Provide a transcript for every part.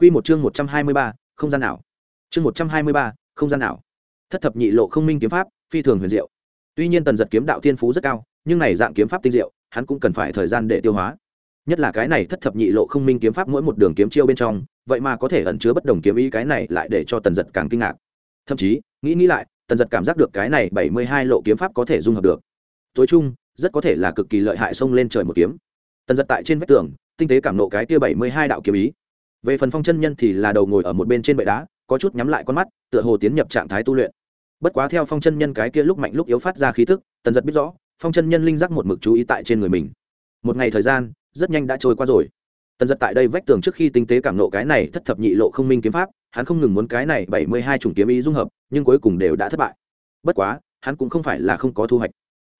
Quy một chương 123, không gian nào. Chương 123, không gian nào. Thất thập nhị lộ không minh kiếm pháp, phi thường huyền diệu. Tuy nhiên tần giật kiếm đạo thiên phú rất cao, nhưng này dạng kiếm pháp tinh diệu, hắn cũng cần phải thời gian để tiêu hóa. Nhất là cái này thất thập nhị lộ không minh kiếm pháp mỗi một đường kiếm chiêu bên trong, vậy mà có thể ẩn chứa bất đồng kiếm ý cái này lại để cho tần giật càng kinh ngạc. Thậm chí, nghĩ nghĩ lại, tần giật cảm giác được cái này 72 lộ kiếm pháp có thể dung hợp được. Tối chung, rất có thể là cực kỳ lợi hại xông lên trời một kiếm. Tần giật tại trên vách tường, tinh tế cảm nộ cái kia 72 đạo kiếm ý về phần phong chân nhân thì là đầu ngồi ở một bên trên bệ đá, có chút nhắm lại con mắt, tựa hồ tiến nhập trạng thái tu luyện. Bất quá theo phong chân nhân cái kia lúc mạnh lúc yếu phát ra khí tức, tần giật biết rõ, phong chân nhân linh giác một mực chú ý tại trên người mình. Một ngày thời gian, rất nhanh đã trôi qua rồi. Tần giật tại đây vách tường trước khi tinh tế cảm nộ cái này thất thập nhị lộ không minh kiếm pháp, hắn không ngừng muốn cái này bảy mươi hai chủng kiếm ý dung hợp, nhưng cuối cùng đều đã thất bại. Bất quá, hắn cũng không phải là không có thu hoạch.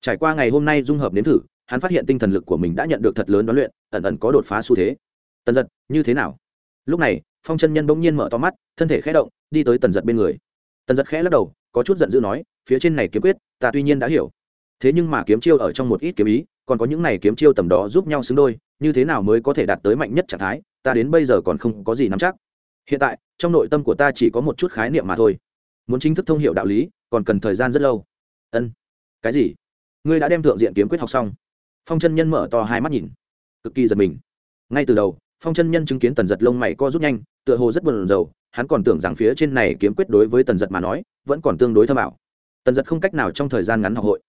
Trải qua ngày hôm nay dung hợp đến thử, hắn phát hiện tinh thần lực của mình đã nhận được thật lớn đoán luyện, ẩn ẩn có đột phá xu thế. Tần giật, như thế nào? Lúc này, phong chân nhân bỗng nhiên mở to mắt, thân thể khẽ động, đi tới tần giật bên người. Tần giật khẽ lắc đầu, có chút giận dữ nói, phía trên này kiếm quyết, ta tuy nhiên đã hiểu. Thế nhưng mà kiếm chiêu ở trong một ít kiếm ý, còn có những này kiếm chiêu tầm đó giúp nhau xứng đôi, như thế nào mới có thể đạt tới mạnh nhất trạng thái, ta đến bây giờ còn không có gì nắm chắc. Hiện tại, trong nội tâm của ta chỉ có một chút khái niệm mà thôi. Muốn chính thức thông hiệu đạo lý, còn cần thời gian rất lâu. Ân, cái gì? Ngươi đã đem thượng diện kiếm quyết học xong. Phong chân nhân mở to hai mắt nhìn, cực kỳ giật mình. Ngay từ đầu phong chân nhân chứng kiến tần giật lông mày co rút nhanh, tựa hồ rất buồn rầu, hắn còn tưởng rằng phía trên này kiếm quyết đối với tần giật mà nói, vẫn còn tương đối thâm ảo. Tần giật không cách nào trong thời gian ngắn học hội.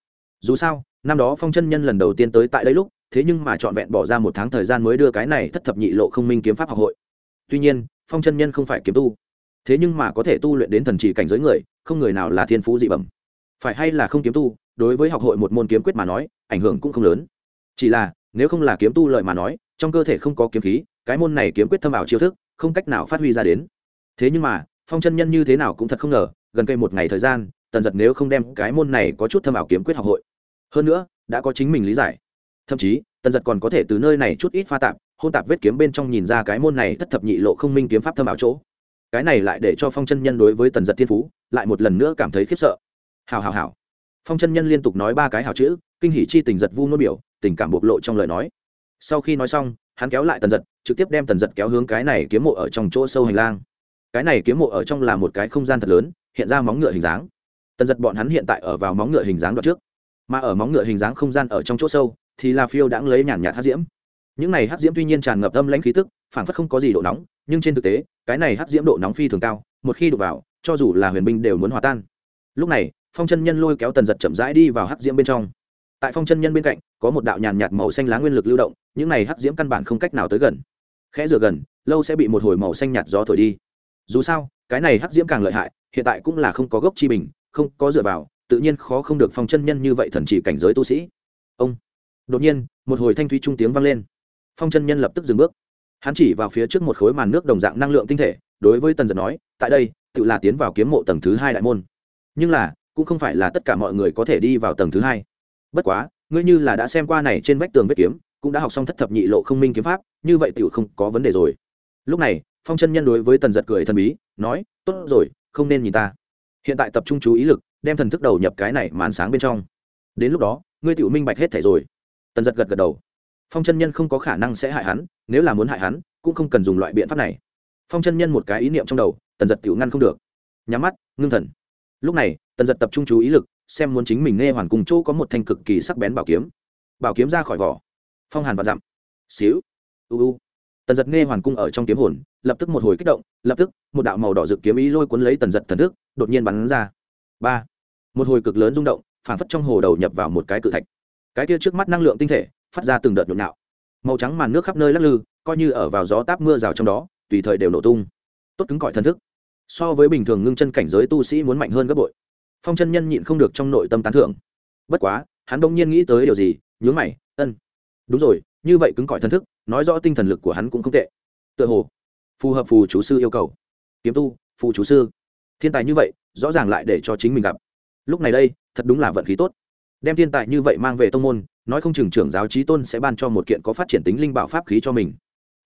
Dù sao, năm đó phong chân nhân lần đầu tiên tới tại đây lúc, thế nhưng mà trọn vẹn bỏ ra một tháng thời gian mới đưa cái này thất thập nhị lộ không minh kiếm pháp học hội. Tuy nhiên, phong chân nhân không phải kiếm tu. Thế nhưng mà có thể tu luyện đến thần chỉ cảnh giới người, không người nào là thiên phú dị bẩm. Phải hay là không kiếm tu, đối với học hội một môn kiếm quyết mà nói, ảnh hưởng cũng không lớn. Chỉ là, nếu không là kiếm tu lợi mà nói, trong cơ thể không có kiếm khí cái môn này kiếm quyết thâm ảo chiêu thức, không cách nào phát huy ra đến. Thế nhưng mà, phong chân nhân như thế nào cũng thật không ngờ, gần cây một ngày thời gian, tần giật nếu không đem cái môn này có chút thâm ảo kiếm quyết học hội. Hơn nữa, đã có chính mình lý giải. Thậm chí, tần giật còn có thể từ nơi này chút ít pha tạp, hôn tạp vết kiếm bên trong nhìn ra cái môn này thất thập nhị lộ không minh kiếm pháp thâm ảo chỗ. Cái này lại để cho phong chân nhân đối với tần giật thiên phú, lại một lần nữa cảm thấy khiếp sợ. Hào hào hào phong chân nhân liên tục nói ba cái hào chữ, kinh hỷ chi tình giật vu nôn biểu, tình cảm bộc lộ trong lời nói. Sau khi nói xong, hắn kéo lại tần giật trực tiếp đem tần giật kéo hướng cái này kiếm mộ ở trong chỗ sâu hành lang. Cái này kiếm mộ ở trong là một cái không gian thật lớn, hiện ra móng ngựa hình dáng. Tần giật bọn hắn hiện tại ở vào móng ngựa hình dáng đoạn trước. Mà ở móng ngựa hình dáng không gian ở trong chỗ sâu, thì là phiêu đãng lấy nhàn nhạt hát diễm. Những này hát diễm tuy nhiên tràn ngập âm lãnh khí tức phản phất không có gì độ nóng, nhưng trên thực tế, cái này hát diễm độ nóng phi thường cao, một khi đụng vào, cho dù là huyền binh đều muốn hòa tan. Lúc này, phong chân nhân lôi kéo tần giật chậm rãi đi vào hát diễm bên trong. Tại phong chân nhân bên cạnh có một đạo nhàn nhạt màu xanh lá nguyên lực lưu động, những này hắc diễm căn bản không cách nào tới gần. Khẽ rửa gần, lâu sẽ bị một hồi màu xanh nhạt gió thổi đi. Dù sao, cái này hắc diễm càng lợi hại, hiện tại cũng là không có gốc chi bình, không có dựa vào, tự nhiên khó không được phong chân nhân như vậy thần chỉ cảnh giới tu sĩ. Ông! Đột nhiên, một hồi thanh thúy trung tiếng vang lên. Phong chân nhân lập tức dừng bước. Hắn chỉ vào phía trước một khối màn nước đồng dạng năng lượng tinh thể, đối với tần giật nói, tại đây, tự là tiến vào kiếm mộ tầng thứ hai đại môn. Nhưng là, cũng không phải là tất cả mọi người có thể đi vào tầng thứ hai. Bất quá ngươi như là đã xem qua này trên vách tường vết kiếm, cũng đã học xong thất thập nhị lộ không minh kiếm pháp, như vậy tựu không có vấn đề rồi. Lúc này, phong chân nhân đối với tần giật cười thần bí, nói, tốt rồi, không nên nhìn ta. Hiện tại tập trung chú ý lực, đem thần thức đầu nhập cái này màn sáng bên trong. Đến lúc đó, ngươi tựu minh bạch hết thể rồi. Tần giật gật gật đầu. Phong chân nhân không có khả năng sẽ hại hắn, nếu là muốn hại hắn, cũng không cần dùng loại biện pháp này. Phong chân nhân một cái ý niệm trong đầu, tần giật tựu ngăn không được. Nhắm mắt, ngưng thần. Lúc này, tần giật tập trung chú ý lực xem muốn chính mình nghe hoàn cùng chỗ có một thanh cực kỳ sắc bén bảo kiếm. Bảo kiếm ra khỏi vỏ. Phong hàn và dặm. Xíu. U u. Tần giật nghe hoàn cung ở trong kiếm hồn, lập tức một hồi kích động, lập tức, một đạo màu đỏ rực kiếm ý lôi cuốn lấy tần giật thần thức, đột nhiên bắn ra. Ba. Một hồi cực lớn rung động phản phất trong hồ đầu nhập vào một cái cự thạch. Cái kia trước mắt năng lượng tinh thể, phát ra từng đợt nhộn nhạo. Màu trắng màn nước khắp nơi lắc lư, coi như ở vào gió táp mưa rào trong đó, tùy thời đều nổ tung. Tốt cứng cỏi thần thức. So với bình thường ngưng chân cảnh giới tu sĩ muốn mạnh hơn gấp bội phong chân nhân nhịn không được trong nội tâm tán thưởng. Bất quá, hắn đông nhiên nghĩ tới điều gì, nhướng mày, ân, đúng rồi, như vậy cứng cỏi thân thức, nói rõ tinh thần lực của hắn cũng không tệ. Tựa hồ, phù hợp phù chú sư yêu cầu. Kiếm tu, phù chú sư. Thiên tài như vậy, rõ ràng lại để cho chính mình gặp. Lúc này đây, thật đúng là vận khí tốt. Đem thiên tài như vậy mang về tông môn, nói không chừng trưởng giáo trí tôn sẽ ban cho một kiện có phát triển tính linh bảo pháp khí cho mình.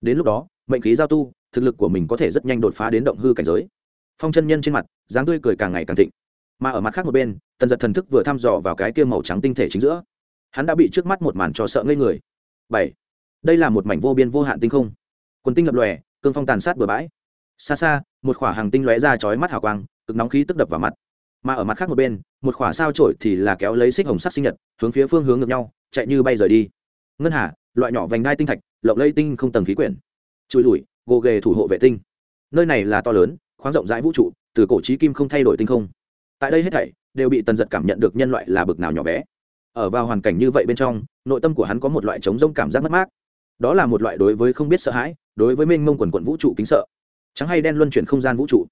Đến lúc đó, mệnh khí giao tu, thực lực của mình có thể rất nhanh đột phá đến động hư cảnh giới. Phong chân nhân trên mặt, dáng tươi cười càng ngày càng thịnh mà ở mặt khác một bên, tần giật thần thức vừa thăm dò vào cái kia màu trắng tinh thể chính giữa. Hắn đã bị trước mắt một màn cho sợ ngây người. Bảy. Đây là một mảnh vô biên vô hạn tinh không. Quần tinh lập lòe, cương phong tàn sát bừa bãi. Xa xa, một khỏa hàng tinh lóe ra chói mắt hào quang, cực nóng khí tức đập vào mặt. Mà ở mặt khác một bên, một khỏa sao trổi thì là kéo lấy xích hồng sắc sinh nhật, hướng phía phương hướng ngược nhau, chạy như bay rời đi. Ngân hà, loại nhỏ vành đai tinh thạch, lộng lây tinh không tầng khí quyển. Chui lùi gồ ghề thủ hộ vệ tinh. Nơi này là to lớn, khoáng rộng rãi vũ trụ, từ cổ trí kim không thay đổi tinh không tại đây hết thảy, đều bị tần giật cảm nhận được nhân loại là bực nào nhỏ bé. Ở vào hoàn cảnh như vậy bên trong, nội tâm của hắn có một loại chống rông cảm giác mất mát. Đó là một loại đối với không biết sợ hãi, đối với mênh mông quần quận vũ trụ kính sợ. Trắng hay đen luân chuyển không gian vũ trụ.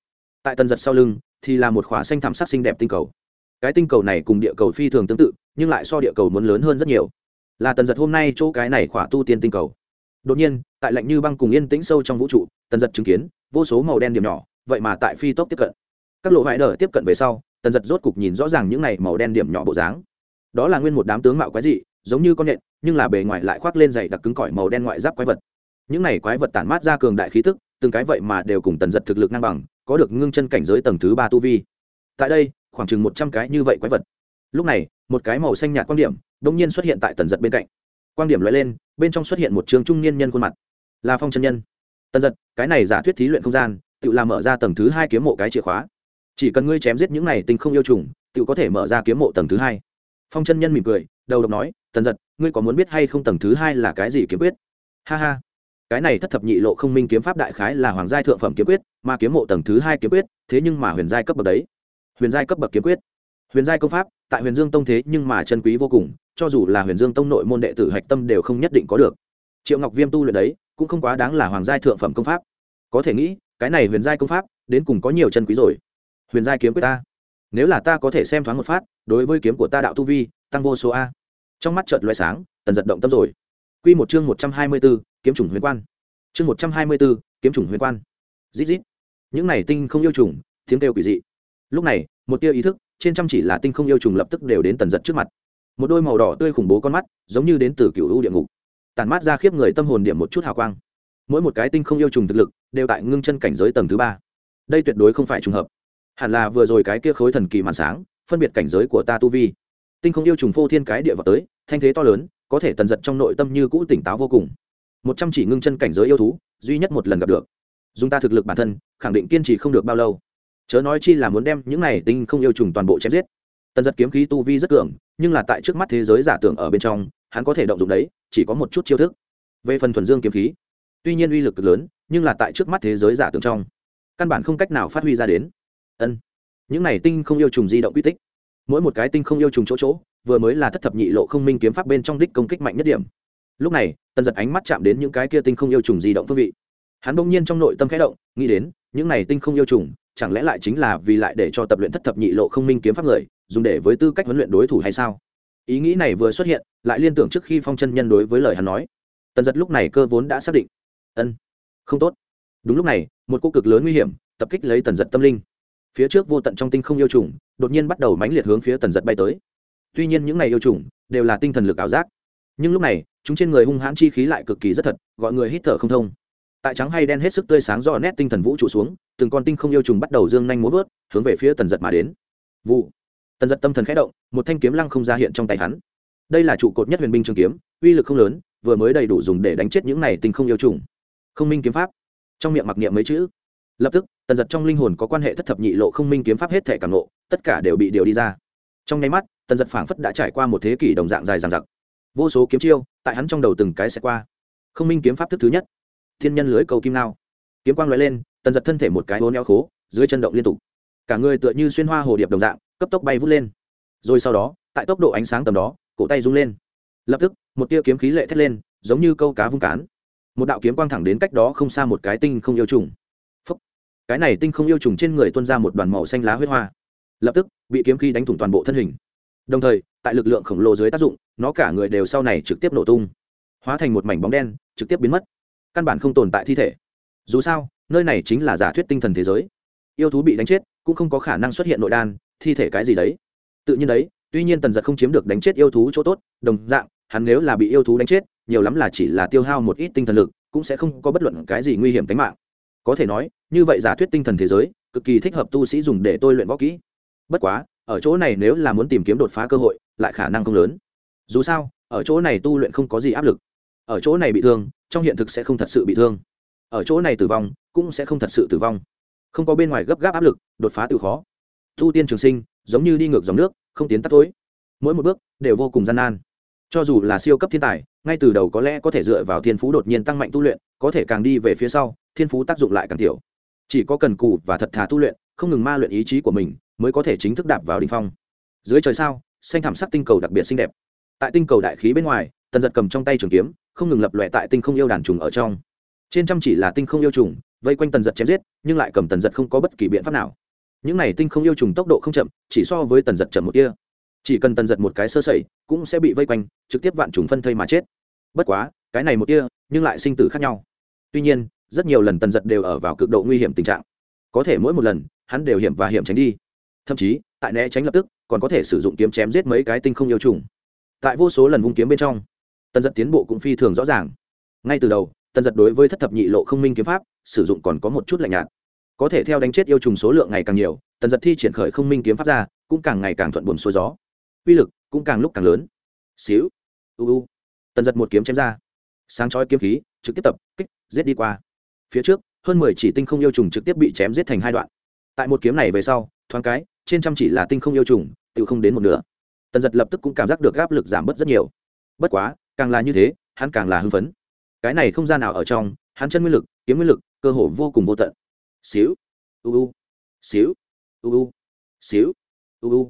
Tại tần giật sau lưng, thì là một khỏa xanh thảm sắc xinh đẹp tinh cầu. Cái tinh cầu này cùng địa cầu phi thường tương tự, nhưng lại so địa cầu muốn lớn hơn rất nhiều. Là tần giật hôm nay chỗ cái này khỏa tu tiên tinh cầu. Đột nhiên, tại lạnh như băng cùng yên tĩnh sâu trong vũ trụ, tần giật chứng kiến, vô số màu đen điểm nhỏ, vậy mà tại phi tốc tiếp cận. Các lộ vải đờ tiếp cận về sau tần giật rốt cục nhìn rõ ràng những này màu đen điểm nhỏ bộ dáng. Đó là nguyên một đám tướng mạo quái dị, giống như con nhện, nhưng là bề ngoài lại khoác lên dày đặc cứng cỏi màu đen ngoại giáp quái vật. Những này quái vật tản mát ra cường đại khí tức, từng cái vậy mà đều cùng tần giật thực lực ngang bằng, có được ngưng chân cảnh giới tầng thứ ba tu vi. Tại đây, khoảng chừng một trăm cái như vậy quái vật. Lúc này, một cái màu xanh nhạt quan điểm đông nhiên xuất hiện tại tần giật bên cạnh. Quan điểm loại lên, bên trong xuất hiện một trường trung niên nhân khuôn mặt. Là phong chân nhân. Tần giật, cái này giả thuyết thí luyện không gian, tự làm mở ra tầng thứ hai kiếm mộ cái chìa khóa chỉ cần ngươi chém giết những này tinh không yêu trùng tự có thể mở ra kiếm mộ tầng thứ hai. Phong chân nhân mỉm cười, đầu độc nói, tần giật, ngươi có muốn biết hay không tầng thứ hai là cái gì kiếm quyết? Ha ha. Cái này thất thập nhị lộ không minh kiếm pháp đại khái là hoàng giai thượng phẩm kiếm quyết, mà kiếm mộ tầng thứ hai kiếm quyết, thế nhưng mà huyền giai cấp bậc đấy. Huyền giai cấp bậc kiếm quyết. Huyền giai công pháp, tại huyền dương tông thế nhưng mà chân quý vô cùng, cho dù là huyền dương tông nội môn đệ tử hạch tâm đều không nhất định có được. Triệu ngọc viêm tu luyện đấy, cũng không quá đáng là hoàng giai thượng phẩm công pháp. Có thể nghĩ, cái này huyền giai công pháp, đến cùng có nhiều chân quý rồi huyền giai kiếm quyết ta. Nếu là ta có thể xem thoáng một phát đối với kiếm của ta đạo tu vi tăng vô số a. Trong mắt trợt loại sáng tần giật động tâm rồi. Q một chương một trăm hai mươi b ố kiếm chủng huyền quan. Chương một trăm hai mươi b ố kiếm chủng huyền quan. Rít rít, những này tinh không yêu trùng tiếng kêu quỷ dị. Lúc này một tia ý thức trên trăm chỉ là tinh không yêu trùng lập tức đều đến tần giật trước mặt. Một đôi màu đỏ tươi khủng bố con mắt giống như đến từ cựu u địa ngục. Tàn mát ra khiếp người tâm hồn điểm một chút hào quang. Mỗi một cái tinh không yêu trùng thực lực đều tại ngưng chân cảnh giới tầng thứ ba. Đây tuyệt đối không phải trùng hợp hẳn là vừa rồi cái kia khối thần kỳ màn sáng, phân biệt cảnh giới của ta tu vi. Tinh không yêu trùng phô thiên cái địa vào tới, thanh thế to lớn, có thể tần giật trong nội tâm như cũ tỉnh táo vô cùng. Một trăm chỉ ngưng chân cảnh giới yêu thú, duy nhất một lần gặp được. Dùng ta thực lực bản thân, khẳng định kiên trì không được bao lâu. Chớ nói chi là muốn đem những này tinh không yêu trùng toàn bộ chém giết. Tần giật kiếm khí tu vi rất cường, nhưng là tại trước mắt thế giới giả tưởng ở bên trong, hắn có thể động dụng đấy, chỉ có một chút chiêu thức. Về phần thuần dương kiếm khí, tuy nhiên uy lực cực lớn, nhưng là tại trước mắt thế giới giả tưởng trong, căn bản không cách nào phát huy ra đến ân. Những này tinh không yêu trùng di động quy tích. Mỗi một cái tinh không yêu trùng chỗ chỗ, vừa mới là thất thập nhị lộ không minh kiếm pháp bên trong đích công kích mạnh nhất điểm. Lúc này, tần giật ánh mắt chạm đến những cái kia tinh không yêu trùng di động phương vị. Hắn bỗng nhiên trong nội tâm khẽ động, nghĩ đến, những này tinh không yêu trùng, chẳng lẽ lại chính là vì lại để cho tập luyện thất thập nhị lộ không minh kiếm pháp người, dùng để với tư cách huấn luyện đối thủ hay sao? Ý nghĩ này vừa xuất hiện, lại liên tưởng trước khi phong chân nhân đối với lời hắn nói. Tần giật lúc này cơ vốn đã xác định. Ân, không tốt. Đúng lúc này, một cô cực lớn nguy hiểm, tập kích lấy tần giật tâm linh phía trước vô tận trong tinh không yêu trùng, đột nhiên bắt đầu mãnh liệt hướng phía tần giật bay tới. Tuy nhiên những này yêu trùng đều là tinh thần lực ảo giác. Nhưng lúc này, chúng trên người hung hãn chi khí lại cực kỳ rất thật, gọi người hít thở không thông. Tại trắng hay đen hết sức tươi sáng do nét tinh thần vũ trụ xuống, từng con tinh không yêu trùng bắt đầu dương nhanh múa vớt, hướng về phía tần giật mà đến. Vụ. Tần giật tâm thần khẽ động, một thanh kiếm lăng không ra hiện trong tay hắn. Đây là trụ cột nhất huyền binh trường kiếm, uy lực không lớn, vừa mới đầy đủ dùng để đánh chết những này tinh không yêu trùng. Không minh kiếm pháp. Trong miệng mặc niệm mấy chữ. Lập tức tần giật trong linh hồn có quan hệ thất thập nhị lộ không minh kiếm pháp hết thể càng lộ tất cả đều bị điều đi ra. Trong nháy mắt, tần giật phảng phất đã trải qua một thế kỷ đồng dạng dài dằng dặc. Vô số kiếm chiêu, tại hắn trong đầu từng cái sẽ qua. Không minh kiếm pháp thức thứ nhất. Thiên nhân lưới cầu kim nao kiếm quang l lên, tần giật thân thể một cái hố neo khố, dưới chân động liên tục. Cả người tựa như xuyên hoa hồ điệp đồng dạng, cấp tốc bay vút lên. Rồi sau đó, tại tốc độ ánh sáng tầm đó, cổ tay rung lên. Lập tức, một tia kiếm khí lệ thét lên, giống như câu cá vung cán. Một đạo kiếm quang thẳng đến cách đó không xa một cái tinh không yêu trùng cái này tinh không yêu trùng trên người tuôn ra một đoàn màu xanh lá huyết hoa. Lập tức, bị kiếm khí đánh thủng toàn bộ thân hình. Đồng thời, tại lực lượng khổng lồ dưới tác dụng, nó cả người đều sau này trực tiếp nổ tung. Hóa thành một mảnh bóng đen, trực tiếp biến mất. Căn bản không tồn tại thi thể. Dù sao, nơi này chính là giả thuyết tinh thần thế giới. Yêu thú bị đánh chết, cũng không có khả năng xuất hiện nội đan, thi thể cái gì đấy? Tự nhiên đấy, tuy nhiên tần giật không chiếm được đánh chết yêu thú chỗ tốt, đồng dạng, hắn nếu là bị yêu thú đánh chết, nhiều lắm là chỉ là tiêu hao một ít tinh thần lực, cũng sẽ không có bất luận cái gì nguy hiểm tính mạng có thể nói, như vậy giả thuyết tinh thần thế giới, cực kỳ thích hợp tu sĩ dùng để tôi luyện võ kỹ. Bất quá, ở chỗ này nếu là muốn tìm kiếm đột phá cơ hội, lại khả năng không lớn. Dù sao, ở chỗ này tu luyện không có gì áp lực. Ở chỗ này bị thương, trong hiện thực sẽ không thật sự bị thương. Ở chỗ này tử vong, cũng sẽ không thật sự tử vong. Không có bên ngoài gấp gáp áp lực, đột phá tự khó. Tu tiên trường sinh, giống như đi ngược dòng nước, không tiến tắt tối mỗi một bước, đều vô cùng gian nan. Cho dù là siêu cấp thiên tài, ngay từ đầu có lẽ có thể dựa vào thiên phú đột nhiên tăng mạnh tu luyện, có thể càng đi về phía sau thiên phú tác dụng lại càng thiểu. Chỉ có cần cù và thật thà tu luyện, không ngừng ma luyện ý chí của mình, mới có thể chính thức đạp vào đ ỉ n h phong. Dưới trời sao, xanh thảm sắc tinh cầu đặc biệt xinh đẹp. Tại tinh cầu đại khí bên ngoài, tần giật cầm trong tay trường kiếm, không ngừng lập lòe tại tinh không yêu đàn trùng ở trong. Trên trăm chỉ là tinh không yêu trùng, vây quanh tần giật chém giết, nhưng lại cầm tần giật không có bất kỳ biện pháp nào. Những này tinh không yêu trùng tốc độ không chậm, chỉ so với tần giật chậm một kia chỉ cần tần giật một cái sơ sẩy, cũng sẽ bị vây quanh, trực tiếp vạn trùng phân thây mà chết. Bất quá, cái này một kia nhưng lại sinh tử khác nhau. Tuy nhiên rất nhiều lần tần giật đều ở vào cực độ nguy hiểm tình trạng. Có thể mỗi một lần, hắn đều hiểm và hiểm tránh đi. Thậm chí, tại né tránh lập tức, còn có thể sử dụng kiếm chém giết mấy cái tinh không yêu trùng. Tại vô số lần vung kiếm bên trong, tần giật tiến bộ cũng phi thường rõ ràng. Ngay từ đầu, tần giật đối với thất thập nhị lộ không minh kiếm pháp, sử dụng còn có một chút lạnh nhạt. Có thể theo đánh chết yêu trùng số lượng ngày càng nhiều, tần giật thi triển khởi không minh kiếm pháp ra, cũng càng ngày càng thuận buồm xuôi gió. Uy lực cũng càng lúc càng lớn. Xíu. U u. Tần giật một kiếm chém ra. Sáng chói kiếm khí, trực tiếp tập, kích, giết đi qua phía trước, hơn mười chỉ tinh không yêu trùng trực tiếp bị chém giết thành hai đoạn. Tại một kiếm này về sau, thoáng cái, trên trăm chỉ là tinh không yêu trùng tự không đến một nửa. Tần giật lập tức cũng cảm giác được áp lực giảm bớt rất nhiều. Bất quá, càng là như thế, hắn càng là hưng phấn. Cái này không gian nào ở trong, hắn chân nguyên lực, kiếm nguyên lực, cơ hồ vô cùng vô tận. Xíu, u u, xíu, u u, xíu, u u.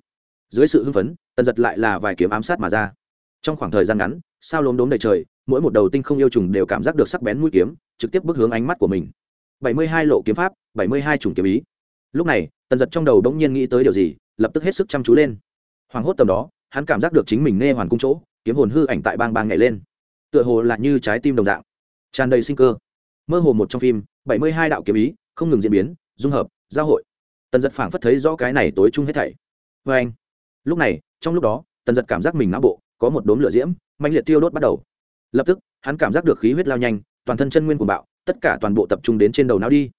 Dưới sự hưng phấn, tần giật lại là vài kiếm ám sát mà ra. Trong khoảng thời gian ngắn, sao lốm đốm đầy trời, mỗi một đầu tinh không yêu trùng đều cảm giác được sắc bén mũi kiếm trực tiếp bước hướng ánh mắt của mình. Bảy mươi hai lộ kiếm pháp, bảy mươi hai chủng kiếm ý. Lúc này, tần giật trong đầu đ ỗ n g nhiên nghĩ tới điều gì, lập tức hết sức chăm chú lên. Hoảng hốt tầm đó, hắn cảm giác được chính mình nê hoàn cung chỗ, kiếm hồn hư ảnh tại bang bang nhảy lên. Tựa hồ là như trái tim đồng dạng. Tràn đầy sinh cơ. Mơ hồ một trong phim, bảy mươi hai đạo kiếm ý, không ngừng diễn biến, dung hợp, giao hội. Tần giật phảng phất thấy rõ cái này tối chung hết thảy. Vê anh, lúc này, trong lúc đó, tần giật cảm giác mình não bộ, có một đốm lửa diễm mạnh liệt tiêu đốt bắt đầu. Lập tức, hắn cảm giác được khí huyết lao nhanh toàn thân chân nguyên của bạo, tất cả toàn bộ tập trung đến trên đầu não đi.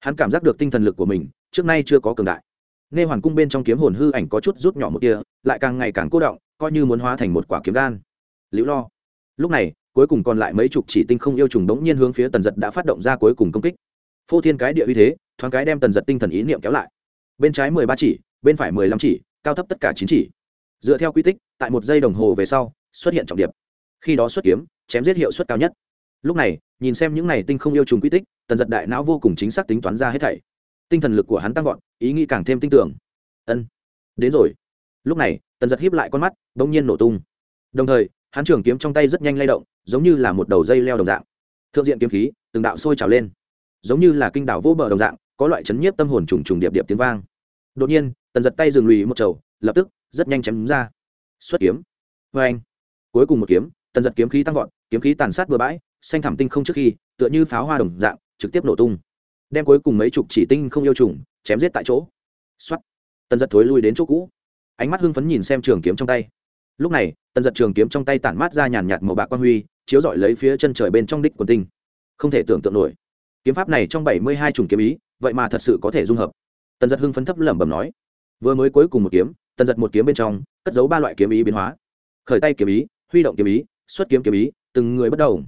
Hắn cảm giác được tinh thần lực của mình, trước nay chưa có cường đại. Nghe hoàn cung bên trong kiếm hồn hư ảnh có chút rút nhỏ một kia lại càng ngày càng cố động, coi như muốn hóa thành một quả kiếm gan liễu lo. Lúc này, cuối cùng còn lại mấy chục chỉ tinh không yêu trùng đống nhiên hướng phía tần giật đã phát động ra cuối cùng công kích. Phô thiên cái địa uy thế, thoáng cái đem tần giật tinh thần ý niệm kéo lại. Bên trái mười ba chỉ, bên phải mười lăm chỉ, cao thấp tất cả chín chỉ. Dựa theo quy tích, tại một giây đồng hồ về sau, xuất hiện trọng điệp. Khi đó xuất kiếm, chém giết hiệu suất cao nhất. Lúc này nhìn xem những này tinh không yêu trùng quy tích, tần giật đại não vô cùng chính xác tính toán ra hết thảy. Tinh thần lực của hắn tăng vọt, ý nghĩ càng thêm tinh tưởng ân, đến rồi. Lúc này, tần giật hiếp lại con mắt, bỗng nhiên nổ tung. Đồng thời, hắn trường kiếm trong tay rất nhanh lay động, giống như là một đầu dây leo đồng dạng. Thượng diện kiếm khí, từng đạo sôi trào lên. Giống như là kinh đảo vô bờ đồng dạng, có loại chấn nhiếp tâm hồn trùng trùng điệp điệp tiếng vang. Đột nhiên, tần giật tay dừng lùi một chầu, lập tức, rất nhanh chém ra. Xuất kiếm. Vê anh cuối cùng một kiếm, tần giật kiếm khí tăng vọt, kiếm khí tàn sát bừa bãi xanh thảm tinh không trước khi, tựa như pháo hoa đồng dạng, trực tiếp nổ tung. Đem cuối cùng mấy chục chỉ tinh không yêu trùng chém giết tại chỗ. Xuất tần giật thối lui đến chỗ cũ. Ánh mắt hưng phấn nhìn xem trường kiếm trong tay. Lúc này, tần giật trường kiếm trong tay tản mát ra nhàn nhạt màu bạc quang huy, chiếu rọi lấy phía chân trời bên trong đích quần tinh. Không thể tưởng tượng nổi. Kiếm pháp này trong bảy mươi hai chủng kiếm ý, vậy mà thật sự có thể dung hợp. Tần giật hưng phấn thấp lẩm bẩm nói. Vừa mới cuối cùng một kiếm, tần giật một kiếm bên trong, cất giấu ba loại kiếm ý biến hóa. Khởi tay kiếm ý, huy động kiếm ý, xuất kiếm kiếm ý, từng người bất đồng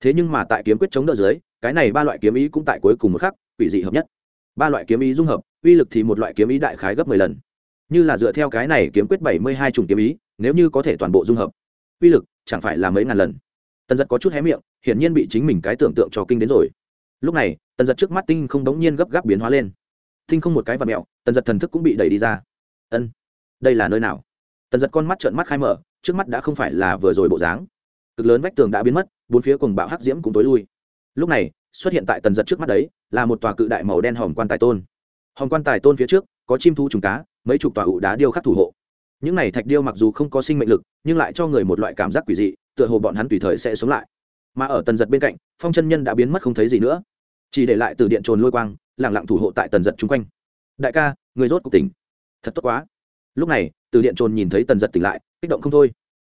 thế nhưng mà tại kiếm quyết chống đỡ dưới, cái này ba loại kiếm ý cũng tại cuối cùng một khắc, quỷ dị hợp nhất. Ba loại kiếm ý dung hợp, uy lực thì một loại kiếm ý đại khái gấp mười lần. Như là dựa theo cái này kiếm quyết bảy mươi hai chủng kiếm ý, nếu như có thể toàn bộ dung hợp, uy lực chẳng phải là mấy ngàn lần. Tần giật có chút hé miệng, hiển nhiên bị chính mình cái tưởng tượng cho kinh đến rồi. Lúc này, tần giật trước mắt tinh không đống nhiên gấp gáp biến hóa lên. Tinh không một cái vật mẹo, tần giật thần thức cũng bị đẩy đi ra. Ân, đây là nơi nào? Tần giật con mắt trợn mắt khai mở, trước mắt đã không phải là vừa rồi bộ dáng cực lớn vách tường đã biến mất, bốn phía cùng bạo hắc diễm cũng tối lui. Lúc này, xuất hiện tại tần giật trước mắt đấy, là một tòa cự đại màu đen hòm quan tài tôn. Hòm quan tài tôn phía trước, có chim thu trùng cá, mấy chục tòa ụ đá điêu khắc thủ hộ. Những này thạch điêu mặc dù không có sinh mệnh lực, nhưng lại cho người một loại cảm giác quỷ dị, tựa hồ bọn hắn tùy thời sẽ sống lại. Mà ở tần giật bên cạnh, phong chân nhân đã biến mất không thấy gì nữa. Chỉ để lại từ điện trồn lôi quang lẳng lặng thủ hộ tại tần giật chung quanh. Đại ca, người rốt cuộc tỉnh. Thật tốt quá. Lúc này, từ điện trồn nhìn thấy tần giật tỉnh lại, kích động không thôi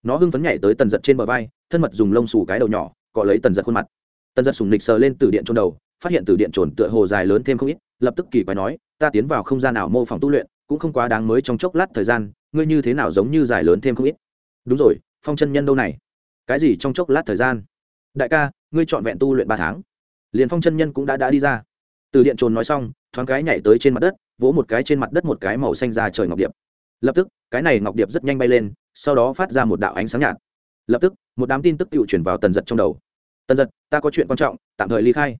nó hưng phấn nhảy tới tần giật trên bờ vai, thân mật dùng lông xù cái đầu nhỏ, cọ lấy tần giật khuôn mặt. Tần giật sùng nịch sờ lên từ điện trồn đầu, phát hiện từ điện trồn tựa hồ dài lớn thêm không ít, lập tức kỳ quái nói, ta tiến vào không gian nào mô phỏng tu luyện, cũng không quá đáng mới trong chốc lát thời gian, ngươi như thế nào giống như dài lớn thêm không ít? Đúng rồi, phong chân nhân đâu này? Cái gì trong chốc lát thời gian? Đại ca, ngươi trọn vẹn tu luyện ba tháng. Liền phong chân nhân cũng đã đã đi ra. Từ điện trồn nói xong, thoáng cái nhảy tới trên mặt đất, vỗ một cái trên mặt đất một cái màu xanh ra trời ngọc điệp. Lập tức, cái này ngọc điệp rất nhanh bay lên sau đó phát ra một đạo ánh sáng nhạt. Lập tức, một đám tin tức tự chuyển vào tần giật trong đầu. Tần giật, ta có chuyện quan trọng, tạm thời ly khai.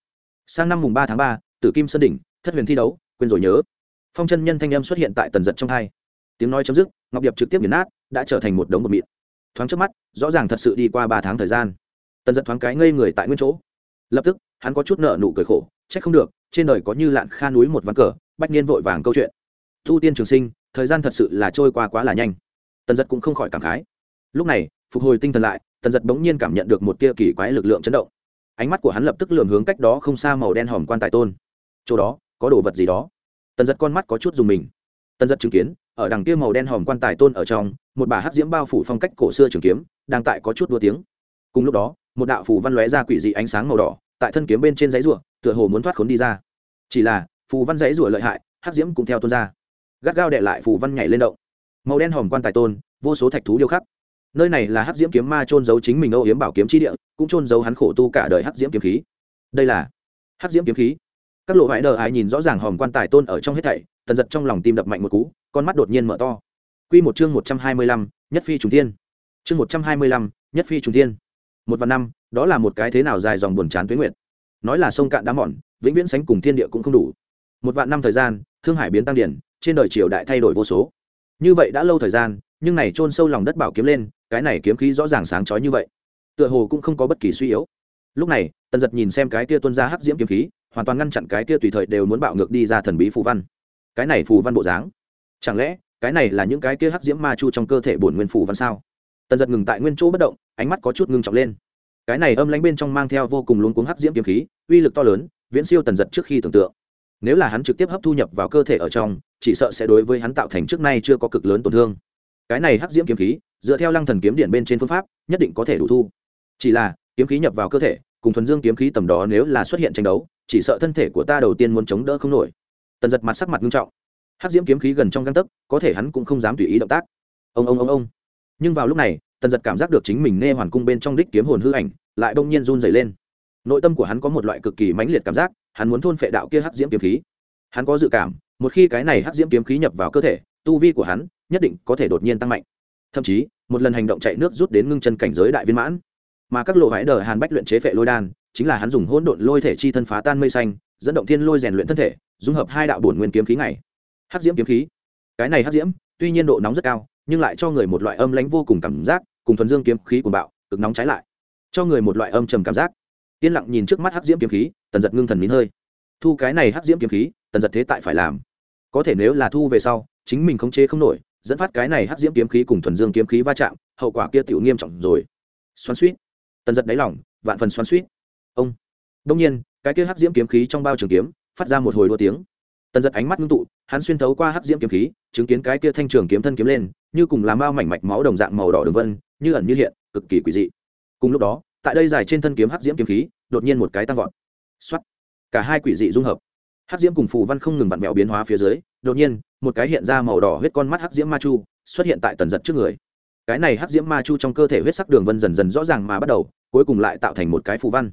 Sang năm mùng ba tháng ba, tử kim sơn đỉnh, thất huyền thi đấu, quên rồi nhớ. Phong chân nhân thanh em xuất hiện tại tần giật trong hai. Tiếng nói chấm dứt, ngọc điệp trực tiếp nghiền nát, đã trở thành một đống bột mịn. Thoáng trước mắt, rõ ràng thật sự đi qua ba tháng thời gian. Tần giật thoáng cái ngây người tại nguyên chỗ. Lập tức, hắn có chút nợ nụ cười khổ c h ắ c không được, trên đời có như lạn kha núi một ván cờ, bách niên vội vàng câu chuyện. Thu tiên trường sinh, thời gian thật sự là trôi qua quá là nhanh tần giật cũng không khỏi cảm khái. Lúc này, phục hồi tinh thần lại, tần giật bỗng nhiên cảm nhận được một tia kỳ quái lực lượng chấn động. Ánh mắt của hắn lập tức lường hướng cách đó không xa màu đen hòm quan tài tôn. Chỗ đó, có đồ vật gì đó? Tần giật con mắt có chút dùng mình. Tần giật chứng kiến, ở đằng kia màu đen hòm quan tài tôn ở trong, một bà hát diễm bao phủ phong cách cổ xưa trường kiếm, đang tại có chút đua tiếng. Cùng lúc đó, một đạo phù văn lóe ra quỷ dị ánh sáng màu đỏ, tại thân kiếm bên trên giấy rùa tựa hồ muốn thoát khốn đi ra. Chỉ là, phù văn giấy rùa lợi hại hát diễm cũng theo tôn ra. Gắt gao đệ lại phù văn nhảy lên động màu đen hòm quan tài tôn, vô số thạch thú điêu khắc. Nơi này là hắc diễm kiếm ma trôn giấu chính mình âu hiếm bảo kiếm chi địa, cũng trôn giấu hắn khổ tu cả đời hắc diễm kiếm khí. Đây là hắc diễm kiếm khí. Các lộ vải đờ ai nhìn rõ ràng hòm quan tài tôn ở trong hết thảy, tần giật trong lòng tim đập mạnh một cú, con mắt đột nhiên mở to. Q một chương một trăm hai mươi lăm, nhất phi trùng thiên. Chương một trăm hai mươi lăm, nhất phi trùng thiên. Một vạn năm, đó là một cái thế nào dài dòng buồn chán tuyến nguyện nói là sông cạn đá mòn, vĩnh viễn sánh cùng thiên địa cũng không đủ. Một vạn năm thời gian, thương hải biến tăng điển, trên đời triều đại thay đổi vô số như vậy đã lâu thời gian, nhưng này chôn sâu lòng đất bảo kiếm lên, cái này kiếm khí rõ ràng sáng chói như vậy. Tựa hồ cũng không có bất kỳ suy yếu. Lúc này, tần giật nhìn xem cái tia tuân ra hắc diễm kiếm khí, hoàn toàn ngăn chặn cái tia tùy thời đều muốn bạo ngược đi ra thần bí phù văn. Cái này phù văn bộ dáng? Chẳng lẽ, cái này là những cái kia hắc diễm ma chu trong cơ thể bổn nguyên phù văn sao? Tần giật ngừng tại nguyên chỗ bất động, ánh mắt có chút ngưng trọng lên. Cái này âm lánh bên trong mang theo vô cùng luống cuống hắc diễm kiếm khí, uy lực to lớn, viễn siêu tần giật trước khi tưởng tượng nếu là hắn trực tiếp hấp thu nhập vào cơ thể ở trong, chỉ sợ sẽ đối với hắn tạo thành trước nay chưa có cực lớn tổn thương. Cái này hắc diễm kiếm khí, dựa theo lăng thần kiếm điện bên trên phương pháp, nhất định có thể đủ thu. Chỉ là, kiếm khí nhập vào cơ thể, cùng thuần dương kiếm khí tầm đó nếu là xuất hiện tranh đấu, chỉ sợ thân thể của ta đầu tiên muốn chống đỡ không nổi. Tần giật mặt sắc mặt nghiêm trọng. Hắc diễm kiếm khí gần trong găng tấc, có thể hắn cũng không dám tùy ý động tác. Ông ông ông ông. Nhưng vào lúc này, tần giật cảm giác được chính mình nê hoàn cung bên trong đích kiếm hồn hư ảnh, lại đông nhiên run dày lên. Nội tâm của hắn có một loại cực kỳ mãnh liệt cảm giác hắn muốn thôn phệ đạo kia hắc diễm kiếm khí. Hắn có dự cảm, một khi cái này hắc diễm kiếm khí nhập vào cơ thể, tu vi của hắn nhất định có thể đột nhiên tăng mạnh. Thậm chí, một lần hành động chạy nước rút đến ngưng chân cảnh giới đại viên mãn. Mà các lộ vãi đờ hàn bách luyện chế phệ lôi đan, chính là hắn dùng hỗn độn lôi thể chi thân phá tan mây xanh, dẫn động thiên lôi rèn luyện thân thể, dung hợp hai đạo bổn nguyên kiếm khí này. Hắc diễm kiếm khí. Cái này hắc diễm, tuy nhiên độ nóng rất cao, nhưng lại cho người một loại âm lãnh vô cùng cảm giác, cùng thuần dương kiếm khí cuồng bạo, cực nóng trái lại. Cho người một loại âm trầm cảm giác yên lặng nhìn trước mắt hắc diễm kiếm khí, tần giật ngưng thần nín hơi. Thu cái này hắc diễm kiếm khí, tần giật thế tại phải làm. Có thể nếu là thu về sau, chính mình khống chế không nổi, dẫn phát cái này hắc diễm kiếm khí cùng thuần dương kiếm khí va chạm, hậu quả kia tiểu nghiêm trọng rồi. Xoắn suýt tần giật đáy lỏng vạn phần xoắn suýt ông. Đông nhiên, cái kia hắc diễm kiếm khí trong bao trường kiếm, phát ra một hồi đua tiếng. Tần giật ánh mắt ngưng tụ, hắn xuyên thấu qua hắc diễm kiếm khí, chứng kiến cái kia thanh trường kiếm thân kiếm lên, như cùng làm bao mảnh mạch máu đồng dạng màu đỏ đường vân, như ẩn như hiện, cực kỳ quỷ dị. Cùng lúc đó tại đây dài trên thân kiếm hắc diễm kiếm khí, đột nhiên một cái tăng vọt. Xuất cả hai quỷ dị dung hợp. Hắc diễm cùng phù văn không ngừng vặn vẹo biến hóa phía dưới, đột nhiên, một cái hiện ra màu đỏ huyết con mắt hắc diễm ma chu xuất hiện tại tần giật trước người. Cái này hắc diễm ma chu trong cơ thể huyết sắc đường vân dần dần rõ ràng mà bắt đầu, cuối cùng lại tạo thành một cái phù văn.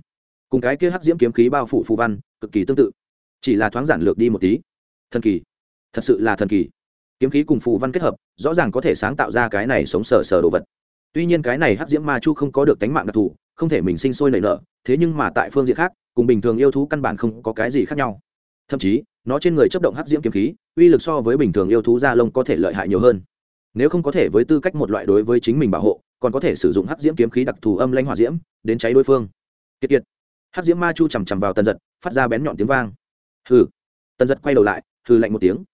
Cùng cái kia hắc diễm kiếm khí bao phủ phù văn, cực kỳ tương tự. Chỉ là thoáng giản lược đi một tí. Thần kỳ. Thật sự là thần kỳ. Kiếm khí cùng phù văn kết hợp, rõ ràng có thể sáng tạo ra cái này sống sờ sờ đồ vật tuy nhiên cái này hắc diễm ma chu không có được tánh mạng đặc thù, không thể mình sinh sôi nảy nở, thế nhưng mà tại phương diện khác, cùng bình thường yêu thú căn bản không có cái gì khác nhau. Thậm chí, nó trên người chấp động hắc diễm kiếm khí, uy lực so với bình thường yêu thú da lông có thể lợi hại nhiều hơn. Nếu không có thể với tư cách một loại đối với chính mình bảo hộ, còn có thể sử dụng hắc diễm kiếm khí đặc thù âm lanh hỏa diễm, đến cháy đối phương. Kiệt kiệt. Hắc diễm ma chu chằm chằm vào tần giật, phát ra bén nhọn tiếng vang. Hừ. Tần giật quay đầu lại, hừ lạnh một tiếng.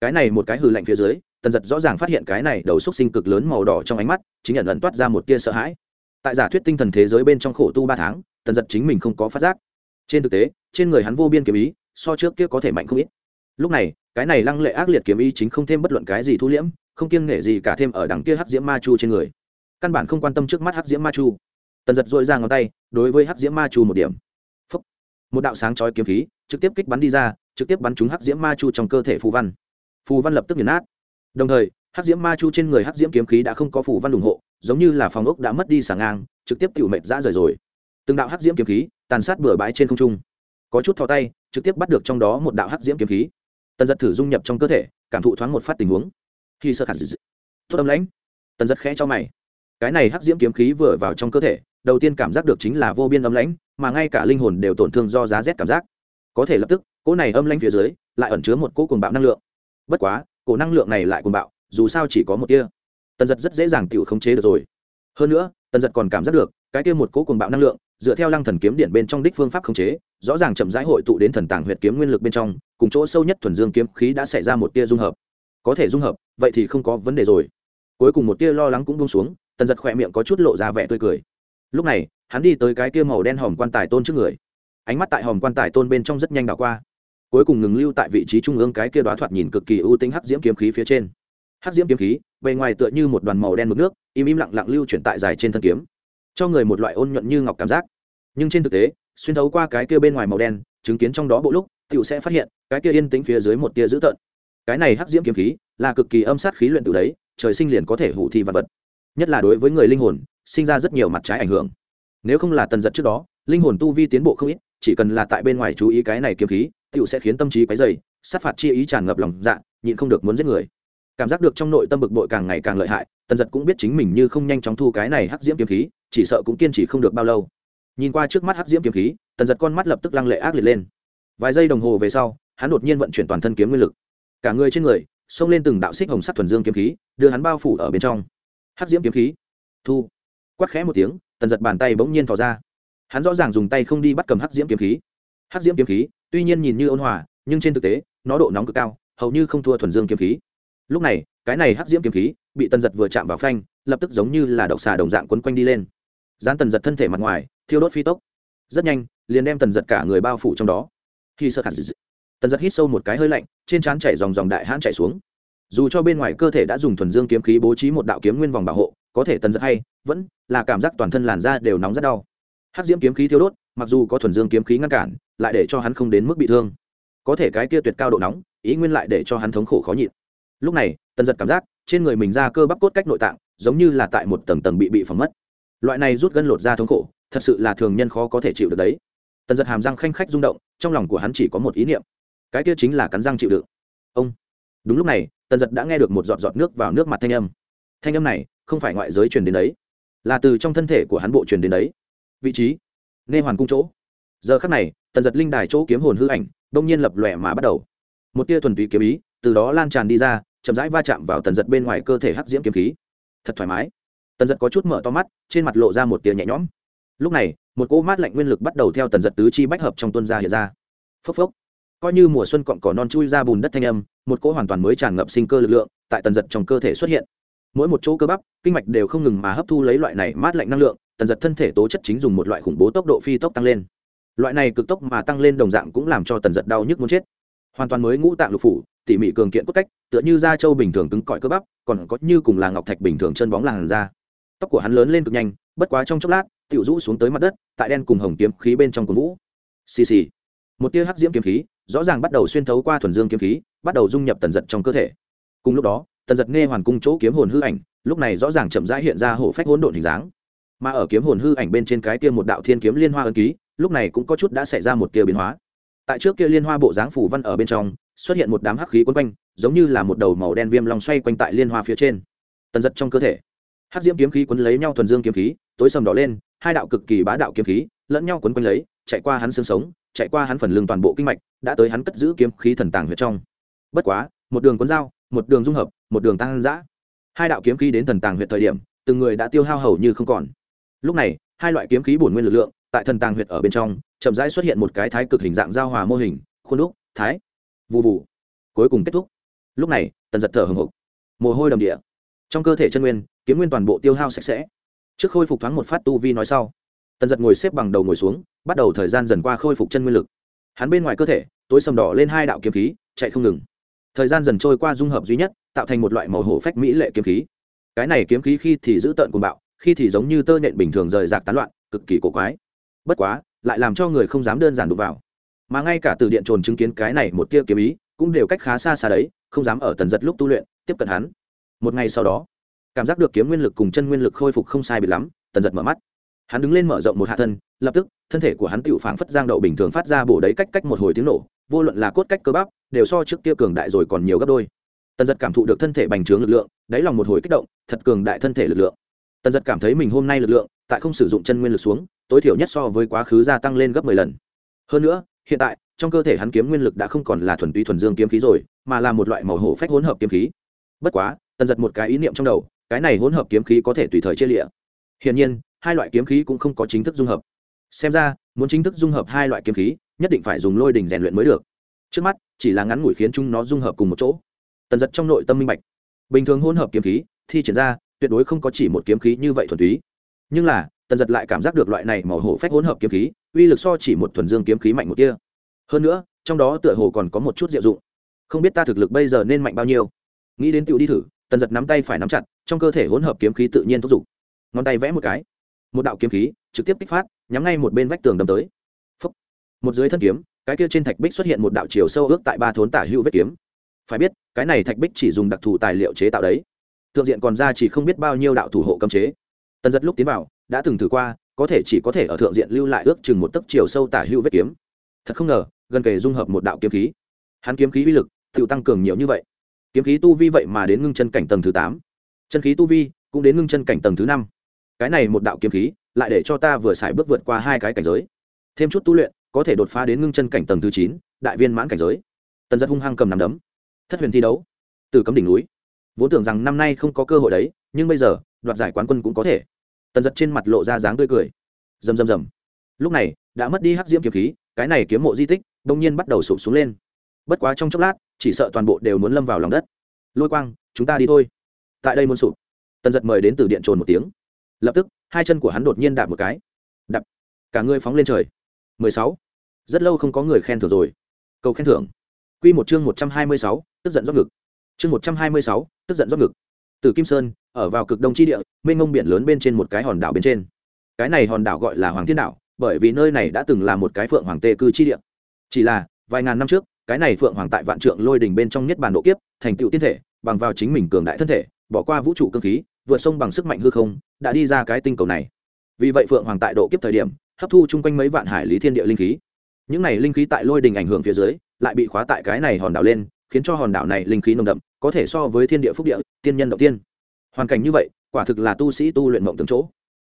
Cái này một cái hừ lạnh phía dưới tần giật rõ ràng phát hiện cái này đầu xúc sinh cực lớn màu đỏ trong ánh mắt, chính nhận ẩn toát ra một tia sợ hãi. Tại giả thuyết tinh thần thế giới bên trong khổ tu ba tháng, tần giật chính mình không có phát giác. Trên thực tế, trên người hắn vô biên kiếm ý, so trước kia có thể mạnh không ít. Lúc này, cái này lăng lệ ác liệt kiếm ý chính không thêm bất luận cái gì thu liễm, không kiêng nể gì cả thêm ở đằng kia hắc diễm ma chu trên người. Căn bản không quan tâm trước mắt hắc diễm ma chu. Tần giật dội ra ngón tay, đối với hắc diễm ma chu một điểm. Phúc. một đạo sáng chói kiếm khí, trực tiếp kích bắn đi ra, trực tiếp bắn trúng hắc diễm ma chu trong cơ thể phù văn. Phù văn lập tức nghiền nát đồng thời, hắc diễm ma chu trên người hắc diễm kiếm khí đã không có phù văn ủng hộ, giống như là phòng ốc đã mất đi sàng ngang, trực tiếp tự mệt ra rời rồi. Từng đạo hắc diễm kiếm khí tàn sát bừa bãi trên không trung. Có chút thò tay, trực tiếp bắt được trong đó một đạo hắc diễm kiếm khí. Tần giật thử dung nhập trong cơ thể, cảm thụ thoáng một phát tình huống. Khi sơ khả dị, tốt âm lãnh. Tần giật khẽ cho mày. Cái này hắc diễm kiếm khí vừa vào trong cơ thể, đầu tiên cảm giác được chính là vô biên âm lãnh, mà ngay cả linh hồn đều tổn thương do giá rét cảm giác. Có thể lập tức, cỗ này âm lãnh phía dưới, lại ẩn chứa một cỗ cuồng bạo năng lượng. Bất quá cổ năng lượng này lại cuồng bạo, dù sao chỉ có một tia. Tần giật rất dễ dàng tự khống chế được rồi. Hơn nữa, tần giật còn cảm giác được, cái kia một cỗ cuồng bạo năng lượng, dựa theo lăng thần kiếm điện bên trong đích phương pháp khống chế, rõ ràng chậm rãi hội tụ đến thần tàng huyệt kiếm nguyên lực bên trong, cùng chỗ sâu nhất thuần dương kiếm khí đã xảy ra một tia dung hợp. Có thể dung hợp, vậy thì không có vấn đề rồi. Cuối cùng một tia lo lắng cũng buông xuống, tần giật khỏe miệng có chút lộ ra vẻ tươi cười. Lúc này, hắn đi tới cái kia màu đen hòm quan tài tôn trước người. Ánh mắt tại hòm quan tài tôn bên trong rất nhanh đảo qua cuối cùng ngừng lưu tại vị trí trung ương cái kia đoá thoạt nhìn cực kỳ ưu tính hắc diễm kiếm khí phía trên. Hắc diễm kiếm khí, bề ngoài tựa như một đoàn màu đen mực nước, im im lặng lặng lưu chuyển tại dài trên thân kiếm, cho người một loại ôn nhuận như ngọc cảm giác. Nhưng trên thực tế, xuyên thấu qua cái kia bên ngoài màu đen, chứng kiến trong đó bộ lúc tựu sẽ phát hiện, cái kia yên tĩnh phía dưới một tia dữ tợn. Cái này hắc diễm kiếm khí, là cực kỳ âm sát khí luyện từ đấy, trời sinh liền có thể hủ thi vật vật. Nhất là đối với người linh hồn, sinh ra rất nhiều mặt trái ảnh hưởng. Nếu không là tần giật trước đó, linh hồn tu vi tiến bộ không ít, chỉ cần là tại bên ngoài chú ý cái này kiếm khí tựu sẽ khiến tâm trí quấy dày sát phạt chi ý tràn ngập lòng dạ nhịn không được muốn giết người. Cảm giác được trong nội tâm bực bội càng ngày càng lợi hại, tần giật cũng biết chính mình như không nhanh chóng thu cái này hắc diễm kiếm khí, chỉ sợ cũng kiên trì không được bao lâu. Nhìn qua trước mắt hắc diễm kiếm khí, tần giật con mắt lập tức lăng lệ ác liệt lên. Vài giây đồng hồ về sau, hắn đột nhiên vận chuyển toàn thân kiếm nguyên lực. Cả người trên người, xông lên từng đạo xích hồng sắc thuần dương kiếm khí, đưa hắn bao phủ ở bên trong. Hắc diễm kiếm khí. Thu. Quắc khẽ một tiếng, tần giật bàn tay bỗng nhiên thò ra. Hắn rõ ràng dùng tay không đi bắt cầm hắc diễm kiếm khí. Hắc diễm kiếm khí tuy nhiên nhìn như ôn hòa, nhưng trên thực tế, nó độ nóng cực cao, hầu như không thua thuần dương kiếm khí. Lúc này, cái này hắc diễm kiếm khí bị tần giật vừa chạm vào phanh, lập tức giống như là độc xà đồng dạng quấn quanh đi lên. Dán tần giật thân thể mặt ngoài, thiêu đốt phi tốc. Rất nhanh, liền đem tần giật cả người bao phủ trong đó. Khi sơ khả dị tần giật hít sâu một cái hơi lạnh, trên trán chảy dòng dòng đại hãn chảy xuống. Dù cho bên ngoài cơ thể đã dùng thuần dương kiếm khí bố trí một đạo kiếm nguyên vòng bảo hộ, có thể tần giật hay, vẫn là cảm giác toàn thân làn da đều nóng rất đau. Hắc diễm kiếm khí thiêu đốt, mặc dù có thuần dương kiếm khí ngăn cản lại để cho hắn không đến mức bị thương. Có thể cái kia tuyệt cao độ nóng, ý nguyên lại để cho hắn thống khổ khó nhịn. Lúc này, tần giật cảm giác, trên người mình ra cơ bắp cốt cách nội tạng, giống như là tại một tầng tầng bị bị phóng mất. Loại này rút gân lột ra thống khổ, thật sự là thường nhân khó có thể chịu được đấy. Tần giật hàm răng khanh khách rung động, trong lòng của hắn chỉ có một ý niệm. Cái kia chính là cắn răng chịu đựng. Ông! Đúng lúc này, tần giật đã nghe được một giọt giọt nước vào nước mặt thanh âm. Thanh âm này, không phải ngoại giới truyền đến đấy, là từ trong thân thể của hắn bộ truyền đến đấy. Vị trí nghe hoàn cung chỗ giờ khắc này, tần giật linh đài chỗ kiếm hồn hư ảnh, đông nhiên lập lòe mà bắt đầu. Một tia thuần túy kiếm ý, từ đó lan tràn đi ra, chậm rãi va chạm vào tần giật bên ngoài cơ thể hắc diễm kiếm khí. Thật thoải mái. Tần giật có chút mở to mắt, trên mặt lộ ra một tia nhẹ nhõm. Lúc này, một cỗ mát lạnh nguyên lực bắt đầu theo tần giật tứ chi bách hợp trong tuân ra hiện ra. Phốc phốc. Coi như mùa xuân cọn cỏ non chui ra bùn đất thanh âm, một cỗ hoàn toàn mới tràn ngập sinh cơ lực lượng tại tần giật trong cơ thể xuất hiện. Mỗi một chỗ cơ bắp, kinh mạch đều không ngừng mà hấp thu lấy loại này mát lạnh năng lượng, tần giật thân thể tố chất chính dùng một loại khủng bố tốc độ phi tốc tăng lên loại này cực tốc mà tăng lên đồng dạng cũng làm cho tần giật đau nhức muốn chết. Hoàn toàn mới ngũ tạng lục phủ, tỉ mỉ cường kiện cốt cách, tựa như da trâu bình thường cứng cỏi cơ bắp, còn có như cùng là ngọc thạch bình thường chân bóng làn da. Tóc của hắn lớn lên cực nhanh, bất quá trong chốc lát, tiểu rũ xuống tới mặt đất, tại đen cùng hồng kiếm khí bên trong cuốn vũ. Xì xì. Một tia hắc diễm kiếm khí, rõ ràng bắt đầu xuyên thấu qua thuần dương kiếm khí, bắt đầu dung nhập tần giật trong cơ thể. Cùng lúc đó, tần giật nghe hoàn cung chỗ kiếm hồn hư ảnh, lúc này rõ ràng chậm rãi hiện ra hổ phách hỗn độn hình dáng. Mà ở kiếm hồn hư ảnh bên trên cái tiêm một đạo thiên kiếm liên hoa ân ký lúc này cũng có chút đã xảy ra một tia biến hóa. Tại trước kia liên hoa bộ dáng phủ văn ở bên trong, xuất hiện một đám hắc khí quấn quanh, giống như là một đầu màu đen viêm long xoay quanh tại liên hoa phía trên. Tần giật trong cơ thể, hắc diễm kiếm khí quấn lấy nhau thuần dương kiếm khí, tối sầm đỏ lên, hai đạo cực kỳ bá đạo kiếm khí lẫn nhau quấn quanh lấy, chạy qua hắn xương sống, chạy qua hắn phần lưng toàn bộ kinh mạch, đã tới hắn cất giữ kiếm khí thần tàng huyệt trong. Bất quá, một đường cuốn dao, một đường dung hợp, một đường tăng giã hai đạo kiếm khí đến thần tàng huyệt thời điểm, từng người đã tiêu hao hầu như không còn. Lúc này, hai loại kiếm khí bổn nguyên lực lượng tại thần tàng huyệt ở bên trong, chậm rãi xuất hiện một cái thái cực hình dạng giao hòa mô hình, khuôn đúc, thái vụ vụ cuối cùng kết thúc. Lúc này, tần giật thở hồng hộc. Mồ hôi đầm địa. Trong cơ thể chân nguyên, kiếm nguyên toàn bộ tiêu hao sạch sẽ. Trước khôi phục thoáng một phát tu vi nói sau, tần giật ngồi xếp bằng đầu ngồi xuống, bắt đầu thời gian dần qua khôi phục chân nguyên lực. Hắn bên ngoài cơ thể, tối sầm đỏ lên hai đạo kiếm khí, chạy không ngừng. Thời gian dần trôi qua dung hợp duy nhất, tạo thành một loại màu hổ phách mỹ lệ kiếm khí. Cái này kiếm khí khi thì giữ tợn cuồng bạo, khi thì giống như tơ nhện bình thường rời rạc tán loạn, cực kỳ cổ quái bất quá, lại làm cho người không dám đơn giản đụng vào. Mà ngay cả từ điện trồn chứng kiến cái này một tia kiếm ý, cũng đều cách khá xa xa đấy, không dám ở tần giật lúc tu luyện, tiếp cận hắn. Một ngày sau đó, cảm giác được kiếm nguyên lực cùng chân nguyên lực khôi phục không sai biệt lắm, tần giật mở mắt. Hắn đứng lên mở rộng một hạ thân, lập tức, thân thể của hắn tựu phảng phất giang đậu bình thường phát ra bổ đấy cách cách một hồi tiếng nổ, vô luận là cốt cách cơ bắp, đều so trước kia cường đại rồi còn nhiều gấp đôi. Tần giật cảm thụ được thân thể bành trướng lực lượng, đáy lòng một hồi kích động, thật cường đại thân thể lực lượng. Tần giật cảm thấy mình hôm nay lực lượng tại không sử dụng chân nguyên lực xuống, tối thiểu nhất so với quá khứ gia tăng lên gấp mười lần. Hơn nữa, hiện tại, trong cơ thể hắn kiếm nguyên lực đã không còn là thuần túy thuần dương kiếm khí rồi, mà là một loại màu hổ phách hỗn hợp kiếm khí. Bất quá, tần giật một cái ý niệm trong đầu, cái này hỗn hợp kiếm khí có thể tùy thời chia lịa. Hiển nhiên, hai loại kiếm khí cũng không có chính thức dung hợp. Xem ra, muốn chính thức dung hợp hai loại kiếm khí, nhất định phải dùng lôi đình rèn luyện mới được. Trước mắt, chỉ là ngắn ngủi khiến chúng nó dung hợp cùng một chỗ. Tần giật trong nội tâm minh bạch. Bình thường hỗn hợp kiếm khí, thi triển ra, tuyệt đối không có chỉ một kiếm khí như vậy thuần túy nhưng là, tần giật lại cảm giác được loại này màu hổ phách hỗn hợp kiếm khí, uy lực so chỉ một thuần dương kiếm khí mạnh một kia hơn nữa, trong đó tựa hồ còn có một chút diệu dụng. Không biết ta thực lực bây giờ nên mạnh bao nhiêu. Nghĩ đến tựu đi thử, tần giật nắm tay phải nắm chặt, trong cơ thể hỗn hợp kiếm khí tự nhiên thúc giục. Ngón tay vẽ một cái. Một đạo kiếm khí, trực tiếp kích phát, nhắm ngay một bên vách tường đâm tới. Phúc. một dưới thân kiếm, cái kia trên thạch bích xuất hiện một đạo chiều sâu ước tại ba thốn tả hữu vết kiếm. Phải biết, cái này thạch bích chỉ dùng đặc thù tài liệu chế tạo đấy. Thượng diện còn ra chỉ không biết bao nhiêu đạo thủ hộ cấm chế tần giật lúc tiến vào, đã từng thử qua, có thể chỉ có thể ở thượng diện lưu lại ước chừng một tấc chiều sâu tả hữu vết kiếm. Thật không ngờ, gần kề dung hợp một đạo kiếm khí. Hắn kiếm khí uy lực tự tăng cường nhiều như vậy. Kiếm khí tu vi vậy mà đến ngưng chân cảnh tầng thứ tám. Chân khí tu vi cũng đến ngưng chân cảnh tầng thứ năm. Cái này một đạo kiếm khí, lại để cho ta vừa xài bước vượt qua hai cái cảnh giới. Thêm chút tu luyện, có thể đột phá đến ngưng chân cảnh tầng thứ chín, đại viên mãn cảnh giới. Tần giật hung hăng cầm nằm đấm. Thất huyền thi đấu. Từ cấm đỉnh núi. Vốn tưởng rằng năm nay không có cơ hội đấy, nhưng bây giờ đoạt giải quán quân cũng có thể. Tần giật trên mặt lộ ra dáng tươi cười. Rầm rầm rầm. Lúc này, đã mất đi hắc diễm kiếm khí, cái này kiếm mộ di tích, đông nhiên bắt đầu sụp xuống lên. Bất quá trong chốc lát, chỉ sợ toàn bộ đều muốn lâm vào lòng đất. Lôi quang, chúng ta đi thôi. Tại đây muốn sụp. Tần giật mời đến từ điện trồn một tiếng. Lập tức, hai chân của hắn đột nhiên đạp một cái. Đạp. Cả người phóng lên trời. 16. rất lâu không có người khen thưởng rồi. Câu khen thưởng. Q một chương một trăm hai mươi sáu, tức giận do ngực. Chương một trăm hai mươi sáu, tức giận do ngực. Từ kim sơn ở vào cực đông tri địa, mênh mông biển lớn bên trên một cái hòn đảo bên trên. Cái này hòn đảo gọi là hoàng thiên đảo, bởi vì nơi này đã từng là một cái phượng hoàng tê cư chi địa. Chỉ là, vài ngàn năm trước, cái này phượng hoàng tại vạn trượng lôi đình bên trong nhất bản độ kiếp, thành tựu tiên thể, bằng vào chính mình cường đại thân thể, bỏ qua vũ trụ cơ khí, vượt sông bằng sức mạnh hư không, đã đi ra cái tinh cầu này. Vì vậy phượng hoàng tại độ kiếp thời điểm, hấp thu chung quanh mấy vạn hải lý thiên địa linh khí. Những này linh khí tại lôi đình ảnh hưởng phía dưới, lại bị khóa tại cái này hòn đảo lên, khiến cho hòn đảo này linh khí nồng đậm, có thể so với thiên địa phúc địa, tiên nhân động tiên hoàn cảnh như vậy, quả thực là tu sĩ tu luyện mộng tưởng chỗ.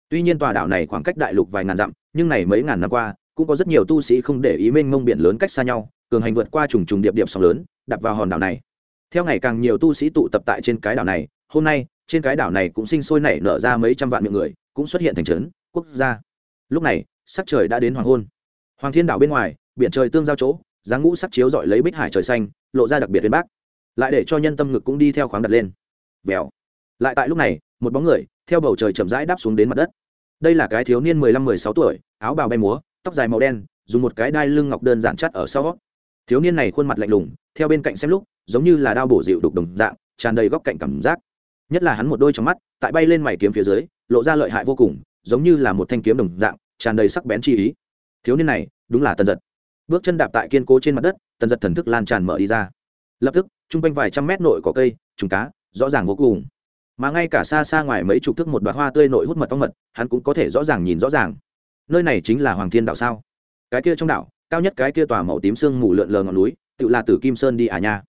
Tuy nhiên tòa đảo này khoảng cách đại lục vài ngàn dặm, nhưng này mấy ngàn năm qua, cũng có rất nhiều tu sĩ không để ý mênh mông biển lớn cách xa nhau, cường hành vượt qua trùng trùng điệp điệp sóng lớn đặt vào hòn đảo này. Theo ngày càng nhiều tu sĩ tụ tập tại trên cái đảo này, hôm nay, trên cái đảo này cũng sinh sôi nảy nở ra mấy trăm vạn miệng người, cũng xuất hiện thành trấn, quốc gia. Lúc này, sắc trời đã đến hoàng hôn. Hoàng thiên đảo bên ngoài, biển trời tương giao chỗ, dáng ngũ sắc chiếu dọi lấy bích hải trời xanh, lộ ra đặc biệt viên bác. Lại để cho nhân tâm ngực cũng đi theo khoáng đặt lên. Vèo lại tại lúc này, một bóng người, theo bầu trời chậm rãi đáp xuống đến mặt đất. Đây là cái thiếu niên mười lăm mười sáu tuổi, áo bào bay múa, tóc dài màu đen, dùng một cái đai lưng ngọc đơn giản chắt ở sau. Thiếu niên này khuôn mặt lạnh lùng, theo bên cạnh xem lúc, giống như là đao bổ dịu đục đồng dạng, tràn đầy góc cạnh cảm giác. Nhất là hắn một đôi trong mắt, tại bay lên mày kiếm phía dưới, lộ ra lợi hại vô cùng, giống như là một thanh kiếm đồng dạng, tràn đầy sắc bén chi ý. Thiếu niên này, đúng là tần giật bước chân đạp tại kiên cố trên mặt đất, tần giật thần thức lan tràn mở đi ra. Lập tức, trung quanh vài trăm mét nội có cây, trùng cá, rõ ràng vô cùng mà ngay cả xa xa ngoài mấy chục thước một đoạt hoa tươi nội hút mật ong mật, hắn cũng có thể rõ ràng nhìn rõ ràng. Nơi này chính là hoàng thiên đảo sao? Cái kia trong đảo, cao nhất cái kia tòa màu tím sương mù lượn lờ ngọn núi tự là tử kim sơn đi à nha.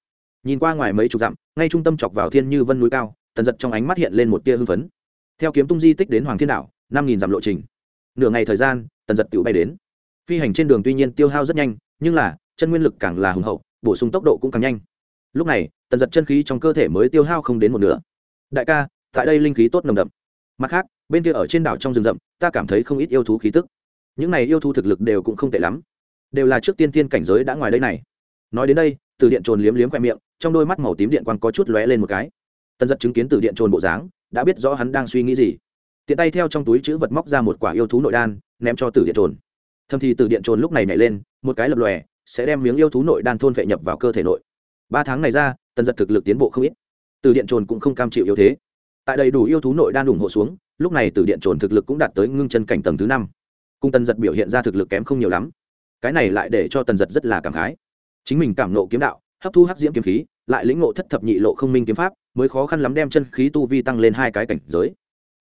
Nhìn qua ngoài mấy chục dặm, ngay trung tâm chọc vào thiên như vân núi cao, tần giật trong ánh mắt hiện lên một tia hưng phấn. Theo kiếm tung di tích đến hoàng thiên đảo, năm nghìn dặm lộ trình. Nửa ngày thời gian, tần giật tự bay đến. Phi hành trên đường tuy nhiên tiêu hao rất nhanh, nhưng là, chân nguyên lực càng là hùng hậu, bổ sung tốc độ cũng càng nhanh. Lúc này, tần giật chân khí trong cơ thể mới tiêu hao không đến một nửa đại ca, tại đây linh khí tốt nồng đậm. Mặt khác, bên kia ở trên đảo trong rừng rậm, ta cảm thấy không ít yêu thú khí tức. Những này yêu thú thực lực đều cũng không tệ lắm. Đều là trước tiên tiên cảnh giới đã ngoài đây này. Nói đến đây, từ điện trồn liếm liếm khoe miệng, trong đôi mắt màu tím điện quang có chút lóe lên một cái. Tần giật chứng kiến từ điện trồn bộ dáng, đã biết rõ hắn đang suy nghĩ gì. Tiện tay theo trong túi chữ vật móc ra một quả yêu thú nội đan, ném cho từ điện trồn. Thầm thì từ điện trồn lúc này nhảy lên, một cái lập lòe, sẽ đem miếng yêu thú nội đan thôn vệ nhập vào cơ thể nội. Ba tháng này ra, tần giật thực lực tiến bộ không ít từ điện trồn cũng không cam chịu yếu thế. Tại đầy đủ yêu thú nội đan ủng hộ xuống, lúc này từ điện trồn thực lực cũng đạt tới ngưng chân cảnh tầng thứ năm. Cung tần giật biểu hiện ra thực lực kém không nhiều lắm. Cái này lại để cho tần giật rất là cảm khái. Chính mình cảm nộ kiếm đạo, hấp thu hắc diễm kiếm khí, lại lĩnh ngộ thất thập nhị lộ không minh kiếm pháp, mới khó khăn lắm đem chân khí tu vi tăng lên hai cái cảnh giới.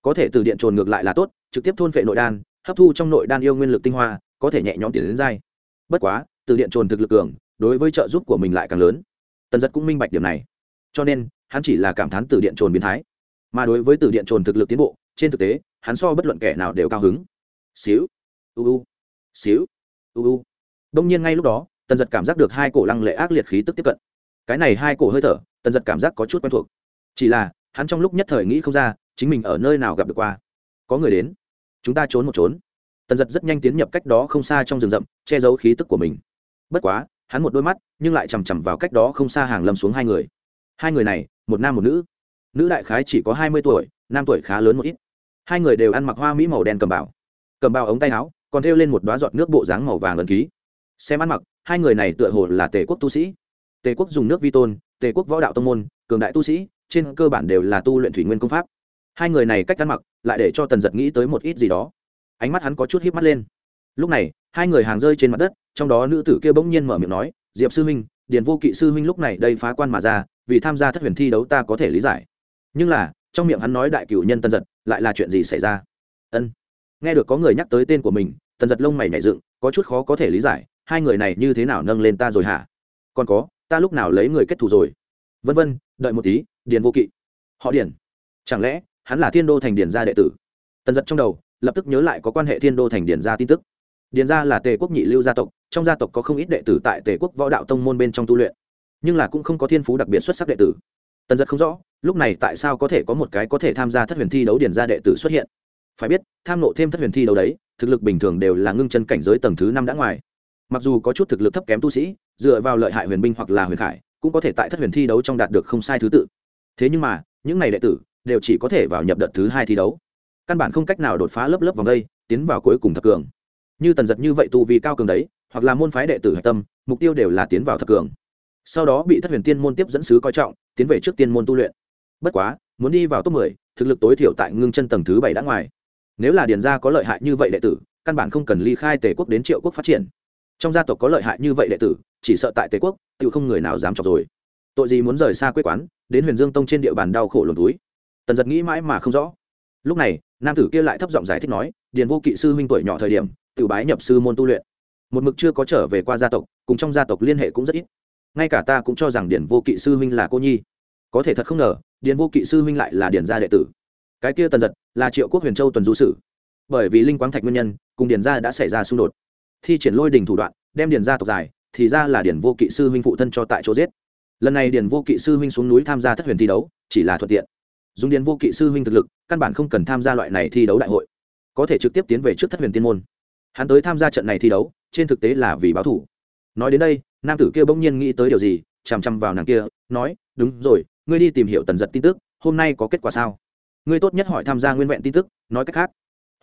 Có thể từ điện trồn ngược lại là tốt, trực tiếp thôn phệ nội đan, hấp thu trong nội đan yêu nguyên lực tinh hoa, có thể nhẹ nhõm tiền đến dai bất quá, từ điện trồn thực lực cường, đối với trợ giúp của mình lại càng lớn. Tần giật cũng minh bạch điểm này. Cho nên hắn chỉ là cảm thán từ điện trồn biến thái. Mà đối với từ điện trồn thực lực tiến bộ, trên thực tế, hắn so bất luận kẻ nào đều cao hứng. Xíu, u u, xíu, u u. Đông nhiên ngay lúc đó, tần giật cảm giác được hai cổ lăng lệ ác liệt khí tức tiếp cận. Cái này hai cổ hơi thở, tần giật cảm giác có chút quen thuộc. Chỉ là, hắn trong lúc nhất thời nghĩ không ra, chính mình ở nơi nào gặp được qua. Có người đến. Chúng ta trốn một trốn. Tần giật rất nhanh tiến nhập cách đó không xa trong rừng rậm, che giấu khí tức của mình. Bất quá, hắn một đôi mắt, nhưng lại chằm chằm vào cách đó không xa hàng lâm xuống hai người hai người này một nam một nữ. Nữ đại khái chỉ có hai mươi tuổi nam tuổi khá lớn một ít. Hai người đều ăn mặc hoa mỹ màu đen cầm bào, cầm bào ống tay áo còn thêu lên một đoá giọt nước bộ dáng màu vàng ấn ký. Xem ăn mặc hai người này tựa hồ là tề quốc tu sĩ. Tề quốc dùng nước vi tôn tề quốc võ đạo tông môn cường đại tu sĩ trên cơ bản đều là tu luyện thủy nguyên công pháp. Hai người này cách ăn mặc lại để cho tần giật nghĩ tới một ít gì đó. Ánh mắt hắn có chút híp mắt lên. Lúc này hai người hàng rơi trên mặt đất trong đó nữ tử kia bỗng nhiên mở miệng nói diệp sư huynh điền vô kỵ sư huynh lúc này đây phá quan mà ra, vì tham gia thất huyền thi đấu ta có thể lý giải. Nhưng là, trong miệng hắn nói đại cửu nhân tân giật, lại là chuyện gì xảy ra? Ân. Nghe được có người nhắc tới tên của mình tần giật lông mày nhảy dựng, có chút khó có thể lý giải, hai người này như thế nào nâng lên ta rồi hả? Còn có, ta lúc nào lấy người kết thù rồi? Vân vân, đợi một tí, điền vô kỵ. Họ điền. Chẳng lẽ, hắn là thiên đô thành điền gia đệ tử? Tần giật trong đầu, lập tức nhớ lại có quan hệ thiên đô thành điền gia tin tức. Điền gia là tề quốc nhị lưu gia tộc trong gia tộc có không ít đệ tử tại tề quốc võ đạo tông môn bên trong tu luyện, nhưng là cũng không có thiên phú đặc biệt xuất sắc đệ tử. Tần giật không rõ, lúc này tại sao có thể có một cái có thể tham gia thất huyền thi đấu điền gia đệ tử xuất hiện. Phải biết, tham nộ thêm thất huyền thi đấu đấy, thực lực bình thường đều là ngưng chân cảnh giới tầng thứ năm đã ngoài. Mặc dù có chút thực lực thấp kém tu sĩ, dựa vào lợi hại huyền binh hoặc là huyền khải, cũng có thể tại thất huyền thi đấu trong đạt được không sai thứ tự. Thế nhưng mà, những này đệ tử đều chỉ có thể vào nhập đợt thứ hai thi đấu. Căn bản không cách nào đột phá lớp lớp vòng đây, tiến vào cuối cùng thập cường. Như tần giật như vậy tu vì cao cường đấy hoặc là môn phái đệ tử hạch tâm, mục tiêu đều là tiến vào thập cường. Sau đó bị thất huyền tiên môn tiếp dẫn sứ coi trọng, tiến về trước tiên môn tu luyện. Bất quá, muốn đi vào top mười, thực lực tối thiểu tại ngưng chân tầng thứ bảy đã ngoài. Nếu là điền gia có lợi hại như vậy đệ tử, căn bản không cần ly khai tề quốc đến triệu quốc phát triển. Trong gia tộc có lợi hại như vậy đệ tử, chỉ sợ tại tề quốc, tự không người nào dám chọc rồi. Tội gì muốn rời xa quê quán, đến huyền dương tông trên địa bàn đau khổ lồn túi. Tần giật nghĩ mãi mà không rõ. Lúc này, nam tử kia lại thấp giọng giải thích nói, điền vô kỵ sư huynh tuổi nhỏ thời điểm, tự bái nhập sư môn tu luyện một mực chưa có trở về qua gia tộc, cùng trong gia tộc liên hệ cũng rất ít. Ngay cả ta cũng cho rằng điền vô kỵ sư huynh là cô nhi. Có thể thật không ngờ, điền vô kỵ sư huynh lại là điền gia đệ tử. Cái kia tần giật, là triệu quốc huyền châu tuần du sử. Bởi vì linh quáng thạch nguyên nhân, cùng điền gia đã xảy ra xung đột. Thi triển lôi đình thủ đoạn, đem điền gia tộc dài thì ra là điền vô kỵ sư huynh phụ thân cho tại chỗ giết. Lần này điền vô kỵ sư huynh xuống núi tham gia thất huyền thi đấu, chỉ là thuận tiện. Dùng điền vô kỵ sư huynh thực lực, căn bản không cần tham gia loại này thi đấu đại hội. Có thể trực tiếp tiến về trước thất huyền tiên môn. Hắn tới tham gia trận này thi đấu trên thực tế là vì báo thủ. Nói đến đây, nam tử kia bỗng nhiên nghĩ tới điều gì, chằm chằm vào nàng kia, nói, đúng rồi, ngươi đi tìm hiểu tần giật tin tức, hôm nay có kết quả sao? Ngươi tốt nhất hỏi tham gia nguyên vẹn tin tức, nói cách khác.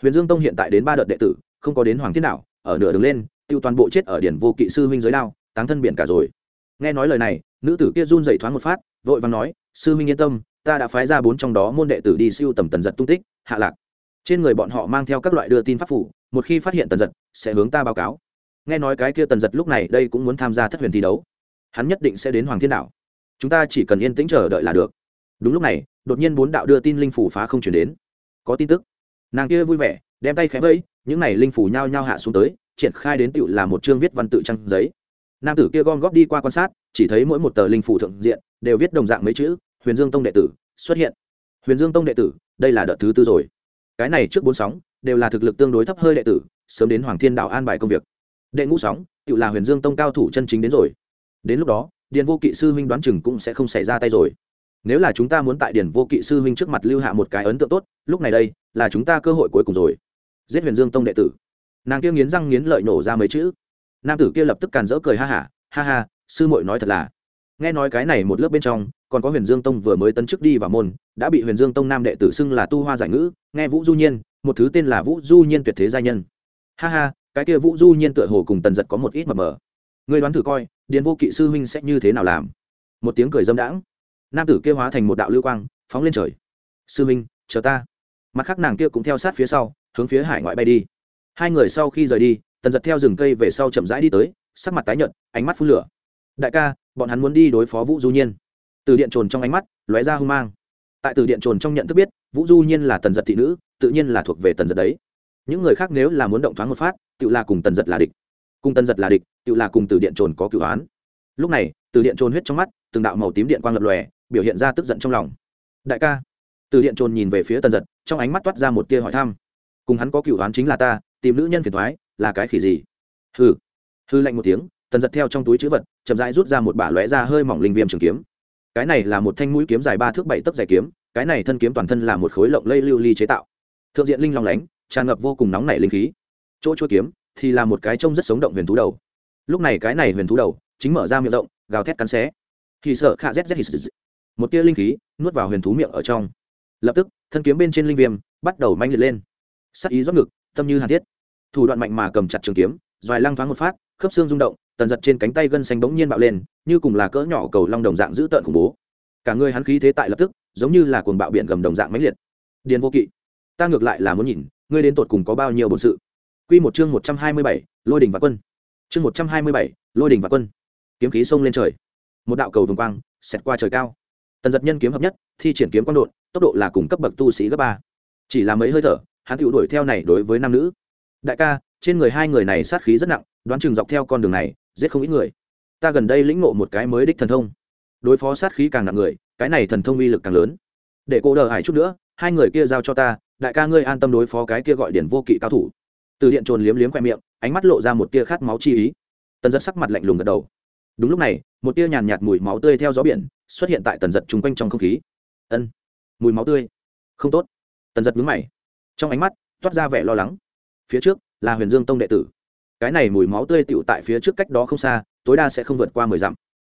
Huyền dương tông hiện tại đến ba đợt đệ tử, không có đến hoàng thiên đạo, ở nửa đường lên, tiêu toàn bộ chết ở điển vô kỵ sư huynh giới đao, táng thân biển cả rồi. Nghe nói lời này, nữ tử kia run dậy thoáng một phát, vội vàng nói, sư huynh yên tâm, ta đã phái ra bốn trong đó môn đệ tử đi siêu tầm tần giật tung tích, hạ lạc. Trên người bọn họ mang theo các loại đưa tin pháp phủ, một khi phát hiện tần giật, sẽ hướng ta báo cáo nghe nói cái kia tần giật lúc này đây cũng muốn tham gia thất huyền thi đấu. Hắn nhất định sẽ đến hoàng thiên đạo chúng ta chỉ cần yên tĩnh chờ đợi là được. Đúng lúc này, đột nhiên bốn đạo đưa tin linh phủ phá không chuyển đến. Có tin tức. Nàng kia vui vẻ, đem tay khẽ vẫy, những này linh phủ nhao nhao hạ xuống tới, triển khai đến tựu là một chương viết văn tự trang giấy. Nam tử kia gom góp đi qua quan sát, chỉ thấy mỗi một tờ linh phủ thượng diện đều viết đồng dạng mấy chữ, huyền dương tông đệ tử, xuất hiện. Huyền dương tông đệ tử, đây là đợt thứ tư rồi. Cái này trước bốn sóng đều là thực lực tương đối thấp hơi đệ tử, sớm đến hoàng thiên đạo an bài công việc đệ ngũ sóng, tự là huyền dương tông cao thủ chân chính đến rồi. Đến lúc đó, điền vô kỵ sư huynh đoán chừng cũng sẽ không xảy ra tay rồi. Nếu là chúng ta muốn tại điền vô kỵ sư huynh trước mặt lưu hạ một cái ấn tượng tốt, lúc này đây là chúng ta cơ hội cuối cùng rồi. Giết huyền dương tông đệ tử. Nàng kia nghiến răng nghiến lợi nổ ra mấy chữ. Nam tử kia lập tức càn rỡ cười ha hả ha ha, sư muội nói thật là. Nghe nói cái này một lớp bên trong, còn có huyền dương tông vừa mới tấn chức đi vào môn, đã bị huyền dương tông nam đệ tử xưng là tu hoa giải ngữ, nghe vũ du nhiên, một thứ tên là vũ du nhiên tuyệt thế gia nhân. Ha ha cái kia vũ du nhiên tựa hồ cùng tần giật có một ít mập mờ. Người đoán thử coi, điền vô kỵ sư huynh sẽ như thế nào làm? Một tiếng cười dâm đãng. Nam tử kia hóa thành một đạo lưu quang, phóng lên trời. Sư huynh, chờ ta. Mặt khác nàng kia cũng theo sát phía sau, hướng phía hải ngoại bay đi. Hai người sau khi rời đi, tần giật theo rừng cây về sau chậm rãi đi tới, sắc mặt tái nhợt, ánh mắt phun lửa. Đại ca, bọn hắn muốn đi đối phó vũ du nhiên. Từ điện trồn trong ánh mắt, lóe ra hung mang. Tại từ điện trồn trong nhận thức biết, vũ du nhiên là tần giật thị nữ, tự nhiên là thuộc về tần giật đấy những người khác nếu là muốn động thoáng một phát tự là cùng tần giật là địch. Cùng tần giật là địch tự là cùng từ điện trồn có cửu án lúc này, từ điện trồn huyết trong mắt, từng đạo màu tím điện quang lập lòe, biểu hiện ra tức giận trong lòng. Đại ca. Từ điện trồn nhìn về phía tần giật, trong ánh mắt toát ra một tia hỏi thăm. Cùng hắn có cửu án chính là ta, tìm nữ nhân phiền thoái, là cái khỉ gì? Hừ. Hư lạnh một tiếng, tần giật theo trong túi chữ vật, chậm rãi rút ra một bả lóe ra hơi mỏng linh viêm trường kiếm. Cái này là một thanh mũi kiếm dài ba thước bảy tấc dài kiếm, cái này thân kiếm toàn thân là một khối lộng lây lưu ly chế tạo. Thượng diện linh long lánh tràn ngập vô cùng nóng nảy linh khí. Chỗ chua kiếm thì là một cái trông rất sống động huyền thú đầu. Lúc này cái này huyền thú đầu chính mở ra miệng rộng, gào thét cắn xé. Thì sợ khạ z z một tia linh khí nuốt vào huyền thú miệng ở trong. Lập tức, thân kiếm bên trên linh viêm bắt đầu manh liệt lên. Sắc ý rót ngực, tâm như hàn thiết. Thủ đoạn mạnh mà cầm chặt trường kiếm doài lăng thoáng một phát, khớp xương rung động, tần giật trên cánh tay gân xanh bỗng nhiên bạo lên, như cùng là cỡ nhỏ cầu long đồng dạng dữ tợn khủng bố. Cả người hắn khí thế tại lập tức, giống như là cuồng bạo biển gầm đồng dạng mãnh liệt. Điền vô kỵ ta ngược lại là muốn nhìn ngươi đến tột cùng có bao nhiêu bổn sự. Quy một chương một trăm hai mươi bảy, lôi đỉnh và quân. Chương một trăm hai mươi bảy, lôi đỉnh và quân. Kiếm khí xông lên trời. Một đạo cầu vồng quang xẹt qua trời cao. Tần giật nhân kiếm hợp nhất thi triển kiếm quang đột tốc độ là cùng cấp bậc tu sĩ cấp ba. Chỉ là mấy hơi thở hắn tự đuổi theo này đối với nam nữ. Đại ca trên người hai người này sát khí rất nặng đoán chừng dọc theo con đường này giết không ít người. Ta gần đây lĩnh ngộ một cái mới đích thần thông. Đối phó sát khí càng nặng người cái này thần thông uy lực càng lớn. Để cô đờ hải chút nữa hai người kia giao cho ta đại ca ngươi an tâm đối phó cái kia gọi điển vô kỵ cao thủ. Từ điện trồn liếm liếm khoe miệng, ánh mắt lộ ra một tia khát máu chi ý. Tần giật sắc mặt lạnh lùng gật đầu. Đúng lúc này, một tia nhàn nhạt mùi máu tươi theo gió biển xuất hiện tại tần giật chung quanh trong không khí. Ân, mùi máu tươi. Không tốt. Tần giật mướn mày. Trong ánh mắt toát ra vẻ lo lắng. Phía trước là huyền dương tông đệ tử. Cái này mùi máu tươi tựu tại phía trước cách đó không xa, tối đa sẽ không vượt qua mười dặm.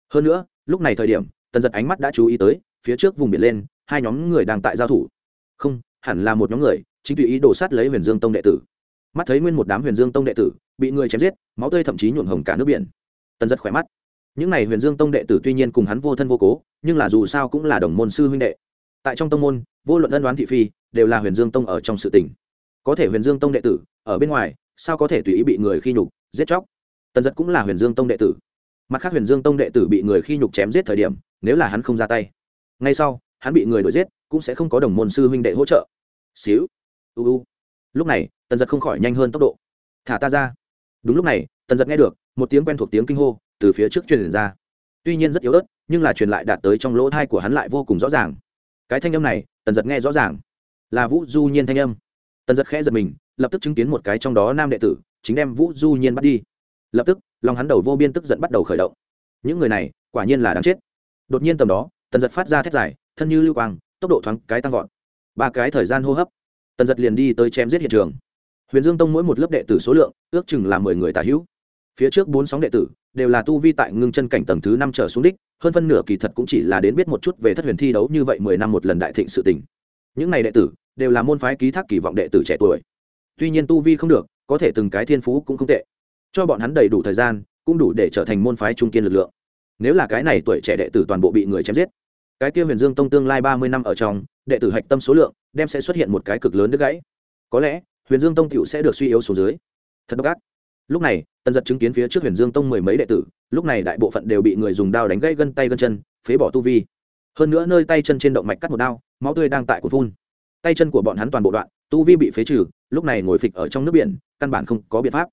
Hơn nữa, lúc này thời điểm, tần giật ánh mắt đã chú ý tới, phía trước vùng biển lên, hai nhóm người đang tại giao thủ. Không hẳn là một nhóm người, chính tùy ý đổ sát lấy huyền dương tông đệ tử. Mắt thấy nguyên một đám huyền dương tông đệ tử bị người chém giết, máu tươi thậm chí nhuộm hồng cả nước biển. Tần giật khỏe mắt. Những n à y huyền dương tông đệ tử tuy nhiên cùng hắn vô thân vô cố, nhưng là dù sao cũng là đồng môn sư huynh đệ. Tại trong tông môn, vô luận ân đoán thị phi, đều là huyền dương tông ở trong sự tình. có thể huyền dương tông đệ tử ở bên ngoài, sao có thể tùy ý bị người khi nhục, giết chóc? Tần giật cũng là huyền dương tông đệ tử. Mặt khác huyền dương tông đệ tử bị người khi nhục chém giết thời điểm, nếu là hắn không ra tay, ngay sau hắn bị người đuổi giết, cũng sẽ không có đồng môn sư huynh đệ hỗ trợ. Xíu. U u. Lúc này, tần giật không khỏi nhanh hơn tốc độ. Thả ta ra. Đúng lúc này, tần giật nghe được một tiếng quen thuộc tiếng kinh hô từ phía trước truyền ra. Tuy nhiên rất yếu ớt, nhưng là truyền lại đạt tới trong lỗ thai của hắn lại vô cùng rõ ràng. Cái thanh âm này, tần giật nghe rõ ràng. Là vũ du nhiên thanh âm. Tần giật khẽ giật mình, lập tức chứng kiến một cái trong đó nam đệ tử, chính đem vũ du nhiên bắt đi. Lập tức, lòng hắn đầu vô biên tức giận bắt đầu khởi động. Những người này, quả nhiên là đáng chết. Đột nhiên tầm đó, tần giật phát ra thét dài thân như lưu quang, tốc độ thoáng cái tăng vọt. Ba cái thời gian hô hấp, tần giật liền đi tới chém giết hiện trường. Huyền dương tông mỗi một lớp đệ tử số lượng, ước chừng là mười người tả hữu. Phía trước bốn sóng đệ tử đều là tu vi tại ngưng chân cảnh tầng thứ năm trở xuống đích, hơn phân nửa kỳ thật cũng chỉ là đến biết một chút về thất huyền thi đấu như vậy mười năm một lần đại thịnh sự tình. Những n à y đệ tử đều là môn phái ký thác kỳ vọng đệ tử trẻ tuổi. Tuy nhiên tu vi không được, có thể từng cái thiên phú cũng không tệ. Cho bọn hắn đầy đủ thời gian, cũng đủ để trở thành môn phái trung kiên lực lượng. Nếu là cái này tuổi trẻ đệ tử toàn bộ bị người chém giết cái kia huyền dương tông tương lai ba mươi năm ở trong, đệ tử hạch tâm số lượng đem sẽ xuất hiện một cái cực lớn đứt gãy. Có lẽ, huyền dương tông cựu sẽ được suy yếu số dưới. Thật độc ác. Lúc này, tần giật chứng kiến phía trước huyền dương tông mười mấy đệ tử, lúc này đại bộ phận đều bị người dùng đao đánh gãy gân tay gân chân, phế bỏ tu vi. Hơn nữa nơi tay chân trên động mạch cắt một đao, máu tươi đang tại của phun. Tay chân của bọn hắn toàn bộ đoạn, tu vi bị phế trừ, lúc này ngồi phịch ở trong nước biển, căn bản không có biện pháp.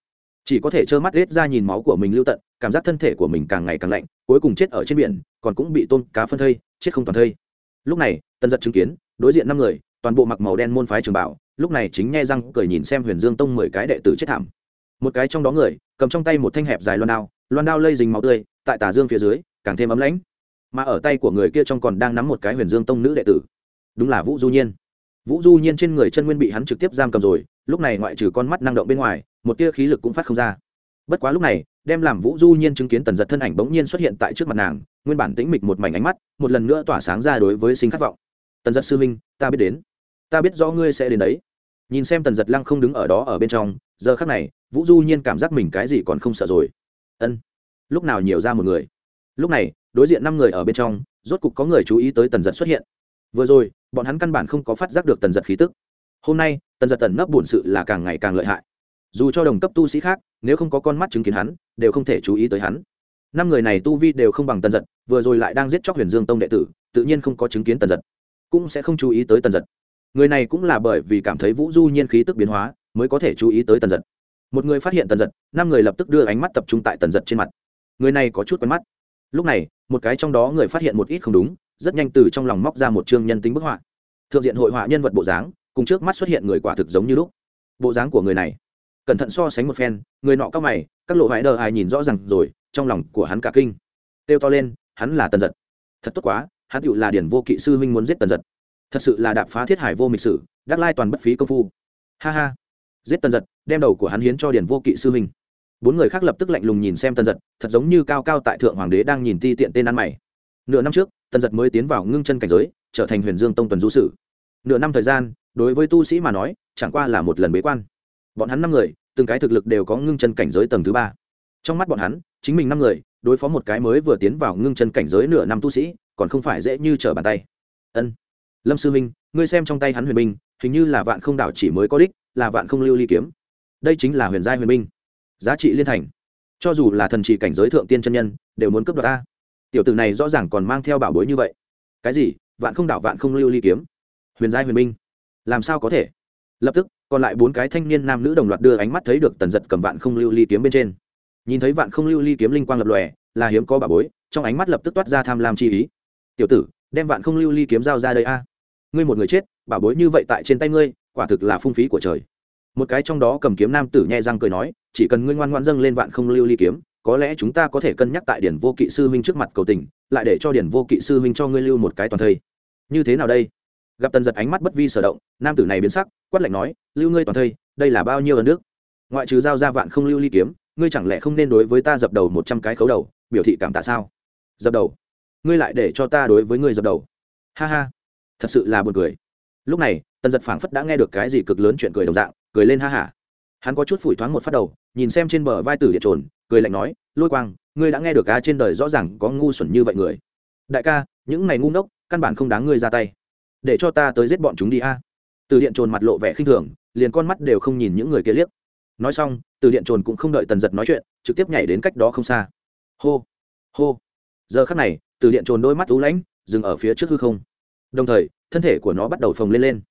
Chỉ có thể trơ mắt rết ra nhìn máu của mình lưu tận, cảm giác thân thể của mình càng ngày càng lạnh, cuối cùng chết ở trên biển, còn cũng bị tôn cá phân thây chết không toàn thây. Lúc này tân giật chứng kiến, đối diện năm người, toàn bộ mặc màu đen môn phái trường bảo, lúc này chính nghe răng cười nhìn xem huyền dương tông mười cái đệ tử chết thảm. Một cái trong đó người, cầm trong tay một thanh hẹp dài loan đao loan đao lây dính máu tươi, tại tà dương phía dưới, càng thêm ấm lãnh. Mà ở tay của người kia trong còn đang nắm một cái huyền dương tông nữ đệ tử. Đúng là vũ du nhiên. Vũ du nhiên trên người chân nguyên bị hắn trực tiếp giam cầm rồi, lúc này ngoại trừ con mắt năng động bên ngoài, một tia khí lực cũng phát không ra bất quá lúc này, đem làm vũ du nhiên chứng kiến tần giật thân ảnh bỗng nhiên xuất hiện tại trước mặt nàng, nguyên bản tĩnh mịch một mảnh ánh mắt, một lần nữa tỏa sáng ra đối với sinh khát vọng. Tần giật sư minh ta biết đến. Ta biết rõ ngươi sẽ đến đấy. Nhìn xem tần giật lăng không đứng ở đó ở bên trong, giờ khác này, vũ du nhiên cảm giác mình cái gì còn không sợ rồi. Ân. Lúc nào nhiều ra một người. Lúc này, đối diện năm người ở bên trong, rốt cục có người chú ý tới tần giật xuất hiện. Vừa rồi, bọn hắn căn bản không có phát giác được tần giật khí tức. Hôm nay, tần giật tần nấp bổn sự là càng ngày càng lợi hại. Dù cho đồng cấp tu sĩ khác nếu không có con mắt chứng kiến hắn, đều không thể chú ý tới hắn. Năm người này tu vi đều không bằng tần giật, vừa rồi lại đang giết chóc huyền dương tông đệ tử, tự nhiên không có chứng kiến tần giật, cũng sẽ không chú ý tới tần giật. Người này cũng là bởi vì cảm thấy vũ du nhiên khí tức biến hóa, mới có thể chú ý tới tần giật. Một người phát hiện tần giật, năm người lập tức đưa ánh mắt tập trung tại tần giật trên mặt. Người này có chút quen mắt. Lúc này, một cái trong đó người phát hiện một ít không đúng, rất nhanh từ trong lòng móc ra một chương nhân tính bức họa. Thượng diện hội họa nhân vật bộ dáng, cùng trước mắt xuất hiện người quả thực giống như lúc. Bộ dáng của người này cẩn thận so sánh một phen, người nọ cao mày, các lộ vải đờ ai nhìn rõ ràng rồi, trong lòng của hắn cả kinh. Têu to lên, hắn là tần giật. Thật tốt quá, hắn tựu là điển vô kỵ sư huynh muốn giết tần giật. Thật sự là đạp phá thiết hải vô mịch sử, đắc lai toàn bất phí công phu. Ha ha. Giết tần giật, đem đầu của hắn hiến cho điển vô kỵ sư huynh. Bốn người khác lập tức lạnh lùng nhìn xem tần giật, thật giống như cao cao tại thượng hoàng đế đang nhìn ti tiện tên ăn mày. Nửa năm trước, tần giật mới tiến vào ngưng chân cảnh giới, trở thành huyền dương tông tuần du sử. Nửa năm thời gian, đối với tu sĩ mà nói, chẳng qua là một lần bế quan bọn hắn năm người, từng cái thực lực đều có ngưng chân cảnh giới tầng thứ ba. Trong mắt bọn hắn, chính mình năm người, đối phó một cái mới vừa tiến vào ngưng chân cảnh giới nửa năm tu sĩ, còn không phải dễ như trở bàn tay. Ân. Lâm sư minh, ngươi xem trong tay hắn huyền binh, hình như là vạn không đảo chỉ mới có đích, là vạn không lưu ly kiếm. Đây chính là huyền giai huyền binh. Giá trị liên thành. Cho dù là thần trị cảnh giới thượng tiên chân nhân, đều muốn cướp đoạt ta. Tiểu tử này rõ ràng còn mang theo bảo bối như vậy. Cái gì? Vạn không đảo, vạn không lưu ly kiếm. Huyền giai huyền binh. Làm sao có thể? Lập tức, còn lại bốn cái thanh niên nam nữ đồng loạt đưa ánh mắt thấy được tần giật cầm vạn không lưu ly kiếm bên trên. Nhìn thấy vạn không lưu ly kiếm linh quang lập lòe, là hiếm có bà bối, trong ánh mắt lập tức toát ra tham lam chi ý. Tiểu tử, đem vạn không lưu ly kiếm giao ra đây a. Ngươi một người chết, bà bối như vậy tại trên tay ngươi, quả thực là phung phí của trời. Một cái trong đó cầm kiếm nam tử nhẹ răng cười nói, chỉ cần ngươi ngoan ngoan dâng lên vạn không lưu ly kiếm, có lẽ chúng ta có thể cân nhắc tại điển vô kỵ sư huynh trước mặt cầu tình, lại để cho điển vô kỵ sư huynh cho ngươi lưu một cái toàn thây. Như thế nào đây? Gặp tần giật ánh mắt bất vi sở động, nam tử này biến sắc, quát lạnh nói, lưu ngươi toàn thây, đây là bao nhiêu ở nước ngoại trừ giao ra vạn không lưu ly kiếm, ngươi chẳng lẽ không nên đối với ta dập đầu một trăm cái khấu đầu, biểu thị cảm tạ sao? Dập đầu? Ngươi lại để cho ta đối với ngươi dập đầu? Ha ha, thật sự là buồn cười. Lúc này, tần giật phảng phất đã nghe được cái gì cực lớn chuyện cười đồng dạng, cười lên ha hả hắn có chút phủi thoáng một phát đầu, nhìn xem trên bờ vai tử điện trồn, cười lạnh nói, lôi quang, ngươi đã nghe được ca trên đời rõ ràng có ngu xuẩn như vậy người. Đại ca, những này ngu ngốc, căn bản không đáng ngươi ra tay để cho ta tới giết bọn chúng đi a. Từ điện trồn mặt lộ vẻ khinh thường, liền con mắt đều không nhìn những người kia liếc. Nói xong, từ điện trồn cũng không đợi tần giật nói chuyện, trực tiếp nhảy đến cách đó không xa. Hô hô. Giờ khắc này, từ điện trồn đôi mắt ú lãnh, dừng ở phía trước hư không. Đồng thời, thân thể của nó bắt đầu phồng lên lên.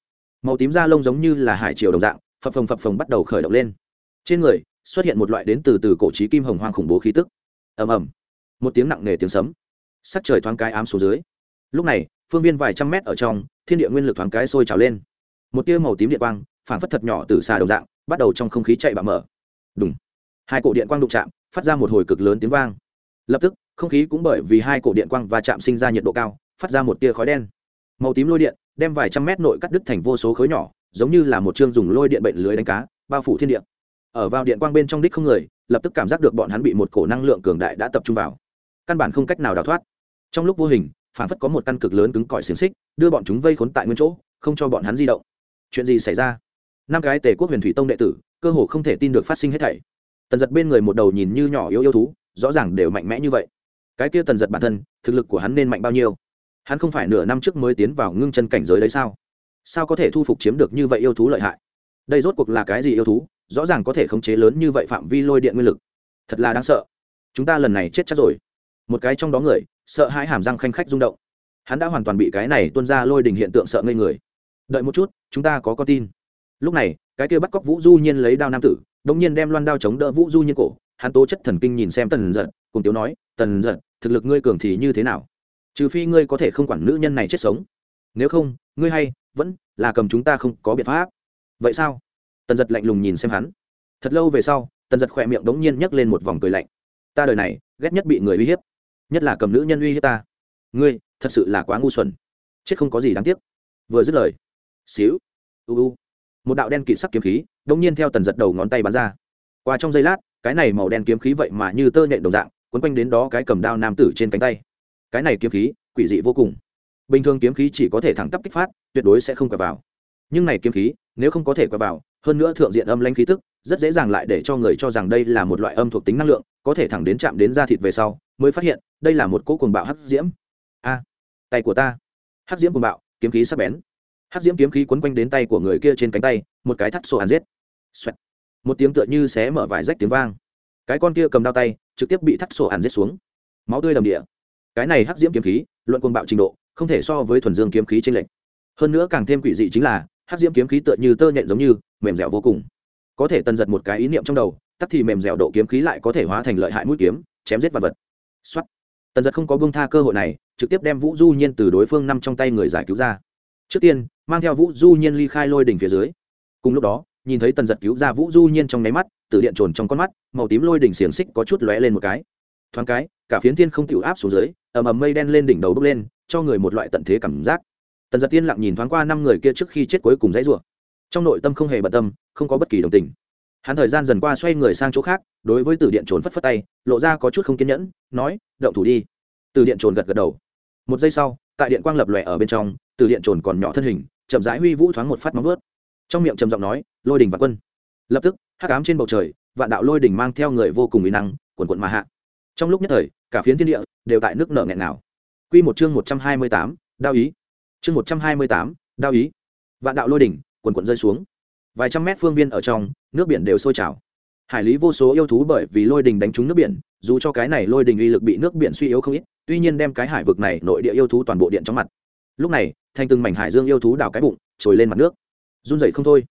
Màu tím da lông giống như là hải triều đồng dạng, phập phồng phập phồng bắt đầu khởi động lên. Trên người, xuất hiện một loại đến từ từ cổ trí kim hồng hoang khủng bố khí tức. Ầm ầm. Một tiếng nặng nề tiếng sấm. Sắc trời thoáng cái ám xuống dưới lúc này, phương viên vài trăm mét ở trong, thiên địa nguyên lực thoáng cái sôi trào lên. Một tia màu tím điện quang phản phất thật nhỏ từ xa đồng dạng, bắt đầu trong không khí chạy bạo mở đúng hai cổ điện quang đụng chạm, phát ra một hồi cực lớn tiếng vang. Lập tức, không khí cũng bởi vì hai cổ điện quang và chạm sinh ra nhiệt độ cao, phát ra một tia khói đen. Màu tím lôi điện, đem vài trăm mét nội cắt đứt thành vô số khối nhỏ, giống như là một chương dùng lôi điện bệnh lưới đánh cá, bao phủ thiên địa. Ở vào điện quang bên trong đích không người, lập tức cảm giác được bọn hắn bị một cổ năng lượng cường đại đã tập trung vào. Căn bản không cách nào đào thoát. Trong lúc vô hình phản phất có một căn cực lớn cứng cỏi xiềng xích, đưa bọn chúng vây khốn tại nguyên chỗ, không cho bọn hắn di động. Chuyện gì xảy ra? Năm cái tề quốc huyền thủy tông đệ tử, cơ hồ không thể tin được phát sinh hết thảy. Tần giật bên người một đầu nhìn như nhỏ yếu yêu thú, rõ ràng đều mạnh mẽ như vậy. Cái kia tần giật bản thân, thực lực của hắn nên mạnh bao nhiêu? Hắn không phải nửa năm trước mới tiến vào ngưng chân cảnh giới đấy sao? Sao có thể thu phục chiếm được như vậy yêu thú lợi hại? Đây rốt cuộc là cái gì yêu thú? Rõ ràng có thể khống chế lớn như vậy phạm vi lôi điện nguyên lực. Thật là đáng sợ. Chúng ta lần này chết chắc rồi. Một cái trong đó người sợ hãi hàm răng khanh khách rung động. Hắn đã hoàn toàn bị cái này tuôn ra lôi đình hiện tượng sợ ngây người. Đợi một chút, chúng ta có con tin. Lúc này, cái kia bắt cóc vũ du nhiên lấy đao nam tử, đống nhiên đem loan đao chống đỡ vũ du nhiên cổ. Hắn tố chất thần kinh nhìn xem tần giật cùng tiếu nói, tần giật thực lực ngươi cường thì như thế nào? Trừ phi ngươi có thể không quản nữ nhân này chết sống. Nếu không, ngươi hay vẫn là cầm chúng ta không có biện pháp. Vậy sao? Tần giật lạnh lùng nhìn xem hắn. Thật lâu về sau, tần giật khỏe miệng đống nhiên nhấc lên một vòng cười lạnh. Ta đời này ghét nhất bị người uy hiếp nhất là cầm nữ nhân uy hiếp ta. Ngươi, thật sự là quá ngu xuẩn. Chết không có gì đáng tiếc. Vừa dứt lời, xíu, u u, một đạo đen kỵ sắc kiếm khí đống nhiên theo tần giật đầu ngón tay bắn ra. Qua trong giây lát, cái này màu đen kiếm khí vậy mà như tơ nhện đồng dạng, quấn quanh đến đó cái cầm đao nam tử trên cánh tay. Cái này kiếm khí, quỷ dị vô cùng. Bình thường kiếm khí chỉ có thể thẳng tắp kích phát, tuyệt đối sẽ không quẹt vào. Nhưng này kiếm khí, nếu không có thể quẹt vào, hơn nữa thượng diện âm lãnh khí tức, rất dễ dàng lại để cho người cho rằng đây là một loại âm thuộc tính năng lượng có thể thẳng đến chạm đến da thịt về sau, mới phát hiện, đây là một cỗ cuồng bạo hắc diễm. A, tay của ta. Hắc diễm cuồng bạo, kiếm khí sắc bén. Hắc diễm kiếm khí quấn quanh đến tay của người kia trên cánh tay, một cái thắt sổ hàn giết. Xoẹt. một tiếng tựa như xé mở vải rách tiếng vang. Cái con kia cầm đao tay, trực tiếp bị thắt sổ hàn giết xuống. Máu tươi đầm địa. Cái này hắc diễm kiếm khí, luận cuồng bạo trình độ, không thể so với thuần dương kiếm khí trên lệnh hơn nữa càng thêm quỷ dị chính là, hắc diễm kiếm khí tựa như tơ nhện giống như, mềm dẻo vô cùng. Có thể tần giật một cái ý niệm trong đầu tắc thì mềm dẻo độ kiếm khí lại có thể hóa thành lợi hại mũi kiếm, chém giết vật vật. Xuất tần giật không có bông tha cơ hội này, trực tiếp đem vũ du nhiên từ đối phương nằm trong tay người giải cứu ra. Trước tiên, mang theo vũ du nhiên ly khai lôi đỉnh phía dưới. Cùng lúc đó, nhìn thấy tần giật cứu ra vũ du nhiên trong nháy mắt từ điện trồn trong con mắt, màu tím lôi đỉnh xiềng xích có chút lóe lên một cái. Thoáng cái, cả phiến thiên không tiểu áp xuống dưới, ầm ầm mây đen lên đỉnh đầu bốc lên, cho người một loại tận thế cảm giác. Tần giật tiên lặng nhìn thoáng qua năm người kia trước khi chết cuối cùng dãy rủa. Trong nội tâm không hề bận tâm, không có bất kỳ đồng tình hắn thời gian dần qua xoay người sang chỗ khác, đối với tử điện trồn phất phất tay, lộ ra có chút không kiên nhẫn, nói, động thủ đi. Từ điện trồn gật gật đầu. Một giây sau, tại điện quang lập lòe ở bên trong, từ điện trồn còn nhỏ thân hình, chậm rãi huy vũ thoáng một phát móng vớt trong miệng trầm giọng nói, lôi đình và quân. Lập tức, hắc ám trên bầu trời, vạn đạo lôi đình mang theo người vô cùng uy năng, quần quận mà hạ. Trong lúc nhất thời, cả phiến thiên địa đều tại nước nở nghẹn nào quy một chương một trăm hai mươi tám, đao ý. Chương một trăm hai mươi tám, đao ý. Vạn đạo lôi đỉnh quần quận rơi xuống vài trăm mét phương viên ở trong, nước biển đều sôi trào. Hải lý vô số yêu thú bởi vì lôi đình đánh trúng nước biển, dù cho cái này lôi đình uy lực bị nước biển suy yếu không ít, tuy nhiên đem cái hải vực này nội địa yêu thú toàn bộ điện trong mặt. Lúc này, thành từng mảnh hải dương yêu thú đào cái bụng, trồi lên mặt nước. Run dậy không thôi.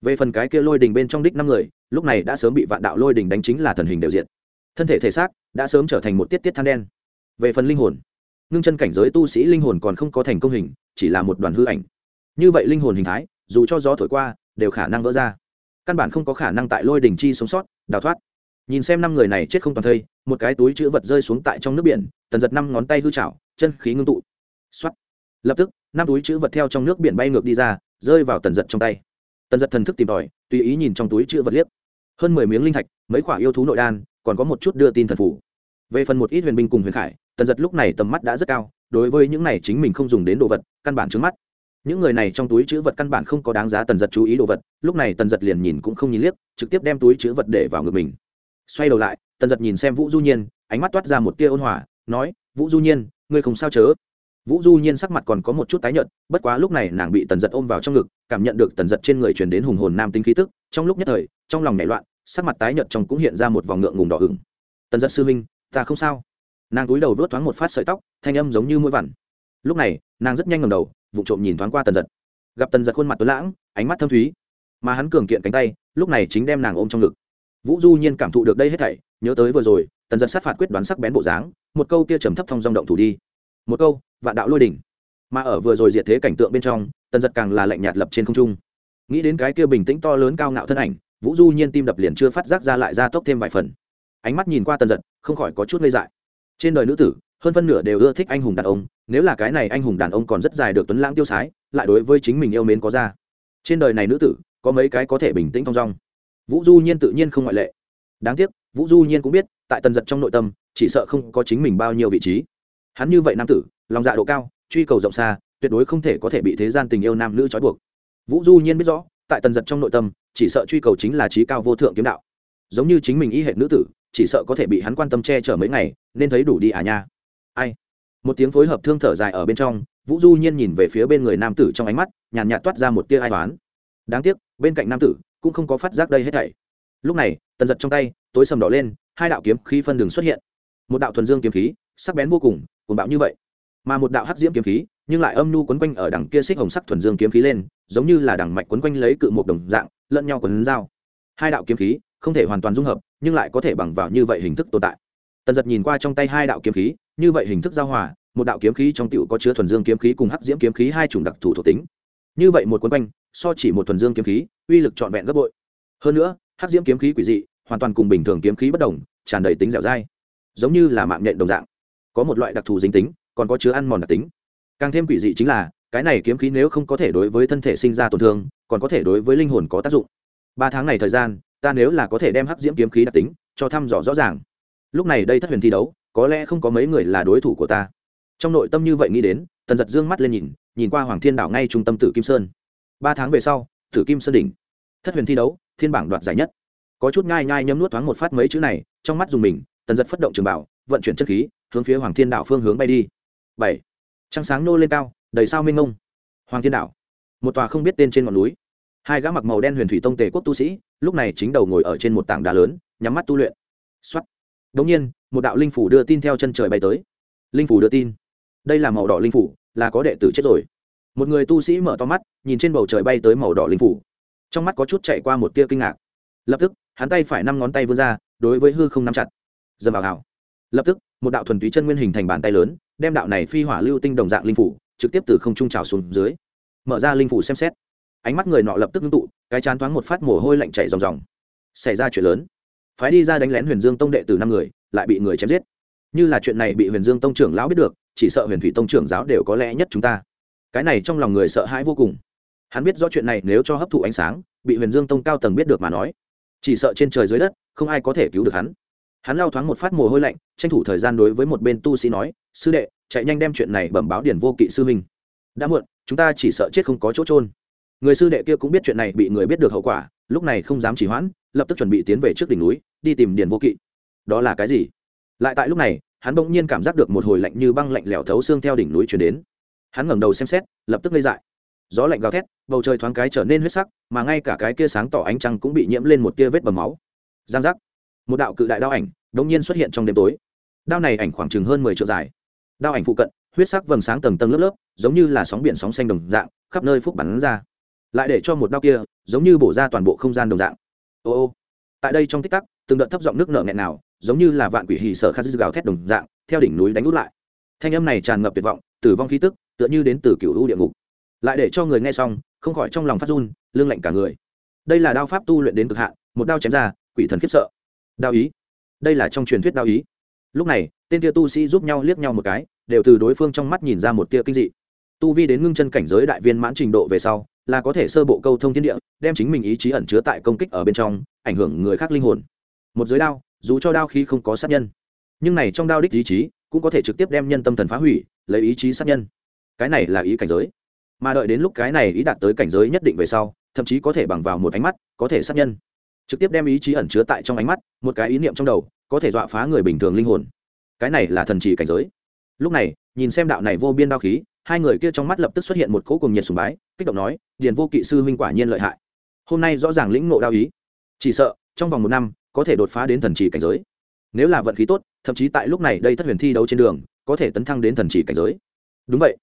Về phần cái kia lôi đình bên trong đích năm người, lúc này đã sớm bị vạn đạo lôi đình đánh chính là thần hình đều diện thân thể thể xác đã sớm trở thành một tiết tiết than đen. Về phần linh hồn, ngưng chân cảnh giới tu sĩ linh hồn còn không có thành công hình, chỉ là một đoàn hư ảnh. Như vậy linh hồn hình thái, dù cho gió thổi qua đều khả năng vỡ ra. Căn bản không có khả năng tại lôi đình chi sống sót, đào thoát. Nhìn xem năm người này chết không toàn thây, một cái túi chữ vật rơi xuống tại trong nước biển, tần giật năm ngón tay hư chảo, chân khí ngưng tụ. X lập tức, năm túi chữ vật theo trong nước biển bay ngược đi ra, rơi vào tần giật trong tay. Tần giật thần thức tìm tòi, tùy ý nhìn trong túi chữ vật liếc. Hơn mười miếng linh thạch, mấy khoả yêu thú nội đan, còn có một chút đưa tin thần phủ về phần một ít huyền binh cùng huyền khải, tần giật lúc này tầm mắt đã rất cao, đối với những này chính mình không dùng đến đồ vật, căn bản trước mắt những người này trong túi chữ vật căn bản không có đáng giá tần giật chú ý đồ vật, lúc này tần giật liền nhìn cũng không nhìn liếc, trực tiếp đem túi chữ vật để vào ngực mình. Xoay đầu lại, tần giật nhìn xem vũ du nhiên, ánh mắt toát ra một tia ôn hòa, nói, vũ du nhiên, ngươi không sao chớ? Vũ du nhiên sắc mặt còn có một chút tái nhợt, bất quá lúc này nàng bị tần giật ôm vào trong ngực, cảm nhận được tần giật trên người truyền đến hùng hồn nam tính khí tức, trong lúc nhất thời, trong lòng nảy loạn, sắc mặt tái nhợt trong cũng hiện ra một vòng ngượng ngùng đỏ hửng tần giật sư minh ta không sao. Nàng túi đầu vớt thoáng một phát sợi tóc, thanh âm giống như mũi vằn lúc này, nàng rất nhanh ngầm đầu vụ trộm nhìn thoáng qua tần giật. Gặp tần giật khuôn mặt tuấn lãng, ánh mắt thâm thúy, mà hắn cường kiện cánh tay, lúc này chính đem nàng ôm trong ngực. Vũ du nhiên cảm thụ được đây hết thảy, nhớ tới vừa rồi, tần giật sát phạt quyết đoán sắc bén bộ dáng, một câu kia trầm thấp thông dong động thủ đi. Một câu, vạn đạo lôi đỉnh. Mà ở vừa rồi diệt thế cảnh tượng bên trong, tần giật càng là lạnh nhạt lập trên không trung. Nghĩ đến cái kia bình tĩnh to lớn cao ngạo thân ảnh, vũ du nhiên tim đập liền chưa phát giác ra lại ra tốc thêm vài phần. Ánh mắt nhìn qua tần giật, không khỏi có chút ngây dại. Trên đời nữ tử hơn phân nửa đều ưa thích anh hùng đàn ông, nếu là cái này anh hùng đàn ông còn rất dài được tuấn lãng tiêu sái, lại đối với chính mình yêu mến có ra. Trên đời này nữ tử, có mấy cái có thể bình tĩnh thong dong. Vũ du nhiên tự nhiên không ngoại lệ. Đáng tiếc, vũ du nhiên cũng biết, tại tần giật trong nội tâm, chỉ sợ không có chính mình bao nhiêu vị trí. Hắn như vậy nam tử, lòng dạ độ cao, truy cầu rộng xa, tuyệt đối không thể có thể bị thế gian tình yêu nam nữ trói buộc. Vũ du nhiên biết rõ, tại tần giật trong nội tâm, chỉ sợ truy cầu chính là trí cao vô thượng kiếm đạo. Giống như chính mình y hệ nữ tử, chỉ sợ có thể bị hắn quan tâm che chở mấy ngày, nên thấy đủ đi à nha ai? Một tiếng phối hợp thương thở dài ở bên trong, vũ du nhiên nhìn về phía bên người nam tử trong ánh mắt, nhàn nhạt toát ra một tia ai toán đáng tiếc, bên cạnh nam tử cũng không có phát giác đây hết thảy. Lúc này, tần giật trong tay, tối sầm đỏ lên, hai đạo kiếm khí phân đường xuất hiện. Một đạo thuần dương kiếm khí, sắc bén vô cùng, cuồng bạo như vậy. Mà một đạo hắc diễm kiếm khí, nhưng lại âm nhu quấn quanh ở đằng kia xích hồng sắc thuần dương kiếm khí lên, giống như là đằng mạch quấn quanh lấy cự một đồng dạng, lẫn nhau quấn dao hai đạo kiếm khí, không thể hoàn toàn dung hợp, nhưng lại có thể bằng vào như vậy hình thức tồn tại. Tần giật nhìn qua trong tay hai đạo kiếm khí như vậy hình thức giao hòa, một đạo kiếm khí trong tiểu có chứa thuần dương kiếm khí cùng hắc diễm kiếm khí hai chủng đặc thù thuộc tính. Như vậy một cuốn quanh, so chỉ một thuần dương kiếm khí, uy lực trọn vẹn gấp bội. Hơn nữa, hắc diễm kiếm khí quỷ dị, hoàn toàn cùng bình thường kiếm khí bất đồng, tràn đầy tính dẻo dai. Giống như là mạng nhện đồng dạng. Có một loại đặc thù dính tính, còn có chứa ăn mòn đặc tính. Càng thêm quỷ dị chính là, cái này kiếm khí nếu không có thể đối với thân thể sinh ra tổn thương, còn có thể đối với linh hồn có tác dụng. Ba tháng này thời gian, ta nếu là có thể đem hắc diễm kiếm khí đặc tính cho thăm dò rõ ràng. Lúc này đây thất huyền thi đấu có lẽ không có mấy người là đối thủ của ta. Trong nội tâm như vậy nghĩ đến, tần giật dương mắt lên nhìn nhìn qua hoàng thiên đảo ngay trung tâm tử kim sơn. Ba tháng về sau, tử kim sơn đỉnh. Thất huyền thi đấu, thiên bảng đoạt giải nhất. Có chút ngai ngai nhấm nuốt thoáng một phát mấy chữ này, trong mắt dùng mình, tần giật phất động trường bảo, vận chuyển chất khí, hướng phía hoàng thiên đảo phương hướng bay đi. Bảy. Trăng sáng nô lên cao, đầy sao mênh mông. Hoàng thiên đảo. Một tòa không biết tên trên ngọn núi. Hai gã mặc màu đen huyền thủy tông tề quốc tu sĩ, lúc này chính đầu ngồi ở trên một tảng đá lớn, nhắm mắt tu luyện. Xuất đống nhiên một đạo linh phủ đưa tin theo chân trời bay tới. Linh phủ đưa tin. Đây là màu đỏ linh phủ, là có đệ tử chết rồi. Một người tu sĩ mở to mắt, nhìn trên bầu trời bay tới màu đỏ linh phủ. Trong mắt có chút chạy qua một tia kinh ngạc. Lập tức, hắn tay phải năm ngón tay vươn ra, đối với hư không nắm chặt. Dầm vào hào lập tức, một đạo thuần túy chân nguyên hình thành bàn tay lớn, đem đạo này phi hỏa lưu tinh đồng dạng linh phủ, trực tiếp từ không trung trào xuống dưới. Mở ra linh phủ xem xét. Ánh mắt người nọ lập tức ngưng tụ, cái chán thoáng một phát mồ hôi lạnh chảy ròng ròng. Xảy ra chuyện lớn. Phái đi ra đánh lén huyền dương tông đệ từ năm người lại bị người chém giết. Như là chuyện này bị huyền dương tông trưởng lão biết được, chỉ sợ huyền thủy tông trưởng giáo đều có lẽ nhất chúng ta. Cái này trong lòng người sợ hãi vô cùng. Hắn biết rõ chuyện này nếu cho hấp thụ ánh sáng, bị huyền dương tông cao tầng biết được mà nói, chỉ sợ trên trời dưới đất, không ai có thể cứu được hắn. Hắn lao thoáng một phát mồ hôi lạnh, tranh thủ thời gian đối với một bên tu sĩ nói, sư đệ, chạy nhanh đem chuyện này bẩm báo điển vô kỵ sư huynh. Đã muộn, chúng ta chỉ sợ chết không có chỗ trôn người sư đệ kia cũng biết chuyện này bị người biết được hậu quả, lúc này không dám chỉ hoãn, lập tức chuẩn bị tiến về trước đỉnh núi, đi tìm điền vô kỵ đó là cái gì? Lại tại lúc này, hắn bỗng nhiên cảm giác được một hồi lạnh như băng lạnh lẽo thấu xương theo đỉnh núi chuyển đến. Hắn ngẩng đầu xem xét, lập tức lây dại. Gió lạnh gào thét, bầu trời thoáng cái trở nên huyết sắc, mà ngay cả cái kia sáng tỏ ánh trăng cũng bị nhiễm lên một tia vết bầm máu. Giang giác. Một đạo cự đại đao ảnh bỗng nhiên xuất hiện trong đêm tối. Đao này ảnh khoảng chừng hơn mười triệu dài. Đao ảnh phụ cận, huyết sắc vầng sáng tầng tầng lớp lớp, giống như là sóng biển sóng xanh đồng dạng, khắp nơi phúc bắn ra. Lại để cho một đao kia, giống như bổ ra toàn bộ không gian đồng dạng. Ô ô. Tại đây trong tích tắc, từng đợt thấp giọng nước nợ nghẹn nào giống như là vạn quỷ hì sở khát gào thét đồng dạng, theo đỉnh núi đánh út lại. Thanh âm này tràn ngập tuyệt vọng, tử vong khí tức, tựa như đến từ cựu hữu địa ngục. Lại để cho người nghe xong, không khỏi trong lòng phát run lương lạnh cả người. Đây là đao pháp tu luyện đến cực hạn, một đao chém ra, quỷ thần khiếp sợ. Đao ý. Đây là trong truyền thuyết đao ý. Lúc này, tên tia tu sĩ giúp nhau liếc nhau một cái, đều từ đối phương trong mắt nhìn ra một tia kinh dị. Tu vi đến ngưng chân cảnh giới đại viên mãn trình độ về sau, là có thể sơ bộ câu thông thiên địa, đem chính mình ý chí ẩn chứa tại công kích ở bên trong, ảnh hưởng người khác linh hồn. Một giới đao dù cho đao khí không có sát nhân, nhưng này trong đao đích ý chí cũng có thể trực tiếp đem nhân tâm thần phá hủy, lấy ý chí sát nhân. Cái này là ý cảnh giới. Mà đợi đến lúc cái này ý đạt tới cảnh giới nhất định về sau, thậm chí có thể bằng vào một ánh mắt, có thể sát nhân. Trực tiếp đem ý chí ẩn chứa tại trong ánh mắt, một cái ý niệm trong đầu, có thể dọa phá người bình thường linh hồn. Cái này là thần trì cảnh giới. Lúc này, nhìn xem đạo này vô biên đao khí, hai người kia trong mắt lập tức xuất hiện một cỗ cùng nhiệt sùng bái, kích động nói, điền vô kỵ sư huynh quả nhiên lợi hại. Hôm nay rõ ràng lĩnh ngộ đao ý. Chỉ sợ, trong vòng một năm có thể đột phá đến thần chỉ cảnh giới. Nếu là vận khí tốt, thậm chí tại lúc này đây thất huyền thi đấu trên đường, có thể tấn thăng đến thần chỉ cảnh giới. Đúng vậy.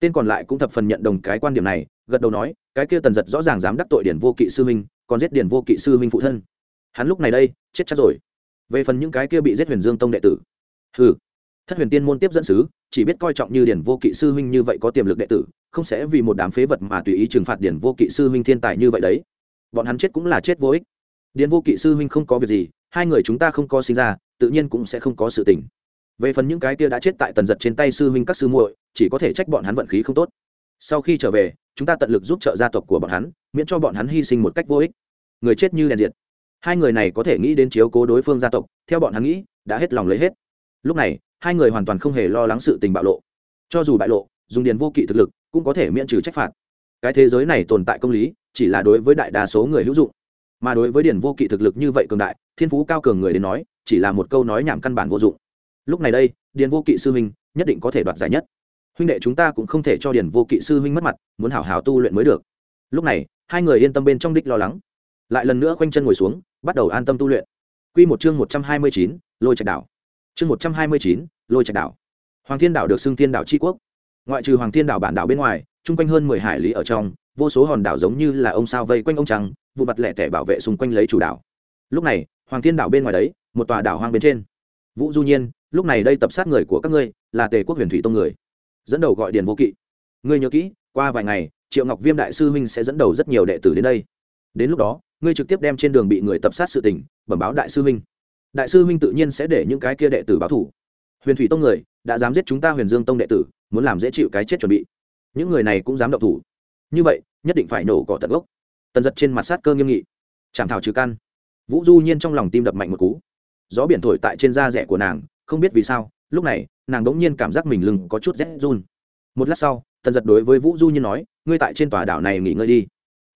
Tên còn lại cũng thập phần nhận đồng cái quan điểm này, gật đầu nói, cái kia tần giật rõ ràng dám đắc tội điển vô kỵ sư huynh, còn giết điển vô kỵ sư huynh phụ thân. Hắn lúc này đây, chết chắc rồi. Về phần những cái kia bị giết huyền dương tông đệ tử. Hừ. Thất huyền tiên môn tiếp dẫn sứ, chỉ biết coi trọng như điển vô kỵ sư huynh như vậy có tiềm lực đệ tử, không sẽ vì một đám phế vật mà tùy ý trừng phạt điển vô kỵ sư huynh thiên tài như vậy đấy. Bọn hắn chết cũng là chết vô ích. Điền vô kỵ sư huynh không có việc gì, hai người chúng ta không có sinh ra, tự nhiên cũng sẽ không có sự tình. Về phần những cái kia đã chết tại tần giật trên tay sư huynh các sư muội, chỉ có thể trách bọn hắn vận khí không tốt. Sau khi trở về, chúng ta tận lực giúp trợ gia tộc của bọn hắn, miễn cho bọn hắn hy sinh một cách vô ích. Người chết như đèn diệt. Hai người này có thể nghĩ đến chiếu cố đối phương gia tộc, theo bọn hắn nghĩ, đã hết lòng lấy hết. Lúc này, hai người hoàn toàn không hề lo lắng sự tình bạo lộ. Cho dù bại lộ, dùng điền vô kỵ thực lực cũng có thể miễn trừ trách phạt. Cái thế giới này tồn tại công lý, chỉ là đối với đại đa số người hữu dụng mà đối với điền vô kỵ thực lực như vậy cường đại, thiên phú cao cường người đến nói, chỉ là một câu nói nhảm căn bản vô dụng. Lúc này đây điền vô kỵ sư huynh nhất định có thể đoạt giải nhất. Huynh đệ chúng ta cũng không thể cho điền vô kỵ sư huynh mất mặt, muốn hảo hảo tu luyện mới được. Lúc này, hai người yên tâm bên trong đích lo lắng. Lại lần nữa khoanh chân ngồi xuống, bắt đầu an tâm tu luyện. Q một chương một trăm hai mươi chín, lôi trạch đảo. Chương một trăm hai mươi chín, lôi trạch đảo. Hoàng thiên đảo được xưng thiên đảo tri quốc. Ngoại trừ hoàng thiên đảo bản đảo bên ngoài, chung quanh hơn mười hải lý ở trong vô số hòn đảo giống như là ông sao vây quanh ông trăng, vụ mặt lẻ tẻ bảo vệ xung quanh lấy chủ đảo. Lúc này, hoàng thiên đảo bên ngoài đấy, một tòa đảo hoang bên trên. Vũ du nhiên, lúc này đây tập sát người của các ngươi, là tề quốc huyền thủy tông người. Dẫn đầu gọi điền vô kỵ. Ngươi nhớ kỹ, qua vài ngày, triệu ngọc viêm đại sư huynh sẽ dẫn đầu rất nhiều đệ tử đến đây. Đến lúc đó, ngươi trực tiếp đem trên đường bị người tập sát sự tình, bẩm báo đại sư huynh. Đại sư huynh tự nhiên sẽ để những cái kia đệ tử báo thủ. Huyền thủy tông người, đã dám giết chúng ta huyền dương tông đệ tử, muốn làm dễ chịu cái chết chuẩn bị. Những người này cũng dám động thủ như vậy, nhất định phải nổ cỏ tận gốc. Tần giật trên mặt sát cơ nghiêm nghị. Chảm thảo trừ căn. Vũ du nhiên trong lòng tim đập mạnh một cú. Gió biển thổi tại trên da rẻ của nàng, không biết vì sao, lúc này, nàng đ ỗ n g nhiên cảm giác mình lưng có chút rét run. Một lát sau, tần giật đối với vũ du nhiên nói, ngươi tại trên tòa đảo này nghỉ ngơi đi.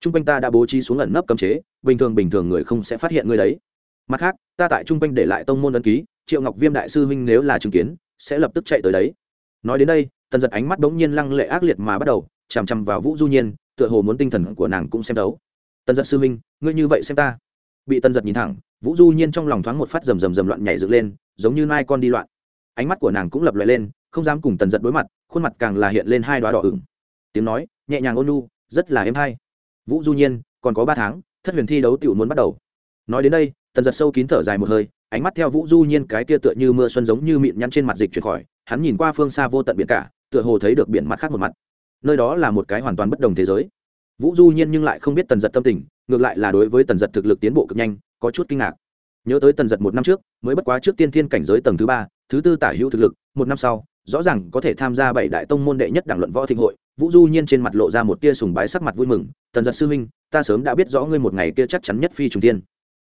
T r u n g quanh ta đã bố trí xuống ẩn nấp cấm chế, bình thường bình thường người không sẽ phát hiện ngươi đấy. Mặt khác, ta tại t r u n g quanh để lại tông môn ấn ký, triệu ngọc viêm đại sư huynh nếu là chứng kiến, sẽ lập tức chạy tới đấy. Nói đến đây, tần giật ánh mắt bỗng nhiên lăng lệ ác liệt mà bắt đầu chằm chằm vào vũ du nhiên tựa hồ muốn tinh thần của nàng cũng xem đấu tần giật sư minh ngươi như vậy xem ta. Bị tần giật nhìn thẳng vũ du nhiên trong lòng thoáng một phát rầm rầm rầm loạn nhảy dựng lên giống như nai con đi loạn. Ánh mắt của nàng cũng lập loại lên không dám cùng tần giật đối mặt khuôn mặt càng là hiện lên hai đoá đỏ ửng. Tiếng nói nhẹ nhàng ôn nhu, rất là êm hay. Vũ du nhiên còn có ba tháng thất huyền thi đấu tiểu muốn bắt đầu. Nói đến đây tần giật sâu kín thở dài một hơi ánh mắt theo vũ du nhiên cái kia tựa như mưa xuân giống như mịn nhăn trên mặt dịch chuyển khỏi hắn nhìn qua phương xa vô tận biển cả tựa hồ thấy được biển mặt khác một mặt nơi đó là một cái hoàn toàn bất đồng thế giới. Vũ du nhiên nhưng lại không biết tần giật tâm tình, ngược lại là đối với tần giật thực lực tiến bộ cực nhanh, có chút kinh ngạc. Nhớ tới tần giật một năm trước, mới bất quá trước tiên thiên cảnh giới tầng thứ ba, thứ tư tả hữu thực lực, một năm sau, rõ ràng có thể tham gia bảy đại tông môn đệ nhất đảng luận võ thịnh hội. Vũ du nhiên trên mặt lộ ra một tia sùng bái sắc mặt vui mừng, tần giật sư huynh, ta sớm đã biết rõ ngươi một ngày kia chắc chắn nhất phi trùng tiên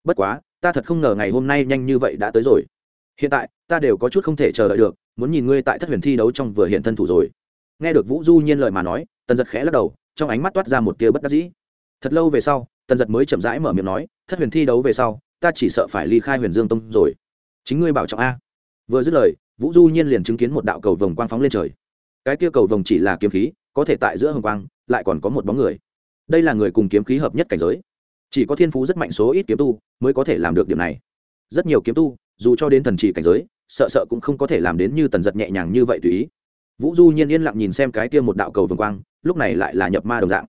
bất quá, ta thật không ngờ ngày hôm nay nhanh như vậy đã tới rồi. Hiện tại, ta đều có chút không thể chờ đợi được, muốn nhìn ngươi tại thất huyền thi đấu trong vừa hiện thân thủ rồi nghe được vũ du nhiên lời mà nói, tần giật khẽ lắc đầu, trong ánh mắt toát ra một tia bất đắc dĩ. Thật lâu về sau, tần giật mới chậm rãi mở miệng nói, thất huyền thi đấu về sau, ta chỉ sợ phải ly khai huyền dương tông rồi. Chính ngươi bảo trọng a. Vừa dứt lời, vũ du nhiên liền chứng kiến một đạo cầu vồng quang phóng lên trời. Cái kia cầu vồng chỉ là kiếm khí, có thể tại giữa hồng quang, lại còn có một bóng người. Đây là người cùng kiếm khí hợp nhất cảnh giới. Chỉ có thiên phú rất mạnh số ít kiếm tu mới có thể làm được điểm này. Rất nhiều kiếm tu, dù cho đến thần chỉ cảnh giới, sợ sợ cũng không có thể làm đến như tần giật nhẹ nhàng như vậy tùy ý vũ du nhiên yên lặng nhìn xem cái kia một đạo cầu vồng quang lúc này lại là nhập ma đồng dạng.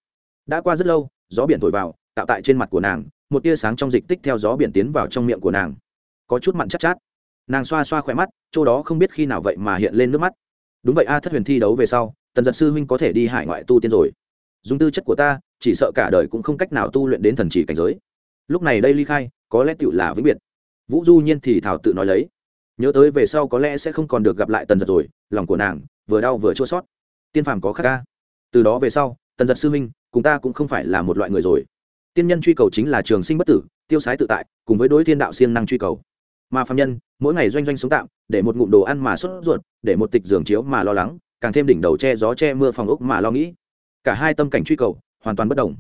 Đã qua rất lâu gió biển thổi vào tạo tại trên mặt của nàng một tia sáng trong dịch tích theo gió biển tiến vào trong miệng của nàng. Có chút mặn chắc chát, chát. Nàng xoa xoa khỏe mắt chỗ đó không biết khi nào vậy mà hiện lên nước mắt. Đúng vậy a thất huyền thi đấu về sau tần giật sư huynh có thể đi hải ngoại tu tiên rồi. Dùng tư chất của ta chỉ sợ cả đời cũng không cách nào tu luyện đến thần chỉ cảnh giới. Lúc này đây ly khai có lẽ tựu là vĩnh biệt. Vũ du nhiên thì thảo tự nói lấy. Nhớ tới về sau có lẽ sẽ không còn được gặp lại tần giật rồi lòng của nàng vừa đau vừa chua sót. Tiên phàm có khắc ca. Từ đó về sau, tần giật sư minh cùng ta cũng không phải là một loại người rồi. Tiên nhân truy cầu chính là trường sinh bất tử, tiêu sái tự tại, cùng với đối thiên đạo siêng năng truy cầu. Mà phạm nhân, mỗi ngày doanh doanh sống tạm, để một ngụm đồ ăn mà sốt ruột, để một tịch giường chiếu mà lo lắng, càng thêm đỉnh đầu che gió che mưa phòng ốc mà lo nghĩ. Cả hai tâm cảnh truy cầu, hoàn toàn bất đồng.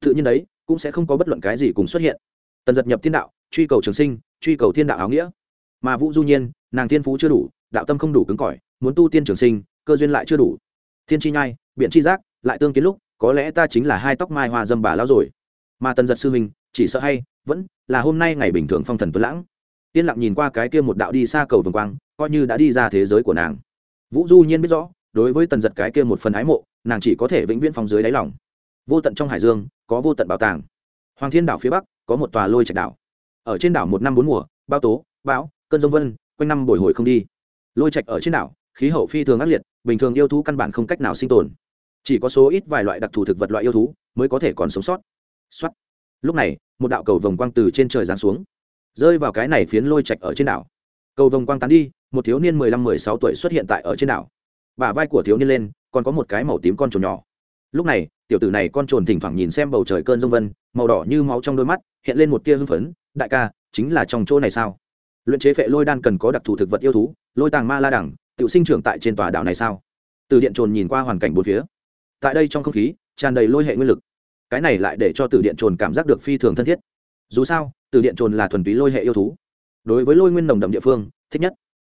Tự nhiên đấy, cũng sẽ không có bất luận cái gì cùng xuất hiện. Tần giật nhập thiên đạo, truy cầu trường sinh, truy cầu thiên đạo áo nghĩa. Mà vũ du nhiên, nàng thiên phú chưa đủ, đạo tâm không đủ cứng cỏi muốn tu tiên trường sinh, cơ duyên lại chưa đủ. Thiên chi nhai, biện chi giác, lại tương kiến lúc, có lẽ ta chính là hai tóc mai hoa dâm bà lão rồi. Mà tần giật sư huynh, chỉ sợ hay, vẫn là hôm nay ngày bình thường phong thần tuấn lãng. Yên lặng nhìn qua cái kia một đạo đi xa cầu vồng quang, coi như đã đi ra thế giới của nàng. Vũ du nhiên biết rõ, đối với tần giật cái kia một phần ái mộ, nàng chỉ có thể vĩnh viễn phong dưới đáy lòng. Vô tận trong hải dương, có vô tận bảo tàng. Hoàng thiên đảo phía bắc, có một tòa lôi trạch đảo. Ở trên đảo một năm bốn mùa bao tố, bão, cơn dông vân, quanh năm bồi hồi không đi. Lôi trạch ở trên đảo khí hậu phi thường ác liệt, bình thường yêu thú căn bản không cách nào sinh tồn. Chỉ có số ít vài loại đặc thù thực vật loại yêu thú mới có thể còn sống sót. Xuất lúc này, một đạo cầu vồng quang từ trên trời giáng xuống, rơi vào cái này phiến lôi trạch ở trên đảo. Cầu vồng quang tán đi, một thiếu niên mười lăm, mười sáu tuổi xuất hiện tại ở trên đảo. Bả vai của thiếu niên lên, còn có một cái màu tím con trồn nhỏ. Lúc này, tiểu tử này con trồn thỉnh thoảng nhìn xem bầu trời cơn rông vân, màu đỏ như máu trong đôi mắt, hiện lên một tia hưng phấn, đại ca, chính là trong chỗ này sao? Luyện chế phệ lôi đan cần có đặc thù thực vật yêu thú, lôi tàng ma la đẳng tự sinh trưởng tại trên tòa đảo này sao? Từ điện trồn nhìn qua hoàn cảnh bốn phía. Tại đây trong không khí, tràn đầy lôi hệ nguyên lực. Cái này lại để cho từ điện trồn cảm giác được phi thường thân thiết. Dù sao, từ điện trồn là thuần túy lôi hệ yêu thú. Đối với lôi nguyên nồng đậm địa phương, thích nhất.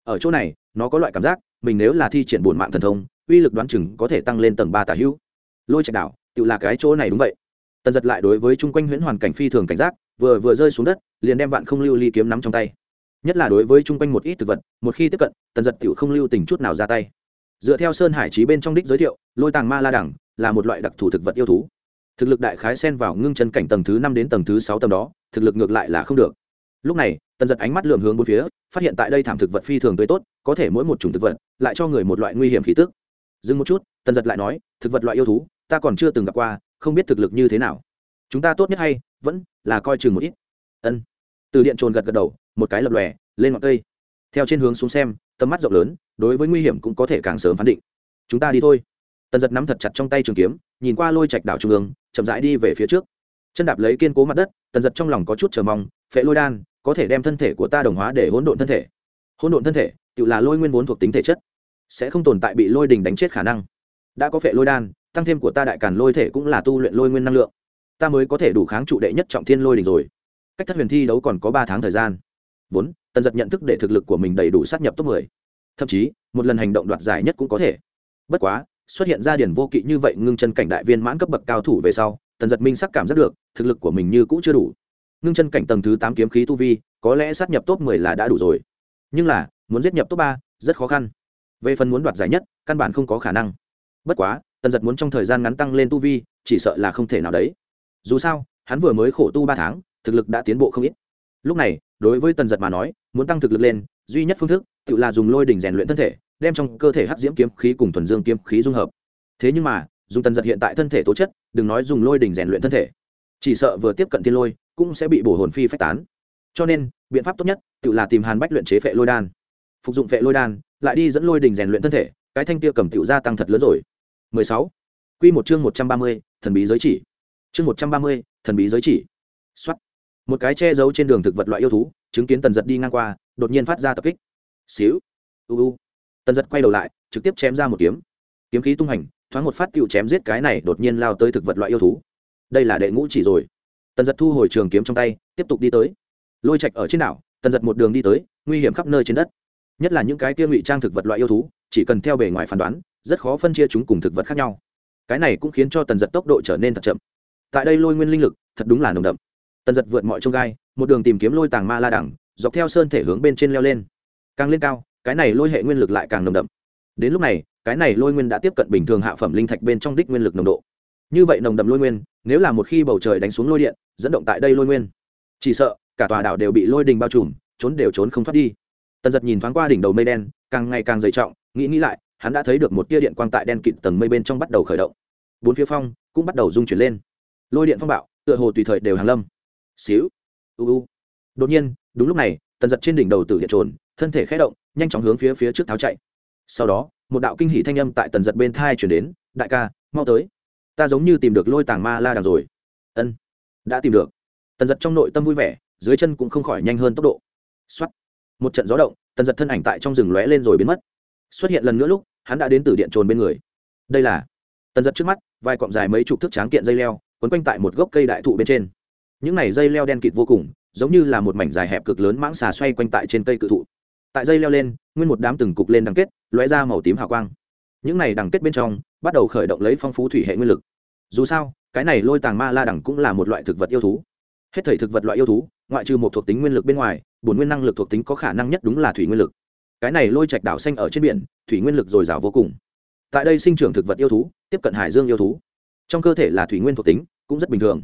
Ở chỗ này, nó có loại cảm giác, mình nếu là thi triển bổn mạng thần thông, uy lực đoán chừng có thể tăng lên tầng ba tả hữu. Lôi trạch đảo, tự là cái chỗ này đúng vậy. Tần giật lại đối với chung quanh huyễn hoàn cảnh phi thường cảnh giác, vừa vừa rơi xuống đất, liền đem vạn không lưu ly kiếm nắm trong tay nhất là đối với chung quanh một ít thực vật, một khi tiếp cận, tần giật tự không lưu tình chút nào ra tay. Dựa theo sơn hải trí bên trong đích giới thiệu, lôi tàng ma la đẳng là một loại đặc thù thực vật yêu thú. Thực lực đại khái xen vào ngưng chân cảnh tầng thứ năm đến tầng thứ sáu tầng đó, thực lực ngược lại là không được. Lúc này, tần giật ánh mắt lượm hướng bốn phía, phát hiện tại đây thảm thực vật phi thường tươi tốt, có thể mỗi một chủng thực vật lại cho người một loại nguy hiểm khí tức. Dừng một chút, tần giật lại nói, thực vật loại yêu thú, ta còn chưa từng gặp qua, không biết thực lực như thế nào. Chúng ta tốt nhất hay vẫn là coi chừng một ít. Ân. Từ điện trồn gật gật đầu một cái lập lòe, lên ngọn cây. Theo trên hướng xuống xem, tầm mắt rộng lớn, đối với nguy hiểm cũng có thể càng sớm phán định. Chúng ta đi thôi. Tần giật nắm thật chặt trong tay trường kiếm, nhìn qua lôi trạch đảo trung ương, chậm rãi đi về phía trước. Chân đạp lấy kiên cố mặt đất, tần giật trong lòng có chút chờ mong, phệ lôi đan, có thể đem thân thể của ta đồng hóa để hỗn độn thân thể. Hỗn độn thân thể, tự là lôi nguyên vốn thuộc tính thể chất, sẽ không tồn tại bị lôi đình đánh chết khả năng. Đã có phệ lôi đan, tăng thêm của ta đại càn lôi thể cũng là tu luyện lôi nguyên năng lượng. Ta mới có thể đủ kháng trụ đệ nhất trọng thiên lôi đình rồi. Cách thất huyền thi đấu còn có ba tháng thời gian vốn, tần giật nhận thức để thực lực của mình đầy đủ sát nhập top mười. Thậm chí, một lần hành động đoạt giải nhất cũng có thể. Bất quá, xuất hiện ra điển vô kỵ như vậy ngưng chân cảnh đại viên mãn cấp bậc cao thủ về sau, tần giật minh sắc cảm giác được, thực lực của mình như cũ chưa đủ. Ngưng chân cảnh tầng thứ tám kiếm khí tu vi, có lẽ sát nhập top mười là đã đủ rồi. Nhưng là, muốn giết nhập top ba, rất khó khăn. Về phần muốn đoạt giải nhất, căn bản không có khả năng. Bất quá, tần giật muốn trong thời gian ngắn tăng lên tu vi, chỉ sợ là không thể nào đấy. Dù sao, hắn vừa mới khổ tu ba tháng, thực lực đã tiến bộ không ít lúc này đối với tần giật mà nói muốn tăng thực lực lên duy nhất phương thức tự là dùng lôi đỉnh rèn luyện thân thể đem trong cơ thể hắc diễm kiếm khí cùng thuần dương kiếm khí dung hợp thế nhưng mà dùng tần giật hiện tại thân thể tố chất đừng nói dùng lôi đỉnh rèn luyện thân thể chỉ sợ vừa tiếp cận thiên lôi cũng sẽ bị bổ hồn phi phách tán cho nên biện pháp tốt nhất tự là tìm hàn bách luyện chế phệ lôi đan phục dụng phệ lôi đan lại đi dẫn lôi đỉnh rèn luyện thân thể cái thanh kia cầm tiểu gia tăng thật lớn rồi 16. Quy một chương 130, thần bí giới chỉ. Chương 130, thần bí giới chỉ. Soát. Một cái che giấu trên đường thực vật loại yêu thú, chứng kiến Tần giật đi ngang qua, đột nhiên phát ra tập kích. Xíu. U u. Tần giật quay đầu lại, trực tiếp chém ra một kiếm. Kiếm khí tung hành, thoáng một phát tiểu chém giết cái này đột nhiên lao tới thực vật loại yêu thú. Đây là đệ ngũ chỉ rồi. Tần giật thu hồi trường kiếm trong tay, tiếp tục đi tới. Lôi Trạch ở trên đảo, Tần giật một đường đi tới, nguy hiểm khắp nơi trên đất. Nhất là những cái kia ngụy trang thực vật loại yêu thú, chỉ cần theo bề ngoài phán đoán, rất khó phân chia chúng cùng thực vật khác nhau cái này cũng khiến cho tần giật tốc độ trở nên thật chậm tại đây lôi nguyên linh lực thật đúng là nồng đậm tần giật vượt mọi trông gai, một đường tìm kiếm lôi tàng ma la đẳng, dọc theo sơn thể hướng bên trên leo lên. Càng lên cao, cái này lôi hệ nguyên lực lại càng nồng đậm. Đến lúc này, cái này lôi nguyên đã tiếp cận bình thường hạ phẩm linh thạch bên trong đích nguyên lực nồng độ. Như vậy nồng đậm lôi nguyên, nếu là một khi bầu trời đánh xuống lôi điện, dẫn động tại đây lôi nguyên, chỉ sợ cả tòa đảo đều bị lôi đình bao trùm, trốn đều trốn không thoát đi. Tần giật nhìn thoáng qua đỉnh đầu mây đen, càng ngày càng dày trọng, nghĩ nghĩ lại, hắn đã thấy được một tia điện quang tại đen kịt tầng mây bên trong bắt đầu khởi động. Bốn phía phong cũng bắt đầu rung chuyển lên. Lôi điện phong bạo, tựa hồ tùy thời đều hàng lâm xíu. U u. Đột nhiên, đúng lúc này, tần giật trên đỉnh đầu tử điện trồn, thân thể khé động, nhanh chóng hướng phía phía trước tháo chạy. Sau đó, một đạo kinh hỷ thanh âm tại tần giật bên thai chuyển đến, đại ca, mau tới. Ta giống như tìm được lôi tàng ma la đằng rồi. Ân, đã tìm được. Tần giật trong nội tâm vui vẻ, dưới chân cũng không khỏi nhanh hơn tốc độ. X một trận gió động, tần giật thân ảnh tại trong rừng lóe lên rồi biến mất. Xuất hiện lần nữa lúc, hắn đã đến từ điện trồn bên người. Đây là tần giật trước mắt, vài cọng dài mấy chục thước tráng kiện dây leo, quấn quanh tại một gốc cây đại thụ bên trên những này dây leo đen kịt vô cùng, giống như là một mảnh dài hẹp cực lớn mãng xà xoay quanh tại trên cây cự thụ. Tại dây leo lên, nguyên một đám từng cục lên đằng kết, lóe ra màu tím hào quang. Những này đằng kết bên trong, bắt đầu khởi động lấy phong phú thủy hệ nguyên lực. Dù sao, cái này lôi tàng ma la đằng cũng là một loại thực vật yêu thú. Hết thảy thực vật loại yêu thú, ngoại trừ một thuộc tính nguyên lực bên ngoài, bổn nguyên năng lực thuộc tính có khả năng nhất đúng là thủy nguyên lực. Cái này lôi trạch đảo xanh ở trên biển, thủy nguyên lực dồi dào vô cùng. Tại đây sinh trưởng thực vật yêu thú, tiếp cận hải dương yêu thú. Trong cơ thể là thủy nguyên thuộc tính, cũng rất bình thường.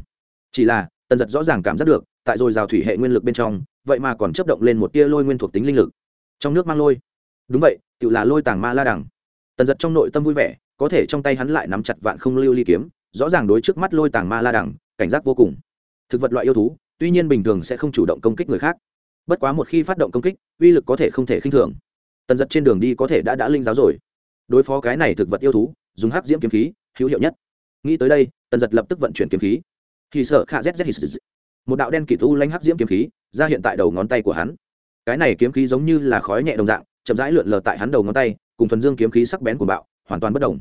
Chỉ là tần giật rõ ràng cảm giác được, tại dồi dào thủy hệ nguyên lực bên trong, vậy mà còn chấp động lên một tia lôi nguyên thuộc tính linh lực. Trong nước mang lôi. Đúng vậy tự là lôi tàng ma la đằng tần giật trong nội tâm vui vẻ, có thể trong tay hắn lại nắm chặt vạn không lưu ly kiếm, rõ ràng đối trước mắt lôi tàng ma la đằng cảnh giác vô cùng. Thực vật loại yêu thú, tuy nhiên bình thường sẽ không chủ động công kích người khác. Bất quá một khi phát động công kích, uy lực có thể không thể khinh thường. Tần giật trên đường đi có thể đã đã linh giáo rồi. Đối phó cái này thực vật yêu thú, dùng hắc diễm kiếm khí, hữu hiệu nhất. Nghĩ tới đây, tần giật lập tức vận chuyển kiếm khí thì sợ khạ z một đạo đen kỳ u lanh hắc diễm kiếm khí ra hiện tại đầu ngón tay của hắn. Cái này kiếm khí giống như là khói nhẹ đồng dạng, chậm rãi lượn lờ tại hắn đầu ngón tay, cùng thuần dương kiếm khí sắc bén của bạo, hoàn toàn bất động.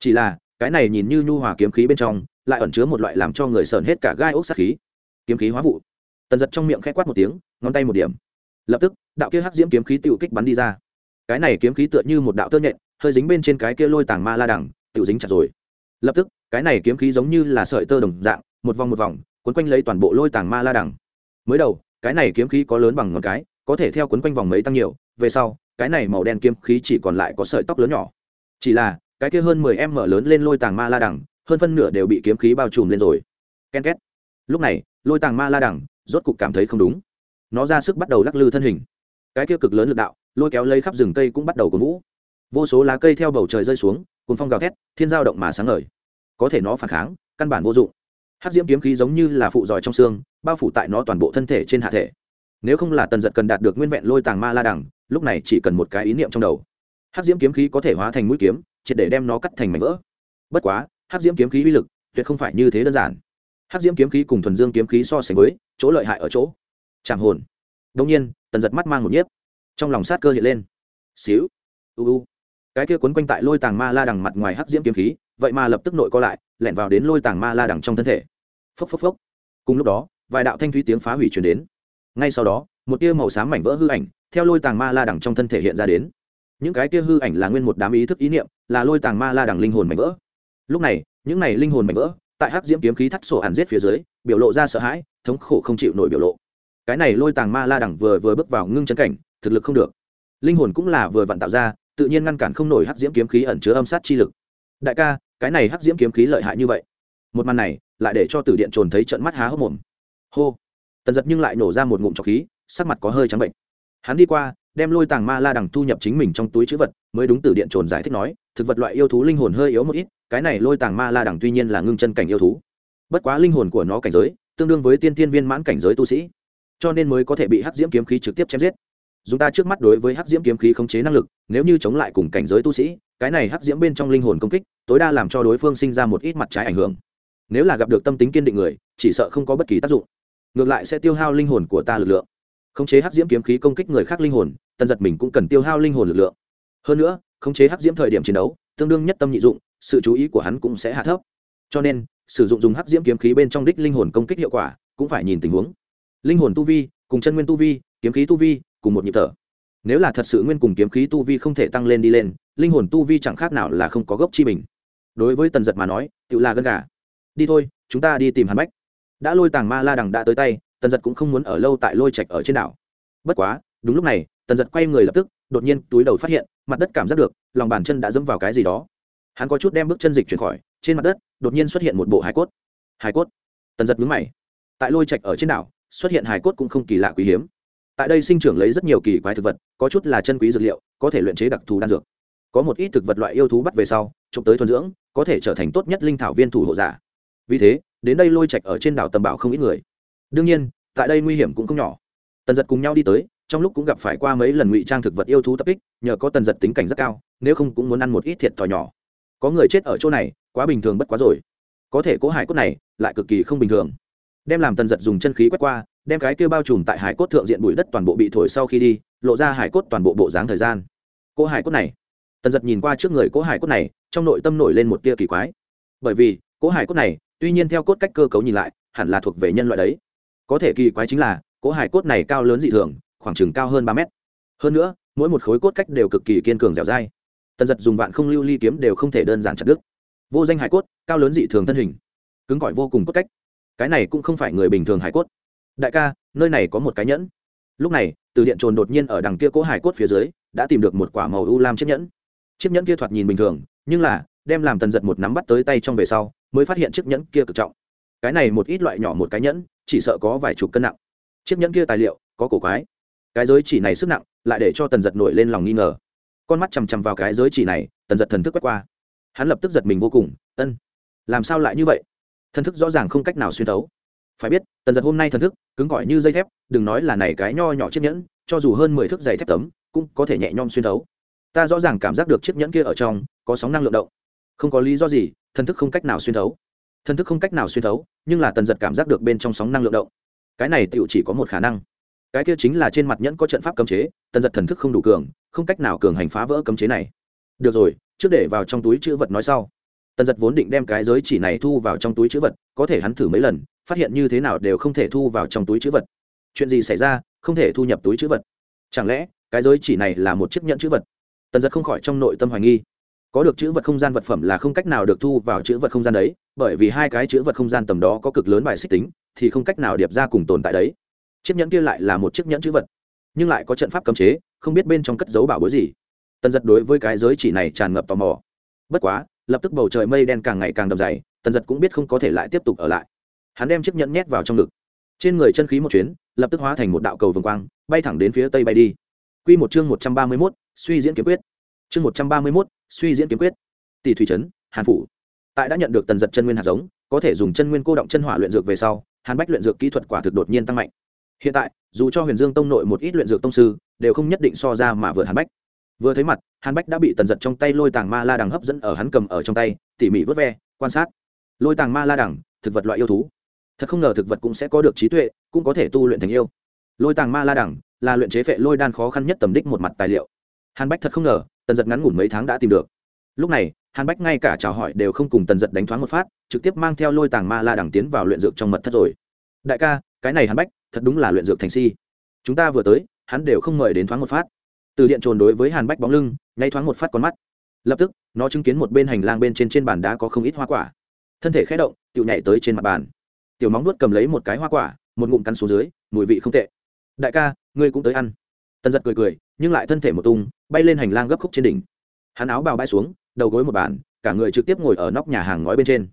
Chỉ là, cái này nhìn như nhu hòa kiếm khí bên trong, lại ẩn chứa một loại làm cho người sờn hết cả gai ốc sát khí. Kiếm khí hóa vụ. Tần giật trong miệng khẽ quát một tiếng, ngón tay một điểm. Lập tức, đạo kia hắc diễm kiếm khí tự kích bắn đi ra. Cái này kiếm khí tựa như một đạo tơ nhện, hơi dính bên trên cái kia lôi tảng ma la đằng tự dính chặt rồi. Lập tức, cái này kiếm khí giống như là sợi tơ đồng dạng một vòng một vòng, quấn quanh lấy toàn bộ lôi tàng ma la đằng. Mới đầu, cái này kiếm khí có lớn bằng ngón cái, có thể theo quấn quanh vòng mấy tăng nhiều, về sau, cái này màu đen kiếm khí chỉ còn lại có sợi tóc lớn nhỏ. Chỉ là, cái kia hơn mười em mở lớn lên lôi tàng ma la đằng, hơn phân nửa đều bị kiếm khí bao trùm lên rồi. Ken két. Lúc này, lôi tàng ma la đằng, rốt cục cảm thấy không đúng. Nó ra sức bắt đầu lắc lư thân hình. Cái kia cực lớn lực đạo, lôi kéo lấy khắp rừng cây cũng bắt đầu cổ vũ. Vô số lá cây theo bầu trời rơi xuống cùng phong gào thét, thiên giao động mà sáng ngời. Có thể nó phản kháng, căn bản vô dụng hát diễm kiếm khí giống như là phụ giỏi trong xương bao phủ tại nó toàn bộ thân thể trên hạ thể. Nếu không là tần giật cần đạt được nguyên vẹn lôi tàng ma la đẳng, lúc này chỉ cần một cái ý niệm trong đầu. Hát diễm kiếm khí có thể hóa thành mũi kiếm triệt để đem nó cắt thành mảnh vỡ. Bất quá hát diễm kiếm khí uy lực tuyệt không phải như thế đơn giản. Hát diễm kiếm khí cùng thuần dương kiếm khí so sánh với chỗ lợi hại ở chỗ. Chạm hồn. Đông nhiên tần giật mắt mang một nhiếp. Trong lòng sát cơ hiện lên. Xíu. U u. Cái kia quấn quanh tại lôi tàng ma la đằng mặt ngoài hắc diễm kiếm khí vậy mà lập tức nội co lại lẻn vào đến lôi tàng ma la đằng trong thân thể phốc phốc phốc. Cùng lúc đó, vài đạo thanh thúy tiếng phá hủy truyền đến. Ngay sau đó, một tia màu xám mảnh vỡ hư ảnh, theo lôi tàng ma la đằng trong thân thể hiện ra đến. Những cái tia hư ảnh là nguyên một đám ý thức ý niệm, là lôi tàng ma la đằng linh hồn mảnh vỡ. Lúc này, những này linh hồn mảnh vỡ, tại hắc diễm kiếm khí thắt sổ hàn giết phía dưới, biểu lộ ra sợ hãi, thống khổ không chịu nổi biểu lộ. Cái này lôi tàng ma la đằng vừa vừa bước vào ngưng chân cảnh, thực lực không được. Linh hồn cũng là vừa vặn tạo ra, tự nhiên ngăn cản không nổi hắc diễm kiếm khí ẩn chứa âm sát chi lực. Đại ca, cái này hắc diễm kiếm khí lợi hại như vậy một màn này lại để cho tử điện trồn thấy trận mắt há hốc mồm. Hô! Tần giật nhưng lại nổ ra một ngụm trọc khí, sắc mặt có hơi trắng bệnh. Hắn đi qua, đem lôi tàng ma la đằng thu nhập chính mình trong túi chữ vật, mới đúng từ điện trồn giải thích nói, thực vật loại yêu thú linh hồn hơi yếu một ít, cái này lôi tàng ma la đằng tuy nhiên là ngưng chân cảnh yêu thú. Bất quá linh hồn của nó cảnh giới, tương đương với tiên tiên viên mãn cảnh giới tu sĩ, cho nên mới có thể bị hắc diễm kiếm khí trực tiếp chém giết. Dùng ta trước mắt đối với hắc diễm kiếm khí khống chế năng lực, nếu như chống lại cùng cảnh giới tu sĩ, cái này hắc diễm bên trong linh hồn công kích, tối đa làm cho đối phương sinh ra một ít mặt trái ảnh hưởng nếu là gặp được tâm tính kiên định người, chỉ sợ không có bất kỳ tác dụng. Ngược lại sẽ tiêu hao linh hồn của ta lực lượng. Khống chế hắc diễm kiếm khí công kích người khác linh hồn, tần giật mình cũng cần tiêu hao linh hồn lực lượng. Hơn nữa, khống chế hắc diễm thời điểm chiến đấu, tương đương nhất tâm nhị dụng, sự chú ý của hắn cũng sẽ hạ thấp. Cho nên, sử dụng dùng hắc diễm kiếm khí bên trong đích linh hồn công kích hiệu quả, cũng phải nhìn tình huống. Linh hồn tu vi, cùng chân nguyên tu vi, kiếm khí tu vi, cùng một nhịp thở. Nếu là thật sự nguyên cùng kiếm khí tu vi không thể tăng lên đi lên, linh hồn tu vi chẳng khác nào là không có gốc chi bình. Đối với tần giật mà nói tự là gân gà đi thôi, chúng ta đi tìm hàn bách. Đã lôi tàng ma la đằng đã tới tay, tần giật cũng không muốn ở lâu tại lôi trạch ở trên đảo. Bất quá, đúng lúc này, tần giật quay người lập tức, đột nhiên túi đầu phát hiện, mặt đất cảm giác được, lòng bàn chân đã dẫm vào cái gì đó. Hắn có chút đem bước chân dịch chuyển khỏi, trên mặt đất, đột nhiên xuất hiện một bộ hải cốt. Hải cốt? Tần giật mướn mày. Tại lôi trạch ở trên đảo, xuất hiện hải cốt cũng không kỳ lạ quý hiếm. Tại đây sinh trưởng lấy rất nhiều kỳ quái thực vật, có chút là chân quý dược liệu, có thể luyện chế đặc thù đan dược. Có một ít thực vật loại yêu thú bắt về sau, trộm tới thuần dưỡng, có thể trở thành tốt nhất linh thảo viên thủ hộ giả vì thế, đến đây lôi trạch ở trên đảo tầm bảo không ít người. Đương nhiên, tại đây nguy hiểm cũng không nhỏ. Tần giật cùng nhau đi tới, trong lúc cũng gặp phải qua mấy lần ngụy trang thực vật yêu thú tập kích, nhờ có tần giật tính cảnh rất cao, nếu không cũng muốn ăn một ít thiệt thòi nhỏ. Có người chết ở chỗ này, quá bình thường bất quá rồi. Có thể cố hải cốt này, lại cực kỳ không bình thường. Đem làm tần giật dùng chân khí quét qua, đem cái kêu bao trùm tại hải cốt thượng diện bụi đất toàn bộ bị thổi sau khi đi, lộ ra hải cốt toàn bộ bộ dáng thời gian. Cố hải cốt này. Tần giật nhìn qua trước người cố hải cốt này, trong nội tâm nổi lên một tia kỳ quái. Bởi vì, cố hải cốt này tuy nhiên theo cốt cách cơ cấu nhìn lại, hẳn là thuộc về nhân loại đấy. Có thể kỳ quái chính là cố hải cốt này cao lớn dị thường, khoảng chừng cao hơn ba mét. Hơn nữa, mỗi một khối cốt cách đều cực kỳ kiên cường dẻo dai. Tần giật dùng vạn không lưu ly kiếm đều không thể đơn giản chặt đứt. Vô danh hải cốt, cao lớn dị thường thân hình. Cứng cỏi vô cùng cốt cách. Cái này cũng không phải người bình thường hải cốt. Đại ca, nơi này có một cái nhẫn. Lúc này, từ điện trồn đột nhiên ở đằng kia cố hải cốt phía dưới, đã tìm được một quả màu u lam chiếc nhẫn. Chiếc nhẫn kia thoạt nhìn bình thường, nhưng là, đem làm tần giật một nắm bắt tới tay trong về sau mới phát hiện chiếc nhẫn kia cực trọng. Cái này một ít loại nhỏ một cái nhẫn, chỉ sợ có vài chục cân nặng. Chiếc nhẫn kia tài liệu, có cổ quái. Cái giới chỉ này sức nặng, lại để cho tần giật nổi lên lòng nghi ngờ. Con mắt chằm chằm vào cái giới chỉ này, tần giật thần thức quét qua. Hắn lập tức giật mình vô cùng, ân, làm sao lại như vậy? Thần thức rõ ràng không cách nào xuyên thấu. Phải biết, tần giật hôm nay thần thức, cứng gọi như dây thép, đừng nói là này cái nho nhỏ chiếc nhẫn, cho dù hơn mười thước dày thép tấm, cũng có thể nhẹ nhom xuyên thấu. Ta rõ ràng cảm giác được chiếc nhẫn kia ở trong, có sóng năng lượng động. Không có lý do gì thần thức không cách nào xuyên thấu. Thần thức không cách nào xuyên thấu, nhưng là tần giật cảm giác được bên trong sóng năng lượng động. Cái này tựu chỉ có một khả năng. Cái kia chính là trên mặt nhẫn có trận pháp cấm chế, tần giật thần thức không đủ cường, không cách nào cường hành phá vỡ cấm chế này. Được rồi, trước để vào trong túi chữ vật nói sau. Tần giật vốn định đem cái giới chỉ này thu vào trong túi chữ vật, có thể hắn thử mấy lần, phát hiện như thế nào đều không thể thu vào trong túi chữ vật. Chuyện gì xảy ra, không thể thu nhập túi chữ vật. Chẳng lẽ, cái giới chỉ này là một chiếc nhẫn chữ vật? Tần giật không khỏi trong nội tâm hoài nghi có được chữ vật không gian vật phẩm là không cách nào được thu vào chữ vật không gian đấy, bởi vì hai cái chữ vật không gian tầm đó có cực lớn bài xích tính, thì không cách nào điệp ra cùng tồn tại đấy. Chiếc nhẫn kia lại là một chiếc nhẫn chữ vật, nhưng lại có trận pháp cấm chế, không biết bên trong cất dấu bảo bối gì. Tần giật đối với cái giới chỉ này tràn ngập tò mò. Bất quá, lập tức bầu trời mây đen càng ngày càng đậm dày, tần giật cũng biết không có thể lại tiếp tục ở lại. Hắn đem chiếc nhẫn nhét vào trong ngực. Trên người chân khí một chuyến, lập tức hóa thành một đạo cầu vồng quang, bay thẳng đến phía tây bay đi. Q một chương một trăm ba mươi mốt, suy diễn kiếm quyết. Chương một trăm ba mươi mốt suy diễn kiếm quyết. Tỷ thủy trấn hàn phủ. Tại đã nhận được tần giật chân nguyên hạt giống, có thể dùng chân nguyên cô động chân hỏa luyện dược về sau, hàn bách luyện dược kỹ thuật quả thực đột nhiên tăng mạnh. Hiện tại, dù cho huyền dương tông nội một ít luyện dược tông sư, đều không nhất định so ra mà vượt hàn bách. Vừa thấy mặt, hàn bách đã bị tần giật trong tay lôi tàng ma la đằng hấp dẫn ở hắn cầm ở trong tay, tỉ mỉ vớt ve, quan sát. Lôi tàng ma la đằng, thực vật loại yêu thú. Thật không ngờ thực vật cũng sẽ có được trí tuệ, cũng có thể tu luyện thành yêu. Lôi tàng ma la đằng, là luyện chế phệ lôi đan khó khăn nhất tầm đích một mặt tài liệu hàn bách thật không ngờ, tần giật ngắn ngủn mấy tháng đã tìm được. Lúc này, hàn bách ngay cả chào hỏi đều không cùng tần giật đánh thoáng một phát, trực tiếp mang theo lôi tàng ma la đằng tiến vào luyện dược trong mật thất rồi. Đại ca, cái này hàn bách, thật đúng là luyện dược thành si. Chúng ta vừa tới, hắn đều không mời đến thoáng một phát. Từ điện trồn đối với hàn bách bóng lưng, ngay thoáng một phát con mắt. Lập tức, nó chứng kiến một bên hành lang bên trên trên bàn đá có không ít hoa quả. Thân thể khé động tự nhảy tới trên mặt bàn. Tiểu móng nuốt cầm lấy một cái hoa quả, một ngụm cắn xuống dưới, mùi vị không tệ. Đại ca, ngươi cũng tới ăn. Tần giật cười cười nhưng lại thân thể một tung, bay lên hành lang gấp khúc trên đỉnh. Hắn áo bào bay xuống, đầu gối một bàn, cả người trực tiếp ngồi ở nóc nhà hàng ngói bên trên.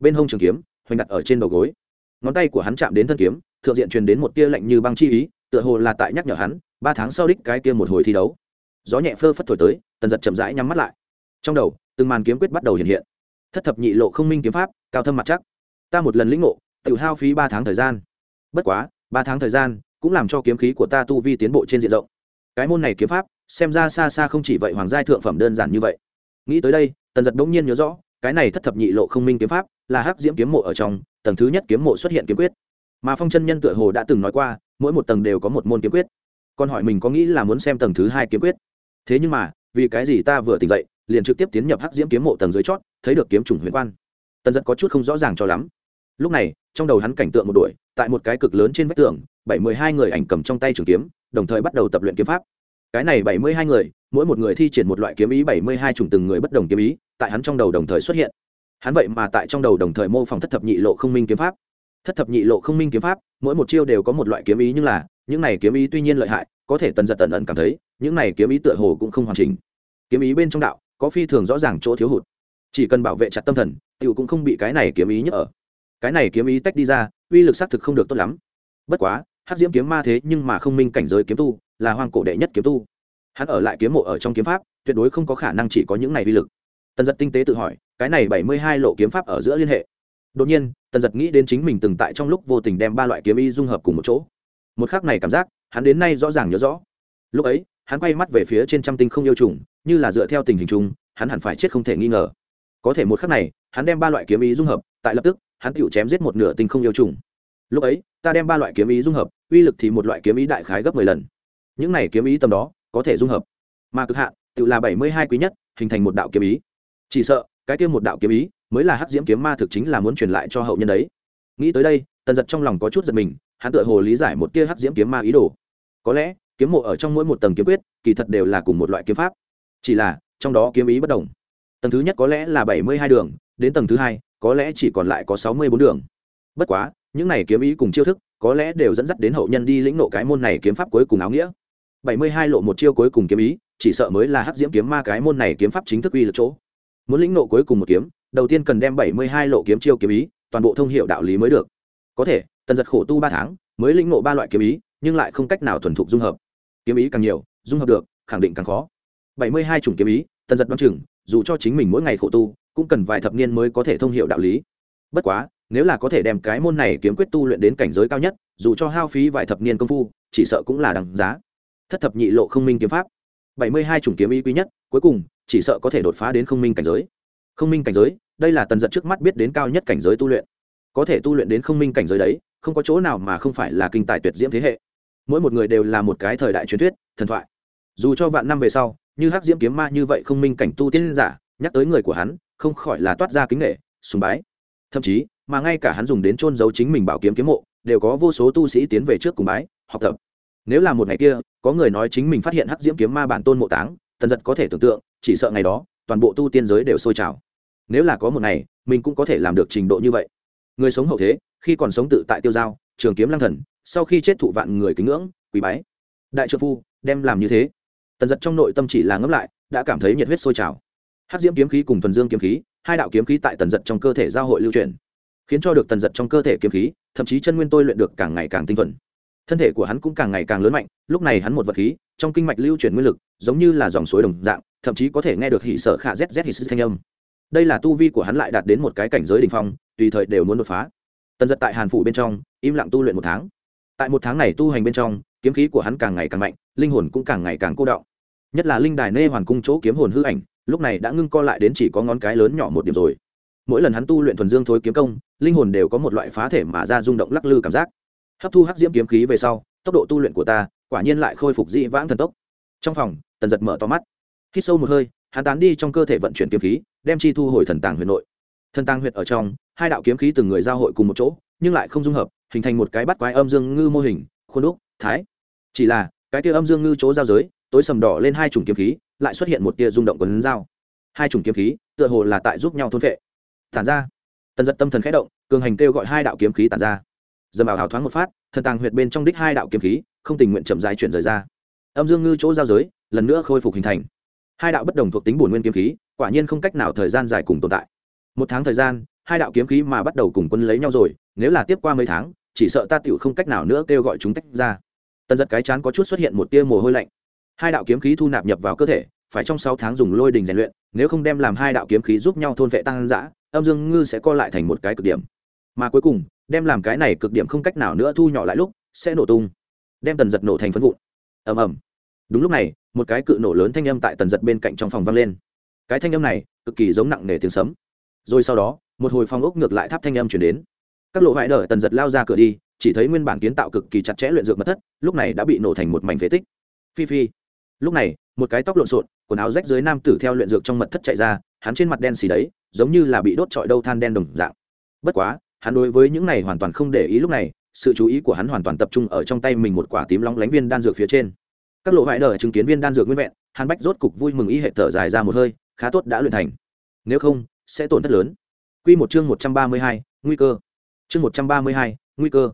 Bên hông trường kiếm, hoành đặt ở trên đầu gối. Ngón tay của hắn chạm đến thân kiếm, thượng diện truyền đến một tia lạnh như băng chi ý, tựa hồ là tại nhắc nhở hắn, ba tháng sau đích cái kia một hồi thi đấu. Gió nhẹ phơ phất thổi tới, tần giật chậm rãi nhắm mắt lại. Trong đầu, từng màn kiếm quyết bắt đầu hiện hiện. Thất thập nhị lộ không minh kiếm pháp, cao thâm mặt chắc. Ta một lần lĩnh ngộ tự hao phí ba tháng thời gian. Bất quá, ba tháng thời gian cũng làm cho kiếm khí của ta tu vi tiến bộ trên diện rộng cái môn này kiếm pháp, xem ra xa xa không chỉ vậy hoàng giai thượng phẩm đơn giản như vậy. Nghĩ tới đây, tần giật bỗng nhiên nhớ rõ, cái này thất thập nhị lộ không minh kiếm pháp, là hắc diễm kiếm mộ ở trong, tầng thứ nhất kiếm mộ xuất hiện kiếm quyết. Mà phong chân nhân tựa hồ đã từng nói qua, mỗi một tầng đều có một môn kiếm quyết. Còn hỏi mình có nghĩ là muốn xem tầng thứ hai kiếm quyết? Thế nhưng mà, vì cái gì ta vừa tỉnh dậy, liền trực tiếp tiến nhập hắc diễm kiếm mộ tầng dưới chót, thấy được kiếm chủng huyền quan. Tần giật có chút không rõ ràng cho lắm. Lúc này, trong đầu hắn cảnh tượng một đuổi, tại một cái cực lớn trên vách tường, bảy mươi hai người ảnh cầm trong tay trường kiếm đồng thời bắt đầu tập luyện kiếm pháp. Cái này bảy mươi hai người, mỗi một người thi triển một loại kiếm ý bảy mươi hai chủng từng người bất đồng kiếm ý, tại hắn trong đầu đồng thời xuất hiện. Hắn vậy mà tại trong đầu đồng thời mô phỏng thất thập nhị lộ không minh kiếm pháp. Thất thập nhị lộ không minh kiếm pháp, mỗi một chiêu đều có một loại kiếm ý nhưng là, những này kiếm ý tuy nhiên lợi hại, có thể tần giật tần ẩn cảm thấy, những này kiếm ý tựa hồ cũng không hoàn chỉnh. Kiếm ý bên trong đạo, có phi thường rõ ràng chỗ thiếu hụt. Chỉ cần bảo vệ chặt tâm thần, tiểu cũng không bị cái này kiếm ý nhức ở. Cái này kiếm ý tách đi ra, uy lực xác thực không được tốt lắm. Bất quá hát diễm kiếm ma thế nhưng mà không minh cảnh giới kiếm tu, là hoang cổ đệ nhất kiếm tu. Hắn ở lại kiếm mộ ở trong kiếm pháp, tuyệt đối không có khả năng chỉ có những này uy lực. Tần giật tinh tế tự hỏi, cái này bảy mươi hai lộ kiếm pháp ở giữa liên hệ. Đột nhiên, tần giật nghĩ đến chính mình từng tại trong lúc vô tình đem ba loại kiếm ý dung hợp cùng một chỗ. Một khác này cảm giác, hắn đến nay rõ ràng nhớ rõ. Lúc ấy, hắn quay mắt về phía trên trăm tinh không yêu trùng, như là dựa theo tình hình chung, hắn hẳn phải chết không thể nghi ngờ. Có thể một khắc này, hắn đem ba loại kiếm ý dung hợp, tại lập tức, hắn tựu chém giết một nửa tinh không yêu trùng lúc ấy, ta đem ba loại kiếm ý dung hợp, uy lực thì một loại kiếm ý đại khái gấp mười lần. Những này kiếm ý tầm đó, có thể dung hợp. Mà cực hạn, tự là bảy mươi hai quý nhất, hình thành một đạo kiếm ý. Chỉ sợ, cái kia một đạo kiếm ý mới là hắc diễm kiếm ma thực chính là muốn truyền lại cho hậu nhân đấy. Nghĩ tới đây, tần giật trong lòng có chút giật mình, hắn tựa hồ lý giải một tia hắc diễm kiếm ma ý đồ. Có lẽ, kiếm mộ ở trong mỗi một tầng kiếm quyết, kỳ thật đều là cùng một loại kiếm pháp. Chỉ là, trong đó kiếm ý bất đồng. Tầng thứ nhất có lẽ là bảy mươi hai đường, đến tầng thứ hai, có lẽ chỉ còn lại có sáu mươi bốn đường. Bất quá những này kiếm ý cùng chiêu thức, có lẽ đều dẫn dắt đến hậu nhân đi lĩnh nộ cái môn này kiếm pháp cuối cùng áo nghĩa. Bảy mươi hai lộ một chiêu cuối cùng kiếm ý, chỉ sợ mới là hắc diễm kiếm ma cái môn này kiếm pháp chính thức uy lực chỗ. Muốn lĩnh nộ cuối cùng một kiếm, đầu tiên cần đem bảy mươi hai lộ kiếm chiêu kiếm ý, toàn bộ thông hiệu đạo lý mới được. Có thể, tần giật khổ tu ba tháng, mới lĩnh nộ ba loại kiếm ý, nhưng lại không cách nào thuần thục dung hợp. Kiếm ý càng nhiều, dung hợp được, khẳng định càng khó. Bảy mươi hai chủng kiếm ý, tần giật đoán chừng, dù cho chính mình mỗi ngày khổ tu, cũng cần vài thập niên mới có thể thông hiệu đạo lý. Bất quá nếu là có thể đem cái môn này kiếm quyết tu luyện đến cảnh giới cao nhất, dù cho hao phí vài thập niên công phu, chỉ sợ cũng là đằng giá. Thất thập nhị lộ không minh kiếm pháp. Bảy mươi hai chủng kiếm ý quý nhất, cuối cùng, chỉ sợ có thể đột phá đến không minh cảnh giới. Không minh cảnh giới, đây là tần giật trước mắt biết đến cao nhất cảnh giới tu luyện. Có thể tu luyện đến không minh cảnh giới đấy, không có chỗ nào mà không phải là kinh tài tuyệt diễm thế hệ. Mỗi một người đều là một cái thời đại truyền thuyết, thần thoại. Dù cho vạn năm về sau, như hắc diễm kiếm ma như vậy không minh cảnh tu tiên giả, nhắc tới người của hắn, không khỏi là toát ra kính nghệ sùng bái. Thậm chí mà ngay cả hắn dùng đến trôn giấu chính mình bảo kiếm kiếm mộ, đều có vô số tu sĩ tiến về trước cùng bái, học tập. Nếu là một ngày kia, có người nói chính mình phát hiện hắc diễm kiếm ma bản tôn mộ táng, tần giật có thể tưởng tượng, chỉ sợ ngày đó, toàn bộ tu tiên giới đều sôi trào. Nếu là có một ngày, mình cũng có thể làm được trình độ như vậy. Người sống hậu thế, khi còn sống tự tại tiêu giao trường kiếm lăng thần, sau khi chết thụ vạn người kính ngưỡng quý bái. Đại trợ phu, đem làm như thế. Tần giật trong nội tâm chỉ là ngẫm lại, đã cảm thấy nhiệt huyết sôi trào. Hát diễm kiếm khí cùng thuần dương kiếm khí, hai đạo kiếm khí tại tần giật trong cơ thể giao hội lưu truyền khiến cho được tần giật trong cơ thể kiếm khí, thậm chí chân nguyên tôi luyện được càng ngày càng tinh thuần. Thân thể của hắn cũng càng ngày càng lớn mạnh, lúc này hắn một vật khí, trong kinh mạch lưu chuyển nguyên lực, giống như là dòng suối đồng dạng, thậm chí có thể nghe được hỉ sở khả zz hỉ sư thanh âm. Đây là tu vi của hắn lại đạt đến một cái cảnh giới đ ỉ n h phong, tùy thời đều muốn đột phá. Tần giật tại hàn phủ bên trong, im lặng tu luyện một tháng. Tại một tháng này tu hành bên trong, kiếm khí của hắn càng ngày càng mạnh, linh hồn cũng càng ngày càng cô đọng. Nhất là linh đài nê hoàn cung chỗ kiếm hồn hư ảnh, lúc này đã ngưng co lại đến chỉ có ngón cái lớn nhỏ một điểm rồi mỗi lần hắn tu luyện thuần dương thối kiếm công, linh hồn đều có một loại phá thể mà ra rung động lắc lư cảm giác. Hấp thu hắc diễm kiếm khí về sau, tốc độ tu luyện của ta quả nhiên lại khôi phục dị vãng thần tốc. Trong phòng, tần giật mở to mắt. Hít sâu một hơi, hắn tán đi trong cơ thể vận chuyển kiếm khí, đem chi thu hồi thần tàng huyệt nội. Thần tàng huyệt ở trong, hai đạo kiếm khí từng người giao hội cùng một chỗ, nhưng lại không dung hợp, hình thành một cái bắt quái âm dương ngư mô hình, khuôn đúc, thái. Chỉ là, cái tia âm dương ngư chỗ giao giới, tối sầm đỏ lên hai chủng kiếm khí, lại xuất hiện một tia rung động quấn dao. Hai chủng kiếm khí, tựa hồ là tại giúp nhau thôn vệ tản ra. Tần giật tâm thần khẽ động, cường hành kêu gọi hai đạo kiếm khí tản ra. Dầm ảo hào thoáng một phát, thần tàng huyệt bên trong đích hai đạo kiếm khí, không tình nguyện chậm dài chuyển rời ra. Âm dương ngư chỗ giao giới, lần nữa khôi phục hình thành. Hai đạo bất đồng thuộc tính bổn nguyên kiếm khí, quả nhiên không cách nào thời gian dài cùng tồn tại. Một tháng thời gian, hai đạo kiếm khí mà bắt đầu cùng quân lấy nhau rồi, nếu là tiếp qua mấy tháng, chỉ sợ ta tựu không cách nào nữa kêu gọi chúng tách ra. Tần giật cái chán có chút xuất hiện một tia mồ hôi lạnh. Hai đạo kiếm khí thu nạp nhập vào cơ thể phải trong sáu tháng dùng lôi đình rèn luyện, nếu không đem làm hai đạo kiếm khí giúp nhau thôn vệ tăng giã, âm dương ngư sẽ co lại thành một cái cực điểm. Mà cuối cùng, đem làm cái này cực điểm không cách nào nữa thu nhỏ lại lúc, sẽ nổ tung. Đem tần giật nổ thành phân vụn. Ầm ầm. Đúng lúc này, một cái cự nổ lớn thanh âm tại tần giật bên cạnh trong phòng vang lên. Cái thanh âm này, cực kỳ giống nặng nề tiếng sấm. Rồi sau đó, một hồi phong ốc ngược lại tháp thanh âm chuyển đến. Các lộ vải đỡ tần giật lao ra cửa đi, chỉ thấy nguyên bản kiến tạo cực kỳ chặt chẽ luyện dược mật thất, lúc này đã bị nổ thành một mảnh phế tích. Phi phi. Lúc này một cái tóc lộn xộn quần áo rách dưới nam tử theo luyện dược trong mật thất chạy ra hắn trên mặt đen xì đấy giống như là bị đốt trọi đâu than đen đồng dạng bất quá hắn đối với những này hoàn toàn không để ý lúc này sự chú ý của hắn hoàn toàn tập trung ở trong tay mình một quả tím lóng lánh viên đan dược phía trên các lộ vải đờ chứng kiến viên đan dược nguyên vẹn hắn bách rốt cục vui mừng ý hệ thở dài ra một hơi khá tốt đã luyện thành nếu không sẽ tổn thất lớn Quy một chương một trăm ba mươi hai, nguy cơ. Chương một trăm ba mươi hai, nguy cơ.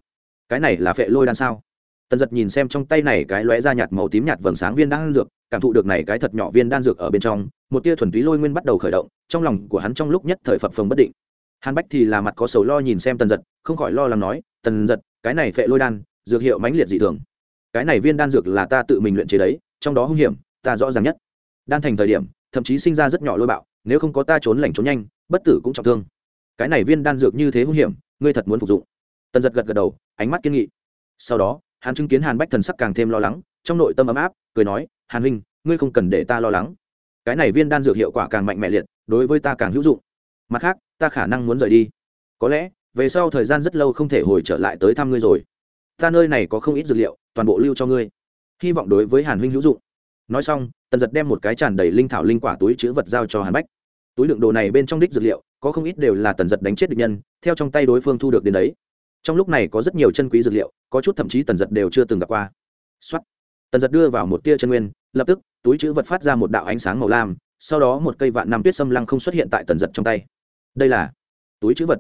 Cái này là phệ lôi đan sao? Tần Dật nhìn xem trong tay này cái lóe ra nhạt màu tím nhạt vầng sáng viên đan dược, cảm thụ được này cái thật nhỏ viên đan dược ở bên trong, một tia thuần túy lôi nguyên bắt đầu khởi động, trong lòng của hắn trong lúc nhất thời phập phồng bất định. Hàn Bách thì là mặt có sầu lo nhìn xem Tần Dật, không khỏi lo lắng nói, "Tần Dật, cái này phệ lôi đan, dược hiệu mãnh liệt dị thường. Cái này viên đan dược là ta tự mình luyện chế đấy, trong đó hung hiểm, ta rõ ràng nhất. Đan thành thời điểm, thậm chí sinh ra rất nhỏ lôi bạo, nếu không có ta trốn lành trốn nhanh, bất tử cũng trọng thương." cái này viên đan dược như thế hung hiểm ngươi thật muốn phục dụng tần giật gật gật đầu ánh mắt kiên nghị sau đó hắn chứng kiến hàn bách thần sắc càng thêm lo lắng trong nội tâm ấm áp cười nói hàn huynh, ngươi không cần để ta lo lắng. Cái này viên đan dược hiệu quả càng mạnh mẽ liệt, đối với ta càng hữu dụng. Mặt khác, ta khả năng muốn rời đi. Có lẽ, về sau thời gian rất lâu không thể hồi trở lại tới thăm ngươi rồi. Ta nơi này có không ít dược liệu, toàn bộ lưu cho ngươi. Hy vọng đối với hàn huynh hữu dụng. Nói xong, tần giật đem một cái tràn đầy linh thảo linh quả túi chữ vật giao cho hàn bách. Túi đựng đồ này bên trong đích dược liệu, có không ít đều là tần giật đánh chết địch nhân, theo trong tay đối phương thu được đến đấy. Trong lúc này có rất nhiều chân quý dược liệu, có chút thậm chí tần giật đều chưa từng gặp qua. Xuất tần giật đưa vào một tia chân nguyên, lập tức, túi chữ vật phát ra một đạo ánh sáng màu lam, sau đó một cây vạn năm tuyết xâm lăng không xuất hiện tại tần giật trong tay. Đây là túi chữ vật.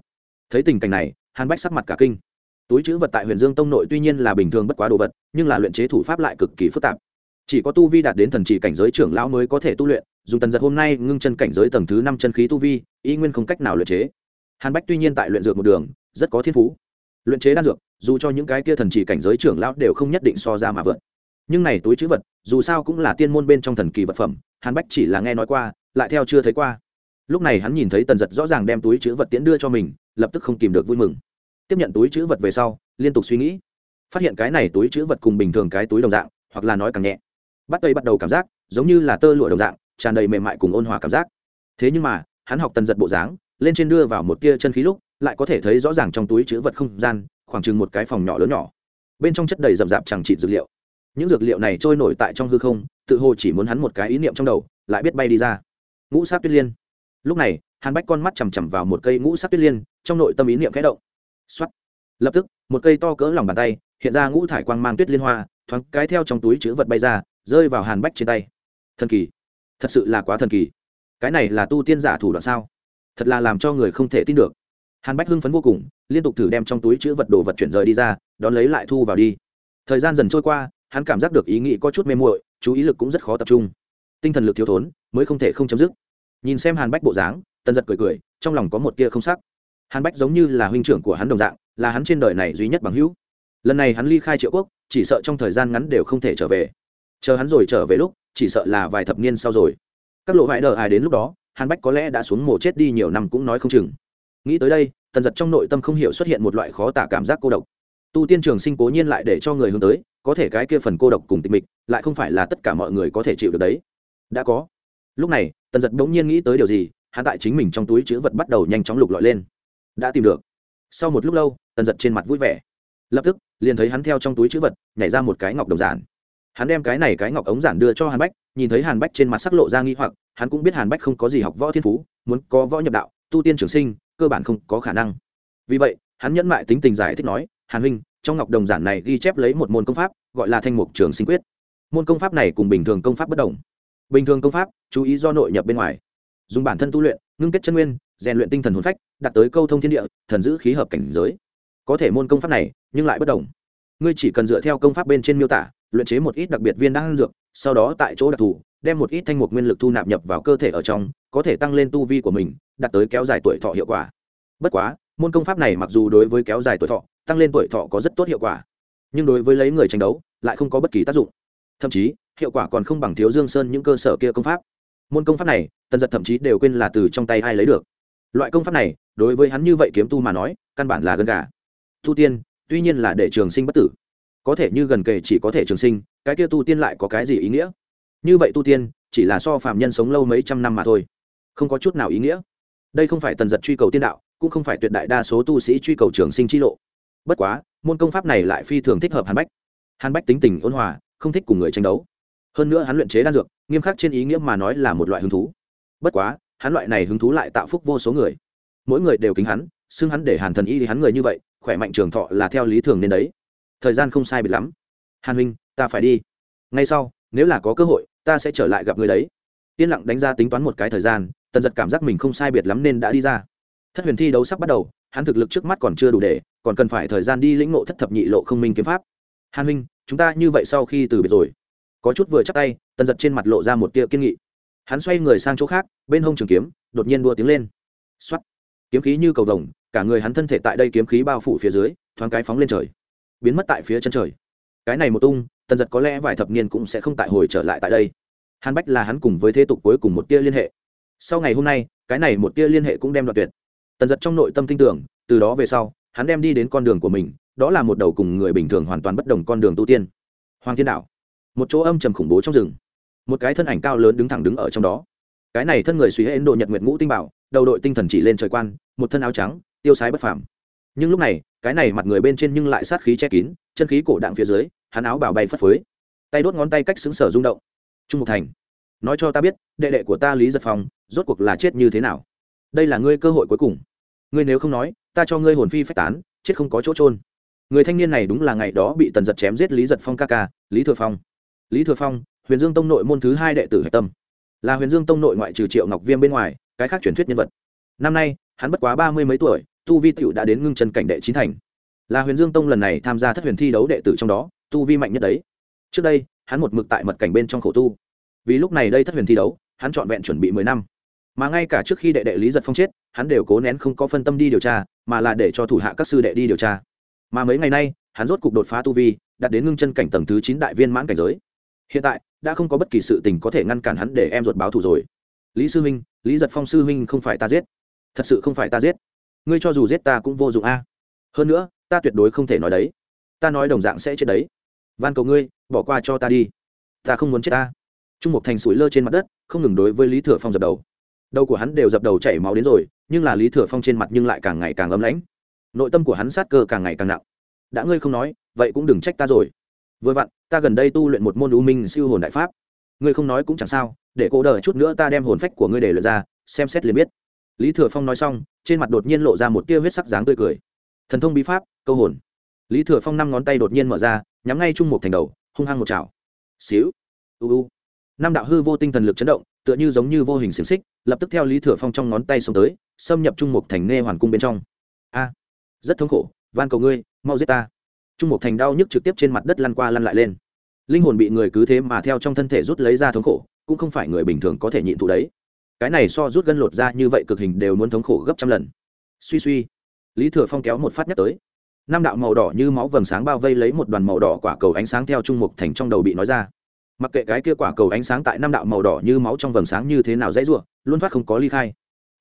Thấy tình cảnh này, hàn bách sắc mặt cả kinh. Túi chữ vật tại huyền dương tông nội tuy nhiên là bình thường bất quá đồ vật, nhưng là luyện chế thủ pháp lại cực kỳ phức tạp. Chỉ có tu vi đạt đến thần chỉ cảnh giới trưởng lão mới có thể tu luyện, dùng tần giật hôm nay ngưng chân cảnh giới tầng thứ năm chân khí tu vi, y nguyên không cách nào luyện chế. Hàn bách tuy nhiên tại luyện dược một đường, rất có thiên phú. Luyện chế đan dược, dù cho những cái kia thần chỉ cảnh giới trưởng lão đều không nhất định so ra mà vượt nhưng này túi chữ vật, dù sao cũng là tiên môn bên trong thần kỳ vật phẩm, hàn bách chỉ là nghe nói qua, lại theo chưa thấy qua. Lúc này hắn nhìn thấy tần giật rõ ràng đem túi chữ vật tiễn đưa cho mình, lập tức không kìm được vui mừng. Tiếp nhận túi chữ vật về sau, liên tục suy nghĩ. Phát hiện cái này túi chữ vật cùng bình thường cái túi đồng dạng, hoặc là nói càng nhẹ. Bắt tay bắt đầu cảm giác, giống như là tơ lụa đồng dạng, tràn đầy mềm mại cùng ôn hòa cảm giác. Thế nhưng mà, hắn học tần giật bộ dáng, lên trên đưa vào một tia chân khí lúc, lại có thể thấy rõ ràng trong túi chữ vật không gian, khoảng chừng một cái phòng nhỏ lớn nhỏ. Bên trong chất đầy rậm rạp chẳng trị dược liệu những dược liệu này trôi nổi tại trong hư không, tự hồ chỉ muốn hắn một cái ý niệm trong đầu, lại biết bay đi ra. Ngũ sát tuyết liên. Lúc này, Hàn bách con mắt chằm chằm vào một cây ngũ sát tuyết liên, trong nội tâm ý niệm khẽ động. Xuất lập tức, một cây to cỡ lòng bàn tay, hiện ra ngũ thải quang mang tuyết liên hoa, thoáng cái theo trong túi chữ vật bay ra, rơi vào hàn bách trên tay. Thần kỳ. Thật sự là quá thần kỳ. Cái này là tu tiên giả thủ đoạn sao? Thật là làm cho người không thể tin được. Hàn bách hưng phấn vô cùng, liên tục thử đem trong túi chữ vật đồ vật chuyển rời đi ra, đón lấy lại thu vào đi. Thời gian dần trôi qua hắn cảm giác được ý nghĩ có chút mê muội, chú ý lực cũng rất khó tập trung. Tinh thần lực thiếu thốn, mới không thể không chấm dứt. Nhìn xem hàn bách bộ dáng, tần giật cười cười, trong lòng có một tia không sắc hàn bách giống như là huynh trưởng của hắn đồng dạng, là hắn trên đời này duy nhất bằng hữu. Lần này hắn ly khai triệu quốc, chỉ sợ trong thời gian ngắn đều không thể trở về. Chờ hắn rồi trở về lúc, chỉ sợ là vài thập niên sau rồi. Các lộ vải đờ ai đến lúc đó, hàn bách có lẽ đã xuống mồ chết đi nhiều năm cũng nói không chừng. Nghĩ tới đây, tần giật trong nội tâm không hiểu xuất hiện một loại khó tả cảm giác cô độc. Tu tiên trường sinh cố nhiên lại để cho người hướng tới có thể cái kia phần cô độc cùng tịch mịch, lại không phải là tất cả mọi người có thể chịu được đấy. Đã có. Lúc này, tần giật bỗng nhiên nghĩ tới điều gì, hắn tại chính mình trong túi chữ vật bắt đầu nhanh chóng lục lọi lên. Đã tìm được. Sau một lúc lâu, tần giật trên mặt vui vẻ. Lập tức, liền thấy hắn theo trong túi chữ vật, nhảy ra một cái ngọc đồng giản. Hắn đem cái này cái ngọc ống giản đưa cho hàn bách, nhìn thấy hàn bách trên mặt sắc lộ ra nghi hoặc, hắn cũng biết hàn bách không có gì học võ thiên phú, muốn có võ nhập đạo, tu tiên trường sinh, cơ bản không có khả năng. Vì vậy, hắn nhẫn mại tính tình giải thích nói, hàn huynh trong ngọc đồng giản này ghi chép lấy một môn công pháp, gọi là thanh mục trường sinh quyết. Môn công pháp này cùng bình thường công pháp bất đồng. Bình thường công pháp, chú ý do nội nhập bên ngoài. Dùng bản thân tu luyện, ngưng kết chân nguyên, rèn luyện tinh thần hồn phách, đạt tới câu thông thiên địa, thần giữ khí hợp cảnh giới. Có thể môn công pháp này, nhưng lại bất đồng. Ngươi chỉ cần dựa theo công pháp bên trên miêu tả, luyện chế một ít đặc biệt viên đan dược, sau đó tại chỗ đặc thù, đem một ít thanh mục nguyên lực thu nạp nhập vào cơ thể ở trong, có thể tăng lên tu vi của mình, đạt tới kéo dài tuổi thọ hiệu quả. Bất quá, môn công pháp này mặc dù đối với kéo dài tuổi thọ tăng lên tuổi thọ có rất tốt hiệu quả. Nhưng đối với lấy người tranh đấu, lại không có bất kỳ tác dụng. Thậm chí, hiệu quả còn không bằng thiếu dương sơn những cơ sở kia công pháp. Môn công pháp này, tần giật thậm chí đều quên là từ trong tay ai lấy được. Loại công pháp này, đối với hắn như vậy kiếm tu mà nói, căn bản là gần gà. Tu tiên, tuy nhiên là để trường sinh bất tử. Có thể như gần kề chỉ có thể trường sinh, cái kia tu tiên lại có cái gì ý nghĩa? Như vậy tu tiên, chỉ là so phạm nhân sống lâu mấy trăm năm mà thôi. Không có chút nào ý nghĩa. Đây không phải tần giật truy cầu tiên đạo, cũng không phải tuyệt đại đa số tu sĩ truy cầu trường sinh chi lộ bất quá, môn công pháp này lại phi thường thích hợp hàn bách. Hàn bách tính tình ôn hòa, không thích cùng người tranh đấu. Hơn nữa hắn luyện chế đan dược, nghiêm khắc trên ý nghĩa mà nói là một loại hứng thú. Bất quá, hắn loại này hứng thú lại tạo phúc vô số người. Mỗi người đều kính hắn, xưng hắn để hàn thần y thì hắn người như vậy, khỏe mạnh trường thọ là theo lý thường nên đấy. Thời gian không sai biệt lắm. Hàn huynh, ta phải đi. Ngay sau, nếu là có cơ hội, ta sẽ trở lại gặp người đấy. Yên lặng đánh ra tính toán một cái thời gian, tần giật cảm giác mình không sai biệt lắm nên đã đi ra. Thất huyền thi đấu sắp bắt đầu, hắn thực lực trước mắt còn chưa đủ để còn cần phải thời gian đi lĩnh ngộ thất thập nhị lộ không minh kiếm pháp. Hàn huynh, chúng ta như vậy sau khi từ biệt rồi. Có chút vừa chắc tay, tần giật trên mặt lộ ra một tia kiên nghị. Hắn xoay người sang chỗ khác, bên hông trường kiếm, đột nhiên đua tiếng lên. X o á t kiếm khí như cầu vồng, cả người hắn thân thể tại đây kiếm khí bao phủ phía dưới, thoáng cái phóng lên trời. Biến mất tại phía chân trời. Cái này một tung, tần giật có lẽ vài thập niên cũng sẽ không tại hồi trở lại tại đây. Hàn bách là hắn cùng với thế tục cuối cùng một tia liên hệ. Sau ngày hôm nay, cái này một tia liên hệ cũng đem đoạt tuyệt. Tần giật trong nội tâm tin tưởng, từ đó về sau hắn đem đi đến con đường của mình, đó là một đầu cùng người bình thường hoàn toàn bất đồng con đường tu tiên. Hoàng thiên đạo. Một chỗ âm trầm khủng bố trong rừng. Một cái thân ảnh cao lớn đứng thẳng đứng ở trong đó. Cái này thân người suy hễ ấn độ nhật nguyệt ngũ tinh bảo, đầu đội tinh thần chỉ lên trời quan, một thân áo trắng, tiêu sái bất phàm. Nhưng lúc này, cái này mặt người bên trên nhưng lại sát khí che kín, chân khí cổ đạm phía dưới, hắn áo bảo bay phất phới. Tay đốt ngón tay cách xứng sở rung động. Trung mục thành. Nói cho ta biết, đệ đệ của ta lý giật phong, rốt cuộc là chết như thế nào? Đây là ngươi cơ hội cuối cùng. Ngươi nếu không nói ta cho ngươi hồn phi phách tán, chết không có chỗ trôn người thanh niên này đúng là ngày đó bị tần giật chém giết lý giật phong ca ca, lý thừa phong. Lý thừa phong, huyền dương tông nội môn thứ hai đệ tử hạch tâm. Là huyền dương tông nội ngoại trừ triệu ngọc viêm bên ngoài, cái khác truyền thuyết nhân vật. Năm nay, hắn bất quá ba mươi mấy tuổi, tu vi tựu đã đến ngưng chân cảnh đệ chín thành. Là huyền dương tông lần này tham gia thất huyền thi đấu đệ tử trong đó, tu vi mạnh nhất đấy. Trước đây, hắn một mực tại mật cảnh bên trong khổ tu. Vì lúc này đây thất huyền thi đấu, hắn trọn vẹn chuẩn bị mười năm. Mà ngay cả trước khi đệ đệ lý giật phong chết, hắn đều cố nén không có phân tâm đi điều tra mà là để cho thủ hạ các sư đệ đi điều tra. Mà mấy ngày nay, hắn rốt cục đột phá tu vi, đạt đến ngưng chân cảnh tầng thứ chín đại viên mãn cảnh giới. Hiện tại, đã không có bất kỳ sự tình có thể ngăn cản hắn để em ruột báo thù rồi. Lý sư huynh, lý giật phong sư huynh không phải ta giết. Thật sự không phải ta giết. Ngươi cho dù giết ta cũng vô dụng a. Hơn nữa, ta tuyệt đối không thể nói đấy. Ta nói đồng dạng sẽ chết đấy. Van cầu ngươi, bỏ qua cho ta đi. Ta không muốn chết ta. Trung mục thành sủi lơ trên mặt đất, không ngừng đối với lý thừa phong dập đầu. Đầu của hắn đều dập đầu chảy máu đến rồi nhưng là lý thừa phong trên mặt nhưng lại càng ngày càng ấm lãnh nội tâm của hắn sát cơ càng ngày càng nặng đã ngươi không nói vậy cũng đừng trách ta rồi vừa vặn ta gần đây tu luyện một môn u minh siêu hồn đại pháp ngươi không nói cũng chẳng sao để cô đợi chút nữa ta đem hồn phách của ngươi để lượt ra xem xét liền biết lý thừa phong nói xong trên mặt đột nhiên lộ ra một tia huyết sắc dáng tươi cười thần thông bí pháp câu hồn lý thừa phong năm ngón tay đột nhiên mở ra nhắm ngay trung một thành đầu hung hăng một chảo xíu u u năm đạo hư vô tinh thần lực chấn động tựa như giống như vô hình xiềng xích, lập tức theo lý thừa phong trong ngón tay xông tới, xâm nhập trung mục thành nghe hoàn cung bên trong. A, rất thống khổ, van cầu ngươi, mau giết ta. Trung mục thành đau nhức trực tiếp trên mặt đất lăn qua lăn lại lên. Linh hồn bị người cứ thế mà theo trong thân thể rút lấy ra thống khổ, cũng không phải người bình thường có thể nhịn thụ đấy. Cái này so rút gân lột ra như vậy cực hình đều muốn thống khổ gấp trăm lần. Suy suy, lý thừa phong kéo một phát nhắc tới. Năm đạo màu đỏ như máu vầng sáng bao vây lấy một đoàn màu đỏ quả cầu ánh sáng theo trung mục thành trong đầu bị nói ra mặc kệ cái kia quả cầu ánh sáng tại năm đạo màu đỏ như máu trong vầng sáng như thế nào dễ rủa, luôn thoát không có ly khai.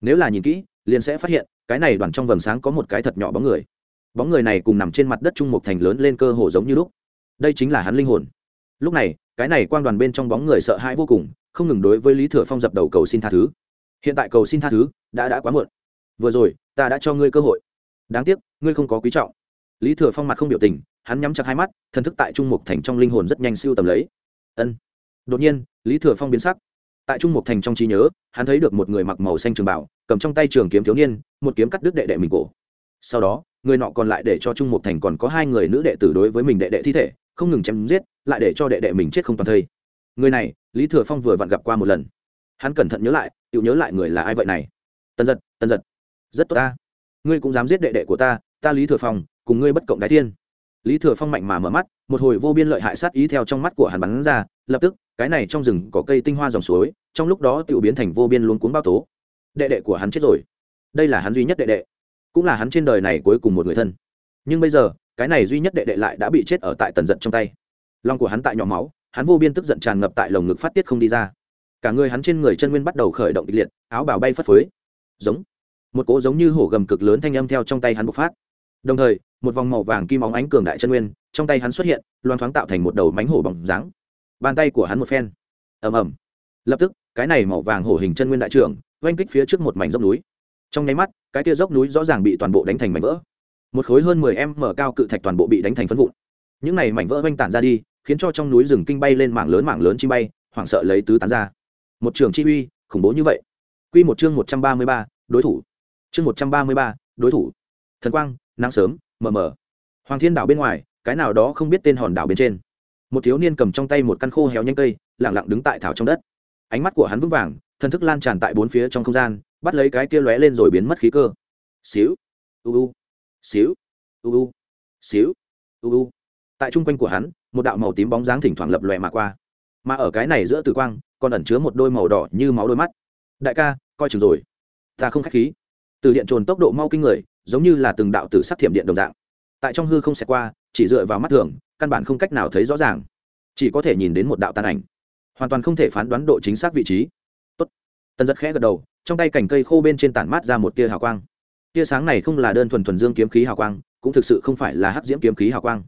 Nếu là nhìn kỹ, liền sẽ phát hiện, cái này đoàn trong vầng sáng có một cái thật nhỏ bóng người. Bóng người này cùng nằm trên mặt đất trung mục thành lớn lên cơ hồ giống như lúc. Đây chính là hắn linh hồn. Lúc này, cái này quang đoàn bên trong bóng người sợ hãi vô cùng, không ngừng đối với lý thừa phong dập đầu cầu xin tha thứ. Hiện tại cầu xin tha thứ, đã đã quá muộn. Vừa rồi, ta đã cho ngươi cơ hội. Đáng tiếc, ngươi không có quý trọng. Lý thừa phong mặt không biểu tình, hắn nhắm chặt hai mắt, thần thức tại trung mục thành trong linh hồn rất nhanh siêu tầm lấy ân. Đột nhiên, lý thừa phong biến sắc. Tại trung mục thành trong trí nhớ, hắn thấy được một người mặc màu xanh trường bảo, cầm trong tay trường kiếm thiếu niên, một kiếm cắt đứt đệ đệ mình cổ. Sau đó, người nọ còn lại để cho trung mục thành còn có hai người nữ đệ tử đối với mình đệ đệ thi thể, không ngừng chém giết, lại để cho đệ đệ mình chết không toàn thây. Người này, lý thừa phong vừa vặn gặp qua một lần. Hắn cẩn thận nhớ lại, tự nhớ lại người là ai vậy này. Tân giật tân giật. Rất tốt ta. Ngươi cũng dám giết đệ đệ của ta ta lý thừa phong, cùng ngươi bất cộng đái thiên lý thừa phong mạnh mà mở mắt, một hồi vô biên lợi hại sát ý theo trong mắt của hắn bắn ra, lập tức, cái này trong rừng có cây tinh hoa dòng suối, trong lúc đó tự biến thành vô biên luống cuốn bao tố. Đệ đệ của hắn chết rồi. Đây là hắn duy nhất đệ đệ. Cũng là hắn trên đời này cuối cùng một người thân. Nhưng bây giờ, cái này duy nhất đệ đệ lại đã bị chết ở tại tần giận trong tay. Lòng của hắn tại nhỏ máu, hắn vô biên tức giận tràn ngập tại lồng ngực phát tiết không đi ra. Cả người hắn trên người chân nguyên bắt đầu khởi động kịch liệt, áo bào bay phất phới. Giống. Một cỗ giống như hổ gầm cực lớn thanh âm theo trong tay hắn bộc phát đồng thời, một vòng màu vàng kim óng ánh cường đại chân nguyên, trong tay hắn xuất hiện loan thoáng tạo thành một đầu mánh hổ bỏng dáng. Bàn tay của hắn một phen. Ầm ầm. Lập tức, cái này màu vàng hổ hình chân nguyên đại trưởng oanh kích phía trước một mảnh dốc núi. Trong nháy mắt, cái kia dốc núi rõ ràng bị toàn bộ đánh thành mảnh vỡ. Một khối hơn mười em mở cao cự thạch toàn bộ bị đánh thành phân vụn. Những này mảnh vỡ oanh tản ra đi, khiến cho trong núi rừng kinh bay lên mảng lớn mảng lớn chi bay, hoảng sợ lấy tứ tán ra. Một trường chi uy, khủng bố như vậy. Quy một chương một trăm ba mươi ba, đối thủ. Chương một trăm ba mươi ba, đối thủ. Thần quang nắng sớm, mờ mờ. Hoàng thiên đảo bên ngoài, cái nào đó không biết tên hòn đảo bên trên. Một thiếu niên cầm trong tay một căn khô héo nhanh cây lẳng lặng đứng tại thảo trong đất. Ánh mắt của hắn vững vàng, thần thức lan tràn tại bốn phía trong không gian, bắt lấy cái kia lóe lên rồi biến mất khí cơ. Xíu, u u. Xíu, u u. Xíu, u u. Tại trung quanh của hắn, một đạo màu tím bóng dáng thỉnh thoảng lập lòe mà qua. Mà ở cái này giữa tử quang, còn ẩn chứa một đôi màu đỏ như máu đôi mắt. Đại ca, coi chừng rồi. Ta không k h á c h khí. Từ điện trồn tốc độ mau kinh người giống như là từng đạo tử sắc thiểm điện đồng dạng. Tại trong hư không xẹt qua, chỉ dựa vào mắt thường, căn bản không cách nào thấy rõ ràng. Chỉ có thể nhìn đến một đạo tàn ảnh. Hoàn toàn không thể phán đoán độ chính xác vị trí. Tốt. tần giật khẽ gật đầu, trong tay cành cây khô bên trên tản mát ra một tia hào quang. Tia sáng này không là đơn thuần thuần dương kiếm khí hào quang, cũng thực sự không phải là hắc diễm kiếm khí hào quang.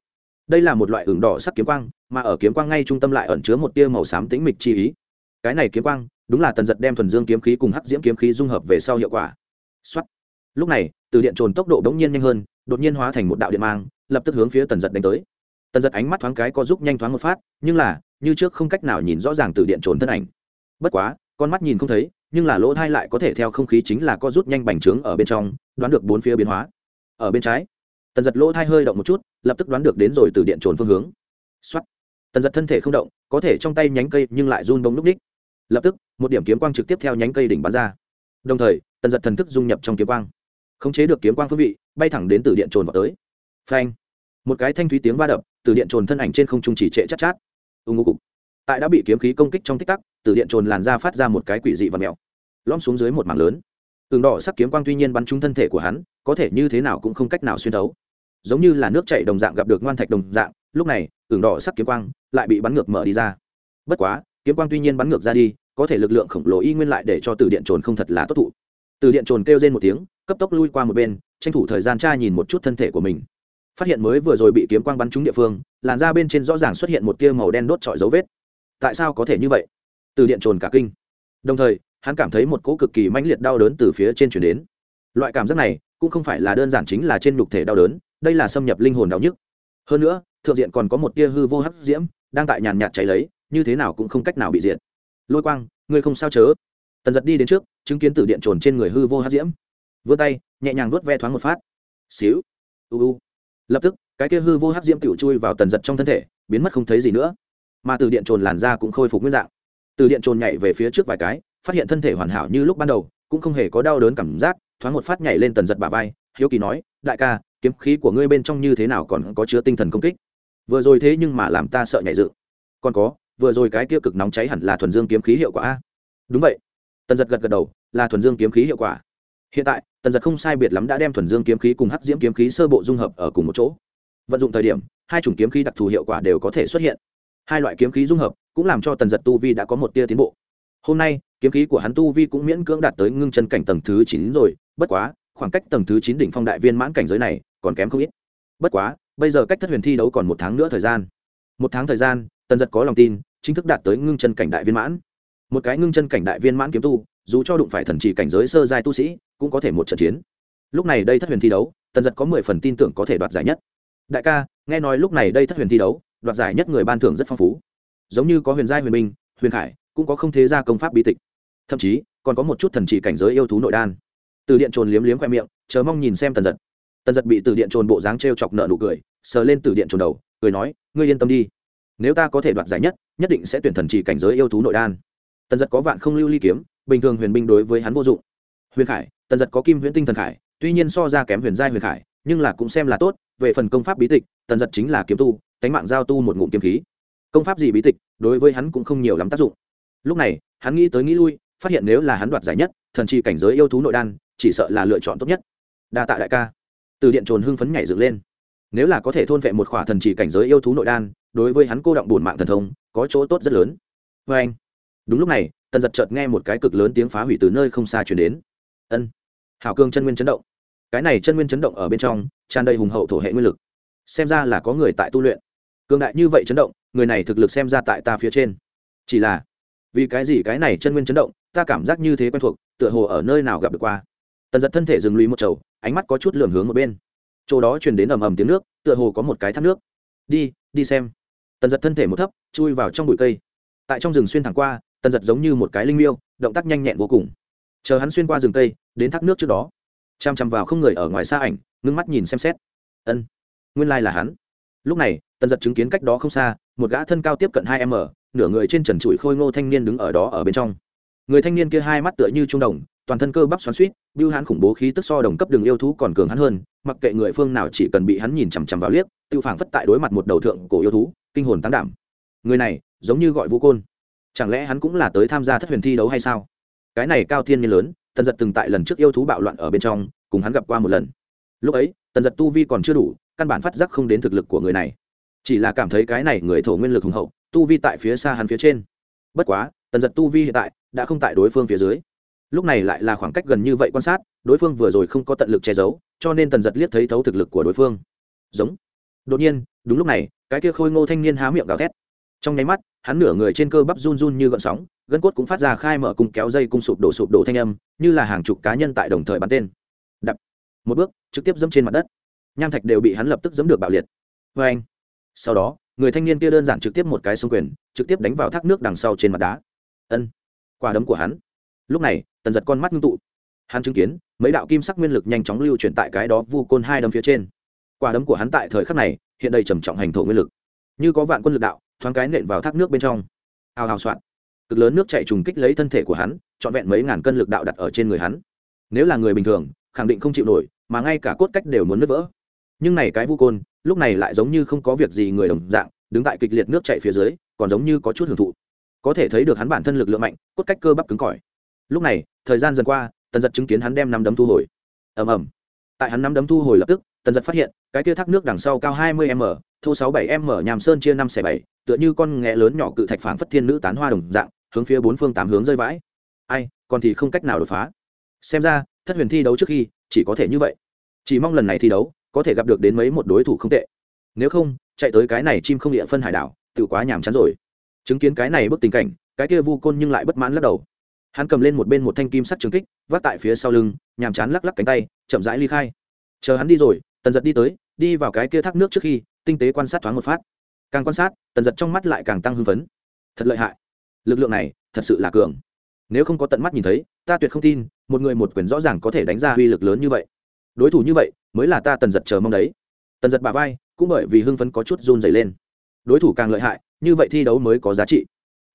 Đây là một loại ửng đỏ sắc kiếm quang, mà ở kiếm quang ngay trung tâm lại ẩn chứa một tia màu xám tĩnh mịch chi ý. Cái này kiếm quang, đúng là tần giật đem thuần dương kiếm khí cùng hắc diễm kiếm khí dung hợp về sau hiệu quả. Xuất lúc này từ điện trồn tốc độ bỗng nhiên nhanh hơn, đột nhiên hóa thành một đạo điện mang, lập tức hướng phía tần giật đánh tới. Tần giật ánh mắt thoáng cái có giúp nhanh thoáng một phát, nhưng là, như trước không cách nào nhìn rõ ràng từ điện trồn thân ảnh. Bất quá, con mắt nhìn không thấy, nhưng là lỗ thai lại có thể theo không khí chính là có rút nhanh bành trướng ở bên trong, đoán được bốn phía biến hóa. Ở bên trái, tần giật lỗ thai hơi động một chút, lập tức đoán được đến rồi từ điện trồn phương hướng. Xuất tần giật thân thể không động, có thể trong tay nhánh cây nhưng lại run bông núp ních. Lập tức, một điểm kiếm quang trực tiếp theo nhánh cây đỉnh bắn ra. Đồng thời, tần giật thần thức dung nhập trong kiếm quang khống chế được kiếm quang phương vị, bay thẳng đến từ điện trồn vào tới. Phanh. Một cái thanh thúy tiếng va đập, từ điện trồn thân ảnh trên không trung chỉ trệ chát chát. Ưng ngô cục. Tại đã bị kiếm khí công kích trong tích tắc, từ điện trồn làn ra phát ra một cái quỷ dị và mèo. Lom xuống dưới một mảng lớn. Tường đỏ sắc kiếm quang tuy nhiên bắn trúng thân thể của hắn, có thể như thế nào cũng không cách nào xuyên thấu. Giống như là nước chảy đồng dạng gặp được ngoan thạch đồng dạng, lúc này, tường đỏ sắc kiếm quang lại bị bắn ngược mở đi ra. Bất quá, kiếm quang tuy nhiên bắn ngược ra đi, có thể lực lượng khổng lồ y nguyên lại để cho từ điện trồn không thật là tốt thụ từ điện trồn kêu lên một tiếng, cấp tốc lui qua một bên, tranh thủ thời gian tra nhìn một chút thân thể của mình. Phát hiện mới vừa rồi bị kiếm quang bắn trúng địa phương, làn da bên trên rõ ràng xuất hiện một tia màu đen đốt trọi dấu vết. Tại sao có thể như vậy? Từ điện trồn cả kinh. Đồng thời, hắn cảm thấy một cỗ cực kỳ mãnh liệt đau đớn từ phía trên chuyển đến. Loại cảm giác này cũng không phải là đơn giản chính là trên nhục thể đau đớn, đây là xâm nhập linh hồn đau nhức. Hơn nữa, thượng diện còn có một tia hư vô hắc diễm, đang tại nhàn nhạt cháy lấy, như thế nào cũng không cách nào bị diệt. Lôi quang, ngươi không sao chớ? Tần giật đi đến trước, chứng kiến tử điện trồn trên người hư vô hắc diễm. Vươn tay, nhẹ nhàng nuốt ve thoáng một phát. Xíu. U u. Lập tức, cái kia hư vô hắc diễm tiểu chui vào tần giật trong thân thể, biến mất không thấy gì nữa. Mà từ điện trồn làn da cũng khôi phục nguyên dạng. Từ điện trồn nhảy về phía trước vài cái, phát hiện thân thể hoàn hảo như lúc ban đầu, cũng không hề có đau đớn cảm giác, thoáng một phát nhảy lên tần giật bà vai, hiếu kỳ nói, đại ca, kiếm khí của ngươi bên trong như thế nào còn có chứa tinh thần công kích? Vừa rồi thế nhưng mà làm ta sợ nhảy dự còn có, vừa rồi cái kia cực nóng cháy hẳn là thuần dương kiếm khí hiệu quả a. Đúng vậy tần giật gật gật đầu, là thuần dương kiếm khí hiệu quả. Hiện tại, tần giật không sai biệt lắm đã đem thuần dương kiếm khí cùng hắc diễm kiếm khí sơ bộ dung hợp ở cùng một chỗ. Vận dụng thời điểm, hai chủng kiếm khí đặc thù hiệu quả đều có thể xuất hiện. Hai loại kiếm khí dung hợp cũng làm cho tần giật tu vi đã có một tia tiến bộ. Hôm nay, kiếm khí của hắn tu vi cũng miễn cưỡng đạt tới ngưng chân cảnh tầng thứ chín rồi, bất quá, khoảng cách tầng thứ chín đỉnh phong đại viên mãn cảnh giới này còn kém không ít. Bất quá, bây giờ cách thất huyền thi đấu còn một tháng nữa thời gian. Một tháng thời gian, tần giật có lòng tin, chính thức đạt tới ngưng chân cảnh đại viên mãn một cái ngưng chân cảnh đại viên mãn kiếm tu, dù cho đụng phải thần chỉ cảnh giới sơ giai tu sĩ, cũng có thể một trận chiến. Lúc này đây thất huyền thi đấu, tần giật có mười phần tin tưởng có thể đoạt giải nhất. Đại ca, nghe nói lúc này đây thất huyền thi đấu, đoạt giải nhất người ban thưởng rất phong phú. Giống như có huyền giai huyền minh, huyền khải, cũng có không thế gia công pháp bi tịch. Thậm chí, còn có một chút thần chỉ cảnh giới yêu thú nội đan. Từ điện trồn liếm liếm khoe miệng, chờ mong nhìn xem tần giật. Tần giật bị từ điện trồn bộ dáng t r e o chọc nợ nụ cười, sờ lên từ điện trồn đầu, cười nói, ngươi yên tâm đi. Nếu ta có thể đoạt giải nhất nhất định sẽ tuyển thần chỉ cảnh giới yêu thú nội đan tần giật có vạn không lưu ly kiếm, bình thường huyền binh đối với hắn vô dụng. Huyền khải, tần giật có kim huyễn tinh thần khải, tuy nhiên so ra kém huyền giai huyền khải, nhưng là cũng xem là tốt, về phần công pháp bí tịch, tần giật chính là kiếm tu, tánh mạng giao tu một ngụm kiếm khí. Công pháp gì bí tịch, đối với hắn cũng không nhiều lắm tác dụng. Lúc này, hắn nghĩ tới nghĩ lui, phát hiện nếu là hắn đoạt giải nhất, thần trì cảnh giới yêu thú nội đan, chỉ sợ là lựa chọn tốt nhất. Đa tạ đại ca. Từ điện trồn hưng phấn nhảy dựng lên. Nếu là có thể thôn vệ một khỏa thần trì cảnh giới yêu thú nội đan, đối với hắn cô động bùn mạng thần thông, có chỗ tốt rất lớn. Vê anh đúng lúc này, tần giật chợt nghe một cái cực lớn tiếng phá hủy từ nơi không xa chuyển đến. Ân, hảo cương chân nguyên chấn động. Cái này chân nguyên chấn động ở bên trong, tràn đầy hùng hậu thổ hệ nguyên lực. Xem ra là có người tại tu luyện. Cường đại như vậy chấn động, người này thực lực xem ra tại ta phía trên. Chỉ là, vì cái gì cái này chân nguyên chấn động, ta cảm giác như thế quen thuộc, tựa hồ ở nơi nào gặp được qua. Tần giật thân thể dừng lùi một chầu, ánh mắt có chút lường hướng một bên. Chỗ đó truyền đến ầm ầm tiếng nước, tựa hồ có một cái thác nước. Đi đi xem. Tần giật thân thể một thấp, chui vào trong bụi cây. Tại trong rừng xuyên thẳng qua tần giật giống như một cái linh miêu động tác nhanh nhẹn vô cùng. Chờ hắn xuyên qua rừng tây, đến thác nước trước đó. Chằm chằm vào không người ở ngoài xa ảnh ngưng mắt nhìn xem xét. Ân nguyên lai là hắn. Lúc này tần giật chứng kiến cách đó không xa một gã thân cao tiếp cận hai m nửa người trên trần trụi khôi ngô thanh niên đứng ở đó ở bên trong. Người thanh niên kia hai mắt tựa như trung đồng toàn thân cơ bắp xoắn suýt bưu hắn khủng bố khí tức so đồng cấp đường yêu thú còn cường hắn hơn mặc kệ người phương nào chỉ cần bị hắn nhìn chằm chằm vào liếc tự phảng phất tại đối mặt một đầu thượng cổ yêu thú kinh hồn tăng đảm. Người này giống như gọi vũ côn chẳng lẽ hắn cũng là tới tham gia thất huyền thi đấu hay sao? Cái này cao thiên nhiên lớn, tần giật từng tại lần trước yêu thú bạo loạn ở bên trong, cùng hắn gặp qua một lần. Lúc ấy, tần giật tu vi còn chưa đủ, căn bản phát giác không đến thực lực của người này. Chỉ là cảm thấy cái này người thổ nguyên lực hùng hậu, tu vi tại phía xa hắn phía trên. Bất quá, tần giật tu vi hiện tại đã không tại đối phương phía dưới. Lúc này lại là khoảng cách gần như vậy quan sát, đối phương vừa rồi không có tận lực che giấu, cho nên tần giật liếc thấy thấu thực lực của đối phương. Giống. Đột nhiên, đúng lúc này, cái kia khôi ngô thanh niên há miệng gào thét trong nháy mắt, hắn nửa người trên cơ bắp run run như gợn sóng, gân cốt cũng phát ra khai mở cùng kéo dây cung sụp đổ sụp đổ thanh âm, như là hàng chục cá nhân tại đồng thời bắn tên. Đập. Một bước, trực tiếp dẫm trên mặt đất. Nham thạch đều bị hắn lập tức dẫm được bạo liệt. Vê anh. Sau đó, người thanh niên kia đơn giản trực tiếp một cái xung quyền, trực tiếp đánh vào thác nước đằng sau trên mặt đá. Ân. Quả đấm của hắn. Lúc này, tần giật con mắt ngưng tụ. Hắn chứng kiến, mấy đạo kim sắc nguyên lực nhanh chóng lưu chuyển tại cái đó vu côn hai đấm phía trên. Quả đấm của hắn tại thời khắc này, hiện đầy trầm trọng hành thổ nguyên lực. Như có vạn quân lực đạo thoáng cái nện vào thác nước bên trong. Hào hào soạn. Cực lớn nước chạy trùng kích lấy thân thể của hắn, trọn vẹn mấy ngàn cân lực đạo đặt ở trên người hắn. Nếu là người bình thường, khẳng định không chịu nổi, mà ngay cả cốt cách đều muốn nứt vỡ. Nhưng này cái vu côn, lúc này lại giống như không có việc gì người đồng dạng, đứng tại kịch liệt nước chạy phía dưới, còn giống như có chút hưởng thụ. Có thể thấy được hắn bản thân lực lượng mạnh, cốt cách cơ bắp cứng cỏi. Lúc này, thời gian dần qua, tần giật chứng kiến hắn đem năm đấm thu hồi. Ầm ầm. Tại hắn năm đấm thu hồi lập tức, tần giật phát hiện, cái kia thác nước đằng sau cao hai mươi m, thô sáu bảy m, nhàm sơn chia năm xẻ bảy tựa như con nghẹ lớn nhỏ cự thạch phảng phất thiên nữ tán hoa đồng dạng, hướng phía bốn phương tám hướng rơi vãi. Ai, còn thì không cách nào đột phá. Xem ra, thất huyền thi đấu trước khi, chỉ có thể như vậy. Chỉ mong lần này thi đấu, có thể gặp được đến mấy một đối thủ không tệ. Nếu không, chạy tới cái này chim không địa phân hải đảo, tự quá nhàm chán rồi. Chứng kiến cái này bức tình cảnh, cái kia vu côn nhưng lại bất mãn lắc đầu. Hắn cầm lên một bên một thanh kim sắt trường kích, vác tại phía sau lưng, nhàm chán lắc lắc cánh tay, chậm rãi ly khai. Chờ hắn đi rồi, tần giật đi tới, đi vào cái kia thác nước trước khi, tinh tế quan sát thoáng một phát càng quan sát tần giật trong mắt lại càng tăng hưng phấn thật lợi hại lực lượng này thật sự là cường nếu không có tận mắt nhìn thấy ta tuyệt không tin một người một quyền rõ ràng có thể đánh ra uy lực lớn như vậy đối thủ như vậy mới là ta tần giật chờ mong đấy tần giật bà vai cũng bởi vì hưng phấn có chút run dày lên đối thủ càng lợi hại như vậy thi đấu mới có giá trị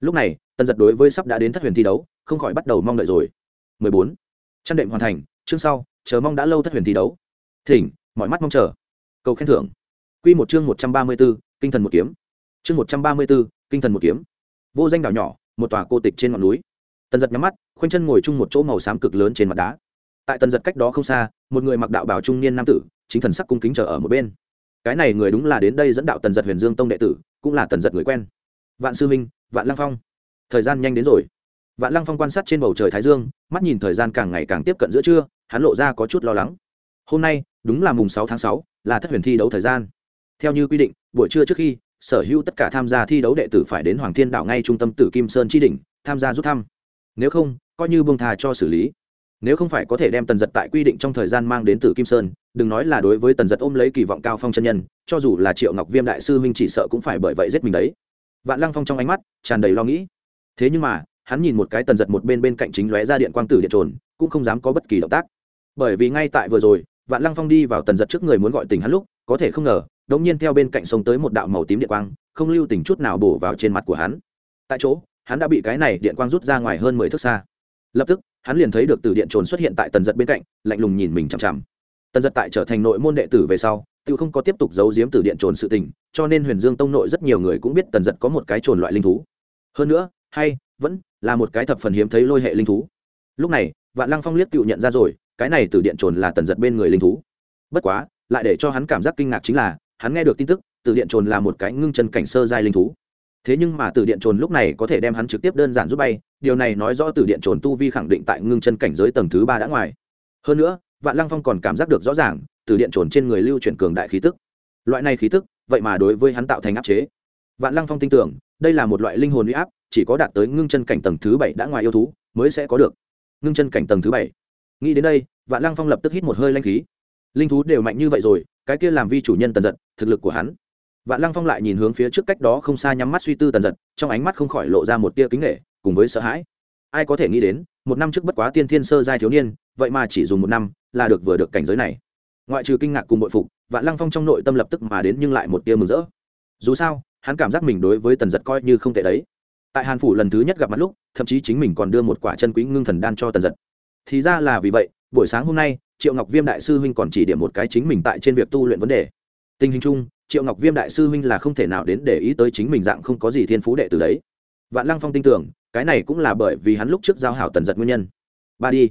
lúc này tần giật đối với sắp đã đến thất huyền thi đấu không khỏi bắt đầu mong đợi rồi 14. Chăn đệm hoàn thành, chương sau, chờ mong đã lâu thất huyền thi đấu. Thỉnh, mọi mắt mong chờ. Cầu khen thưởng. Quy một chương 134, kinh thần một kiếm. Chương 134, kinh thần một kiếm. Vô danh đảo nhỏ, một tòa cô tịch trên ngọn núi. Tần giật nhắm mắt, khoanh chân ngồi chung một chỗ màu xám cực lớn trên mặt đá. Tại tần giật cách đó không xa, một người mặc đạo bào trung niên nam tử, chính thần sắc cung kính chờ ở một bên. Cái này người đúng là đến đây dẫn đạo tần giật Huyền Dương Tông đệ tử, cũng là tần giật người quen. Vạn sư minh, Vạn Lăng Phong. Thời gian nhanh đến rồi vạn lăng phong quan sát trên bầu trời thái dương mắt nhìn thời gian càng ngày càng tiếp cận giữa trưa hắn lộ ra có chút lo lắng hôm nay đúng là mùng sáu tháng sáu là thất huyền thi đấu thời gian theo như quy định, buổi trưa trước khi, sở hữu tất cả tham gia thi đấu đệ tử phải đến hoàng thiên đảo ngay trung tâm tử kim sơn chi đỉnh, tham gia rút thăm. Nếu không, coi như bông thà cho xử lý. Nếu không phải có thể đem tần giật tại quy định trong thời gian mang đến tử kim sơn, đừng nói là đối với tần giật ôm lấy kỳ vọng cao phong chân nhân, cho dù là triệu ngọc viêm đại sư huynh chỉ sợ cũng phải bởi vậy giết mình đấy. Vạn lăng phong trong ánh mắt tràn đầy lo nghĩ. Thế nhưng mà, hắn nhìn một cái tần giật một bên bên cạnh chính lóe ra điện quang tử điện trồn, cũng không dám có bất kỳ động tác. Bởi vì ngay tại vừa rồi, vạn lăng phong đi vào tần giật trước người muốn gọi tình hắn lúc, có thể không ngờ đống nhiên theo bên cạnh sông tới một đạo màu tím điện quang, không lưu tình chút nào bổ vào trên mặt của hắn. Tại chỗ, hắn đã bị cái này điện quang rút ra ngoài hơn mười thước xa. Lập tức, hắn liền thấy được từ điện trồn xuất hiện tại tần giật bên cạnh, lạnh lùng nhìn mình chằm chằm. Tần giật tại trở thành nội môn đệ tử về sau, tự không có tiếp tục giấu giếm từ điện trồn sự tình, cho nên huyền dương tông nội rất nhiều người cũng biết tần giật có một cái trồn loại linh thú. Hơn nữa, hay, vẫn là một cái thập phần hiếm thấy lôi hệ linh thú. Lúc này, vạn lăng phong liếc tự nhận ra rồi, cái này từ điện trồn là tần giật bên người linh thú. Bất quá, lại để cho hắn cảm giác kinh ngạc chính là hắn nghe được tin tức, từ điện trồn là một cái ngưng chân cảnh sơ giai linh thú. Thế nhưng mà từ điện trồn lúc này có thể đem hắn trực tiếp đơn giản giúp bay, điều này nói rõ từ điện trồn tu vi khẳng định tại ngưng chân cảnh giới tầng thứ ba đã ngoài. Hơn nữa, vạn lăng phong còn cảm giác được rõ ràng, từ điện trồn trên người lưu chuyển cường đại khí tức. Loại này khí tức, vậy mà đối với hắn tạo thành áp chế. Vạn lăng phong tin tưởng, đây là một loại linh hồn huy áp, chỉ có đạt tới ngưng chân cảnh tầng thứ bảy đã ngoài yêu thú, mới sẽ có được. Ngưng chân cảnh tầng thứ bảy. Nghĩ đến đây, vạn lăng phong lập tức hít một hơi lanh khí. Linh thú đều mạnh như vậy rồi cái kia làm vi chủ nhân tần giật, thực lực của hắn. Vạn lăng phong lại nhìn hướng phía trước cách đó không xa nhắm mắt suy tư tần giật, trong ánh mắt không khỏi lộ ra một tia kính nghệ cùng với sợ hãi. Ai có thể nghĩ đến, một năm trước bất quá tiên thiên sơ giai thiếu niên, vậy mà chỉ dùng một năm là được vừa được cảnh giới này. Ngoại trừ kinh ngạc cùng bội phục, vạn lăng phong trong nội tâm lập tức mà đến nhưng lại một tia mừng rỡ. Dù sao, hắn cảm giác mình đối với tần giật coi như không tệ đấy. Tại hàn phủ lần thứ nhất gặp mặt lúc, thậm chí chính mình còn đưa một quả chân quý ngưng thần đan cho tần giật. Thì ra là vì vậy, buổi sáng hôm nay triệu ngọc viêm đại sư huynh còn chỉ điểm một cái chính mình tại trên việc tu luyện vấn đề. Tình hình chung, triệu ngọc viêm đại sư huynh là không thể nào đến để ý tới chính mình dạng không có gì thiên phú đệ từ đấy. Vạn lăng phong tin tưởng, cái này cũng là bởi vì hắn lúc trước giao hảo tần giật nguyên nhân. Ba đi.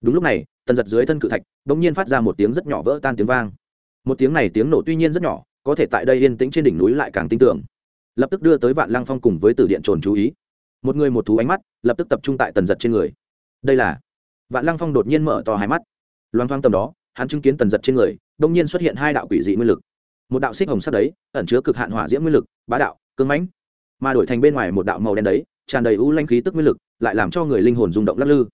Đúng lúc này, tần giật dưới thân cự thạch đ ỗ n g nhiên phát ra một tiếng rất nhỏ vỡ tan tiếng vang. Một tiếng này tiếng nổ tuy nhiên rất nhỏ, có thể tại đây yên tĩnh trên đỉnh núi lại càng tin tưởng. Lập tức đưa tới vạn lăng phong cùng với từ điện trồn chú ý. Một người một thú ánh mắt, lập tức tập trung tại tần giật trên người. Đây là vạn lăng phong đột nhiên mở to hai mắt loang thoang tầm đó, hắn chứng kiến tần giật trên người, đông nhiên xuất hiện hai đạo quỷ dị nguyên lực. Một đạo xích hồng sắc đấy, ẩn chứa cực hạn hỏa diễm nguyên lực, bá đạo cưng mãnh. Mà đổi thành bên ngoài một đạo màu đen đấy, tràn đầy u lanh khí tức nguyên lực, lại làm cho người linh hồn rung động lắc lư.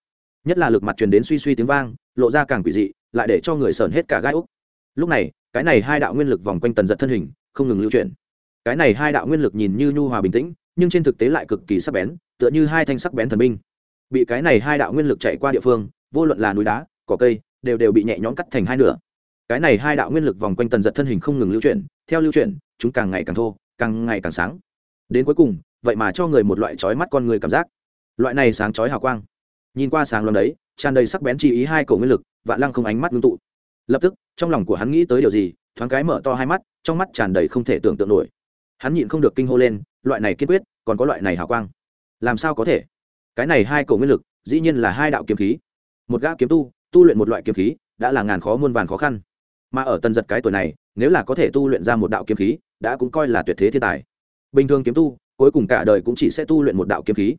Nhất là lực mặt truyền đến suy suy tiếng vang, lộ ra càng quỷ dị, lại để cho người sờn hết cả gai úc lúc này, cái này hai đạo nguyên lực vòng quanh tần giật thân hình, không ngừng lưu chuyển. Cái này hai đạo nguyên lực nhìn như nhu hòa bình tĩnh, nhưng trên thực tế lại cực kỳ sắc bén, tựa như hai thanh sắc bén thần binh. Bị cái này hai đạo nguyên lực chạy qua địa phương, vô luận là núi đá, cỏ cây đều đều bị nhẹ nhõm cắt thành hai nửa. Cái này hai đạo nguyên lực vòng quanh tần giật thân hình không ngừng lưu chuyển, theo lưu chuyển, chúng càng ngày càng thô, càng ngày càng sáng. Đến cuối cùng, vậy mà cho người một loại trói mắt con người cảm giác. Loại này sáng chói hào quang. Nhìn qua sáng loáng đấy, tràn đầy sắc bén chi ý hai cổ nguyên lực, vạn lăng không ánh mắt ngưng tụ. Lập tức, trong lòng của hắn nghĩ tới điều gì, thoáng cái mở to hai mắt, trong mắt tràn đầy không thể tưởng tượng nổi. Hắn nhịn không được kinh hô lên, loại này kiên quyết, còn có loại này hào quang. Làm sao có thể? Cái này hai cổ nguyên lực, dĩ nhiên là hai đạo kiếm khí. Một gã kiếm tu tu luyện một loại kiếm khí, đã là ngàn khó muôn vàn khó khăn. Mà ở tần giật cái tuổi này, nếu là có thể tu luyện ra một đạo kiếm khí, đã cũng coi là tuyệt thế thiên tài. Bình thường kiếm tu, cuối cùng cả đời cũng chỉ sẽ tu luyện một đạo kiếm khí.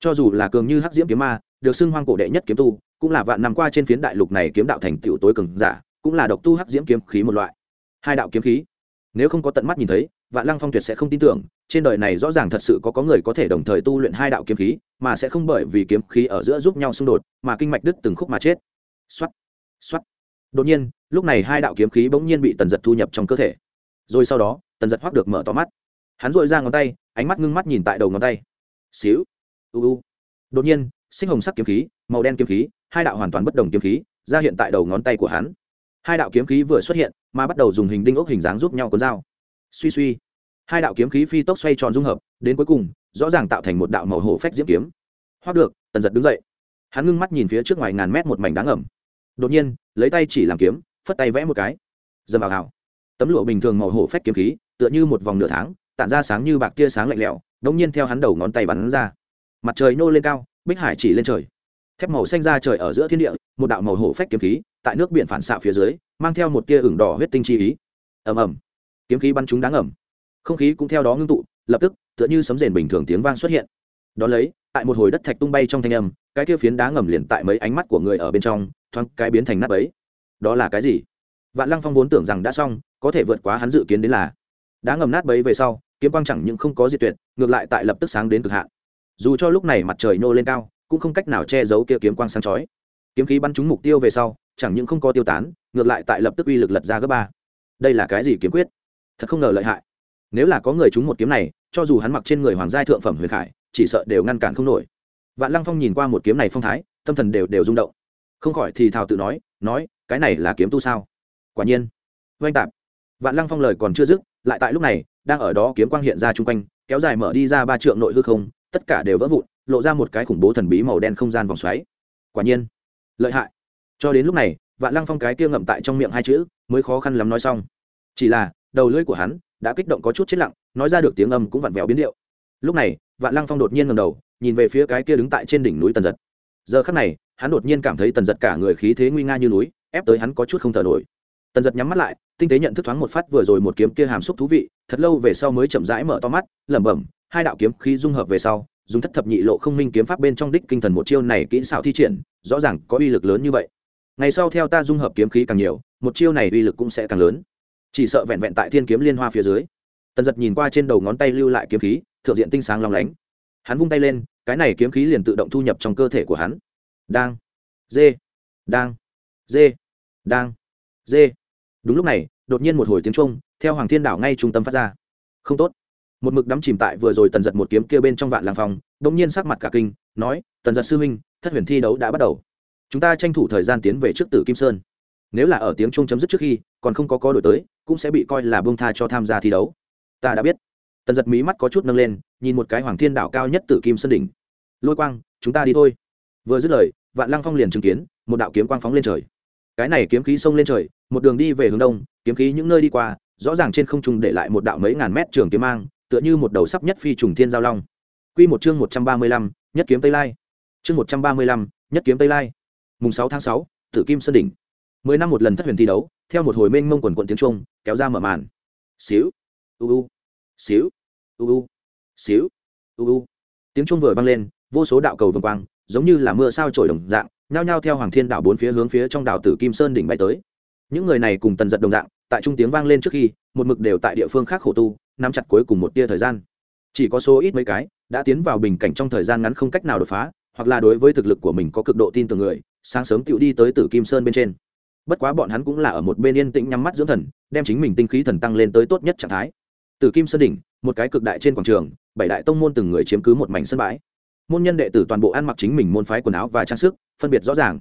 Cho dù là cường như hắc diễm kiếm ma, được xưng hoang cổ đệ nhất kiếm tu, cũng là vạn năm qua trên phiến đại lục này kiếm đạo thành tựu tối cường giả, cũng là độc tu hắc diễm kiếm khí một loại. Hai đạo kiếm khí, nếu không có tận mắt nhìn thấy, vạn lăng phong tuyệt sẽ không tin tưởng, trên đời này rõ ràng thật sự có có người có thể đồng thời tu luyện hai đạo kiếm khí, mà sẽ không bởi vì kiếm khí ở giữa giúp nhau xung đột, mà kinh mạch đứt từng khúc mà chết. Soát, soát. đột nhiên lúc này hai đạo kiếm khí bỗng nhiên bị tần giật thu nhập trong cơ thể. Rồi sau đó tần giật hoắc được mở to mắt. Hắn rũa ra ngón tay ánh mắt ngưng mắt nhìn tại đầu ngón tay. Xíu u u. Đột nhiên sinh hồng sắc kiếm khí màu đen kiếm khí hai đạo hoàn toàn bất đồng kiếm khí ra hiện tại đầu ngón tay của hắn. Hai đạo kiếm khí vừa xuất hiện mà bắt đầu dùng hình đinh ốc hình dáng giúp nhau cuốn dao. Suy suy. Hai đạo kiếm khí phi tốc xoay tròn dung hợp đến cuối cùng rõ ràng tạo thành một đạo màu hổ phách diễm kiếm. Hoắc được tần giật đứng dậy. Hắn ngưng mắt nhìn phía trước ngoài ngàn mét một mảnh đáng ẩm đột nhiên, lấy tay chỉ làm kiếm, phất tay vẽ một cái. Dầm vào hào. Tấm lụa bình thường màu hổ phách kiếm khí, tựa như một vòng nửa tháng, tản ra sáng như bạc tia sáng lạnh lẽo, đông nhiên theo hắn đầu ngón tay bắn ra. Mặt trời nô lên cao, bích hải chỉ lên trời. Thép màu xanh ra trời ở giữa thiên địa, một đạo màu hổ phách kiếm khí, tại nước biển phản xạ phía dưới, mang theo một tia ửng đỏ huyết tinh chi ý. Ầm ầm. Kiếm khí bắn chúng đáng ẩm. Không khí cũng theo đó ngưng tụ, lập tức, tựa như sấm rền bình thường tiếng vang xuất hiện. Đón lấy, tại một hồi đất thạch tung bay trong thanh âm, cái kia phiến đá ngầm liền tại mấy ánh mắt của người ở bên trong thoáng cái biến thành nắp ấy. Đó là cái gì? Vạn lăng phong vốn tưởng rằng đã xong, có thể vượt quá hắn dự kiến đến là. Đã ngầm nát bấy về sau, kiếm quang chẳng những không có diệt tuyệt, ngược lại tại lập tức sáng đến cực hạn. Dù cho lúc này mặt trời nô lên cao, cũng không cách nào che giấu kia kiếm quang sáng chói. Kiếm khí bắn trúng mục tiêu về sau, chẳng những không có tiêu tán, ngược lại tại lập tức uy lực lật ra gấp ba. Đây là cái gì kiếm quyết? Thật không ngờ lợi hại. Nếu là có người trúng một kiếm này, cho dù hắn mặc trên người hoàng gia thượng phẩm huyền khải, chỉ sợ đều ngăn cản không nổi. Vạn lăng phong nhìn qua một kiếm này phong thái, tâm thần đều đều rung động không khỏi thì thào tự nói nói, cái này là kiếm tu sao? Quả nhiên. Oanh tạp. Vạn lăng phong lời còn chưa dứt, lại tại lúc này, đang ở đó kiếm quang hiện ra chung quanh, kéo dài mở đi ra ba trượng nội hư không, tất cả đều vỡ vụn, lộ ra một cái khủng bố thần bí màu đen không gian vòng xoáy. Quả nhiên. Lợi hại. Cho đến lúc này, vạn lăng phong cái kia ngậm tại trong miệng hai chữ, mới khó khăn lắm nói xong. Chỉ là, đầu lưỡi của hắn đã kích động có chút chết lặng, nói ra được tiếng âm cũng vặn vẹo biến điệu. Lúc này, vạn lăng phong đột nhiên ngầm đầu, nhìn về phía cái kia đứng tại trên đỉnh núi tần giật. Giờ khắc này hắn đột nhiên cảm thấy tần giật cả người khí thế nguy nga như núi, ép tới hắn có chút không thở nổi. Tần giật nhắm mắt lại, tinh tế nhận thức thoáng một phát vừa rồi một kiếm kia hàm xúc thú vị, thật lâu về sau mới chậm rãi mở to mắt, lẩm bẩm, hai đạo kiếm khí dung hợp về sau, dùng thất thập nhị lộ không minh kiếm pháp bên trong đích kinh thần một chiêu này kỹ xảo thi triển, rõ ràng có uy lực lớn như vậy. Ngày sau theo ta dung hợp kiếm khí càng nhiều, một chiêu này uy lực cũng sẽ càng lớn. Chỉ sợ vẹn vẹn tại thiên kiếm liên hoa phía dưới. Tần giật nhìn qua trên đầu ngón tay lưu lại kiếm khí, thượng diện tinh sáng long lánh. Hắn vung tay lên, cái này kiếm khí liền tự động thu nhập trong cơ thể của hắn đang. Dê đang. Dê đang. Dê đúng lúc này, đột nhiên một hồi tiếng trung theo hoàng thiên đảo ngay trung tâm phát ra. Không tốt. Một mực đắm chìm tại vừa rồi tần giật một kiếm kia bên trong vạn làng phòng đ ỗ n g nhiên sắc mặt cả kinh, nói, tần giật sư huynh, thất huyền thi đấu đã bắt đầu. Chúng ta tranh thủ thời gian tiến về trước tử kim sơn. Nếu là ở tiếng trung chấm dứt trước khi, còn không có có đổi tới, cũng sẽ bị coi là bông tha cho tham gia thi đấu. Ta đã biết. Tần giật mí mắt có chút nâng lên, nhìn một cái hoàng thiên đảo cao nhất tử kim sơn đỉnh. Lôi quang, chúng ta đi thôi vừa dứt lời vạn lăng phong liền chứng kiến một đạo kiếm quang phóng lên trời cái này kiếm khí xông lên trời một đường đi về hướng đông kiếm khí những nơi đi qua rõ ràng trên không trung để lại một đạo mấy ngàn mét trường kiếm mang tựa như một đầu sắp nhất phi trùng thiên giao long Quy một chương một trăm ba mươi lăm, nhất kiếm Tây Lai. Chương một trăm ba mươi lăm, nhất kiếm Tây Lai. Mùng sáu tháng sáu, Tử Kim Sơn đỉnh. Mười năm một lần thất huyền thi đấu, theo một hồi mênh mông quần quận tiếng trung, kéo ra mở màn. Xíu, u u, xíu, u u, xíu, u u. Tiếng trung vừa vang lên, vô số đạo cầu vồng quang, giống như là mưa sao trổi đồng dạng, nhao nhao theo Hoàng Thiên đảo bốn phía hướng phía trong đảo Tử Kim Sơn đỉnh bay tới. Những người này cùng tần giật đồng dạng, tại trung tiếng vang lên trước khi, một mực đều tại địa phương khác khổ tu, nắm chặt cuối cùng một tia thời gian. Chỉ có số ít mấy cái đã tiến vào bình cảnh trong thời gian ngắn không cách nào đột phá hoặc là đối với thực lực của mình có cực độ tin tưởng người sáng sớm tựu đi tới tử kim sơn bên trên. Bất quá bọn hắn cũng là ở một bên yên tĩnh nhắm mắt dưỡng thần đem chính mình tinh khí thần tăng lên tới tốt nhất trạng thái. Tử kim sơn đỉnh một cái cực đại trên quảng trường bảy đại tông môn từng người chiếm cứ một mảnh sân bãi môn nhân đệ tử toàn bộ ăn mặc chính mình môn phái quần áo và trang sức, phân biệt rõ ràng.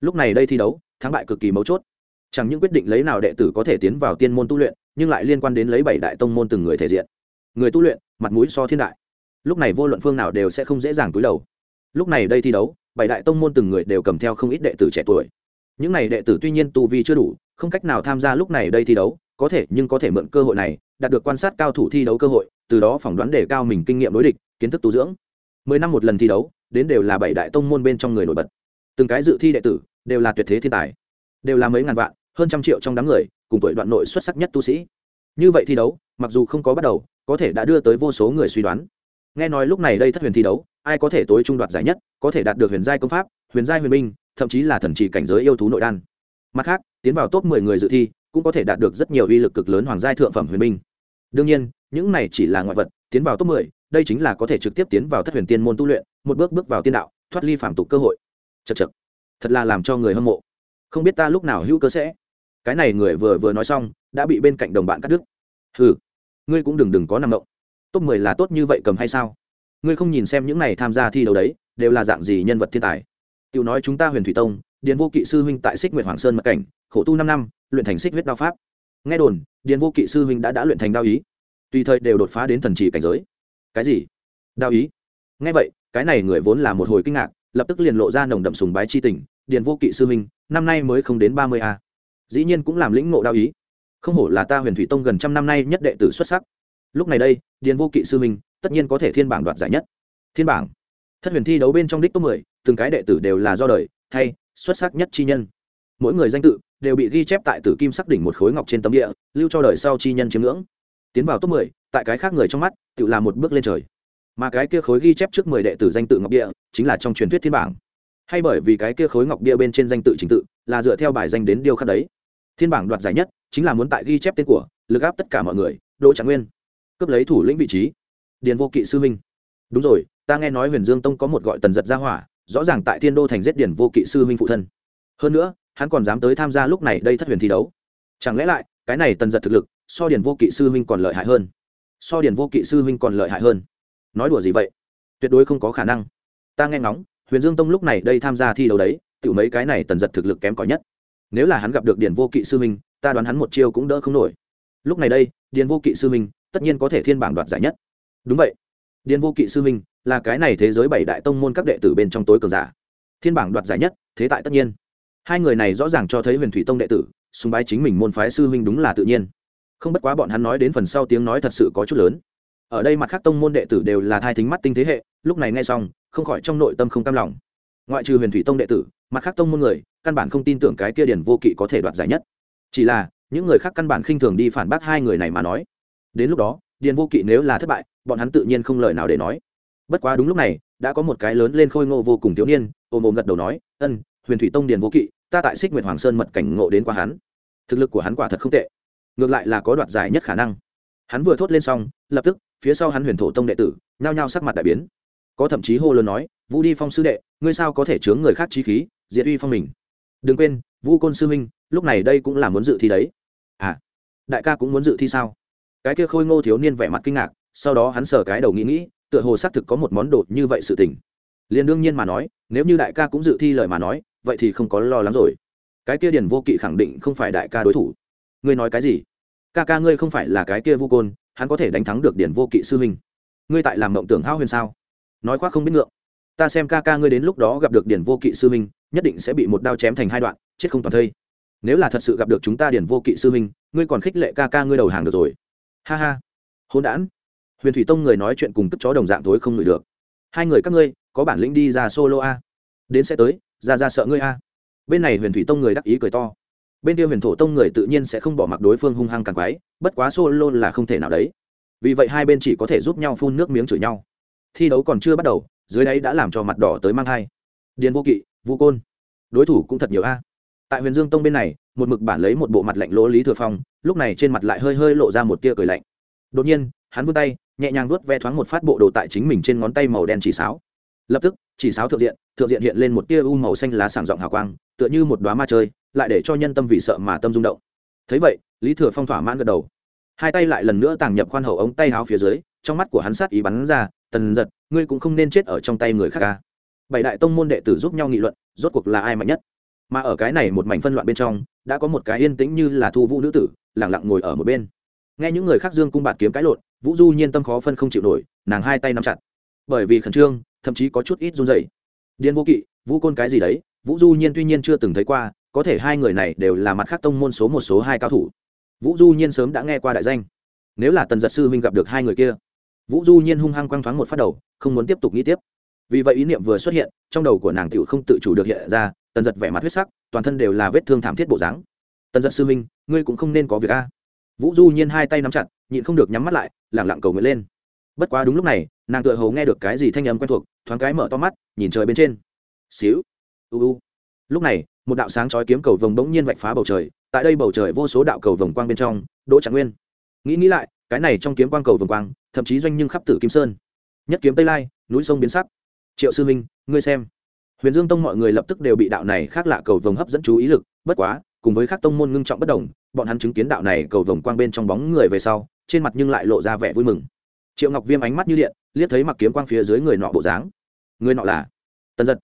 Lúc này đây thi đấu, thắng bại cực kỳ mấu chốt. Chẳng những quyết định lấy nào đệ tử có thể tiến vào tiên môn tu luyện, nhưng lại liên quan đến lấy bảy đại tông môn từng người thể diện. Người tu luyện, mặt mũi so thiên đại. Lúc này vô luận phương nào đều sẽ không dễ dàng túi đầu. Lúc này đây thi đấu, bảy đại tông môn từng người đều cầm theo không ít đệ tử trẻ tuổi. Những này đệ tử tuy nhiên tu vi chưa đủ, không cách nào tham gia lúc này đây thi đấu, có thể nhưng có thể mượn cơ hội này, đạt được quan sát cao thủ thi đấu cơ hội, từ đó phỏng đoán để cao mình kinh nghiệm đối địch, kiến thức tu dưỡng mười năm một lần thi đấu đến đều là bảy đại tông môn bên trong người nổi bật. Từng cái dự thi đệ tử đều là tuyệt thế thiên tài đều là mấy ngàn vạn hơn trăm triệu trong đám người cùng tuổi đoạn nội xuất sắc nhất tu sĩ. Như vậy thi đấu mặc dù không có bắt đầu có thể đã đưa tới vô số người suy đoán. Nghe nói lúc này đây thất huyền thi đấu ai có thể tối trung đoạt giải nhất có thể đạt được huyền giai công pháp huyền giai huyền minh, thậm chí là thần trì cảnh giới yêu thú nội đan. Mặt khác tiến vào top mười người dự thi cũng có thể đạt được rất nhiều uy lực cực lớn hoàng giai thượng phẩm huyền minh. đương nhiên những này chỉ là ngoại vật tiến vào top mười đây chính là có thể trực tiếp tiến vào thất huyền tiên môn tu luyện, một bước bước vào tiên đạo, thoát ly phạm tục cơ hội. Chật chật thật là làm cho người hâm mộ. Không biết ta lúc nào hữu cơ sẽ. Cái này người vừa vừa nói xong, đã bị bên cạnh đồng bạn cắt đứt. Hừ, ngươi cũng đừng đừng có nằm động. Top mười là tốt như vậy cầm hay sao? Ngươi không nhìn xem những này tham gia thi đấu đấy, đều là dạng gì nhân vật thiên tài? Tiểu nói chúng ta huyền thủy tông, điền vô kỵ sư huynh tại xích nguyệt hoàng sơn mật cảnh, khổ tu năm năm, luyện thành xích huyết đao pháp. Nghe đồn, điền vô kỵ sư huynh đã đã luyện thành đao ý. Tùy thời đều đột phá đến thần trì cảnh giới cái gì? Đao ý. Nghe vậy, cái này người vốn là một hồi kinh ngạc, lập tức liền lộ ra nồng đậm sùng bái chi tình, điền vô kỵ sư huynh, năm nay mới không đến ba mươi a. Dĩ nhiên cũng làm lĩnh ngộ đao ý. Không hổ là ta huyền thủy tông gần trăm năm nay nhất đệ tử xuất sắc. Lúc này đây, điền vô kỵ sư minh tất nhiên có thể thiên bảng đoạt giải nhất. Thiên bảng. Thất huyền thi đấu bên trong đích top mười, từng cái đệ tử đều là do đời, thay, xuất sắc nhất chi nhân. Mỗi người danh tự đều bị ghi chép tại tử kim sắc đỉnh một khối ngọc trên tấm địa, lưu cho đời sau chi nhân chiếm ngưỡng. Tiến vào top mười tại cái khác người trong mắt, tự làm một bước lên trời. Mà cái kia khối ghi chép trước mười đệ tử danh tự ngọc địa, chính là trong truyền thuyết thiên bảng. Hay bởi vì cái kia khối ngọc bia bên trên danh tự trình tự, là dựa theo bài danh đến điêu khắc đấy. Thiên bảng đoạt giải nhất, chính là muốn tại ghi chép tên của, lực áp tất cả mọi người, đỗ trạng nguyên. Cướp lấy thủ lĩnh vị trí. Điền vô kỵ sư minh. Đúng rồi, ta nghe nói huyền dương tông có một gọi tần giật ra hỏa, rõ ràng tại thiên đô thành giết điền vô kỵ sư minh phụ thân. Hơn nữa, hắn còn dám tới tham gia lúc này đây thất huyền thi đấu. Chẳng lẽ lại, cái này tần giật thực lực, so điền vô kỵ sư minh còn lợi hại hơn? So điền vô kỵ sư huynh còn lợi hại hơn. Nói đùa gì vậy? Tuyệt đối không có khả năng. Ta nghe ngóng, huyền dương tông lúc này đây tham gia thi đấu đấy tự mấy cái này tần giật thực lực kém cỏi nhất. Nếu là hắn gặp được điền vô kỵ sư huynh, ta đoán hắn một chiêu cũng đỡ không nổi. Lúc này đây, điền vô kỵ sư huynh, tất nhiên có thể thiên bảng đoạt giải nhất. Đúng vậy. Điền vô kỵ sư huynh là cái này thế giới bảy đại tông môn các đệ tử bên trong tối cường giả. Thiên bảng đoạt giải nhất, thế tại tất nhiên. Hai người này rõ ràng cho thấy huyền thủy tông đệ tử, sùng bái chính mình môn phái sư huynh đúng là tự nhiên không bất quá bọn hắn nói đến phần sau tiếng nói thật sự có chút lớn. Ở đây mặt khác tông môn đệ tử đều là thai thính mắt tinh thế hệ, lúc này nghe xong, không khỏi trong nội tâm không cam lòng. Ngoại trừ huyền thủy tông đệ tử, mặt khác tông môn người, căn bản không tin tưởng cái kia điển vô kỵ có thể đoạt giải nhất. Chỉ là, những người khác căn bản khinh thường đi phản bác hai người này mà nói. Đến lúc đó điền vô kỵ nếu là thất bại, bọn hắn tự nhiên không lời nào để nói. Bất quá đúng lúc này, đã có một cái lớn lên khôi ngô vô cùng thiếu niên ôm ôm gật đầu nói, ân, huyền thủy tông điền vô kỵ, ta tại xích nguyệt hoàng sơn mật cảnh ngộ đến qua hắn. Thực lực của hắn quả thật không tệ ngược lại là có đoạt giải nhất khả năng. Hắn vừa thốt lên xong, lập tức, phía sau hắn huyền thổ tông đệ tử, nhao nhao sắc mặt đại biến. Có thậm chí hô lớn nói vũ đi phong sư đệ, ngươi sao có thể chướng người khác chi khí, diệt uy phong mình? Đừng quên vũ côn sư huynh, lúc này đây cũng là muốn dự thi đấy. À đại ca cũng muốn dự thi sao? Cái kia khôi ngô thiếu niên vẻ mặt kinh ngạc, sau đó hắn sờ cái đầu nghĩ nghĩ, tựa hồ xác thực có một món đồ như vậy sự tình. Liền đương nhiên mà nói, nếu như đại ca cũng dự thi lời mà nói, vậy thì không có lo lắng rồi. Cái kia điền vô kỵ khẳng định không phải đại ca đối thủ ngươi nói cái gì? Ca ca ngươi không phải là cái kia vu côn, hắn có thể đánh thắng được điền vô kỵ sư huynh. Ngươi tại làm mộng tưởng hao huyền sao? Nói khoác không biết ngượng. Ta xem ca ca ngươi đến lúc đó gặp được điền vô kỵ sư huynh, nhất định sẽ bị một đao chém thành hai đoạn, chết không toàn thây. Nếu là thật sự gặp được chúng ta điền vô kỵ sư huynh, ngươi còn khích lệ ca ca ngươi đầu hàng được rồi. Ha ha. Hôn đản. Huyền thủy tông người nói chuyện cùng cất chó đồng dạng tối không ngửi được. Hai người các ngươi, có bản lĩnh đi ra solo a. Đến sẽ tới, ra ra sợ ngươi a. Bên này huyền thủy tông người đắc ý cười to bên kia huyền thổ tông người tự nhiên sẽ không bỏ mặc đối phương hung hăng càng quái, bất quá solo là không thể nào đấy. Vì vậy hai bên chỉ có thể giúp nhau phun nước miếng chửi nhau. Thi đấu còn chưa bắt đầu, dưới đấy đã làm cho mặt đỏ tới mang thai. Điền vô kỵ vũ côn. Đối thủ cũng thật nhiều a. Tại huyền dương tông bên này, một mực bản lấy một bộ mặt lạnh lỗ lý thừa phong, lúc này trên mặt lại hơi hơi lộ ra một tia cười lạnh. Đột nhiên, hắn vươn tay, nhẹ nhàng vuốt ve thoáng một phát bộ đồ tại chính mình trên ngón tay màu đen chỉ sáo. Lập tức, chỉ sáo thượng diện thượng diện hiện lên một tia u màu xanh lá sảng rộng hào quang, tựa như một đoá ma chơi lại để cho nhân tâm vì sợ mà tâm rung động. Thấy vậy, lý thừa phong thỏa mãn gật đầu. Hai tay lại lần nữa tàng nhập khoan hậu ống tay áo phía dưới, trong mắt của hắn sát ý bắn ra, tần giật, ngươi cũng không nên chết ở trong tay người khác ca bảy đại tông môn đệ tử giúp nhau nghị luận, rốt cuộc là ai mạnh nhất? Mà ở cái này một mảnh phân loạn bên trong, đã có một cái yên tĩnh như là thu vũ nữ tử lẳng lặng ngồi ở một bên. Nghe những người khác dương cung bạt kiếm cãi lộn, vũ du nhiên tâm khó phân không chịu nổi, nàng hai tay nắm chặt. Bởi vì khẩn trương, thậm chí có chút ít run dày điên vô kỵ, vũ côn cái gì đấy? Vũ du nhiên tuy nhiên chưa từng thấy qua có thể hai người này đều là mặt khác tông môn số một số hai cao thủ. Vũ du nhiên sớm đã nghe qua đại danh. Nếu là tần giật sư huynh gặp được hai người kia, vũ du nhiên hung hăng quăng thoáng một phát đầu, không muốn tiếp tục nghĩ tiếp. Vì vậy ý niệm vừa xuất hiện, trong đầu của nàng t không tự chủ được hiện ra, tần giật vẻ mặt huyết sắc, toàn thân đều là vết thương thảm thiết bộ dáng. Tần giật sư huynh, ngươi cũng không nên có việc a. Vũ du nhiên hai tay nắm chặt, nhịn không được nhắm mắt lại, lẳng lặng cầu nguyện lên. Bất quá đúng lúc này, nàng tựa hồ nghe được cái gì thanh âm quen thuộc, thoáng cái mở to mắt, nhìn trời bên trên. Xíu, u u. Lúc này một đạo sáng chói kiếm cầu vồng bỗng nhiên vạch phá bầu trời, tại đây bầu trời vô số đạo cầu vồng quang bên trong, đỗ trạng nguyên. Nghĩ nghĩ lại, cái này trong kiếm quang cầu vồng quang, thậm chí doanh nhưng khắp tử kim sơn. Nhất kiếm tây lai, núi sông biến sắc. Triệu sư minh ngươi xem. Huyền dương tông mọi người lập tức đều bị đạo này khác lạ cầu vồng hấp dẫn chú ý lực, bất quá, cùng với các tông môn ngưng trọng bất đồng, bọn hắn chứng kiến đạo này cầu vồng quang bên trong bóng người về sau, trên mặt nhưng lại lộ ra vẻ vui mừng. Triệu ngọc viêm ánh mắt như điện, liếc thấy mặc kiếm quang phía dưới người nọ bộ dáng. Người nọ là? Tần giật.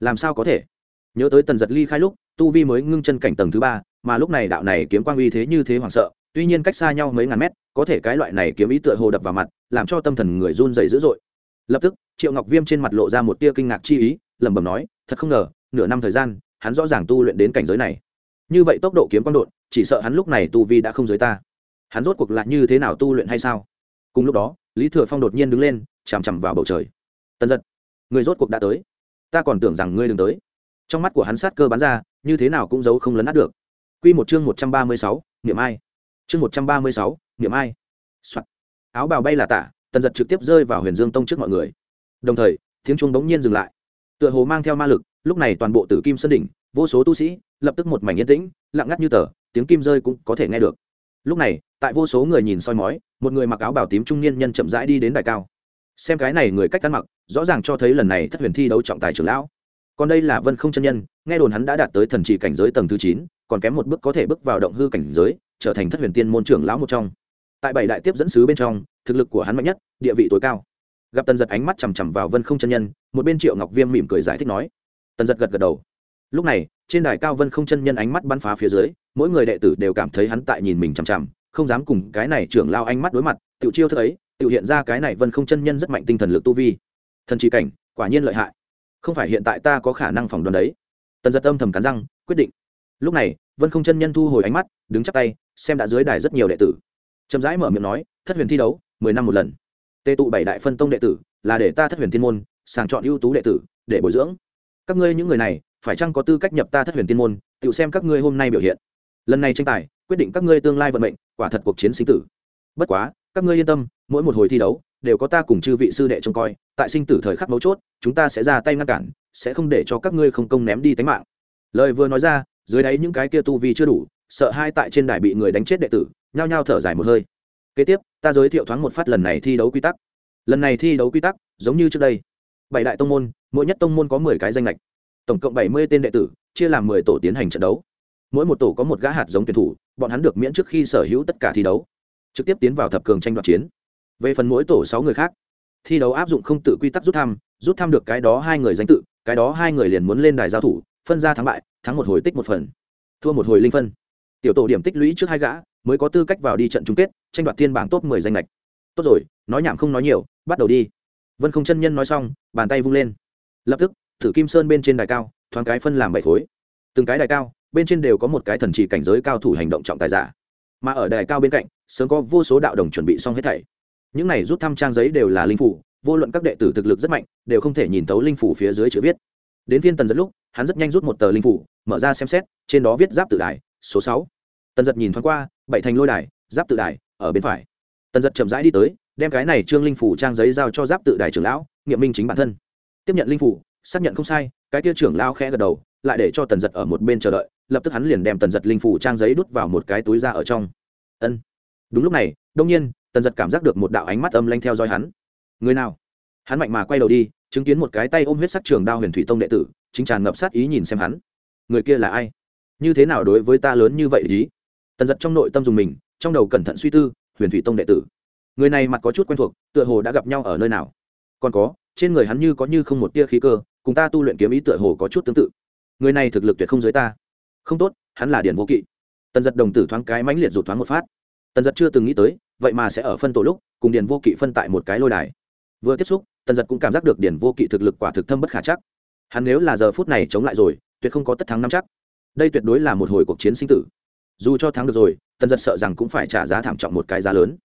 Làm sao có thể? Nhớ tới tần giật ly khai lúc, tu vi mới ngưng chân cảnh tầng thứ ba, mà lúc này đạo này kiếm quang uy thế như thế hoảng sợ, tuy nhiên cách xa nhau mấy ngàn mét, có thể cái loại này kiếm ý tựa hồ đập vào mặt, làm cho tâm thần người run dày dữ dội. Lập tức, triệu ngọc viêm trên mặt lộ ra một tia kinh ngạc chi ý, lẩm bẩm nói, thật không ngờ, nửa năm thời gian, hắn rõ ràng tu luyện đến cảnh giới này. Như vậy tốc độ kiếm quang đột chỉ sợ hắn lúc này tu vi đã không giới ta. Hắn rốt cuộc lại như thế nào tu luyện hay sao? Cùng lúc đó, lý thừa phong đột nhiên đứng lên, chằm chằm vào bầu trời. Tần giật, người rốt cuộc đã tới. Ta còn tưởng rằng ngươi đừng tới trong mắt của hắn sát cơ bắn ra, như thế nào cũng giấu không lấn át được. Q một chương một trăm ba mươi sáu, niệm ai? Chương một trăm ba mươi sáu, niệm ai、Soạn. áo bào bay là tả, tần giật trực tiếp rơi vào huyền dương tông trước mọi người. Đồng thời, tiếng chuông bỗng nhiên dừng lại. Tựa hồ mang theo ma lực, lúc này toàn bộ tử kim sân đỉnh, vô số tu sĩ, lập tức một mảnh yên tĩnh, lặng ngắt như tờ, tiếng kim rơi cũng có thể nghe được. Lúc này, tại vô số người nhìn soi mói, một người mặc áo bào tím trung niên nhân chậm rãi đi đến đài cao. Xem cái này người cách ăn mặc, rõ ràng cho thấy lần này thất huyền thi đấu trọng tài trưởng lão còn đây là vân không chân nhân, nghe đồn hắn đã đạt tới thần trị cảnh giới tầng thứ chín, còn kém một bước có thể bước vào động hư cảnh giới, trở thành thất huyền tiên môn trưởng lão một trong. Tại bảy đại tiếp dẫn sứ bên trong, thực lực của hắn mạnh nhất, địa vị tối cao. Gặp tần giật ánh mắt chằm chằm vào vân không chân nhân, một bên triệu ngọc viêm mỉm cười giải thích nói. Tần giật gật gật đầu. Lúc này, trên đài cao vân không chân nhân ánh mắt bắn phá phía dưới, mỗi người đệ tử đều cảm thấy hắn tại nhìn mình chằm chằm, không dám cùng cái này trưởng lao ánh mắt đối mặt tự chiêu thức ấy tự hiện ra cái này vân không chân nhân rất mạnh tinh thần lực tu vi. Thần trí cảnh, quả nhiên lợi hại không phải hiện tại ta có khả năng phòng đoán đấy. Tần giật âm thầm cắn răng, quyết định. Lúc này, vân không chân nhân thu hồi ánh mắt, đứng chắc tay, xem đã dưới đài rất nhiều đệ tử. Chậm rãi mở miệng nói, thất huyền thi đấu, mười năm một lần. Tê tụ bảy đại phân tông đệ tử, là để ta thất huyền thiên môn, sàng chọn ưu tú đệ tử, để bồi dưỡng. Các ngươi những người này, phải chăng có tư cách nhập ta thất huyền tiên môn, tự xem các ngươi hôm nay biểu hiện. Lần này tranh tài, quyết định các ngươi tương lai vận mệnh, quả thật cuộc chiến sinh tử. Bất quá, các ngươi yên tâm, mỗi một hồi thi đấu đều có ta cùng chư vị sư đệ trông coi, tại sinh tử thời khắc mấu chốt, chúng ta sẽ ra tay ngăn cản, sẽ không để cho các ngươi không công ném đi tánh mạng. Lời vừa nói ra, dưới đáy những cái kia tu vi chưa đủ, sợ hai tại trên đài bị người đánh chết đệ tử, nhao nhao thở dài một hơi. Kế tiếp, ta giới thiệu thoáng một phát lần này thi đấu quy tắc. Lần này thi đấu quy tắc, giống như trước đây, bảy đại tông môn, mỗi nhất tông môn có mười cái danh lệch tổng cộng bảy mươi tên đệ tử, chia làm mười tổ tiến hành trận đấu. Mỗi một tổ có một gã hạt giống tuyển thủ, bọn hắn được miễn trước khi sở hữu tất cả thi đấu. Trực tiếp tiến vào thập cường tranh đoạt chiến về phần mỗi tổ sáu người khác. Thi đấu áp dụng không tự quy tắc rút thăm rút thăm được cái đó hai người danh tự, cái đó hai người liền muốn lên đài giao thủ, phân ra thắng bại, thắng một hồi tích một phần, thua một hồi linh phân. Tiểu tổ điểm tích lũy trước hai gã, mới có tư cách vào đi trận chung kết, tranh đoạt thiên bảng top mười danh lệch. Tốt rồi, nói nhảm không nói nhiều, bắt đầu đi. Vân không chân nhân nói xong, bàn tay vung lên. Lập tức, thử kim sơn bên trên đài cao, thoáng cái phân làm bảy khối. Từng cái đài cao, bên trên đều có một cái thần chỉ cảnh giới cao thủ hành động trọng tài giả. Mà ở đài cao bên cạnh, sớm có vô số đạo đồng chuẩn bị xong hết thảy những này rút thăm trang giấy đều là linh phủ, vô luận các đệ tử thực lực rất mạnh, đều không thể nhìn tấu linh phủ phía dưới chữ viết. Đến phiên tần giật lúc, hắn rất nhanh rút một tờ linh phủ, mở ra xem xét, trên đó viết giáp tự đài, số sáu. Tần giật nhìn thoáng qua, bảy thành lôi đài, giáp tự đài, ở bên phải. Tần giật chậm rãi đi tới, đem cái này trương linh phủ trang giấy giao cho giáp tự đài trưởng lão, nghiệm minh chính bản thân. Tiếp nhận linh phủ, xác nhận không sai, cái kia trưởng lao khẽ gật đầu, lại để cho tần giật ở một bên chờ đợi, lập tức hắn liền đem tần giật linh phủ trang giấy đút vào một cái túi ra ở trong. Ân. Đúng lúc này đông nhiên tần giật cảm giác được một đạo ánh mắt âm lanh theo dõi hắn. Người nào? Hắn mạnh mà quay đầu đi, chứng kiến một cái tay ôm huyết sắc trường đao huyền thủy tông đệ tử, chính tràn ngập sát ý nhìn xem hắn. Người kia là ai? Như thế nào đối với ta lớn như vậy ý? Tần giật trong nội tâm dùng mình, trong đầu cẩn thận suy tư, huyền thủy tông đệ tử. Người này mặt có chút quen thuộc, tựa hồ đã gặp nhau ở nơi nào. Còn có, trên người hắn như có như không một tia khí cơ, cùng ta tu luyện kiếm ý tựa hồ có chút tương tự. Người này thực lực tuyệt không dưới ta. Không tốt, hắn là điển vô kỵ. Tần giật đồng tử thoáng cái mãnh liệt rụt thoáng một phát. Tần giật chưa từng nghĩ tới vậy mà sẽ ở phân tổ lúc, cùng điền vô kỵ phân tại một cái lôi đài. Vừa tiếp xúc, tần giật cũng cảm giác được điền vô kỵ thực lực quả thực thâm bất khả chắc. Hắn nếu là giờ phút này chống lại rồi, tuyệt không có tất thắng năm chắc. Đây tuyệt đối là một hồi cuộc chiến sinh tử. Dù cho thắng được rồi, tần giật sợ rằng cũng phải trả giá thảm trọng một cái giá lớn.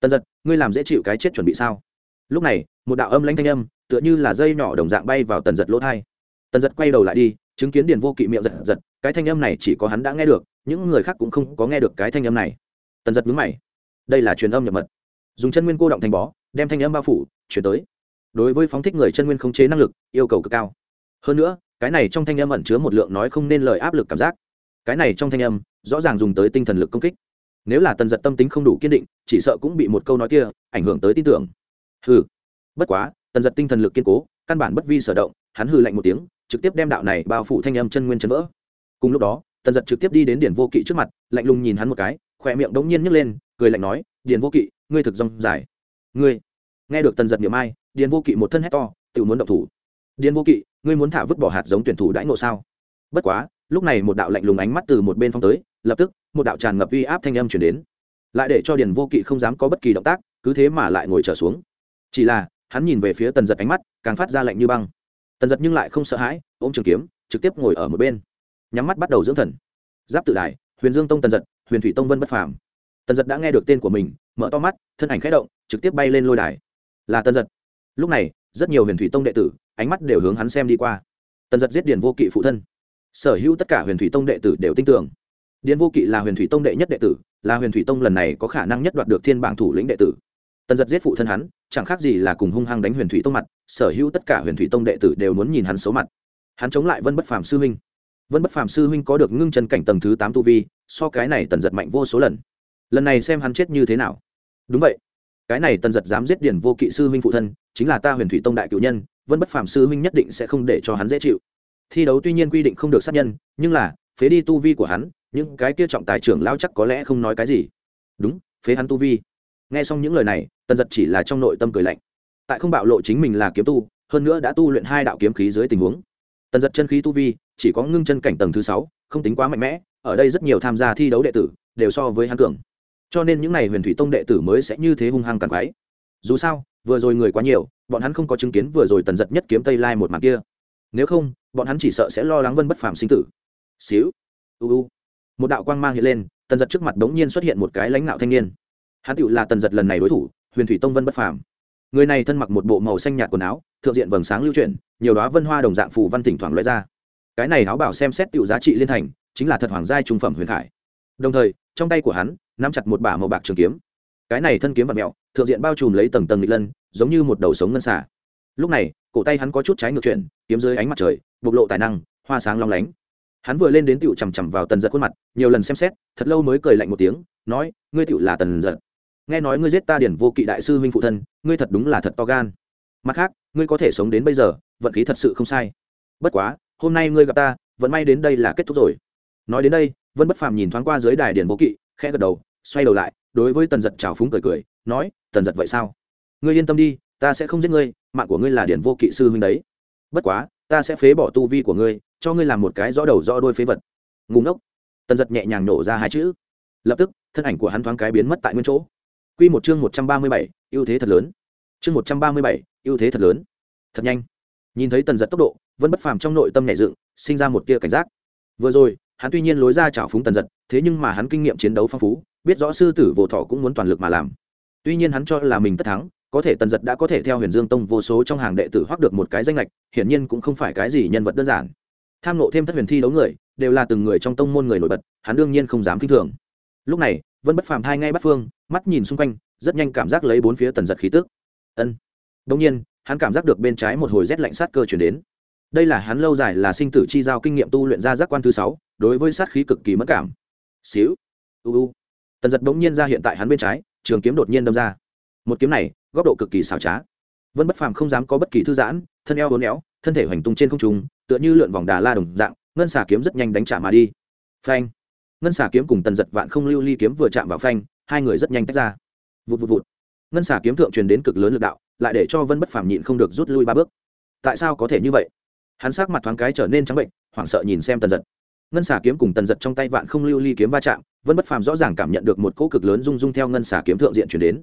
Tần giật, ngươi làm dễ chịu cái chết chuẩn bị sao? Lúc này, một đạo âm lãnh thanh âm, tựa như là dây nhỏ đồng dạng bay vào tần giật lỗ thai. Tần giật quay đầu lại đi, chứng kiến điền vô kỵ miệng giật giật, cái thanh âm này chỉ có hắn đã nghe được, những người khác cũng không có nghe được cái thanh âm này. Tần giật mướn mày đây là truyền âm nhập mật. Dùng chân nguyên cô động thành bó, đem thanh âm bao phủ, chuyển tới. Đối với phóng thích người chân nguyên khống chế năng lực, yêu cầu cực cao. Hơn nữa, cái này trong thanh âm ẩn chứa một lượng nói không nên lời áp lực cảm giác. Cái này trong thanh âm, rõ ràng dùng tới tinh thần lực công kích. Nếu là tần giật tâm tính không đủ kiên định, chỉ sợ cũng bị một câu nói kia ảnh hưởng tới tin tưởng. Hừ. Bất quá, tần giật tinh thần lực kiên cố, căn bản bất vi sở động, hắn hừ lạnh một tiếng, trực tiếp đem đạo này bao phủ thanh âm chân nguyên chân vỡ. Cùng lúc đó, tần giật trực tiếp đi đến điển vô kỵ trước mặt, lạnh lùng nhìn hắn một cái khỏe miệng đống nhiên nhấc lên, cười lạnh nói, điền vô kỵ, ngươi thực rong dài. Ngươi? Nghe được tần giật niệm ai, điền vô kỵ một thân hét to, tự muốn động thủ. Điền vô kỵ, ngươi muốn thả vứt bỏ hạt giống tuyển thủ đãi ngộ sao? Bất quá, lúc này một đạo lạnh lùng ánh mắt từ một bên phong tới, lập tức, một đạo tràn ngập uy áp thanh âm chuyển đến. Lại để cho điền vô kỵ không dám có bất kỳ động tác, cứ thế mà lại ngồi trở xuống. Chỉ là, hắn nhìn về phía tần giật ánh mắt, càng phát ra lạnh như băng. Tần giật nhưng lại không sợ hãi, ôm trường kiếm, trực tiếp ngồi ở một bên. Nhắm mắt bắt đầu dưỡng thần. Giáp tự đài huyền dương tông tần giật huyền thủy tông vân bất phàm. Tần giật đã nghe được tên của mình, mở to mắt, thân ảnh k h ẽ động, trực tiếp bay lên lôi đài. Là tần giật lúc này, rất nhiều huyền thủy tông đệ tử, ánh mắt đều hướng hắn xem đi qua. Tần giật giết điền vô kỵ phụ thân. Sở hữu tất cả huyền thủy tông đệ tử đều tin tưởng. Điền vô kỵ là huyền thủy tông đệ nhất đệ tử, là huyền thủy tông lần này có khả năng nhất đoạt được thiên bảng thủ lĩnh đệ tử. Tần giật giết phụ thân hắn, chẳng khác gì là cùng hung hăng đánh huyền thủy tông mặt, sở hữu tất cả huyền thủy tông đệ tử đều muốn nhìn hắn xấu mặt. Hắn chống lại vân bất phàm sư huynh vân bất phàm sư huynh có được ngưng chân cảnh tầng thứ tám tu vi, so cái này tần giật mạnh vô số lần. Lần này xem hắn chết như thế nào. Đúng vậy. Cái này tần giật dám giết điển vô kỵ sư huynh phụ thân, chính là ta huyền thủy tông đại cựu nhân, vân bất phàm sư huynh nhất định sẽ không để cho hắn dễ chịu. Thi đấu tuy nhiên quy định không được sát nhân, nhưng là, phế đi tu vi của hắn, những cái kia trọng tài trưởng lao chắc có lẽ không nói cái gì. Đúng, phế hắn tu vi. Nghe xong những lời này, tần giật chỉ là trong nội tâm cười lạnh. Tại không bạo lộ chính mình là kiếm tu, hơn nữa đã tu luyện hai đạo kiếm khí dưới tình huống tần giật chân khí tu vi, chỉ có ngưng chân cảnh tầng thứ sáu, không tính quá mạnh mẽ, ở đây rất nhiều tham gia thi đấu đệ tử, đều so với hắn cường. Cho nên những n à y huyền thủy tông đệ tử mới sẽ như thế hung hăng càng quái dù sao, vừa rồi người quá nhiều, bọn hắn không có chứng kiến vừa rồi tần giật nhất kiếm tây lai một màn kia. Nếu không, bọn hắn chỉ sợ sẽ lo lắng vân bất phàm sinh tử. Xíu. Uu một đạo quang mang hiện lên, tần giật trước mặt bỗng nhiên xuất hiện một cái lãnh đạo thanh niên. Hắn tựu là tần giật lần này đối thủ, huyền thủy tông vân bất phàm người này thân mặc một bộ màu xanh nhạt quần áo, thượng diện vầng sáng lưu chuyển, nhiều đoá vân hoa đồng dạng phù văn thỉnh thoảng loại ra. Cái này áo bảo xem xét tựu giá trị liên thành, chính là thật hoàng giai trung phẩm huyền khải. Đồng thời, trong tay của hắn, nắm chặt một bả màu bạc trường kiếm. Cái này thân kiếm vật mẹo, thượng diện bao trùm lấy tầng tầng nghịch lân, giống như một đầu sống ngân xả lúc này, cổ tay hắn có chút trái ngược chuyển, kiếm dưới ánh mặt trời, bộc lộ tài năng, hoa sáng long lánh. Hắn vừa lên đến tựu chằm chằm vào tần giật khuôn mặt, nhiều lần xem xét, thật lâu mới cười lạnh một tiếng, nói, ngươi tựu là tần giật nghe nói ngươi giết ta điển vô kỵ đại sư huynh phụ thân, ngươi thật đúng là thật to gan. Mặt khác, ngươi có thể sống đến bây giờ, vận khí thật sự không sai. Bất quá, hôm nay ngươi gặp ta vẫn may đến đây là kết thúc rồi. Nói đến đây, vân bất phàm nhìn thoáng qua dưới đài điển vô kỵ, khẽ gật đầu, xoay đầu lại, đối với tần giật trào phúng cười cười, nói, tần giật vậy sao? Ngươi yên tâm đi, ta sẽ không giết ngươi, mạng của ngươi là điển vô kỵ sư huynh đấy. Bất quá, ta sẽ phế bỏ tu vi của ngươi, cho ngươi làm một cái rõ đầu rõ đôi phế vật. Ngùng ngốc. Tần giật nhẹ nhàng nổ ra hai chữ. Lập tức, thân ảnh của hắn thoáng cái biến mất tại nguyên chỗ. Quy một chương một trăm ba mươi bảy, ưu thế thật lớn. Chương một trăm ba mươi bảy, ưu thế thật lớn. Thật nhanh. Nhìn thấy tần giật tốc độ vẫn bất phàm trong nội tâm nhẹ dựng, sinh ra một tia cảnh giác. Vừa rồi, hắn tuy nhiên lối ra chảo phúng tần giật, thế nhưng mà hắn kinh nghiệm chiến đấu phong phú, biết rõ sư tử vô thọ cũng muốn toàn lực mà làm. Tuy nhiên hắn cho là mình tất thắng, có thể tần giật đã có thể theo huyền dương tông vô số trong hàng đệ tử hoác được một cái danh lệch hiển nhiên cũng không phải cái gì nhân vật đơn giản. Tham nộ thêm thất huyền thi đấu người, đều là từng người trong tông môn người nổi bật, hắn đương nhiên không dám khinh thường. Lúc này vân bất phàm thai ngay bắt phương, mắt nhìn xung quanh, rất nhanh cảm giác lấy bốn phía tần giật khí tức. Ân. Đông nhiên, hắn cảm giác được bên trái một hồi rét lạnh sát cơ chuyển đến. Đây là hắn lâu dài là sinh tử chi giao kinh nghiệm tu luyện ra giác quan thứ sáu, đối với sát khí cực kỳ mất cảm. Xíu. U u. Tần giật bỗng nhiên ra hiện tại hắn bên trái, trường kiếm đột nhiên đâm ra. Một kiếm này, góc độ cực kỳ xảo trá. Vân bất phàm không dám có bất kỳ thư giãn, thân eo hốn éo, thân thể hoành tung trên không trung, tựa như lượn vòng đà la đồng dạng, ngân xà kiếm rất nhanh đánh trả mà đi. Phanh ngân xà kiếm cùng tần giật vạn không lưu ly kiếm vừa chạm vào phanh, hai người rất nhanh tách ra. Vụt vụt vụt. Ngân xà kiếm thượng truyền đến cực lớn lực đạo, lại để cho vân bất phàm nhịn không được rút lui ba bước. Tại sao có thể như vậy? Hắn sắc mặt thoáng cái trở nên trắng bệnh, hoảng sợ nhìn xem tần giật. Ngân xà kiếm cùng tần giật trong tay vạn không lưu ly kiếm va chạm, vân bất phàm rõ ràng cảm nhận được một cỗ cực lớn rung rung theo ngân xà kiếm thượng diện chuyển đến.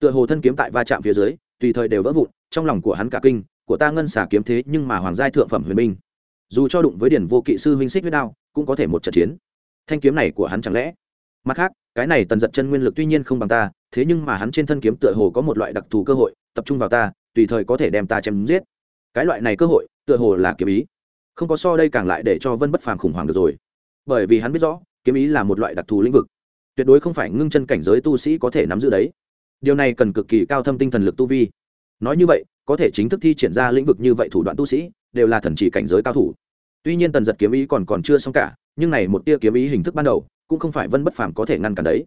Tựa hồ thân kiếm tại va chạm phía dưới, tùy thời đều vỡ vụn, trong lòng của hắn cả kinh, của ta ngân xà kiếm thế nhưng mà hoàng giai thượng phẩm huyền minh. Dù cho đụng với điển vô kỵ sư huynh xích huyết đao, cũng có thể một trận chiến thanh kiếm này của hắn chẳng lẽ? Mặt khác, cái này tần giật chân nguyên lực tuy nhiên không bằng ta, thế nhưng mà hắn trên thân kiếm tựa hồ có một loại đặc thù cơ hội, tập trung vào ta, tùy thời có thể đem ta chém giết. Cái loại này cơ hội, tựa hồ là kiếm ý. Không có so đây càng lại để cho vân bất phàm khủng hoảng được rồi. Bởi vì hắn biết rõ, kiếm ý là một loại đặc thù lĩnh vực. Tuyệt đối không phải ngưng chân cảnh giới tu sĩ có thể nắm giữ đấy. Điều này cần cực kỳ cao thâm tinh thần lực tu vi. Nói như vậy, có thể chính thức thi triển ra lĩnh vực như vậy thủ đoạn tu sĩ, đều là thần chỉ cảnh giới cao thủ. Tuy nhiên tần giật kiếm ý còn còn chưa xong cả nhưng này một tia kiếm ý hình thức ban đầu cũng không phải vân bất phàm có thể ngăn cản đấy.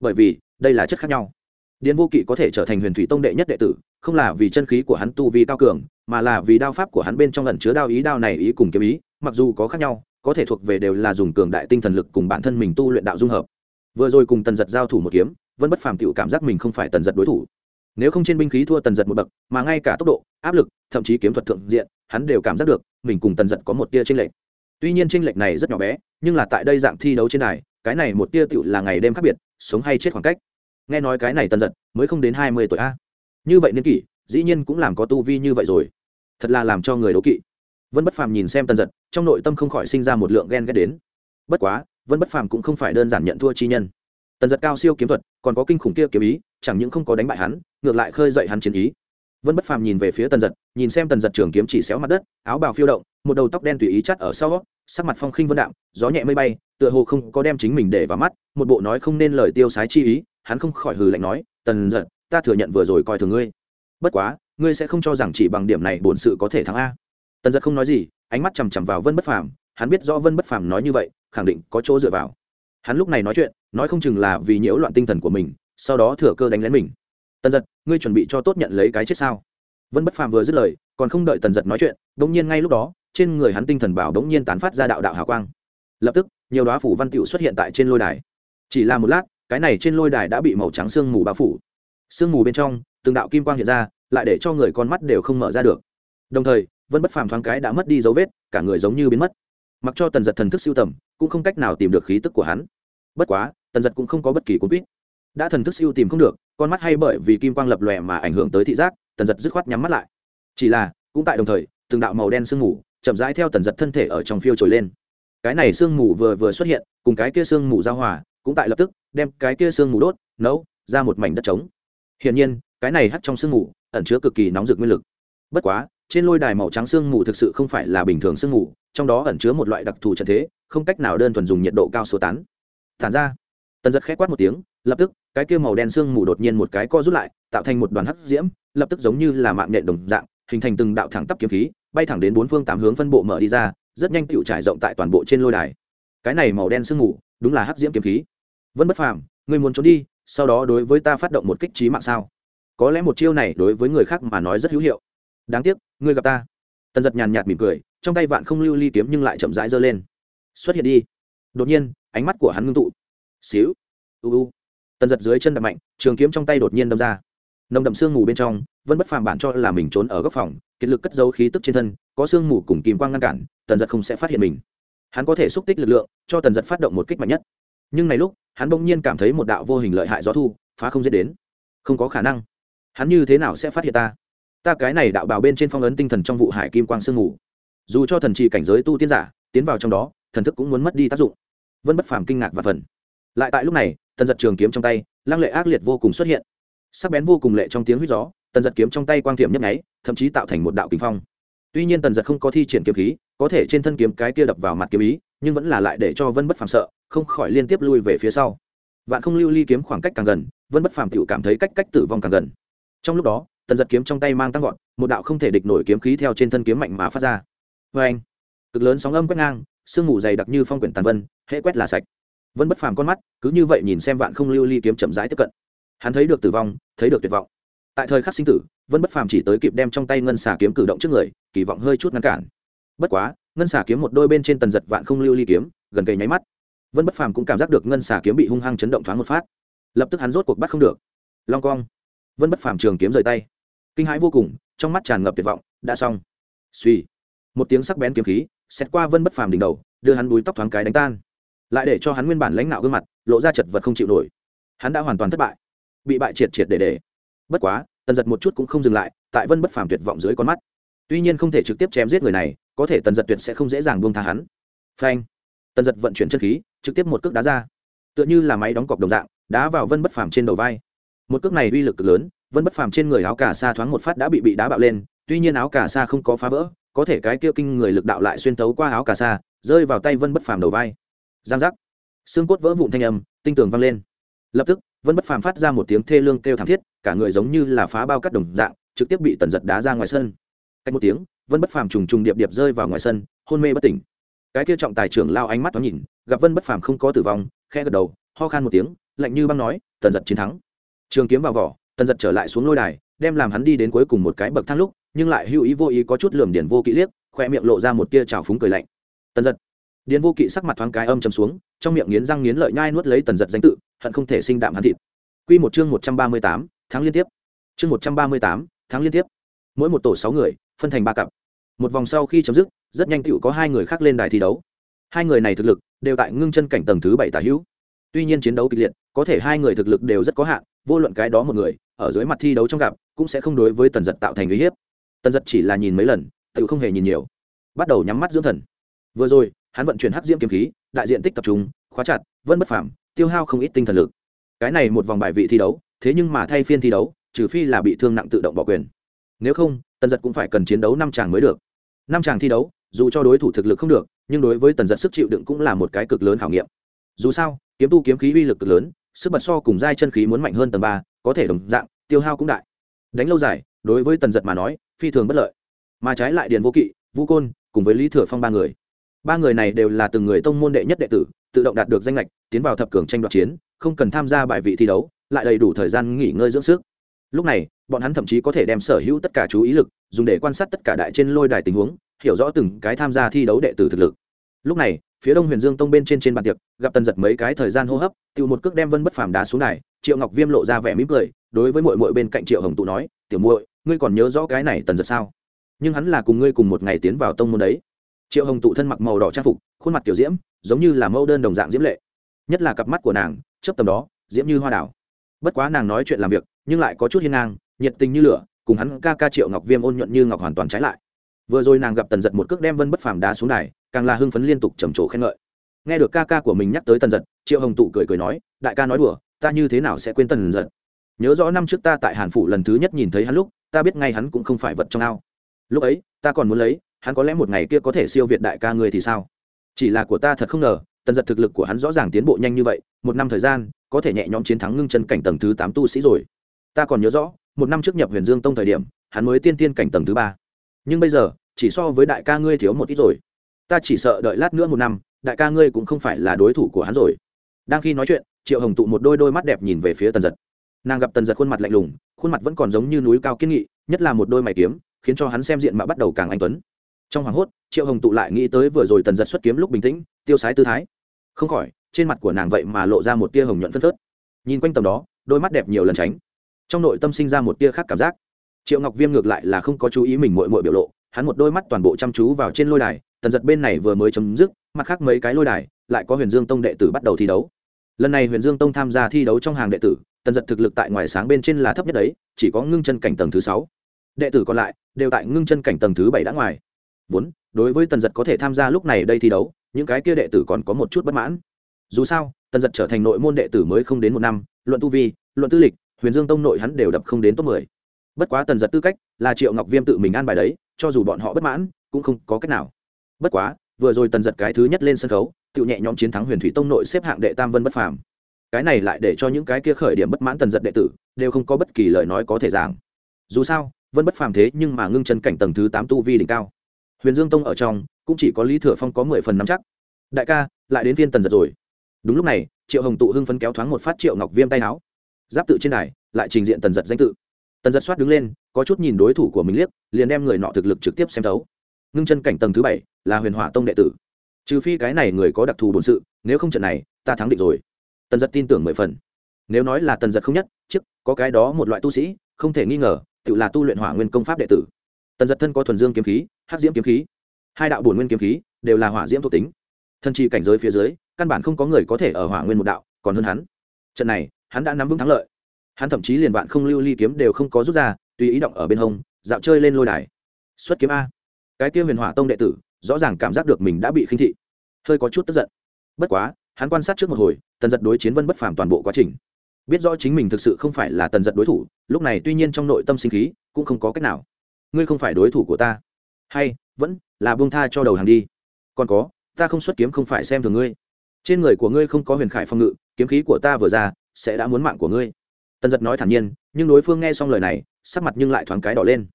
Bởi vì, đây là chất khác nhau. Điền vô kỵ có thể trở thành huyền thủy tông đệ nhất đệ tử, không là vì chân khí của hắn tu vi cao cường, mà là vì đao pháp của hắn bên trong lần chứa đao ý, đao này ý cùng kiếm ý, mặc dù có khác nhau, có thể thuộc về đều là dùng cường đại tinh thần lực cùng bản thân mình tu luyện đạo dung hợp. Vừa rồi cùng tần giật giao thủ một kiếm vẫn bất phàm tựu cảm giác mình không phải tần giật đối thủ. Nếu không trên binh khí thua tần giật một bậc, mà ngay cả tốc độ, áp lực, thậm chí kiếm thuật thượng diện, hắn đều cảm giác được mình cùng tần giật có một tia tranh lệch tuy nhiên tranh lệch này rất nhỏ bé, nhưng là tại đây dạng thi đấu trên đài, cái này một tia tựu là ngày đêm khác biệt, sống hay chết khoảng cách. Nghe nói cái này tần giật, mới không đến hai mươi tuổi a. Như vậy niên kỷ, dĩ nhiên cũng làm có tu vi như vậy rồi. Thật là làm cho người đố kỵ. Vân bất phàm nhìn xem tần giật, trong nội tâm không khỏi sinh ra một lượng ghen ghét đến. Bất quá, vân bất phàm cũng không phải đơn giản nhận thua chi nhân. Tần giật cao siêu kiếm thuật, còn có kinh khủng kia kiếm ý, chẳng những không có đánh bại hắn, ngược lại khơi dậy hắn chiến ý vân bất phàm nhìn về phía tần giật, nhìn xem tần giật trường kiếm chỉ xéo mặt đất, áo bào phiêu động, một đầu tóc đen tùy ý chắt ở sau, sắc mặt phong khinh vân đạm, gió nhẹ mây bay, tựa hồ không có đem chính mình để vào mắt, một bộ nói không nên lời tiêu sái chi ý, hắn không khỏi hừ lạnh nói, tần giật, ta thừa nhận vừa rồi coi thường ngươi. Bất quá, ngươi sẽ không cho rằng chỉ bằng điểm này bổn sự có thể thắng a. Tần giật không nói gì, ánh mắt chằm chằm vào vân bất phàm, hắn biết rõ vân bất phàm nói như vậy, khẳng định có chỗ dựa vào. Hắn lúc này nói chuyện, nói không chừng là vì nhiễu loạn tinh thần của mình, sau đó thừa cơ đánh lén mình. Tần giật ngươi chuẩn bị cho tốt nhận lấy cái chết sao? Vân bất phàm vừa dứt lời, còn không đợi tần giật nói chuyện đ ỗ n g nhiên ngay lúc đó, trên người hắn tinh thần bảo đ ỗ n g nhiên tán phát ra đạo đạo hào quang. Lập tức, nhiều đoá phủ văn t xuất hiện tại trên lôi đài. Chỉ là một lát, cái này trên lôi đài đã bị màu trắng sương mù bao phủ. Sương mù bên trong, từng đạo kim quang hiện ra, lại để cho người con mắt đều không mở ra được. Đồng thời, vân bất phàm thoáng cái đã mất đi dấu vết, cả người giống như biến mất. Mặc cho tần giật thần thức siêu tầm, cũng không cách nào tìm được khí tức của hắn. Bất quá, tần giật cũng không có bất kỳ cuốn quýt. Đã thần thức siêu tìm không được con mắt hay bởi vì kim quang lập lòe mà ảnh hưởng tới thị giác, tần giật dứt khoát nhắm mắt lại. Chỉ là, cũng tại đồng thời, từng đạo màu đen sương mù chậm rãi theo tần giật thân thể ở trong phiêu trồi lên. Cái này sương mù vừa vừa xuất hiện, cùng cái kia sương mù giao hòa, cũng tại lập tức đem cái kia sương mù đốt, nấu ra một mảnh đất trống. Hiển nhiên, cái này hắt trong sương mù ẩn chứa cực kỳ nóng rực nguyên lực. Bất quá, trên lôi đài màu trắng sương mù thực sự không phải là bình thường sương mù, trong đó ẩn chứa một loại đặc thù trận thế, không cách nào đơn thuần dùng nhiệt độ cao số tán. Tản ra, tần giật k h é quát một tiếng lập tức, cái kia màu đen sương mù đột nhiên một cái co rút lại, tạo thành một đoàn hắc diễm, lập tức giống như là mạng nhện đồng dạng, hình thành từng đạo thẳng tắp kiếm khí, bay thẳng đến bốn phương tám hướng phân bộ mở đi ra, rất nhanh tựu trải rộng tại toàn bộ trên lôi đài. Cái này màu đen sương mù, đúng là hắc diễm kiếm khí. Vẫn bất phàm người muốn trốn đi, sau đó đối với ta phát động một kích trí mạng sao? Có lẽ một chiêu này đối với người khác mà nói rất hữu hiệu. Đáng tiếc, ngươi gặp ta. Tần giật nhàn nhạt mỉm cười, trong tay vạn không lưu ly kiếm nhưng lại chậm rãi giơ lên. Xuất hiện đi. Đột nhiên, ánh mắt của hắn ngưng tụ. Xíu. U u tần giật dưới chân đập mạnh, trường kiếm trong tay đột nhiên đâm ra. Nồng đậm sương mù bên trong, Vân bất phàm bản cho là mình trốn ở góc phòng, kiệt lực cất dấu khí tức trên thân, có sương mù cùng kìm quang ngăn cản, tần giật không sẽ phát hiện mình. Hắn có thể xúc tích lực lượng, cho tần giật phát động một kích mạnh nhất. Nhưng này lúc, hắn bỗng nhiên cảm thấy một đạo vô hình lợi hại gió thu, phá không dễ đến. Không có khả năng. Hắn như thế nào sẽ phát hiện ta? Ta cái này đạo bào bên trên phong ấn tinh thần trong vụ hải kim quang sương mù. Dù cho thần trì cảnh giới tu tiên giả, tiến vào trong đó, thần thức cũng muốn mất đi tác dụng. Vân bất phàm kinh ngạc và phần lại tại lúc này, tần giật trường kiếm trong tay, lăng lệ ác liệt vô cùng xuất hiện. Sắc bén vô cùng lệ trong tiếng huýt gió, tần giật kiếm trong tay quang thiểm nhấp nháy, thậm chí tạo thành một đạo kinh phong. Tuy nhiên tần giật không có thi triển kiếm khí, có thể trên thân kiếm cái kia đập vào mặt kiếm ý, nhưng vẫn là lại để cho vân bất phàm sợ, không khỏi liên tiếp lui về phía sau. Vạn không lưu ly kiếm khoảng cách càng gần, vân bất phàm tự cảm thấy cách cách tử vong càng gần. Trong lúc đó, tần giật kiếm trong tay mang tăng vọt, một đạo không thể địch nổi kiếm khí theo trên thân kiếm mạnh mà phát ra. Vê anh cực lớn sóng âm quét ngang, sương mù dày đặc như phong quyển tàn vân, hễ quét là sạch vân bất phàm con mắt cứ như vậy nhìn xem vạn không lưu ly kiếm chậm rãi tiếp cận. Hắn thấy được tử vong, thấy được tuyệt vọng. Tại thời khắc sinh tử, vân bất phàm chỉ tới kịp đem trong tay ngân xà kiếm cử động trước người, kỳ vọng hơi chút ngăn cản. Bất quá, ngân xà kiếm một đôi bên trên tần giật vạn không lưu ly kiếm, gần cây nháy mắt. Vân bất phàm cũng cảm giác được ngân xà kiếm bị hung hăng chấn động thoáng một phát. Lập tức hắn rốt cuộc bắt không được. Long cong. Vân bất phàm trường kiếm rời tay. Kinh hãi vô cùng, trong mắt tràn ngập tuyệt vọng, đã xong. Suy một tiếng sắc bén kiếm khí xét qua vân bất phàm đỉnh đầu, đưa hắn búi tóc thoáng cái đánh tan lại để cho hắn nguyên bản lãnh đạo gương mặt lộ ra chật vật không chịu nổi. Hắn đã hoàn toàn thất bại, bị bại triệt triệt để để. Bất quá, tần giật một chút cũng không dừng lại, tại vân bất phàm tuyệt vọng dưới con mắt. Tuy nhiên không thể trực tiếp chém giết người này, có thể tần giật tuyệt sẽ không dễ dàng buông tha hắn. Phanh! Tần giật vận chuyển chân khí, trực tiếp một cước đá ra. Tựa như là máy đóng cọc đồng dạng, đá vào vân bất phàm trên đầu vai. Một cước này uy lực cực lớn, vân bất phàm trên người áo cà sa thoáng một phát đã bị bị đá bạo lên, tuy nhiên áo cà sa không có phá vỡ, có thể cái kia kinh người lực đạo lại xuyên tấu qua áo cà sa, rơi vào tay vân bất phàm đầu vai giang giác. Xương cốt vỡ vụn thanh âm, tinh tường vang lên. Lập tức, vân bất phàm phát ra một tiếng thê lương kêu thảm thiết, cả người giống như là phá bao cắt đồng dạng, trực tiếp bị tần giật đá ra ngoài sân. Cách một tiếng, vân bất phàm trùng trùng điệp điệp rơi vào ngoài sân, hôn mê bất tỉnh. Cái kia trọng tài trưởng lao ánh mắt thoáng nhìn, gặp vân bất phàm không có tử vong khe gật đầu, ho khan một tiếng, lạnh như băng nói, tần giật chiến thắng. Trường kiếm vào vỏ, tần giật trở lại xuống lôi đài, đem làm hắn đi đến cuối cùng một cái bậc thang lúc, nhưng lại hữu ý vô ý có chút lườm điển vô kỹ liếc, khoe miệng lộ ra một tia trào phúng cười lạnh. Tần giật điền vô kỵ sắc mặt thoáng cái âm chầm xuống, trong miệng nghiến răng nghiến lợi nhai nuốt lấy tần giật danh tự, hận không thể sinh đạm hắn thịt. Q một chương một trăm ba mươi tám, tháng liên tiếp. Chương một trăm ba mươi tám, tháng liên tiếp. Mỗi một tổ sáu người, phân thành ba cặp. Một vòng sau khi chấm dứt, rất nhanh tựu có hai người khác lên đài thi đấu. Hai người này thực lực đều tại ngưng chân cảnh tầng thứ bảy tả hữu. Tuy nhiên chiến đấu kịch liệt, có thể hai người thực lực đều rất có hạn, vô luận cái đó một người, ở dưới mặt thi đấu trong gặp, cũng sẽ không đối với tần giật tạo thành uy hiếp. Tần giật chỉ là nhìn mấy lần tự không hề nhìn nhiều. Bắt đầu nhắm mắt dưỡng thần. Vừa rồi hắn vận chuyển hắc diễm kiếm khí, đại diện tích tập trung, khóa chặt, vân bất phàm, tiêu hao không ít tinh thần lực. Cái này một vòng bài vị thi đấu, thế nhưng mà thay phiên thi đấu, trừ phi là bị thương nặng tự động bỏ quyền. Nếu không, tần giật cũng phải cần chiến đấu năm chàng mới được. Năm chàng thi đấu, dù cho đối thủ thực lực không được, nhưng đối với tần giật sức chịu đựng cũng là một cái cực lớn khảo nghiệm. Dù sao, kiếm tu kiếm khí uy lực cực lớn, sức bật so cùng giai chân khí muốn mạnh hơn tầng ba, có thể đồng dạng, tiêu hao cũng đại. Đánh lâu dài, đối với tần giật mà nói, phi thường bất lợi. Mà trái lại điền vô kỵ, vũ côn, cùng với lý thừa phong ba người ba người này đều là từng người tông môn đệ nhất đệ tử, tự động đạt được danh lệch tiến vào thập cường tranh đoạt chiến, không cần tham gia bài vị thi đấu, lại đầy đủ thời gian nghỉ ngơi dưỡng sức. Lúc này, bọn hắn thậm chí có thể đem sở hữu tất cả chú ý lực, dùng để quan sát tất cả đại trên lôi đài tình huống, hiểu rõ từng cái tham gia thi đấu đệ tử thực lực. Lúc này, phía đông huyền dương tông bên trên trên bàn tiệc, gặp tần giật mấy cái thời gian hô hấp tự một cước đem vân bất phàm đá xuống này triệu ngọc viêm lộ ra vẻ mỉm cười, đối với mội mội bên cạnh triệu hồng tụ nói, tiểu muội, ngươi còn nhớ rõ cái này tần giật sao? Nhưng hắn là cùng ngươi cùng một ngày tiến vào tông môn đấy triệu hồng tụ thân mặc màu đỏ trang phục, khuôn mặt kiểu diễm, giống như là mẫu đơn đồng dạng diễm lệ. Nhất là cặp mắt của nàng chấp tầm đó, diễm như hoa đảo bất quá nàng nói chuyện làm việc, nhưng lại có chút hiên ngang, nhiệt tình như lửa, cùng hắn ca ca triệu ngọc viêm ôn nhuận như ngọc hoàn toàn trái lại. Vừa rồi nàng gặp tần giật một cước đem vân bất phàm đá xuống đài, càng là hưng phấn liên tục trầm trồ khen ngợi. Nghe được ca ca của mình nhắc tới tần giật, triệu hồng tụ cười cười nói, đại ca nói đùa, ta như thế nào sẽ quên tần giật? Nhớ rõ năm trước ta tại hàn phủ lần thứ nhất nhìn thấy hắn lúc, ta biết ngay hắn cũng không phải vật trong ao. Lúc ấy, ta còn muốn lấy hắn có lẽ một ngày kia có thể siêu việt đại ca ngươi thì sao? Chỉ là của ta thật không ngờ, tần giật thực lực của hắn rõ ràng tiến bộ nhanh như vậy, một năm thời gian, có thể nhẹ nhõm chiến thắng ngưng chân cảnh tầng thứ tám tu sĩ rồi. Ta còn nhớ rõ, một năm trước nhập huyền dương tông thời điểm, hắn mới tiên tiên cảnh tầng thứ ba. Nhưng bây giờ, chỉ so với đại ca ngươi thiếu một ít rồi. Ta chỉ sợ đợi lát nữa một năm, đại ca ngươi cũng không phải là đối thủ của hắn rồi. Đang khi nói chuyện, triệu hồng tụ một đôi đôi mắt đẹp nhìn về phía tần giật. Nàng gặp tần giật khuôn mặt lạnh lùng, khuôn mặt vẫn còn giống như núi cao kiên nghị, nhất là một đôi mày kiếm, khiến cho hắn xem diện mà bắt đầu càng anh tuấn trong hoảng hốt, triệu hồng tụ lại nghĩ tới vừa rồi tần giật xuất kiếm lúc bình tĩnh, tiêu sái tư thái. Không khỏi, trên mặt của nàng vậy mà lộ ra một tia hồng nhuận phân phớt. Nhìn quanh tầm đó, đôi mắt đẹp nhiều lần tránh. Trong nội tâm sinh ra một tia khác cảm giác. Triệu ngọc viêm ngược lại là không có chú ý mình mội mội biểu lộ, hắn một đôi mắt toàn bộ chăm chú vào trên lôi đài, tần giật bên này vừa mới chấm dứt, mặt khác mấy cái lôi đài, lại có huyền dương tông đệ tử bắt đầu thi đấu. Lần này huyền dương tông tham gia thi đấu trong hàng đệ tử, tần giật thực lực tại ngoài sáng bên trên là thấp nhất đấy, chỉ có ngưng chân cảnh tầng thứ sáu. Đệ tử còn lại, đều tại ngưng chân cảnh tầng thứ bảy đã ngoài vốn, đối với tần giật có thể tham gia lúc này đây thi đấu, những cái kia đệ tử còn có một chút bất mãn. Dù sao, tần giật trở thành nội môn đệ tử mới không đến một năm, luận tu vi, luận tư lịch, huyền dương tông nội hắn đều đập không đến top mười. Bất quá tần giật tư cách là triệu ngọc viêm tự mình an bài đấy, cho dù bọn họ bất mãn, cũng không có cách nào. Bất quá, vừa rồi tần giật cái thứ nhất lên sân khấu tự nhẹ nhõm chiến thắng huyền thủy tông nội xếp hạng đệ tam vân bất phàm. Cái này lại để cho những cái kia khởi điểm bất mãn tần giật đệ tử, đều không có bất kỳ lời nói có thể giảng. Dù sao, vân bất phàm thế nhưng mà ngưng chân cảnh tầng thứ tám tu vi đỉnh cao huyền dương tông ở trong, cũng chỉ có lý thừa phong có mười phần nắm chắc. Đại ca, lại đến viên tần giật rồi. Đúng lúc này, triệu hồng tụ hưng phấn kéo thoáng một phát triệu ngọc viêm tay áo. Giáp tự trên đài, lại trình diện tần giật danh tự. Tần giật soát đứng lên, có chút nhìn đối thủ của mình liếc, liền đem người nọ thực lực trực tiếp xem thấu. Ngưng chân cảnh tầng thứ bảy, là huyền hỏa tông đệ tử. Trừ phi cái này người có đặc thù bổn sự, nếu không trận này, ta thắng định rồi. Tần giật tin tưởng mười phần. Nếu nói là tần giật không nhất trước có cái đó một loại tu sĩ, không thể nghi ngờ, tự là tu luyện hỏa nguyên công pháp đệ tử tần giật thân có thuần dương kiếm khí, hắc diễm kiếm khí, hai đạo bổn nguyên kiếm khí đều là hỏa diễm thuộc tính. Thân chi cảnh giới phía dưới, căn bản không có người có thể ở hỏa nguyên một đạo, còn hơn hắn. Trận này, hắn đã nắm vững thắng lợi. Hắn thậm chí liền vạn không lưu ly kiếm đều không có rút ra, tùy ý động ở bên hông, dạo chơi lên lôi đài. Xuất kiếm a. Cái kia huyền hỏa tông đệ tử, rõ ràng cảm giác được mình đã bị khinh thị. Hơi có chút tức giận. Bất quá, hắn quan sát trước một hồi, tần giật đối chiến vân bất phàm toàn bộ quá trình. Biết rõ chính mình thực sự không phải là tần giật đối thủ, lúc này tuy nhiên trong nội tâm sinh khí, cũng không có cách nào ngươi không phải đối thủ của ta. Hay, vẫn là buông tha cho đầu hàng đi. Còn có, ta không xuất kiếm không phải xem thường ngươi. Trên người của ngươi không có huyền khải phong ngự, kiếm khí của ta vừa ra, sẽ đã muốn mạng của ngươi. Tần giật nói thản nhiên, nhưng đối phương nghe xong lời này, sắc mặt nhưng lại thoáng cái đỏ lên.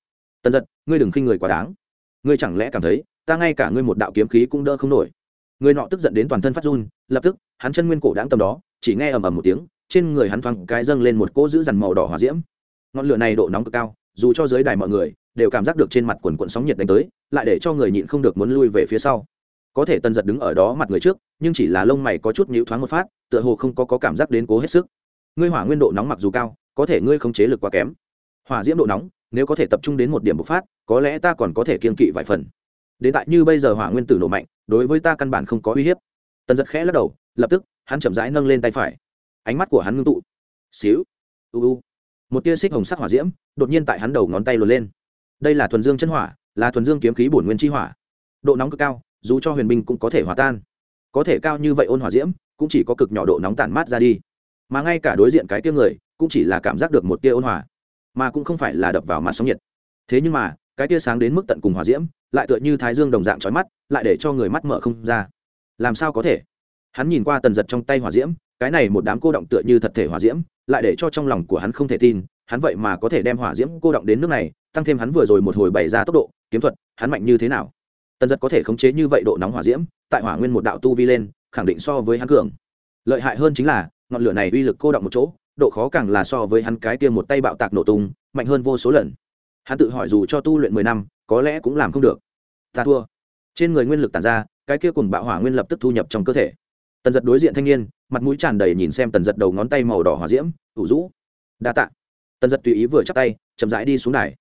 Tần giật ngươi đừng khinh người quá đáng. Ngươi chẳng lẽ cảm thấy, ta ngay cả ngươi một đạo kiếm khí cũng đỡ không nổi? Người nọ tức giận đến toàn thân phát run, lập tức, hắn chân nguyên cổ đáng tầm đó, chỉ nghe ầm ầm một tiếng, trên người hắn thoáng cái dâng lên một cỗ giữ dằn màu đỏ hỏa diễm. Ngọn lửa này độ nóng cực cao, dù cho dưới đài mọi người đều cảm giác được trên mặt quần quận sóng nhiệt đánh tới lại để cho người nhịn không được muốn lui về phía sau. Có thể tần giật đứng ở đó mặt người trước nhưng chỉ là lông mày có chút nhịu thoáng một phát tựa hồ không có, có cảm giác đến cố hết sức. Ngươi hỏa nguyên độ nóng mặc dù cao có thể ngươi không chế lực quá kém. Hỏa diễm độ nóng nếu có thể tập trung đến một điểm bộc phát có lẽ ta còn có thể kiên kỵ vài phần. Đến tại như bây giờ hỏa nguyên tử nổ mạnh đối với ta căn bản không có uy hiếp. Tần giật khẽ lắc đầu lập tức hắn chậm rãi nâng lên tay phải. Ánh mắt của hắn ngưng tụ. Xíu. U u. Một tia xích hồng sắc hỏa diễm đột nhiên tại hắn đầu ngón tay luồn lên đây là thuần dương chân hỏa, là thuần dương kiếm khí bổn nguyên chi hỏa. Độ nóng cực cao, dù cho huyền binh cũng có thể hòa tan. Có thể cao như vậy ôn hỏa diễm, cũng chỉ có cực nhỏ độ nóng tản mát ra đi. Mà ngay cả đối diện cái tia người, cũng chỉ là cảm giác được một tia ôn hòa, mà cũng không phải là đập vào mặt sóng nhiệt. Thế nhưng mà, cái tia sáng đến mức tận cùng hỏa diễm, lại tựa như thái dương đồng dạng trói mắt, lại để cho người mắt mở không ra. Làm sao có thể? Hắn nhìn qua tần giật trong tay hỏa diễm, cái này một đám cô động tựa như thật thể hỏa diễm, lại để cho trong lòng của hắn không thể tin, hắn vậy mà có thể đem hỏa diễm cô động đến nước này tăng thêm hắn vừa rồi một hồi bày ra tốc độ, kiếm thuật, hắn mạnh như thế nào? Tần giật có thể khống chế như vậy độ nóng hỏa diễm, tại hỏa nguyên một đạo tu vi lên, khẳng định so với hắn cường. Lợi hại hơn chính là, ngọn lửa này uy lực cô động một chỗ, độ khó càng là so với hắn cái tiêm một tay bạo tạc nổ tung, mạnh hơn vô số lần. Hắn tự hỏi dù cho tu luyện mười năm, có lẽ cũng làm không được. Ta thua. Trên người nguyên lực tàn ra, cái kia cùng bạo hỏa nguyên lập tức thu nhập trong cơ thể. Tần giật đối diện thanh niên, mặt mũi tràn đầy nhìn xem tần giật đầu ngón tay màu đỏ hỏa diễm, ủ rũ. Đa tạ. Tần giật tùy ý vừa chắc tay, chậm rãi đi xuống đài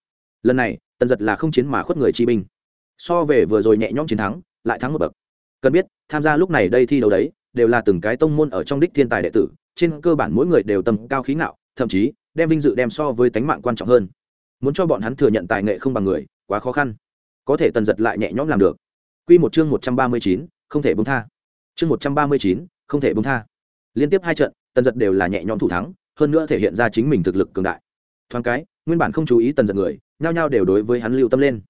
lần này, tần giật là không chiến mà khuất người chi binh. So về vừa rồi nhẹ nhõm chiến thắng, lại thắng một bậc. Cần biết, tham gia lúc này đây thi đấu đấy, đều là từng cái tông môn ở trong đích thiên tài đệ tử, trên cơ bản mỗi người đều tầm cao khí ngạo, thậm chí, đem vinh dự đem so với tánh mạng quan trọng hơn. Muốn cho bọn hắn thừa nhận tài nghệ không bằng người, quá khó khăn. Có thể tần giật lại nhẹ nhõm làm được. Q một chương một trăm ba mươi chín, không thể bông tha. Chương một trăm ba mươi chín, không thể bông tha. Liên tiếp hai trận, tần giật đều là nhẹ nhõm thủ thắng, hơn nữa thể hiện ra chính mình thực lực cường đại. Thoáng cái, nguyên bản không chú ý tần giật người nhao nhao đều đối với hắn lưu tâm lên.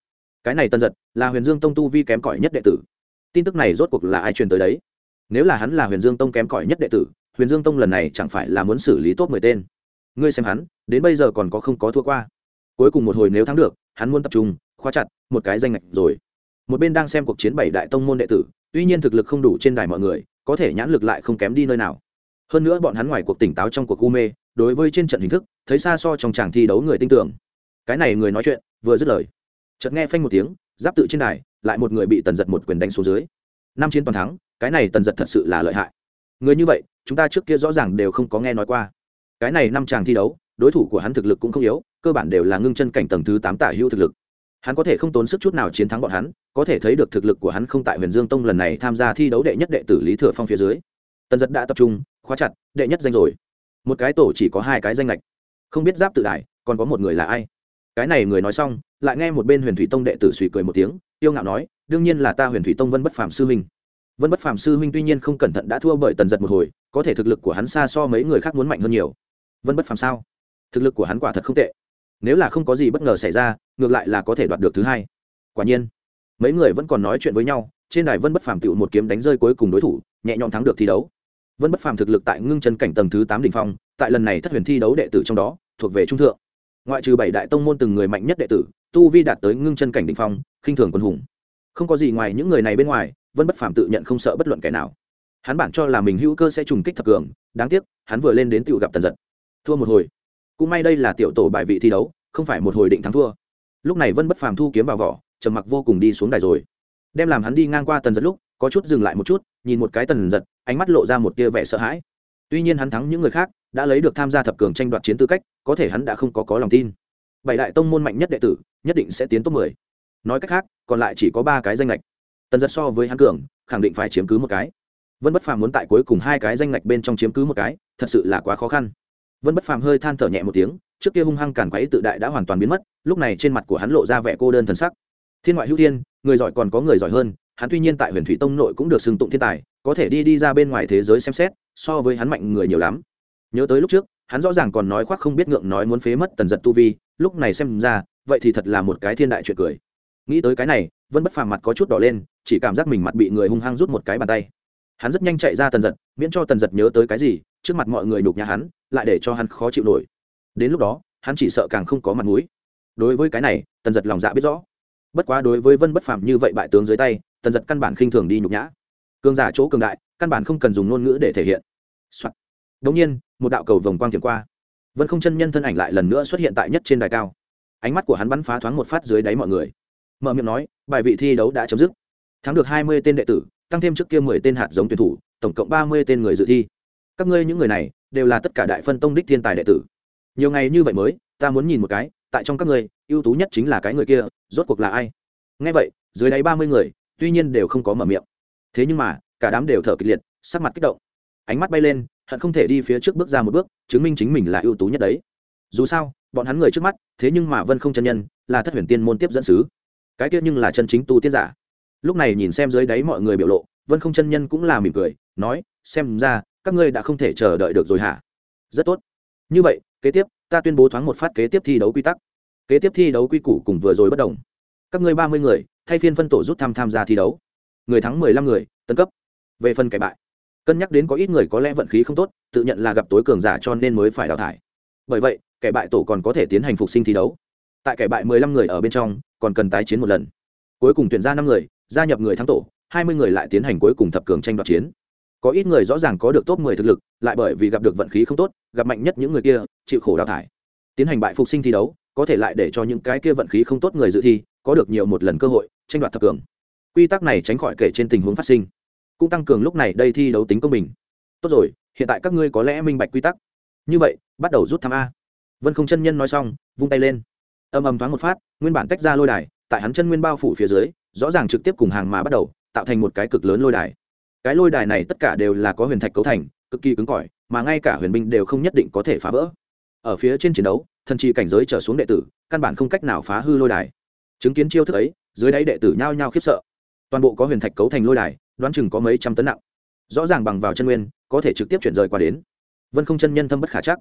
Cái này tân giật, là huyền dương tông tu vi kém cỏi nhất đệ tử. Tin tức này rốt cuộc là ai truyền tới đấy? Nếu là hắn là huyền dương tông kém cỏi nhất đệ tử, huyền dương tông lần này chẳng phải là muốn xử lý tốt mười tên? Ngươi xem hắn, đến bây giờ còn có không có thua qua. Cuối cùng một hồi nếu thắng được, hắn muốn tập trung, khóa chặt một cái danh ngạch rồi. Một bên đang xem cuộc chiến bảy đại tông môn đệ tử, tuy nhiên thực lực không đủ trên đài mọi người, có thể nhãn lực lại không kém đi nơi nào. Hơn nữa bọn hắn ngoài cuộc tỉnh táo trong cuộc u mê, đối với trên trận hình thức, thấy xa so trong tràng thi đấu người tin tưởng cái này người nói chuyện vừa dứt lời, chợt nghe phanh một tiếng, giáp tự trên đài, lại một người bị tần giật một quyền đánh xuống dưới. Năm chiến toàn thắng, cái này tần giật thật sự là lợi hại. Người như vậy, chúng ta trước kia rõ ràng đều không có nghe nói qua. Cái này năm chàng thi đấu, đối thủ của hắn thực lực cũng không yếu, cơ bản đều là ngưng chân cảnh tầng thứ tám tả hữu thực lực. Hắn có thể không tốn sức chút nào chiến thắng bọn hắn, có thể thấy được thực lực của hắn không tại huyền dương tông lần này tham gia thi đấu đệ nhất đệ tử lý thừa phong phía dưới. Tần giật đã tập trung, khóa chặt, đệ nhất danh rồi. Một cái tổ chỉ có hai cái danh lệch không biết giáp tự đại, còn có một người là ai? Cái này người nói xong, lại nghe một bên huyền thủy tông đệ tử suy cười một tiếng, yêu ngạo nói, đương nhiên là ta huyền thủy tông vân bất phàm sư huynh. Vân bất phàm sư huynh tuy nhiên không cẩn thận đã thua bởi tần giật một hồi, có thể thực lực của hắn xa so mấy người khác muốn mạnh hơn nhiều. Vân bất phàm sao? Thực lực của hắn quả thật không tệ. Nếu là không có gì bất ngờ xảy ra, ngược lại là có thể đoạt được thứ hai. Quả nhiên, mấy người vẫn còn nói chuyện với nhau, trên đài vân bất phàm tựu một kiếm đánh rơi cuối cùng đối thủ, nhẹ nhõm thắng được thi đấu. Vân bất phàm thực lực tại ngưng chân cảnh tầng thứ tám đ ỉ n h phong, tại lần này thất huyền thi đấu đệ tử trong đó, thuộc về trung thượng ngoại trừ bảy đại tông môn từng người mạnh nhất đệ tử, tu vi đạt tới ngưng chân cảnh đ ỉ n h phong, khinh thường quân hùng. Không có gì ngoài những người này bên ngoài, vân bất phàm tự nhận không sợ bất luận kẻ nào. Hắn bản cho là mình hữu cơ sẽ trùng kích thập cường, đáng tiếc, hắn vừa lên đến tựu gặp tần giật. Thua một hồi. Cũng may đây là tiểu tổ bài vị thi đấu, không phải một hồi định thắng thua. Lúc này vân bất phàm thu kiếm vào vỏ, trầm mặc vô cùng đi xuống đài rồi. Đem làm hắn đi ngang qua tần giật lúc, có chút dừng lại một chút, nhìn một cái tần giật, ánh mắt lộ ra một tia vẻ sợ hãi. Tuy nhiên hắn thắng những người khác đã lấy được tham gia thập cường tranh đoạt chiến tư cách, có thể hắn đã không có có lòng tin. Bảy đại tông môn mạnh nhất đệ tử, nhất định sẽ tiến top mười. Nói cách khác, còn lại chỉ có ba cái danh lệch tần giật so với hắn cường, khẳng định phải chiếm cứ một cái. Vân bất phàm muốn tại cuối cùng hai cái danh lệch bên trong chiếm cứ một cái, thật sự là quá khó khăn. Vân bất phàm hơi than thở nhẹ một tiếng, trước kia hung hăng càn quấy tự đại đã hoàn toàn biến mất, lúc này trên mặt của hắn lộ ra vẻ cô đơn thần sắc. Thiên ngoại hữu thiên, người giỏi còn có người giỏi hơn, hắn tuy nhiên tại huyền thủy tông nội cũng được xưng tụng thiên tài, có thể đi đi ra bên ngoài thế giới xem xét, so với hắn mạnh người nhiều lắm nhớ tới lúc trước, hắn rõ ràng còn nói khoác không biết ngượng nói muốn phế mất tần giật tu vi, lúc này xem ra, vậy thì thật là một cái thiên đại chuyện cười. Nghĩ tới cái này, vân bất phàm mặt có chút đỏ lên, chỉ cảm giác mình mặt bị người hung hăng rút một cái bàn tay. Hắn rất nhanh chạy ra tần giật, miễn cho tần giật nhớ tới cái gì, trước mặt mọi người nhục nhà hắn, lại để cho hắn khó chịu nổi. Đến lúc đó, hắn chỉ sợ càng không có mặt mũi. Đối với cái này, tần giật lòng dạ biết rõ. Bất quá đối với vân bất phàm như vậy bại tướng dưới tay, tần giật căn bản khinh thường đi nhục nhã. Cường giả chỗ cường đại, căn bản không cần dùng ngôn ngữ để thể hiện. đ nhiên một đạo cầu vồng quang thiểm qua. Vân không chân nhân thân ảnh lại lần nữa xuất hiện tại nhất trên đài cao. Ánh mắt của hắn bắn phá thoáng một phát dưới đáy mọi người. Mở miệng nói, bài vị thi đấu đã chấm dứt. Thắng được hai mươi tên đệ tử, tăng thêm trước kia mười tên hạt giống tuyển thủ, tổng cộng ba mươi tên người dự thi. Các ngươi những người này, đều là tất cả đại phân tông đích thiên tài đệ tử. Nhiều ngày như vậy mới, ta muốn nhìn một cái, tại trong các ngươi, ưu tú nhất chính là cái người kia, rốt cuộc là ai? Ngay vậy, dưới đáy ba mươi người, tuy nhiên đều không có mở miệng. Thế nhưng mà, cả đám đều thở kịch liệt, sắc mặt kích động. Ánh mắt bay lên hận không thể đi phía trước bước ra một bước, chứng minh chính mình là ưu tú nhất đấy. Dù sao, bọn hắn người trước mắt, thế nhưng mà vân không chân nhân, là thất huyền tiên môn tiếp dẫn sứ. Cái kia nhưng là chân chính tu tiên giả. Lúc này nhìn xem dưới đáy mọi người biểu lộ, vân không chân nhân cũng là mỉm cười, nói, xem ra, các ngươi đã không thể chờ đợi được rồi hả? Rất tốt. Như vậy, kế tiếp, ta tuyên bố thoáng một phát kế tiếp thi đấu quy tắc. Kế tiếp thi đấu quy củ cùng vừa rồi bất đồng. Các ngươi ba mươi người, thay phiên phân tổ rút thăm tham gia thi đấu. Người thắng mười lăm người, tấn cấp. Về phần cái bại cân nhắc đến có ít người có lẽ vận khí không tốt, tự nhận là gặp tối cường giả cho nên mới phải đào thải. Bởi vậy, kẻ bại tổ còn có thể tiến hành phục sinh thi đấu. Tại kẻ bại mười lăm người ở bên trong, còn cần tái chiến một lần. Cuối cùng tuyển ra năm người, gia nhập người thắng tổ, hai mươi người lại tiến hành cuối cùng thập cường tranh đoạt chiến. Có ít người rõ ràng có được top mười thực lực, lại bởi vì gặp được vận khí không tốt, gặp mạnh nhất những người kia, chịu khổ đào thải. Tiến hành bại phục sinh thi đấu, có thể lại để cho những cái kia vận khí không tốt người dự thi, có được nhiều một lần cơ hội, tranh đoạt thập cường. Quy tắc này tránh khỏi kể trên tình huống phát sinh cũng tăng cường lúc này đây thi đấu tính công bình. Tốt rồi, hiện tại các ngươi có lẽ minh bạch quy tắc. Như vậy, bắt đầu rút thăm a. Vân không chân nhân nói xong, vung tay lên. Âm âm thoáng một phát, nguyên bản tách ra lôi đài, tại hắn chân nguyên bao phủ phía dưới, rõ ràng trực tiếp cùng hàng mà bắt đầu, tạo thành một cái cực lớn lôi đài. Cái lôi đài này tất cả đều là có huyền thạch cấu thành, cực kỳ cứng cỏi, mà ngay cả huyền binh đều không nhất định có thể phá vỡ. Ở phía trên chiến đấu, thần trì cảnh giới trở xuống đệ tử, căn bản không cách nào phá hư lôi đài. Chứng kiến chiêu thức ấy, dưới đáy đệ tử nhao nhao khiếp sợ. Toàn bộ có huyền thạch cấu thành lôi đài đoán chừng có mấy trăm tấn nặng. Rõ ràng bằng vào chân nguyên, có thể trực tiếp chuyển rời qua đến. Vân không chân nhân thâm bất khả chắc.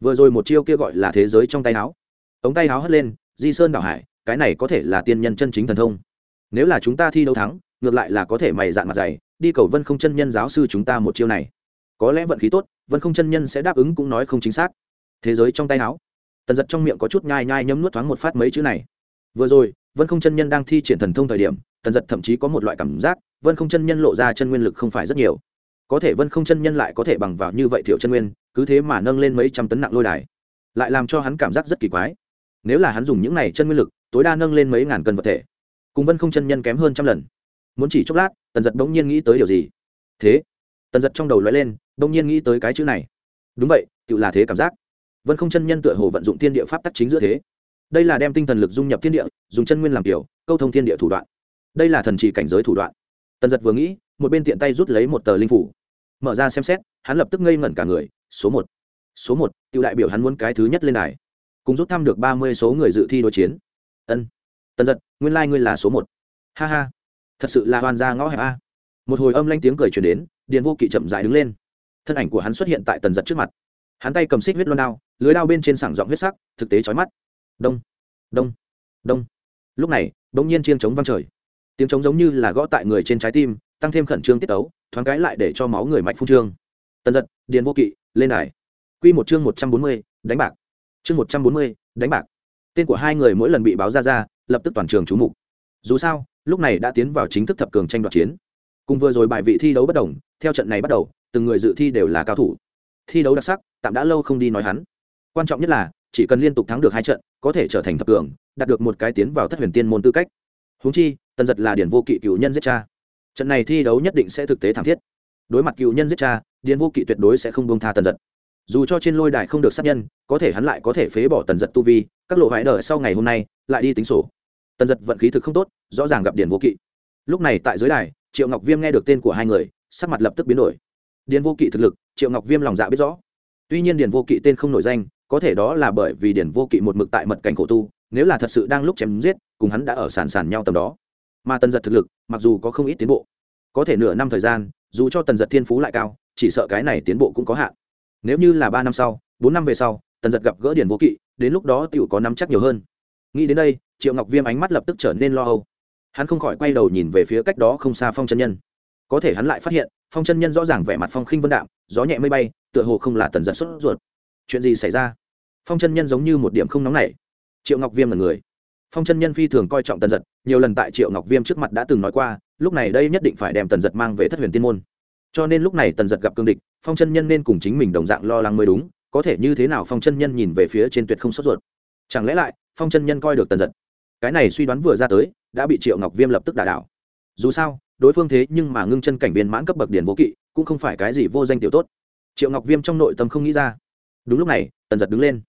Vừa rồi một chiêu kia gọi là thế giới trong tay áo. Ống tay áo hất lên, di sơn đảo hải, cái này có thể là tiên nhân chân chính thần thông. Nếu là chúng ta thi đấu thắng, ngược lại là có thể mày dạn mặt dày, đi cầu vân không chân nhân giáo sư chúng ta một chiêu này. Có lẽ vận khí tốt, vân không chân nhân sẽ đáp ứng cũng nói không chính xác. Thế giới trong tay áo. Tần giật trong miệng có chút nhai nhai nhấm nuốt thoáng một phát mấy chữ này. Vừa rồi, vân không chân nhân đang thi triển thần thông thời điểm, tần giật thậm chí có một loại cảm giác vân không chân nhân lộ ra chân nguyên lực không phải rất nhiều. Có thể vân không chân nhân lại có thể bằng vào như vậy thiểu chân nguyên, cứ thế mà nâng lên mấy trăm tấn nặng lôi đài. Lại làm cho hắn cảm giác rất kỳ quái. Nếu là hắn dùng những này chân nguyên lực, tối đa nâng lên mấy ngàn cân vật thể. Cùng vân không chân nhân kém hơn trăm lần. Muốn chỉ chốc lát, tần giật bỗng nhiên nghĩ tới điều gì? Thế, tần giật trong đầu lóe lên, bỗng nhiên nghĩ tới cái chữ này. Đúng vậy, tự là thế cảm giác. Vân không chân nhân tựa hồ vận dụng thiên địa pháp tắc chính giữa thế. Đây là đem tinh thần lực dung nhập thiên địa, dùng chân nguyên làm kiểu, câu thông thiên địa thủ đoạn. Đây là thần trì cảnh giới thủ đoạn tần giật vừa nghĩ, một bên tiện tay rút lấy một tờ linh phủ. Mở ra xem xét, hắn lập tức ngây ngẩn cả người, số một. Số một tiêu đại biểu hắn muốn cái thứ nhất lên đài. Cùng rút thăm được ba mươi số người dự thi đối chiến. Ân. Tần giật, nguyên lai、like、ngươi là số một. Ha ha. Thật sự là hoàn gia ngõ hẹp a. Một hồi âm lanh tiếng cười chuyển đến, điền vô kỵ chậm dại đứng lên. Thân ảnh của hắn xuất hiện tại tần giật trước mặt. Hắn tay cầm xích huyết loan đao, lưới đao bên trên sảng giọng huyết sắc, thực tế trói mắt. Đông. Đông. Đông. Lúc này đ ỗ n g nhiên chiêng trống văng trời tiếng trống giống như là gõ tại người trên trái tim, tăng thêm khẩn trương tiết ấu thoáng cái lại để cho máu người mạch phun trương. Tần giật, điền vô kỵ, lên đài. Q một chương một trăm bốn mươi, đánh bạc. Chương một trăm bốn mươi, đánh bạc. Tên của hai người mỗi lần bị báo ra ra, lập tức toàn trường trú mục. Dù sao, lúc này đã tiến vào chính thức thập cường tranh đoạt chiến. Cùng vừa rồi bài vị thi đấu bất đồng, theo trận này bắt đầu, từng người dự thi đều là cao thủ. Thi đấu đặc sắc, tạm đã lâu không đi nói hắn. Quan trọng nhất là, chỉ cần liên tục thắng được hai trận, có thể trở thành thập cường, đạt được một cái tiến vào thất huyền tiên môn tư cách húng chi, tần giật là điển vô kỵ cựu nhân giết cha. Trận này thi đấu nhất định sẽ thực tế thảm thiết. Đối mặt cựu nhân giết cha, điển vô kỵ tuyệt đối sẽ không bông tha tần giật. Dù cho trên lôi đài không được sát nhân, có thể hắn lại có thể phế bỏ tần giật tu vi, các lộ vải đờ sau ngày hôm nay, lại đi tính sổ. Tần giật vận khí thực không tốt, rõ ràng gặp điển vô kỵ. Lúc này tại dưới đài, triệu ngọc viêm nghe được tên của hai người, sắc mặt lập tức biến đổi. Điền vô kỵ thực lực, triệu ngọc viêm lòng dạ biết rõ. Tuy nhiên điền vô kỵ tên không nổi danh, có thể đó là bởi vì điền vô kỵ một mực tại mật cảnh khổ tu nếu là thật sự đang lúc chém giết, cùng hắn đã ở sàn sàn nhau tầm đó. Mà tần giật thực lực, mặc dù có không ít tiến bộ, có thể nửa năm thời gian, dù cho tần giật thiên phú lại cao, chỉ sợ cái này tiến bộ cũng có hạn. Nếu như là ba năm sau, bốn năm về sau, tần giật gặp gỡ điển vô kỵ, đến lúc đó t i ể u có nắm chắc nhiều hơn. Nghĩ đến đây, triệu ngọc viêm ánh mắt lập tức trở nên lo âu. Hắn không khỏi quay đầu nhìn về phía cách đó không xa phong chân nhân. Có thể hắn lại phát hiện, phong chân nhân rõ ràng vẻ mặt phong khinh vân đạm, gió nhẹ mây bay, tựa hồ không là tần giật xuất ruột. Chuyện gì xảy ra? Phong chân nhân giống như một điểm không nóng nảy triệu ngọc viêm là người. Phong chân nhân phi thường coi trọng tần giật, nhiều lần tại triệu ngọc viêm trước mặt đã từng nói qua, lúc này đây nhất định phải đem tần giật mang về thất huyền tiên môn. Cho nên lúc này tần giật gặp cương địch, phong chân nhân nên cùng chính mình đồng dạng lo lắng mới đúng, có thể như thế nào phong chân nhân nhìn về phía trên tuyệt không sốt ruột. Chẳng lẽ lại, phong chân nhân coi được tần giật? Cái này suy đoán vừa ra tới, đã bị triệu ngọc viêm lập tức đả đảo. Dù sao, đối phương thế nhưng mà ngưng chân cảnh viên mãn cấp bậc điển vô kỵ, cũng không phải cái gì vô danh tiểu tốt. Triệu ngọc viêm trong nội tâm không nghĩ ra. Đúng lúc này, tần giật đứng lên,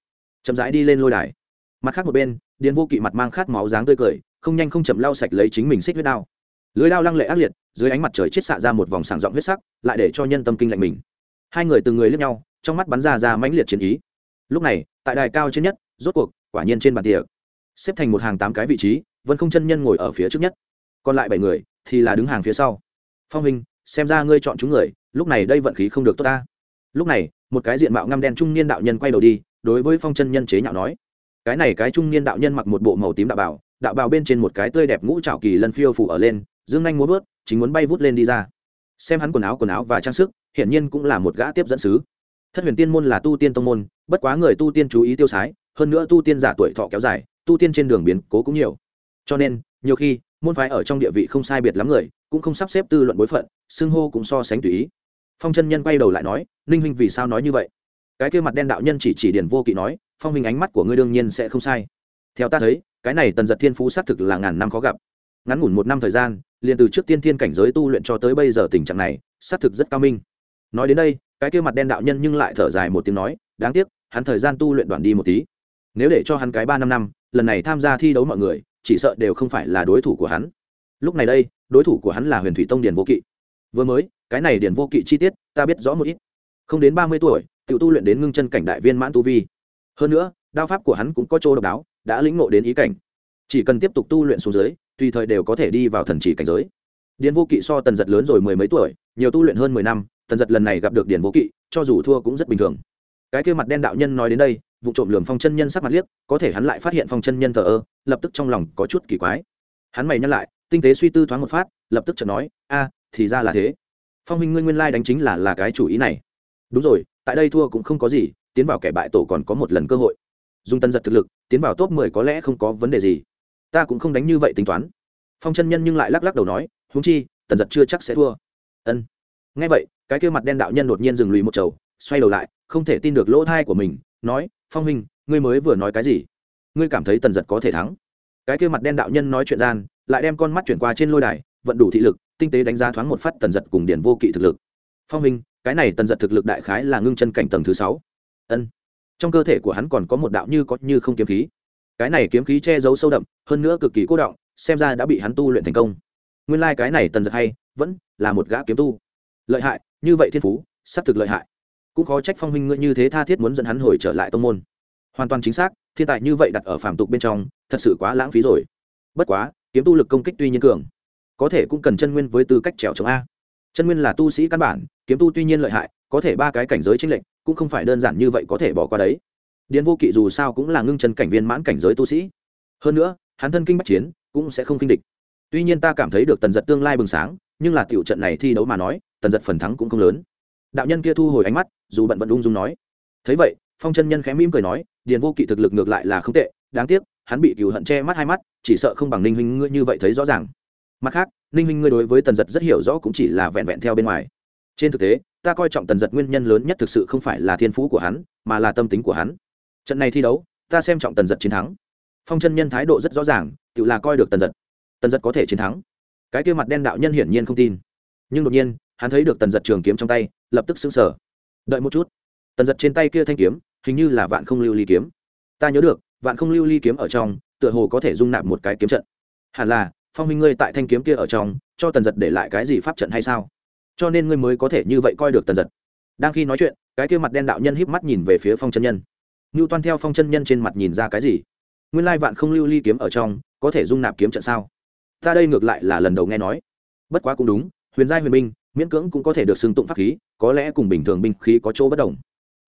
chậm rãi đi lên lôi đài mặt khác một bên, điền vô kỵ mặt mang khát máu dáng tươi cười, không nhanh không chậm lau sạch lấy chính mình xích huyết đao. Lưới đao lăng lệ ác liệt, dưới ánh mặt trời chết xạ ra một vòng sảng giọng huyết sắc, lại để cho nhân tâm kinh lạnh mình. Hai người từng người lướt nhau, trong mắt bắn ra ra mãnh liệt chiến ý. Lúc này, tại đài cao trên nhất, rốt cuộc, quả nhiên trên bàn tiệc. Xếp thành một hàng tám cái vị trí, vân không chân nhân ngồi ở phía trước nhất. Còn lại bảy người, thì là đứng hàng phía sau. Phong hình xem ra ngươi chọn chúng người, lúc này đây vận khí không được tốt ta. Lúc này, một cái diện mạo ngăm đen trung niên đạo nhân quay đầu đi, đối với phong chân nhân chế nhạo nói cái này cái trung niên đạo nhân mặc một bộ màu tím đạo bảo đạo bào bên trên một cái tươi đẹp ngũ trảo kỳ lân phiêu phủ ở lên, dương nhanh muốn vớt, chính muốn bay vút lên đi ra. Xem hắn quần áo quần áo và trang sức, hiển nhiên cũng là một gã tiếp dẫn sứ. Thất huyền tiên môn là tu tiên tông môn, bất quá người tu tiên chú ý tiêu sái, hơn nữa tu tiên giả tuổi thọ kéo dài, tu tiên trên đường biến cố cũng nhiều. Cho nên, nhiều khi, môn phái ở trong địa vị không sai biệt lắm người, cũng không sắp xếp tư luận bối phận, xưng hô cũng so sánh tùy ý. Phong chân nhân quay đầu lại nói, ninh huynh vì sao nói như vậy? Cái kia mặt đen đạo nhân chỉ chỉ điền vô kỵ nói phong hình ánh mắt của ngươi đương nhiên sẽ không sai. Theo ta thấy, cái này tần giật thiên phú xác thực là ngàn năm khó gặp. Ngắn ngủn một năm thời gian, liền từ trước tiên thiên cảnh giới tu luyện cho tới bây giờ tình trạng này, xác thực rất cao minh. Nói đến đây, cái kia mặt đen đạo nhân nhưng lại thở dài một tiếng nói, đáng tiếc, hắn thời gian tu luyện đoạn đi một tí. Nếu để cho hắn cái ba năm năm, lần này tham gia thi đấu mọi người, chỉ sợ đều không phải là đối thủ của hắn. Lúc này đây, đối thủ của hắn là huyền thủy tông điền vô kỵ. Vừa mới, cái này điền vô kỵ chi tiết, ta biết rõ một ít. Không đến ba mươi tuổi tự tu luyện đến ngưng chân cảnh đại viên mãn tu vi hơn nữa, đao pháp của hắn cũng có chỗ độc đáo, đã lĩnh ngộ đến ý cảnh. Chỉ cần tiếp tục tu luyện xuống dưới, tùy thời đều có thể đi vào thần chỉ cảnh giới. Điền vô kỵ so tần giật lớn rồi mười mấy tuổi, nhiều tu luyện hơn mười năm, tần giật lần này gặp được điền vô kỵ, cho dù thua cũng rất bình thường. Cái kia mặt đen đạo nhân nói đến đây, vụ trộm lường phong chân nhân sắc mặt liếc, có thể hắn lại phát hiện phong chân nhân thờ ơ, lập tức trong lòng có chút kỳ quái. Hắn mày nhắc lại, tinh tế suy tư thoáng một phát, lập tức chợt nói, a, thì ra là thế. Phong huynh ngươi nguyên lai đánh chính là là cái chủ ý này. Đúng rồi, tại đây thua cũng không có gì tiến vào kẻ bại tổ còn có một lần cơ hội. Dùng tân giật thực lực, tiến vào top mười có lẽ không có vấn đề gì. Ta cũng không đánh như vậy tính toán. Phong chân nhân nhưng lại lắc lắc đầu nói húng chi, tần giật chưa chắc sẽ thua. Ân. Ngay vậy, cái kia mặt đen đạo nhân đột nhiên dừng lùi một chầu xoay đầu lại, không thể tin được lỗ thai của mình, nói, phong huynh, ngươi mới vừa nói cái gì? Ngươi cảm thấy tần giật có thể thắng? Cái kia mặt đen đạo nhân nói chuyện gian, lại đem con mắt chuyển qua trên lôi đài, vận đủ thị lực, tinh tế đánh giá thoáng một phát tần giật cùng điển vô kỵ thực lực. Phong huynh, cái này tần giật thực lực đại khái là ngưng chân cảnh tầng thứ sáu ân. Trong cơ thể của hắn còn có một đạo như có như không kiếm khí. Cái này kiếm khí che giấu sâu đậm, hơn nữa cực kỳ cố động, xem ra đã bị hắn tu luyện thành công. Nguyên lai、like、cái này tần giật hay, vẫn là một gã kiếm tu. Lợi hại, như vậy thiên phú s ắ c thực lợi hại. Cũng khó trách phong huynh ngươi như thế tha thiết muốn dẫn hắn hồi trở lại tông môn. Hoàn toàn chính xác, thiên tài như vậy đặt ở phàm tục bên trong, thật sự quá lãng phí rồi. Bất quá, kiếm tu lực công kích tuy nhiên cường, có thể cũng cần chân nguyên với tư cách trèo chống a. Chân nguyên là tu sĩ căn bản, kiếm tu tuy nhiên lợi hại, có thể ba cái cảnh giới tranh lệch cũng không phải đơn giản như vậy có thể bỏ qua đấy. Điền vô kỵ dù sao cũng là ngưng chân cảnh viên mãn cảnh giới tu sĩ. Hơn nữa, hắn thân kinh bắc chiến, cũng sẽ không kinh địch. Tuy nhiên ta cảm thấy được tần giật tương lai bừng sáng, nhưng là tiểu trận này thi đấu mà nói, tần giật phần thắng cũng không lớn. Đạo nhân kia thu hồi ánh mắt, dù bận vận ung dung nói. Thấy vậy, phong chân nhân khẽ mỉm cười nói, điền vô kỵ thực lực ngược lại là không tệ, đáng tiếc, hắn bị cừu hận che mắt hai mắt, chỉ sợ không bằng ninh huynh ngươi như vậy thấy rõ ràng. Mặt khác, ninh huynh ngươi đối với tần giật rất hiểu rõ cũng chỉ là vẹn vẹn theo bên ngoài. Trên thực tế ta coi trọng tần giật nguyên nhân lớn nhất thực sự không phải là thiên phú của hắn, mà là tâm tính của hắn. Trận này thi đấu, ta xem trọng tần giật chiến thắng. Phong chân nhân thái độ rất rõ ràng, tự là coi được tần giật. Tần giật có thể chiến thắng. Cái kia mặt đen đạo nhân hiển nhiên không tin. Nhưng đột nhiên, hắn thấy được tần giật trường kiếm trong tay, lập tức xứng sở đợi một chút. Tần giật trên tay kia thanh kiếm, hình như là vạn không lưu ly kiếm. Ta nhớ được, vạn không lưu ly kiếm ở trong, tựa hồ có thể dung nạp một cái kiếm trận. Hẳn là, phong minh ngươi tại thanh kiếm kia ở trong, cho tần giật để lại cái gì pháp trận hay sao? Cho nên ngươi mới có thể như vậy coi được tần giật. Đang khi nói chuyện, cái kia mặt đen đạo nhân híp mắt nhìn về phía phong chân nhân. Ngưu toan theo phong chân nhân trên mặt nhìn ra cái gì? Nguyên lai vạn không lưu ly kiếm ở trong, có thể dung nạp kiếm trận sao? Ta đây ngược lại là lần đầu nghe nói. Bất quá cũng đúng, huyền giai huyền binh, miễn cưỡng cũng có thể được xưng tụng pháp khí, có lẽ cùng bình thường binh khí có chỗ bất đồng.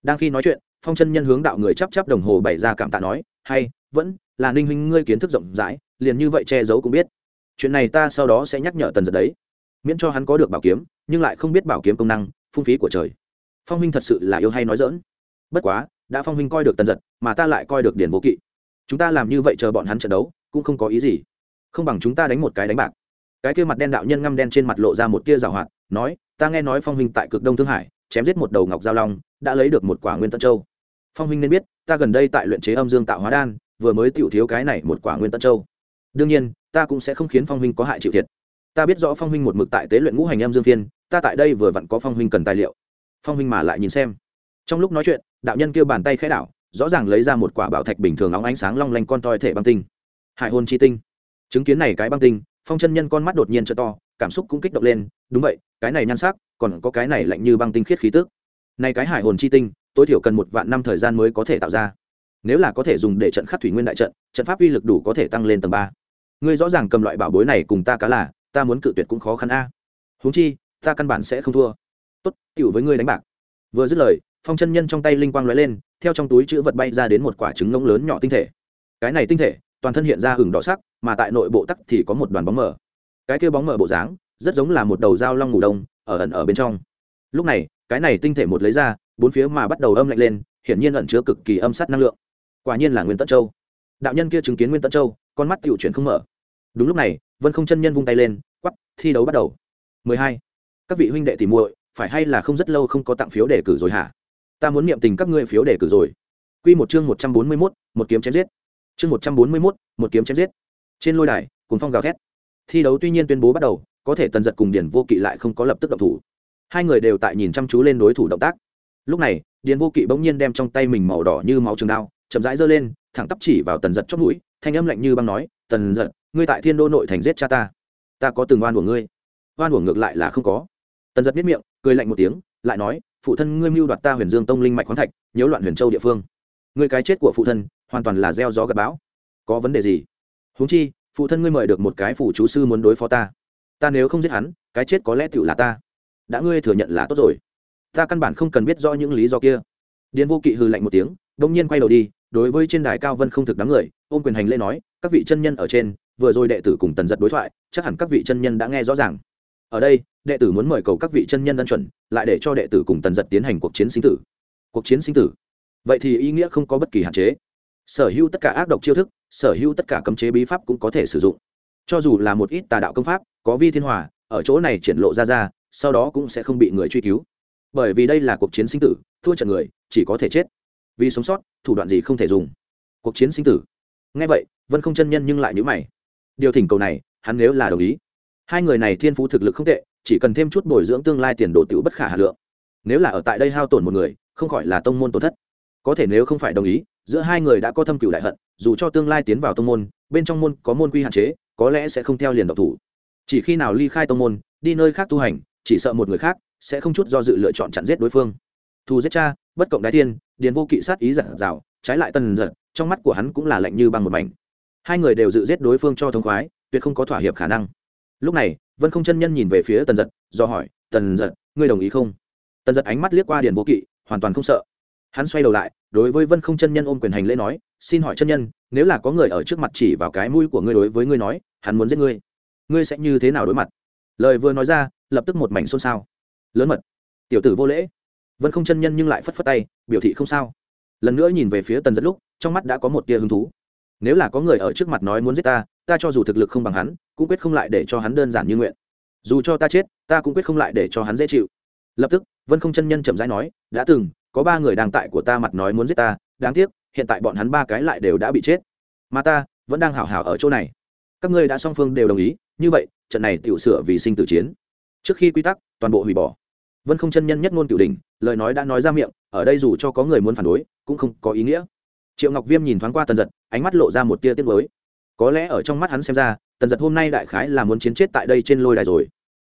Đang khi nói chuyện, phong chân nhân hướng đạo người chắp chắp đồng hồ bày ra cảm tạ nói, hay, vẫn là ninh huynh ngươi kiến thức rộng rãi, liền như vậy che giấu cũng biết. Chuyện này ta sau đó sẽ nhắc nhở tần giật đấy. Miễn cho hắn có được bảo kiếm nhưng lại không biết bảo kiếm công năng, phung phí của trời. Phong huynh thật sự là yêu hay nói dỡn bất quá, đã phong huynh coi được tần giật, mà ta lại coi được điển vô kỵ. Chúng ta làm như vậy chờ bọn hắn trận đấu, cũng không có ý gì. Không bằng chúng ta đánh một cái đánh bạc. Cái kia mặt đen đạo nhân ngăm đen trên mặt lộ ra một tia rào hoạt, nói, ta nghe nói phong huynh tại cực đông thương hải, chém giết một đầu ngọc giao long, đã lấy được một quả nguyên tân châu. Phong huynh nên biết, ta gần đây tại luyện chế âm dương tạo hóa đan, vừa mới tiểu thiếu cái này một quả nguyên tân châu. Đương nhiên, ta cũng sẽ không khiến phong huynh có hại chịu thiệt. Ta biết rõ phong huynh một mực tại tế luyện ngũ hành âm dương phiên ta tại đây vừa vặn có phong huynh cần tài liệu. Phong huynh mà lại nhìn xem. Trong lúc nói chuyện, đạo nhân kêu bàn tay khẽ đảo, rõ ràng lấy ra một quả bảo thạch bình thường óng ánh sáng long lanh con toi thể băng tinh. Hải hôn chi tinh. Chứng kiến này cái băng tinh, phong chân nhân con mắt đột nhiên t to, cảm xúc cũng kích động lên, đúng vậy, cái này nhan sắc, còn có cái này lạnh như băng tinh khiết khí tức. Này cái hải hồn chi tinh, tối thiểu cần một vạn năm thời gian mới có thể tạo ra. Nếu là có thể dùng để trận khắc thủy nguyên đại trận trận pháp uy lực đủ có thể tăng lên tầng ba. Ngươi rõ ràng cầm loại bảo bối này cùng ta cá là, ta muốn cự tuyệt cũng khó khăn a. À. huống chi ta căn bản sẽ không thua. Tốt, cựu với ngươi đánh bạc. Vừa dứt lời, phong chân nhân trong tay linh quang lóe lên, theo trong túi chữ vật bay ra đến một quả trứng ngỗng lớn nhỏ tinh thể. Cái này tinh thể, toàn thân hiện ra hừng đỏ sắc, mà tại nội bộ tắc thì có một đoàn bóng mờ. Cái kia bóng mờ bộ dáng, rất giống là một đầu dao long ngủ đông, ở ẩn ở bên trong. Lúc này, cái này tinh thể một lấy ra, bốn phía mà bắt đầu âm lạnh lên, hiển nhiên ẩn chứa cực kỳ âm sát năng lượng. Quả nhiên là nguyên tận châu. Đạo nhân kia chứng kiến nguyên tận châu, con mắt tiểu chuyển không mở. Đúng lúc này, vân không chân nhân vung tay lên quắp thi đấu bắt đầu. 12 các vị huynh đệ tìm muội phải hay là không rất lâu không có tặng phiếu đề cử rồi hả? Ta muốn niệm tình các ngươi phiếu đề cử rồi. Quy một chương 141, một kiếm chém giết. Chương 141, một kiếm chém giết. Trên lôi đài cuốn phong gào thét. Thi đấu tuy nhiên tuyên bố bắt đầu có thể tần giật cùng điền vô kỵ lại không có lập tức động thủ. Hai người đều tại nhìn chăm chú lên đối thủ động tác. Lúc này điền vô kỵ bỗng nhiên đem trong tay mình màu đỏ như máu trường đao chậm rãi giơ lên thẳng tắp chỉ vào tần giật chóp mũi thanh âm lạnh như băng nói tần giật ngươi tại thiên đô nội thành giết cha ta. Ta có từng oan uổng ngươi. Oan uổng ngược lại là không có tần giật biết miệng, cười lạnh một tiếng, lại nói, phụ thân ngươi mưu đoạt ta huyền dương tông linh mạch khoáng thạch, nhiễu loạn huyền châu địa phương. Người cái chết của phụ thân, hoàn toàn là gieo gió gặp bão. Có vấn đề gì? Huống chi, phụ thân ngươi mời được một cái phủ chú sư muốn đối phó ta. Ta nếu không giết hắn, cái chết có lẽ tựu là ta. Đã ngươi thừa nhận là tốt rồi. Ta căn bản không cần biết rõ những lý do kia. Điền vô kỵ hừ lạnh một tiếng đông nhiên quay đầu đi, đối với trên đài cao vân không thực đám người, ôm quyền hành lễ nói, các vị chân nhân ở trên, vừa rồi đệ tử cùng tần giật đối thoại, chắc hẳn các vị chân nhân đã nghe rõ ràng ở đây, đệ tử muốn mời cầu các vị chân nhân ân chuẩn, lại để cho đệ tử cùng tần giật tiến hành cuộc chiến sinh tử. Cuộc chiến sinh tử? Vậy thì ý nghĩa không có bất kỳ hạn chế. Sở hữu tất cả ác độc chiêu thức, sở hữu tất cả cấm chế bí pháp cũng có thể sử dụng. Cho dù là một ít tà đạo công pháp, có vi thiên hòa, ở chỗ này triển lộ ra ra, sau đó cũng sẽ không bị người truy cứu. Bởi vì đây là cuộc chiến sinh tử, thua trận người, chỉ có thể chết. Vì sống sót, thủ đoạn gì không thể dùng. Cuộc chiến sinh tử? Ngay vậy, vân không chân nhân nhưng lại nhữ mày. Điều thỉnh cầu này, hắn nếu là đồng ý hai người này thiên phú thực lực không tệ, chỉ cần thêm chút bồi dưỡng tương lai tiền đồ tiểu bất khả hà lượng. Nếu là ở tại đây hao tổn một người, không khỏi là tông môn tổn thất. Có thể nếu không phải đồng ý, giữa hai người đã có thâm cửu đại hận, dù cho tương lai tiến vào tông môn, bên trong môn có môn quy hạn chế, có lẽ sẽ không theo liền độc thủ. Chỉ khi nào ly khai tông môn, đi nơi khác tu hành, chỉ sợ một người khác sẽ không chút do dự lựa chọn chặn giết đối phương. Thu giết cha, bất cộng đái thiên điền vô kỵ sát ý giận rào trái lại tần giật trong mắt của hắn cũng là lạnh như băng một mảnh. Hai người đều dự giết đối phương cho thông khoái, tuyệt không có thỏa hiệp khả năng lúc này, vân không chân nhân nhìn về phía tần giật, do hỏi, tần giật, ngươi đồng ý không? Tần giật ánh mắt liếc qua điền vô kỵ, hoàn toàn không sợ. Hắn xoay đầu lại, đối với vân không chân nhân ôm quyền hành lễ nói, xin hỏi chân nhân, nếu là có người ở trước mặt chỉ vào cái mũi của ngươi đối với ngươi nói, hắn muốn giết ngươi ngươi sẽ như thế nào đối mặt? Lời vừa nói ra, lập tức một mảnh xôn xao. Lớn mật. Tiểu tử vô lễ. Vân không chân nhân nhưng lại phất phất tay, biểu thị không sao. Lần nữa nhìn về phía tần giật lúc, trong mắt đã có một tia hứng thú. Nếu là có người ở trước mặt nói muốn giết ta ta cho dù thực lực không bằng hắn cũng quyết không lại để cho hắn đơn giản như nguyện. Dù cho ta chết, ta cũng quyết không lại để cho hắn dễ chịu. Lập tức, vân không chân nhân chậm rãi nói, đã từng, có ba người đang tại của ta mặt nói muốn giết ta, đáng tiếc, hiện tại bọn hắn ba cái lại đều đã bị chết. Mà ta, vẫn đang hảo hảo ở chỗ này. Các ngươi đã song phương đều đồng ý, như vậy, trận này tự sửa vì sinh tử chiến. Trước khi quy tắc, toàn bộ hủy bỏ. Vân không chân nhân nhất ngôn cửu đình lời nói đã nói ra miệng, ở đây dù cho có người muốn phản đối, cũng không có ý nghĩa. Triệu ngọc viêm nhìn thoáng qua tần giật, ánh mắt lộ ra một tia tiết mới có lẽ ở trong mắt hắn xem ra tần giật hôm nay đại khái là muốn chiến chết tại đây trên lôi đài rồi.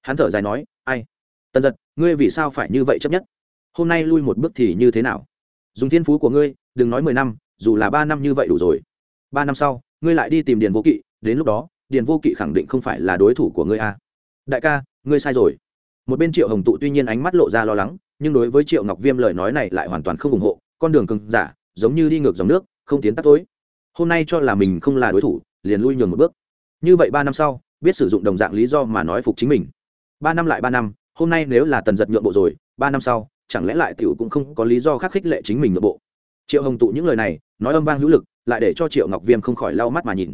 Hắn thở dài nói, ai? Tần giật, ngươi vì sao phải như vậy chấp nhất? Hôm nay lui một bước thì như thế nào? Dùng thiên phú của ngươi, đừng nói mười năm, dù là ba năm như vậy đủ rồi. Ba năm sau, ngươi lại đi tìm điền vô kỵ, đến lúc đó, điền vô kỵ khẳng định không phải là đối thủ của ngươi a à. đại ca, ngươi sai rồi. Một bên triệu hồng tụ tuy nhiên ánh mắt lộ ra lo lắng, nhưng đối với triệu ngọc viêm lời nói này lại hoàn toàn không ủng hộ, con đường cứng, giả, giống như đi ngược dòng nước, không tiến tắt tối. Hôm nay cho là mình không là đối thủ, liền lui nhường một bước như vậy ba năm sau, biết sử dụng đồng dạng lý do mà nói phục chính mình. Ba năm lại ba năm, hôm nay nếu là tần giật nhượng bộ rồi, ba năm sau, chẳng lẽ lại t i ể u cũng không có lý do khác khích lệ chính mình nội bộ? Triệu hồng tụ những lời này, nói âm vang hữu lực, lại để cho triệu ngọc viêm không khỏi lau mắt mà nhìn.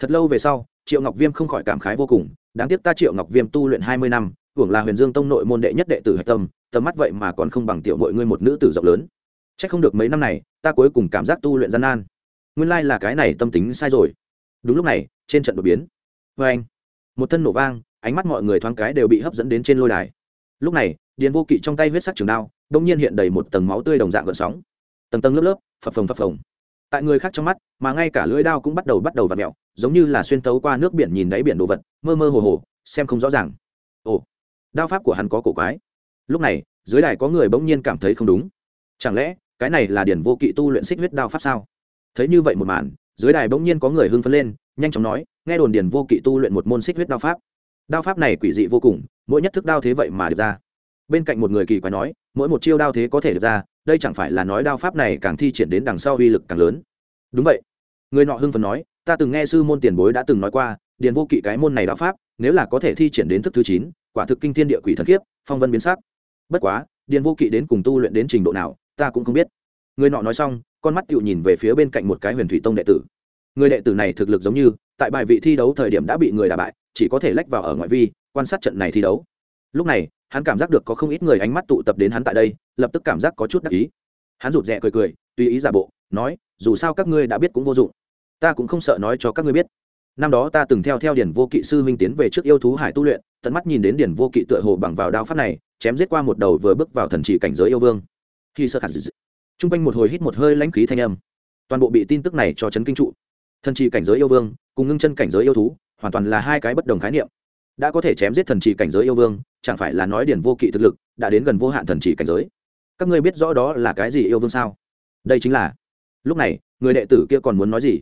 Thật lâu về sau, triệu ngọc viêm không khỏi cảm khái vô cùng, đáng tiếc ta triệu ngọc viêm tu luyện hai mươi năm, hưởng là huyền dương tông nội môn đệ nhất đệ tử hạch tâm, tầm mắt vậy mà còn không bằng tiểu mọi ngươi một nữ tử rộng lớn. C h ắ c không được mấy năm này, ta cuối cùng cảm giác tu luyện gian nan. Nguyên lai là cái này tâm tính sai rồi đúng lúc này, trên trận đột biến. Vê anh, một thân nổ vang, ánh mắt mọi người thoáng cái đều bị hấp dẫn đến trên lôi đài. Lúc này, điền vô kỵ trong tay huyết sắc trường đao đ ỗ n g nhiên hiện đầy một tầng máu tươi đồng dạng gợn sóng. Tầng tầng lớp lớp, phập phồng phập phồng. Tại người khác trong mắt, mà ngay cả lưỡi đao cũng bắt đầu bắt đầu vặt mẹo giống như là xuyên tấu qua nước biển nhìn đáy biển đồ vật, mơ mơ hồ hồ, xem không rõ ràng. Ồ, đao pháp của hắn có cổ quái. Lúc này, dưới đài có người bỗng nhiên cảm thấy không đúng. Chẳng lẽ, cái này là điển vô kỵ tu luyện xích huyết đao pháp sao? Thấy như vậy một màn dưới đài bỗng nhiên có người hưng phấn lên, nhanh chóng nói, nghe đồn điền vô kỵ tu luyện một môn xích huyết đao pháp. Đao pháp này quỷ dị vô cùng, mỗi nhất thức đao thế vậy mà được ra. Bên cạnh một người kỳ quái nói, mỗi một chiêu đao thế có thể được ra, đây chẳng phải là nói đao pháp này càng thi triển đến đằng sau uy lực càng lớn. Đúng vậy. Người nọ hưng phấn nói, ta từng nghe sư môn tiền bối đã từng nói qua, điền vô kỵ cái môn này đao pháp, nếu là có thể thi triển đến thức thứ chín, quả thực kinh thiên địa quỷ thần kiếp phong vân biến sắc. Bất quá, điền vô kỵ đến cùng tu luyện đến trình độ nào, ta cũng không biết. Người nọ nói xong con mắt tựu nhìn về phía bên cạnh một cái huyền thủy tông đệ tử. Người đệ tử này thực lực giống như, tại bài vị thi đấu thời điểm đã bị người đả bại, chỉ có thể lách vào ở ngoại vi, quan sát trận này thi đấu. Lúc này, hắn cảm giác được có không ít người ánh mắt tụ tập đến hắn tại đây, lập tức cảm giác có chút đắc ý. Hắn rụt rè cười cười, tùy ý giả bộ, nói, dù sao các ngươi đã biết cũng vô dụng. Ta cũng không sợ nói cho các ngươi biết. Năm đó ta từng theo theo điển vô kỵ sư huynh tiến về trước yêu thú hải tu luyện, tận mắt nhìn đến điển vô kỵ tựa hồ bằng vào đao pháp này, chém giết qua một đầu vừa bước vào thần trị cảnh giới yêu vương. Khi sơ khả dị t r u n g quanh một hồi hít một hơi lãnh khí thanh âm. Toàn bộ bị tin tức này cho chấn kinh trụ. Thần trì cảnh giới yêu vương, cùng ngưng chân cảnh giới yêu thú, hoàn toàn là hai cái bất đồng khái niệm. Đã có thể chém giết thần trì cảnh giới yêu vương, chẳng phải là nói điển vô kỵ thực lực, đã đến gần vô hạn thần trì cảnh giới. Các ngươi biết rõ đó là cái gì yêu vương sao? Đây chính là, lúc này, người đệ tử kia còn muốn nói gì?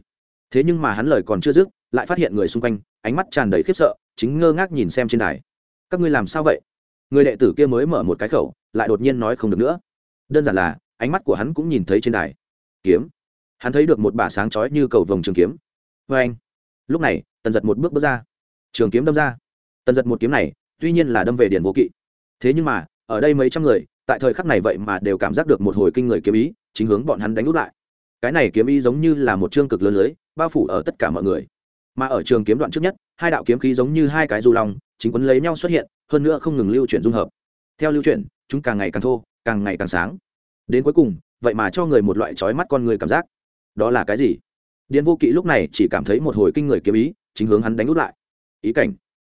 Thế nhưng mà hắn lời còn chưa dứt, lại phát hiện người xung quanh, ánh mắt tràn đầy khiếp sợ, chính ngơ ngác nhìn xem trên đài. Các ngươi làm sao vậy? Người đệ tử kia mới mở một cái khẩu, lại đột nhiên nói không được nữa. Đơn giản là ánh mắt của hắn cũng nhìn thấy trên đài. Kiếm. Hắn thấy được một bả sáng chói như cầu vồng trường kiếm. Vê anh. Lúc này, tần giật một bước bước ra. Trường kiếm đâm ra. Tần giật một kiếm này, tuy nhiên là đâm về điền vô kỵ. Thế nhưng mà, ở đây mấy trăm người, tại thời khắc này vậy mà đều cảm giác được một hồi kinh người kiếm ý, chính hướng bọn hắn đánh úp lại. Cái này kiếm ý giống như là một chương cực lớn lưới, bao phủ ở tất cả mọi người. Mà ở trường kiếm đoạn trước nhất, hai đạo kiếm khí giống như hai cái du long, chính quấn lấy nhau xuất hiện, hơn nữa không ngừng lưu chuyển dung hợp. Theo lưu chuyển, chúng càng ngày càng thô, càng ngày càng sáng đến cuối cùng, vậy mà cho người một loại trói mắt con người cảm giác. Đó là cái gì? Điền vô kỵ lúc này chỉ cảm thấy một hồi kinh người kiếm ý, chính hướng hắn đánh út lại. Ý cảnh.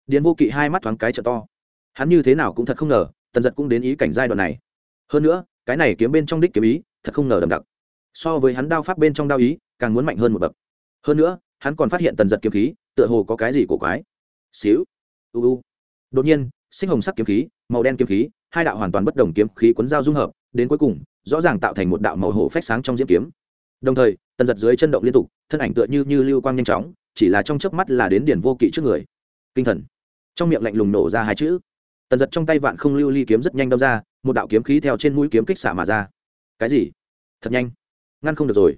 Điền vô kỵ hai mắt thoáng cái trợ to. Hắn như thế nào cũng thật không ngờ, tần giật cũng đến ý cảnh giai đoạn này. Hơn nữa, cái này kiếm bên trong đích kiếm ý, thật không ngờ đậm đặc. So với hắn đao pháp bên trong đao ý, càng muốn mạnh hơn một bậc. Hơn nữa, hắn còn phát hiện tần giật kiếm khí, tựa hồ có cái gì cổ quái. Xíu. U u. Đột nhiên, sinh hồng sắc kiếm khí, màu đen kiếm khí, hai đạo hoàn toàn bất đồng kiếm khí cuốn dao dung hợp, đến cuối cùng rõ ràng tạo thành một đạo màu hổ phách sáng trong diễm kiếm. Đồng thời, tần giật dưới chân động liên tục, thân ảnh tựa như như lưu quang nhanh chóng, chỉ là trong chớp mắt là đến điển vô kỵ trước người. Kinh thần. Trong miệng lạnh lùng nổ ra hai chữ. Tần giật trong tay vạn không lưu ly kiếm rất nhanh đâm ra, một đạo kiếm khí theo trên mũi kiếm kích xả mà ra. Cái gì? Thật nhanh. Ngăn không được rồi.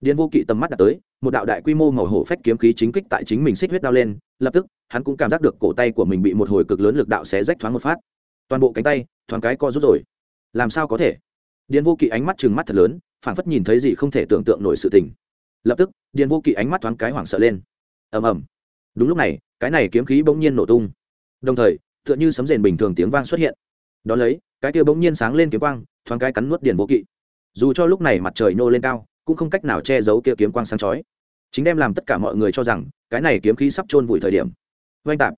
Điền vô kỵ tầm mắt đã tới, một đạo đại quy mô màu hổ phách kiếm khí chính kích tại chính mình xích huyết đao lên, lập tức, hắn cũng cảm giác được cổ tay của mình bị một hồi cực lớn lực đạo xé rách thoáng một phát. Toàn bộ cánh tay, thoáng cái co rút rồi. Làm sao có thể? Điền vô kỵ ánh mắt trừng mắt thật lớn, phảng phất nhìn thấy gì không thể tưởng tượng nổi sự tình. Lập tức, điền vô kỵ ánh mắt thoáng cái hoảng sợ lên. Ầm ầm. Đúng lúc này, cái này kiếm khí bỗng nhiên nổ tung. Đồng thời, tựa như sấm rền bình thường tiếng vang xuất hiện. Đ ó lấy, cái kia bỗng nhiên sáng lên kiếm quang, thoáng cái cắn nuốt điền vô kỵ. Dù cho lúc này mặt trời nô lên cao, cũng không cách nào che giấu kia kiếm quang sáng chói. Chính đem làm tất cả mọi người cho rằng, cái này kiếm khí sắp chôn vùi thời điểm. Oanh tạp.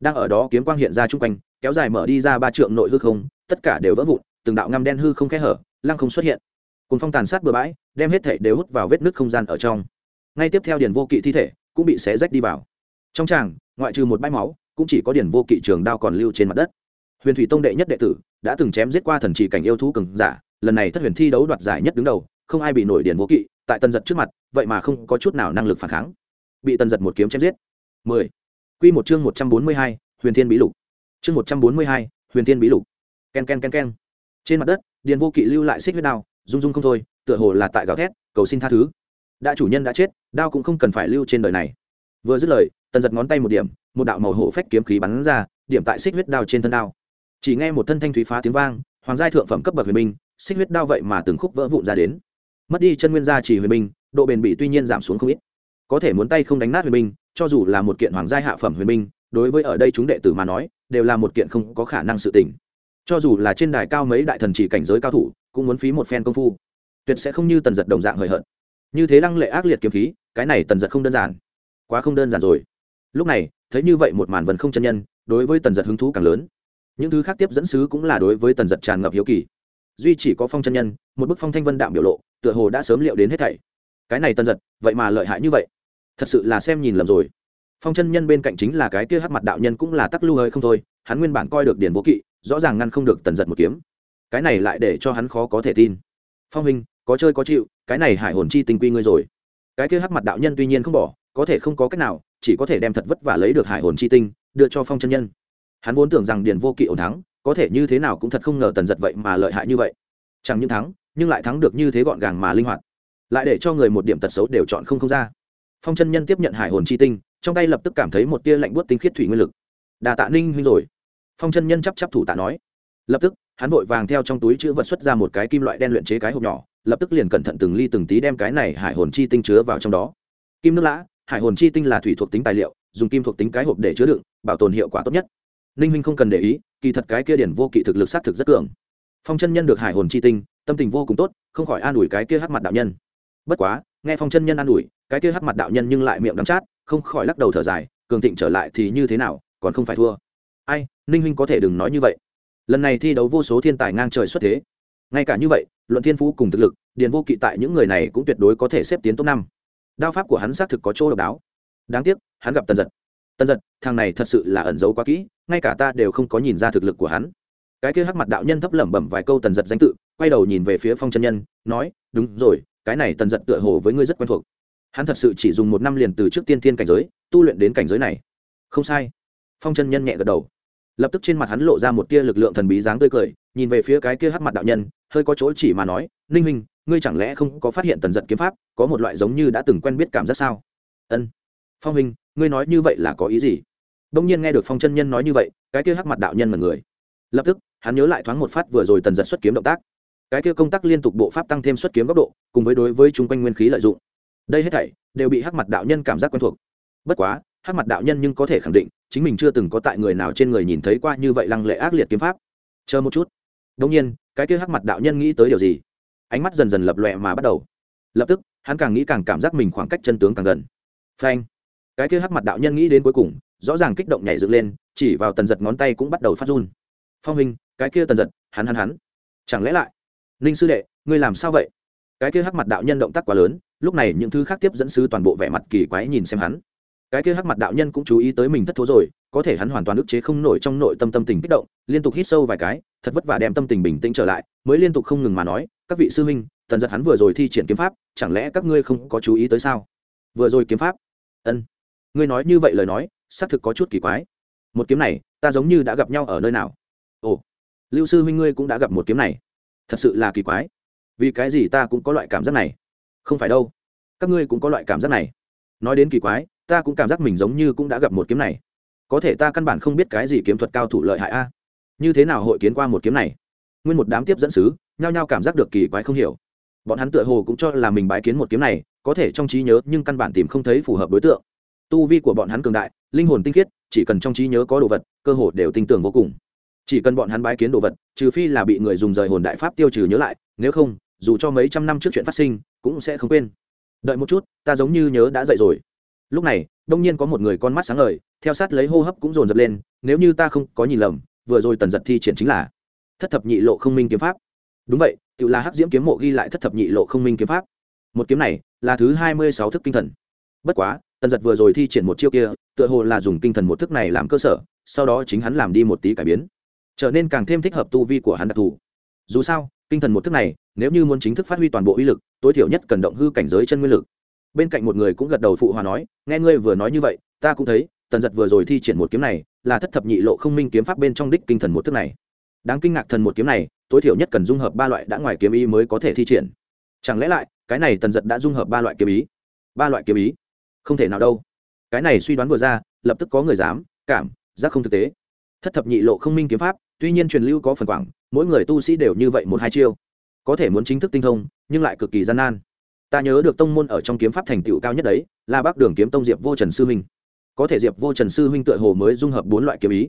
Đang ở đó kiếm quang hiện ra chung quanh, kéo dài mở đi ra ba trượng nội hư không, tất cả đều vỡ vụn, từng đạo ngăm đen hư không khe hở lăng không xuất hiện cùng phong tàn sát bừa bãi đem hết thể đều hút vào vết nước không gian ở trong ngay tiếp theo điền vô kỵ thi thể cũng bị xé rách đi vào trong tràng ngoại trừ một bãi máu cũng chỉ có điền vô kỵ trường đao còn lưu trên mặt đất huyền thủy tông đệ nhất đệ tử đã từng chém giết qua thần trì cảnh yêu thú cường giả lần này thất huyền thi đấu đoạt giải nhất đứng đầu không ai bị nổi điền vô kỵ tại tần giật trước mặt vậy mà không có chút nào năng lực phản kháng bị tần giật một kiếm chém giết 10. Quy một chương 142, Huyền Thiên Bí Lục. Chương 142, Huyền Thiên Bí Lục. Ken ken ken ken. Trên mặt đất, Điền Vô Kỵ lưu lại xích huyết đao, rung rung không thôi, tựa hồ là tại gào thét, cầu xin tha thứ. Đã chủ nhân đã chết, đao cũng không cần phải lưu trên đời này. Vừa dứt lời, tần giật ngón tay một điểm, một đạo màu hổ phách kiếm khí bắn ra, điểm tại xích huyết đao trên thân đao. Chỉ nghe một thân thanh thúy phá tiếng vang, hoàng giai thượng phẩm cấp bậc huyền binh, xích huyết đao vậy mà từng khúc vỡ vụn ra đến. Mất đi chân nguyên gia chỉ huyền binh, độ bền bị tuy nhiên giảm xuống không ít. Có thể muốn tay không đánh nát huyền binh, cho dù là một kiện hoàng giai hạ phẩm huyền binh đối với ở đây chúng đệ tử mà nói đều là một kiện không có khả năng sự tình cho dù là trên đài cao mấy đại thần chỉ cảnh giới cao thủ, cũng muốn phí một phen công phu. Tuyệt sẽ không như tần giật đồng dạng hời hợt. Như thế lăng lệ ác liệt kiếm khí, cái này tần giật không đơn giản. Quá không đơn giản rồi. Lúc này, thấy như vậy một màn vần không chân nhân, đối với tần giật hứng thú càng lớn. Những thứ khác tiếp dẫn sứ cũng là đối với tần giật tràn ngập hiếu kỳ. Duy chỉ có phong chân nhân, một bức phong thanh vân đạm biểu lộ, tựa hồ đã sớm liệu đến hết thảy. Cái này tần giật, vậy mà lợi hại như vậy. Thật sự là xem nhìn lầm rồi. Phong chân nhân bên cạnh chính là cái kia hắc mặt đạo nhân cũng là tắc lưu hơi không thôi, hắn nguyên bản coi được điền vô kỵ rõ ràng ngăn không được tần giật một kiếm. Cái này lại để cho hắn khó có thể tin. Phong hình có chơi có chịu, cái này hải hồn chi tình quy ngươi rồi. Cái kia hắc mặt đạo nhân tuy nhiên không bỏ, có thể không có cách nào, chỉ có thể đem thật vất vả lấy được hải hồn chi tinh, đưa cho phong chân nhân. Hắn vốn tưởng rằng điền vô kỵ ổn thắng, có thể như thế nào cũng thật không ngờ tần giật vậy mà lợi hại như vậy. Chẳng những thắng, nhưng lại thắng được như thế gọn gàng mà linh hoạt. Lại để cho người một điểm tật xấu đều chọn không không ra. Phong chân nhân tiếp nhận hải hồn chi tinh, trong tay lập tức cảm thấy một tia lạnh buốt tinh khiết thủy nguyên lực. Đà tạ ninh huynh rồi phong chân nhân chắp chắp thủ tạ nói. Lập tức, hắn vội vàng theo trong túi chữ vật xuất ra một cái kim loại đen luyện chế cái hộp nhỏ, lập tức liền cẩn thận từng ly từng tí đem cái này hải hồn chi tinh chứa vào trong đó. Kim nước lã, hải hồn chi tinh là thủy thuộc tính tài liệu, dùng kim thuộc tính cái hộp để chứa đựng, bảo tồn hiệu quả tốt nhất. Ninh huynh không cần để ý, kỳ thật cái kia điển vô kỵ thực lực sát thực rất cường. Phong chân nhân được hải hồn chi tinh, tâm tình vô cùng tốt, không khỏi an ủi cái kia hắc mặt đạo nhân. Bất quá, nghe phong chân nhân an ủi, cái kia hắc mặt đạo nhân nhưng lại miệng đắng chát, không khỏi lắc đầu thở dài, cường thịnh trở lại thì như thế nào, còn không phải thua ai, ninh huynh có thể đừng nói như vậy. Lần này thi đấu vô số thiên tài ngang trời xuất thế. Ngay cả như vậy, luận thiên phú cùng thực lực, điền vô kỵ tại những người này cũng tuyệt đối có thể xếp tiến top năm. Đao pháp của hắn xác thực có chỗ độc đáo. Đáng tiếc, hắn gặp tần giật. Tần giật, thằng này thật sự là ẩn giấu quá kỹ, ngay cả ta đều không có nhìn ra thực lực của hắn. Cái kia hắc mặt đạo nhân thấp lẩm bẩm vài câu tần giật danh tự, quay đầu nhìn về phía phong chân nhân, nói, đúng rồi, cái này tần giật tựa hồ với ngươi rất quen thuộc. Hắn thật sự chỉ dùng một năm liền từ trước tiên thiên cảnh giới, tu luyện đến cảnh giới này. Không sai phong chân nhân nhẹ gật đầu. Lập tức trên mặt hắn lộ ra một tia lực lượng thần bí dáng tươi cười, nhìn về phía cái kia hắc mặt đạo nhân, hơi có chỗ chỉ mà nói, ninh minh ngươi chẳng lẽ không có phát hiện tần giật kiếm pháp, có một loại giống như đã từng quen biết cảm giác sao? Ân. Phong minh ngươi nói như vậy là có ý gì? Đông nhiên nghe được phong chân nhân nói như vậy, cái kia hắc mặt đạo nhân mật người. Lập tức, hắn nhớ lại thoáng một phát vừa rồi tần giật xuất kiếm động tác. Cái kia công tác liên tục bộ pháp tăng thêm xuất kiếm góc độ, cùng với đối với chung quanh nguyên khí lợi dụng. Đây hết thảy đều bị hắc mặt đạo nhân cảm giác quen thuộc. Bất quá, hắc mặt đạo nhân nhưng có thể khẳng định chính mình chưa từng có tại người nào trên người nhìn thấy qua như vậy lăng lệ ác liệt kiếm pháp. Chờ một chút. Đông nhiên, cái kia hắc mặt đạo nhân nghĩ tới điều gì? Ánh mắt dần dần lập lòe mà bắt đầu. Lập tức, hắn càng nghĩ càng cảm giác mình khoảng cách chân tướng càng gần. Phanh. Cái kia hắc mặt đạo nhân nghĩ đến cuối cùng, rõ ràng kích động nhảy dựng lên, chỉ vào tần giật ngón tay cũng bắt đầu phát run. Phong hình cái kia tần giật, hắn hắn hắn. Chẳng lẽ lại? Ninh sư đệ, ngươi làm sao vậy? Cái kia hắc mặt đạo nhân động tác quá lớn, lúc này những thứ khác tiếp dẫn sứ toàn bộ vẻ mặt kỳ quái nhìn xem hắn cái kia hắc mặt đạo nhân cũng chú ý tới mình thất thố rồi, có thể hắn hoàn toàn ức chế không nổi trong nội tâm tâm tình kích động, liên tục hít sâu vài cái, thật vất vả đem tâm tình bình tĩnh trở lại, mới liên tục không ngừng mà nói, các vị sư huynh tần giật hắn vừa rồi thi triển kiếm pháp, chẳng lẽ các ngươi không có chú ý tới sao? Vừa rồi kiếm pháp? Ân. Ngươi nói như vậy lời nói, xác thực có chút kỳ quái. Một kiếm này, ta giống như đã gặp nhau ở nơi nào? Ồ, lưu sư huynh ngươi cũng đã gặp một kiếm này. Thật sự là kỳ quái. Vì cái gì ta cũng có loại cảm giác này? Không phải đâu, các ngươi cũng có loại cảm giác này. Nói đến kỳ quái ta cũng cảm giác mình giống như cũng đã gặp một kiếm này. Có thể ta căn bản không biết cái gì kiếm thuật cao thủ lợi hại a. Như thế nào hội kiến qua một kiếm này? Nguyên một đám tiếp dẫn sứ, nhao nhao cảm giác được kỳ quái không hiểu. Bọn hắn tựa hồ cũng cho là mình bái kiến một kiếm này, có thể trong trí nhớ, nhưng căn bản tìm không thấy phù hợp đối tượng. Tu vi của bọn hắn cường đại, linh hồn tinh khiết, chỉ cần trong trí nhớ có đồ vật, cơ hồ đều tin tưởng vô cùng. Chỉ cần bọn hắn bái kiến đồ vật, trừ phi là bị người dùng rời hồn đại pháp tiêu trừ nhớ lại, nếu không, dù cho mấy trăm năm trước chuyện phát sinh, cũng sẽ không quên. Đợi một chút, ta giống như nhớ đã dậy rồi lúc này, đông nhiên có một người con mắt sáng ngời, theo sát lấy hô hấp cũng dồn dập lên, nếu như ta không có nhìn lầm, vừa rồi tần giật thi triển chính là thất thập nhị lộ không minh kiếm pháp. Đúng vậy, tự là hắc diễm kiếm mộ ghi lại thất thập nhị lộ không minh kiếm pháp. Một kiếm này là thứ hai mươi sáu thức kinh thần. Bất quá, tần giật vừa rồi thi triển một chiêu kia, tựa hồ là dùng kinh thần một thức này làm cơ sở, sau đó chính hắn làm đi một tí cải biến, trở nên càng thêm thích hợp tu vi của hắn đặc thù. Dù sao, kinh thần một thức này, nếu như muốn chính thức phát huy toàn bộ uy lực, tối thiểu nhất cần động hư cảnh giới chân nguyên lực bên cạnh một người cũng gật đầu phụ hòa nói, nghe ngươi vừa nói như vậy, ta cũng thấy, tần giật vừa rồi thi triển một kiếm này, là thất thập nhị lộ không minh kiếm pháp bên trong đích kinh thần một thức này. Đáng kinh ngạc thần một kiếm này, tối thiểu nhất cần dung hợp ba loại đã ngoài kiếm ý mới có thể thi triển. Chẳng lẽ lại, cái này tần giật đã dung hợp ba loại kiếm ý? Ba loại kiếm ý? Không thể nào đâu. Cái này suy đoán vừa ra, lập tức có người dám, cảm, giác không thực tế. Thất thập nhị lộ không minh kiếm pháp, tuy nhiên truyền lưu có phần quảng, mỗi người tu sĩ đều như vậy một hai chiêu. Có thể muốn chính thức tinh thông, nhưng lại cực kỳ gian nan ta nhớ được tông môn ở trong kiếm pháp thành tựu cao nhất đấy, là bác đường kiếm tông diệp vô trần sư huynh. Có thể diệp vô trần sư huynh tựa hồ mới dung hợp bốn loại kiếm ý.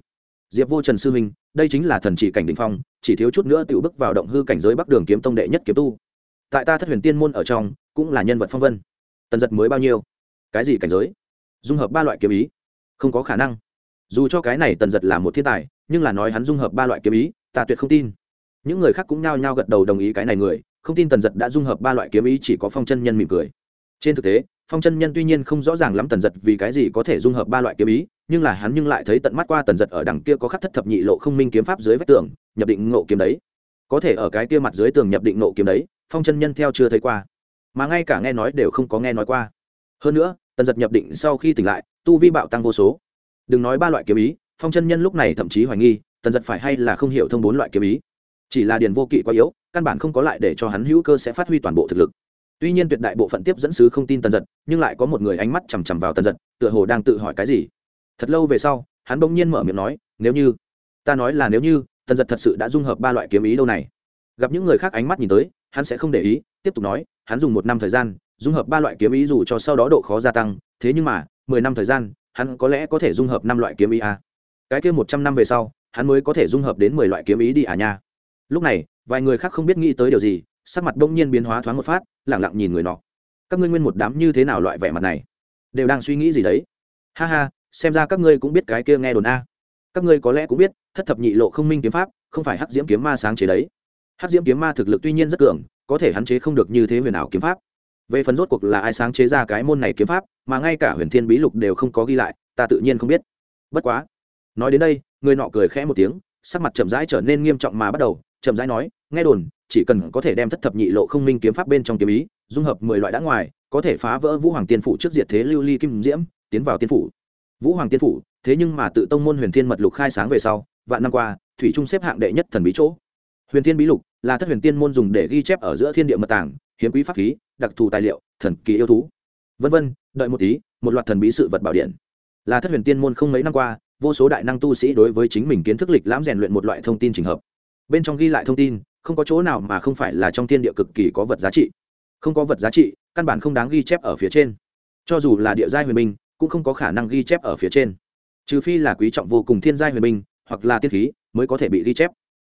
Diệp vô trần sư huynh, đây chính là thần chỉ cảnh đình phong, chỉ thiếu chút nữa tựu bước vào động hư cảnh giới bắc đường kiếm tông đệ nhất kiếm tu. Tại ta thất huyền tiên môn ở trong, cũng là nhân vật phong vân. Tần giật mới bao nhiêu? Cái gì cảnh giới? Dung hợp ba loại kiếm ý. Không có khả năng. Dù cho cái này tần giật là một thiên tài, nhưng là nói hắn dung hợp ba loại kiếm ý, ta tuyệt không tin. Những người khác cũng nhao nhao gật đầu đồng ý cái này người không tin tần giật đã dung hợp ba loại kiếm ý chỉ có phong chân nhân mỉm cười. Trên thực tế, phong chân nhân tuy nhiên không rõ ràng lắm tần giật vì cái gì có thể dung hợp ba loại kiếm ý, nhưng là hắn nhưng lại thấy tận mắt qua tần giật ở đằng kia có khắc thất thập nhị lộ không minh kiếm pháp dưới vách tường, nhập định ngộ kiếm đấy. Có thể ở cái kia mặt dưới tường nhập định ngộ kiếm đấy, phong chân nhân theo chưa thấy qua, mà ngay cả nghe nói đều không có nghe nói qua. Hơn nữa, tần giật nhập định sau khi tỉnh lại, tu vi bạo tăng vô số. Đừng nói ba loại kiếm ý, phong chân nhân lúc này thậm chí hoài nghi, tần giật phải hay là không hiểu thông bốn loại kiếm ý chỉ là điền vô kỵ quá yếu, căn bản không có lại để cho hắn hữu cơ sẽ phát huy toàn bộ thực lực. Tuy nhiên tuyệt đại bộ phận tiếp dẫn sứ không tin tần giật, nhưng lại có một người ánh mắt chằm chằm vào tần giật, tựa hồ đang tự hỏi cái gì. Thật lâu về sau, hắn bỗng nhiên mở miệng nói, nếu như, ta nói là nếu như, tần giật thật sự đã dung hợp ba loại kiếm ý đâu này. Gặp những người khác ánh mắt nhìn tới, hắn sẽ không để ý, tiếp tục nói, hắn dùng một năm thời gian, dung hợp ba loại kiếm ý dù cho sau đó độ khó gia tăng, thế nhưng mà, mười năm thời gian, hắn có lẽ có thể dung hợp năm loại kiếm ý à. cái kia một trăm năm về sau, hắn mới có thể dung hợp đến mười loại kiếm ý đi à nha lúc này, vài người khác không biết nghĩ tới điều gì, sắc mặt đông nhiên biến hóa thoáng một phát, lẳng lặng nhìn người nọ. Các ngươi nguyên một đám như thế nào loại vẻ mặt này? Đều đang suy nghĩ gì đấy? Ha ha, xem ra các ngươi cũng biết cái kia nghe đồn a. Các ngươi có lẽ cũng biết, thất thập nhị lộ không minh kiếm pháp, không phải hắc diễm kiếm ma sáng chế đấy. Hắc diễm kiếm ma thực lực tuy nhiên rất cường, có thể hắn chế không được như thế huyền ảo kiếm pháp. Về phần rốt cuộc là ai sáng chế ra cái môn này kiếm pháp, mà ngay cả huyền thiên bí lục đều không có ghi lại, ta tự nhiên không biết. Bất quá, nói đến đây, người nọ cười khẽ một tiếng, sắc mặt chậm rãi trở nên nghiêm trọng mà bắt đầu chậm rãi nói, nghe đồn, chỉ cần có thể đem thất thập nhị lộ không minh kiếm pháp bên trong kiếm ý, dung hợp mười loại đã ngoài, có thể phá vỡ vũ hoàng tiên phủ trước diệt thế lưu ly kim diễm, tiến vào tiên phủ. Vũ hoàng tiên phủ, thế nhưng mà tự tông môn huyền thiên mật lục khai sáng về sau, vạn năm qua, thủy trung xếp hạng đệ nhất thần bí chỗ. Huyền thiên bí lục là thất huyền tiên môn dùng để ghi chép ở giữa thiên địa mật tàng, hiếm quý pháp khí, đặc thù tài liệu, thần kỳ yêu thú. Vân vân, đợi một tí, một loạt thần bí sự vật bảo điện. Là thất huyền tiên môn không mấy năm qua, vô số đại năng tu sĩ đối với chính mình kiến thức lịch lãm rèn luyện một loại thông tin trình hợp bên trong ghi lại thông tin, không có chỗ nào mà không phải là trong thiên địa cực kỳ có vật giá trị. Không có vật giá trị, căn bản không đáng ghi chép ở phía trên. Cho dù là địa giai huyền minh, cũng không có khả năng ghi chép ở phía trên. Trừ phi là quý trọng vô cùng thiên giai huyền minh, hoặc là tiên khí, mới có thể bị ghi chép.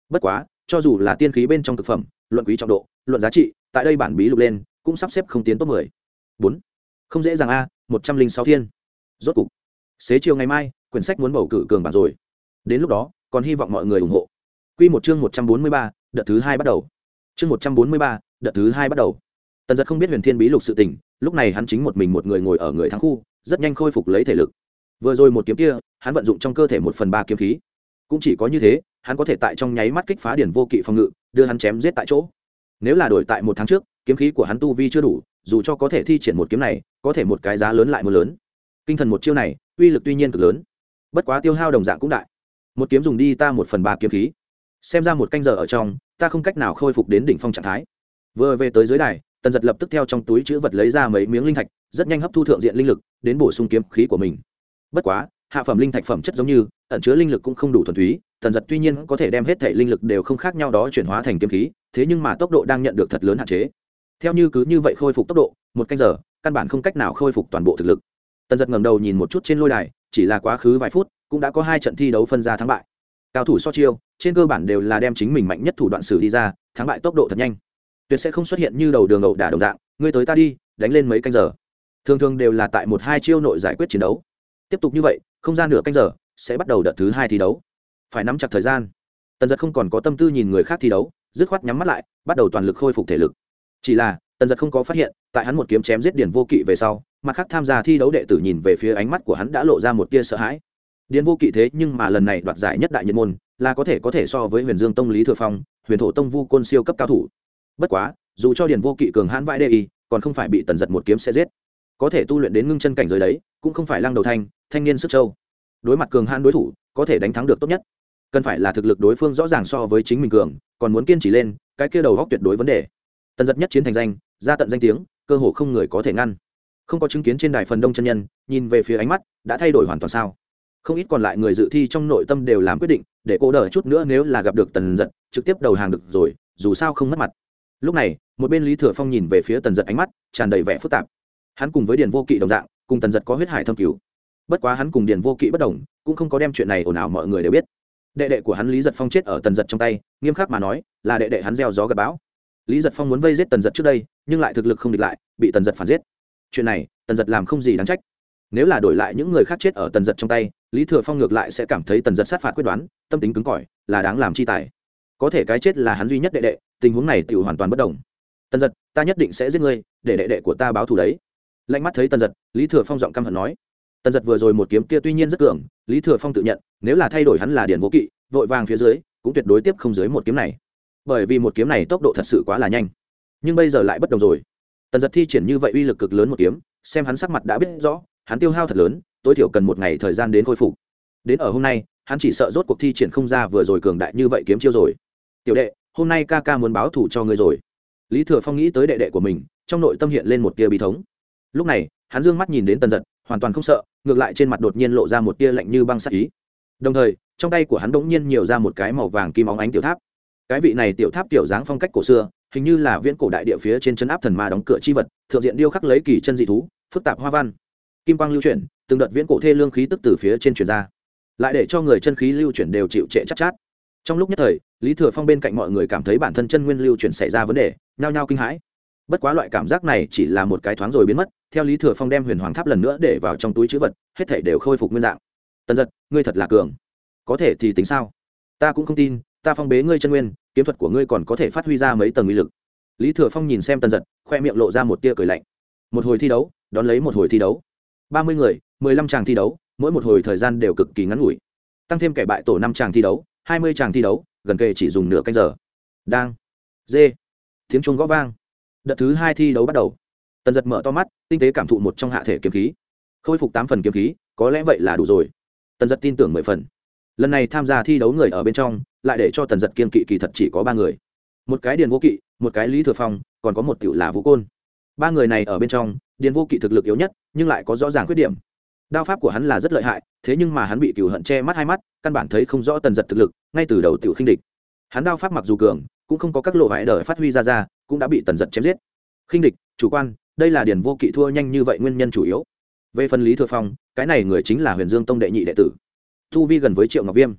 Bất quá, cho dù là tiên khí bên trong thực phẩm, luận quý trọng độ, luận giá trị, tại đây bản bí lục lên, cũng sắp xếp không tiến top mười. Bốn. Không dễ dàng a, một trăm linh sáu thiên. Rốt cục. Xế chiều ngày mai, quyển sách muốn bầu cử cường bản rồi. Đến lúc đó, còn hy vọng mọi người ủng hộ. Quy một chương một trăm bốn mươi ba, đợt thứ hai bắt đầu. Chương một trăm bốn mươi ba, đợt thứ hai bắt đầu. Tần Dật không biết huyền thiên bí lục sự tình, lúc này hắn chính một mình một người ngồi ở người thắng khu, rất nhanh khôi phục lấy thể lực. Vừa rồi một kiếm kia, hắn vận dụng trong cơ thể một phần ba kiếm khí. Cũng chỉ có như thế, hắn có thể tại trong nháy mắt kích phá điển vô kỵ phòng ngự, đưa hắn chém giết tại chỗ. Nếu là đổi tại một tháng trước, kiếm khí của hắn tu vi chưa đủ, dù cho có thể thi triển một kiếm này, có thể một cái giá lớn lại một lớn. Kinh thần một chiêu này, uy lực tuy nhiên cực lớn. Bất quá tiêu hao đồng dạng cũng đại. Một kiếm dùng đi ta một phần ba kiếm khí xem ra một canh giờ ở trong, ta không cách nào khôi phục đến đỉnh phong trạng thái. Vừa về tới dưới đài, tần giật lập tức theo trong túi chữ vật lấy ra mấy miếng linh thạch, rất nhanh hấp thu thượng diện linh lực, đến bổ sung kiếm khí của mình. Bất quá, hạ phẩm linh thạch phẩm chất giống như, ẩn chứa linh lực cũng không đủ thuần túy, tần giật tuy nhiên có thể đem hết thể linh lực đều không khác nhau đó chuyển hóa thành kiếm khí, thế nhưng mà tốc độ đang nhận được thật lớn hạn chế. Theo như cứ như vậy khôi phục tốc độ, một canh giờ, căn bản không cách nào khôi phục toàn bộ thực lực. Tần giật ngầm đầu nhìn một chút trên lôi đài, chỉ là quá khứ vài phút, cũng đã có hai trận thi đấu phân ra thắng bại cao thủ so chiêu, trên cơ bản đều là đem chính mình mạnh nhất thủ đoạn xử đi ra, thắng bại tốc độ thật nhanh. Tuyệt sẽ không xuất hiện như đầu đường ẩu đả đồng dạng, ngươi tới ta đi, đánh lên mấy canh giờ. Thường thường đều là tại một hai chiêu nội giải quyết chiến đấu. Tiếp tục như vậy, không gian nửa canh giờ, sẽ bắt đầu đợt thứ hai thi đấu. Phải nắm chặt thời gian. Tần giật không còn có tâm tư nhìn người khác thi đấu, dứt khoát nhắm mắt lại, bắt đầu toàn lực khôi phục thể lực. Chỉ là, tần giật không có phát hiện, tại hắn một kiếm chém giết điền vô kỵ về sau, mặt khác tham gia thi đấu đệ tử nhìn về phía ánh mắt của hắn đã lộ ra một tia sợ hãi điền vô kỵ thế nhưng mà lần này đoạt giải nhất đại nhân môn, là có thể có thể so với huyền dương tông lý thừa phong, huyền thổ tông vu côn siêu cấp cao thủ. Bất quá, dù cho điền vô kỵ cường hãn vãi đê y, còn không phải bị tần giật một kiếm sẽ giết. Có thể tu luyện đến ngưng chân cảnh giới đấy, cũng không phải lăng đầu thanh thanh niên sức châu. Đối mặt cường hãn đối thủ, có thể đánh thắng được tốt nhất. Cần phải là thực lực đối phương rõ ràng so với chính mình cường, còn muốn kiên trì lên, cái kia đầu góc tuyệt đối vấn đề. Tần giật nhất chiến thành danh, ra tận danh tiếng, cơ hồ không người có thể ngăn. Không có chứng kiến trên đài phần đông chân nhân, nhìn về phía ánh mắt, đã thay đổi hoàn toàn sao? Không ít còn lại người dự thi trong nội tâm đều làm quyết định, để cô đợi chút nữa nếu là gặp được tần giật, trực tiếp đầu hàng được rồi, dù sao không mất mặt. Lúc này, một bên lý thừa phong nhìn về phía tần giật ánh mắt, tràn đầy vẻ phức tạp. Hắn cùng với điền vô kỵ đồng dạng, cùng tần giật có huyết hải thâm cứu bất quá hắn cùng điền vô kỵ bất đồng, cũng không có đem chuyện này ồn ào mọi người đều biết. Đệ đệ của hắn lý giật phong chết ở tần giật trong tay, nghiêm khắc mà nói, là đệ đệ hắn gieo gió gặp bão. Lý giật phong muốn vây giết tần giật trước đây, nhưng lại thực lực không địch lại, bị tần giật phản giết. Chuyện này, tần giật làm không gì đáng trách. Nếu là đổi lại những người khác chết ở tần giật trong tay lý thừa phong ngược lại sẽ cảm thấy tần giật sát phạt quyết đoán, tâm tính cứng cỏi, là đáng làm chi tài. Có thể cái chết là hắn duy nhất đệ đệ, tình huống này tự hoàn toàn bất đồng. Tần giật, ta nhất định sẽ giết ngươi, để đệ đệ của ta báo thù đấy. Lạnh mắt thấy tần giật, lý thừa phong giọng căm hận nói. Tần giật vừa rồi một kiếm kia tuy nhiên rất cường, lý thừa phong tự nhận, nếu là thay đổi hắn là điền vô kỵ, vội vàng phía dưới, cũng tuyệt đối tiếp không dưới một kiếm này. Bởi vì một kiếm này tốc độ thật sự quá là nhanh. Nhưng bây giờ lại bất đồng rồi. Tần giật thi triển như vậy uy lực cực lớn một kiếm, xem hắn sắc mặt đã biết rõ, hắn tiêu hao thật lớn tối thiểu cần một ngày thời gian đến khôi phục. Đến ở hôm nay, hắn chỉ sợ rốt cuộc thi triển không ra vừa rồi cường đại như vậy kiếm chiêu rồi. Tiểu đệ, hôm nay ca ca muốn báo thủ cho ngươi rồi. Lý thừa phong nghĩ tới đệ đệ của mình, trong nội tâm hiện lên một tia bi thống. Lúc này, hắn dương mắt nhìn đến tần giật, hoàn toàn không sợ, ngược lại trên mặt đột nhiên lộ ra một tia lạnh như băng sắc ý. Đồng thời, trong tay của hắn bỗng nhiên nhiều ra một cái màu vàng kim óng ánh tiểu tháp. Cái vị này tiểu tháp tiểu dáng phong cách cổ xưa, hình như là viễn cổ đại địa phía trên chân áp thần ma đóng cửa chi vật, thượng diện điêu khắc lấy kỳ chân dị thú, phức tạp hoa văn kim quang lưu chuyển từng đợt viễn cổ thê lương khí tức từ phía trên truyền ra. Lại để cho người chân khí lưu chuyển đều chịu trệ chắc chát, chát. Trong lúc nhất thời lý thừa phong bên cạnh mọi người cảm thấy bản thân chân nguyên lưu chuyển xảy ra vấn đề nhao nhao kinh hãi. Bất quá loại cảm giác này chỉ là một cái thoáng rồi biến mất theo lý thừa phong đem huyền hoàng tháp lần nữa để vào trong túi chữ vật hết thể đều khôi phục nguyên dạng. Tần giật ngươi thật là cường. Có thể thì tính sao? Ta cũng không tin ta phong bế ngươi chân nguyên kiếm thuật của ngươi còn có thể phát huy ra mấy tầng uy lực. Lý thừa phong nhìn xem tần giật khoe miệng lộ ra một tia cười lạnh. Một hồi thi đấu đón lấy một hồi thi đấu ba mươi người, mười lăm tràng thi đấu, mỗi một hồi thời gian đều cực kỳ ngắn ngủi. Tăng thêm kẻ bại tổ năm tràng thi đấu, hai mươi tràng thi đấu, gần kề chỉ dùng nửa canh giờ. Đang. Dê tiếng chuông gõ vang. Đợt thứ hai thi đấu bắt đầu. Tần giật mở to mắt, tinh tế cảm thụ một trong hạ thể kiếm khí. Khôi phục tám phần kiếm khí, có lẽ vậy là đủ rồi. Tần giật tin tưởng mười phần. Lần này tham gia thi đấu người ở bên trong, lại để cho tần giật kiên kỵ kỳ thật chỉ có ba người. Một cái điền vô kỵ, một cái lý thừa phong, còn có một tiểu là vũ côn. Ba người này ở bên trong điền vô kỵ thực lực yếu nhất, nhưng lại có rõ ràng khuyết điểm. Đao pháp của hắn là rất lợi hại, thế nhưng mà hắn bị cựu hận che mắt hai mắt, căn bản thấy không rõ tần giật thực lực, ngay từ đầu tiểu khinh địch. Hắn đao pháp mặc dù cường, cũng không có các lộ vải đời phát huy ra ra, cũng đã bị tần giật chém giết. Khinh địch, chủ quan, đây là điển vô kỵ thua nhanh như vậy nguyên nhân chủ yếu. Về phần lý thừa phong, cái này người chính là huyền dương tông đệ nhị đệ tử. Tu vi gần với triệu ngọc viêm.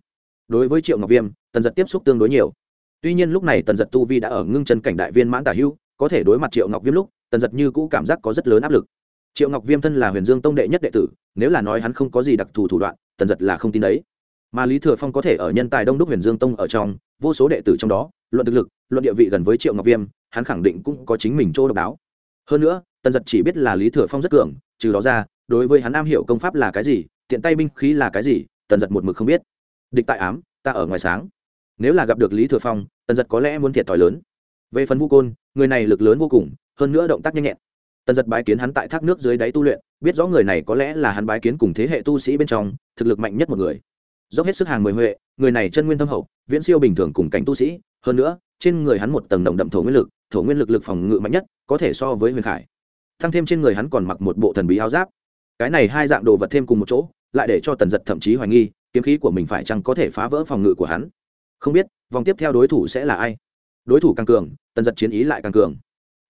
Đối với triệu ngọc viêm, tần giật tiếp xúc tương đối nhiều. Tuy nhiên lúc này tần giật tu vi đã ở ngưng chân cảnh đại viên mãn tả hưu, có thể đối mặt triệu ngọc viêm lúc tần giật như cũ cảm giác có rất lớn áp lực. Triệu ngọc viêm thân là huyền dương tông đệ nhất đệ tử, nếu là nói hắn không có gì đặc thù thủ đoạn, tần giật là không tin đấy. Mà lý thừa phong có thể ở nhân tài đông đúc huyền dương tông ở trong, vô số đệ tử trong đó, luận thực lực, luận địa vị gần với triệu ngọc viêm, hắn khẳng định cũng có chính mình chỗ độc đáo. Hơn nữa, tần giật chỉ biết là lý thừa phong rất cường, trừ đó ra, đối với hắn am hiểu công pháp là cái gì, tiện tay binh khí là cái gì, tần giật một mực không biết. Địch tại ám, ta ở ngoài sáng. Nếu là gặp được lý thừa phong, tần giật có lẽ muốn thiệt thòi lớn. Về phần Vu côn, người này lực lớn vô cùng hơn nữa động tác nhanh nhẹn. Tần giật bái kiến hắn tại thác nước dưới đáy tu luyện, biết rõ người này có lẽ là hắn bái kiến cùng thế hệ tu sĩ bên trong, thực lực mạnh nhất một người. Dốc hết sức hàng mười huệ, người này chân nguyên thâm hậu, viễn siêu bình thường cùng cảnh tu sĩ, hơn nữa, trên người hắn một tầng đồng đậm thổ nguyên lực, thổ nguyên lực lực phòng ngự mạnh nhất, có thể so với huyền khải. Thăng thêm trên người hắn còn mặc một bộ thần bí áo giáp. Cái này hai dạng đồ vật thêm cùng một chỗ, lại để cho tần giật thậm chí hoài nghi, kiếm khí của mình phải chăng có thể phá vỡ phòng ngự của hắn? Không biết, vòng tiếp theo đối thủ sẽ là ai? Đối thủ càng cường, tần giật chiến ý lại càng cường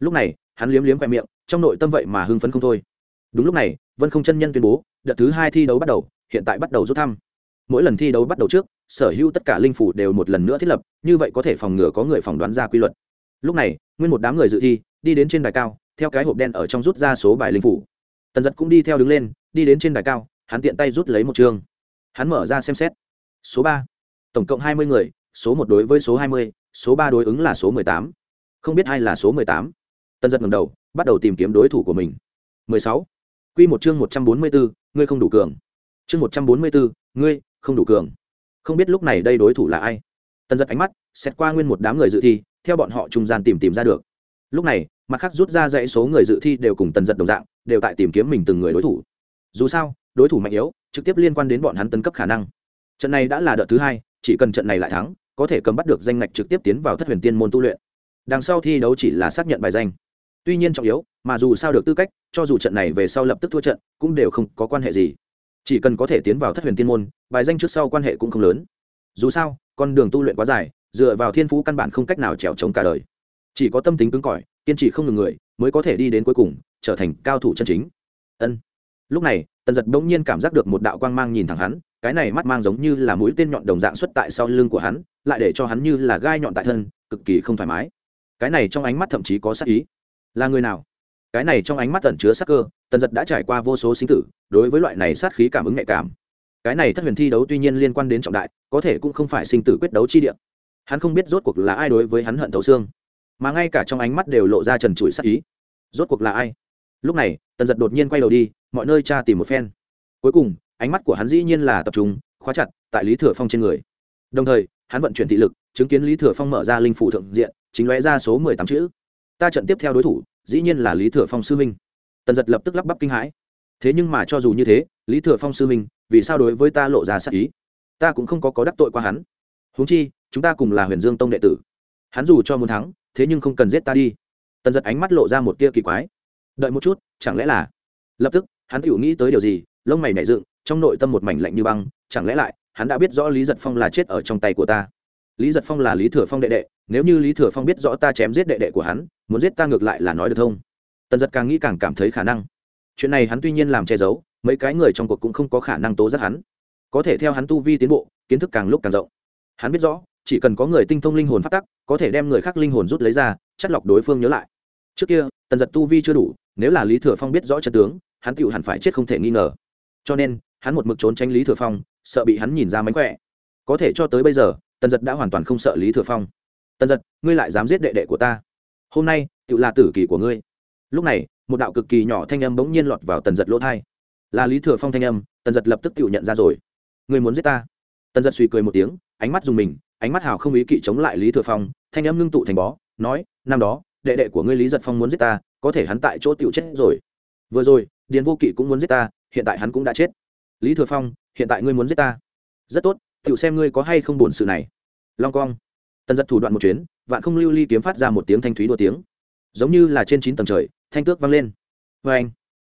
lúc này, hắn liếm liếm khoe miệng, trong nội tâm vậy mà hưng phấn không thôi. Đúng lúc này, vân không chân nhân tuyên bố, đợt thứ hai thi đấu bắt đầu, hiện tại bắt đầu rút thăm. Mỗi lần thi đấu bắt đầu trước, sở hữu tất cả linh phủ đều một lần nữa thiết lập, như vậy có thể phòng ngừa có người phỏng đoán ra quy luật. Lúc này, nguyên một đám người dự thi, đi đến trên đài cao, theo cái hộp đen ở trong rút ra số bài linh phủ. Tần giật cũng đi theo đứng lên, đi đến trên đài cao, hắn tiện tay rút lấy một chương. Hắn mở ra xem xét. Số ba. Tổng cộng hai mươi người, số một đối với số hai mươi, số ba đối ứng là số mười tám. Không biết ai là số mười tám tần giật ngầm đầu, bắt đầu tìm kiếm đối thủ của mình. mười sáu. Q một chương một trăm bốn mươi bốn ngươi không đủ cường. Chương một trăm bốn mươi bốn ngươi không đủ cường. Không biết lúc này đây đối thủ là ai. Tần giật ánh mắt, xét qua nguyên một đám người dự thi, theo bọn họ trung gian tìm tìm ra được. Lúc này, mặt khác rút ra dãy số người dự thi đều cùng tần giật đồng dạng, đều tại tìm kiếm mình từng người đối thủ. Dù sao, đối thủ mạnh yếu, trực tiếp liên quan đến bọn hắn tấn cấp khả năng. Trận này đã là đợt thứ hai, chỉ cần trận này lại thắng, có thể cầm bắt được danh ngạch trực tiếp tiến vào thất huyền tiên môn tu luyện. Đằng sau thi đấu chỉ là xác nhận bài danh tuy nhiên trọng yếu, mà dù sao được tư cách, cho dù trận này về sau lập tức thua trận, cũng đều không có quan hệ gì. Chỉ cần có thể tiến vào thất huyền tiên môn, bài danh trước sau quan hệ cũng không lớn. Dù sao, con đường tu luyện quá dài, dựa vào thiên phú căn bản không cách nào trèo trống cả đời. Chỉ có tâm tính cứng cỏi, kiên trì không ngừng người, mới có thể đi đến cuối cùng, trở thành cao thủ chân chính. Ân. Lúc này, tần giật bỗng nhiên cảm giác được một đạo quang mang nhìn thẳng hắn, cái này mắt mang giống như là mũi tên nhọn đồng dạng xuất tại sau lưng của hắn, lại để cho hắn như là gai nhọn tại thân, cực kỳ không thoải mái. Cái này trong ánh mắt thậm chí có sắc ý là người nào? Cái này trong ánh mắt tẩn chứa sắc cơ, tần giật đã trải qua vô số sinh tử, đối với loại này sát khí cảm ứng nhạy cảm. Cái này thất huyền thi đấu tuy nhiên liên quan đến trọng đại, có thể cũng không phải sinh tử quyết đấu chi địa. Hắn không biết rốt cuộc là ai đối với hắn hận thấu xương, mà ngay cả trong ánh mắt đều lộ ra trần trụi sắc ý. Rốt cuộc là ai? Lúc này, tần giật đột nhiên quay đầu đi, mọi nơi tra tìm một phen. Cuối cùng, ánh mắt của hắn dĩ nhiên là tập trung, khóa chặt tại lý thừa phong trên người. Đồng thời, hắn vận chuyển thị lực, chứng kiến lý thừa phong mở ra linh phủ thượng diện, chính lóe ra số mười tám chữ ta trận tiếp theo đối thủ, dĩ nhiên là lý thừa phong sư minh tần giật lập tức lắp bắp kinh hãi. Thế nhưng mà cho dù như thế, lý thừa phong sư minh vì sao đối với ta lộ ra sắc ý? Ta cũng không có có đắc tội qua hắn. Huống chi, chúng ta cùng là huyền dương tông đệ tử. Hắn dù cho muốn thắng, thế nhưng không cần giết ta đi. Tần giật ánh mắt lộ ra một tia kỳ quái. Đợi một chút, chẳng lẽ là? Lập tức, hắn tự nghĩ tới điều gì, lông mày nảy dựng, trong nội tâm một mảnh lạnh như băng, chẳng lẽ lại, hắn đã biết rõ lý giật phong là chết ở trong tay của ta? Lý giật phong là lý thừa phong đệ đệ, nếu như lý thừa phong biết rõ ta chém giết đệ đệ của hắn, muốn giết ta ngược lại là nói được không? tần giật càng nghĩ càng cảm thấy khả năng. Chuyện này hắn tuy nhiên làm che giấu, mấy cái người trong cuộc cũng không có khả năng tố giác hắn. Có thể theo hắn tu vi tiến bộ, kiến thức càng lúc càng rộng. Hắn biết rõ, chỉ cần có người tinh thông linh hồn phát tắc, có thể đem người khác linh hồn rút lấy ra chất lọc đối phương nhớ lại. Trước kia, tần giật tu vi chưa đủ, nếu là lý thừa phong biết rõ trận tướng, hắn tựu hẳn phải chết không thể nghi ngờ. Cho nên, hắn một mực trốn tránh lý thừa phong, sợ bị hắn nhìn ra mánh khỏe. Có thể cho tới bây giờ tần giật đã hoàn toàn không sợ lý thừa phong. tần giật, ngươi lại dám giết đệ đệ của ta. hôm nay tự là tử kỳ của ngươi. lúc này, một đạo cực kỳ nhỏ thanh âm bỗng nhiên lọt vào tần giật lỗ thai. là lý thừa phong thanh âm, tần giật lập tức tự nhận ra rồi. ngươi muốn giết ta. tần giật suy cười một tiếng, ánh mắt dùng mình, ánh mắt hào không ý kỵ chống lại lý thừa phong, thanh âm ngưng tụ thành bó, nói, năm đó, đệ đệ của ngươi lý giật phong muốn giết ta, có thể hắn tại chỗ tiểu chết rồi. vừa rồi, điền vô kỵ cũng muốn giết ta, hiện tại hắn cũng đã chết. lý thừa phong, hiện tại ngươi muốn giết ta. rất tốt tiểu xem ngươi có hay không buồn sự này. Long cong tần giật thủ đoạn một chuyến, vạn không lưu ly kiếm phát ra một tiếng thanh thúy đua tiếng. Giống như là trên chín tầng trời, thanh tước vang lên. Vê anh,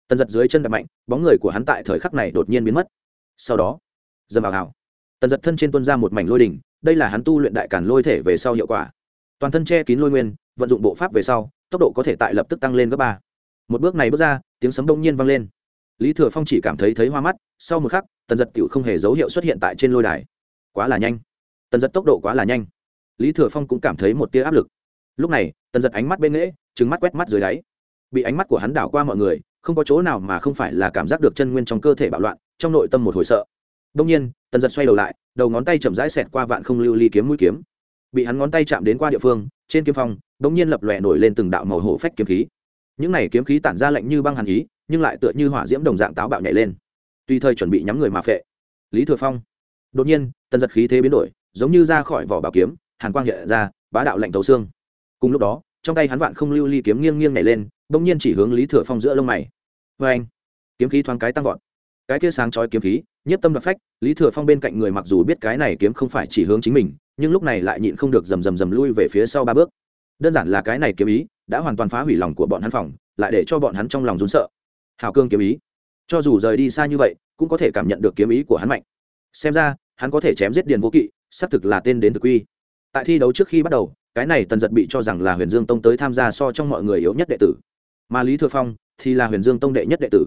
tần giật dưới chân đập mạnh, bóng người của hắn tại thời khắc này đột nhiên biến mất. Sau đó, dầm vào hào. Tần giật thân trên tuân ra một mảnh lôi đỉnh, đây là hắn tu luyện đại cản lôi thể về sau hiệu quả. Toàn thân che kín lôi nguyên, vận dụng bộ pháp về sau, tốc độ có thể tại lập tức tăng lên gấp ba. Một bước này bước ra, tiếng sấm đông nhiên vang lên. Lý thừa phong chỉ cảm thấy thấy hoa mắt, sau một khắc, tần giật tựu không hề dấu hiệu xuất hiện tại trên lôi đài quá là nhanh. Tần giật tốc độ quá là nhanh. Lý thừa phong cũng cảm thấy một tia áp lực. Lúc này, tần giật ánh mắt bên nghễ trứng mắt quét mắt dưới đáy. Bị ánh mắt của hắn đảo qua mọi người, không có chỗ nào mà không phải là cảm giác được chân nguyên trong cơ thể bạo loạn, trong nội tâm một hồi sợ. Đông nhiên, tần giật xoay đầu lại, đầu ngón tay chậm rãi xẹt qua vạn không lưu ly kiếm mũi kiếm. Bị hắn ngón tay chạm đến qua địa phương, trên kiếm phong đông nhiên lập lòe nổi lên từng đạo màu hổ phách kiếm khí. Những này kiếm khí tản ra lạnh như băng hàn ý, nhưng lại tựa như hỏa diễm đồng dạng táo bạo nhảy lên. Tùy thời chuẩn bị nhắm người mà phệ. Lý thừa phong đột nhiên, tần giật khí thế biến đổi, giống như ra khỏi vỏ bảo kiếm, hàn quang hiện ra, bá đạo lạnh thấu xương. Cùng lúc đó, trong tay hắn vạn không lưu ly kiếm nghiêng nghiêng nhảy lên, bỗng nhiên chỉ hướng lý thừa phong giữa lông mày. Vê anh kiếm khí thoáng cái tăng vọt. Cái kia sáng chói kiếm khí, nhất tâm đập phách, lý thừa phong bên cạnh người mặc dù biết cái này kiếm không phải chỉ hướng chính mình, nhưng lúc này lại nhịn không được rầm rầm rầm lui về phía sau ba bước. Đơn giản là cái này kiếm ý, đã hoàn toàn phá hủy lòng của bọn hắn phòng, lại để cho bọn hắn trong lòng rún sợ. Hào cương kiếm ý. Cho dù rời đi xa như vậy, cũng có thể cảm nhận được kiếm ý của hắn mạnh xem ra, hắn có thể chém giết điền vô kỵ, xác thực là tên đến thực quy. Tại thi đấu trước khi bắt đầu, cái này tần giật bị cho rằng là huyền dương tông tới tham gia so trong mọi người yếu nhất đệ tử. Mà lý thừa phong thì là huyền dương tông đệ nhất đệ tử.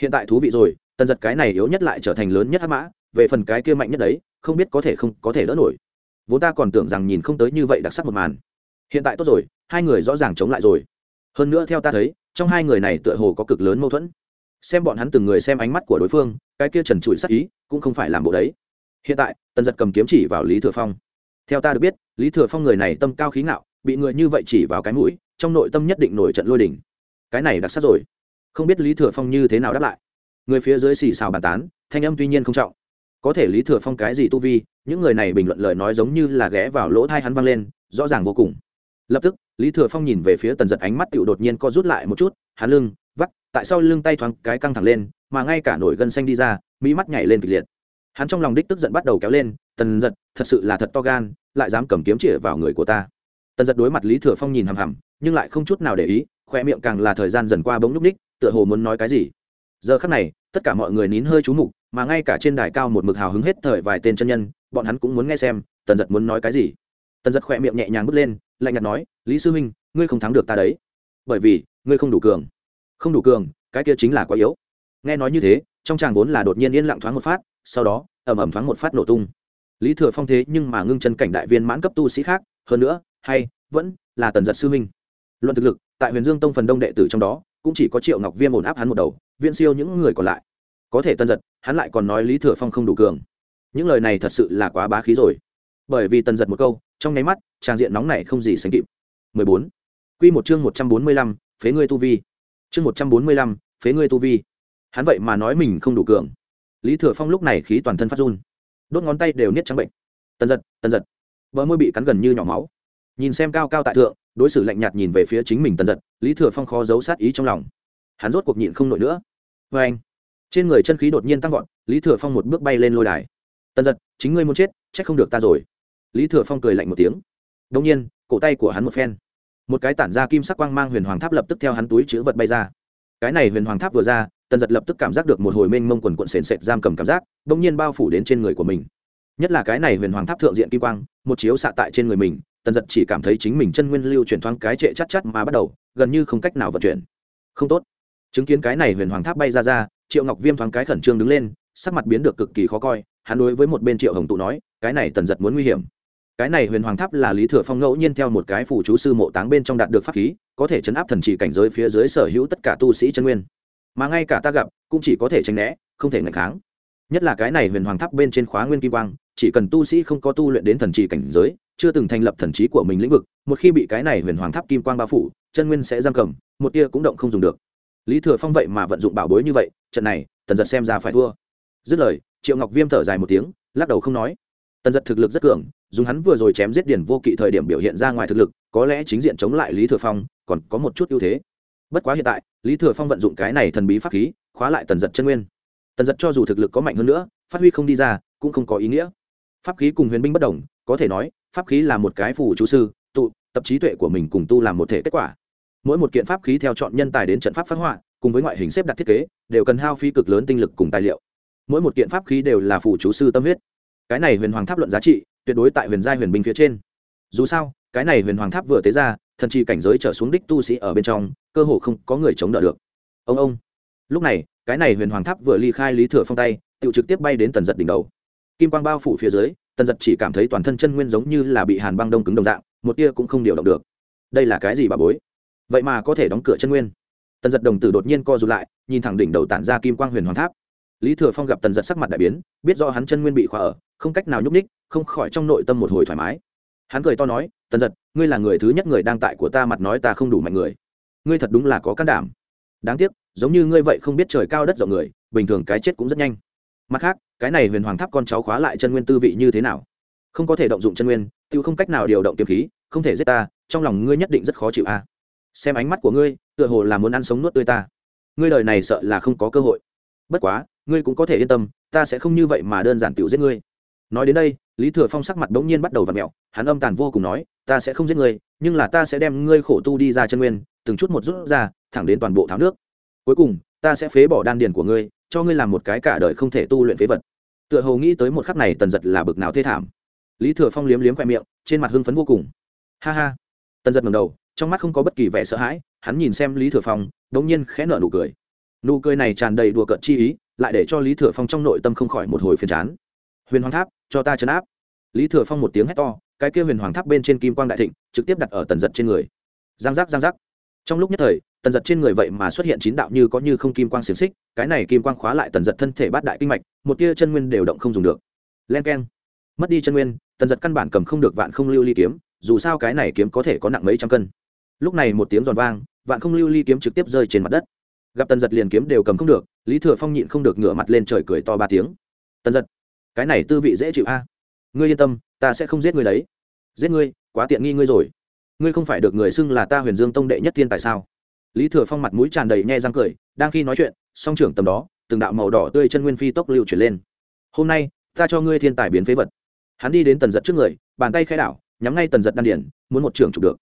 Hiện tại thú vị rồi, tần giật cái này yếu nhất lại trở thành lớn nhất hắc mã, về phần cái kia mạnh nhất đấy, không biết có thể không có thể đỡ nổi. Vốn ta còn tưởng rằng nhìn không tới như vậy đặc sắc một màn. Hiện tại tốt rồi, hai người rõ ràng chống lại rồi. Hơn nữa theo ta thấy, trong hai người này tựa hồ có cực lớn mâu thuẫn. Xem bọn hắn từng người xem ánh mắt của đối phương, cái kia trần trụi sắc ý cũng không phải làm bộ đấy. Hiện tại, tần giật cầm kiếm chỉ vào lý thừa phong. Theo ta được biết, lý thừa phong người này tâm cao khí ngạo, bị người như vậy chỉ vào cái mũi, trong nội tâm nhất định nổi trận lôi đình. Cái này đặc sắc rồi. Không biết lý thừa phong như thế nào đáp lại. Người phía dưới xì xào bàn tán, thanh âm tuy nhiên không trọng. Có thể lý thừa phong cái gì tu vi, những người này bình luận lời nói giống như là ghé vào lỗ thai hắn vang lên, rõ ràng vô cùng. Lập tức, lý thừa phong nhìn về phía tần giật ánh mắt tựu đột nhiên co rút lại một chút, hắn lưng tại sao lưng tay thoáng cái căng thẳng lên, mà ngay cả nổi gân xanh đi ra, mỹ mắt nhảy lên kịch liệt. Hắn trong lòng đích tức giận bắt đầu kéo lên, tần giật, thật sự là thật to gan, lại dám cầm kiếm chĩa vào người của ta. Tần giật đối mặt lý thừa phong nhìn hằm hằm, nhưng lại không chút nào để ý khoe miệng càng là thời gian dần qua bỗng nhúc ních tựa hồ muốn nói cái gì. Giờ khắc này, tất cả mọi người nín hơi chú mục, mà ngay cả trên đài cao một mực hào hứng hết thời vài tên chân nhân, bọn hắn cũng muốn nghe xem, tần giật muốn nói cái gì. Tần giật khoe miệng nhẹ nhàng bước lên, lạnh nhạt nói, lý sư huynh, ngươi không thắng được ta đấy. Bởi vì, ngươi không đủ cường không đủ cường cái kia chính là quá yếu. Nghe nói như thế trong tràng vốn là đột nhiên yên lặng thoáng một phát sau đó ẩm ẩm thoáng một phát nổ tung. Lý thừa phong thế nhưng mà ngưng chân cảnh đại viên mãn cấp tu sĩ khác hơn nữa hay vẫn là tần giật sư huynh. Luận thực lực tại huyền dương tông phần đông đệ tử trong đó cũng chỉ có triệu ngọc viêm ổn áp hắn một đầu Viên siêu những người còn lại. Có thể tần giật hắn lại còn nói lý thừa phong không đủ cường. Những lời này thật sự là quá bá khí rồi. Bởi vì tần giật một câu trong nháy mắt trang diện nóng này không gì sánh kịp. 14. Quy một chương 145, phế ngươi tu vi. Chương 145, phế ngươi tu vi. Hắn vậy mà nói mình không đủ cường. Lý Thừa Phong lúc này khí toàn thân phát run, đốt ngón tay đều niết trắng bệnh. Tần giật, tần giật. Bờ môi bị cắn gần như nhỏ máu. Nhìn xem cao cao tại thượng, đối xử lạnh nhạt nhìn về phía chính mình tần giật, Lý Thừa Phong khó giấu sát ý trong lòng. Hắn rốt cuộc nhịn không nổi nữa. Và anh, trên người chân khí đột nhiên tăng vọt, Lý Thừa Phong một bước bay lên lôi đài. Tần giật, chính ngươi muốn chết, chắc không được ta rồi. Lý Thừa Phong cười lạnh một tiếng. Đột nhiên, cổ tay của hắn một phen một cái tản ra kim sắc quang mang huyền hoàng tháp lập tức theo hắn túi chữ vật bay ra. Cái này huyền hoàng tháp vừa ra, tần giật lập tức cảm giác được một hồi mênh mông quần quận sền sệt giam cầm cảm giác đ ỗ n g nhiên bao phủ đến trên người của mình. Nhất là cái này huyền hoàng tháp thượng diện kim quang, một chiếu xạ tại trên người mình, tần giật chỉ cảm thấy chính mình chân nguyên lưu chuyển thoáng cái trệ chắc chắc mà bắt đầu, gần như không cách nào vận chuyển. Không tốt. Chứng kiến cái này huyền hoàng tháp bay ra ra, triệu ngọc viêm thoáng cái khẩn trương đứng lên, sắc mặt biến được cực kỳ khó coi, hắn đối với một bên triệu hồng tụ nói, cái này tần giật muốn nguy hiểm cái này huyền hoàng tháp là lý thừa phong ngẫu nhiên theo một cái phủ chú sư mộ táng bên trong đạt được pháp khí, có thể chấn áp thần chỉ cảnh giới phía dưới sở hữu tất cả tu sĩ chân nguyên. Mà ngay cả ta gặp, cũng chỉ có thể tránh né, không thể ngạch kháng. Nhất là cái này huyền hoàng tháp bên trên khóa nguyên kim quang, chỉ cần tu sĩ không có tu luyện đến thần chỉ cảnh giới, chưa từng thành lập thần trí của mình lĩnh vực, một khi bị cái này huyền hoàng tháp kim quang bao phủ, chân nguyên sẽ giam cầm, một tia cũng động không dùng được. Lý thừa phong vậy mà vận dụng bảo bối như vậy, trận này, tần giật xem ra phải thua. Dứt lời, triệu ngọc viêm thở dài một tiếng, lắc đầu không nói tần giật thực lực rất cường, dùng hắn vừa rồi chém giết điển vô kỵ thời điểm biểu hiện ra ngoài thực lực, có lẽ chính diện chống lại lý thừa phong, còn có một chút ưu thế. Bất quá hiện tại, lý thừa phong vận dụng cái này thần bí pháp khí, khóa lại tần giật chân nguyên. Tần giật cho dù thực lực có mạnh hơn nữa, phát huy không đi ra, cũng không có ý nghĩa. Pháp khí cùng huyền binh bất đồng, có thể nói, pháp khí là một cái phù chú sư, tụ, tập trí tuệ của mình cùng tu làm một thể kết quả. Mỗi một kiện pháp khí theo chọn nhân tài đến trận pháp phát họa, cùng với ngoại hình xếp đặt thiết kế, đều cần hao phí cực lớn tinh lực cùng tài liệu. Mỗi một kiện pháp khí đều là phù chú sư tâm huyết cái này huyền hoàng tháp luận giá trị tuyệt đối tại huyền giai huyền binh phía trên. Dù sao, cái này huyền hoàng tháp vừa tế ra, thần chi cảnh giới trở xuống đích tu sĩ ở bên trong, cơ hồ không có người chống đỡ được. Ông ông. Lúc này, cái này huyền hoàng tháp vừa ly khai lý thừa phong tay tự trực tiếp bay đến tần giật đỉnh đầu. Kim quang bao phủ phía dưới, tần giật chỉ cảm thấy toàn thân chân nguyên giống như là bị hàn băng đông cứng đồng dạng, một tia cũng không điều động được. Đây là cái gì bà bối? Vậy mà có thể đóng cửa chân nguyên. Tần giật đồng tử đột nhiên co rụt lại, nhìn thẳng đỉnh đầu tản ra kim quang huyền hoàng tháp lý thừa phong gặp tần giật sắc mặt đại biến, biết do hắn chân nguyên bị khóa ở, không cách nào nhúc ních không khỏi trong nội tâm một hồi thoải mái. Hắn cười to nói, tần giật, ngươi là người thứ nhất người đang tại của ta mặt nói ta không đủ mạnh người. Ngươi thật đúng là có can đảm. Đáng tiếc, giống như ngươi vậy không biết trời cao đất rộng người, bình thường cái chết cũng rất nhanh. Mặt khác, cái này huyền hoàng tháp con cháu khóa lại chân nguyên tư vị như thế nào? Không có thể động dụng chân nguyên tự không cách nào điều động tiềm khí, không thể giết ta, trong lòng ngươi nhất định rất khó chịu a. Xem ánh mắt của ngươi, tựa hồ là muốn ăn sống nuốt tươi ta. Ngươi đời này sợ là không có cơ hội. Bất quá ngươi cũng có thể yên tâm, ta sẽ không như vậy mà đơn giản tiểu giết ngươi. Nói đến đây, lý thừa phong sắc mặt bỗng nhiên bắt đầu v ặ mẹo hắn âm tàn vô cùng nói, ta sẽ không giết ngươi, nhưng là ta sẽ đem ngươi khổ tu đi ra chân nguyên, từng chút một rút ra, thẳng đến toàn bộ tháo nước. Cuối cùng, ta sẽ phế bỏ đan điền của ngươi, cho ngươi làm một cái cả đời không thể tu luyện phế vật. Tựa hồ nghĩ tới một khắc này tần giật là bực nào thê thảm. Lý thừa phong liếm liếm khoe miệng, trên mặt hưng phấn vô cùng. Ha ha. Tần giật ngầm đầu, trong mắt không có bất kỳ vẻ sợ hãi, hắn nhìn xem lý thừa phong đ ỗ n g nhiên khẽ nở nụ cười nụ cười này tràn đầy đùa cợt chi ý, lại để cho lý thừa phong trong nội tâm không khỏi một hồi phiền chán. Huyền hoàng tháp, cho ta chấn áp. Lý thừa phong một tiếng hét to, cái kia huyền hoàng tháp bên trên kim quang đại thịnh, trực tiếp đặt ở tần giật trên người. Giang giác giang giác. Trong lúc nhất thời, tần giật trên người vậy mà xuất hiện chín đạo như có như không kim quang xiềng xích, cái này kim quang khóa lại tần giật thân thể bát đại kinh mạch, một tia chân nguyên đều động không dùng được. Len k e n mất đi chân nguyên, tần giật căn bản cầm không được vạn không lưu ly kiếm, dù sao cái này kiếm có thể có nặng mấy trăm cân. Lúc này một tiếng giòn vang, vạn không lưu ly kiếm trực tiếp rơi trên mặt đất gặp tần giật liền kiếm đều cầm không được, lý thừa phong nhịn không được ngửa mặt lên trời cười to ba tiếng. Tần giật, cái này tư vị dễ chịu a. Ngươi yên tâm, ta sẽ không giết ngươi đấy. Giết ngươi, quá tiện nghi ngươi rồi. Ngươi không phải được người xưng là ta huyền dương tông đệ nhất thiên tại sao? Lý thừa phong mặt mũi tràn đầy nhe răng cười, đang khi nói chuyện, song trưởng tầm đó, từng đạo màu đỏ tươi chân nguyên phi tốc lưu chuyển lên. Hôm nay, ta cho ngươi thiên tài biến phế vật. Hắn đi đến tần giật trước người, bàn tay khai đảo, nhắm ngay tần giật đan điển muốn một trưởng chụp được.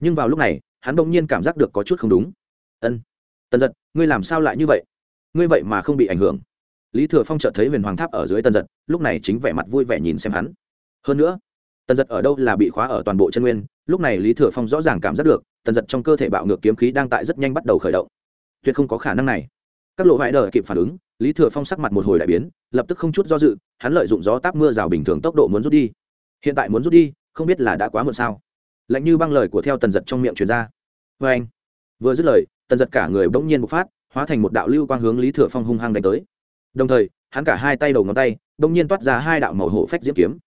Nhưng vào lúc này, hắn bỗng nhiên cảm giác được có chút không đúng. Ân tần giật, ngươi làm sao lại như vậy? Ngươi vậy mà không bị ảnh hưởng. Lý thừa phong chợt thấy huyền hoàng tháp ở dưới tần giật, lúc này chính vẻ mặt vui vẻ nhìn xem hắn. Hơn nữa, tần giật ở đâu là bị khóa ở toàn bộ chân nguyên, lúc này lý thừa phong rõ ràng cảm giác được, tần giật trong cơ thể bạo ngược kiếm khí đang tại rất nhanh bắt đầu khởi động. Tuyệt không có khả năng này. Các lộ vải đờ kịp phản ứng, lý thừa phong sắc mặt một hồi đại biến, lập tức không chút do dự, hắn lợi dụng gió táp mưa rào bình thường tốc độ muốn rút đi. Hiện tại muốn rút đi, không biết là đã quá muộn sao. Lạnh như băng lời của theo tần giật trong miệng truyền ra. Vê anh vừa dứt lời, tần giật cả người bỗng nhiên bộc phát, hóa thành một đạo lưu quang hướng lý thừa phong hung hăng đánh tới. Đồng thời, hắn cả hai tay đầu ngón tay, bỗng nhiên toát ra hai đạo màu hổ phách diễm kiếm.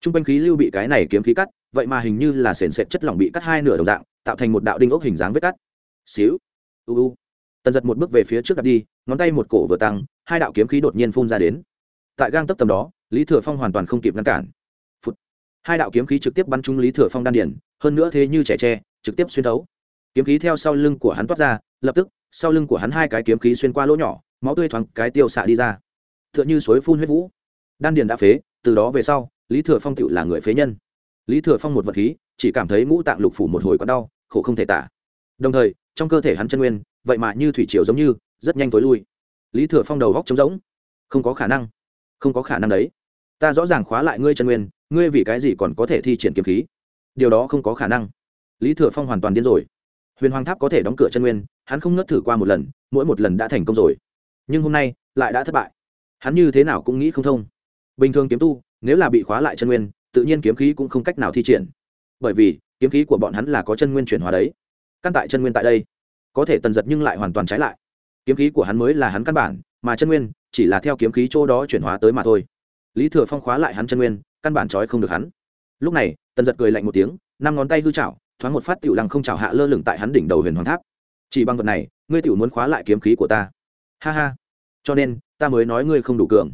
T r u n g quanh khí lưu bị cái này kiếm khí cắt, vậy mà hình như là sền sệt chất lỏng bị cắt hai nửa đồng dạng, tạo thành một đạo đinh ốc hình dáng vết cắt. Xíu, u u. Tần giật một bước về phía trước đặt đi, ngón tay một cổ vừa tăng, hai đạo kiếm khí đột nhiên phun ra đến. Tại gang tấp tầm đó, lý thừa phong hoàn toàn không kịp ngăn cản. Hai đạo kiếm khí trực tiếp bắn trúng lý thừa phong đan điển hơn nữa thế như trẻ tre, trực tiếp xuyên thấu kiếm khí theo sau lưng của hắn toát ra, lập tức, sau lưng của hắn hai cái kiếm khí xuyên qua lỗ nhỏ, máu tươi thoáng cái tiêu xạ đi ra. T h ư ợ n h ư suối phun huyết vũ. Đan điền đã phế, từ đó về sau, lý thừa phong tựu là người phế nhân. Lý thừa phong một vật khí, chỉ cảm thấy ngũ tạng lục phủ một hồi còn đau, khổ không thể tả. Đồng thời, trong cơ thể hắn chân nguyên, vậy mà như thủy triều giống như, rất nhanh tối lui. Lý thừa phong đầu góc trống rỗng. Không có khả năng. Không có khả năng đấy. Ta rõ ràng khóa lại ngươi chân nguyên, ngươi vì cái gì còn có thể thi triển kiếm khí? Điều đó không có khả năng. Lý thừa phong hoàn toàn điên rồi huyền hoàng tháp có thể đóng cửa chân nguyên, hắn không ngất thử qua một lần, mỗi một lần đã thành công rồi. Nhưng hôm nay, lại đã thất bại. Hắn như thế nào cũng nghĩ không thông. Bình thường kiếm tu, nếu là bị khóa lại chân nguyên, tự nhiên kiếm khí cũng không cách nào thi triển. Bởi vì, kiếm khí của bọn hắn là có chân nguyên chuyển hóa đấy. Căn tại chân nguyên tại đây. Có thể tần giật nhưng lại hoàn toàn trái lại. Kiếm khí của hắn mới là hắn căn bản, mà chân nguyên chỉ là theo kiếm khí chỗ đó chuyển hóa tới mà thôi. Lý thừa phong khóa lại hắn chân nguyên, căn bản trói không được hắn. Lúc này, tần giật cười lạnh một tiếng, năm ngón tay hư chảo thoáng một phát tiểu lăng không chào hạ lơ lửng tại hắn đỉnh đầu huyền hoàng tháp. Chỉ bằng vật này ngươi tiểu muốn khóa lại kiếm khí của ta. Ha ha. Cho nên ta mới nói ngươi không đủ cường.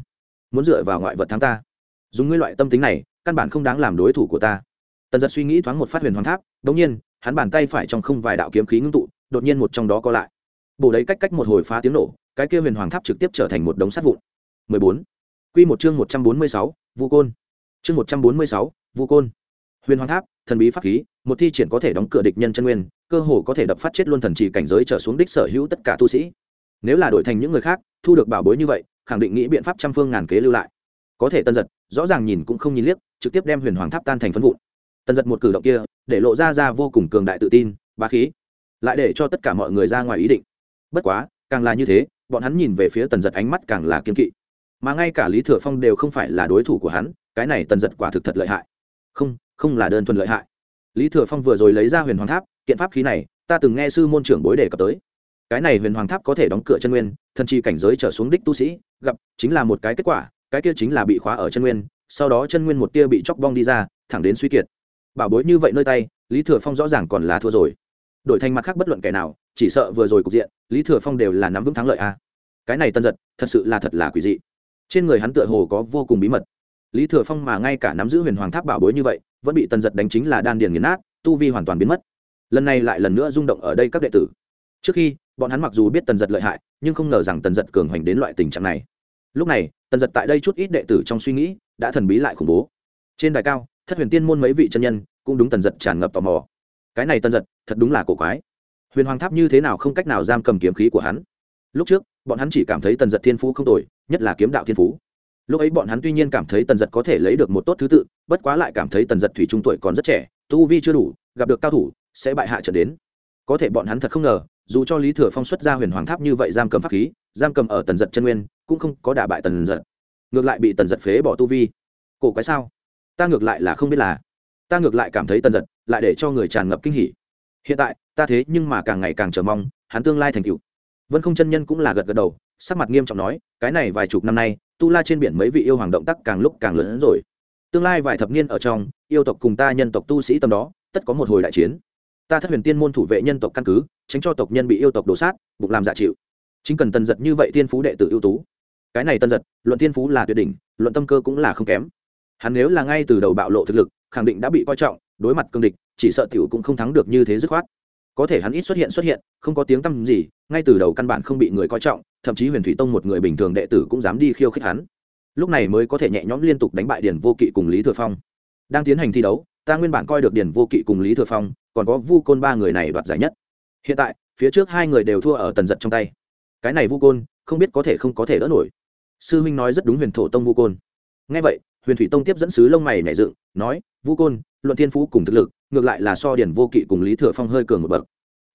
Muốn dựa vào ngoại vật thắng ta. Dùng ngươi loại tâm tính này căn bản không đáng làm đối thủ của ta. Tần giật suy nghĩ thoáng một phát huyền hoàng tháp đ ỗ n g nhiên hắn bàn tay phải trong không vài đạo kiếm khí ngưng tụ đột nhiên một trong đó co lại. Bổ đấy cách cách một hồi phá tiếng nổ cái kia huyền hoàng tháp trực tiếp trở thành một đống sắt vụn. 14. Quy một chương 146, Vu Côn. Chương một trăm bốn mươi sáu vu côn. Huyền hoàng tháp thần bí pháp khí một thi triển có thể đóng cửa địch nhân chân nguyên, cơ hồ có thể đập phát chết luôn thần trì cảnh giới trở xuống đích sở hữu tất cả tu sĩ. Nếu là đổi thành những người khác, thu được bảo bối như vậy, khẳng định nghĩ biện pháp trăm phương ngàn kế lưu lại. Có thể tân giật rõ ràng nhìn cũng không nhìn liếc, trực tiếp đem huyền hoàng tháp tan thành phân vụn. Tân giật một cử động kia, để lộ ra ra vô cùng cường đại tự tin, bá khí. Lại để cho tất cả mọi người ra ngoài ý định. Bất quá, càng là như thế, bọn hắn nhìn về phía tần giật ánh mắt càng là kiên kỵ. Mà ngay cả lý thừa phong đều không phải là đối thủ của hắn, cái này tần giật quả thực thật lợi hại. Không không là đơn thuần lợi hại lý thừa phong vừa rồi lấy ra huyền hoàng tháp, kiện pháp khí này, ta từng nghe sư môn trưởng bối đề cập tới. Cái này huyền hoàng tháp có thể đóng cửa chân nguyên, thần chi cảnh giới trở xuống đích tu sĩ, gặp, chính là một cái kết quả, cái kia chính là bị khóa ở chân nguyên, sau đó chân nguyên một tia bị chóc bong đi ra, thẳng đến suy kiệt. Bảo bối như vậy nơi tay, lý thừa phong rõ ràng còn là thua rồi. Đổi thành mặt khác bất luận kẻ nào, chỉ sợ vừa rồi cục diện, lý thừa phong đều là nắm vững thắng lợi a. Cái này tân giật, thật sự là thật là quỷ dị. Trên người hắn tựa hồ có vô cùng bí mật. Lý thừa phong mà ngay cả nắm giữ huyền hoàng tháp bảo bối như vậy vẫn bị tần giật đánh chính là đan điền nghiền nát, tu vi hoàn toàn biến mất. Lần này lại lần nữa rung động ở đây các đệ tử. Trước khi, bọn hắn mặc dù biết tần giật lợi hại, nhưng không ngờ rằng tần giật cường hoành đến loại tình trạng này. Lúc này, tần giật tại đây chút ít đệ tử trong suy nghĩ đã thần bí lại khủng bố. Trên đài cao, thất huyền tiên môn mấy vị chân nhân cũng đúng tần giật tràn ngập tò mò. Cái này tần giật, thật đúng là cổ quái. Huyền hoàng tháp như thế nào không cách nào giam cầm kiếm khí của hắn? Lúc trước, bọn hắn chỉ cảm thấy tần giật thiên phú không tồi, nhất là kiếm đạo thiên phú lúc ấy bọn hắn tuy nhiên cảm thấy tần giật có thể lấy được một tốt thứ tự, bất quá lại cảm thấy tần giật thủy trung tuổi còn rất trẻ, tu vi chưa đủ, gặp được cao thủ, sẽ bại hạ trở đến. Có thể bọn hắn thật không ngờ, dù cho lý thừa phong xuất ra huyền hoàng tháp như vậy giam cầm pháp khí, giam cầm ở tần giật chân nguyên, cũng không có đả bại tần giật. Ngược lại bị tần giật phế bỏ tu vi. Cổ quái sao? Ta ngược lại là không biết là. Ta ngược lại cảm thấy tần giật lại để cho người tràn ngập kinh hỉ. Hiện tại, ta thế nhưng mà càng ngày càng chờ mong, hắn tương lai thành cựu vân không chân nhân cũng là gật gật đầu, sắc mặt nghiêm trọng nói, cái này vài chục năm nay tu la trên biển mấy vị yêu hoàng động tác càng lúc càng lớn hơn rồi. Tương lai vài thập niên ở trong, yêu tộc cùng ta nhân tộc tu sĩ tâm đó, tất có một hồi đại chiến. Ta thất huyền tiên môn thủ vệ nhân tộc căn cứ, tránh cho tộc nhân bị yêu tộc đổ sát buộc làm dạ chịu. Chính cần tần giật như vậy tiên phú đệ tử ưu tú. Cái này tân giật, luận tiên phú là tuyệt đỉnh, luận tâm cơ cũng là không kém. Hắn nếu là ngay từ đầu bạo lộ thực lực, khẳng định đã bị coi trọng, đối mặt cương địch, chỉ sợ tiểu cũng không thắng được như thế dứt khoát có thể hắn ít xuất hiện xuất hiện, không có tiếng tăm gì, ngay từ đầu căn bản không bị người coi trọng, thậm chí huyền thủy tông một người bình thường đệ tử cũng dám đi khiêu khích hắn. Lúc này mới có thể nhẹ nhõm liên tục đánh bại điền vô kỵ cùng lý thừa phong. Đang tiến hành thi đấu, ta nguyên bản coi được điền vô kỵ cùng lý thừa phong, còn có vu côn ba người này đoạt giải nhất. Hiện tại, phía trước hai người đều thua ở tần giật trong tay. Cái này vu côn, không biết có thể không có thể đỡ nổi. Sư huynh nói rất đúng huyền thổ tông vu côn. Ngay vậy, huyền thủy tông tiếp dẫn sứ lông mày nhảy dựng, nói, vu côn, luận thiên phú cùng thực lực ngược lại là so điển vô kỵ cùng lý thừa phong hơi cường một bậc.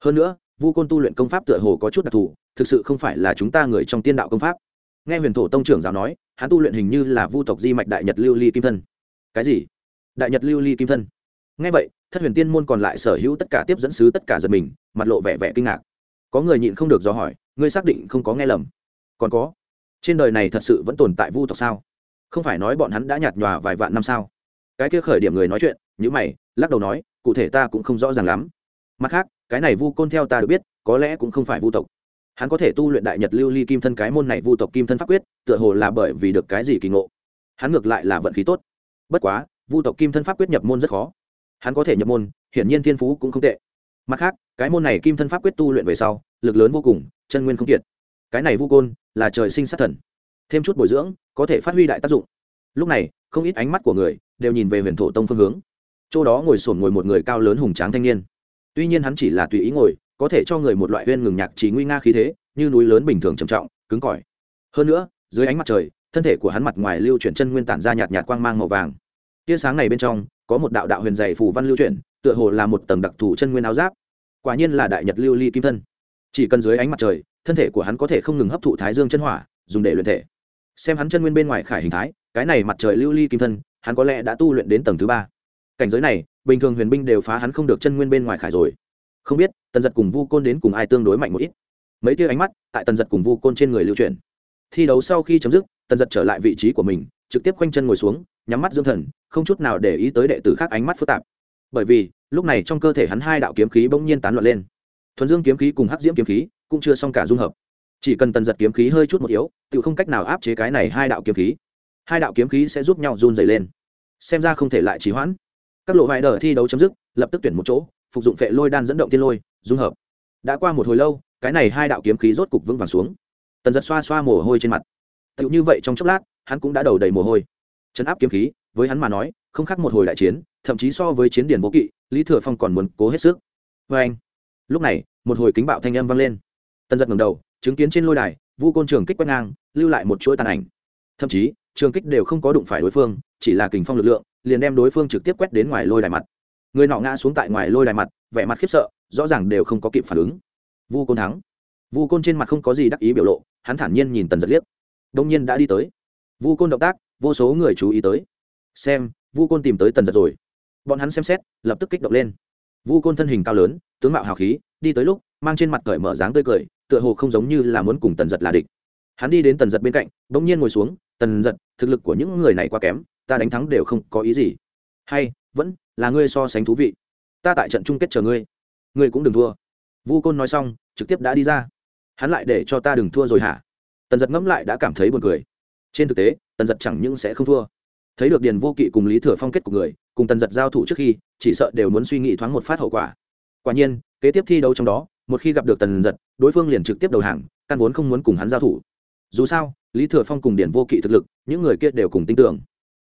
Hơn nữa, vu côn tu luyện công pháp tựa hồ có chút đặc thù, thực sự không phải là chúng ta người trong tiên đạo công pháp. Nghe huyền thổ tông trưởng giáo nói, hắn tu luyện hình như là vu tộc di mạch đại nhật lưu ly kim thân. Cái gì? Đại nhật lưu ly kim thân? Nghe vậy, thất huyền tiên môn còn lại sở hữu tất cả tiếp dẫn sứ tất cả giật mình, mặt lộ vẻ vẻ kinh ngạc. Có người nhịn không được do hỏi, ngươi xác định không có nghe lầm? Còn có, trên đời này thật sự vẫn tồn tại vu tộc sao? Không phải nói bọn hắn đã nhạt nhòa vài vạn năm sao? Cái kia khởi điểm người nói chuyện nhữ mày lắc đầu nói, cụ thể ta cũng không rõ ràng lắm. Mặt khác, cái này vu côn theo ta được biết, có lẽ cũng không phải vu tộc. Hắn có thể tu luyện đại nhật lưu ly kim thân cái môn này vu tộc kim thân pháp quyết, tựa hồ là bởi vì được cái gì kỳ ngộ. Hắn ngược lại là vận khí tốt. Bất quá, vu tộc kim thân pháp quyết nhập môn rất khó. Hắn có thể nhập môn, hiển nhiên thiên phú cũng không tệ. Mặt khác, cái môn này kim thân pháp quyết tu luyện về sau, lực lớn vô cùng, chân nguyên không kiệt. Cái này vu côn là trời sinh sát thần. Thêm chút bồi dưỡng, có thể phát huy đại tác dụng. Lúc này, không ít ánh mắt của người đều nhìn về huyền thổ tông phương hướng chỗ đó ngồi sổn ngồi một người cao lớn hùng tráng thanh niên. Tuy nhiên hắn chỉ là tùy ý ngồi, có thể cho người một loại huyên ngừng nhạc chỉ nguy nga khí thế, như núi lớn bình thường trầm trọng, cứng cỏi. Hơn nữa, dưới ánh mặt trời, thân thể của hắn mặt ngoài lưu chuyển chân nguyên tản ra nhạt nhạt quang mang màu vàng. Tia sáng này bên trong, có một đạo đạo huyền dày phù văn lưu chuyển, tựa hồ là một tầng đặc thù chân nguyên áo giáp. Quả nhiên là đại nhật lưu ly kim thân. Chỉ cần dưới ánh mặt trời, thân thể của hắn có thể không ngừng hấp thụ thái dương chân hỏa, dùng để luyện thể. Xem hắn chân nguyên bên ngoài khải hình thái, cái này mặt trời lưu ly kim thân, hắn có lẽ đã tu luyện đến tầng thứ ba cảnh giới này, bình thường huyền binh đều phá hắn không được chân nguyên bên ngoài khải rồi. Không biết, tần giật cùng vu côn đến cùng ai tương đối mạnh một ít. Mấy tia ánh mắt tại tần giật cùng vu côn trên người lưu truyền thi đấu sau khi chấm dứt, tần giật trở lại vị trí của mình, trực tiếp khoanh chân ngồi xuống, nhắm mắt dưỡng thần, không chút nào để ý tới đệ tử khác ánh mắt phức tạp. Bởi vì, lúc này trong cơ thể hắn hai đạo kiếm khí bỗng nhiên tán loạn lên. Thuần dương kiếm khí cùng hắc diễm kiếm khí cũng chưa xong cả dung hợp. Chỉ cần tần giật kiếm khí hơi chút một yếu tự không cách nào áp chế cái này hai đạo kiếm khí. Hai đạo kiếm khí sẽ giúp nhau run dày lên. Xem ra không thể lại trì hoãn các lộ vải đờ thi đấu chấm dứt, lập tức tuyển một chỗ, phục dụng phệ lôi đan dẫn động tiên lôi, dung hợp. Đã qua một hồi lâu, cái này hai đạo kiếm khí rốt cục vững vàng xuống. Tần giật xoa xoa mồ hôi trên mặt. Tựu như vậy trong chốc lát, hắn cũng đã đầu đầy mồ hôi. Chấn áp kiếm khí, với hắn mà nói, không khác một hồi đại chiến, thậm chí so với chiến điển vô kỵ, lý thừa phong còn muốn cố hết sức. Vê anh, lúc này, một hồi kính bạo thanh âm vang lên. Tần giật ngầm đầu, chứng kiến trên lôi đài, vu côn trường kích quét ngang, lưu lại một chuỗi tàn ảnh. Thậm chí, trường kích đều không có đụng phải đối phương, chỉ là kình phong lực lượng liền đem đối phương trực tiếp quét đến ngoài lôi đài mặt. Người nọ ngã xuống tại ngoài lôi đài mặt, vẻ mặt khiếp sợ, rõ ràng đều không có kịp phản ứng. Vu côn thắng. Vu côn trên mặt không có gì đắc ý biểu lộ, hắn thản nhiên nhìn tần giật liếc. Đông nhiên đã đi tới. Vu côn động tác, vô số người chú ý tới. Xem, vu côn tìm tới tần giật rồi. Bọn hắn xem xét, lập tức kích động lên. Vu côn thân hình cao lớn, tướng mạo hào khí, đi tới lúc, mang trên mặt cởi mở dáng tươi cười, tựa hồ không giống như là muốn cùng tần giật là địch. Hắn đi đến tần giật bên cạnh đ ỗ n g nhiên ngồi xuống, tần giật, thực lực của những người này quá kém ta đánh thắng đều không có ý gì. Hay, vẫn là ngươi so sánh thú vị. Ta tại trận chung kết chờ ngươi. Ngươi cũng đừng thua. Vu côn nói xong, trực tiếp đã đi ra. Hắn lại để cho ta đừng thua rồi hả? Tần giật ngẫm lại đã cảm thấy buồn cười. Trên thực tế, tần giật chẳng những sẽ không thua. Thấy được điền vô kỵ cùng lý thừa phong kết của người, cùng tần giật giao thủ trước khi, chỉ sợ đều muốn suy nghĩ thoáng một phát hậu quả. Quả nhiên, kế tiếp thi đấu trong đó, một khi gặp được tần giật, đối phương liền trực tiếp đầu hàng, căn vốn không muốn cùng hắn giao thủ. Dù sao, lý thừa phong cùng Điền vô kỵ thực lực, những người kia đều cùng tin tưởng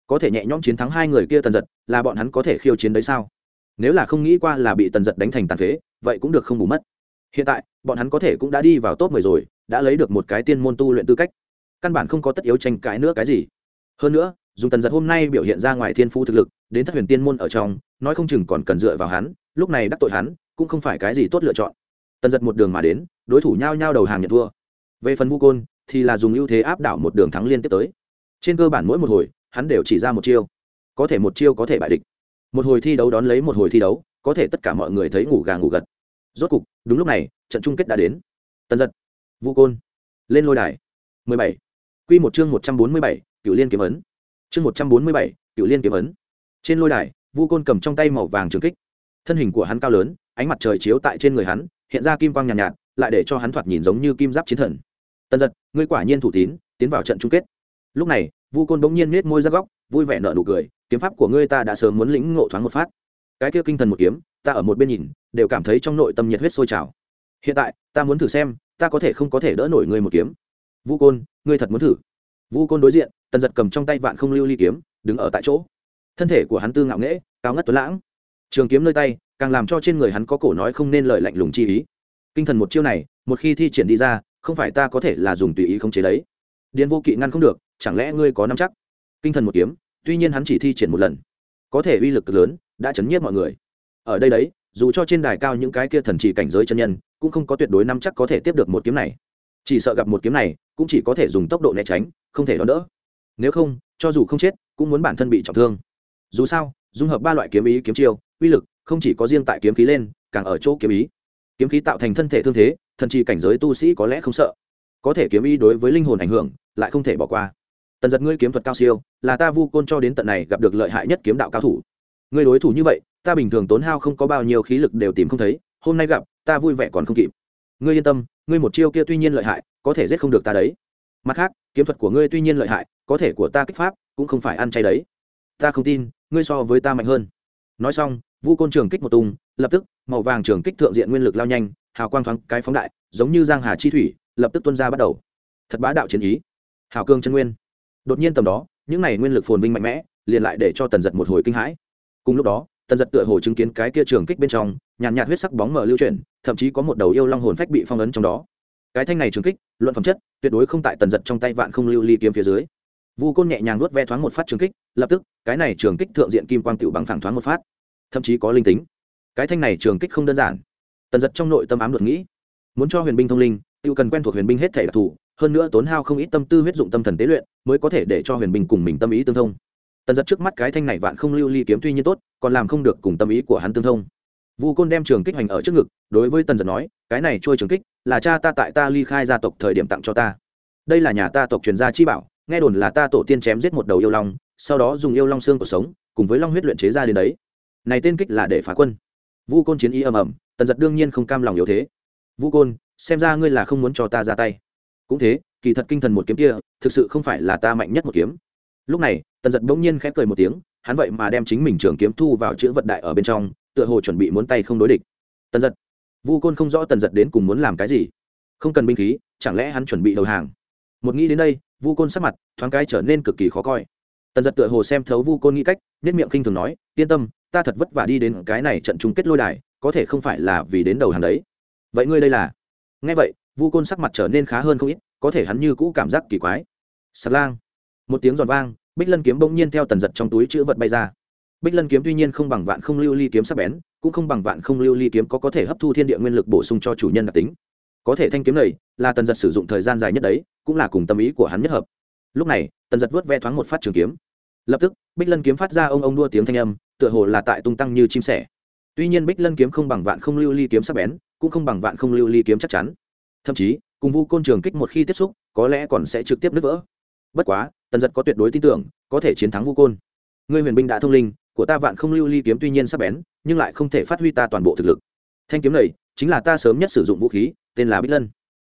có thể nhẹ nhõm chiến thắng hai người kia tần giật, là bọn hắn có thể khiêu chiến đấy sao? Nếu là không nghĩ qua là bị tần giật đánh thành tàn phế, vậy cũng được không bù mất. Hiện tại, bọn hắn có thể cũng đã đi vào top mười rồi, đã lấy được một cái tiên môn tu luyện tư cách. Căn bản không có tất yếu tranh cãi nữa cái gì. Hơn nữa, dùng tần giật hôm nay biểu hiện ra ngoài thiên phu thực lực, đến thất huyền tiên môn ở trong, nói không chừng còn cần dựa vào hắn, lúc này đắc tội hắn, cũng không phải cái gì tốt lựa chọn. Tần giật một đường mà đến, đối thủ nhao nhao đầu hàng nhận thua. Về phần vu côn, thì là dùng ưu thế áp đảo một đường thắng liên tiếp tới. Trên cơ bản mỗi một hồi hắn đều chỉ ra một chiêu có thể một chiêu có thể bại địch một hồi thi đấu đón lấy một hồi thi đấu có thể tất cả mọi người thấy ngủ gà ngủ gật rốt cục đúng lúc này trận chung kết đã đến tần giật vũ côn lên lôi đài 17. Quy một chương 147, Cửu Liên kiếm ấn. Chương 147, Cửu Liên kiếm ấn. Trên lôi đài, Vu Côn cầm trong tay màu vàng trường kích. Thân hình của hắn cao lớn, ánh mặt trời chiếu tại trên người hắn hiện ra kim quang nhàn nhạt, nhạt lại để cho hắn thoạt nhìn giống như kim giáp chiến thần tần giật ngươi quả nhiên thủ tín tiến vào trận chung kết lúc này vu côn bỗng nhiên nết môi ra góc, vui vẻ nở nụ cười, kiếm pháp của ngươi ta đã sớm muốn lĩnh ngộ thoáng một phát. Cái kia kinh thần một kiếm, ta ở một bên nhìn, đều cảm thấy trong nội tâm nhiệt huyết sôi trào. Hiện tại, ta muốn thử xem, ta có thể không có thể đỡ nổi ngươi một kiếm. Vu côn, ngươi thật muốn thử? Vu côn đối diện, tần giật cầm trong tay vạn không lưu ly kiếm, đứng ở tại chỗ. Thân thể của hắn tư ngạo nghễ, cao ngất tuấn lãng. Trường kiếm nơi tay, càng làm cho trên người hắn có cổ nói không nên lời lạnh lùng chi ý. Kinh thần một chiêu này, một khi thi triển đi ra, không phải ta có thể là dùng tùy ý không chế đấy. Điền vô kỵ ngăn không được chẳng lẽ ngươi có nắm chắc? Kinh thần một kiếm, tuy nhiên hắn chỉ thi triển một lần. Có thể uy lực lớn, đã chấn nhiếp mọi người. Ở đây đấy, dù cho trên đài cao những cái kia thần chỉ cảnh giới chân nhân, cũng không có tuyệt đối nắm chắc có thể tiếp được một kiếm này. Chỉ sợ gặp một kiếm này, cũng chỉ có thể dùng tốc độ né tránh, không thể đón đỡ. Nếu không, cho dù không chết, cũng muốn bản thân bị trọng thương. Dù sao, dung hợp ba loại kiếm ý, kiếm chiêu, uy lực, không chỉ có riêng tại kiếm khí lên, càng ở chỗ kiếm ý. Kiếm khí tạo thành thân thể thương thế, thần chi cảnh giới tu sĩ có lẽ không sợ. Có thể kiếm ý đối với linh hồn ảnh hưởng, lại không thể bỏ qua tần giật ngươi kiếm thuật cao siêu, là ta vu côn cho đến tận này gặp được lợi hại nhất kiếm đạo cao thủ. Ngươi đối thủ như vậy, ta bình thường tốn hao không có bao nhiêu khí lực đều tìm không thấy, hôm nay gặp, ta vui vẻ còn không kịp. Ngươi yên tâm, ngươi một chiêu kia tuy nhiên lợi hại, có thể giết không được ta đấy. Mặt khác, kiếm thuật của ngươi tuy nhiên lợi hại, có thể của ta kích pháp cũng không phải ăn chay đấy. Ta không tin, ngươi so với ta mạnh hơn. Nói xong, vu côn trường kích một tung, lập tức, màu vàng trường kích thượng diện nguyên lực lao nhanh, hào quang thoáng cái phóng đại, giống như giang hà chi thủy, lập tức tuân ra bắt đầu. Thật bá đạo chiến ý. Hào cương chân nguyên đột nhiên tầm đó những này nguyên lực phồn vinh mạnh mẽ liền lại để cho tần giật một hồi kinh hãi. Cùng lúc đó tần giật tựa hồ chứng kiến cái kia trường kích bên trong nhàn nhạt, nhạt huyết sắc bóng mở lưu chuyển thậm chí có một đầu yêu long hồn phách bị phong ấn trong đó. Cái thanh này trường kích luận phẩm chất tuyệt đối không tại tần giật trong tay vạn không lưu ly kiếm phía dưới. Vu côn nhẹ nhàng nuốt ve thoáng một phát trường kích lập tức cái này trường kích thượng diện kim quang tựu bằng phẳng thoáng một phát. Thậm chí có linh tính. Cái thanh này trường kích không đơn giản. Tần giật trong nội tâm ám đột nghĩ. Muốn cho huyền binh thông linh tự cần quen thuộc huyền binh hết thể đặc thù hơn nữa tốn hao không ít tâm tư huyết dụng tâm thần tế luyện, mới có thể để cho huyền bình cùng mình tâm ý tương thông. Tần giật trước mắt cái thanh này vạn không lưu ly kiếm tuy nhiên tốt, còn làm không được cùng tâm ý của hắn tương thông. Vu côn đem trường kích hành ở trước ngực, đối với tần giật nói, cái này trôi trường kích, là cha ta tại ta ly khai gia tộc thời điểm tặng cho ta. Đây là nhà ta tộc truyền gia chi bảo, nghe đồn là ta tổ tiên chém giết một đầu yêu long, sau đó dùng yêu long xương của sống, cùng với long huyết luyện chế ra đến đấy. Này tên kích là để phá quân. Vu côn chiến ý ầm ầm, tần giật đương nhiên không cam lòng yếu thế. Vu côn, xem ra ngươi là không muốn cho ta ra tay cũng thế, kỳ thật kinh thần một kiếm kia, thực sự không phải là ta mạnh nhất một kiếm. Lúc này, tần giật bỗng nhiên khẽ cười một tiếng, hắn vậy mà đem chính mình trường kiếm thu vào chữ vật đại ở bên trong, tựa hồ chuẩn bị muốn tay không đối địch. Tần giật, vu côn không rõ tần giật đến cùng muốn làm cái gì. Không cần binh khí, chẳng lẽ hắn chuẩn bị đầu hàng? Một nghĩ đến đây, vu côn sắc mặt thoáng cái trở nên cực kỳ khó coi. Tần giật tựa hồ xem thấu vu côn nghĩ cách nết miệng khinh thường nói, yên tâm, ta thật vất vả đi đến cái này trận chung kết lôi đài, có thể không phải là vì đến đầu hàng đấy. Vậy ngươi đây là? Nghe vậy vu côn sắc mặt trở nên khá hơn không ít, có thể hắn như cũ cảm giác kỳ quái. Sạt lang. Một tiếng giòn vang, bích lân kiếm bỗng nhiên theo tần giật trong túi chữ vật bay ra. Bích lân kiếm tuy nhiên không bằng vạn không lưu ly kiếm sắc bén, cũng không bằng vạn không lưu ly kiếm có có thể hấp thu thiên địa nguyên lực bổ sung cho chủ nhân đặc tính. Có thể thanh kiếm này là tần giật sử dụng thời gian dài nhất đấy, cũng là cùng tâm ý của hắn nhất hợp. Lúc này, tần giật vớt ve thoáng một phát trường kiếm. Lập tức, bích lân kiếm phát ra ông ông đua tiếng thanh âm, tựa hồ là tại tung tăng như chim sẻ. Tuy nhiên bích lân kiếm không bằng vạn không lưu ly kiếm sắc bén, cũng không bằng vạn không lưu ly kiếm chắc chắn thậm chí, cùng vu côn trường kích một khi tiếp xúc, có lẽ còn sẽ trực tiếp nứt vỡ. Bất quá, tần giật có tuyệt đối tin tưởng, có thể chiến thắng vu côn. Ngươi huyền binh đã thông linh, của ta vạn không lưu ly kiếm tuy nhiên sắc bén, nhưng lại không thể phát huy ta toàn bộ thực lực. Thanh kiếm này, chính là ta sớm nhất sử dụng vũ khí, tên là bích lân.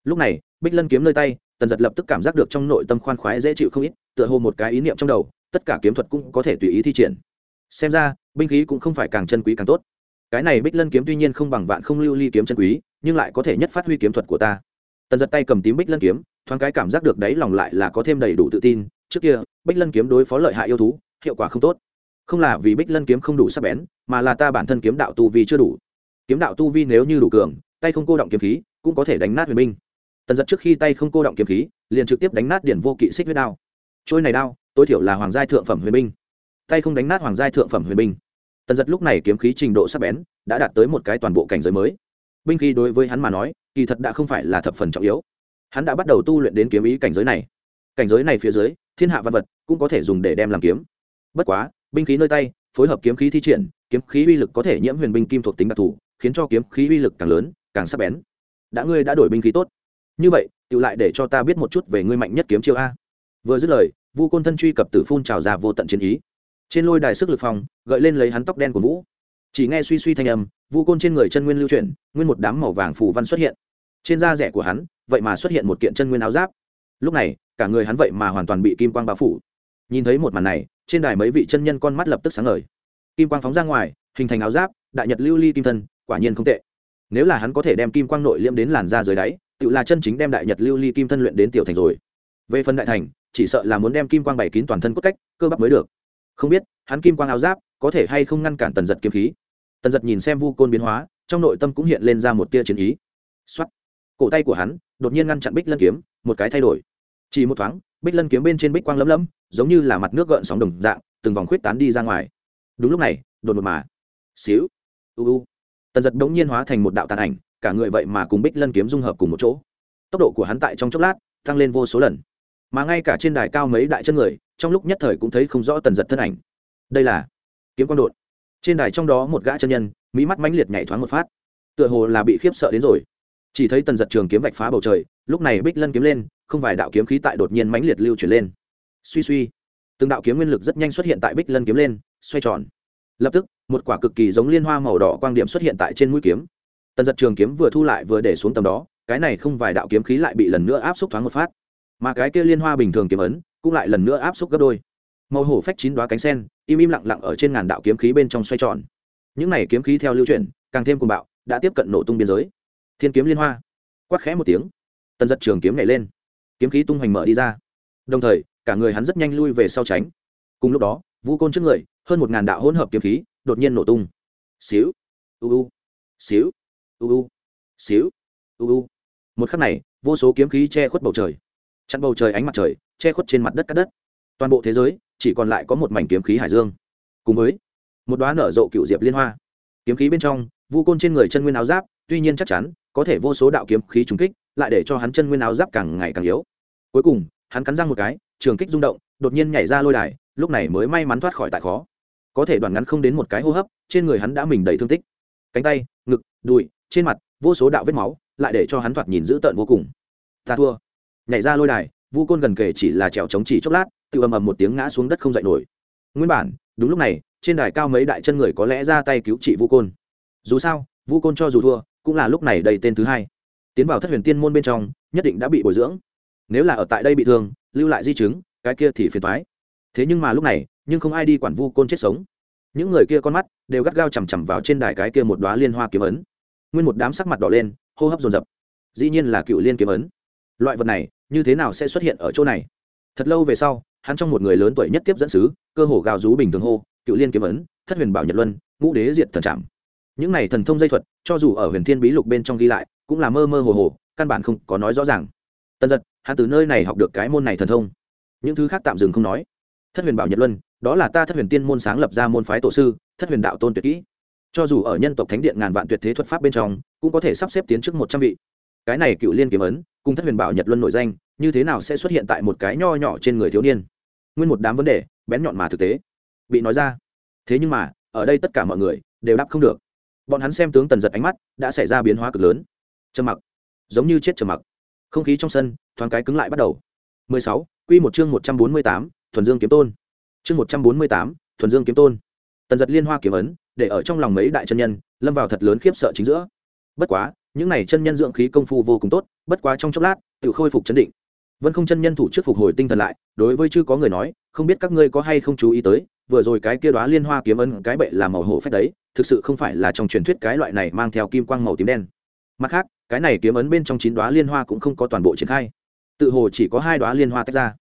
Lúc này, bích lân kiếm nơi tay, tần giật lập tức cảm giác được trong nội tâm khoan khoái dễ chịu không ít, tựa hồ một cái ý niệm trong đầu, tất cả kiếm thuật cũng có thể tùy ý thi triển. Xem ra, binh khí cũng không phải càng chân quý càng tốt. Cái này bích lân kiếm tuy nhiên không bằng vạn không lưu ly kiếm chân quý nhưng lại có thể nhất phát huy kiếm thuật của ta tần giật tay cầm tím bích lân kiếm, thoáng cái cảm giác được đấy lòng lại là có thêm đầy đủ tự tin trước kia, bích lân kiếm đối phó lợi hại yêu thú, hiệu quả không tốt không là vì bích lân kiếm không đủ sắc bén, mà là ta bản thân kiếm đạo tu vi chưa đủ kiếm đạo tu vi nếu như đủ cường, tay không cô động kiếm khí, cũng có thể đánh nát huyền minh. tần giật trước khi tay không cô động kiếm khí, liền trực tiếp đánh nát điển vô kỵ xích huyết đao trôi này đao, tối thiểu là hoàng giai thượng phẩm huyền minh. tay không đánh nát hoàng giai thượng phẩm huyền minh. tần giật lúc này kiếm khí trình độ sắc bén, đã đạt tới một cái toàn bộ cảnh giới mới binh khí đối với hắn mà nói, kỳ thật đã không phải là thập phần trọng yếu. Hắn đã bắt đầu tu luyện đến kiếm ý cảnh giới này. Cảnh giới này phía dưới, thiên hạ văn vật cũng có thể dùng để đem làm kiếm. Bất quá, binh khí nơi tay, phối hợp kiếm khí thi triển, kiếm khí uy lực có thể nhiễm huyền binh kim thuộc tính đặc thù, khiến cho kiếm khí uy lực càng lớn, càng sắc bén. Đã ngươi đã đổi binh khí tốt. Như vậy tự lại để cho ta biết một chút về ngươi mạnh nhất kiếm chiêu a. Vừa dứt lời, vu côn thân truy cập tử phun trào ra vô tận chiến ý. Trên lôi đài sức lực phòng, gợi lên lấy hắn tóc đen của vũ chỉ nghe suy suy thanh âm, vu côn trên người chân nguyên lưu chuyển, nguyên một đám màu vàng phù văn xuất hiện. Trên da rẻ của hắn, vậy mà xuất hiện một kiện chân nguyên áo giáp. Lúc này, cả người hắn vậy mà hoàn toàn bị kim quang bao phủ. Nhìn thấy một màn này, trên đài mấy vị chân nhân con mắt lập tức sáng ngời. Kim quang phóng ra ngoài, hình thành áo giáp, đại nhật lưu ly kim thân, quả nhiên không tệ. Nếu là hắn có thể đem kim quang nội liễm đến làn da dưới đáy, tự là chân chính đem đại nhật lưu ly kim thân luyện đến tiểu thành rồi. Về phần đại thành, chỉ sợ là muốn đem kim quang bày kín toàn thân cốt cách, cơ bắp mới được. Không biết, hắn kim quang áo giáp có thể hay không ngăn cản tần giật kiếm khí. Tần giật nhìn xem vu côn biến hóa, trong nội tâm cũng hiện lên ra một tia chiến ý. X cổ tay của hắn đột nhiên ngăn chặn bích lân kiếm, một cái thay đổi. Chỉ một thoáng, bích lân kiếm bên trên bích quang lấm lấm, giống như là mặt nước gợn sóng đồng dạng, từng vòng khuyết tán đi ra ngoài. Đúng lúc này, đột một mà. Xíu. U u. Tần giật bỗng nhiên hóa thành một đạo tàn ảnh, cả người vậy mà cùng bích lân kiếm dung hợp cùng một chỗ. Tốc độ của hắn tại trong chốc lát, tăng lên vô số lần. Mà ngay cả trên đài cao mấy đại chân người, trong lúc nhất thời cũng thấy không rõ tần giật thân ảnh. Đây là kiếm quang đột. Trên đài trong đó một gã chân nhân, mỹ mắt mãnh liệt nhảy thoáng một phát. Tựa hồ là bị khiếp sợ đến rồi. Chỉ thấy tần giật trường kiếm vạch phá bầu trời, lúc này bích lân kiếm lên, không vài đạo kiếm khí tại đột nhiên mãnh liệt lưu chuyển lên. Suy suy, từng đạo kiếm nguyên lực rất nhanh xuất hiện tại bích lân kiếm lên, xoay tròn. Lập tức, một quả cực kỳ giống liên hoa màu đỏ quang điểm xuất hiện tại trên mũi kiếm. Tần giật trường kiếm vừa thu lại vừa để xuống tầm đó, cái này không vài đạo kiếm khí lại bị lần nữa áp xúc thoáng một phát. Mà cái kia liên hoa bình thường kiếm ấn, cũng lại lần nữa áp xúc gấp đôi. Màu hổ phách chín đoá cánh sen im im lặng lặng ở trên ngàn đạo kiếm khí bên trong xoay tròn. Những này kiếm khí theo lưu chuyển, càng thêm cuồng bạo, đã tiếp cận nổ tung biên giới. Thiên kiếm liên hoa. Quát khẽ một tiếng. Tần giật trường kiếm nhảy lên. Kiếm khí tung hoành mở đi ra. Đồng thời, cả người hắn rất nhanh lui về sau tránh. Cùng lúc đó vũ côn trước người, hơn một ngàn đạo hỗn hợp kiếm khí, đột nhiên nổ tung. Xíu. U u. Xíu. U u. Xíu. U u. Một khắc này, vô số kiếm khí che khuất bầu trời. Chặn bầu trời ánh mặt trời, che khuất trên mặt đất cắt đất. Toàn bộ thế giới chỉ còn lại có một mảnh kiếm khí hải dương. Cùng với một đoá nở rộ cựu diệp liên hoa. Kiếm khí bên trong, vu côn trên người chân nguyên áo giáp, tuy nhiên chắc chắn, có thể vô số đạo kiếm khí trúng kích, lại để cho hắn chân nguyên áo giáp càng ngày càng yếu. Cuối cùng, hắn cắn răng một cái, trường kích rung động, đột nhiên nhảy ra lôi đài, lúc này mới may mắn thoát khỏi tại khó. Có thể đoàn ngắn không đến một cái hô hấp, trên người hắn đã mình đầy thương tích. Cánh tay, ngực, đùi, trên mặt, vô số đạo vết máu, lại để cho hắn thoạt nhìn dữ tợn vô cùng. Ta thua. Nhảy ra lôi đài, vu côn gần kể chỉ là trèo chống chỉ chốc lát tự ầm ầm một tiếng ngã xuống đất không dậy nổi. Nguyên bản, đúng lúc này, trên đài cao mấy đại chân người có lẽ ra tay cứu trị vu côn. Dù sao, vu côn cho dù thua, cũng là lúc này đầy tên thứ hai. Tiến vào thất huyền tiên môn bên trong, nhất định đã bị bồi dưỡng. Nếu là ở tại đây bị thương, lưu lại di chứng, cái kia thì phiền thoái thế nhưng mà lúc này, nhưng không ai đi quản vu côn chết sống. Những người kia con mắt đều gắt gao chằm chằm vào trên đài cái kia một đoá liên hoa kiếm ấn. Nguyên một đám sắc mặt đỏ lên, hô hấp dồn dập. Dĩ nhiên là cựu liên kiếm ấn. Loại vật này, như thế nào sẽ xuất hiện ở chỗ này? Thật lâu về sau hắn trong một người lớn tuổi nhất tiếp dẫn sứ, cơ hồ gào rú bình thường hô, cựu liên kiếm ấn, thất huyền bảo nhật luân, ngũ đế diệt thần trảm. Những này thần thông dây thuật, cho dù ở huyền thiên bí lục bên trong ghi lại, cũng là mơ mơ hồ hồ, căn bản không có nói rõ ràng. Tần giật, hắn từ nơi này học được cái môn này thần thông. Những thứ khác tạm dừng không nói. Thất huyền bảo nhật luân, đó là ta thất huyền tiên môn sáng lập ra môn phái tổ sư, thất huyền đạo tôn tuyệt kỹ. Cho dù ở nhân tộc thánh điện ngàn vạn tuyệt thế thuật pháp bên trong, cũng có thể sắp xếp tiến trước một trăm vị. Cái này cựu liên kiếm ấn, cùng thất huyền bảo nhật luân nổi danh như thế nào sẽ xuất hiện tại một cái nho nhỏ trên người thiếu niên? Nguyên một đám vấn đề bén nhọn mà thực tế. Bị nói ra. Thế nhưng mà ở đây tất cả mọi người đều đáp không được. Bọn hắn xem tướng tần giật ánh mắt đã xảy ra biến hóa cực lớn. Trầm mặc. Giống như chết trầm mặc. Không khí trong sân thoáng cái cứng lại bắt đầu. 16. Quy một chương 148, thuần dương kiếm tôn. Chương 148, thuần dương kiếm tôn. Tần giật liên hoa kiếm ấn để ở trong lòng mấy đại chân nhân lâm vào thật lớn khiếp sợ chính giữa. Bất quá những này chân nhân dưỡng khí công phu vô cùng tốt bất quá trong chốc lát tự khôi phục chấn định vân không chân nhân thủ trước phục hồi tinh thần lại, đối với chưa có người nói, không biết các ngươi có hay không chú ý tới, vừa rồi cái kia đoá liên hoa kiếm ấn, cái bệ là màu hổ phách đấy, thực sự không phải là trong truyền thuyết cái loại này mang theo kim quang màu tím đen. Mặt khác, cái này kiếm ấn bên trong chín đoá liên hoa cũng không có toàn bộ triển khai. Tự hồ chỉ có hai đoá liên hoa tách ra.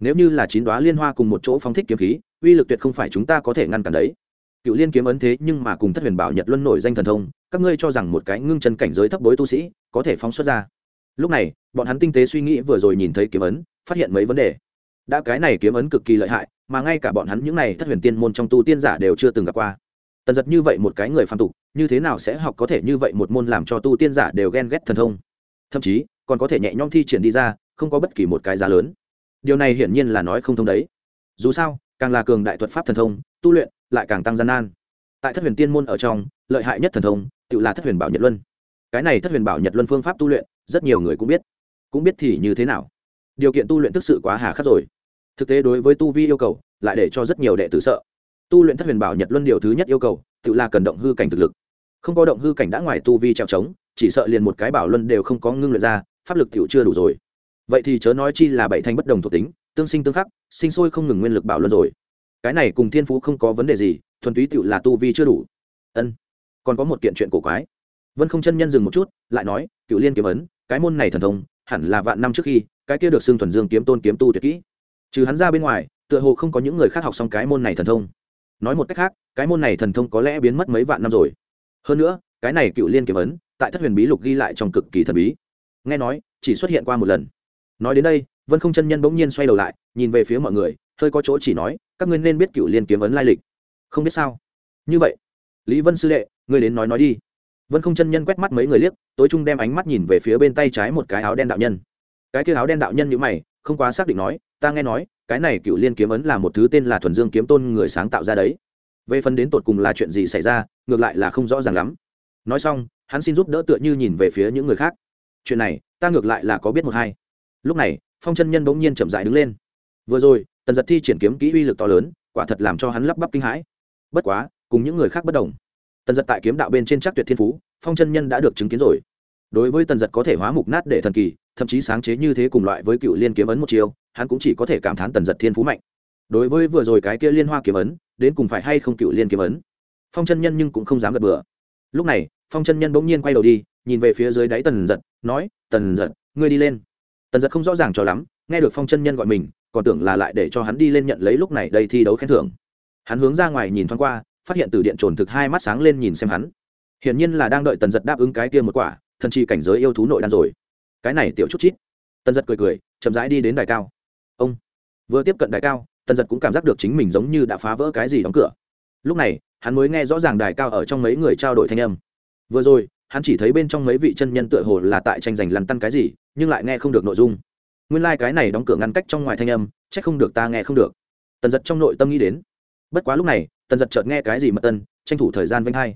Nếu như là chín đoá liên hoa cùng một chỗ phóng thích kiếm khí, uy lực tuyệt không phải chúng ta có thể ngăn cản đấy. Cựu liên kiếm ấn thế nhưng mà cùng thất huyền bảo nhật luân nổi danh thần thông, các ngươi cho rằng một cái ngưng chân cảnh giới thấp bối tu sĩ, có thể phóng xuất ra lúc này, bọn hắn tinh tế suy nghĩ vừa rồi nhìn thấy kiếm ấn, phát hiện mấy vấn đề. Đã cái này kiếm ấn cực kỳ lợi hại, mà ngay cả bọn hắn những này thất huyền tiên môn trong tu tiên giả đều chưa từng gặp qua. Tần giật như vậy một cái người phạm tục, như thế nào sẽ học có thể như vậy một môn làm cho tu tiên giả đều ghen ghét thần thông? Thậm chí, còn có thể nhẹ nhõm thi triển đi ra, không có bất kỳ một cái giá lớn. Điều này hiển nhiên là nói không thông đấy. Dù sao, càng là cường đại thuật pháp thần thông, tu luyện lại càng tăng gian nan. Tại thất huyền tiên môn ở trong, lợi hại nhất thần thông, tự là thất huyền bảo nhật luân. Cái này thất huyền bảo nhật luân phương pháp tu luyện rất nhiều người cũng biết. Cũng biết thì như thế nào? Điều kiện tu luyện thực sự quá hà khắc rồi. Thực tế đối với tu vi yêu cầu, lại để cho rất nhiều đệ tử sợ. Tu luyện thất huyền bảo nhật luân điều thứ nhất yêu cầu, tự là cần động hư cảnh thực lực. Không có động hư cảnh đã ngoài tu vi trèo trống, chỉ sợ liền một cái bảo luân đều không có ngưng luyện ra, pháp lực tiểu chưa đủ rồi. Vậy thì chớ nói chi là bảy thanh bất đồng thuộc tính, tương sinh tương khắc, sinh sôi không ngừng nguyên lực bảo luân rồi. Cái này cùng thiên phú không có vấn đề gì, thuần túy tiểu là tu vi chưa đủ. Ân, còn có một kiện chuyện cổ quái. Vân không chân nhân dừng một chút, lại nói cựu liên kiếm ấn cái môn này thần thông, hẳn là vạn năm trước khi, cái kia được xưng thuần dương kiếm tôn kiếm tu tuyệt kỹ. Trừ hắn ra bên ngoài, tựa hồ không có những người khác học xong cái môn này thần thông. Nói một cách khác, cái môn này thần thông có lẽ biến mất mấy vạn năm rồi. Hơn nữa, cái này cựu liên kiếm ấn, tại thất huyền bí lục ghi lại trong cực kỳ thần bí. Nghe nói, chỉ xuất hiện qua một lần. Nói đến đây, vân không chân nhân bỗng nhiên xoay đầu lại, nhìn về phía mọi người, hơi có chỗ chỉ nói, các ngươi nên biết cựu liên kiếm ấn lai lịch. Không biết sao. Như vậy, lý vân sư đệ, ngươi đến nói nói đi vân không chân nhân quét mắt mấy người liếc, tối trung đem ánh mắt nhìn về phía bên tay trái một cái áo đen đạo nhân. Cái kia áo đen đạo nhân như mày, không quá xác định nói, ta nghe nói, cái này cựu liên kiếm ấn là một thứ tên là thuần dương kiếm tôn người sáng tạo ra đấy. Về phần đến tột cùng là chuyện gì xảy ra, ngược lại là không rõ ràng lắm. Nói xong, hắn xin giúp đỡ tựa như nhìn về phía những người khác. Chuyện này, ta ngược lại là có biết một hai. Lúc này, phong chân nhân bỗng nhiên chậm dại đứng lên. Vừa rồi, tần giật thi triển kiếm kỹ uy lực to lớn, quả thật làm cho hắn lắp bắp kinh hãi. Bất quá, cùng những người khác bất đồng tần giật tại kiếm đạo bên trên chắc tuyệt thiên phú, phong chân nhân đã được chứng kiến rồi. Đối với tần giật có thể hóa mục nát để thần kỳ, thậm chí sáng chế như thế cùng loại với cựu liên kiếm ấn một chiều hắn cũng chỉ có thể cảm thán tần giật thiên phú mạnh. Đối với vừa rồi cái kia liên hoa kiếm ấn, đến cùng phải hay không cựu liên kiếm ấn? Phong chân nhân nhưng cũng không dám gật bừa. Lúc này, phong chân nhân bỗng nhiên quay đầu đi, nhìn về phía dưới đáy tần giật, nói, tần giật, ngươi đi lên. Tần giật không rõ ràng cho lắm, nghe được phong chân nhân gọi mình, còn tưởng là lại để cho hắn đi lên nhận lấy lúc này đây thi đấu khen thưởng. Hắn hướng ra ngoài nhìn thoáng qua phát hiện từ điện trồn thực hai mắt sáng lên nhìn xem hắn. Hiển nhiên là đang đợi tần giật đáp ứng cái kia một quả, thần chi cảnh giới yêu thú nội đan rồi. Cái này tiểu chút chít. Tần giật cười cười, chậm rãi đi đến đài cao. Ông. Vừa tiếp cận đài cao, tần giật cũng cảm giác được chính mình giống như đã phá vỡ cái gì đóng cửa. Lúc này, hắn mới nghe rõ ràng đài cao ở trong mấy người trao đổi thanh âm. Vừa rồi, hắn chỉ thấy bên trong mấy vị chân nhân tựa hồ là tại tranh giành lăn tăn cái gì, nhưng lại nghe không được nội dung. Nguyên lai、like、cái này đóng cửa ngăn cách trong ngoài thanh âm c h ắ c không được ta nghe không được. Tần giật trong nội tâm nghĩ đến. Bất quá lúc này tần giật chợt nghe cái gì mật tân, tranh thủ thời gian vinh hai.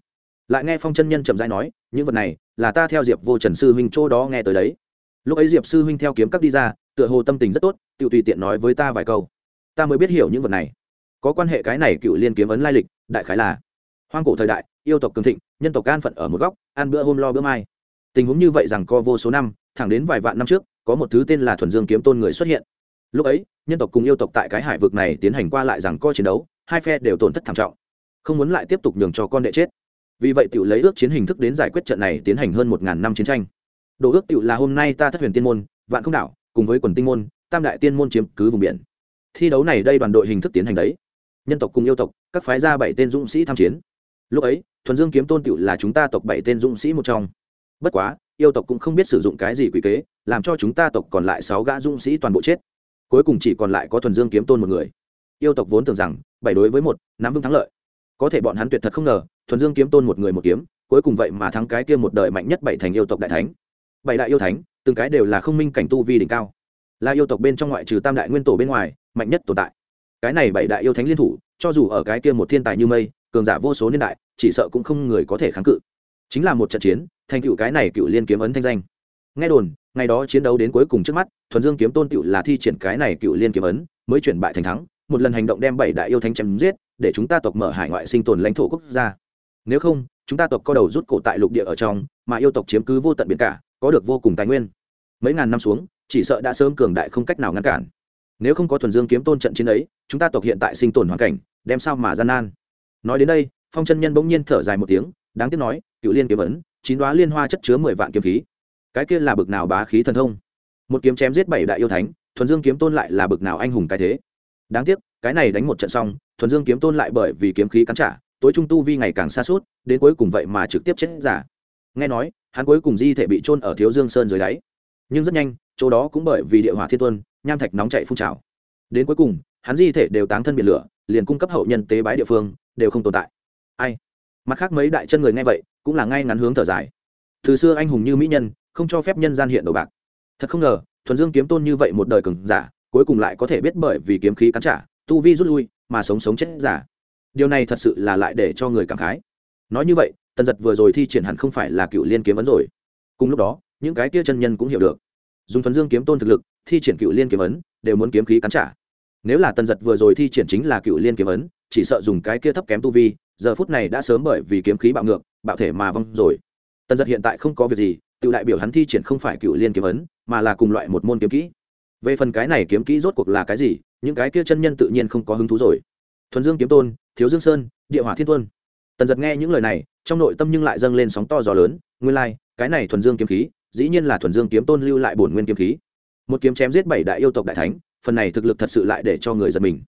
Lại nghe phong chân nhân chậm dãi nói, những vật này là ta theo diệp vô trần sư huynh chỗ đó nghe tới đấy. Lúc ấy diệp sư huynh theo kiếm cắp đi ra, tựa hồ tâm tình rất tốt tự tùy tiện nói với ta vài câu. Ta mới biết hiểu những vật này. Có quan hệ cái này cựu liên kiếm ấn lai lịch, đại khái là hoang cổ thời đại, yêu tộc cường thịnh, nhân tộc an phận ở một góc, ăn bữa hôm lo bữa mai. Tình huống như vậy rằng co vô số năm, thẳng đến vài vạn năm trước, có một thứ tên là thuần dương kiếm tôn người xuất hiện. Lúc ấy, nhân tộc cùng yêu tộc tại cái hải vực này tiến hành qua lại rằng co chiến đấu hai phe đều tổn thất thảm trọng, không muốn lại tiếp tục nhường cho con đệ chết. Vì vậy tiểu lấy ước chiến hình thức đến giải quyết trận này tiến hành hơn một ngàn năm chiến tranh. Đồ ước tiểu là hôm nay ta thất huyền tiên môn, vạn không đảo, cùng với quần tinh môn, tam đại tiên môn chiếm cứ vùng biển. Thi đấu này đây đoàn đội hình thức tiến hành đấy. Nhân tộc cùng yêu tộc, các phái ra bảy tên dũng sĩ tham chiến. Lúc ấy, thuần dương kiếm tôn tiểu là chúng ta tộc bảy tên dũng sĩ một trong. Bất quá, yêu tộc cũng không biết sử dụng cái gì quỷ kế, làm cho chúng ta tộc còn lại sáu gã dũng sĩ toàn bộ chết. Cuối cùng chỉ còn lại có thuần dương kiếm tôn một người yêu tộc vốn tưởng rằng, bảy đối với một nắm vững thắng lợi. Có thể bọn hắn tuyệt thật không ngờ, thuần dương kiếm tôn một người một kiếm, cuối cùng vậy mà thắng cái kia một đời mạnh nhất bảy thành yêu tộc đại thánh. Bảy đại yêu thánh, từng cái đều là không minh cảnh tu vi đỉnh cao. Là yêu tộc bên trong ngoại trừ tam đại nguyên tổ bên ngoài, mạnh nhất tồn tại. Cái này bảy đại yêu thánh liên thủ, cho dù ở cái kia một thiên tài như mây, cường giả vô số niên đại, chỉ sợ cũng không người có thể kháng cự. Chính là một trận chiến, thành cựu cái này cựu liên kiếm ấn thanh danh. Nghe đồn, ngày đó chiến đấu đến cuối cùng trước mắt, thuần dương kiếm tôn cựu là thi triển cái này cựu liên kiếm ấn, mới chuyển bại thành thắng một lần hành động đem bảy đại yêu thánh chém giết, để chúng ta tộc mở hải ngoại sinh tồn lãnh thổ quốc gia. Nếu không, chúng ta tộc có đầu rút cổ tại lục địa ở trong, mà yêu tộc chiếm cứ vô tận biển cả, có được vô cùng tài nguyên. Mấy ngàn năm xuống, chỉ sợ đã sớm cường đại không cách nào ngăn cản. Nếu không có thuần dương kiếm tôn trận chiến ấy, chúng ta tộc hiện tại sinh tồn hoàn cảnh, đem sao mà gian nan. Nói đến đây, phong chân nhân bỗng nhiên thở dài một tiếng, đáng tiếc nói, cựu liên kiếm ấn, chín đoá liên hoa chất chứa mười vạn kiếm khí. Cái kia là bực nào bá khí thần thông? Một kiếm chém giết bảy đại yêu thánh, thuần dương kiếm tôn lại là bực nào anh hùng cái thế? Đáng tiếc, cái này đánh một trận xong, thuần dương kiếm tôn lại bởi vì kiếm khí cắn trả, tối trung tu vi ngày càng xa suốt, đến cuối cùng vậy mà trực tiếp chết giả. Nghe nói, hắn cuối cùng di thể bị trôn ở thiếu dương sơn dưới đáy. Nhưng rất nhanh, chỗ đó cũng bởi vì địa hỏa thiên tuân, nham thạch nóng chạy phun trào. Đến cuối cùng, hắn di thể đều táng thân biệt lửa, liền cung cấp hậu nhân tế bái địa phương, đều không tồn tại. Ai? Mặt khác mấy đại chân người nghe vậy, cũng là ngay ngắn hướng thở dài. Từ xưa anh hùng như mỹ nhân, không cho phép nhân gian hiện đồ bạc. Thật không ngờ, thuần dương kiếm tôn như vậy một đời cường giả cuối cùng lại có thể biết bởi vì kiếm khí cắn trả, tu vi rút lui mà sống sống chết giả. Điều này thật sự là lại để cho người cảm khái. Nói như vậy, tần giật vừa rồi thi triển hẳn không phải là cựu liên kiếm ấn rồi. Cùng lúc đó, những cái tia chân nhân cũng hiểu được. Dùng thuần dương kiếm tôn thực lực, thi triển cựu liên kiếm ấn, đều muốn kiếm khí cắn trả. Nếu là tần giật vừa rồi thi triển chính là cựu liên kiếm ấn, chỉ sợ dùng cái kia thấp kém tu vi, giờ phút này đã sớm bởi vì kiếm khí bạo ngược, bạo thể mà vong rồi. Tần giật hiện tại không có việc gì, tự đại biểu hắn thi triển không phải cựu liên kiếm ấn, mà là cùng loại một môn kiếm kỹ về phần cái này kiếm kỹ rốt cuộc là cái gì những cái kia chân nhân tự nhiên không có hứng thú rồi. Thuần dương kiếm tôn thiếu dương sơn địa hỏa thiên tuân. Tần giật nghe những lời này trong nội tâm nhưng lại dâng lên sóng to gió lớn nguyên lai、like, cái này thuần dương kiếm khí dĩ nhiên là thuần dương kiếm tôn lưu lại bổn nguyên kiếm khí. Một kiếm chém giết bảy đại yêu tộc đại thánh phần này thực lực thật sự lại để cho người giật mình.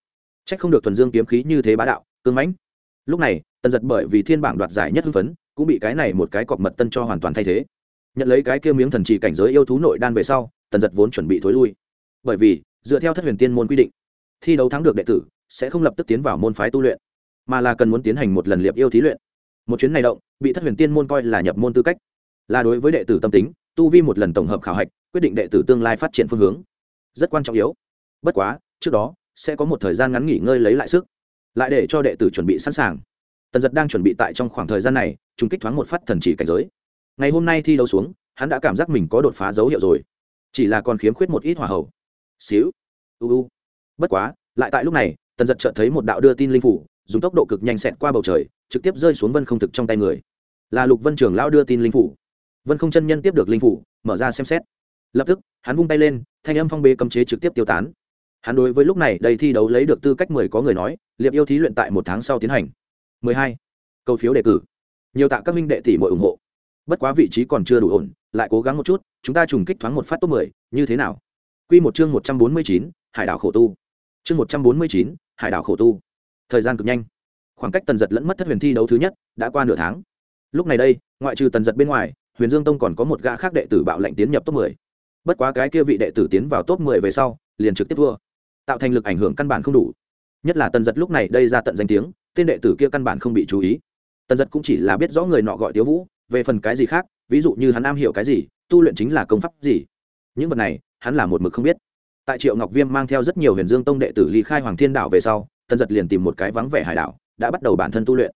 C h ắ c không được thuần dương kiếm khí như thế bá đạo cưng mãnh. Lúc này tần giật bởi vì thiên bảng đoạt giải nhất hưng phấn cũng bị cái này một cái cọc mật tân cho hoàn toàn thay thế. Nhận lấy cái kia miếng thần trì cảnh giới yêu thú nội đan về sau tần giật vốn chuẩn bị thối lui bởi vì, dựa theo thất huyền tiên môn quy định, thi đấu thắng được đệ tử, sẽ không lập tức tiến vào môn phái tu luyện, mà là cần muốn tiến hành một lần liệp yêu thí luyện. Một chuyến này động, bị thất huyền tiên môn coi là nhập môn tư cách. Là đối với đệ tử tâm tính, tu vi một lần tổng hợp khảo hạch, quyết định đệ tử tương lai phát triển phương hướng. Rất quan trọng yếu. Bất quá, trước đó, sẽ có một thời gian ngắn nghỉ ngơi lấy lại sức, lại để cho đệ tử chuẩn bị sẵn sàng. Tần giật đang chuẩn bị tại trong khoảng thời gian này chúng kích thoáng một phát thần chỉ cảnh giới. Ngày hôm nay thi đấu xuống, hắn đã cảm giác mình có đột phá dấu hiệu rồi. Chỉ là còn khiếm khuyết một ít hỏa hậu xíu. U u. Bất quá, lại tại lúc này, tần giật chợt thấy một đạo đưa tin linh phủ, dùng tốc độ cực nhanh xẹt qua bầu trời, trực tiếp rơi xuống vân không thực trong tay người. Là lục vân trường lão đưa tin linh phủ. Vân không chân nhân tiếp được linh phủ, mở ra xem xét. Lập tức, hắn vung tay lên, thanh âm phong bê cấm chế trực tiếp tiêu tán. Hắn đối với lúc này đây thi đấu lấy được tư cách mười có người nói, liệp yêu thí luyện tại một tháng sau tiến hành. mười hai. Câu phiếu đề cử. Nhiều tạ các minh đệ tỷ mọi ủng hộ. Bất quá vị trí còn chưa đủ ổn, lại cố gắng một chút, chúng ta trùng kích thoáng một phát top mười, như thế nào? Quy một chương một trăm bốn mươi chín, hải đảo khổ tu. Chương một trăm bốn mươi chín, hải đảo khổ tu. Thời gian cực nhanh. Khoảng cách tần giật lẫn mất thất huyền thi đấu thứ nhất đã qua nửa tháng. Lúc này đây, ngoại trừ tần giật bên ngoài, huyền dương tông còn có một gã khác đệ tử bạo lệnh tiến nhập top mười. Bất quá cái kia vị đệ tử tiến vào top mười về sau, liền trực tiếp thua. Tạo thành lực ảnh hưởng căn bản không đủ. Nhất là tần giật lúc này đây ra tận danh tiếng, tên đệ tử kia căn bản không bị chú ý. Tần giật cũng chỉ là biết rõ người nọ gọi tiếu vũ, về phần cái gì khác, ví dụ như hắn am hiểu cái gì, tu luyện chính là công pháp gì. Những vật này hắn là một mực không biết. Tại triệu ngọc viêm mang theo rất nhiều huyền dương tông đệ tử ly khai hoàng thiên đảo về sau, tần giật liền tìm một cái vắng vẻ hải đảo, đã bắt đầu bản thân tu luyện.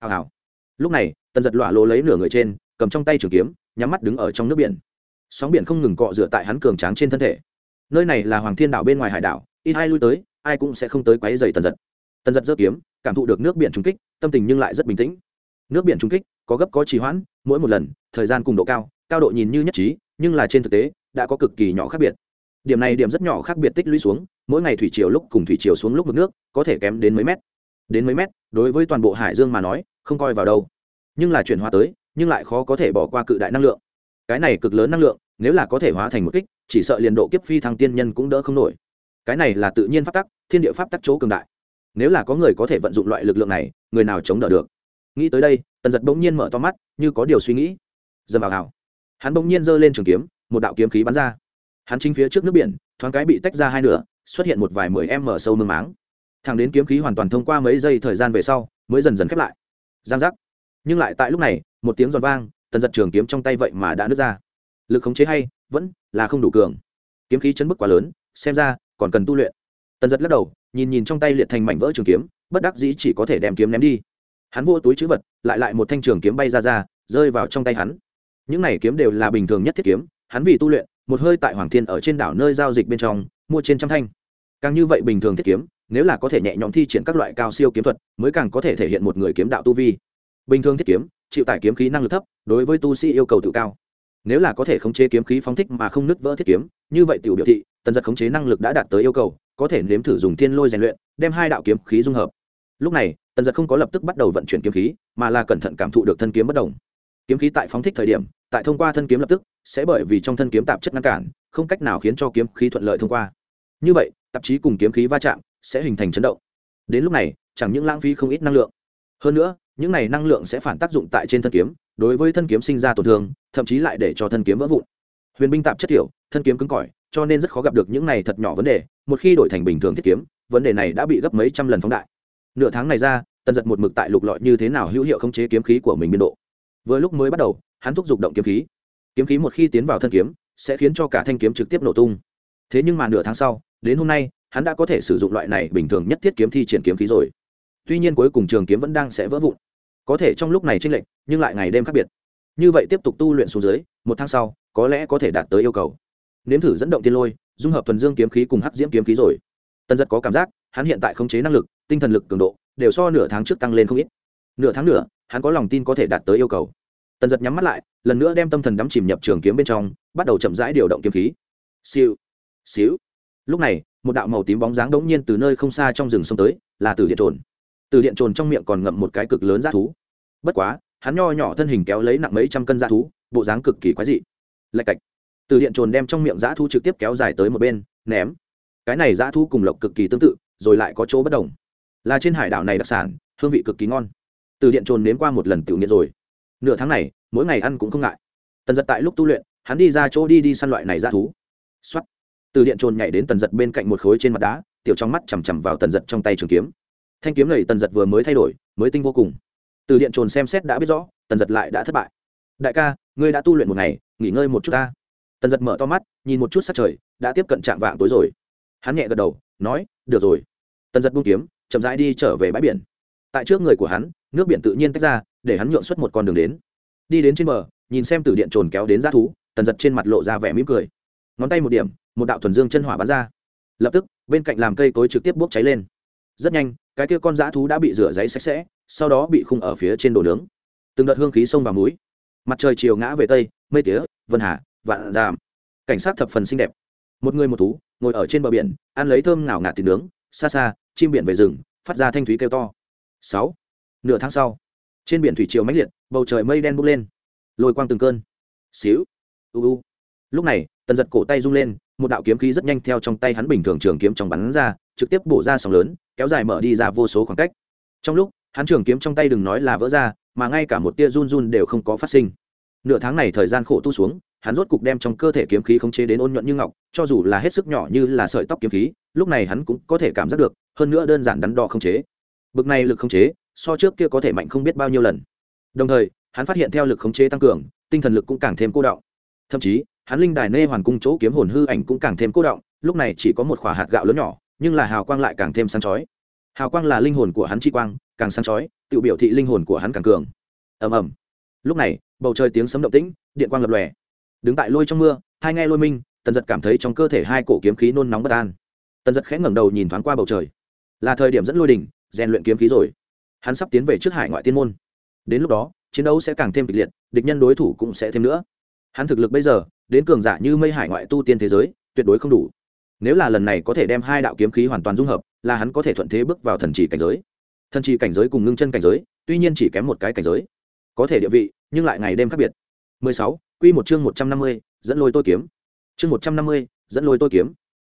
Hào hào. Lúc này, tần giật lọa lỗ lấy nửa người trên, cầm trong tay trường kiếm, nhắm mắt đứng ở trong nước biển. Sóng biển không ngừng cọ rửa tại hắn cường tráng trên thân thể. Nơi này là hoàng thiên đảo bên ngoài hải đảo, ít ai lui tới, ai cũng sẽ không tới quáy dày tần giật. Tần giật giơ kiếm, cảm thụ được nước biển trung kích, tâm tình nhưng lại rất bình tĩnh. Nước biển trung kích, có gấp có trì hoãn, mỗi một lần, thời gian cùng độ cao cao độ nhìn như nhất trí, nhưng là trên thực tế đã có cực kỳ nhỏ khác biệt. Điểm này điểm rất nhỏ khác biệt tích lũy xuống, mỗi ngày thủy chiều lúc cùng thủy chiều xuống lúc mực nước, có thể kém đến mấy mét. Đến mấy mét, đối với toàn bộ hải dương mà nói, không coi vào đâu. Nhưng là chuyển hóa tới, nhưng lại khó có thể bỏ qua cự đại năng lượng. Cái này cực lớn năng lượng, nếu là có thể hóa thành một kích, chỉ sợ liền độ kiếp phi thăng tiên nhân cũng đỡ không nổi. Cái này là tự nhiên pháp tắc, thiên địa pháp tắc chỗ cường đại. Nếu là có người có thể vận dụng loại lực lượng này, người nào chống đỡ được? Nghĩ tới đây, tần giật bỗng nhiên mở to mắt, như có điều suy nghĩ. Dầm vào hào hắn bỗng nhiên giơ lên trường kiếm một đạo kiếm khí bắn ra. Hắn chính phía trước nước biển, thoáng cái bị tách ra hai nửa, xuất hiện một vài mười em mở sâu mương máng. Thẳng đến kiếm khí hoàn toàn thông qua mấy giây thời gian về sau, mới dần dần khép lại. Giang giác. Nhưng lại tại lúc này, một tiếng giòn vang, tần giật trường kiếm trong tay vậy mà đã nứt ra. Lực khống chế hay, vẫn là không đủ cường. Kiếm khí chấn bức quá lớn, xem ra, còn cần tu luyện. Tần giật lắc đầu, nhìn nhìn trong tay liệt thành mảnh vỡ trường kiếm, bất đắc dĩ chỉ có thể đem kiếm ném đi. Hắn vô túi chữ vật, lại lại một thanh trường kiếm bay ra ra, rơi vào trong tay hắn. Những này kiếm đều là bình thường nhất thiết kiếm hắn vì tu luyện, một hơi tại hoàng thiên ở trên đảo nơi giao dịch bên trong, mua trên trăm thanh. Càng như vậy bình thường thiết kiếm, nếu là có thể nhẹ nhõm thi triển các loại cao siêu kiếm thuật, mới càng có thể thể hiện một người kiếm đạo tu vi. Bình thường thiết kiếm, chịu tải kiếm khí năng lực thấp, đối với tu sĩ yêu cầu tự cao. Nếu là có thể khống chế kiếm khí phóng thích mà không nứt vỡ thiết kiếm, như vậy tiểu biểu thị, tần giật khống chế năng lực đã đạt tới yêu cầu, có thể nếm thử dùng thiên lôi rèn luyện, đem hai đạo kiếm khí dung hợp. Lúc này, tần giật không có lập tức bắt đầu vận chuyển kiếm khí, mà là cẩn thận cảm thụ được thân kiếm bất đồng. Kiếm khí tại phóng thích thời điểm, tại thông qua thân kiếm lập tức sẽ bởi vì trong thân kiếm tạp chất ngăn cản, không cách nào khiến cho kiếm khí thuận lợi thông qua. Như vậy, tạp chí cùng kiếm khí va chạm sẽ hình thành chấn động. Đến lúc này, chẳng những lãng phí không ít năng lượng. Hơn nữa, những này năng lượng sẽ phản tác dụng tại trên thân kiếm, đối với thân kiếm sinh ra tổn thương, thậm chí lại để cho thân kiếm vỡ vụn. Huyền binh tạp chất tiểu thân kiếm cứng cỏi, cho nên rất khó gặp được những này thật nhỏ vấn đề. Một khi đổi thành bình thường thiết kiếm, vấn đề này đã bị gấp mấy trăm lần phóng đại. Nửa tháng này ra, tần giật một mực tại lục lọi như thế nào hữu hiệu khống chế kiếm khí của mình biên độ. Vừa lúc mới bắt đầu, hắn thúc giục động kiếm khí kiếm khí một khi tiến vào thân kiếm, sẽ khiến cho cả thanh kiếm trực tiếp nổ tung. Thế nhưng mà nửa tháng sau, đến hôm nay, hắn đã có thể sử dụng loại này bình thường nhất thiết kiếm thi triển kiếm khí rồi. Tuy nhiên cuối cùng trường kiếm vẫn đang sẽ vỡ vụn. Có thể trong lúc này tranh lệch, nhưng lại ngày đêm khác biệt. Như vậy tiếp tục tu luyện xuống dưới, một tháng sau, có lẽ có thể đạt tới yêu cầu. Nếm thử dẫn động tiên lôi, dung hợp thuần dương kiếm khí cùng hắc diễm kiếm khí rồi. Tần giật có cảm giác, hắn hiện tại khống chế năng lực, tinh thần lực cường độ, đều so nửa tháng trước tăng lên không ít. Nửa tháng nữa, hắn có lòng tin có thể đạt tới yêu cầu tần giật nhắm mắt lại, lần nữa đem tâm thần đắm chìm nhập trường kiếm bên trong, bắt đầu chậm rãi điều động kiếm khí. Siêu xíu lúc này, một đạo màu tím bóng dáng đống nhiên từ nơi không xa trong rừng sông tới, là từ điện trồn. Từ điện trồn trong miệng còn ngậm một cái cực lớn dã thú. Bất quá, hắn nho nhỏ thân hình kéo lấy nặng mấy trăm cân dã thú, bộ dáng cực kỳ quái dị. Lạch cạch. Từ điện trồn đem trong miệng dã thú trực tiếp kéo dài tới một bên, ném. Cái này dã thú cùng lộc cực kỳ tương tự, rồi lại có chỗ bất đồng. Là trên hải đảo này đặc sản, hương vị cực kỳ ngon. Từ điện trồn nếm qua một lần tự nghiện rồi nửa tháng này, mỗi ngày ăn cũng không ngại. Tần giật tại lúc tu luyện, hắn đi ra chỗ đi đi săn loại này ra thú. X từ điện trồn nhảy đến tần giật bên cạnh một khối trên mặt đá, tiểu trong mắt chằm chằm vào tần giật trong tay trường kiếm. Thanh kiếm này tần giật vừa mới thay đổi, mới tinh vô cùng. Từ điện trồn xem xét đã biết rõ, tần giật lại đã thất bại. Đại ca, ngươi đã tu luyện một ngày, nghỉ ngơi một chút ta. Tần giật mở to mắt, nhìn một chút sát trời, đã tiếp cận trạm vạng tối rồi. Hắn nhẹ gật đầu, nói, được rồi. Tần giật buông kiếm, chậm rãi đi trở về bãi biển. Tại trước người của hắn, nước biển tự nhiên tách ra để hắn nhượng xuất một con đường đến. Đi đến trên bờ, nhìn xem từ điện trồn kéo đến g thú, tần giật trên mặt lộ ra vẻ mỉm cười. Ngón tay một điểm, một đạo thuần dương chân hỏa bắn ra. Lập tức, bên cạnh làm cây cối trực tiếp bốc cháy lên. Rất nhanh, cái kia con dã thú đã bị rửa giấy sạch sẽ, sau đó bị khung ở phía trên đồ nướng. Từng đợt hương khí sông vào mũi. mặt trời chiều ngã về tây, mây tía, vân hà, vạn giảm. Cảnh sát thập phần xinh đẹp. Một người một thú, ngồi ở trên bờ biển, ăn lấy thơm nào ngạt thịt nướng, xa xa, chim biển về rừng, phát ra thanh thúy kêu to. Sáu. Nửa tháng sau trên biển thủy triều mãnh liệt, bầu trời mây đen bốc lên. Lôi quang từng cơn. Xíu. U u. Lúc này, tần giật cổ tay rung lên, một đạo kiếm khí rất nhanh theo trong tay hắn bình thường trường kiếm trong bắn ra, trực tiếp bổ ra sóng lớn, kéo dài mở đi ra vô số khoảng cách. Trong lúc, hắn trường kiếm trong tay đừng nói là vỡ ra, mà ngay cả một tia run run đều không có phát sinh. Nửa tháng này thời gian khổ tu xuống, hắn rốt cục đem trong cơ thể kiếm khí khống chế đến ôn nhuận như ngọc, cho dù là hết sức nhỏ như là sợi tóc kiếm khí, lúc này hắn cũng có thể cảm giác được, hơn nữa đơn giản đắn đo khống chế. Bực này lực khống chế so trước kia có thể mạnh không biết bao nhiêu lần. Đồng thời, hắn phát hiện theo lực khống chế tăng cường, tinh thần lực cũng càng thêm cô động thậm chí, hắn linh đài nê hoàn cung chỗ kiếm hồn hư ảnh cũng càng thêm cô động lúc này chỉ có một quả hạt gạo lớn nhỏ, nhưng là hào quang lại càng thêm sáng chói. Hào quang là linh hồn của hắn chi quang, càng sáng chói, tự biểu thị linh hồn của hắn càng cường. Ầm ầm. Lúc này, bầu trời tiếng sấm động tĩnh, điện quang lập lòe. Đứng tại lôi trong mưa, hai nghe lôi minh, tần giật cảm thấy trong cơ thể hai cổ kiếm khí nôn nóng bất an. Tần giật khẽ ngẩng đầu nhìn thoáng qua bầu trời. Là thời điểm dẫn lôi đỉnh, rèn luyện kiếm khí rồi hắn sắp tiến về trước hải ngoại tiên môn. Đến lúc đó chiến đấu sẽ càng thêm kịch liệt địch nhân đối thủ cũng sẽ thêm nữa. Hắn thực lực bây giờ đến cường giả như mây hải ngoại tu tiên thế giới tuyệt đối không đủ. Nếu là lần này có thể đem hai đạo kiếm khí hoàn toàn dung hợp là hắn có thể thuận thế bước vào thần trì cảnh giới. Thần trì cảnh giới cùng ngưng chân cảnh giới tuy nhiên chỉ kém một cái cảnh giới. Có thể địa vị nhưng lại ngày đêm khác biệt. 16, quy một chương 150, dẫn lôi tôi kiếm. Chương 150, dẫn lôi tôi kiếm.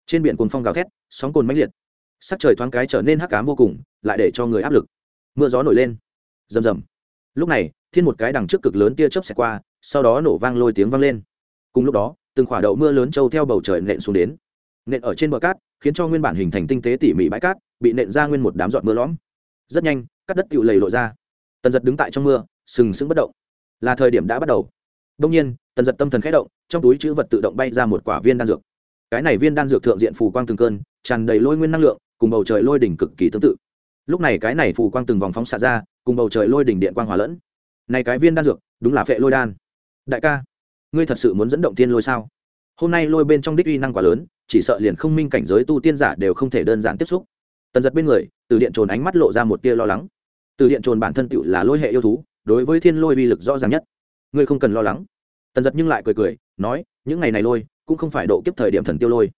Trên biển cuồng phong gào thét sóng cồn mãnh liệt. Sắc trời thoáng cái trở nên hắc ám vô cùng lại để cho người áp lực mưa gió nổi lên. Rầm rầm. Lúc này, thiên một cái đằng trước cực lớn tia chớp xẹt qua, sau đó nổ vang lôi tiếng vang lên. Cùng lúc đó, từng khỏa đậu mưa lớn trâu theo bầu trời nện xuống đến. Nện ở trên bờ cát, khiến cho nguyên bản hình thành tinh tế tỉ mỉ bãi cát, bị nện ra nguyên một đám giọt mưa lõm. Rất nhanh cắt đất tựu lầy lộ ra. Tần giật đứng tại trong mưa, sừng sững bất động. Là thời điểm đã bắt đầu. Đông nhiên, tần giật tâm thần khẽ động, trong túi chữ vật tự động bay ra một quả viên đan dược. Cái này viên đan dược thượng diện phù quang từng cơn, tràn đầy lôi nguyên năng lượng, cùng bầu trời lôi đỉnh cực kỳ tương tự lúc này cái này phù quang từng vòng phóng xạ ra, cùng bầu trời lôi đỉnh điện quang hòa lẫn. Này cái viên đan dược, đúng là phệ lôi đan. Đại ca, ngươi thật sự muốn dẫn động tiên lôi sao? Hôm nay lôi bên trong đích uy năng quá lớn, chỉ sợ liền không minh cảnh giới tu tiên giả đều không thể đơn giản tiếp xúc. Tần giật bên người, từ điện trồn ánh mắt lộ ra một tia lo lắng. Từ điện trồn bản thân tựu là lôi hệ yêu thú, đối với thiên lôi uy lực rõ ràng nhất. Ngươi không cần lo lắng. Tần giật nhưng lại cười cười, nói, những ngày này lôi, cũng không phải độ kiếp thời điểm thần tiêu lôi.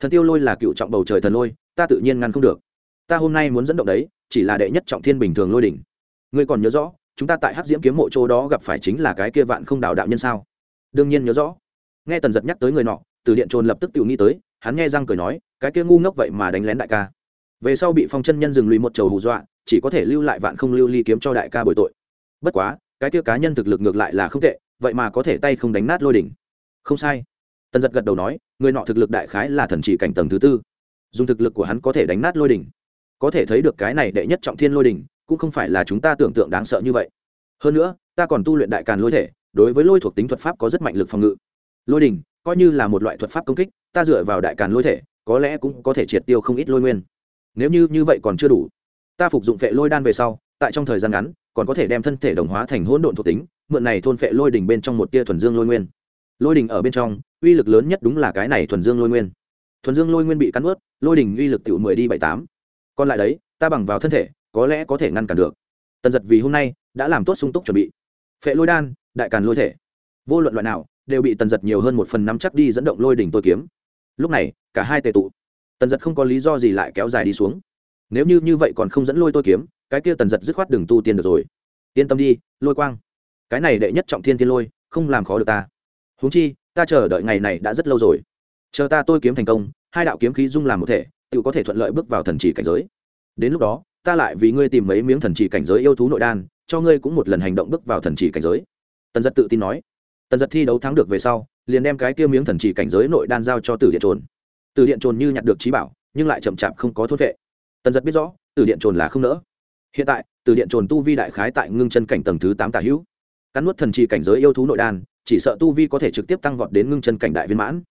Thần tiêu lôi là cựu trọng bầu trời thần lôi, ta tự nhiên ngăn không được ta hôm nay muốn dẫn động đấy, chỉ là đệ nhất trọng thiên bình thường lôi đỉnh. Ngươi còn nhớ rõ, chúng ta tại hắc diễm kiếm mộ chỗ đó gặp phải chính là cái kia vạn không đạo đạo nhân sao? Đương nhiên nhớ rõ. Nghe tần giật nhắc tới người nọ, từ điện trồn lập tức tự nghĩ tới, hắn nghe răng cười nói, cái kia ngu ngốc vậy mà đánh lén đại ca. Về sau bị phong chân nhân dừng lùi một trầu hù dọa, chỉ có thể lưu lại vạn không lưu ly kiếm cho đại ca bồi tội. Bất quá, cái kia cá nhân thực lực ngược lại là không tệ, vậy mà có thể tay không đánh nát lôi đỉnh. Không sai. Tần giật gật đầu nói, người nọ thực lực đại khái là thần chỉ cảnh tầng thứ tư. Dùng thực lực của hắn có thể đánh nát lôi đỉnh có thể thấy được cái này đệ nhất trọng thiên lôi đỉnh cũng không phải là chúng ta tưởng tượng đáng sợ như vậy. Hơn nữa, ta còn tu luyện đại càn lôi thể, đối với lôi thuộc tính thuật pháp có rất mạnh lực phòng ngự. Lôi đỉnh coi như là một loại thuật pháp công kích, ta dựa vào đại càn lôi thể, có lẽ cũng có thể triệt tiêu không ít lôi nguyên. Nếu như như vậy còn chưa đủ, ta phục dụng phệ lôi đan về sau, tại trong thời gian ngắn, còn có thể đem thân thể đồng hóa thành hỗn độn thuộc tính, mượn này thôn phệ lôi đỉnh bên trong một tia thuần dương lôi nguyên. Lôi đỉnh ở bên trong, uy lực lớn nhất đúng là cái này thuần dương lôi nguyên. Thuần dương lôi nguyên bị cắn ướt lôi đỉnh uy lực tiểu mười đi bảy tám còn lại đấy, ta bằng vào thân thể, có lẽ có thể ngăn cản được. Tần giật vì hôm nay đã làm tốt sung túc chuẩn bị. Phệ lôi đan, đại càn lôi thể. Vô luận loại nào, đều bị tần giật nhiều hơn một phần năm chắc đi dẫn động lôi đỉnh tôi kiếm. Lúc này, cả hai tề tụ. Tần giật không có lý do gì lại kéo dài đi xuống. Nếu như như vậy còn không dẫn lôi tôi kiếm, cái kia tần giật dứt khoát đường tu tiên được rồi. Yên tâm đi, lôi quang. Cái này đệ nhất trọng thiên thiên lôi, không làm khó được ta. Huống chi, ta chờ đợi ngày này đã rất lâu rồi. Chờ ta tôi kiếm thành công, hai đạo kiếm khí dung làm một thể tự có thể thuận lợi bước vào thần chỉ cảnh giới. Đến lúc đó, ta lại vì ngươi tìm mấy miếng thần chỉ cảnh giới yêu thú nội đan, cho ngươi cũng một lần hành động bước vào thần chỉ cảnh giới. Tần giật tự tin nói. Tần giật thi đấu thắng được về sau, liền đem cái kia miếng thần chỉ cảnh giới nội đan giao cho tử điện trồn. Tử điện trồn như nhặt được trí bảo, nhưng lại chậm chạp không có thốt vệ. Tần giật biết rõ, tử điện trồn là không nỡ. Hiện tại, tử điện trồn tu vi đại khái tại ngưng chân cảnh tầng thứ tám tả hữu. Cắn nuốt thần chỉ cảnh giới yêu thú nội đan, chỉ sợ tu vi có thể trực tiếp tăng vọt đến ngưng chân cảnh đại viên mãn.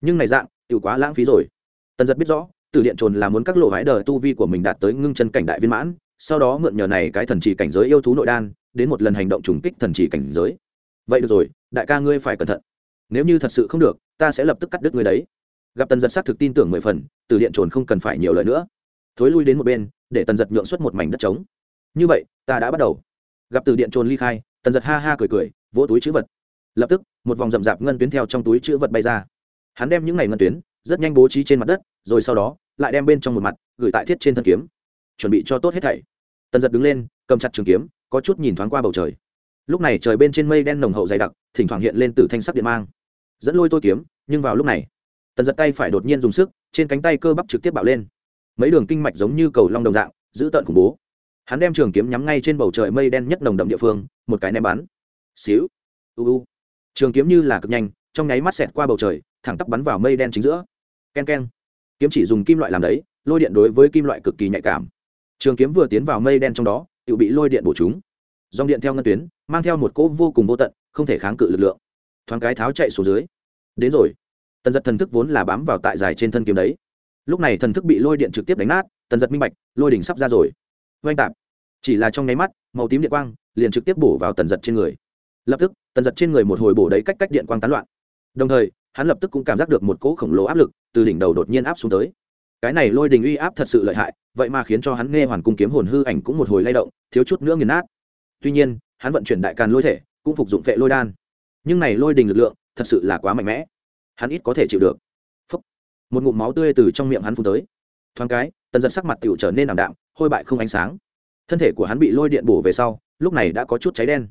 Nhưng này dạng tự quá lãng phí rồi. Tần giật biết rõ tử điện trồn là muốn các lộ hái đờ tu vi của mình đạt tới ngưng chân cảnh đại viên mãn, sau đó mượn nhờ này cái thần chỉ cảnh giới yêu thú nội đan, đến một lần hành động trùng kích thần chỉ cảnh giới. Vậy được rồi, đại ca ngươi phải cẩn thận. Nếu như thật sự không được, ta sẽ lập tức cắt đứt ngươi đấy. Gặp tần giật xác thực tin tưởng mười phần từ điện trồn không cần phải nhiều lời nữa. Thối lui đến một bên, để tần giật nhượng xuất một mảnh đất trống. Như vậy, ta đã bắt đầu. Gặp từ điện trồn ly khai, tần giật ha ha cười cười, vỗ túi chữ vật. Lập tức, một vòng rậm rạp ngân tuyến theo trong túi chữ vật bay ra. Hắn đem những ngày ngân tuyến rất nhanh bố trí trên mặt đất, rồi sau đó, lại đem bên trong một mặt, gửi tại thiết trên thân kiếm. Chuẩn bị cho tốt hết thảy. Tần giật đứng lên, cầm chặt trường kiếm, có chút nhìn thoáng qua bầu trời. Lúc này trời bên trên mây đen nồng hậu dày đặc, thỉnh thoảng hiện lên từ thanh sắc điện mang. Dẫn lôi tôi kiếm, nhưng vào lúc này, tần giật tay phải đột nhiên dùng sức, trên cánh tay cơ bắp trực tiếp bạo lên. Mấy đường kinh mạch giống như cầu long đồng dạng giữ tợn khủng bố. Hắn đem trường kiếm nhắm ngay trên bầu trời mây đen nhất nồng đậm địa phương, một cái ném bắn. Xíu. U u. Trường kiếm như là cực nhanh, trong nháy mắt xẹt qua bầu trời, thẳng tắp bắn vào mây đen chính giữa k e n k e n kiếm chỉ dùng kim loại làm đấy, lôi điện đối với kim loại cực kỳ nhạy cảm. Trường kiếm vừa tiến vào mây đen trong đó, tự bị lôi điện bổ chúng. Dòng điện theo ngân tuyến, mang theo một cỗ vô cùng vô tận, không thể kháng cự lực lượng. Thoáng cái tháo chạy xuống dưới. Đến rồi. Tần giật thần thức vốn là bám vào tại dài trên thân kiếm đấy. Lúc này thần thức bị lôi điện trực tiếp đánh nát, tần giật minh bạch, lôi đỉnh sắp ra rồi. Oanh tạp. Chỉ là trong nháy mắt, màu tím điện quang liền trực tiếp bổ vào tần giật trên người. Lập tức, tần giật trên người một hồi bổ đấy cách cách điện quang tán loạn. Đồng thời hắn lập tức cũng cảm giác được một cỗ khổng lồ áp lực từ đỉnh đầu đột nhiên áp xuống tới. Cái này lôi đình uy áp thật sự lợi hại, vậy mà khiến cho hắn nghe hoàn cung kiếm hồn hư ảnh cũng một hồi lay động, thiếu chút nữa nghiền nát. Tuy nhiên, hắn vận chuyển đại càn lôi thể, cũng phục dụng vệ lôi đan. Nhưng này lôi đình lực lượng thật sự là quá mạnh mẽ. Hắn ít có thể chịu được. Phúc. một ngụm máu tươi từ trong miệng hắn phun tới. Thoáng cái, tần giật sắc mặt tựu trở nên ảm đạm, hôi bại không ánh sáng. Thân thể của hắn bị lôi điện bổ về sau, lúc này đã có chút cháy đen.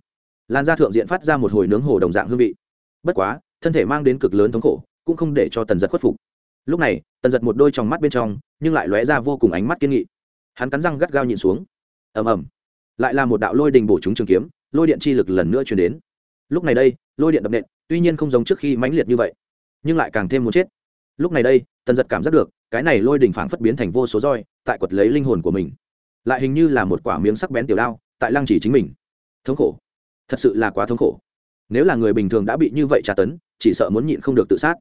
Lan ra thượng diện phát ra một hồi nướng hồ đồng dạng hương vị. Bất quá thân thể mang đến cực lớn thống khổ, cũng không để cho tần giật khuất phục. Lúc này, tần giật một đôi trong mắt bên trong, nhưng lại lóe ra vô cùng ánh mắt kiên nghị. Hắn cắn răng gắt gao nhìn xuống. Ầm ầm. Lại là một đạo lôi đình bổ chúng trường kiếm, lôi điện chi lực lần nữa chuyển đến. Lúc này đây, lôi điện đập nện, tuy nhiên không giống trước khi mãnh liệt như vậy, nhưng lại càng thêm muốn chết. Lúc này đây, tần giật cảm giác được, cái này lôi đình phảng phất biến thành vô số roi, tại quật lấy linh hồn của mình. Lại hình như là một quả miếng sắc bén tiểu đao, tại lăng chỉ chính mình. Thống khổ. Thật sự là quá thống khổ nếu là người bình thường đã bị như vậy tra tấn, chỉ sợ muốn nhịn không được tự sát.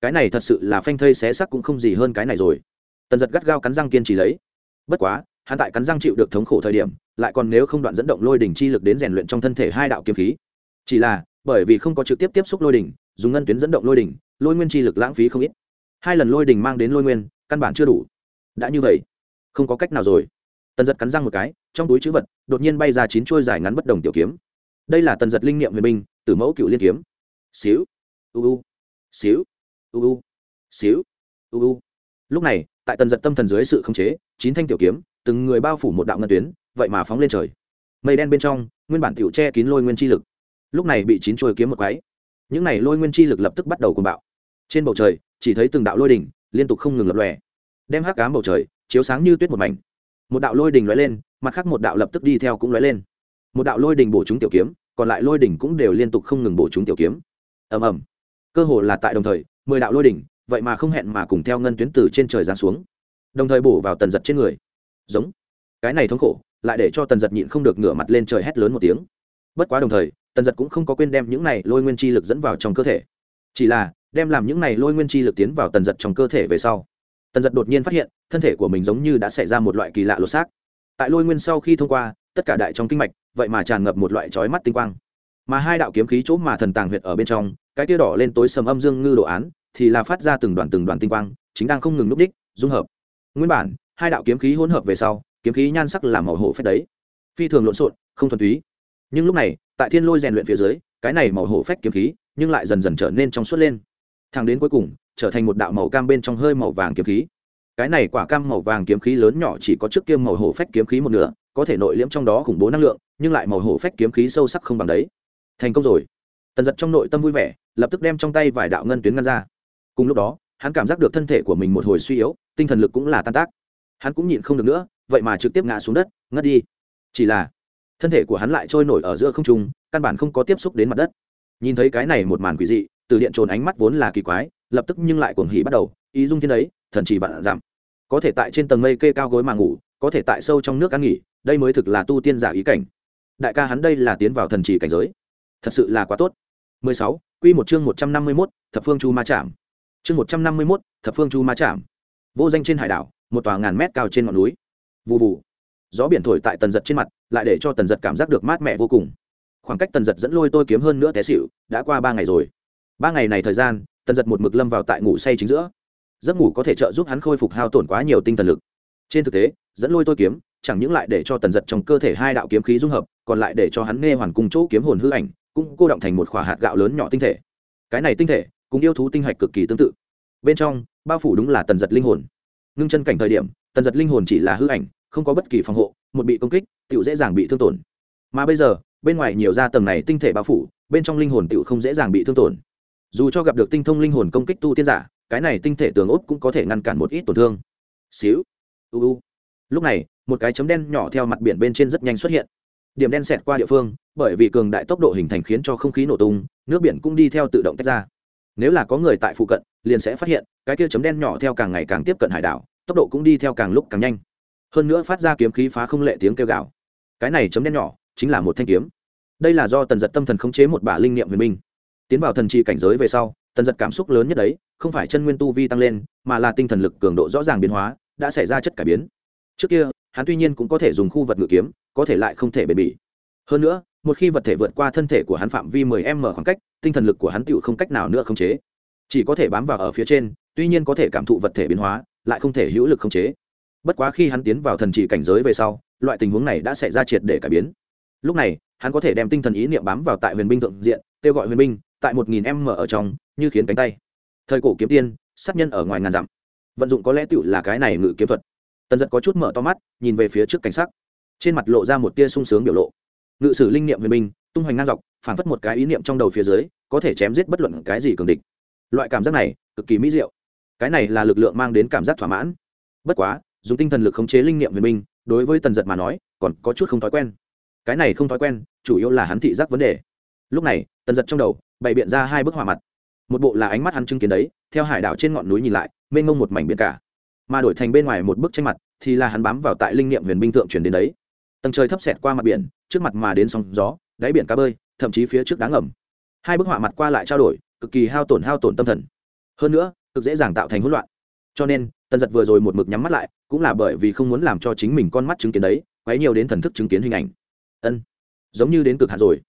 Cái này thật sự là phanh thây xé sắc cũng không gì hơn cái này rồi. Tần giật gắt gao cắn răng kiên trì lấy. Bất quá, hắn tại cắn răng chịu được thống khổ thời điểm, lại còn nếu không đoạn dẫn động lôi đỉnh chi lực đến rèn luyện trong thân thể hai đạo kiếm khí. Chỉ là, bởi vì không có trực tiếp tiếp xúc lôi đỉnh, dùng ngân tuyến dẫn động lôi đỉnh, lôi nguyên chi lực lãng phí không ít. Hai lần lôi đỉnh mang đến lôi nguyên, căn bản chưa đủ. Đã như vậy, không có cách nào rồi. Tần giật cắn răng một cái, trong túi chữ vật, đột nhiên bay ra chín chuôi dài ngắn bất đồng tiểu kiếm. Đây là tần giật linh nghiệm huyền binh từ mẫu cựu liên kiếm. Xíu. Uu xíu. Uu xíu. Uu lúc này, tại tần giật tâm thần dưới sự khống chế, chín thanh tiểu kiếm, từng người bao phủ một đạo ngân tuyến, vậy mà phóng lên trời. Mây đen bên trong, nguyên bản tiểu che kín lôi nguyên chi lực. Lúc này bị chín chuôi kiếm một quái. Những này lôi nguyên chi lực lập tức bắt đầu cùng bạo. Trên bầu trời, chỉ thấy từng đạo lôi đỉnh liên tục không ngừng lập lòe. Đem hắc cám bầu trời, chiếu sáng như tuyết một mảnh. Một đạo lôi đỉnh lóe lên, mặt khác một đạo lập tức đi theo cũng lóe lên. Một đạo lôi đỉnh bổ chúng tiểu kiếm còn lại lôi đỉnh cũng đều liên tục không ngừng bổ chúng tiểu kiếm. Ầm ầm. Cơ hồ là tại đồng thời, mười đạo lôi đỉnh, vậy mà không hẹn mà cùng theo ngân tuyến từ trên trời giáng xuống. Đồng thời bổ vào tần giật trên người. Giống. Cái này thống khổ, lại để cho tần giật nhịn không được ngửa mặt lên trời hét lớn một tiếng. Bất quá đồng thời, tần giật cũng không có quên đem những này lôi nguyên chi lực dẫn vào trong cơ thể. Chỉ là, đem làm những này lôi nguyên chi lực tiến vào tần giật trong cơ thể về sau, tần giật đột nhiên phát hiện, thân thể của mình giống như đã xảy ra một loại kỳ lạ lột xác. Tại lôi nguyên sau khi thông qua tất cả đại trong kinh mạch, vậy mà tràn ngập một loại trói mắt tinh quang. Mà hai đạo kiếm khí chỗ mà thần tàng huyệt ở bên trong, cái tia đỏ lên tối sầm âm dương ngư đồ án, thì là phát ra từng đoàn từng đoàn tinh quang, chính đang không ngừng núp đích, dung hợp. Nguyên bản, hai đạo kiếm khí hỗn hợp về sau, kiếm khí nhan sắc làm màu hổ phách đấy. Phi thường lộn xộn, không thuần túy. Nhưng lúc này, tại thiên lôi rèn luyện phía dưới, cái này màu hổ phách kiếm khí, nhưng lại dần dần trở nên trong suốt lên. Thẳng đến cuối cùng, trở thành một đạo màu cam bên trong hơi màu vàng kiếm khí. Cái này quả cam màu vàng kiếm khí lớn nhỏ chỉ có trước kia màu hổ phách kiếm khí một nửa có thể nội liễm trong đó khủng bố năng lượng, nhưng lại màu hổ phách kiếm khí sâu sắc không bằng đấy. Thành công rồi. Tần giật trong nội tâm vui vẻ, lập tức đem trong tay vài đạo ngân tuyến ngăn ra. Cùng lúc đó, hắn cảm giác được thân thể của mình một hồi suy yếu, tinh thần lực cũng là tan tác. Hắn cũng nhịn không được nữa, vậy mà trực tiếp ngã xuống đất, ngất đi. Chỉ là, thân thể của hắn lại trôi nổi ở giữa không trung, căn bản không có tiếp xúc đến mặt đất. Nhìn thấy cái này một màn quỷ dị, từ điện trồn ánh mắt vốn là kỳ quái, lập tức nhưng lại cuồng hỉ bắt đầu, ý dung thiên đấy thần chỉ vạn giảm. Có thể tại trên tầng mây kê cao gối mà ngủ có thể tại sâu trong nước ăn nghỉ đây mới thực là tu tiên giả ý cảnh đại ca hắn đây là tiến vào thần chỉ cảnh giới thật sự là quá tốt 16. Quy một chương 151, Thập Phương Chu Ma chạm Chương 151, Thập Phương Chu Ma chạm Vô danh trên hải đảo, một tòa ngàn mét cao trên ngọn núi. Vù vù. Gió biển thổi tại tần giật trên mặt, lại để cho tần giật cảm giác được mát mẻ vô cùng. Khoảng cách tần giật dẫn lôi tôi kiếm hơn nữa té xỉu, đã qua ba ngày rồi. ba ngày này thời gian, tần giật một mực lâm vào tại ngủ say chính giữa. Giấc ngủ có thể trợ giúp hắn khôi phục hao tổn quá nhiều tinh thần lực. Trên thực tế, dẫn lôi tôi kiếm, chẳng những lại để cho tần giật trong cơ thể hai đạo kiếm khí dung hợp, còn lại để cho hắn nghe hoàn cùng chỗ kiếm hồn hư ảnh, cũng cô động thành một khỏa hạt gạo lớn nhỏ tinh thể. Cái này tinh thể cũng yêu thú tinh hạch cực kỳ tương tự. Bên trong bao phủ đúng là tần giật linh hồn. Ngưng chân cảnh thời điểm tần giật linh hồn chỉ là hư ảnh không có bất kỳ phòng hộ một bị công kích tựu dễ dàng bị thương tổn. Mà bây giờ bên ngoài nhiều ra tầng này tinh thể bao phủ bên trong linh hồn tựu không dễ dàng bị thương tổn. Dù cho gặp được tinh thông linh hồn công kích tu tiên giả cái này tinh thể tường ốt cũng có thể ngăn cản một ít tổn thương. Xíu. U u lúc này, một cái chấm đen nhỏ theo mặt biển bên trên rất nhanh xuất hiện. Điểm đen xẹt qua địa phương, bởi vì cường đại tốc độ hình thành khiến cho không khí nổ tung, nước biển cũng đi theo tự động tách ra. Nếu là có người tại phụ cận, liền sẽ phát hiện, cái kia chấm đen nhỏ theo càng ngày càng tiếp cận hải đảo, tốc độ cũng đi theo càng lúc càng nhanh. Hơn nữa phát ra kiếm khí phá không lệ tiếng kêu gào. Cái này chấm đen nhỏ, chính là một thanh kiếm. Đây là do tần giật tâm thần khống chế một bả linh niệm huyền minh. Tiến vào thần trì cảnh giới về sau, tần giật cảm xúc lớn nhất đấy, không phải chân nguyên tu vi tăng lên, mà là tinh thần lực cường độ rõ ràng biến hóa, đã xảy ra chất cải biến trước kia, hắn tuy nhiên cũng có thể dùng khu vật ngự kiếm, có thể lại không thể bền bỉ. Hơn nữa, một khi vật thể vượt qua thân thể của hắn phạm vi 10 m khoảng cách, tinh thần lực của hắn tựu không cách nào nữa khống chế. Chỉ có thể bám vào ở phía trên, tuy nhiên có thể cảm thụ vật thể biến hóa, lại không thể hữu lực khống chế. Bất quá khi hắn tiến vào thần chỉ cảnh giới về sau, loại tình huống này đã xảy ra triệt để cải biến. Lúc này, hắn có thể đem tinh thần ý niệm bám vào tại huyền binh thượng diện, kêu gọi huyền binh, tại một nghìn m ở trong, như khiến cánh tay. Thời cổ kiếm tiên, sát nhân ở ngoài ngàn dặm. Vận dụng có lẽ tựu là cái này ngự kiếm thuật tần giật có chút mở to mắt, nhìn về phía trước cảnh sắc. Trên mặt lộ ra một tia sung sướng biểu lộ. Ngự sử linh niệm huyền minh tung hoành ngang dọc, phản phất một cái ý niệm trong đầu phía dưới, có thể chém giết bất luận cái gì cường địch. Loại cảm giác này, cực kỳ mỹ diệu. Cái này là lực lượng mang đến cảm giác thỏa mãn. Bất quá, dùng tinh thần lực khống chế linh niệm huyền minh đối với tần giật mà nói, còn có chút không thói quen. Cái này không thói quen, chủ yếu là hắn thị giác vấn đề. Lúc này, tần giật trong đầu, bày biện ra hai bức hỏa mặt. Một bộ là ánh mắt hắn chứng kiến đấy, theo hải đảo trên ngọn núi nhìn lại, mênh mông một mảnh biển cả mà đổi thành bên ngoài một bức tranh mặt, thì là hắn bám vào tại linh niệm huyền binh thượng chuyển đến đấy. Tầng trời thấp xẹt qua mặt biển, trước mặt mà đến sóng gió, đáy biển cá bơi, thậm chí phía trước đá ngầm. Hai bức họa mặt qua lại trao đổi, cực kỳ hao tổn hao tổn tâm thần. Hơn nữa, cực dễ dàng tạo thành hỗn loạn. Cho nên, tần giật vừa rồi một mực nhắm mắt lại, cũng là bởi vì không muốn làm cho chính mình con mắt chứng kiến đấy, quấy nhiều đến thần thức chứng kiến hình ảnh. Ân, giống như đến cực hạn rồi.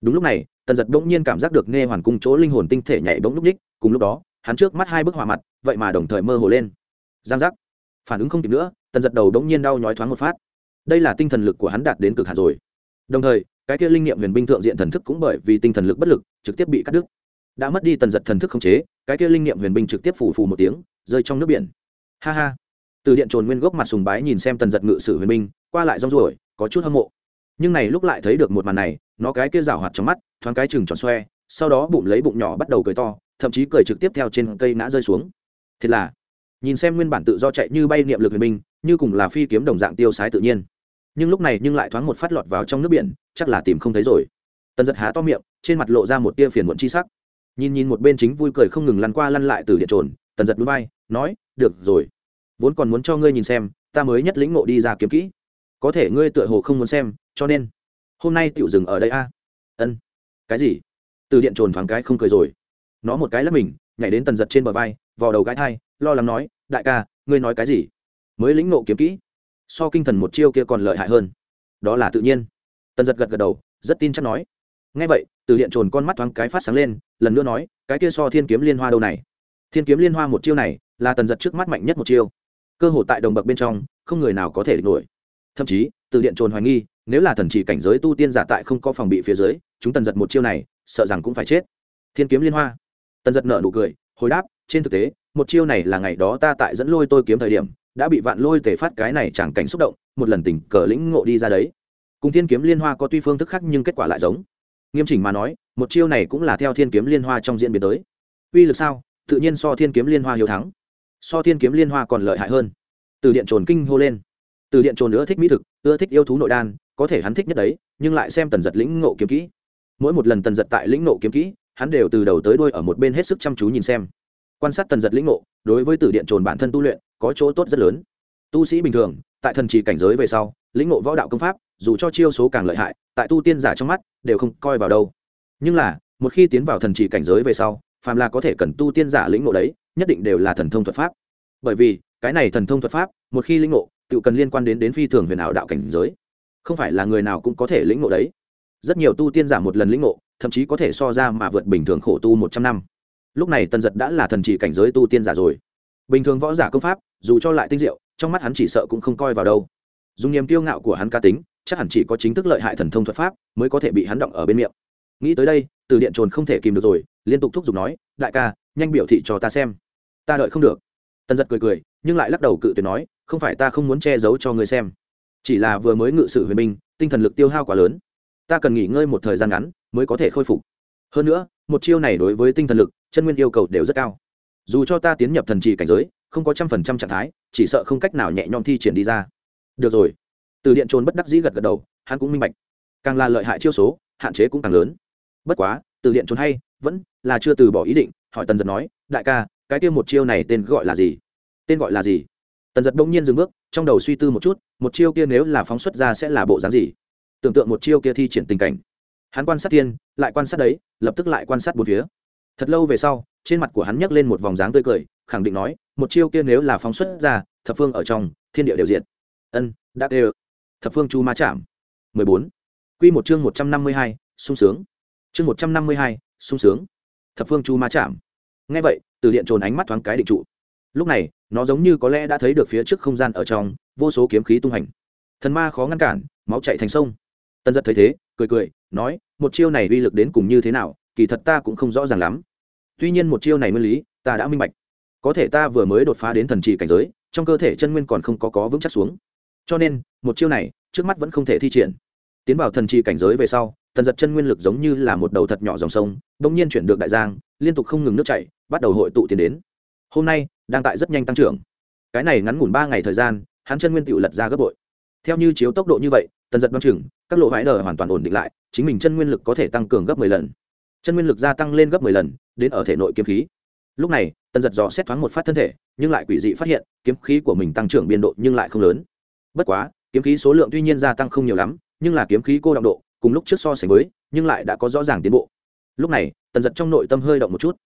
Đúng lúc này, tần giật bỗng nhiên cảm giác được nghe hoàn cung chỗ linh hồn tinh thể nhảy bỗng lúc ních cùng lúc đó, hắn trước mắt hai bức họa mặt, vậy mà đồng thời mơ hồ lên giang giác. Phản ứng không kịp nữa, tần giật đầu đống nhiên đau nhói thoáng một phát. Đây là tinh thần lực của hắn đạt đến cực hạn rồi. Đồng thời, cái kia linh nghiệm huyền binh thượng diện thần thức cũng bởi vì tinh thần lực bất lực, trực tiếp bị cắt đứt. Đã mất đi tần giật thần thức khống chế, cái kia linh nghiệm huyền binh trực tiếp phủ phù một tiếng, rơi trong nước biển. Ha ha. Từ điện trồn nguyên gốc mặt sùng bái nhìn xem tần giật ngự sử huyền binh, qua lại rong ruổi, có chút hâm mộ. Nhưng này lúc lại thấy được một màn này, nó cái kia rào hoạt trong mắt, thoáng cái chừng tròn xoe, sau đó bụng lấy bụng nhỏ bắt đầu cười to, thậm chí cười trực tiếp theo trên cây ngã rơi xuống. Thật là nhìn xem nguyên bản tự do chạy như bay niệm lực huyền binh, như cùng là phi kiếm đồng dạng tiêu sái tự nhiên. Nhưng lúc này nhưng lại thoáng một phát lọt vào trong nước biển, chắc là tìm không thấy rồi. Tần giật há to miệng, trên mặt lộ ra một tia phiền muộn chi sắc. Nhìn nhìn một bên chính vui cười không ngừng lăn qua lăn lại từ điện trồn, tần giật núi bay, nói, được rồi, vốn còn muốn cho ngươi nhìn xem, ta mới nhất lĩnh ngộ đi ra kiếm kỹ. Có thể ngươi tựa hồ không muốn xem, cho nên hôm nay tiểu dừng ở đây a. Ân. Cái gì? Từ điện trồn thoáng cái không cười rồi. Nó một cái lắp mình, nhảy đến tần giật trên bờ vai vò đầu gãi thai, lo lắng nói, đại ca, ngươi nói cái gì? Mới lĩnh nộ kiếm kỹ, so kinh thần một chiêu kia còn lợi hại hơn. Đó là tự nhiên. Tần giật gật gật đầu, rất tin chắc nói. Ngay vậy, từ điện trồn con mắt thoáng cái phát sáng lên, lần nữa nói, cái kia so thiên kiếm liên hoa đâu này? Thiên kiếm liên hoa một chiêu này, là tần giật trước mắt mạnh nhất một chiêu. Cơ hội tại đồng bậc bên trong, không người nào có thể địch nổi. Thậm chí, từ điện trồn hoài nghi, nếu là thần chỉ cảnh giới tu tiên giả tại không có phòng bị phía dưới, chúng tần giật một chiêu này, sợ rằng cũng phải chết. Thiên kiếm liên hoa. Tần giật nợ nụ cười, hồi đáp trên thực tế, một chiêu này là ngày đó ta tại dẫn lôi tôi kiếm thời điểm, đã bị vạn lôi tể phát cái này chẳng cảnh xúc động, một lần tình cờ lĩnh ngộ đi ra đấy. Cùng thiên kiếm liên hoa có tuy phương thức khác nhưng kết quả lại giống. Nghiêm chỉnh mà nói, một chiêu này cũng là theo thiên kiếm liên hoa trong diễn biến tới. Uy lực sao? Tự nhiên so thiên kiếm liên hoa hiếu thắng. So thiên kiếm liên hoa còn lợi hại hơn. Từ điện trồn kinh hô lên. Từ điện trồn nữa thích mỹ thực, ưa thích yêu thú nội đan, có thể hắn thích nhất đấy, nhưng lại xem tần giật lĩnh ngộ kiếm kỹ. Mỗi một lần tần giật tại lĩnh ngộ kiếm kỹ, hắn đều từ đầu tới đuôi ở một bên hết sức chăm chú nhìn xem quan sát tần giật lĩnh ngộ, đối với tử điện trồn bản thân tu luyện, có chỗ tốt rất lớn. Tu sĩ bình thường, tại thần trì cảnh giới về sau, lĩnh ngộ võ đạo công pháp, dù cho chiêu số càng lợi hại, tại tu tiên giả trong mắt, đều không coi vào đâu. Nhưng là, một khi tiến vào thần trì cảnh giới về sau, phàm là có thể cần tu tiên giả lĩnh ngộ đấy, nhất định đều là thần thông thuật pháp. Bởi vì, cái này thần thông thuật pháp, một khi lĩnh ngộ, tự cần liên quan đến đến phi thường huyền ảo đạo cảnh giới. Không phải là người nào cũng có thể lĩnh ngộ đấy. Rất nhiều tu tiên giả một lần lĩnh ngộ, thậm chí có thể so ra mà vượt bình thường khổ tu một trăm năm lúc này tần giật đã là thần chỉ cảnh giới tu tiên giả rồi. Bình thường võ giả công pháp, dù cho lại tinh diệu, trong mắt hắn chỉ sợ cũng không coi vào đâu. Dùng niềm tiêu ngạo của hắn ca tính, chắc hẳn chỉ có chính thức lợi hại thần thông thuật pháp mới có thể bị hắn động ở bên miệng. Nghĩ tới đây, từ điện trồn không thể kìm được rồi, liên tục thúc giục nói, đại ca, nhanh biểu thị cho ta xem. Ta đợi không được. Tần giật cười cười, nhưng lại lắc đầu cự tuyệt nói, không phải ta không muốn che giấu cho người xem. Chỉ là vừa mới ngự sự huyền minh, tinh thần lực tiêu hao quá lớn. Ta cần nghỉ ngơi một thời gian ngắn mới có thể khôi phục. Hơn nữa, một chiêu này đối với tinh thần lực chân nguyên yêu cầu đều rất cao. Dù cho ta tiến nhập thần trì cảnh giới, không có trăm phần trăm trạng thái, chỉ sợ không cách nào nhẹ nhõm thi triển đi ra. Được rồi. Từ điện trốn bất đắc dĩ gật gật đầu, hắn cũng minh bạch. Càng là lợi hại chiêu số, hạn chế cũng càng lớn. Bất quá, từ điện trốn hay, vẫn là chưa từ bỏ ý định, hỏi tần giật nói, đại ca, cái kia một chiêu này tên gọi là gì? Tên gọi là gì? Tần giật đông nhiên dừng bước, trong đầu suy tư một chút, một chiêu kia nếu là phóng xuất ra sẽ là bộ dáng gì? Tưởng tượng một chiêu kia thi triển tình cảnh. Hắn quan sát tiên lại quan sát đấy, lập tức lại quan sát bốn phía thật lâu về sau, trên mặt của hắn nhấc lên một vòng dáng tươi cười, khẳng định nói, một chiêu kia nếu là phóng xuất ra, thập phương ở trong, thiên địa đều diện ân, đã đều. Thập phương chu ma chạm mười bốn. Quy một chương một trăm năm mươi hai, sung sướng. Chương một trăm năm mươi hai, sung sướng. Thập phương chu ma chạm nghe vậy, từ điện trồn ánh mắt thoáng cái định trụ. Lúc này, nó giống như có lẽ đã thấy được phía trước không gian ở trong, vô số kiếm khí tung hành. Thần ma khó ngăn cản, máu chạy thành sông. Tân giật thấy thế, cười cười, nói, một chiêu này uy lực đến cùng như thế nào? Kỳ thật ta cũng không rõ ràng lắm. Tuy nhiên một chiêu này nguyên lý, ta đã minh bạch. Có thể ta vừa mới đột phá đến thần trì cảnh giới, trong cơ thể chân nguyên còn không có có vững chắc xuống. Cho nên, một chiêu này, trước mắt vẫn không thể thi triển. Tiến vào thần trì cảnh giới về sau tần giật chân nguyên lực giống như là một đầu thật nhỏ dòng sông đ ỗ n g nhiên chuyển được đại giang, liên tục không ngừng nước chảy, bắt đầu hội tụ tiến đến. Hôm nay, đang tại rất nhanh tăng trưởng. Cái này ngắn ngủn ba ngày thời gian, hắn chân nguyên tựu lật ra gấp bội. Theo như chiếu tốc độ như vậy tần giật đoan chừng, các lộ vãi đờ hoàn toàn ổn định lại, chính mình chân nguyên lực có thể tăng cường gấp mười lần chân nguyên lực gia tăng lên gấp mười lần, đến ở thể nội kiếm khí. Lúc này, tần giật dò xét thoáng một phát thân thể, nhưng lại quỷ dị phát hiện, kiếm khí của mình tăng trưởng biên độ nhưng lại không lớn. Bất quá, kiếm khí số lượng tuy nhiên gia tăng không nhiều lắm, nhưng là kiếm khí cô động độ, cùng lúc trước so sánh với, nhưng lại đã có rõ ràng tiến bộ. Lúc này, tần giật trong nội tâm hơi động một chút.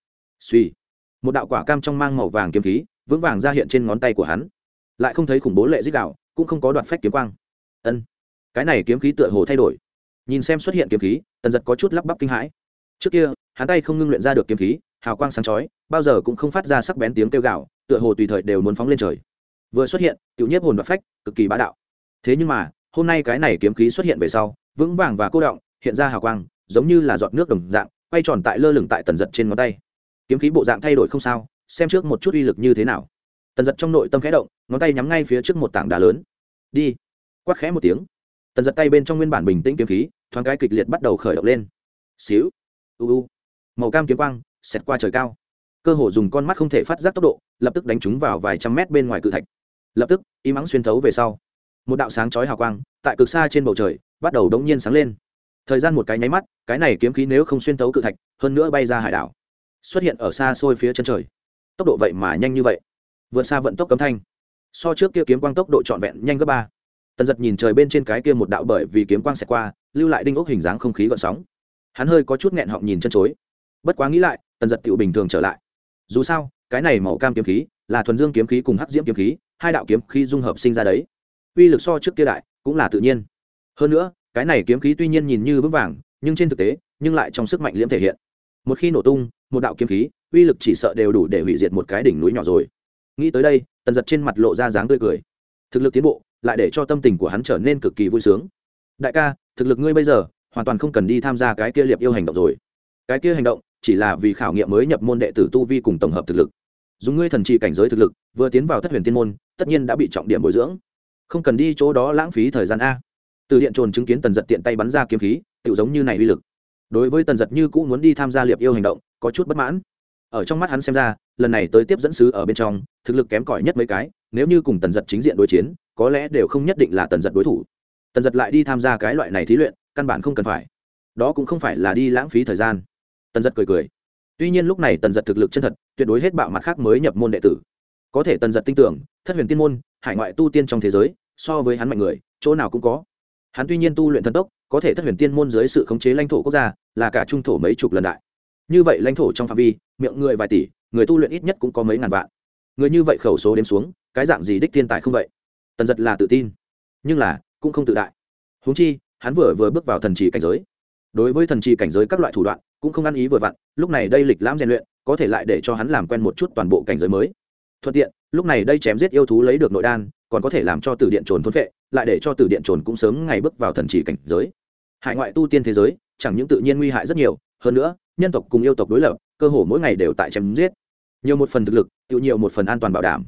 Suy một đạo quả cam trong mang màu vàng kiếm khí, vững vàng ra hiện trên ngón tay của hắn. Lại không thấy khủng bố lệ dích đạo, cũng không có đoạn phách kiếm quang. Ân, cái này kiếm khí tựa hồ thay đổi. Nhìn xem xuất hiện kiếm khí, tần giật có chút lắp bắp kinh hãi trước kia, hắn tay không ngưng luyện ra được kiếm khí, hào quang sáng chói, bao giờ cũng không phát ra sắc bén tiếng kêu gạo tựa hồ tùy thời đều muốn phóng lên trời. Vừa xuất hiện, tiểu nhiếp hồn và phách, cực kỳ bá đạo. Thế nhưng mà, hôm nay cái này kiếm khí xuất hiện về sau, vững vàng và cô động, hiện ra hào quang, giống như là giọt nước đồng dạng, quay tròn tại lơ lửng tại tần giật trên ngón tay. Kiếm khí bộ dạng thay đổi không sao, xem trước một chút uy lực như thế nào. Tần giật trong nội tâm khẽ động, ngón tay nhắm ngay phía trước một tảng đá lớn. Đi. Quát khẽ một tiếng. Tần giật tay bên trong nguyên bản bình tĩnh kiếm khí, thoáng cái kịch liệt bắt đầu khởi động lên. Xíu u u. Màu cam kiếm quang, xẹt qua trời cao. Cơ hồ dùng con mắt không thể phát giác tốc độ, lập tức đánh chúng vào vài trăm mét bên ngoài cự thạch. Lập tức, y mắng xuyên thấu về sau. Một đạo sáng chói hào quang, tại cực xa trên bầu trời, bắt đầu đống nhiên sáng lên. Thời gian một cái nháy mắt, cái này kiếm khí nếu không xuyên thấu cự thạch, hơn nữa bay ra hải đảo. Xuất hiện ở xa xôi phía chân trời. Tốc độ vậy mà nhanh như vậy. Vượt xa vận tốc cấm thanh. So trước kia kiếm quang tốc độ trọn vẹn nhanh gấp ba. Tần giật nhìn trời bên trên cái kia một đạo bởi vì kiếm quang xẹt qua, lưu lại đinh ốc hình dáng không khí gợn sóng hắn hơi có chút nghẹn họng nhìn chân chối. Bất quá nghĩ lại, tần giật tựu bình thường trở lại. Dù sao, cái này màu cam kiếm khí, là thuần dương kiếm khí cùng hắc diễm kiếm khí, hai đạo kiếm khí dung hợp sinh ra đấy. Uy lực so trước kia đại, cũng là tự nhiên. Hơn nữa, cái này kiếm khí tuy nhiên nhìn như vững vàng, nhưng trên thực tế, nhưng lại trong sức mạnh liễm thể hiện. Một khi nổ tung, một đạo kiếm khí, uy lực chỉ sợ đều đủ để hủy diệt một cái đỉnh núi nhỏ rồi. Nghĩ tới đây, tần giật trên mặt lộ ra dáng tươi cười. Thực lực tiến bộ, lại để cho tâm tình của hắn trở nên cực kỳ vui sướng. Đại ca, thực lực ngươi bây giờ hoàn toàn không cần đi tham gia cái kia liệp yêu hành động rồi. Cái kia hành động chỉ là vì khảo nghiệm mới nhập môn đệ tử tu vi cùng tổng hợp thực lực. Dùng ngươi thần trị cảnh giới thực lực, vừa tiến vào thất huyền tiên môn, tất nhiên đã bị trọng điểm bồi dưỡng. Không cần đi chỗ đó lãng phí thời gian a. Từ điện trồn chứng kiến tần giật tiện tay bắn ra kiếm khí tự giống như này uy lực. Đối với tần giật như cũ muốn đi tham gia liệp yêu hành động, có chút bất mãn. Ở trong mắt hắn xem ra, lần này tới tiếp dẫn sứ ở bên trong, thực lực kém cỏi nhất mấy cái, nếu như cùng tần giật chính diện đối chiến, có lẽ đều không nhất định là tần giật đối thủ. Tần giật lại đi tham gia cái loại này thí luyện căn bản không cần phải. Đó cũng không phải là đi lãng phí thời gian. Tần giật cười cười. Tuy nhiên lúc này tần giật thực lực chân thật, tuyệt đối hết bạo mặt khác mới nhập môn đệ tử. Có thể tần giật tin tưởng, thất huyền tiên môn, hải ngoại tu tiên trong thế giới, so với hắn mạnh người, chỗ nào cũng có. Hắn tuy nhiên tu luyện thần tốc, có thể thất huyền tiên môn dưới sự khống chế lãnh thổ quốc gia, là cả trung thổ mấy chục lần đại. Như vậy lãnh thổ trong phạm vi, miệng người vài tỷ, người tu luyện ít nhất cũng có mấy ngàn vạn. Người như vậy khẩu số đếm xuống, cái dạng gì đích thiên tài không vậy? Tần giật là tự tin, nhưng là cũng không tự đại. Huống chi hắn vừa vừa bước vào thần trì cảnh giới. Đối với thần trì cảnh giới các loại thủ đoạn, cũng không ăn ý vừa vặn, lúc này đây lịch lãm rèn luyện, có thể lại để cho hắn làm quen một chút toàn bộ cảnh giới mới. Thuận tiện, lúc này đây chém giết yêu thú lấy được nội đan, còn có thể làm cho từ điện trồn thôn vệ lại để cho từ điện trồn cũng sớm ngày bước vào thần trì cảnh giới. Hải ngoại tu tiên thế giới, chẳng những tự nhiên nguy hại rất nhiều, hơn nữa, nhân tộc cùng yêu tộc đối lập, cơ hồ mỗi ngày đều tại chém giết. Nhiều một phần thực lực, tự nhiều một phần an toàn bảo đảm.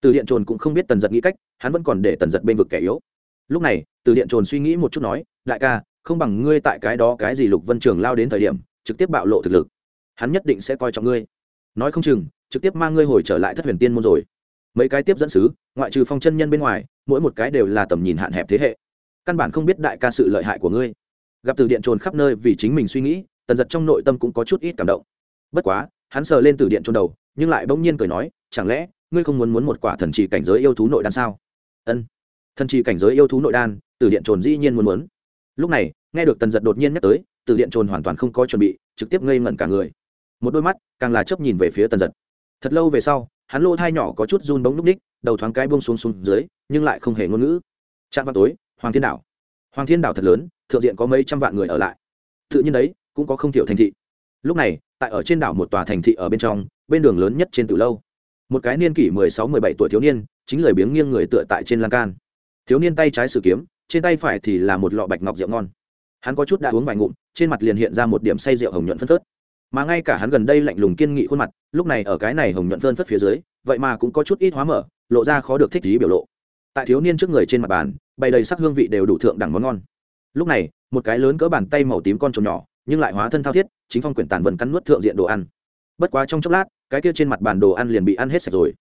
Từ điện trồn cũng không biết tần giật nghĩ cách, hắn vẫn còn để tần giật bên vực kẻ yếu. Lúc này từ điện trồn suy nghĩ một chút nói, đại ca, không bằng ngươi tại cái đó cái gì lục vân trường lao đến thời điểm, trực tiếp bạo lộ thực lực. Hắn nhất định sẽ coi trọng ngươi. Nói không chừng, trực tiếp mang ngươi hồi trở lại thất huyền tiên môn rồi. Mấy cái tiếp dẫn sứ, ngoại trừ phong chân nhân bên ngoài, mỗi một cái đều là tầm nhìn hạn hẹp thế hệ. Căn bản không biết đại ca sự lợi hại của ngươi. Gặp từ điện trồn khắp nơi vì chính mình suy nghĩ, tần giật trong nội tâm cũng có chút ít cảm động. Bất quá, hắn sờ lên từ điện trồn đầu, nhưng lại bỗng nhiên cười nói, chẳng lẽ, ngươi không muốn muốn một quả thần chỉ cảnh giới yêu thú nội đan sao? Ân thần trì cảnh giới yêu thú nội đan, từ điện trồn dĩ nhiên muốn muốn. Lúc này, nghe được tần giật đột nhiên nhắc tới, từ điện trồn hoàn toàn không có chuẩn bị, trực tiếp ngây ngẩn cả người. Một đôi mắt, càng là chớp nhìn về phía tần giật. Thật lâu về sau, hắn lỗ thai nhỏ có chút run bóng núp ních, đầu thoáng cái buông xuống xuống dưới, nhưng lại không hề ngôn ngữ. Trạm vào tối, hoàng thiên đảo. Hoàng thiên đảo thật lớn, thượng diện có mấy trăm vạn người ở lại. Tự nhiên đấy, cũng có không thiểu thành thị. Lúc này, tại ở trên đảo một tòa thành thị ở bên trong, bên đường lớn nhất trên từ lâu. Một cái niên kỷ mười sáu mười bảy tuổi thiếu niên, chính lời biếng nghiêng người tựa tại trên lan can thiếu niên tay trái sử kiếm, trên tay phải thì là một lọ bạch ngọc rượu ngon. Hắn có chút đã uống vài ngụm, trên mặt liền hiện ra một điểm say rượu hồng nhuận phân phớt. Mà ngay cả hắn gần đây lạnh lùng kiên nghị khuôn mặt, lúc này ở cái này hồng nhuận phân phớt phía dưới, vậy mà cũng có chút ít hóa mở, lộ ra khó được thích trí biểu lộ. Tại thiếu niên trước người trên mặt bàn, bày đầy sắc hương vị đều đủ thượng đẳng món ngon. Lúc này, một cái lớn cỡ bàn tay màu tím con trồn nhỏ, nhưng lại hóa thân thao thiết, chính phong quyển tàn vần cắn nuốt thượng diện đồ ăn. Bất quá trong chốc lát, cái kia trên mặt bàn đồ ăn liền bị ăn hết sạch rồi.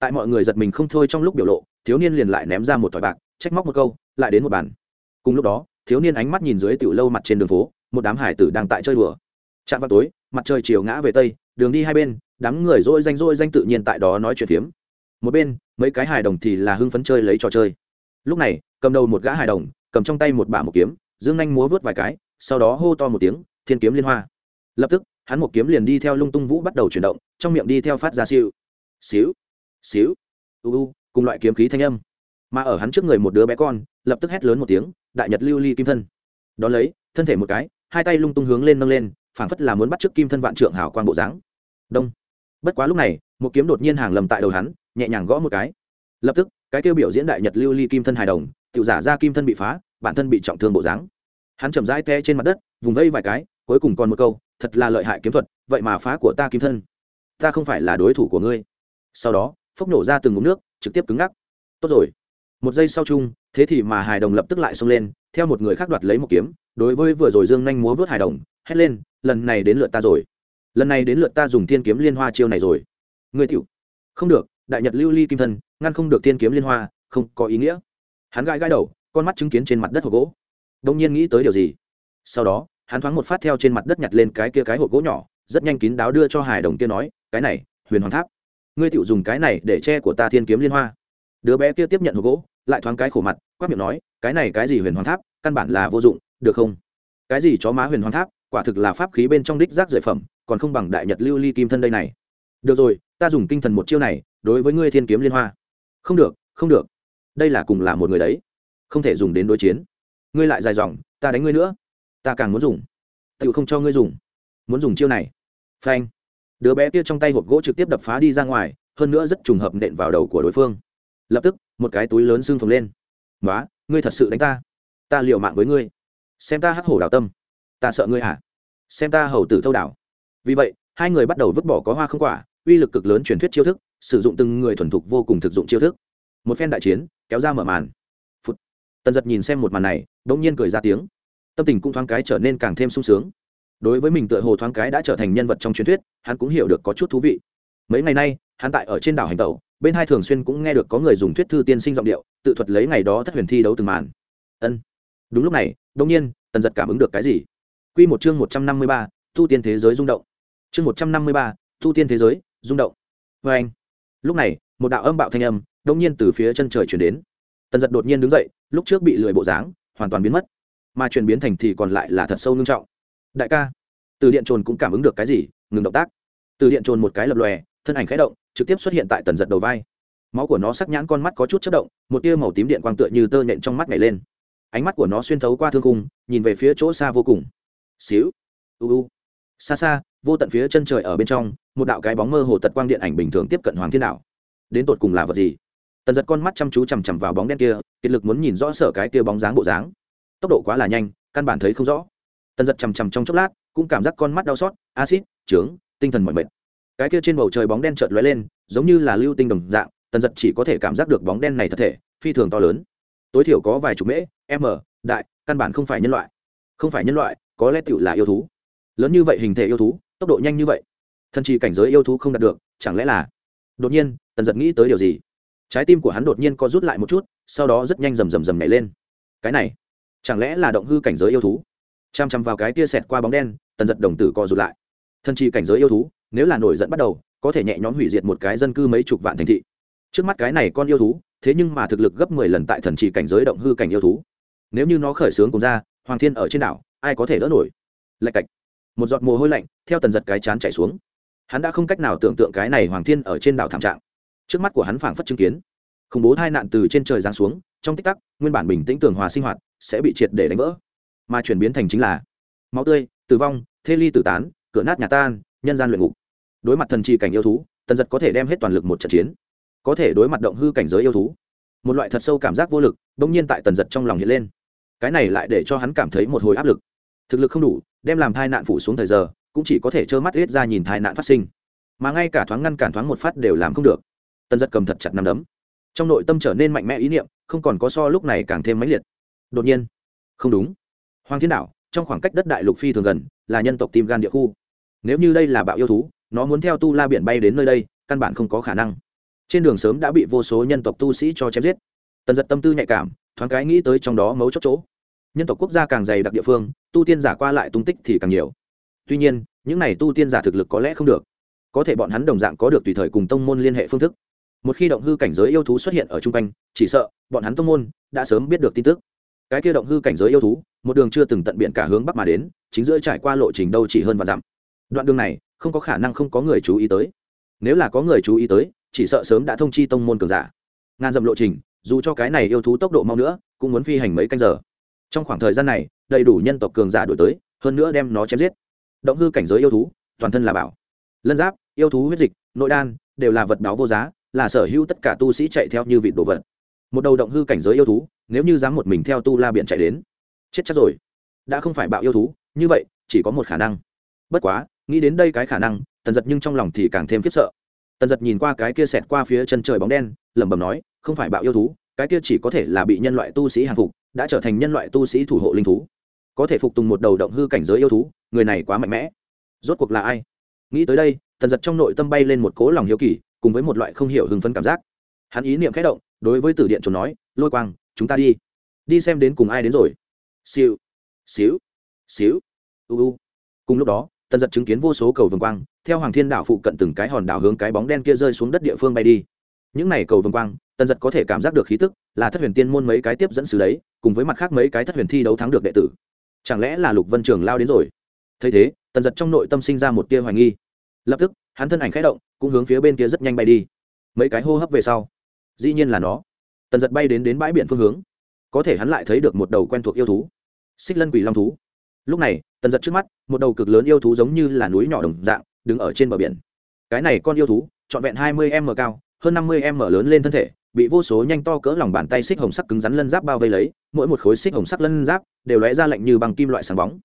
Tại mọi người giật mình không thôi trong lúc biểu lộ, thiếu niên liền lại ném ra một thỏi bạc trách móc một câu, lại đến một bàn. Cùng lúc đó, thiếu niên ánh mắt nhìn dưới tiểu lâu mặt trên đường phố, một đám hải tử đang tại chơi đùa. Chạm vào tối, mặt trời chiều ngã về tây, đường đi hai bên, đám người dỗi danh dỗi danh tự nhiên tại đó nói chuyện phiếm. Một bên, mấy cái hài đồng thì là hưng phấn chơi lấy trò chơi. Lúc này, cầm đầu một gã hài đồng, cầm trong tay một bả một kiếm, dương nhanh múa vớt vài cái, sau đó hô to một tiếng, thiên kiếm liên hoa. Lập tức, hắn một kiếm liền đi theo lung tung vũ bắt đầu chuyển động, trong miệng đi theo phát ra siêu xíu xíu, u u, cùng loại kiếm khí thanh âm mà ở hắn trước người một đứa bé con, lập tức hét lớn một tiếng, đại nhật lưu ly kim thân. Đón lấy, thân thể một cái, hai tay lung tung hướng lên nâng lên, phảng phất là muốn bắt trước kim thân vạn trượng hào quang bộ dáng. Đông. Bất quá lúc này, một kiếm đột nhiên hàng lầm tại đầu hắn, nhẹ nhàng gõ một cái. Lập tức, cái tiêu biểu diễn đại nhật lưu ly kim thân hài đồng tự giả ra kim thân bị phá, bản thân bị trọng thương bộ dáng. Hắn chậm rãi te trên mặt đất, vùng vây vài cái, cuối cùng còn một câu, thật là lợi hại kiếm thuật, vậy mà phá của ta kim thân. Ta không phải là đối thủ của ngươi. Sau đó, phốc nổ ra từng ngụm nước, trực tiếp cứng ngắc. Tốt rồi một giây sau chung, thế thì mà hài đồng lập tức lại xông lên, theo một người khác đoạt lấy một kiếm, đối với vừa rồi dương nhanh múa vớt hài đồng, hét lên, lần này đến lượt ta rồi. Lần này đến lượt ta dùng thiên kiếm liên hoa chiêu này rồi. Người tiểu. Không được, đại nhật lưu ly kim thân, ngăn không được thiên kiếm liên hoa, không có ý nghĩa. Hắn gãi gãi đầu, con mắt chứng kiến trên mặt đất hộp gỗ. Đông nhiên nghĩ tới điều gì? Sau đó, hắn thoáng một phát theo trên mặt đất nhặt lên cái kia cái hộp gỗ nhỏ, rất nhanh kín đáo đưa cho hài đồng kia nói, cái này, huyền hoàng tháp. Ngươi tiểu dùng cái này để che của ta thiên kiếm liên hoa. Đứa bé kia tiếp nhận hộp gỗ lại thoáng cái khổ mặt, quát miệng nói, cái này cái gì huyền hoàng tháp, căn bản là vô dụng, được không? Cái gì chó má huyền hoàng tháp, quả thực là pháp khí bên trong đích rác rưởi phẩm, còn không bằng đại nhật lưu ly kim thân đây này. Được rồi, ta dùng kinh thần một chiêu này, đối với ngươi thiên kiếm liên hoa. Không được không được. Đây là cùng là một người đấy. Không thể dùng đến đối chiến. Ngươi lại dài dòng, ta đánh ngươi nữa. Ta càng muốn dùng. Tự không cho ngươi dùng. Muốn dùng chiêu này. Phanh. Đứa bé kia trong tay hộp gỗ trực tiếp đập phá đi ra ngoài, hơn nữa rất trùng hợp nện vào đầu của đối phương. Lập tức một cái túi lớn xương phồng lên. Nói ngươi thật sự đánh ta? Ta liều mạng với ngươi. Xem ta hắc hổ đào tâm. Ta sợ ngươi hả? Xem ta hầu tử thâu đảo. Vì vậy, hai người bắt đầu vứt bỏ có hoa không quả, uy lực cực lớn truyền thuyết chiêu thức, sử dụng từng người thuần thục vô cùng thực dụng chiêu thức. Một phen đại chiến, kéo ra mở màn. Phút. tần giật nhìn xem một màn này đ ỗ n g nhiên cười ra tiếng. Tâm tình cũng thoáng cái trở nên càng thêm sung sướng. Đối với mình tựa hồ thoáng cái đã trở thành nhân vật trong truyền thuyết, hắn cũng hiểu được có chút thú vị. Mấy ngày nay, hắn tại ở trên đảo hành tẩu bên hai thường xuyên cũng nghe được có người dùng thuyết thư tiên sinh giọng điệu, tự thuật lấy ngày đó thất huyền thi đấu từng màn. Ân. Đúng lúc này đông nhiên, tần giật cảm ứng được cái gì? Q một chương một trăm năm mươi ba, thu tiên thế giới rung động. Chương một trăm năm mươi ba, thu tiên thế giới rung động. Vê anh. Lúc này, một đạo âm bạo thanh âm đông nhiên từ phía chân trời chuyển đến. Tần giật đột nhiên đứng dậy, lúc trước bị lười bộ dáng, hoàn toàn biến mất. Mà chuyển biến thành thì còn lại là thật sâu nghiêm trọng. Đại ca, từ điện trồn cũng cảm ứng được cái gì? Ngừng động tác. Từ điện trồn một cái lập lòe, thân ảnh khẽ động trực tiếp xuất hiện tại tần giật đầu vai. Máu của nó sắc nhãn con mắt có chút chất động, một tia màu tím điện quang tựa như tơ nhện trong mắt nhảy lên. Ánh mắt của nó xuyên thấu qua thương cung nhìn về phía chỗ xa vô cùng. Xíu. U u. Xa xa, vô tận phía chân trời ở bên trong, một đạo cái bóng mơ hồ tật quang điện ảnh bình thường tiếp cận hoàng thiên đạo. Đến tột cùng là vật gì? Tần giật con mắt chăm chú chằm chằm vào bóng đen kia, kiệt lực muốn nhìn rõ sở cái kia bóng dáng bộ dáng. Tốc độ quá là nhanh, căn bản thấy không rõ. Tần giật chằm chằm trong chốc lát, cũng cảm giác con mắt đau xót acid trướng, tinh thần mọi mệt cái kia trên bầu trời bóng đen chợt lóe lên, giống như là lưu tinh đồng dạng, tần giật chỉ có thể cảm giác được bóng đen này thật thể, phi thường to lớn. Tối thiểu có vài chục mễ, m, đại, căn bản không phải nhân loại. Không phải nhân loại, có lẽ tựu là yêu thú. Lớn như vậy hình thể yêu thú, tốc độ nhanh như vậy. Thần chỉ cảnh giới yêu thú không đạt được, chẳng lẽ là? Đột nhiên, tần giật nghĩ tới điều gì? Trái tim của hắn đột nhiên co rút lại một chút, sau đó rất nhanh rầm rầm rầm nhảy lên. Cái này, chẳng lẽ là động hư cảnh giới yêu thú? Chăm chăm vào cái tia xẹt qua bóng đen, tần giật đồng tử co rút lại. Thần chỉ cảnh giới yêu thú nếu là nổi giận bắt đầu, có thể nhẹ nhõm hủy diệt một cái dân cư mấy chục vạn thành thị. Trước mắt cái này con yêu thú, thế nhưng mà thực lực gấp mười lần tại thần chỉ cảnh giới động hư cảnh yêu thú. Nếu như nó khởi xướng cùng ra, hoàng thiên ở trên đảo, ai có thể đỡ nổi? Lạch cạch. Một giọt mồ hôi lạnh, theo tần giật cái chán chảy xuống. Hắn đã không cách nào tưởng tượng cái này hoàng thiên ở trên đảo thảm trạng. Trước mắt của hắn phảng phất chứng kiến. Khủng bố hai nạn từ trên trời giáng xuống, trong tích tắc, nguyên bản bình tĩnh tường hòa sinh hoạt, sẽ bị triệt để đánh vỡ. Mà chuyển biến thành chính là, máu tươi, tử vong, thê ly tử tán, cửa nát nhà tan nhân gian luyện ngục. Đối mặt thần trì cảnh yêu thú, tần giật có thể đem hết toàn lực một trận chiến. Có thể đối mặt động hư cảnh giới yêu thú, một loại thật sâu cảm giác vô lực đ ỗ n g nhiên tại tần giật trong lòng hiện lên. Cái này lại để cho hắn cảm thấy một hồi áp lực. Thực lực không đủ, đem làm thai nạn phủ xuống thời giờ, cũng chỉ có thể trơ mắt riết ra nhìn thai nạn phát sinh. Mà ngay cả thoáng ngăn cản thoáng một phát đều làm không được. Tần giật cầm thật chặt nằm đấm. Trong nội tâm trở nên mạnh mẽ ý niệm, không còn có so lúc này càng thêm mãnh liệt. Đột nhiên, không đúng. Hoàng thiên đạo trong khoảng cách đất đại lục phi thường gần, là nhân tộc tim gan địa khu nếu như đây là bạo yêu thú, nó muốn theo tu la biển bay đến nơi đây, căn bản không có khả năng. Trên đường sớm đã bị vô số nhân tộc tu sĩ cho chém giết. Tần giật tâm tư nhạy cảm, thoáng cái nghĩ tới trong đó mấu chốt chỗ. Nhân tộc quốc gia càng dày đặc địa phương, tu tiên giả qua lại tung tích thì càng nhiều. Tuy nhiên, những này tu tiên giả thực lực có lẽ không được. Có thể bọn hắn đồng dạng có được tùy thời cùng tông môn liên hệ phương thức. Một khi động hư cảnh giới yêu thú xuất hiện ở chung quanh, chỉ sợ, bọn hắn tông môn đã sớm biết được tin tức. Cái kia động hư cảnh giới yêu thú, một đường chưa từng tận biện cả hướng bắc mà đến, chính giữa trải qua lộ trình đâu chỉ hơn và dặm đoạn đường này, không có khả năng không có người chú ý tới. Nếu là có người chú ý tới, chỉ sợ sớm đã thông chi tông môn cường giả. Ngàn dặm lộ trình, dù cho cái này yêu thú tốc độ mau nữa, cũng muốn phi hành mấy canh giờ. Trong khoảng thời gian này, đầy đủ nhân tộc cường giả đổi tới, hơn nữa đem nó chém giết. Động hư cảnh giới yêu thú, toàn thân là bảo. Lân giáp, yêu thú huyết dịch, nội đan, đều là vật báo vô giá, là sở hữu tất cả tu sĩ chạy theo như vị đồ vật. Một đầu động hư cảnh giới yêu thú, nếu như dám một mình theo tu la biện chạy đến, chết chắc rồi. Đã không phải bạo yêu thú, như vậy, chỉ có một khả năng. Bất quá nghĩ đến đây cái khả năng, tần giật nhưng trong lòng thì càng thêm khiếp sợ. Tần giật nhìn qua cái kia xẹt qua phía chân trời bóng đen, lẩm bẩm nói, không phải bạo yêu thú, cái kia chỉ có thể là bị nhân loại tu sĩ hàng phục, đã trở thành nhân loại tu sĩ thủ hộ linh thú. Có thể phục tùng một đầu động hư cảnh giới yêu thú, người này quá mạnh mẽ. Rốt cuộc là ai? Nghĩ tới đây, tần giật trong nội tâm bay lên một cố lòng hiếu kỳ, cùng với một loại không hiểu hưng phấn cảm giác. Hắn ý niệm khẽ động, đối với tử điện trốn nói, lôi quang, chúng ta đi. Đi xem đến cùng ai đến rồi. Siêu xíu xíu. U u. Cùng lúc đó tần giật chứng kiến vô số cầu vồng quang, theo hoàng thiên đảo phụ cận từng cái hòn đảo hướng cái bóng đen kia rơi xuống đất địa phương bay đi. Những này cầu vồng quang tần giật có thể cảm giác được khí tức, là thất huyền tiên môn mấy cái tiếp dẫn sứ đấy, cùng với mặt khác mấy cái thất huyền thi đấu thắng được đệ tử. Chẳng lẽ là lục vân trường lao đến rồi? Thấy thế tần giật trong nội tâm sinh ra một tia hoài nghi. Lập tức, hắn thân ảnh khẽ động, cũng hướng phía bên kia rất nhanh bay đi. Mấy cái hô hấp về sau, dĩ nhiên là nó. Tần giật bay đến đến bãi biển phương hướng. Có thể hắn lại thấy được một đầu quen thuộc yêu thú. Xích lân quỷ long thú lúc này, tần giật trước mắt, một đầu cực lớn yêu thú giống như là núi nhỏ đồng dạng, đứng ở trên bờ biển. Cái này con yêu thú, trọn vẹn hai mươi m cao, hơn năm mươi m lớn lên thân thể, bị vô số nhanh to cỡ lòng bàn tay xích hồng sắc cứng rắn lân giáp bao vây lấy, mỗi một khối xích hồng sắc lân giáp đều lóe ra lạnh như bằng kim loại sáng bóng.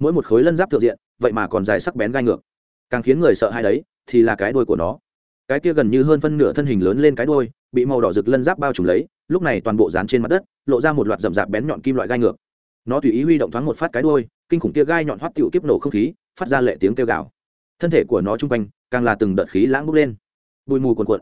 Mỗi một khối lân giáp thượng diện, vậy mà còn dài sắc bén gai ngược. Càng khiến người sợ hai đấy, thì là cái đuôi của nó. Cái kia gần như hơn phân nửa thân hình lớn lên cái đuôi, bị màu đỏ rực lân giáp bao trùm lấy, lúc này toàn bộ dán trên mặt đất, lộ ra một loạt rậm rạp bén nhọn kim loại gai ngược nó tùy ý huy động thoáng một phát cái đuôi kinh khủng kia gai nhọn hoắt tựu kiếp nổ không khí phát ra lệ tiếng kêu gào. Thân thể của nó trung quanh càng là từng đợt khí lãng bốc lên. Bụi mù cuồn cuộn.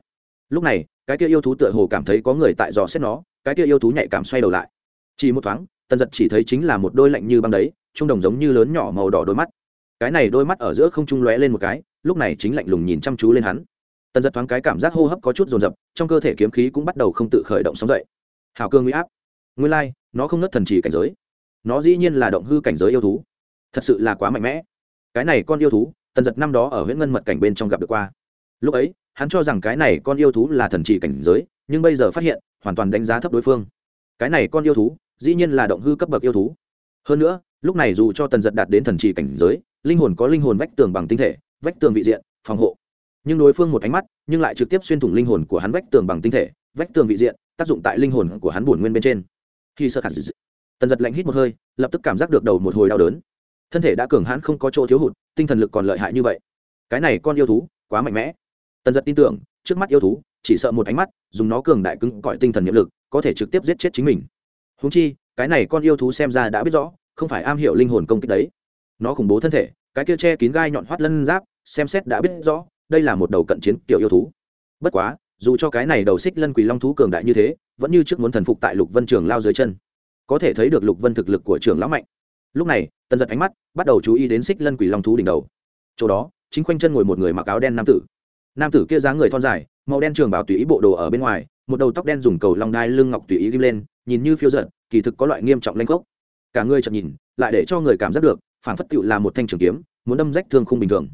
Lúc này cái kia yêu thú tựa hồ cảm thấy có người tại dò xét nó cái kia yêu thú nhạy cảm xoay đầu lại. Chỉ một thoáng tần giật chỉ thấy chính là một đôi lạnh như băng đấy trung đồng giống như lớn nhỏ màu đỏ đôi mắt. Cái này đôi mắt ở giữa không trung lóe lên một cái lúc này chính lạnh lùng nhìn chăm chú lên hắn. Tần giật thoáng cái cảm giác hô hấp có chút rồn rập trong cơ thể kiếm khí cũng bắt đầu không tự khởi động sóng dậy. Hào cương nguy áp. Nguyên lai、like, nó không nớt thần trì cảnh giới nó dĩ nhiên là động hư cảnh giới yêu thú. Thật sự là quá mạnh mẽ. Cái này con yêu thú, tần giật năm đó ở huyện ngân mật cảnh bên trong gặp được qua. Lúc ấy, hắn cho rằng cái này con yêu thú là thần chỉ cảnh giới, nhưng bây giờ phát hiện, hoàn toàn đánh giá thấp đối phương. Cái này con yêu thú, dĩ nhiên là động hư cấp bậc yêu thú. Hơn nữa, lúc này dù cho tần giật đạt đến thần chỉ cảnh giới, linh hồn có linh hồn vách tường bằng tinh thể, vách tường vị diện, phòng hộ. Nhưng đối phương một ánh mắt, nhưng lại trực tiếp xuyên thủng linh hồn của hắn vách tường bằng tinh thể, vách tường vị diện, tác dụng tại linh hồn của hắn bổn nguyên bên trên. Khi sơ khả tần giật lạnh hít một hơi, lập tức cảm giác được đầu một hồi đau đớn. Thân thể đã cường hãn không có chỗ thiếu hụt, tinh thần lực còn lợi hại như vậy. Cái này con yêu thú quá mạnh mẽ. Tần giật tin tưởng, trước mắt yêu thú, chỉ sợ một ánh mắt, dùng nó cường đại cứng cõi tinh thần nhiệm lực, có thể trực tiếp giết chết chính mình. Húng chi, cái này con yêu thú xem ra đã biết rõ, không phải am hiểu linh hồn công kích đấy. Nó khủng bố thân thể, cái kia che kín gai nhọn hoắt lân giáp, xem xét đã biết rõ, đây là một đầu cận chiến kiểu yêu thú. Bất quá, dù cho cái này đầu xích lân quỳ long thú cường đại như thế, vẫn như trước muốn thần phục tại lục vân trường lao dưới chân có thể thấy được lục vân thực lực của trường lão mạnh. Lúc này, tần giật ánh mắt bắt đầu chú ý đến xích lân quỷ long thú đỉnh đầu. Chỗ đó, chính quanh chân ngồi một người mặc áo đen nam tử. Nam tử kia dáng người thon dài, màu đen trường bảo tùy ý bộ đồ ở bên ngoài, một đầu tóc đen dùng cầu long đai lưng ngọc tùy ý ghim lên, nhìn như phiêu giận kỳ thực có loại nghiêm trọng lanh gốc cả người chậm nhìn, lại để cho người cảm giác được phản phất tựu là một thanh trường kiếm, muốn đâm rách thương không bình thường.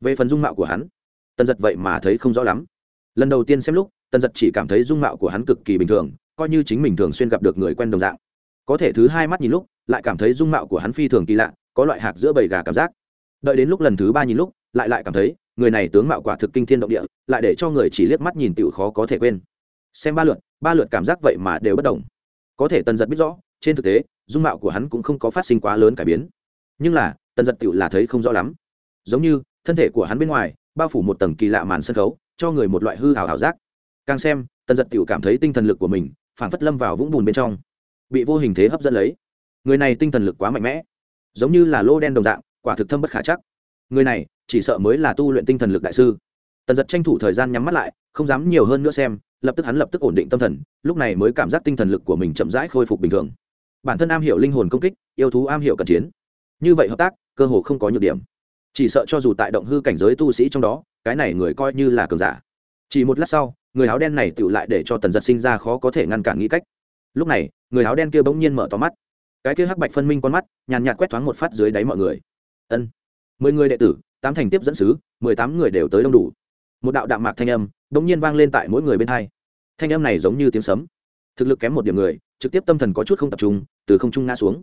Về phần dung mạo của hắn, tần giật vậy mà thấy không rõ lắm. Lần đầu tiên xem lúc, tần giật chỉ cảm thấy dung mạo của hắn cực kỳ bình thường, coi như chính mình thường xuyên gặp được người quen đồng dạng có thể thứ hai mắt nhìn lúc, lại cảm thấy dung mạo của hắn phi thường kỳ lạ, có loại hạt giữa bầy gà cảm giác. Đợi đến lúc lần thứ ba nhìn lúc, lại lại cảm thấy, người này tướng mạo quả thực kinh thiên động địa, lại để cho người chỉ liếc mắt nhìn tựu khó có thể quên. Xem ba lượt ba lượt cảm giác vậy mà đều bất đồng có thể tần giật biết rõ, trên thực tế, dung mạo của hắn cũng không có phát sinh quá lớn cải biến. Nhưng là, tần giật tựu là thấy không rõ lắm. Giống như, thân thể của hắn bên ngoài, bao phủ một tầng kỳ lạ màn sân khấu, cho người một loại hư hào hào giác. Càng xem, tần giật tựu cảm thấy tinh thần lực của mình phản phất lâm vào vũng bùn bên trong bị vô hình thế hấp dẫn lấy. Người này tinh thần lực quá mạnh mẽ, giống như là lô đen đồng dạng, quả thực thâm bất khả chắc. Người này, chỉ sợ mới là tu luyện tinh thần lực đại sư. Tần giật tranh thủ thời gian nhắm mắt lại, không dám nhiều hơn nữa xem, lập tức hắn lập tức ổn định tâm thần, lúc này mới cảm giác tinh thần lực của mình chậm rãi khôi phục bình thường. Bản thân am hiểu linh hồn công kích, yêu thú am hiểu cận chiến. Như vậy hợp tác, cơ hồ không có nhược điểm. Chỉ sợ cho dù tại động hư cảnh giới tu sĩ trong đó, cái này người coi như là cường giả. Chỉ một lát sau, người áo đen này tự lại để cho tần giật sinh ra khó có thể ngăn cản nghĩ cách lúc này, người áo đen kia bỗng nhiên mở to mắt. Cái kia hắc bạch phân minh con mắt, nhàn nhạt quét thoáng một phát dưới đáy mọi người. Ân, mười người đệ tử, tám thành tiếp dẫn sứ, mười tám người đều tới đông đủ. Một đạo đạm mạc thanh âm bỗng nhiên vang lên tại mỗi người bên hai. Thanh âm này giống như tiếng sấm. Thực lực kém một điểm người, trực tiếp tâm thần có chút không tập trung, từ không trung ngã xuống.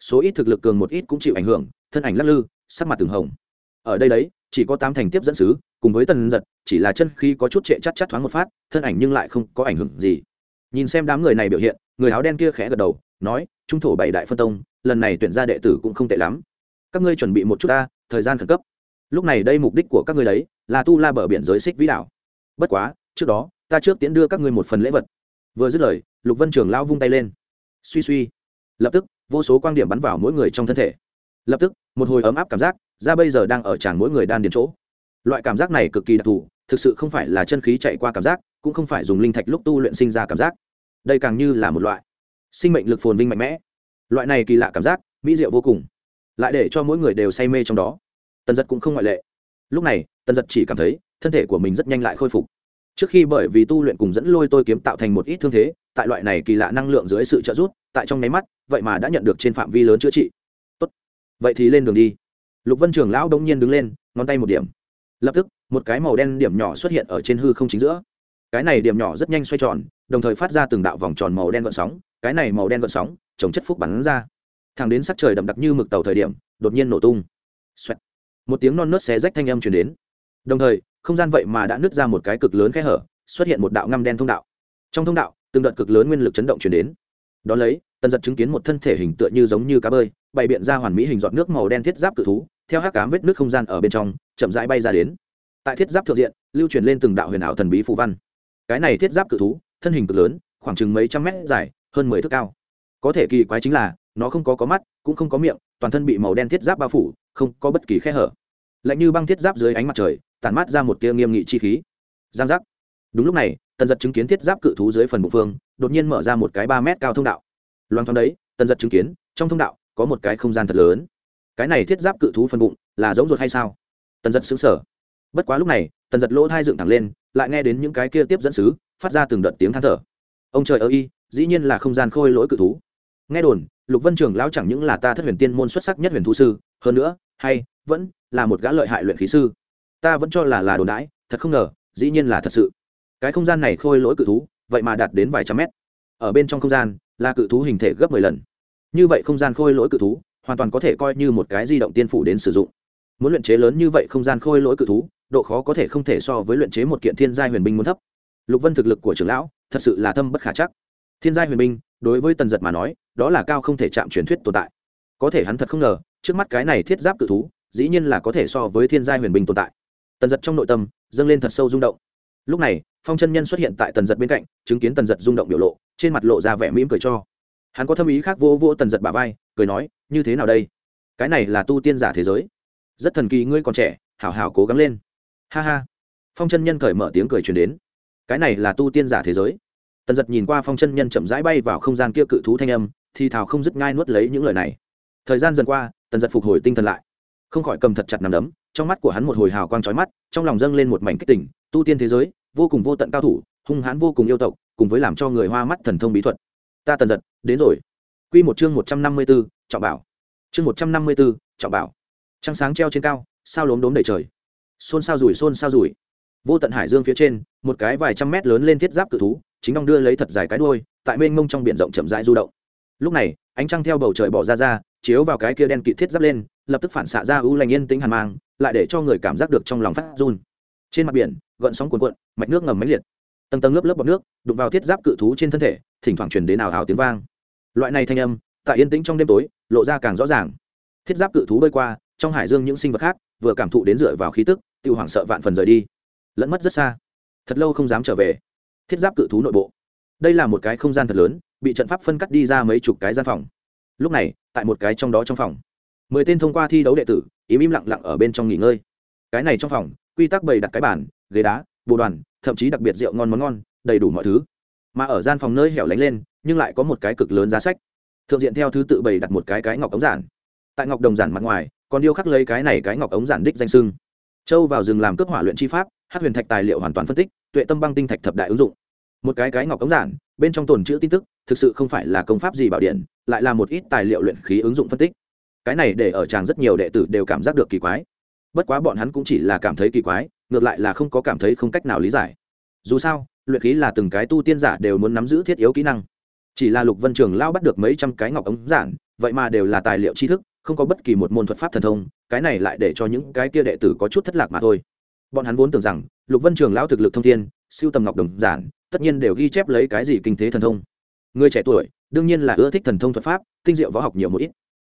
Số ít thực lực cường một ít cũng chịu ảnh hưởng, thân ảnh lắc lư, sắc mặt từng hồng. Ở đây đấy, chỉ có tám thành tiếp dẫn sứ, cùng với tần giật, chỉ là chân khi có chút trệ chắt chắt thoáng một phát, thân ảnh nhưng lại không có ảnh hưởng gì. Nhìn xem đám người này biểu hiện người áo đen kia khẽ gật đầu, nói, trung thổ bảy đại phân tông, lần này tuyển ra đệ tử cũng không tệ lắm. Các ngươi chuẩn bị một chút ta, thời gian khẩn cấp. Lúc này đây mục đích của các ngươi đấy, là tu la bờ biển giới xích vĩ đảo. Bất quá, trước đó, ta trước tiễn đưa các ngươi một phần lễ vật. Vừa dứt lời, lục vân trường lao vung tay lên. Suy suy. Lập tức, vô số quan điểm bắn vào mỗi người trong thân thể. Lập tức, một hồi ấm áp cảm giác, ra bây giờ đang ở tràn mỗi người đan điền chỗ. Loại cảm giác này cực kỳ đặc thù, thực sự không phải là chân khí chạy qua cảm giác, cũng không phải dùng linh thạch lúc tu luyện sinh ra cảm giác đây càng như là một loại sinh mệnh lực phồn vinh mạnh mẽ. Loại này kỳ lạ cảm giác, mỹ diệu vô cùng, lại để cho mỗi người đều say mê trong đó. Tần giật cũng không ngoại lệ. Lúc này, tần giật chỉ cảm thấy thân thể của mình rất nhanh lại khôi phục. Trước khi bởi vì tu luyện cùng dẫn lôi tôi kiếm tạo thành một ít thương thế, tại loại này kỳ lạ năng lượng dưới sự trợ giúp, tại trong nháy mắt, vậy mà đã nhận được trên phạm vi lớn chữa trị. Tốt. Vậy thì lên đường đi. Lục vân trường lão đông nhiên đứng lên, ngón tay một điểm. Lập tức, một cái màu đen điểm nhỏ xuất hiện ở trên hư không chính giữa. Cái này điểm nhỏ rất nhanh xoay tròn đồng thời phát ra từng đạo vòng tròn màu đen gợn sóng, cái này màu đen gợn sóng chống chất phúc bắn ra. Thẳng đến sắc trời đậm đặc như mực tàu thời điểm, đột nhiên nổ tung. Xoẹt. một tiếng non nớt xé rách thanh âm truyền đến. Đồng thời, không gian vậy mà đã nứt ra một cái cực lớn khe hở, xuất hiện một đạo ngăm đen thông đạo. Trong thông đạo, từng đợt cực lớn nguyên lực chấn động truyền đến. Đ ó lấy, tần giật chứng kiến một thân thể hình tựa như giống như cá bơi, bày biện ra hoàn mỹ hình giọt nước màu đen thiết giáp cự thú, theo hát cám vết nước không gian ở bên trong, chậm rãi bay ra đến. Tại thiết giáp thượng diện, lưu truyền lên từng đạo huyền ảo thần bí phù văn. Cái này thiết giáp cự thú thân hình cực lớn, khoảng chừng mấy trăm mét dài, hơn mười thước cao. Có thể kỳ quái chính là, nó không có có mắt, cũng không có miệng, toàn thân bị màu đen thiết giáp bao phủ, không có bất kỳ khe hở. Lạnh như băng thiết giáp dưới ánh mặt trời, tản mát ra một tia nghiêm nghị chi khí. Giang giác. Đúng lúc này, tần giật chứng kiến thiết giáp cự thú dưới phần bụng phương, đột nhiên mở ra một cái ba mét cao thông đạo. Loan thoáng đấy, tần giật chứng kiến, trong thông đạo, có một cái không gian thật lớn. Cái này thiết giáp cự thú phần bụng, là giống ruột hay sao? Tần giật xứng sở bất quá lúc này, tần giật lỗ thai dựng thẳng lên lại nghe đến những cái kia tiếp dẫn sứ, phát ra từng đợt tiếng than thở. Ông trời ơ y dĩ nhiên là không gian khôi lỗi cự thú. Nghe đồn, lục vân trường lão chẳng những là ta thất huyền tiên môn xuất sắc nhất huyền thú sư, hơn nữa, hay, vẫn là một gã lợi hại luyện khí sư. Ta vẫn cho là là đồn đãi, thật không ngờ, dĩ nhiên là thật sự. Cái không gian này khôi lỗi cự thú, vậy mà đạt đến vài trăm mét. Ở bên trong không gian, là cự thú hình thể gấp mười lần. Như vậy không gian khôi lỗi cự thú, hoàn toàn có thể coi như một cái di động tiên phủ đến sử dụng. Muốn luyện chế lớn như vậy không gian khôi lỗi cự thú độ khó có thể không thể so với luyện chế một kiện thiên giai huyền binh muốn thấp. Lục vân thực lực của trưởng lão, thật sự là thâm bất khả chắc. Thiên giai huyền binh, đối với tần giật mà nói, đó là cao không thể chạm truyền thuyết tồn tại. Có thể hắn thật không ngờ, trước mắt cái này thiết giáp cự thú, dĩ nhiên là có thể so với thiên giai huyền binh tồn tại. Tần giật trong nội tâm, dâng lên thật sâu rung động. Lúc này, phong chân nhân xuất hiện tại tần giật bên cạnh, chứng kiến tần giật rung động biểu lộ, trên mặt lộ ra vẻ mỉm cười cho. Hắn có thâm ý khác vô vô tần giật bà vai, cười nói, như thế nào đây? Cái này là tu tiên giả thế giới. Rất thần kỳ, ngươi còn trẻ, hảo hảo cố gắng lên ha ha. Phong chân nhân cởi mở tiếng cười truyền đến. Cái này là tu tiên giả thế giới. Tần giật nhìn qua phong chân nhân chậm rãi bay vào không gian kia cự thú thanh âm, thì thào không dứt ngai nuốt lấy những lời này. Thời gian dần qua, tần giật phục hồi tinh thần lại. Không khỏi cầm thật chặt nằm đấm, trong mắt của hắn một hồi hào quang trói mắt, trong lòng dâng lên một mảnh kích tỉnh tu tiên thế giới, vô cùng vô tận cao thủ, hung hãn vô cùng yêu tộc, cùng với làm cho người hoa mắt thần thông bí thuật. Ta tần giật, đến rồi. Q một chương một trăm năm mươi b ố trọng bảo. Chương một trăm năm mươi b ố trọng bảo. Trăng sáng treo trên cao, sao lốm đốm đầy trời xôn xao rủi, xôn xao rủi. Vô tận hải dương phía trên, một cái vài trăm mét lớn lên thiết giáp cự thú, chính đong đưa lấy thật dài cái đuôi, tại mênh mông trong biển rộng chậm rãi du động. Lúc này, ánh trăng theo bầu trời bỏ ra ra, chiếu vào cái kia đen kịt thiết giáp lên, lập tức phản xạ ra ưu lành yên tĩnh hàn mang, lại để cho người cảm giác được trong lòng phát run. Trên mặt biển, gợn sóng cuồn cuộn, mạch nước ngầm máy liệt. Tầng tầng lớp lớp bọt nước, đụng vào thiết giáp cự thú trên thân thể, thỉnh thoảng truyền đến ảo ảo tiếng vang. Loại này thanh âm, tại yên tĩnh trong đêm tối, lộ ra càng rõ ràng. Thiết giáp cự thú bơi qua, trong hải dương những sinh vật khác, vừa cảm thụ đến dựa vào khí tức tiêu hoảng sợ vạn phần rời đi. Lẫn mất rất xa. Thật lâu không dám trở về. Thiết giáp cự thú nội bộ. Đây là một cái không gian thật lớn, bị trận pháp phân cắt đi ra mấy chục cái gian phòng. Lúc này, tại một cái trong đó trong phòng, mười tên thông qua thi đấu đệ tử, im im lặng lặng ở bên trong nghỉ ngơi. Cái này trong phòng, quy tắc bày đặt cái bàn, ghế đá, bồ đoàn, thậm chí đặc biệt rượu ngon món ngon, đầy đủ mọi thứ. Mà ở gian phòng nơi hẻo lánh lên, nhưng lại có một cái cực lớn giá sách. Thượng diện theo thứ tự bày đặt một cái cái ngọc ống giản. Tại ngọc đồng giản mặt ngoài, còn điêu khắc lấy cái này cái ngọc ống giản đích danh sưng châu vào rừng làm cướp hỏa luyện chi pháp hát huyền thạch tài liệu hoàn toàn phân tích, tuệ tâm băng tinh thạch thập đại ứng dụng. Một cái cái ngọc ống giản, bên trong tồn chữ tin tức, thực sự không phải là công pháp gì bảo điện, lại là một ít tài liệu luyện khí ứng dụng phân tích. Cái này để ở tràng rất nhiều đệ tử đều cảm giác được kỳ quái. Bất quá bọn hắn cũng chỉ là cảm thấy kỳ quái, ngược lại là không có cảm thấy không cách nào lý giải. Dù sao, luyện khí là từng cái tu tiên giả đều muốn nắm giữ thiết yếu kỹ năng. Chỉ là lục vân trường lao bắt được mấy trăm cái ngọc ống giản, vậy mà đều là tài liệu tri thức không có bất kỳ một môn thuật pháp thần thông, cái này lại để cho những cái kia đệ tử có chút thất lạc mà thôi. Bọn hắn vốn tưởng rằng, lục vân trường lão thực lực thông thiên, siêu tầm ngọc đồng giản, tất nhiên đều ghi chép lấy cái gì kinh thế thần thông. Người trẻ tuổi, đương nhiên là ưa thích thần thông thuật pháp, tinh diệu võ học nhiều một ít.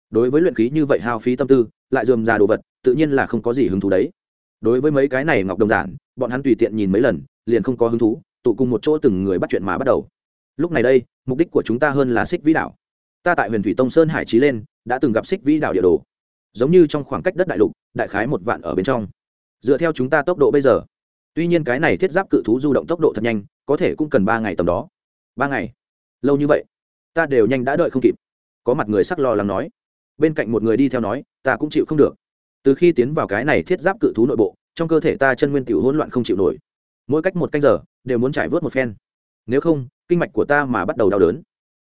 Đối với luyện khí như vậy hao phí tâm tư, lại dườm ra đồ vật, tự nhiên là không có gì hứng thú đấy. Đối với mấy cái này ngọc đồng giản, bọn hắn tùy tiện nhìn mấy lần, liền không có hứng thú, tụ cùng một chỗ từng người bắt chuyện mà bắt đầu. Lúc này đây, mục đích của chúng ta hơn là xích vĩ đảo ta tại huyền thủy tông sơn hải trí lên, đã từng gặp xích vĩ đảo địa đồ. Giống như trong khoảng cách đất đại lục, đại khái một vạn ở bên trong. Dựa theo chúng ta tốc độ bây giờ. Tuy nhiên cái này thiết giáp cự thú du động tốc độ thật nhanh, có thể cũng cần ba ngày tầm đó. Ba ngày? Lâu như vậy? Ta đều nhanh đã đợi không kịp. Có mặt người sắc lo lắng nói. Bên cạnh một người đi theo nói, ta cũng chịu không được. Từ khi tiến vào cái này thiết giáp cự thú nội bộ, trong cơ thể ta chân nguyên tiểu hỗn loạn không chịu nổi. Mỗi cách một canh giờ, đều muốn trải vớt một phen. Nếu không, kinh mạch của ta mà bắt đầu đau đớn.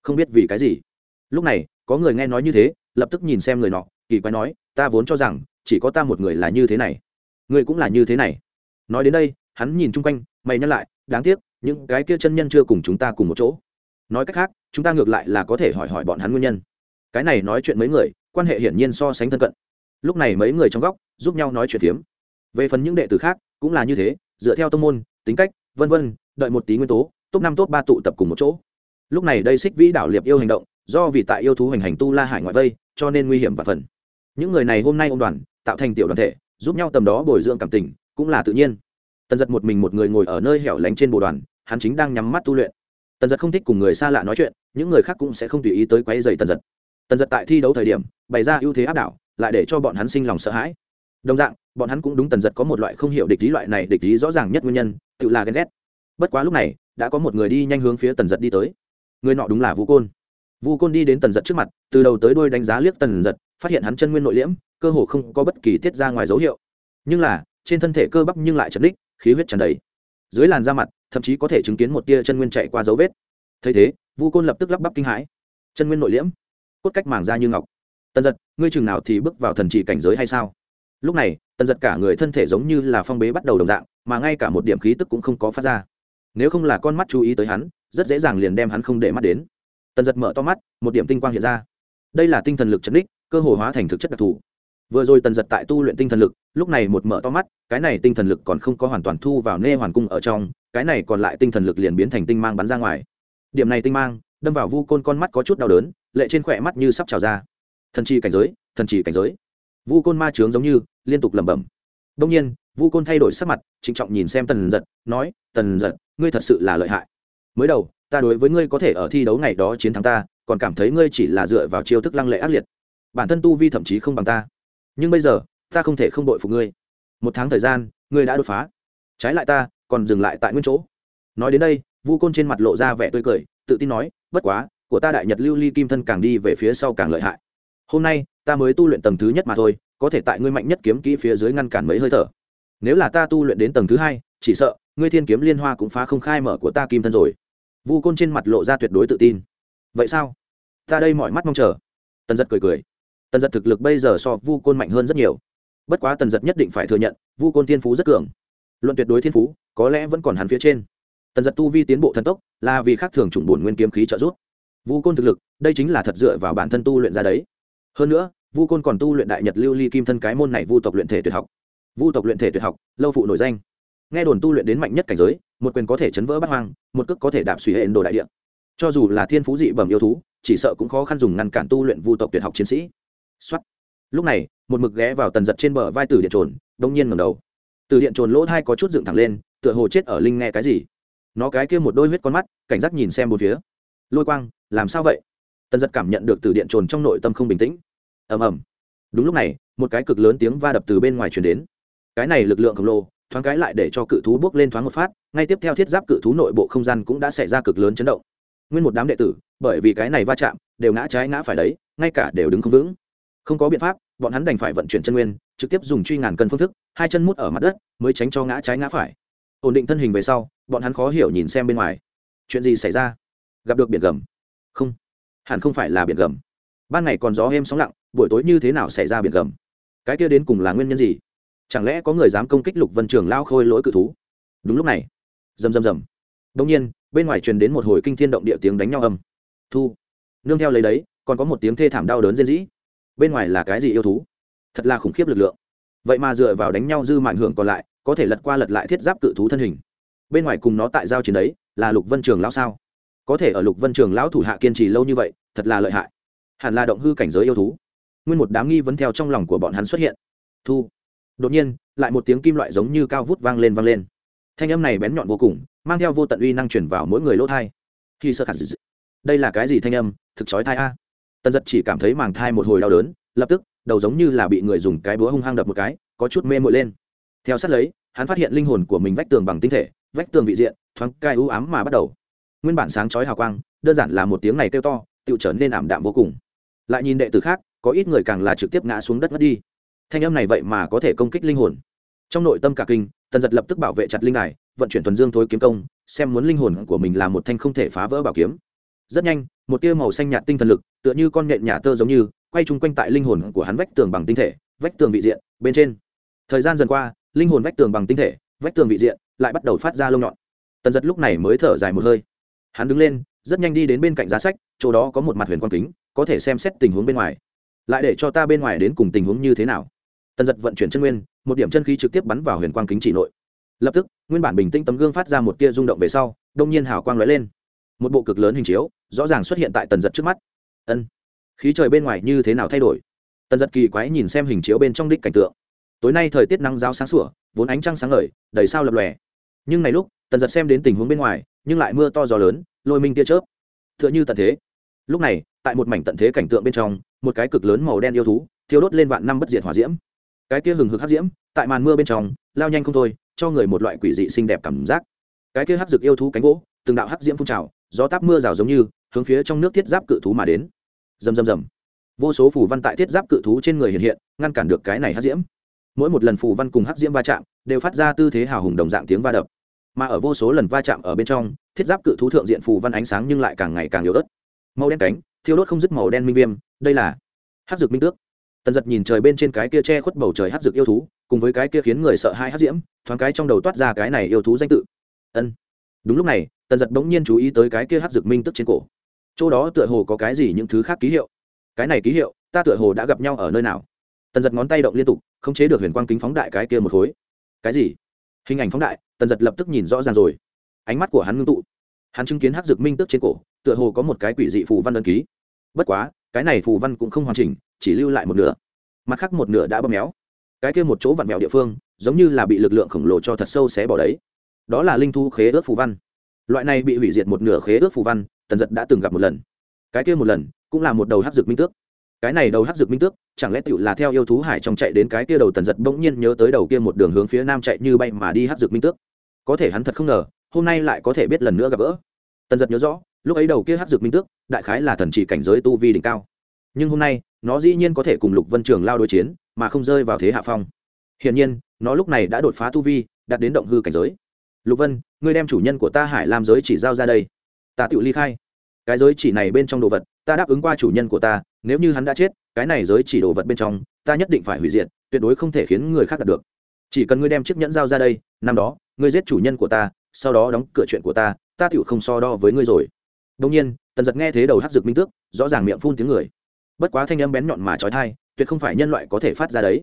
Không biết vì cái gì lúc này, có người nghe nói như thế, lập tức nhìn xem người nọ, kỳ quái nói, ta vốn cho rằng, chỉ có ta một người là như thế này. Người cũng là như thế này. Nói đến đây, hắn nhìn chung quanh, mày nhắc lại, đáng tiếc, những cái kia chân nhân chưa cùng chúng ta cùng một chỗ. Nói cách khác, chúng ta ngược lại là có thể hỏi hỏi bọn hắn nguyên nhân. Cái này nói chuyện mấy người, quan hệ hiển nhiên so sánh thân cận. Lúc này mấy người trong góc, giúp nhau nói chuyện phiếm. Về phần những đệ tử khác, cũng là như thế, dựa theo tông môn, tính cách, vân vân, đợi một tí nguyên tố, top năm, top ba tụ tập cùng một chỗ. Lúc này đây xích vĩ đảo liệp yêu hành động do vì tại yêu thú hành hành tu la hải ngoại vây, cho nên nguy hiểm và phần. Những người này hôm nay ông đoàn, tạo thành tiểu đoàn thể, giúp nhau tầm đó bồi dưỡng cảm tình, cũng là tự nhiên. Tần giật một mình một người ngồi ở nơi hẻo lánh trên bồ đoàn, hắn chính đang nhắm mắt tu luyện. Tần giật không thích cùng người xa lạ nói chuyện, những người khác cũng sẽ không tùy ý tới quấy dày tần giật tần giật tại thi đấu thời điểm, bày ra ưu thế áp đảo, lại để cho bọn hắn sinh lòng sợ hãi. Đồng dạng, bọn hắn cũng đúng tần giật có một loại không hiểu địch lý loại này địch lý rõ ràng nhất nguyên nhân, tự là ghen ghét. Bất quá lúc này, đã có một người đi nhanh hướng phía tần giật đi tới. Người nọ đúng là vũ côn vu côn đi đến tần giật trước mặt, từ đầu tới đôi đánh giá liếc tần giật, phát hiện hắn chân nguyên nội liễm, cơ hồ không có bất kỳ tiết ra ngoài dấu hiệu. Nhưng là, trên thân thể cơ bắp nhưng lại chật ních, khí huyết tràn đầy. Dưới làn da mặt, thậm chí có thể chứng kiến một tia chân nguyên chạy qua dấu vết. Thấy thế, vu côn lập tức lắp bắp kinh hãi. Chân nguyên nội liễm? Cốt cách màng da như ngọc. Tần giật, ngươi chừng nào thì bước vào thần trị cảnh giới hay sao? Lúc này, tần giật cả người thân thể giống như là phong bế bắt đầu đồng dạng, mà ngay cả một điểm khí tức cũng không có phát ra. Nếu không là con mắt chú ý tới hắn, rất dễ dàng liền đem hắn không để mắt đến tần giật mở to mắt, một điểm tinh quang hiện ra. Đây là tinh thần lực chấn đích, cơ hồ hóa thành thực chất đặc thù. Vừa rồi tần giật tại tu luyện tinh thần lực, lúc này một mở to mắt, cái này tinh thần lực còn không có hoàn toàn thu vào nê hoàn cung ở trong, cái này còn lại tinh thần lực liền biến thành tinh mang bắn ra ngoài. Điểm này tinh mang, đâm vào vu côn con mắt có chút đau đớn, lệ trên khỏe mắt như sắp trào ra. Thần trì cảnh giới, thần trì cảnh giới. Vu côn ma trướng giống như, liên tục lẩm bẩm. Đông nhiên, vu côn thay đổi sắc mặt, trịnh trọng nhìn xem tần giật, nói, tần giật, ngươi thật sự là lợi hại. Mới đầu ta đối với ngươi có thể ở thi đấu ngày đó chiến thắng ta, còn cảm thấy ngươi chỉ là dựa vào chiêu thức lăng lệ ác liệt. Bản thân tu vi thậm chí không bằng ta. Nhưng bây giờ, ta không thể không đội phục ngươi. Một tháng thời gian, ngươi đã đột phá. Trái lại ta, còn dừng lại tại nguyên chỗ. Nói đến đây, vu côn trên mặt lộ ra vẻ tươi cười, tự tin nói, bất quá, của ta đại nhật lưu ly kim thân càng đi về phía sau càng lợi hại. Hôm nay, ta mới tu luyện tầng thứ nhất mà thôi, có thể tại ngươi mạnh nhất kiếm kỹ phía dưới ngăn cản mấy hơi thở. Nếu là ta tu luyện đến tầng thứ hai, chỉ sợ, ngươi thiên kiếm liên hoa cũng phá không khai mở của ta kim thân rồi vu côn trên mặt lộ ra tuyệt đối tự tin. Vậy sao? Ta đây mọi mắt mong chờ. Tần giật cười cười. Tần giật thực lực bây giờ so vu côn mạnh hơn rất nhiều. Bất quá tần giật nhất định phải thừa nhận, vu côn thiên phú rất cường. Luận tuyệt đối thiên phú, có lẽ vẫn còn hắn phía trên. Tần giật tu vi tiến bộ thần tốc, là vì khác thường chủng bổn nguyên kiếm khí trợ giúp. Vu côn thực lực, đây chính là thật dựa vào bản thân tu luyện ra đấy. Hơn nữa, vu côn còn tu luyện đại nhật lưu ly kim thân cái môn này vu tộc luyện thể tuyệt học. Vu tộc luyện thể tuyệt học, lâu phụ nổi danh. Nghe đồn tu luyện đến mạnh nhất cảnh giới một quyền có thể chấn vỡ bát hoang, một cước có thể đạp suy hệ đồ đại địa. Cho dù là thiên phú dị bẩm yêu thú, chỉ sợ cũng khó khăn dùng ngăn cản tu luyện vu tộc tuyệt học chiến sĩ. Xuất lúc này, một mực ghé vào tần giật trên bờ vai tử điện trồn, đông nhiên ngầm đầu. Từ điện trồn lỗ thai có chút dựng thẳng lên, tựa hồ chết ở linh nghe cái gì. Nó cái kia một đôi huyết con mắt, cảnh giác nhìn xem một phía. Lôi quang, làm sao vậy? Tần giật cảm nhận được từ điện trồn trong nội tâm không bình tĩnh. Ầm ầm. Đúng lúc này, một cái cực lớn tiếng va đập từ bên ngoài truyền đến. Cái này lực lượng khổng lồ, thoáng cái lại để cho cự thú bước lên thoáng một phát ngay tiếp theo thiết giáp cự thú nội bộ không gian cũng đã xảy ra cực lớn chấn động. Nguyên một đám đệ tử, bởi vì cái này va chạm, đều ngã trái ngã phải đấy, ngay cả đều đứng không vững. Không có biện pháp, bọn hắn đành phải vận chuyển chân nguyên, trực tiếp dùng truy ngàn cân phương thức, hai chân mút ở mặt đất, mới tránh cho ngã trái ngã phải. Ổn định thân hình về sau, bọn hắn khó hiểu nhìn xem bên ngoài. Chuyện gì xảy ra? Gặp được biển gầm. Không. Hẳn không phải là biển gầm. Ban ngày còn gió êm sóng lặng, buổi tối như thế nào xảy ra biển gầm? Cái kia đến cùng là nguyên nhân gì? Chẳng lẽ có người dám công kích lục vân trường lao khôi lỗi cự thú? Đúng lúc này rầm rầm rầm. Đông nhiên, bên ngoài truyền đến một hồi kinh thiên động địa tiếng đánh nhau âm. Thu. Nương theo lấy đấy, còn có một tiếng thê thảm đau đớn rên rỉ. Bên ngoài là cái gì yêu thú? Thật là khủng khiếp lực lượng. Vậy mà dựa vào đánh nhau dư mạng hưởng còn lại, có thể lật qua lật lại thiết giáp cự thú thân hình. Bên ngoài cùng nó tại giao chiến đấy, là lục vân trường lão sao? Có thể ở lục vân trường lão thủ hạ kiên trì lâu như vậy, thật là lợi hại. Hẳn là động hư cảnh giới yêu thú. Nguyên một đám nghi vấn theo trong lòng của bọn hắn xuất hiện. Thu. Đột nhiên, lại một tiếng kim loại giống như cao vút vang lên vang lên thanh âm này bén nhọn vô cùng, mang theo vô tận uy năng chuyển vào mỗi người lỗ thai. Khi sơ khẳng đây là cái gì thanh âm? Thực chói thai a. Tần giật chỉ cảm thấy màng thai một hồi đau đớn, lập tức, đầu giống như là bị người dùng cái búa hung hăng đập một cái, có chút mê mội lên. Theo sát lấy, hắn phát hiện linh hồn của mình vách tường bằng tinh thể, vách tường vị diện, thoáng cai ưu ám mà bắt đầu. Nguyên bản sáng chói hào quang, đơn giản là một tiếng này kêu to tự trở nên ảm đạm vô cùng. Lại nhìn đệ tử khác, có ít người càng là trực tiếp ngã xuống đất mất đi. Thanh âm này vậy mà có thể công kích linh hồn trong nội tâm cả kinh, tần giật lập tức bảo vệ chặt linh đài, vận chuyển thuần dương thối kiếm công, xem muốn linh hồn của mình là một thanh không thể phá vỡ bảo kiếm. Rất nhanh, một tia màu xanh nhạt tinh thần lực, tựa như con nhện nhà tơ giống như, quay chung quanh tại linh hồn của hắn vách tường bằng tinh thể, vách tường vị diện, bên trên. Thời gian dần qua, linh hồn vách tường bằng tinh thể, vách tường vị diện, lại bắt đầu phát ra lông nhọn. Tần giật lúc này mới thở dài một hơi. Hắn đứng lên, rất nhanh đi đến bên cạnh giá sách, chỗ đó có một mặt huyền quang kính, có thể xem xét tình huống bên ngoài. Lại để cho ta bên ngoài đến cùng tình huống như thế nào? Tần giật vận chuyển chân nguyên một điểm chân khí trực tiếp bắn vào huyền quang kính chỉ nội. Lập tức, nguyên bản bình tĩnh tấm gương phát ra một tia rung động về sau, đông nhiên hào quang lóe lên. Một bộ cực lớn hình chiếu, rõ ràng xuất hiện tại tần giật trước mắt. Ân, khí trời bên ngoài như thế nào thay đổi? Tần giật kỳ quái nhìn xem hình chiếu bên trong đích cảnh tượng. Tối nay thời tiết nắng giáo sáng sủa, vốn ánh trăng sáng ngời, đầy sao lập lòe. Nhưng này lúc, tần giật xem đến tình huống bên ngoài, nhưng lại mưa to gió lớn, lôi minh tia chớp. T h ư ợ n h ư tận thế. Lúc này, tại một mảnh tận thế cảnh tượng bên trong, một cái cực lớn màu đen yêu thú, thiêu đốt lên vạn năm bất diệt hỏa diễm cái kia hừng hực hắc diễm, tại màn mưa bên trong, lao nhanh không thôi, cho người một loại quỷ dị xinh đẹp cảm giác. Cái kia hắc rực yêu thú cánh gỗ từng đạo hắc diễm phun trào, gió táp mưa rào giống như, hướng phía trong nước thiết giáp cự thú mà đến. Rầm rầm rầm. Vô số phù văn tại thiết giáp cự thú trên người hiện hiện, ngăn cản được cái này hắc diễm. Mỗi một lần phù văn cùng hắc diễm va chạm, đều phát ra tư thế hào hùng đồng dạng tiếng va đập. Mà ở vô số lần va chạm ở bên trong, thiết giáp cự thú thượng diện phù văn ánh sáng nhưng lại càng ngày càng yếu ớt. Màu đen cánh, thiêu đốt không dứt màu đen minh viêm, đây là hắc dược minh tước tần giật nhìn trời bên trên cái kia che khuất bầu trời hát dược yêu thú, cùng với cái kia khiến người sợ hai hát diễm, thoáng cái trong đầu toát ra cái này yêu thú danh tự. Ân. Đúng lúc này, tần giật bỗng nhiên chú ý tới cái kia hát dược minh tức trên cổ. Chỗ đó tựa hồ có cái gì những thứ khác ký hiệu? Cái này ký hiệu, ta tựa hồ đã gặp nhau ở nơi nào? Tần giật ngón tay động liên tục, không chế được huyền quang kính phóng đại cái kia một khối. Cái gì? Hình ảnh phóng đại, tần giật lập tức nhìn rõ ràng rồi. Ánh mắt của hắn ngưng tụ. Hắn chứng kiến hát dược minh tước trên cổ, tựa hồ có một cái quỷ dị phù văn đơn ký. Bất quá, cái này phù văn cũng không hoàn chỉnh chỉ lưu lại một nửa. Mặt khác một nửa đã bóp méo. Cái kia một chỗ vặn mèo địa phương, giống như là bị lực lượng khổng lồ cho thật sâu xé bỏ đấy. Đó là linh thu khế ước phù văn. Loại này bị hủy diệt một nửa khế ước phù văn, tần giật đã từng gặp một lần. Cái kia một lần, cũng là một đầu hát dược minh tước. Cái này đầu hát dược minh tước, chẳng lẽ tựu là theo yêu thú hải trong chạy đến cái kia đầu tần giật bỗng nhiên nhớ tới đầu kia một đường hướng phía nam chạy như bay mà đi hát dược minh tước? Có thể hắn thật không ngờ, hôm nay lại có thể biết lần nữa gặp gỡ. Tần giật nhớ rõ, lúc ấy đầu kia hát dược minh tước, đại khái là thần chỉ cảnh giới tu vi đỉnh cao. Nhưng hôm nay nó dĩ nhiên có thể cùng lục vân trường lao đối chiến, mà không rơi vào thế hạ phong. Hiển nhiên, nó lúc này đã đột phá tu vi, đạt đến động hư cảnh giới. Lục vân, ngươi đem chủ nhân của ta hải làm giới chỉ giao ra đây. Ta tự ly khai. Cái giới chỉ này bên trong đồ vật, ta đáp ứng qua chủ nhân của ta, nếu như hắn đã chết, cái này giới chỉ đồ vật bên trong, ta nhất định phải hủy diệt, tuyệt đối không thể khiến người khác đạt được. Chỉ cần ngươi đem chiếc nhẫn giao ra đây, năm đó, ngươi giết chủ nhân của ta, sau đó đóng cửa chuyện của ta ta tựu không so đo với ngươi rồi. Đông nhiên, tần giật nghe thế đầu hắc rực minh tước, rõ ràng miệng phun tiếng người bất quá thanh âm bén nhọn mà trói thai, tuyệt không phải nhân loại có thể phát ra đấy.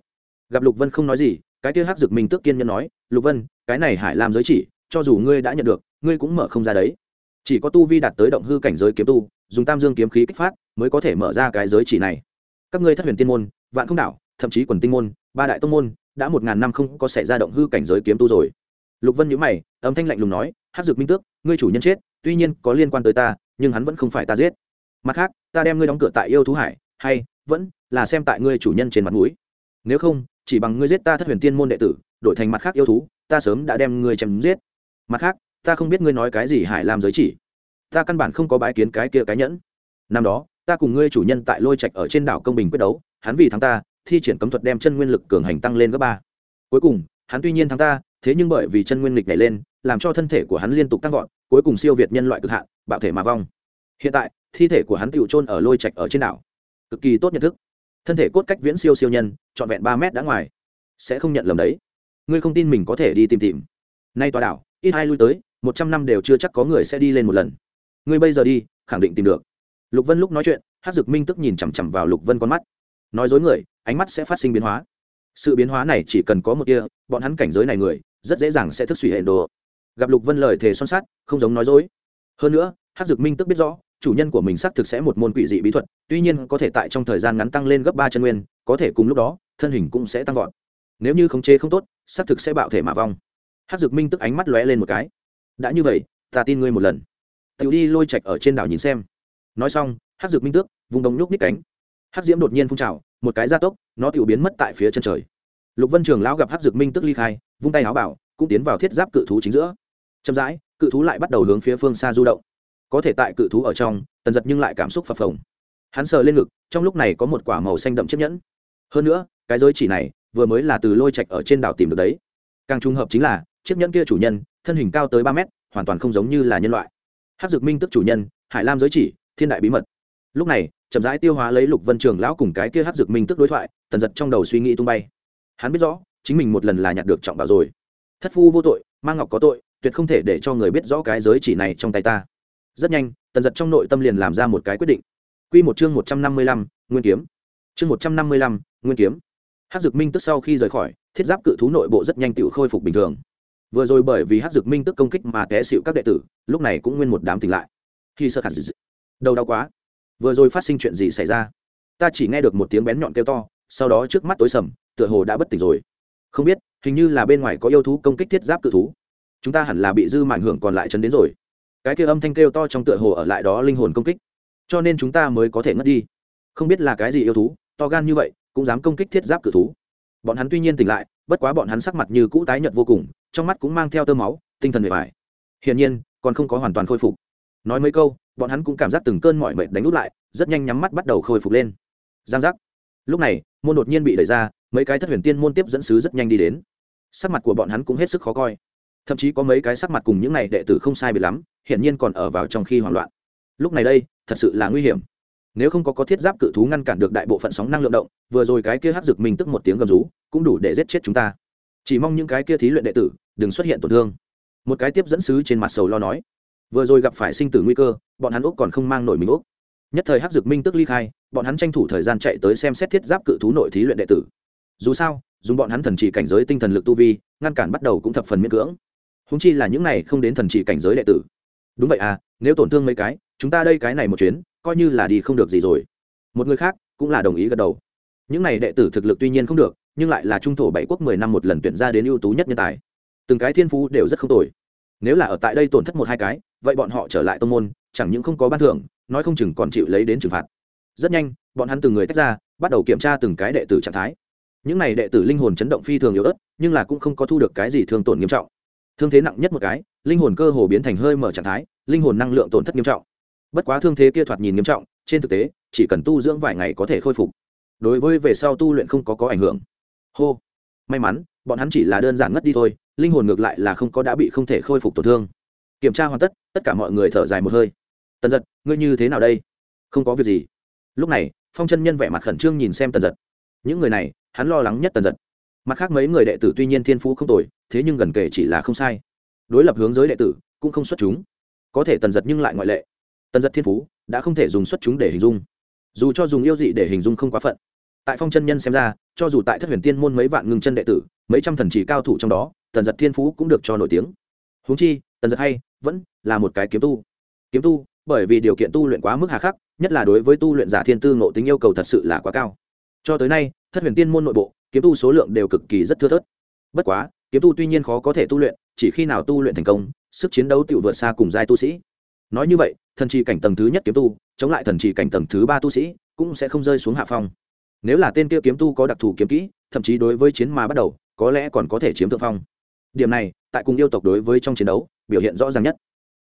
Gặp lục vân không nói gì, cái kia hắc dược minh tước kiên nhân nói, lục vân, cái này hải làm giới chỉ, cho dù ngươi đã nhận được, ngươi cũng mở không ra đấy. Chỉ có tu vi đạt tới động hư cảnh giới kiếm tu, dùng tam dương kiếm khí kích phát, mới có thể mở ra cái giới chỉ này. Các ngươi thất huyền tiên môn, vạn không đảo, thậm chí quần tinh môn, ba đại tông môn, đã một ngàn năm không có xảy ra động hư cảnh giới kiếm tu rồi. Lục vân nhữ mày, âm thanh lạnh lùng nói hát dược minh tước, ngươi chủ nhân chết, tuy nhiên có liên quan tới ta, nhưng hắn vẫn không phải ta giết. Mặt khác, ta đem ngươi đóng cửa tại yêu thú hải hay vẫn là xem tại ngươi chủ nhân trên mặt mũi. Nếu không, chỉ bằng ngươi giết ta thất huyền tiên môn đệ tử, đổi thành mặt khác yêu thú, ta sớm đã đem ngươi chém giết. Mặt khác, ta không biết ngươi nói cái gì hải làm giới chỉ. Ta căn bản không có bái kiến cái kia cái nhẫn. Năm đó, ta cùng ngươi chủ nhân tại lôi trạch ở trên đảo công bình quyết đấu, hắn vì thắng ta, thi triển cấm thuật đem chân nguyên lực cường hành tăng lên gấp ba. Cuối cùng, hắn tuy nhiên thắng ta, thế nhưng bởi vì chân nguyên lịch nhảy lên, làm cho thân thể của hắn liên tục tăng vọt, cuối cùng siêu việt nhân loại cực hạn, bạo thể mà vong. Hiện tại, thi thể của hắn tựu trôn ở lôi trạch ở trên đảo cực kỳ tốt nhận thức. Thân thể cốt cách viễn siêu siêu nhân, trọn vẹn ba mét đã ngoài. Sẽ không nhận lầm đấy. Ngươi không tin mình có thể đi tìm tìm. Nay tòa đảo, ít hai lui tới, một trăm năm đều chưa chắc có người sẽ đi lên một lần. Ngươi bây giờ đi, khẳng định tìm được. Lục vân lúc nói chuyện hát dực minh tức nhìn chằm chằm vào lục vân con mắt. Nói dối người, ánh mắt sẽ phát sinh biến hóa. Sự biến hóa này chỉ cần có một kia bọn hắn cảnh giới này người, rất dễ dàng sẽ thức suy hệ đồ. Gặp lục vân lời thề son sát không giống nói dối. Hơn nữa hát dực minh tức biết rõ chủ nhân của mình xác thực sẽ một môn quỷ dị bí thuật, tuy nhiên có thể tại trong thời gian ngắn tăng lên gấp ba chân nguyên, có thể cùng lúc đó, thân hình cũng sẽ tăng vọt. Nếu như khống chế không tốt, xác thực sẽ bạo thể mà vong. Hát dực minh tức ánh mắt lóe lên một cái. Đã như vậy, ta tin ngươi một lần. Tiểu đi lôi trạch ở trên đảo nhìn xem. Nói xong hát dực minh tước vùng đồng nhúc ních cánh. Hát diễm đột nhiên phun trào, một cái gia tốc, nó tiểu biến mất tại phía chân trời. Lục vân trường lão gặp hát dực minh tức ly khai, vung tay áo bảo, cũng tiến vào thiết giáp cự thú chính giữa. Chậm rãi, cự thú lại bắt đầu hướng phía phương xa du động có thể tại cự thú ở trong, tần giật nhưng lại cảm xúc phập phồng. Hắn sờ lên ngực, trong lúc này có một quả màu xanh đậm chiếc nhẫn. Hơn nữa, cái giới chỉ này vừa mới là từ lôi trạch ở trên đảo tìm được đấy. Càng trùng hợp chính là, chiếc nhẫn kia chủ nhân, thân hình cao tới ba mét, hoàn toàn không giống như là nhân loại. Hát dược minh tức chủ nhân, hải lam giới chỉ, thiên đại bí mật. Lúc này, chậm rãi tiêu hóa lấy lục vân trường lão cùng cái kia hát dược minh tức đối thoại, tần giật trong đầu suy nghĩ tung bay. Hắn biết rõ, chính mình một lần là nhặt được trọng bảo rồi. Thất phu vô tội mang ngọc có tội, tuyệt không thể để cho người biết rõ cái giới chỉ này trong tay ta rất nhanh, tần giật trong nội tâm liền làm ra một cái quyết định. Q một chương một trăm năm mươi lăm, nguyên kiếm. Chương một trăm năm mươi lăm, nguyên kiếm. Hát dược minh tức sau khi rời khỏi, thiết giáp cự thú nội bộ rất nhanh tự khôi phục bình thường. Vừa rồi bởi vì hát dược minh tức công kích mà té xịu các đệ tử, lúc này cũng nguyên một đám tỉnh lại. Khi sơ khẳng đầu đau quá. Vừa rồi phát sinh chuyện gì xảy ra? Ta chỉ nghe được một tiếng bén nhọn kêu to, sau đó trước mắt tối sầm, tựa hồ đã bất tỉnh rồi. Không biết, hình như là bên ngoài có yêu thú công kích thiết giáp cự thú. Chúng ta hẳn là bị dư mảnh hưởng còn lại chấn đến rồi cái kia âm thanh kêu to trong tựa hồ ở lại đó linh hồn công kích. Cho nên chúng ta mới có thể ngất đi. Không biết là cái gì yêu thú, to gan như vậy, cũng dám công kích thiết giáp cự thú. Bọn hắn tuy nhiên tỉnh lại, bất quá bọn hắn sắc mặt như cũ tái nhợt vô cùng, trong mắt cũng mang theo tơ máu, tinh thần bề bài hiển nhiên, còn không có hoàn toàn khôi phục. Nói mấy câu, bọn hắn cũng cảm giác từng cơn mỏi mệt đánh út lại, rất nhanh nhắm mắt bắt đầu khôi phục lên. Giang giác. Lúc này, môn đột nhiên bị đẩy ra, mấy cái thất huyền tiên môn tiếp dẫn sứ rất nhanh đi đến. Sắc mặt của bọn hắn cũng hết sức khó coi thậm chí có mấy cái sắc mặt cùng những này đệ tử không sai bị lắm, hiển nhiên còn ở vào trong khi hoảng loạn. Lúc này đây, thật sự là nguy hiểm. Nếu không có có thiết giáp cự thú ngăn cản được đại bộ phận sóng năng lượng động, vừa rồi cái kia hát rực mình tức một tiếng gầm rú, cũng đủ để giết chết chúng ta. Chỉ mong những cái kia thí luyện đệ tử đừng xuất hiện tổn thương. Một cái tiếp dẫn sứ trên mặt sầu lo nói. Vừa rồi gặp phải sinh tử nguy cơ, bọn hắn úc còn không mang nổi mình úc. Nhất thời hát dược minh tức ly khai, bọn hắn tranh thủ thời gian chạy tới xem xét thiết giáp cự thú nội thí luyện đệ tử. Dù sao, dùng bọn hắn thần chỉ cảnh giới tinh thần lực tu vi, ngăn cản bắt đầu cũng thập phần miễn cưỡng húng chi là những này không đến thần chỉ cảnh giới đệ tử. Đúng vậy à nếu tổn thương mấy cái, chúng ta đây cái này một chuyến, coi như là đi không được gì rồi. Một người khác cũng là đồng ý gật đầu. Những này đệ tử thực lực tuy nhiên không được, nhưng lại là trung thổ bảy quốc mười năm một lần tuyển ra đến ưu tú nhất nhân tài. Từng cái thiên phú đều rất không tồi. Nếu là ở tại đây tổn thất một hai cái, vậy bọn họ trở lại tô môn, chẳng những không có ban thưởng, nói không chừng còn chịu lấy đến trừng phạt. Rất nhanh, bọn hắn từng người tách ra, bắt đầu kiểm tra từng cái đệ tử trạng thái. Những này đệ tử linh hồn chấn động phi thường yếu ớt, nhưng là cũng không có thu được cái gì thương tổn nghiêm trọng thương thế nặng nhất một cái, linh hồn cơ hồ biến thành hơi mở trạng thái, linh hồn năng lượng tổn thất nghiêm trọng. Bất quá thương thế kia thoạt nhìn nghiêm trọng, trên thực tế, chỉ cần tu dưỡng vài ngày có thể khôi phục. Đối với về sau tu luyện không có có ảnh hưởng. Hô. May mắn, bọn hắn chỉ là đơn giản ngất đi thôi, linh hồn ngược lại là không có đã bị không thể khôi phục tổn thương. Kiểm tra hoàn tất tất cả mọi người thở dài một hơi. Tần giật ngươi như thế nào đây? Không có việc gì. Lúc này, phong chân nhân vẻ mặt khẩn trương nhìn xem tần giật những người này, hắn lo lắng nhất tần giật mặt khác mấy người đệ tử tuy nhiên thiên phú không tồi, thế nhưng gần kể chỉ là không sai. Đối lập hướng giới đệ tử cũng không xuất chúng. Có thể tần giật nhưng lại ngoại lệ. Tần giật thiên phú đã không thể dùng xuất chúng để hình dung. Dù cho dùng yêu dị để hình dung không quá phận. Tại phong chân nhân xem ra, cho dù tại thất huyền tiên môn mấy vạn ngưng chân đệ tử, mấy trăm thần chỉ cao thủ trong đó, tần giật thiên phú cũng được cho nổi tiếng. Húng chi, tần giật hay, vẫn là một cái kiếm tu. Kiếm tu, bởi vì điều kiện tu luyện quá mức hà khắc, nhất là đối với tu luyện giả thiên tư ngộ tính yêu cầu thật sự là quá cao cho tới nay, thất huyền tiên môn nội bộ, kiếm tu số lượng đều cực kỳ rất thưa thớt. Bất quá, kiếm tu tuy nhiên khó có thể tu luyện, chỉ khi nào tu luyện thành công, sức chiến đấu tự vượt xa cùng giai tu sĩ. Nói như vậy, thần trì cảnh tầng thứ nhất kiếm tu, chống lại thần trì cảnh tầng thứ ba tu sĩ, cũng sẽ không rơi xuống hạ phong. Nếu là tên kia kiếm tu có đặc thù kiếm kỹ, thậm chí đối với chiến mà bắt đầu, có lẽ còn có thể chiếm thượng phong. Điểm này, tại cùng yêu tộc đối với trong chiến đấu, biểu hiện rõ ràng nhất.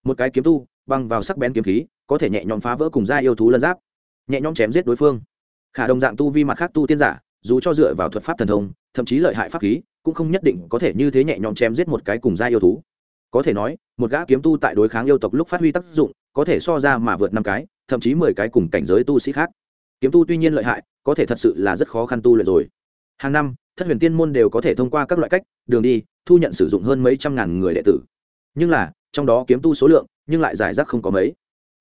Một cái kiếm tu, băng vào sắc bén kiếm khí, có thể nhẹ nhõm phá vỡ cùng gia yêu thú lân giáp, nhẹ nhõm chém giết đối phương khả đồng dạng tu vi mặt khác tu tiên giả, dù cho dựa vào thuật pháp thần thông, thậm chí lợi hại pháp khí, cũng không nhất định có thể như thế nhẹ nhõm chém giết một cái cùng gia yêu thú. Có thể nói, một gã kiếm tu tại đối kháng yêu tộc lúc phát huy tác dụng, có thể so ra mà vượt năm cái, thậm chí mười cái cùng cảnh giới tu sĩ khác. Kiếm tu tuy nhiên lợi hại, có thể thật sự là rất khó khăn tu luyện rồi. Hàng năm, thất huyền tiên môn đều có thể thông qua các loại cách, đường đi, thu nhận sử dụng hơn mấy trăm ngàn người đệ tử. Nhưng là, trong đó kiếm tu số lượng, nhưng lại giải rác không có mấy.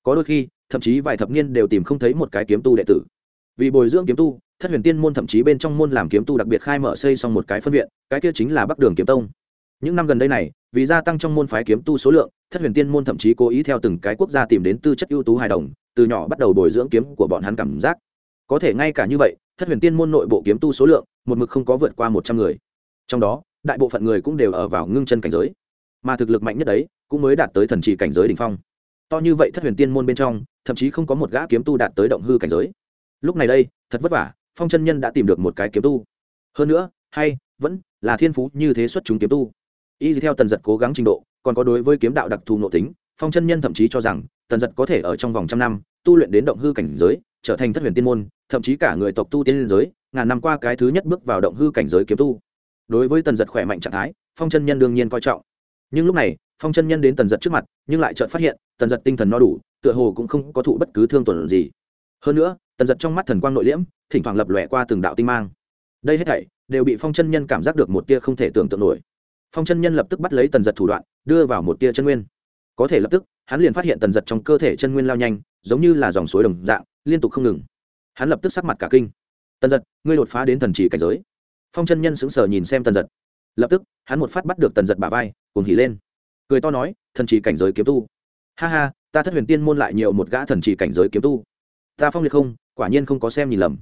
Có đôi khi, thậm chí vài thập niên đều tìm không thấy một cái kiếm tu đệ tử vì bồi dưỡng kiếm tu, thất huyền tiên môn thậm chí bên trong môn làm kiếm tu đặc biệt khai mở xây xong một cái phân viện, cái kia chính là bắc đường kiếm tông. Những năm gần đây này, vì gia tăng trong môn phái kiếm tu số lượng, thất huyền tiên môn thậm chí cố ý theo từng cái quốc gia tìm đến tư chất ưu tú hài đồng, từ nhỏ bắt đầu bồi dưỡng kiếm của bọn hắn cảm giác. Có thể ngay cả như vậy, thất huyền tiên môn nội bộ kiếm tu số lượng, một mực không có vượt qua một trăm người. Trong đó, đại bộ phận người cũng đều ở vào ngưng chân cảnh giới. Mà thực lực mạnh nhất đấy, cũng mới đạt tới thần trì cảnh giới đ ỉ n h phong. To như vậy thất huyền tiên môn bên trong, thậm chí không có một gã kiếm tu đạt tới động hư cảnh giới lúc này đây, thật vất vả, phong chân nhân đã tìm được một cái kiếm tu. Hơn nữa, hay, vẫn là thiên phú như thế xuất chúng kiếm tu. Y theo tần giật cố gắng trình độ, còn có đối với kiếm đạo đặc thù nội tính, phong chân nhân thậm chí cho rằng, tần giật có thể ở trong vòng trăm năm, tu luyện đến động hư cảnh giới, trở thành thất huyền tiên môn, thậm chí cả người tộc tu tiên liên giới, ngàn năm qua cái thứ nhất bước vào động hư cảnh giới kiếm tu. Đối với tần giật khỏe mạnh trạng thái, phong chân nhân đương nhiên coi trọng. Nhưng lúc này, phong chân nhân đến tần giật trước mặt, nhưng lại chợt phát hiện, tần giật tinh thần no đủ, tựa hồ cũng không có thụ bất cứ thương tuần gì. Hơn nữa tần giật trong mắt thần quang nội liễm, thỉnh thoảng lập lòe qua từng đạo tinh mang. Đây hết thảy đều bị phong chân nhân cảm giác được một tia không thể tưởng tượng nổi. Phong chân nhân lập tức bắt lấy tần giật thủ đoạn, đưa vào một tia chân nguyên. Có thể lập tức, hắn liền phát hiện tần giật trong cơ thể chân nguyên lao nhanh, giống như là dòng suối đồng dạng, liên tục không ngừng. Hắn lập tức sắc mặt cả kinh. Tần giật, ngươi đột phá đến thần chỉ cảnh giới. Phong chân nhân sững sờ nhìn xem tần giật. Lập tức, hắn một phát bắt được tần giật bả vai cùng hỉ lên. Cười to nói, thần chỉ cảnh giới kiếm tu. Ha ha, ta thất huyền tiên môn lại nhiều một gã thần chỉ cảnh giới kiếm tu. Ta phong liệt không quả nhiên không có xem nhìn lầm.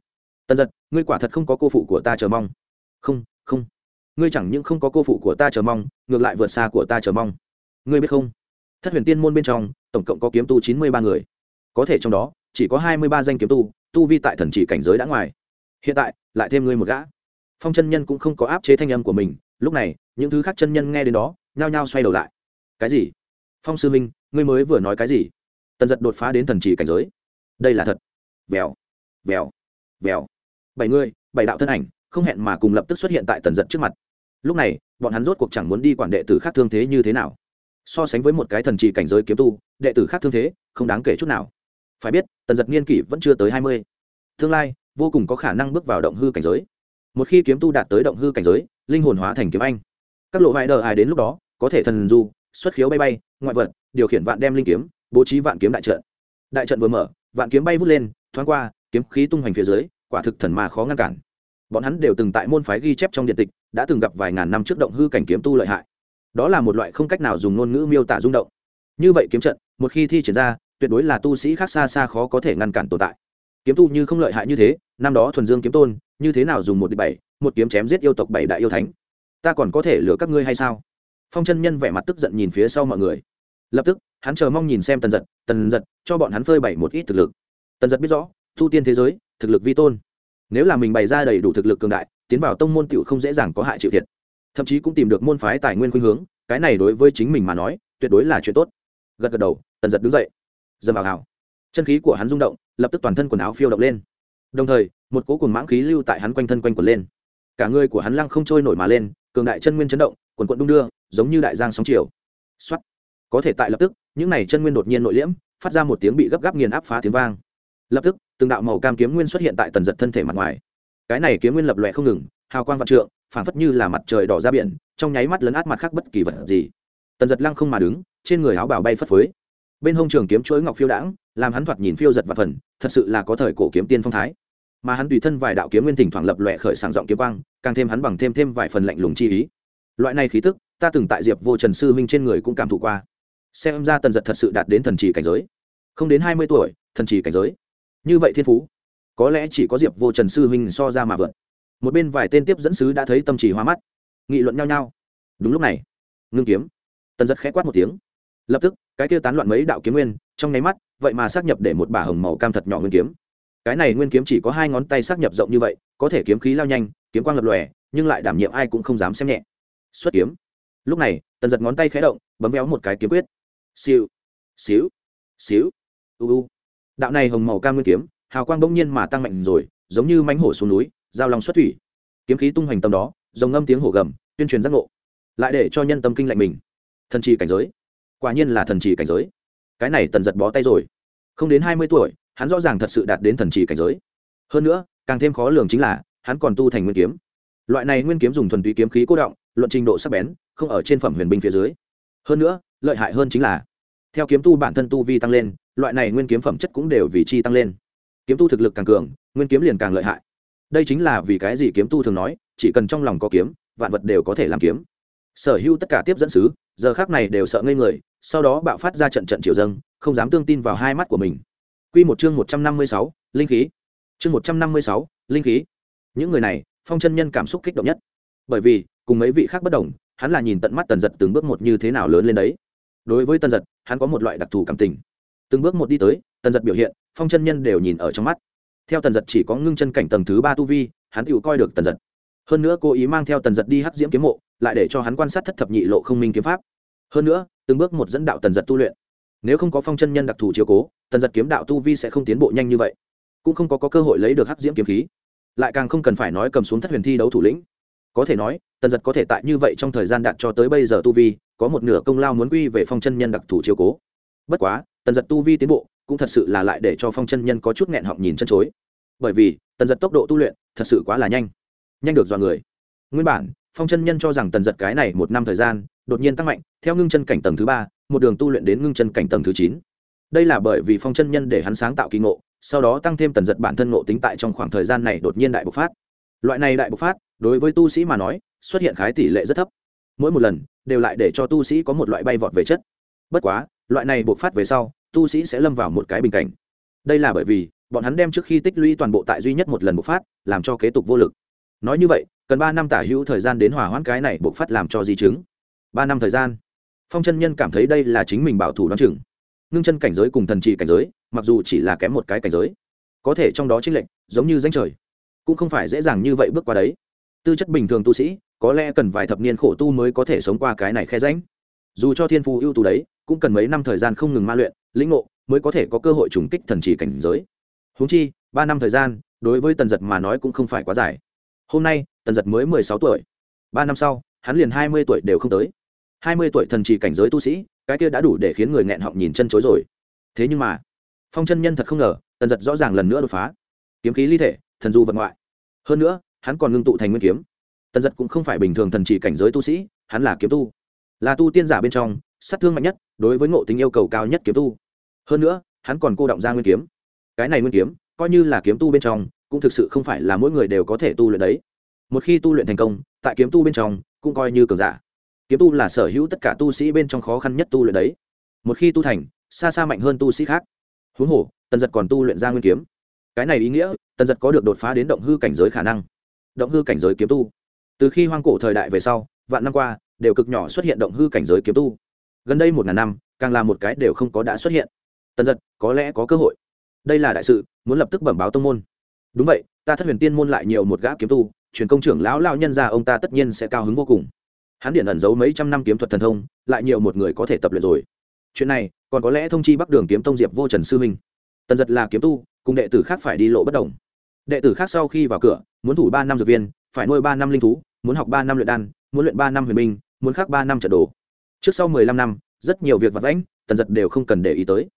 Tần giật, ngươi quả thật không có cô phụ của ta chờ mong. Không không. Ngươi chẳng những không có cô phụ của ta chờ mong, ngược lại vượt xa của ta chờ mong. Ngươi biết không? Thất huyền tiên môn bên trong, tổng cộng có kiếm tu chín mươi ba người. Có thể trong đó, chỉ có hai mươi ba danh kiếm tu tu vi tại thần chỉ cảnh giới đã ngoài. Hiện tại, lại thêm ngươi một gã. Phong chân nhân cũng không có áp chế thanh âm của mình, lúc này, những thứ khác chân nhân nghe đến đó, nhao nhao xoay đầu lại. Cái gì? Phong sư minh ngươi mới vừa nói cái gì? Tần giật đột phá đến thần chỉ cảnh giới. Đây là thật vèo vèo vèo. Bảy người, bảy đạo thân ảnh, không hẹn mà cùng lập tức xuất hiện tại tần giật trước mặt. Lúc này, bọn hắn rốt cuộc chẳng muốn đi quản đệ tử khác thương thế như thế nào. So sánh với một cái thần trì cảnh giới kiếm tu, đệ tử khác thương thế, không đáng kể chút nào. Phải biết, tần giật niên kỷ vẫn chưa tới hai mươi. Tương lai, vô cùng có khả năng bước vào động hư cảnh giới. Một khi kiếm tu đạt tới động hư cảnh giới, linh hồn hóa thành kiếm anh. Các lộ vải đờ ai đến lúc đó, có thể thần du, xuất khiếu bay bay, ngoại vật, điều khiển vạn đem linh kiếm, bố trí vạn kiếm đại trận. Đại trận vừa mở, vạn kiếm bay vút lên thoáng qua, kiếm khí tung hoành phía dưới, quả thực thần mà khó ngăn cản. Bọn hắn đều từng tại môn phái ghi chép trong điện tịch, đã từng gặp vài ngàn năm trước động hư cảnh kiếm tu lợi hại. Đó là một loại không cách nào dùng ngôn ngữ miêu tả rung động. Như vậy kiếm trận, một khi thi triển ra, tuyệt đối là tu sĩ khác xa xa khó có thể ngăn cản tồn tại. Kiếm tu như không lợi hại như thế, năm đó thuần dương kiếm tôn, như thế nào dùng một địch bảy, một kiếm chém giết yêu tộc bảy đại yêu thánh? Ta còn có thể lừa các ngươi hay sao? Phong chân nhân vẻ mặt tức giận nhìn phía sau mọi người. Lập tức, hắn chờ mong nhìn xem tần giật tần giật, cho bọn hắn phơi bảy một ít thực lực tần giật biết rõ, thu tiên thế giới, thực lực vi tôn. Nếu là mình bày ra đầy đủ thực lực cường đại, tiến vào tông môn t không dễ dàng có hại chịu thiệt. Thậm chí cũng tìm được môn phái tài nguyên khuynh hướng, cái này đối với chính mình mà nói, tuyệt đối là chuyện tốt. Gật gật đầu, tần giật đứng dậy. Dầm vào hào chân khí của hắn rung động, lập tức toàn thân quần áo phiêu động lên. Đồng thời, một cố cùng mãng khí lưu tại hắn quanh thân quanh quần lên. Cả người của hắn lăng không trôi nổi mà lên, cường đại chân nguyên chấn động, quần quận đung đưa, giống như đại giang sóng chiều. Xuất có thể tại lập tức, những này chân nguyên đột nhiên nội liễm, phát ra một tiếng bị gấp gáp nghiền áp phá tiếng vang lập tức, từng đạo màu cam kiếm nguyên xuất hiện tại tần giật thân thể mặt ngoài. Cái này kiếm nguyên lập lòe không ngừng, hào quang vạn trượng, phảng phất như là mặt trời đỏ ra biển, trong nháy mắt lấn át mặt khác bất kỳ vật gì. Tần giật lăng không mà đứng, trên người áo bào bay phất phới. Bên hông trường kiếm chuỗi ngọc phiêu đãng, làm hắn thoạt nhìn phiêu giật và phần, thật sự là có thời cổ kiếm tiên phong thái. Mà hắn tùy thân vài đạo kiếm nguyên thỉnh thoảng lập lòe khởi sàng giọng kiếm quang, càng thêm hắn bằng thêm thêm vài phần lạnh lùng chi ý. Loại này khí tức, ta từng tại diệp vô trần sư huynh trên người cũng cảm thụ qua. Xem ra tần giật thật sự đạt đến thần trì cảnh giới. Không đến hai mươi tuổi, thần trì cảnh giới như vậy thiên phú, có lẽ chỉ có diệp vô trần sư huynh so ra mà vượt. Một bên vài tên tiếp dẫn sứ đã thấy tâm trì hoa mắt, nghị luận nhau nhau. Đúng lúc này, ngưng kiếm, tần giật khẽ quát một tiếng. Lập tức, cái kia tán loạn mấy đạo kiếm nguyên, trong nháy mắt, vậy mà xác nhập để một bả hồng màu cam thật nhỏ nguyên kiếm. Cái này nguyên kiếm chỉ có hai ngón tay xác nhập rộng như vậy, có thể kiếm khí lao nhanh, kiếm quang lập lòe, nhưng lại đảm nhiệm ai cũng không dám xem nhẹ. Xuất kiếm. Lúc này, tần giật ngón tay khẽ động, bấm véo một cái kiếm quyết. Siêu xíu xíu. U u đạo này hồng màu cam nguyên kiếm, hào quang bỗng nhiên mà tăng mạnh rồi, giống như mánh hổ xuống núi, giao long xuất thủy. Kiếm khí tung hoành tâm đó dòng ngâm tiếng hổ gầm, tuyên truyền giác ngộ, lại để cho nhân tâm kinh lạnh mình. Thần trì cảnh giới. Quả nhiên là thần trì cảnh giới. Cái này tần giật bó tay rồi. Không đến hai mươi tuổi, hắn rõ ràng thật sự đạt đến thần trì cảnh giới. Hơn nữa, càng thêm khó lường chính là, hắn còn tu thành nguyên kiếm. Loại này nguyên kiếm dùng thuần túy kiếm khí cố động, luận trình độ sắc bén, không ở trên phẩm huyền binh phía dưới. Hơn nữa, lợi hại hơn chính là, theo kiếm tu bản thân tu vi tăng lên loại này nguyên kiếm phẩm chất cũng đều vì chi tăng lên. Kiếm tu thực lực càng cường, nguyên kiếm liền càng lợi hại. Đây chính là vì cái gì kiếm tu thường nói, chỉ cần trong lòng có kiếm, vạn vật đều có thể làm kiếm. Sở hữu tất cả tiếp dẫn sứ, giờ khác này đều sợ ngây người, sau đó bạo phát ra trận trận triều dâng, không dám tương tin vào hai mắt của mình. Q một chương một trăm năm mươi sáu, linh khí. Chương một trăm năm mươi sáu, linh khí. Những người này, phong chân nhân cảm xúc kích động nhất. Bởi vì, cùng mấy vị khác bất đồng, hắn là nhìn tận mắt tần giật từng bước một như thế nào lớn lên đấy. Đối với tần giật, hắn có một loại đặc thù cảm tình từng bước một đi tới tần giật biểu hiện phong chân nhân đều nhìn ở trong mắt. Theo tần giật chỉ có ngưng chân cảnh tầng thứ ba tu vi hắn tự coi được tần giật. Hơn nữa cố ý mang theo tần giật đi hắc diễm kiếm mộ lại để cho hắn quan sát thất thập nhị lộ không minh kiếm pháp. Hơn nữa từng bước một dẫn đạo tần giật tu luyện. Nếu không có phong chân nhân đặc thù chiếu cố tần giật kiếm đạo tu vi sẽ không tiến bộ nhanh như vậy. Cũng không có, có cơ hội lấy được hắc diễm kiếm khí. Lại càng không cần phải nói cầm xuống thất huyền thi đấu thủ lĩnh. Có thể nói tần giật có thể tại như vậy trong thời gian đạt cho tới bây giờ tu vi có một nửa công lao muốn quy về phong chân nhân đặc thù chiếu cố. Bất quá tần giật tu vi tiến bộ cũng thật sự là lại để cho phong chân nhân có chút nghẹn họng nhìn chân chối. Bởi vì, tần giật tốc độ tu luyện thật sự quá là nhanh. Nhanh được dọa người. Nguyên bản, phong chân nhân cho rằng tần giật cái này một năm thời gian đột nhiên tăng mạnh, theo ngưng chân cảnh tầng thứ ba, một đường tu luyện đến ngưng chân cảnh tầng thứ chín. Đây là bởi vì phong chân nhân để hắn sáng tạo kỳ ngộ, sau đó tăng thêm tần giật bản thân ngộ tính tại trong khoảng thời gian này đột nhiên đại bộc phát. Loại này đại bộc phát, đối với tu sĩ mà nói, xuất hiện khái tỷ lệ rất thấp. Mỗi một lần đều lại để cho tu sĩ có một loại bay vọt về chất. Bất quá loại này bộc phát về sau, tu sĩ sẽ lâm vào một cái bình cảnh. Đây là bởi vì, bọn hắn đem trước khi tích lũy toàn bộ tại duy nhất một lần bộc phát, làm cho kế tục vô lực. Nói như vậy, cần ba năm tả hữu thời gian đến hỏa hoãn cái này bộc phát làm cho di chứng. Ba năm thời gian. Phong chân nhân cảm thấy đây là chính mình bảo thủ đ o á n chừng. Ngưng chân cảnh giới cùng thần trị cảnh giới, mặc dù chỉ là kém một cái cảnh giới, có thể trong đó trích lệnh giống như danh trời, cũng không phải dễ dàng như vậy bước qua đấy. Tư chất bình thường tu sĩ, có lẽ cần vài thập niên khổ tu mới có thể sống qua cái này khe ránh dù cho thiên phú ưu tú đấy cũng cần mấy năm thời gian không ngừng ma luyện, lĩnh ngộ, mới có thể có cơ hội trùng kích thần trì cảnh giới. Húng chi, ba năm thời gian, đối với tần giật mà nói cũng không phải quá dài. Hôm nay, tần giật mới mười sáu tuổi. Ba năm sau, hắn liền hai mươi tuổi đều không tới. Hai mươi tuổi thần trì cảnh giới tu sĩ, cái kia đã đủ để khiến người nghẹn họng nhìn chân chối rồi. Thế nhưng mà, phong chân nhân thật không ngờ, tần giật rõ ràng lần nữa đột phá. Kiếm khí ly thể, thần du vật ngoại. Hơn nữa, hắn còn ngưng tụ thành nguyên kiếm. Tần giật cũng không phải bình thường thần trì cảnh giới tu sĩ, hắn là kiếm tu. Là tu tiên giả bên trong sát thương mạnh nhất, đối với ngộ tính yêu cầu cao nhất kiếm tu. Hơn nữa, hắn còn cô động ra nguyên kiếm. Cái này nguyên kiếm, coi như là kiếm tu bên trong, cũng thực sự không phải là mỗi người đều có thể tu luyện đấy. Một khi tu luyện thành công, tại kiếm tu bên trong, cũng coi như cường giả. Kiếm tu là sở hữu tất cả tu sĩ bên trong khó khăn nhất tu luyện đấy. Một khi tu thành, xa xa mạnh hơn tu sĩ khác. Huống hồ, tần giật còn tu luyện ra nguyên kiếm. Cái này ý nghĩa, tần giật có được đột phá đến động hư cảnh giới khả năng. Động hư cảnh giới kiếm tu. Từ khi hoang cổ thời đại về sau, vạn năm qua, đều cực nhỏ xuất hiện động hư cảnh giới kiếm tu gần đây một ngàn năm, càng là một cái đều không có đã xuất hiện. Tần giật, có lẽ có cơ hội. Đây là đại sự, muốn lập tức bẩm báo tông môn. Đúng vậy, ta thất huyền tiên môn lại nhiều một gã kiếm tu, truyền công trưởng lão lao nhân ra ông ta tất nhiên sẽ cao hứng vô cùng. Hắn điện ẩn giấu mấy trăm năm kiếm thuật thần thông, lại nhiều một người có thể tập luyện rồi. Chuyện này, còn có lẽ thông chi bắc đường kiếm tông diệp vô trần sư minh tần giật là kiếm tu, cùng đệ tử khác phải đi lộ bất đồng. Đệ tử khác sau khi vào cửa, muốn thủ ba năm dược viên, phải nuôi ba năm linh thú, muốn học ba năm luyện đan, muốn luyện ba năm huyền minh muốn khắc ba năm trận đồ trước sau mười lăm năm, rất nhiều việc vật vãnh, tần giật đều không cần để ý tới.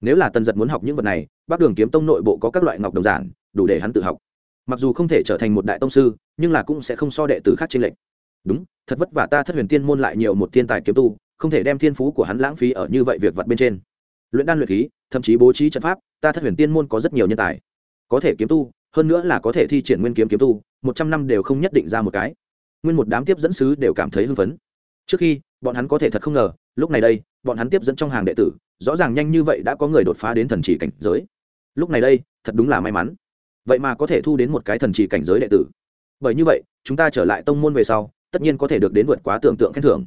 Nếu là tần giật muốn học những vật này, bắc đường kiếm tông nội bộ có các loại ngọc đồng giản, đủ để hắn tự học. Mặc dù không thể trở thành một đại tông sư, nhưng là cũng sẽ không so đệ tử khác trên lệnh đúng, thật vất vả ta thất huyền tiên môn lại nhiều một thiên tài kiếm tu, không thể đem thiên phú của hắn lãng phí ở như vậy việc vật bên trên. Luyện đan luyện khí, thậm chí bố trí trận pháp, ta thất huyền tiên môn có rất nhiều nhân tài. Có thể kiếm tu, hơn nữa là có thể thi triển nguyên kiếm kiếm tu, một trăm năm đều không nhất định ra một cái. Nguyên một đám tiếp dẫn sứ đều cảm thấy hưng phấn. Trước khi bọn hắn có thể thật không ngờ, lúc này đây, bọn hắn tiếp dẫn trong hàng đệ tử, rõ ràng nhanh như vậy đã có người đột phá đến thần chỉ cảnh giới. Lúc này đây, thật đúng là may mắn. Vậy mà có thể thu đến một cái thần chỉ cảnh giới đệ tử. Bởi như vậy, chúng ta trở lại tông môn về sau, tất nhiên có thể được đến vượt quá tưởng tượng khen thưởng.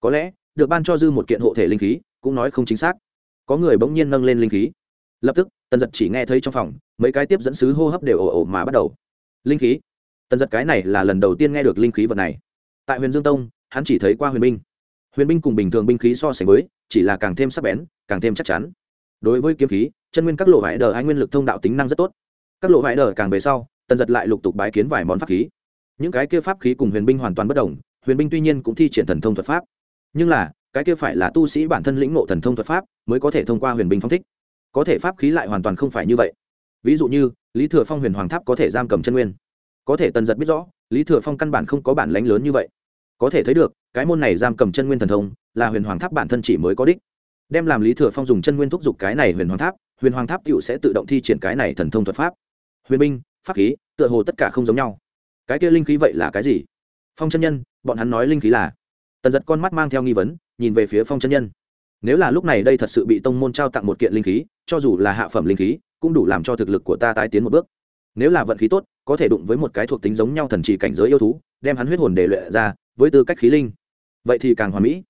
Có lẽ, được ban cho dư một kiện hộ thể linh khí, cũng nói không chính xác. Có người bỗng nhiên nâng lên linh khí. Lập tức, tần giật chỉ nghe thấy trong phòng, mấy cái tiếp dẫn sứ hô hấp đều ồ ồ mà bắt đầu. Linh khí. Tần giật cái này là lần đầu tiên nghe được linh khí vật này. Tại huyền dương tông, hắn chỉ thấy qua huyền minh huyền binh cùng bình thường binh khí so sánh với, chỉ là càng thêm sắc bén, càng thêm chắc chắn. Đối với kiếm khí, chân nguyên các lộ vải đờ hai nguyên lực thông đạo tính năng rất tốt. Các lộ vải đờ càng về sau, tần giật lại lục tục bái kiến vài món pháp khí. Những cái kia pháp khí cùng huyền binh hoàn toàn bất đồng, huyền binh tuy nhiên cũng thi triển thần thông thuật pháp. Nhưng là, cái kia phải là tu sĩ bản thân lĩnh ngộ thần thông thuật pháp mới có thể thông qua huyền binh phong thích. Có thể pháp khí lại hoàn toàn không phải như vậy. Ví dụ như, lý thừa phong huyền hoàng tháp có thể giam cầm chân nguyên. Có thể tần giật biết rõ, lý thừa phong căn bản không có bản lánh lớn như vậy có thể thấy được, cái môn này giam cầm chân nguyên thần thông, là huyền hoàng tháp bản thân chỉ mới có đích. Đem làm lý thừa phong dùng chân nguyên thúc giục cái này huyền hoàng tháp, huyền hoàng tháp cựu sẽ tự động thi triển cái này thần thông thuật pháp. Huyền binh, pháp khí, tựa hồ tất cả không giống nhau. Cái kia linh khí vậy là cái gì? Phong chân nhân, bọn hắn nói linh khí là. Tần giật con mắt mang theo nghi vấn, nhìn về phía phong chân nhân. Nếu là lúc này đây thật sự bị tông môn trao tặng một kiện linh khí, cho dù là hạ phẩm linh khí, cũng đủ làm cho thực lực của ta tái tiến một bước. Nếu là vận khí tốt, có thể đụng với một cái thuộc tính giống nhau thần trì cảnh giới yêu thú, đem hắn huyết hồn để luyện ra với tư cách khí linh. Vậy thì càng hoàn mỹ.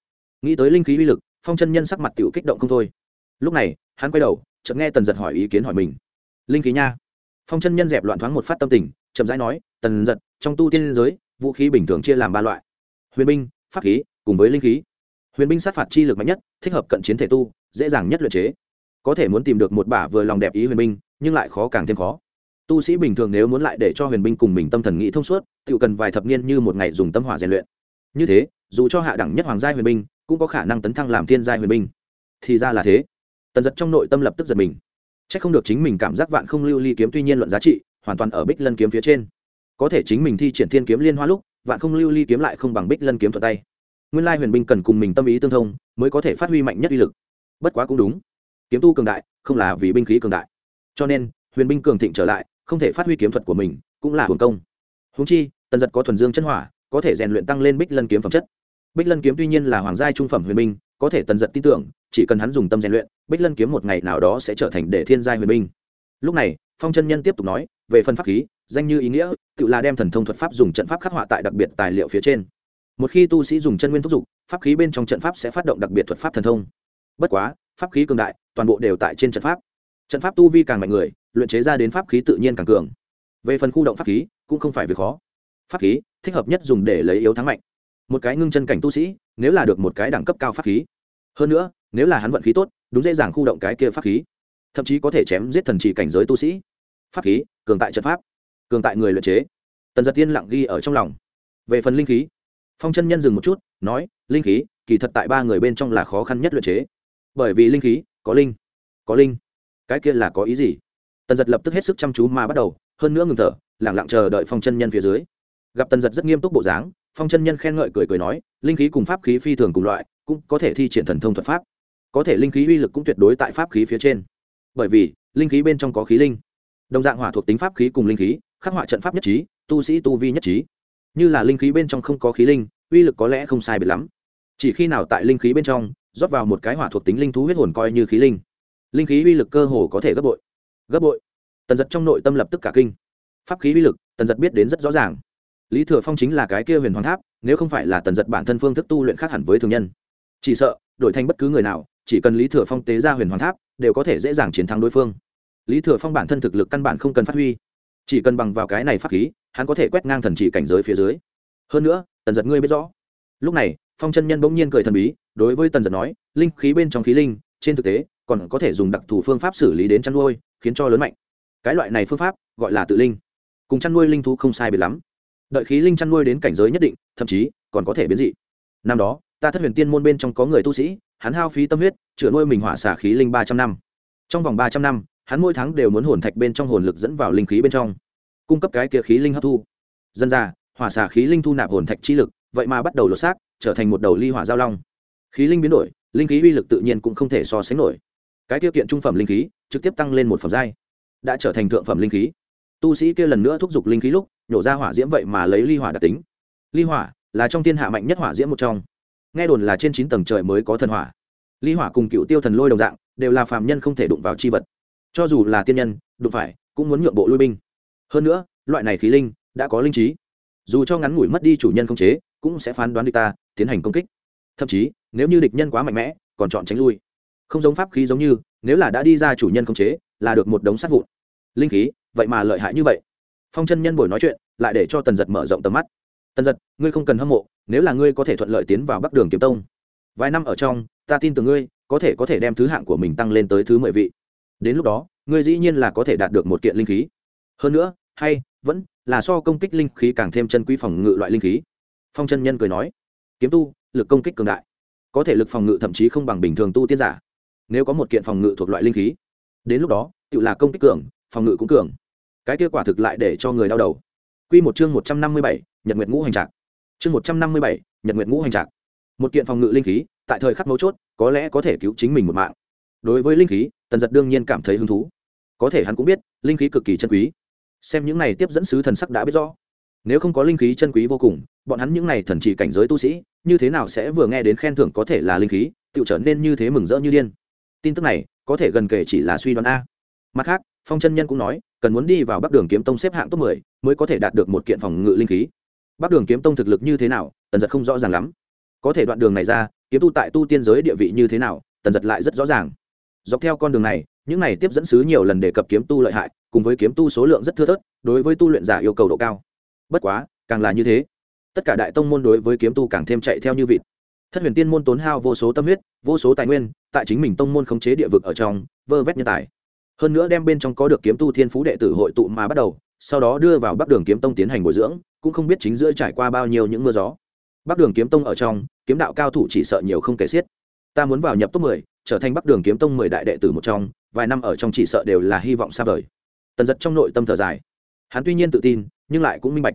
Nghĩ tới linh khí uy lực, phong chân nhân sắc mặt tiểu kích động không thôi. Lúc này, hắn quay đầu, chợt nghe tần giật hỏi ý kiến hỏi mình. Linh khí nha. Phong chân nhân dẹp loạn thoáng một phát tâm tình, chậm rãi nói, tần giật, trong tu tiên giới, vũ khí bình thường chia làm ba loại. Huyền binh, pháp khí, cùng với linh khí. Huyền binh sát phạt chi lực mạnh nhất, thích hợp cận chiến thể tu, dễ dàng nhất luyện chế. Có thể muốn tìm được một bả vừa lòng đẹp ý huyền binh, nhưng lại khó càng thêm khó. Tu sĩ bình thường nếu muốn lại để cho huyền binh cùng mình tâm thần nghĩ thông suốt tự cần vài thập niên như một ngày dùng tâm hỏa rèn luyện như thế, dù cho hạ đẳng nhất hoàng gia huyền binh, cũng có khả năng tấn thăng làm thiên gia huyền binh. Thì ra là thế. Tần giật trong nội tâm lập tức giật mình. C h ắ c không được chính mình cảm giác vạn không lưu ly kiếm tuy nhiên luận giá trị, hoàn toàn ở bích lân kiếm phía trên. Có thể chính mình thi triển thiên kiếm liên hoa lúc, vạn không lưu ly kiếm lại không bằng bích lân kiếm thuật tay. Nguyên lai huyền binh cần cùng mình tâm ý tương thông, mới có thể phát huy mạnh nhất uy lực. Bất quá cũng đúng. Kiếm tu cường đại, không là vì binh khí cường đại. Cho nên, huyền binh cường thịnh trở lại, không thể phát huy kiếm thuật của mình, cũng là hồn công. Húng chi, tần giật có thuần dương chân hỏa có thể rèn luyện tăng lên bích lân kiếm phẩm chất. Bích lân kiếm tuy nhiên là hoàng gia trung phẩm huyền binh, có thể tần giật tin tưởng, chỉ cần hắn dùng tâm rèn luyện, bích lân kiếm một ngày nào đó sẽ trở thành để thiên gia huyền binh. Lúc này, phong chân nhân tiếp tục nói, về phân pháp khí, danh như ý nghĩa, tự là đem thần thông thuật pháp dùng trận pháp khắc họa tại đặc biệt tài liệu phía trên. Một khi tu sĩ dùng chân nguyên thúc giục, pháp khí bên trong trận pháp sẽ phát động đặc biệt thuật pháp thần thông. Bất quá, pháp khí cường đại, toàn bộ đều tại trên trận pháp. Trận pháp tu vi càng mạnh người, luyện chế ra đến pháp khí tự nhiên càng cường. Về phần khu động pháp khí, cũng không phải việc khó pháp khí, thích hợp nhất dùng để lấy yếu thắng mạnh. Một cái ngưng chân cảnh tu sĩ, nếu là được một cái đẳng cấp cao pháp khí. Hơn nữa, nếu là hắn vận khí tốt, đúng dễ dàng khu động cái kia pháp khí. Thậm chí có thể chém giết thần trì cảnh giới tu sĩ. Pháp khí, cường tại trận pháp, cường tại người luyện chế. Tần giật tiên lặng ghi ở trong lòng. Về phần linh khí, phong chân nhân dừng một chút, nói, linh khí, kỳ thật tại ba người bên trong là khó khăn nhất luyện chế. Bởi vì linh khí, có linh có linh. Cái kia là có ý gì? Tần giật lập tức hết sức chăm chú mà bắt đầu, hơn nữa ngừng thở lẳng lặng chờ đợi phong chân nhân phía dưới gặp tần giật rất nghiêm túc bộ dáng, phong chân nhân khen ngợi cười cười nói, linh khí cùng pháp khí phi thường cùng loại, cũng có thể thi triển thần thông thuật pháp. Có thể linh khí uy lực cũng tuyệt đối tại pháp khí phía trên. Bởi vì, linh khí bên trong có khí linh. Đồng dạng hỏa thuộc tính pháp khí cùng linh khí, khắc họa trận pháp nhất trí, tu sĩ tu vi nhất trí. Như là linh khí bên trong không có khí linh, uy lực có lẽ không sai biệt lắm. Chỉ khi nào tại linh khí bên trong, rót vào một cái hỏa thuộc tính linh thú huyết hồn coi như khí linh. Linh khí uy lực cơ hồ có thể gấp bội. Gấp bội. Tần giật trong nội tâm lập tức cả kinh. Pháp khí uy lực, tần giật biết đến rất rõ ràng lý thừa phong chính là cái kia huyền hoàng tháp, nếu không phải là tần giật bản thân phương thức tu luyện khác hẳn với thường nhân. Chỉ sợ, đổi thành bất cứ người nào, chỉ cần lý thừa phong tế ra huyền hoàng tháp, đều có thể dễ dàng chiến thắng đối phương. Lý thừa phong bản thân thực lực căn bản không cần phát huy. Chỉ cần bằng vào cái này pháp khí, hắn có thể quét ngang thần chỉ cảnh giới phía dưới. Hơn nữa, tần giật ngươi biết rõ. Lúc này, phong chân nhân bỗng nhiên cười thần bí, đối với tần giật nói, linh khí bên trong khí linh, trên thực tế, còn có thể dùng đặc thù phương pháp xử lý đến chăn nuôi, khiến cho lớn mạnh. Cái loại này phương pháp, gọi là tự linh. Cùng chăn nuôi linh thú không sai biệt lắm đợi khí linh chăn nuôi đến cảnh giới nhất định, thậm chí còn có thể biến dị. Năm đó, ta thất huyền tiên môn bên trong có người tu sĩ, hắn hao phí tâm huyết, chữa nuôi mình hỏa xả khí linh ba trăm năm. Trong vòng ba trăm năm, hắn mỗi tháng đều muốn hồn thạch bên trong hồn lực dẫn vào linh khí bên trong, cung cấp cái kia khí linh hấp thu. Dân ra, hỏa xả khí linh thu nạp hồn thạch chi lực, vậy mà bắt đầu lột xác, trở thành một đầu ly hỏa giao long. Khí linh biến đổi, linh khí uy lực tự nhiên cũng không thể so sánh nổi. Cái tiêu kiện trung phẩm linh khí, trực tiếp tăng lên một phẩm giai, đã trở thành thượng phẩm linh khí tu sĩ kia lần nữa thúc giục linh khí lúc, nhổ ra hỏa diễm vậy mà lấy ly hỏa đặc tính. Ly hỏa là trong thiên hạ mạnh nhất hỏa diễm một trong. Nghe đồn là trên chín tầng trời mới có thần hỏa. Ly hỏa cùng cựu tiêu thần lôi đồng dạng, đều là phàm nhân không thể đụng vào chi vật. Cho dù là tiên nhân, đụng phải, cũng muốn nhượng bộ lui binh. Hơn nữa, loại này khí linh đã có linh trí. Dù cho ngắn ngủi mất đi chủ nhân không chế, cũng sẽ phán đoán địch ta, tiến hành công kích. Thậm chí, nếu như địch nhân quá mạnh mẽ, còn chọn tránh lui. Không giống pháp khí giống như, nếu là đã đi ra chủ nhân không chế, là được một đống sát vụn. Linh khí vậy mà lợi hại như vậy. Phong chân nhân buổi nói chuyện, lại để cho tần giật mở rộng tầm mắt. Tần giật, ngươi không cần hâm mộ, nếu là ngươi có thể thuận lợi tiến vào bắc đường kiếm tông. Vài năm ở trong, ta tin tưởng ngươi, có thể có thể đem thứ hạng của mình tăng lên tới thứ mười vị. Đến lúc đó, ngươi dĩ nhiên là có thể đạt được một kiện linh khí. Hơn nữa, hay, vẫn là so công kích linh khí càng thêm chân quý phòng ngự loại linh khí. Phong chân nhân cười nói, kiếm tu, lực công kích cường đại. Có thể lực phòng ngự thậm chí không bằng bình thường tu tiên giả. Nếu có một kiện phòng ngự thuộc loại linh khí, đến lúc đó, tự là công kích cường, phòng ngự cũng cường cái kia quả thực lại để cho người đau đầu. Quy một chương một trăm năm mươi bảy, nhật nguyệt ngũ hành trạc. Chương một trăm năm mươi bảy, nhật nguyệt ngũ hành trạc. Một kiện phòng ngự linh khí, tại thời khắc mấu chốt, có lẽ có thể cứu chính mình một mạng. Đối với linh khí, tần giật đương nhiên cảm thấy hứng thú. Có thể hắn cũng biết, linh khí cực kỳ chân quý. Xem những này tiếp dẫn sứ thần sắc đã biết rõ. Nếu không có linh khí chân quý vô cùng, bọn hắn những này thần chỉ cảnh giới tu sĩ, như thế nào sẽ vừa nghe đến khen thưởng có thể là linh khí tự trở nên như thế mừng rỡ như điên? Tin tức này, có thể gần kể chỉ là suy đoán a. Mặt khác, phong chân nhân cũng nói cần muốn đi vào bắc đường kiếm tông xếp hạng top mười mới có thể đạt được một kiện phòng ngự linh khí. Bắc đường kiếm tông thực lực như thế nào, tần giật không rõ ràng lắm. Có thể đoạn đường này ra, kiếm tu tại tu tiên giới địa vị như thế nào, tần giật lại rất rõ ràng. Dọc theo con đường này, những này tiếp dẫn sứ nhiều lần đề cập kiếm tu lợi hại, cùng với kiếm tu số lượng rất thưa thớt, đối với tu luyện giả yêu cầu độ cao. Bất quá, càng là như thế. Tất cả đại tông môn đối với kiếm tu càng thêm chạy theo như vịt. Thất huyền tiên môn tốn hao vô số tâm huyết, vô số tài nguyên, tại chính mình tông môn khống chế địa vực ở trong, vơ vét nhân tài hơn nữa đem bên trong có được kiếm tu thiên phú đệ tử hội tụ mà bắt đầu, sau đó đưa vào bắc đường kiếm tông tiến hành bồi dưỡng, cũng không biết chính giữa trải qua bao nhiêu những mưa gió. Bắc đường kiếm tông ở trong, kiếm đạo cao thủ chỉ sợ nhiều không kể xiết. Ta muốn vào nhập top mười, trở thành bắc đường kiếm tông mười đại đệ tử một trong, vài năm ở trong chỉ sợ đều là hy vọng xa vời. Tần giật trong nội tâm thở dài. Hắn tuy nhiên tự tin, nhưng lại cũng minh bạch.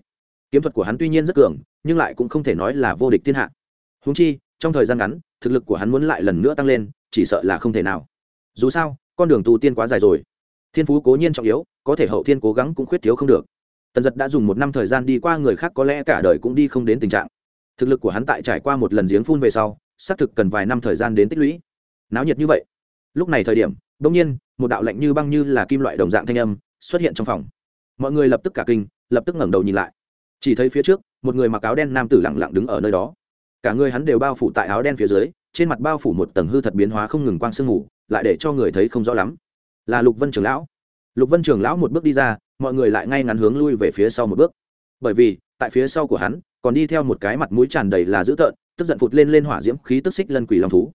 Kiếm thuật của hắn tuy nhiên rất cường, nhưng lại cũng không thể nói là vô địch thiên hạ. Húng chi, trong thời gian ngắn, thực lực của hắn muốn lại lần nữa tăng lên, chỉ sợ là không thể nào. Dù sao con đường tu tiên quá dài rồi. Thiên phú cố nhiên trọng yếu, có thể hậu thiên cố gắng cũng khuyết thiếu không được. Tần giật đã dùng một năm thời gian đi qua người khác có lẽ cả đời cũng đi không đến tình trạng. Thực lực của hắn tại trải qua một lần giếng phun về sau, xác thực cần vài năm thời gian đến tích lũy. Náo nhiệt như vậy. Lúc này thời điểm đông nhiên, một đạo lạnh như băng như là kim loại đồng dạng thanh âm xuất hiện trong phòng. Mọi người lập tức cả kinh, lập tức ngẩng đầu nhìn lại. Chỉ thấy phía trước, một người mặc áo đen nam tử lặng lặng đứng ở nơi đó. Cả người hắn đều bao phủ tại áo đen phía dưới, trên mặt bao phủ một tầng hư thật biến hóa không ngừng quang sương mù lại để cho người thấy không rõ lắm. Là lục vân trường lão. Lục vân trường lão một bước đi ra, mọi người lại ngay ngắn hướng lui về phía sau một bước. Bởi vì, tại phía sau của hắn, còn đi theo một cái mặt mũi tràn đầy là dữ tợn, tức giận phụt lên lên hỏa diễm khí tức xích lân quỷ long thú.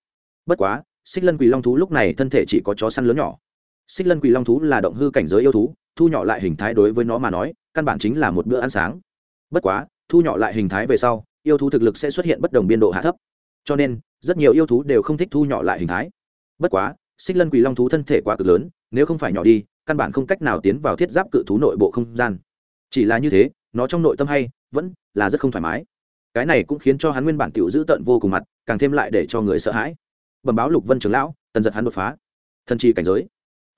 Bất quá, xích lân quỷ long thú lúc này thân thể chỉ có chó săn lớn nhỏ. Xích lân quỷ long thú là động hư cảnh giới yêu thú, thu nhỏ lại hình thái đối với nó mà nói, căn bản chính là một bữa ăn sáng. Bất quá, thu nhỏ lại hình thái về sau, yêu thú thực lực sẽ xuất hiện bất đồng biên độ hạ thấp. Cho nên, rất nhiều yêu thú đều không thích thu nhỏ lại hình thái. Bất quá xích lân quỷ long thú thân thể quá cực lớn, nếu không phải nhỏ đi, căn bản không cách nào tiến vào thiết giáp cự thú nội bộ không gian. Chỉ là như thế, nó trong nội tâm hay, vẫn là rất không thoải mái. Cái này cũng khiến cho hắn nguyên bản tiểu dữ tận vô cùng mặt, càng thêm lại để cho người sợ hãi. Bẩm báo lục vân trưởng lão, tần giật hắn đột phá. Thần trì cảnh giới.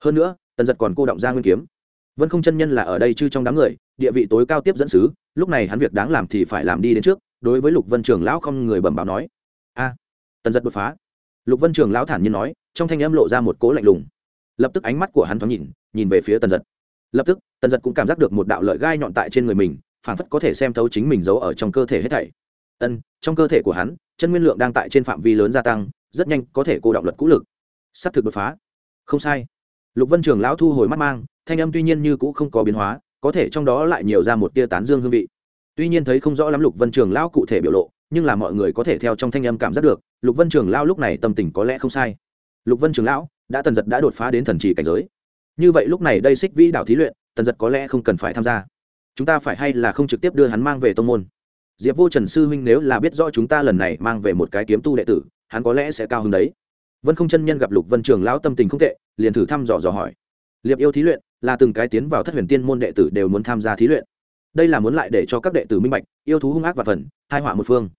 Hơn nữa, tần giật còn cô động ra nguyên kiếm. Vân không chân nhân là ở đây chứ trong đám người, địa vị tối cao tiếp dẫn sứ, lúc này hắn việc đáng làm thì phải làm đi đến trước, đối với lục vân trường lão không người bẩm báo nói. A, tần giật đột phá lục vân trường lão thản nhiên nói, trong thanh âm lộ ra một cố lạnh lùng. Lập tức ánh mắt của hắn thoáng nhìn nhìn về phía tần giật lập tức, tần giật cũng cảm giác được một đạo lợi gai nhọn tại trên người mình phản phất có thể xem thấu chính mình giấu ở trong cơ thể hết thảy. Ân, trong cơ thể của hắn, chân nguyên lượng đang tại trên phạm vi lớn gia tăng, rất nhanh có thể cô động luật cũ lực. S á c thực đột phá. Không sai. Lục vân trường lão thu hồi mắt mang, thanh âm tuy nhiên như cũ không có biến hóa, có thể trong đó lại nhiều ra một tia tán dương hương vị. Tuy nhiên thấy không rõ lắm lục vân trường lão cụ thể biểu lộ nhưng là mọi người có thể theo trong thanh âm cảm giác được, lục vân trường lão lúc này tâm tình có lẽ không sai. Lục vân trường lão đã tần giật đã đột phá đến thần trì cảnh giới. Như vậy lúc này đây xích vĩ đạo thí luyện, tần giật có lẽ không cần phải tham gia. Chúng ta phải hay là không trực tiếp đưa hắn mang về tông môn? Diệp vô trần sư huynh nếu là biết rõ chúng ta lần này mang về một cái kiếm tu đệ tử, hắn có lẽ sẽ cao hơn đấy. Vân không chân nhân gặp lục vân trường lão tâm tình không tệ, liền thử thăm dò dò hỏi. Liệp yêu thí luyện là từng cái tiến vào thất huyền tiên môn đệ tử đều muốn tham gia thí luyện đây là muốn lại để cho các đệ tử minh bạch, yêu thú hung ác và phần, thai họa một phương.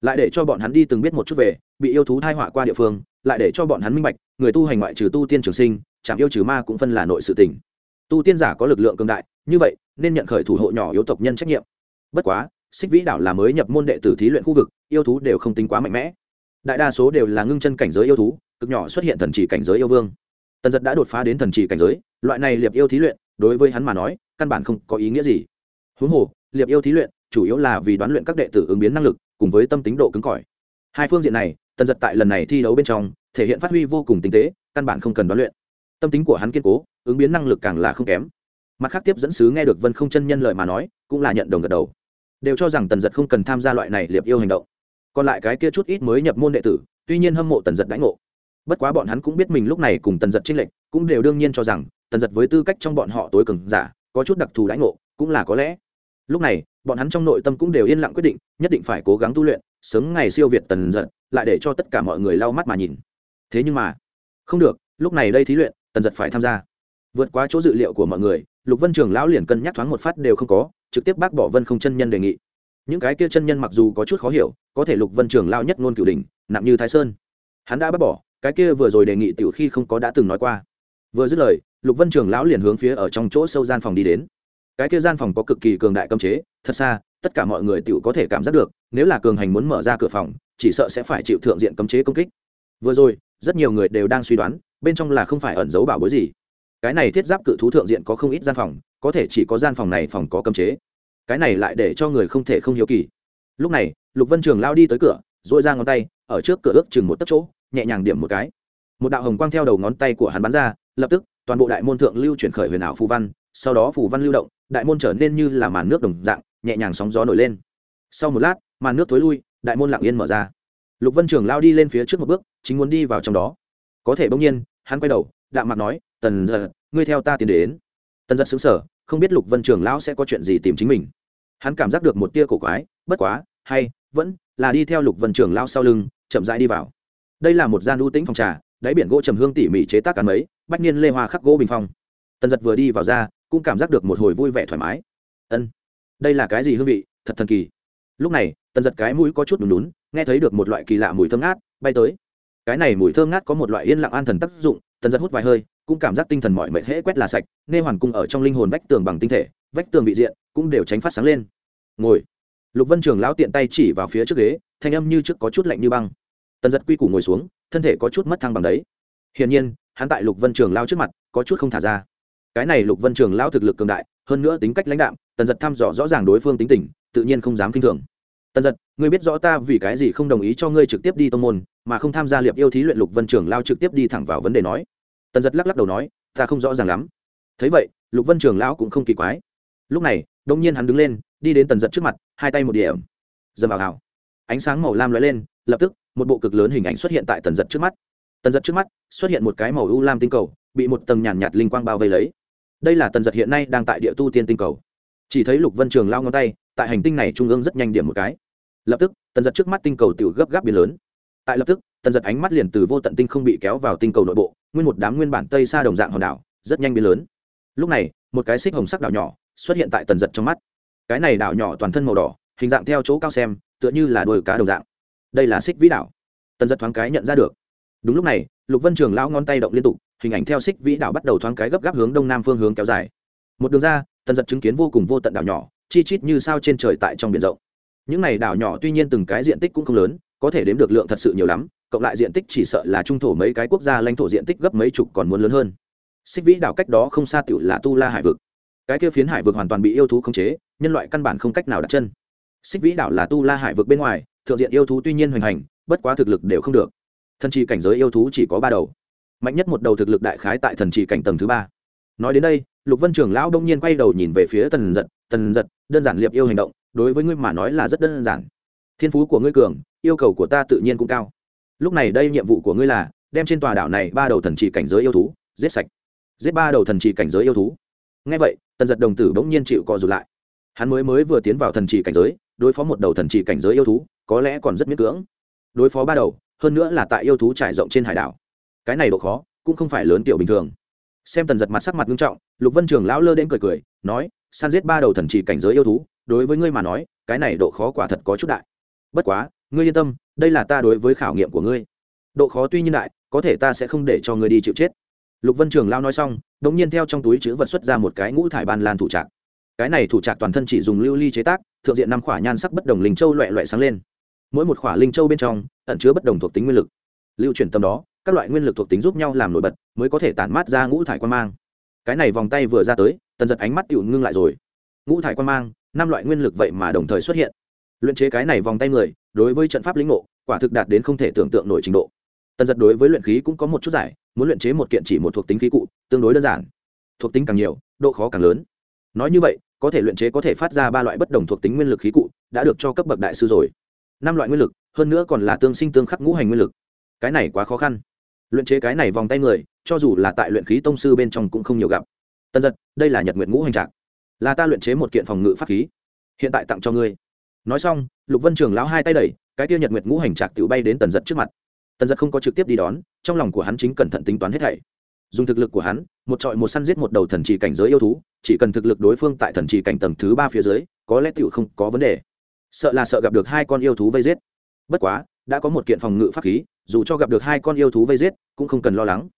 Lại để cho bọn hắn đi từng biết một chút về, bị yêu thú thai họa qua địa phương, lại để cho bọn hắn minh bạch, người tu hành ngoại trừ tu tiên trường sinh, chạm yêu trừ ma cũng phân là nội sự tình. Tu tiên giả có lực lượng cường đại, như vậy, nên nhận khởi thủ hộ nhỏ yếu tộc nhân trách nhiệm. Bất quá, xích vĩ đảo là mới nhập môn đệ tử thí luyện khu vực, yêu thú đều không tính quá mạnh mẽ. Đại đa số đều là ngưng chân cảnh giới yêu thú, cực nhỏ xuất hiện thần chỉ cảnh giới yêu vương. Tần giật đã đột phá đến thần chỉ cảnh giới, loại này liệp yêu thí luyện, đối với hắn mà nói, căn bản không có ý nghĩa gì huống hồ, liệp yêu thí luyện chủ yếu là vì đoán luyện các đệ tử ứng biến năng lực cùng với tâm tính độ cứng cỏi. Hai phương diện này, tần giật tại lần này thi đấu bên trong, thể hiện phát huy vô cùng tinh tế, căn bản không cần đoán luyện. Tâm tính của hắn kiên cố, ứng biến năng lực càng là không kém. Mặt khác tiếp dẫn sứ nghe được vân không chân nhân lợi mà nói, cũng là nhận đồng gật đầu. Đều cho rằng tần giật không cần tham gia loại này liệp yêu hành động. Còn lại cái kia chút ít mới nhập môn đệ tử, tuy nhiên hâm mộ tần giật đãi ngộ. Bất quá bọn hắn cũng biết mình lúc này cùng tần giật trinh lệnh cũng đều đương nhiên cho rằng tần giật với tư cách trong bọn họ tối cường giả, có chút đặc thù đãi ngộ, cũng là có lẽ lúc này, bọn hắn trong nội tâm cũng đều yên lặng quyết định, nhất định phải cố gắng tu luyện, sớm ngày siêu việt tần giật, lại để cho tất cả mọi người lau mắt mà nhìn. Thế nhưng mà, không được, lúc này đây thí luyện, tần giật phải tham gia. Vượt quá chỗ dự liệu của mọi người, lục vân trường lão liền cân nhắc thoáng một phát đều không có, trực tiếp bác bỏ vân không chân nhân đề nghị. Những cái kia chân nhân mặc dù có chút khó hiểu, có thể lục vân trường lao nhất ngôn cửu đình nặng như thái sơn. Hắn đã bác bỏ, cái kia vừa rồi đề nghị tiểu khi không có đã từng nói qua. Vừa dứt lời, lục vân trường lão liền hướng phía ở trong chỗ sâu gian phòng đi đến cái kia gian phòng có cực kỳ cường đại cấm chế, thật xa, tất cả mọi người tiểu có thể cảm giác được, nếu là cường hành muốn mở ra cửa phòng, chỉ sợ sẽ phải chịu thượng diện cấm chế công kích. Vừa rồi, rất nhiều người đều đang suy đoán, bên trong là không phải ẩn giấu bảo bối gì. Cái này thiết giáp cự thú thượng diện có không ít gian phòng, có thể chỉ có gian phòng này phòng có cấm chế. Cái này lại để cho người không thể không hiếu kỳ. Lúc này, lục vân trường lao đi tới cửa dội ra ngón tay, ở trước cửa ước chừng một tấc chỗ, nhẹ nhàng điểm một cái. Một đạo hồng quang theo đầu ngón tay của hắn bắn ra, lập tức, toàn bộ đại môn thượng lưu chuyển khởi huyền ảo phù văn, sau đó phù văn lưu động đại môn trở nên như là màn nước đồng dạng, nhẹ nhàng sóng gió nổi lên. Sau một lát, màn nước thối lui, đại môn lặng yên mở ra. Lục vân trường lao đi lên phía trước một bước, chính muốn đi vào trong đó. Có thể bỗng nhiên, hắn quay đầu, đạm mặt nói, tần giật, ngươi theo ta tiến đến. Tần giật xứng sở không biết lục vân trường lão sẽ có chuyện gì tìm chính mình. Hắn cảm giác được một tia cổ quái, bất quá, hay, vẫn là đi theo lục vân trường lao sau lưng, chậm rãi đi vào. Đây là một gian ưu tĩnh phòng trà, đáy biển gỗ trầm hương tỉ mỉ chế tác cán mấy, bách niên lê hoa khắc gỗ bình phong. Tần giật vừa đi vào ra cũng cảm giác được một hồi vui vẻ thoải mái. Ân, đây là cái gì hương vị? Thật thần kỳ. Lúc này, tần giật cái mũi có chút đùn đún nghe thấy được một loại kỳ lạ mùi thơm ngát bay tới. Cái này mùi thơm ngát có một loại yên lặng an thần tác dụng, tần giật hút vài hơi, cũng cảm giác tinh thần mọi mệt hễ quét là sạch nghe hoàn cung ở trong linh hồn vách tường bằng tinh thể, vách tường vị diện cũng đều tránh phát sáng lên. Ngồi. Lục vân trường lão tiện tay chỉ vào phía trước ghế, thanh âm như trước có chút lạnh như băng. Tần giật quy củ ngồi xuống, thân thể có chút mất thăng bằng đấy. Hiển nhiên, hắn tại lục vân trường lao trước mặt có chút không thả ra cái này lục vân trường lao thực lực cường đại hơn nữa tính cách lãnh đạm tần giật thăm dò rõ ràng đối phương tính tình tự nhiên không dám k i n h thường. Tần giật ngươi biết rõ ta vì cái gì không đồng ý cho ngươi trực tiếp đi tô n môn mà không tham gia liệp yêu thí luyện lục vân trường lao trực tiếp đi thẳng vào vấn đề nói. Tần giật lắc lắc đầu nói ta không rõ ràng lắm. Thấy vậy lục vân trường lão cũng không kỳ quái. Lúc này đông nhiên hắn đứng lên đi đến tần giật trước mặt hai tay một điểm. Dầm vào hào ánh sáng màu lam lóe lên lập tức một bộ cực lớn hình ảnh xuất hiện tại tần giật trước mắt. Tần giật trước mắt xuất hiện một cái màu u lam tinh cầu bị một tầng nhàn nhạt, nhạt linh quang bao vây lấy đây là tần giật hiện nay đang tại địa tu tiên tinh cầu. Chỉ thấy lục vân trường lao ngón tay, tại hành tinh này trung ương rất nhanh điểm một cái. Lập tức, tần giật trước mắt tinh cầu tự gấp gáp biến lớn. Tại lập tức, tần giật ánh mắt liền từ vô tận tinh không bị kéo vào tinh cầu nội bộ, nguyên một đám nguyên bản tây xa đồng dạng hòn đảo, rất nhanh biến lớn. Lúc này, một cái xích hồng sắc đảo nhỏ xuất hiện tại tần giật trong mắt. Cái này đảo nhỏ toàn thân màu đỏ, hình dạng theo chỗ cao xem, tựa như là đôi cá đồng dạng. Đây là xích vĩ đảo. Tần giật thoáng cái nhận ra được. Đúng lúc này lục vân trường lão ngón tay động liên tục, hình ảnh theo xích vĩ đảo bắt đầu thoáng cái gấp gáp hướng đông nam phương hướng kéo dài. Một đường ra, tần giật chứng kiến vô cùng vô tận đảo nhỏ, chi chít như sao trên trời tại trong biển rộng. Những này đảo nhỏ tuy nhiên từng cái diện tích cũng không lớn, có thể đếm được lượng thật sự nhiều lắm, cộng lại diện tích chỉ sợ là trung thổ mấy cái quốc gia lãnh thổ diện tích gấp mấy chục còn muốn lớn hơn. Xích vĩ đảo cách đó không xa tựu là tu la hải vực. Cái kia phiến hải vực hoàn toàn bị yêu thú khống chế, nhân loại căn bản không cách nào đặt chân. Xích vĩ đảo là tu la hải vực bên ngoài, thượng diện yêu thú tuy nhiên hoành hành, bất quá thực lực đều không được thần trì cảnh giới yêu thú chỉ có ba đầu. Mạnh nhất một đầu thực lực đại khái tại thần trì cảnh tầng thứ ba. Nói đến đây, lục vân trưởng lão đông nhiên quay đầu nhìn về phía tần giật tần giật, đơn giản liệp yêu hành động, đối với ngươi mà nói là rất đơn giản. Thiên phú của ngươi cường, yêu cầu của ta tự nhiên cũng cao. Lúc này đây nhiệm vụ của ngươi là, đem trên tòa đảo này ba đầu thần trì cảnh giới yêu thú, giết sạch. Giết ba đầu thần trì cảnh giới yêu thú. Ngay vậy, tần giật đồng tử bỗng nhiên chịu co rụt lại. Hắn mới mới vừa tiến vào thần trì cảnh giới, đối phó một đầu thần trì cảnh giới yêu thú, có lẽ còn rất miễn cưỡng. Đối phó ba đầu hơn nữa là tại yêu thú trải rộng trên hải đảo. Cái này độ khó cũng không phải lớn tiểu bình thường. Xem tần giật mặt sắc mặt nghiêm trọng, lục vân trường lão lơ đến cười cười, nói, san giết ba đầu thần chỉ cảnh giới yêu thú, đối với ngươi mà nói, cái này độ khó quả thật có chút đại. Bất quá, ngươi yên tâm, đây là ta đối với khảo nghiệm của ngươi. Độ khó tuy nhiên đại, có thể ta sẽ không để cho ngươi đi chịu chết. Lục vân trường lao nói xong đ ỗ n g nhiên theo trong túi chữ vật xuất ra một cái ngũ thải ban lan thủ trạc. Cái này thủ trạc toàn thân chỉ dùng lưu ly chế tác, thượng diện năm khỏa nhan sắc bất đồng linh châu loẹ loẹ sáng lên. Mỗi một khỏa linh châu bên trong ẩn chứa bất đồng thuộc tính nguyên lực. Lưu chuyển tâm đó, các loại nguyên lực thuộc tính giúp nhau làm nổi bật, mới có thể tản mát ra ngũ thải quan mang. Cái này vòng tay vừa ra tới, tần giật ánh mắt tựu ngưng lại rồi. Ngũ thải quan mang, năm loại nguyên lực vậy mà đồng thời xuất hiện. Luyện chế cái này vòng tay người, đối với trận pháp lĩnh ngộ, quả thực đạt đến không thể tưởng tượng nổi trình độ. Tần giật đối với luyện khí cũng có một chút giải, muốn luyện chế một kiện chỉ một thuộc tính khí cụ, tương đối đơn giản. Thuộc tính càng nhiều, độ khó càng lớn. Nói như vậy, có thể luyện chế có thể phát ra ba loại bất đồng thuộc tính nguyên lực khí cụ, đã được cho cấp bậc đại sư rồi. Năm loại nguyên lực hơn nữa còn là tương sinh tương khắc ngũ hành nguyên lực. Cái này quá khó khăn. Luyện chế cái này vòng tay người, cho dù là tại luyện khí tông sư bên trong cũng không nhiều gặp. Tân giật, đây là nhật nguyện ngũ hành trạc. Là ta luyện chế một kiện phòng ngự pháp khí. Hiện tại tặng cho ngươi. Nói xong, lục vân trường lão hai tay đẩy, cái tiêu nhật nguyệt ngũ hành trạc tự bay đến tần giật trước mặt. Tần giật không có trực tiếp đi đón, trong lòng của hắn chính cẩn thận tính toán hết thảy. Dùng thực lực của hắn, một trọi một săn giết một đầu thần trì cảnh giới yêu thú, chỉ cần thực lực đối phương tại thần trì cảnh tầng thứ ba phía dưới, có lẽ tựu không có vấn đề. Sợ là sợ gặp được hai con yêu thú vây giết bất quá, đã có một kiện phòng ngự pháp khí, dù cho gặp được hai con yêu thú vây giết, cũng không cần lo lắng.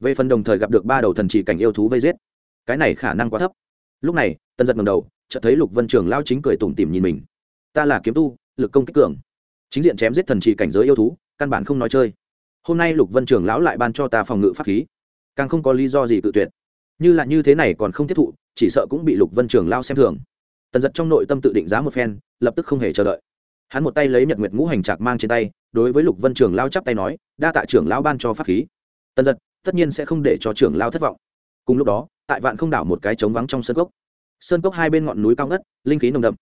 Về phần đồng thời gặp được ba đầu thần chỉ cảnh yêu thú vây giết, cái này khả năng quá thấp. Lúc này tân giật ngầm đầu, chợt thấy lục vân trường lao chính cười tủm tỉm nhìn mình. Ta là kiếm tu, lực công kích cường. Chính diện chém giết thần chỉ cảnh giới yêu thú, căn bản không nói chơi. Hôm nay lục vân trường lão lại ban cho ta phòng ngự pháp khí. Càng không có lý do gì tự tuyệt. Như là như thế này còn không tiếp thụ, chỉ sợ cũng bị lục vân trường lao xem thường. Tần giật trong nội tâm tự định giá một phen, lập tức không hề chờ đợi hắn một tay lấy nhật nguyệt ngũ hành trạc mang trên tay, đối với lục vân trường lao chắp tay nói, đa tạ trưởng lao ban cho pháp khí. Tần giật, tất nhiên sẽ không để cho trưởng lao thất vọng. Cùng lúc đó, tại vạn không đảo một cái trống vắng trong sân cốc. Sơn cốc hai bên ngọn núi cao ngất, linh khí nồng đậm.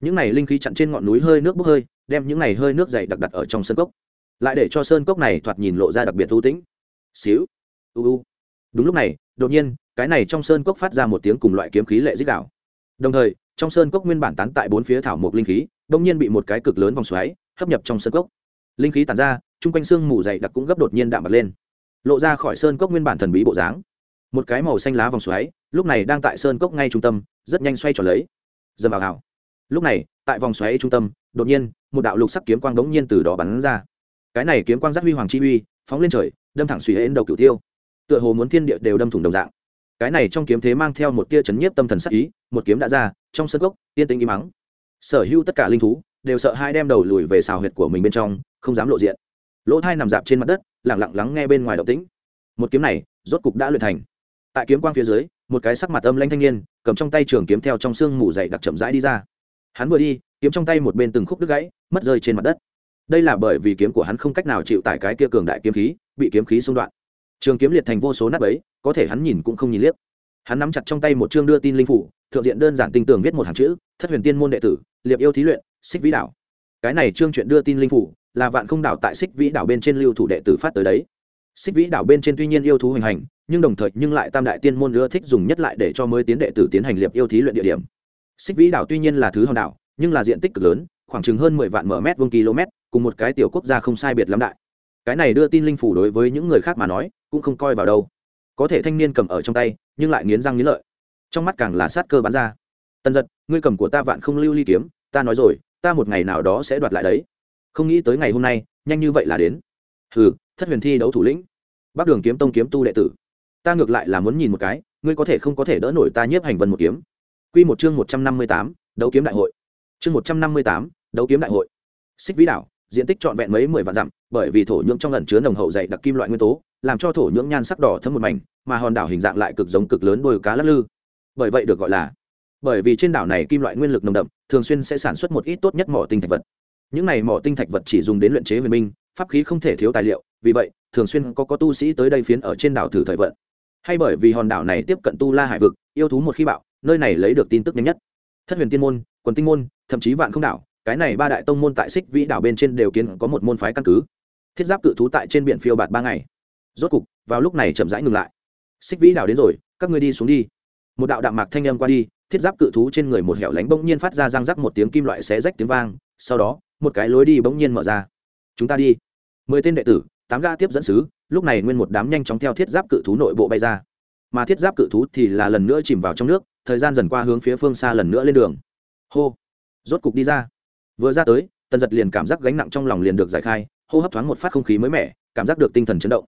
Những này linh khí chặn trên ngọn núi hơi nước bốc hơi, đem những này hơi nước dày đặc đặt ở trong sơn cốc. Lại để cho sơn cốc này thoạt nhìn lộ ra đặc biệt thu tĩnh. Xíu. U u. Đúng lúc này, đột nhiên, cái này trong sơn cốc phát ra một tiếng cùng loại kiếm khí lệ dích đảo đồng thời trong sơn cốc nguyên bản tán tại bốn phía thảo mộc linh khí, đông nhiên bị một cái cực lớn vòng xoáy hấp nhập trong sơn cốc. Linh khí tàn ra, chung quanh xương mù dày đặc cũng gấp đột nhiên đạm bật lên. Lộ ra khỏi sơn cốc nguyên bản thần bí bộ dáng. Một cái màu xanh lá vòng xoáy, lúc này đang tại sơn cốc ngay trung tâm, rất nhanh xoay tròn lấy. Dầm vào hào. Lúc này, tại vòng xoáy trung tâm, đột nhiên, một đạo lục sắc kiếm quang đống nhiên từ đó bắn ra. Cái này kiếm quang giác huy hoàng chi uy, phóng lên trời, đâm thẳng suy hễ đầu cửu tiêu. Tựa hồ muốn thiên địa đều đâm thủng đồng dạng cái này trong kiếm thế mang theo một tia chấn nhiếp tâm thần sắc ý, một kiếm đã ra, trong sân gốc tiên tinh im mắng sở hữu tất cả linh thú đều sợ hai đem đầu lùi về xào huyệt của mình bên trong, không dám lộ diện. Lỗ thai nằm dạp trên mặt đất lẳng lặng lắng nghe bên ngoài động tĩnh. Một kiếm này, rốt cục đã luyện thành. Tại kiếm quang phía dưới, một cái sắc mặt âm lanh thanh niên, cầm trong tay trường kiếm theo trong xương mù dày đặc chậm rãi đi ra. Hắn vừa đi, kiếm trong tay một bên từng khúc đứt gãy, mất rơi trên mặt đất. Đây là bởi vì kiếm của hắn không cách nào chịu tải cái kia cường đại kiếm khí, bị kiếm khí xung đoạn trường kiếm liệt thành vô số nát ấy, có thể hắn nhìn cũng không nhìn liếc. Hắn nắm chặt trong tay một chương đưa tin linh phủ, thượng diện đơn giản tinh tường viết một hàng chữ, thất huyền tiên môn đệ tử, liệp yêu thí luyện, xích vĩ đảo. Cái này chương chuyện đưa tin linh phủ là vạn không đảo tại xích vĩ đảo bên trên lưu thủ đệ tử phát tới đấy. Xích vĩ đảo bên trên tuy nhiên yêu thú hoành hành, nhưng đồng thời nhưng lại tam đại tiên môn ưa thích dùng nhất lại để cho mới tiến đệ tử tiến hành liệp yêu thí luyện địa điểm. Xích vĩ đảo tuy nhiên là thứ hòn đảo, nhưng là diện tích cực lớn, khoảng chừng hơn mười vạn mở mét vuông km, cùng một cái tiểu quốc gia không sai biệt lắm đại. Cái này đưa tin linh phủ đối với những người khác mà nói cũng không coi vào đâu. Có thể thanh niên cầm ở trong tay, nhưng lại nghiến răng nghiến lợi. Trong mắt càng là sát cơ bắn ra. Tần giật, ngươi cầm của ta vạn không lưu ly kiếm, ta nói rồi, ta một ngày nào đó sẽ đoạt lại đấy. Không nghĩ tới ngày hôm nay, nhanh như vậy là đến. Hừ, thất huyền thi đấu thủ lĩnh. Bắc đường kiếm tông kiếm tu đệ tử. Ta ngược lại là muốn nhìn một cái, ngươi có thể không có thể đỡ nổi ta nhiếp hành vân một kiếm. Q một chương một trăm năm mươi tám, đấu kiếm đại hội. Chương một trăm năm mươi tám, đấu kiếm đại hội. Xích vĩ đảo, diện tích trọn vẹn mấy mười vạn dặm, bởi vì thổ nhưỡng trong lần chứa nồng hậu dày đặc kim loại nguyên tố làm cho thổ nhưỡng nhan sắc đỏ thấm một mảnh, mà hòn đảo hình dạng lại cực giống cực lớn đôi cá lắc lư. Bởi vậy được gọi là, bởi vì trên đảo này kim loại nguyên lực nồng đậm, thường xuyên sẽ sản xuất một ít tốt nhất mỏ tinh thạch vật. Những này mỏ tinh thạch vật chỉ dùng đến luyện chế huyền minh pháp khí không thể thiếu tài liệu, vì vậy, thường xuyên có có tu sĩ tới đây phiến ở trên đảo thử thời vận. Hay bởi vì hòn đảo này tiếp cận tu la hải vực, yêu thú một khi bạo, nơi này lấy được tin tức nhanh nhất. Thất huyền tiên môn, quần tinh môn, thậm chí vạn không đảo, cái này ba đại tông môn tại xích vĩ đảo bên trên đều kiến có một môn phái căn cứ. Thiết giáp cự thú tại trên biển phiêu bạt ba ngày rốt cục, vào lúc này chậm rãi ngừng lại. Xích vĩ đảo đến rồi, các ngươi đi xuống đi. Một đạo đạm mạc thanh âm qua đi, thiết giáp cự thú trên người một hẻo lánh bỗng nhiên phát ra răng rắc một tiếng kim loại xé rách tiếng vang, sau đó, một cái lối đi bỗng nhiên mở ra. Chúng ta đi. Mười tên đệ tử, tám ga tiếp dẫn sứ, lúc này nguyên một đám nhanh chóng theo thiết giáp cự thú nội bộ bay ra. Mà thiết giáp cự thú thì là lần nữa chìm vào trong nước, thời gian dần qua hướng phía phương xa lần nữa lên đường. Hô. Rốt cục đi ra. Vừa ra tới, tần giật liền cảm giác gánh nặng trong lòng liền được giải khai, hô hấp thoáng một phát không khí mới mẻ, cảm giác được tinh thần chấn động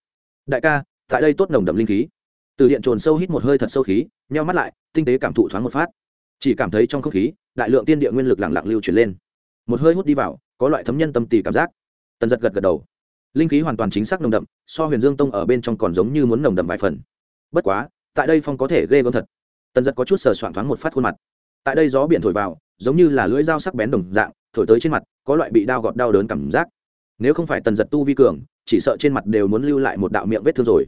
đại ca, tại đây tốt nồng đậm linh khí. Từ điện trồn sâu hít một hơi thật sâu khí, nheo mắt lại, tinh tế cảm thụ thoáng một phát. Chỉ cảm thấy trong không khí, đại lượng tiên địa nguyên lực lặng lặng lưu chuyển lên. Một hơi hút đi vào, có loại thấm nhân tâm tì cảm giác. Tần giật gật gật đầu. Linh khí hoàn toàn chính xác nồng đậm, so huyền dương tông ở bên trong còn giống như muốn nồng đậm vài phần. Bất quá, tại đây phong có thể ghê gớm thật. Tần giật có chút sờ soạn thoáng một phát khuôn mặt. Tại đây gió biển thổi vào, giống như là lưỡi dao sắc bén đồng dạng, thổi tới trên mặt, có loại bị đau gọt đau đớn cảm giác. Nếu không phải tần giật tu vi cường chỉ sợ trên mặt đều muốn lưu lại một đạo miệng vết thương rồi.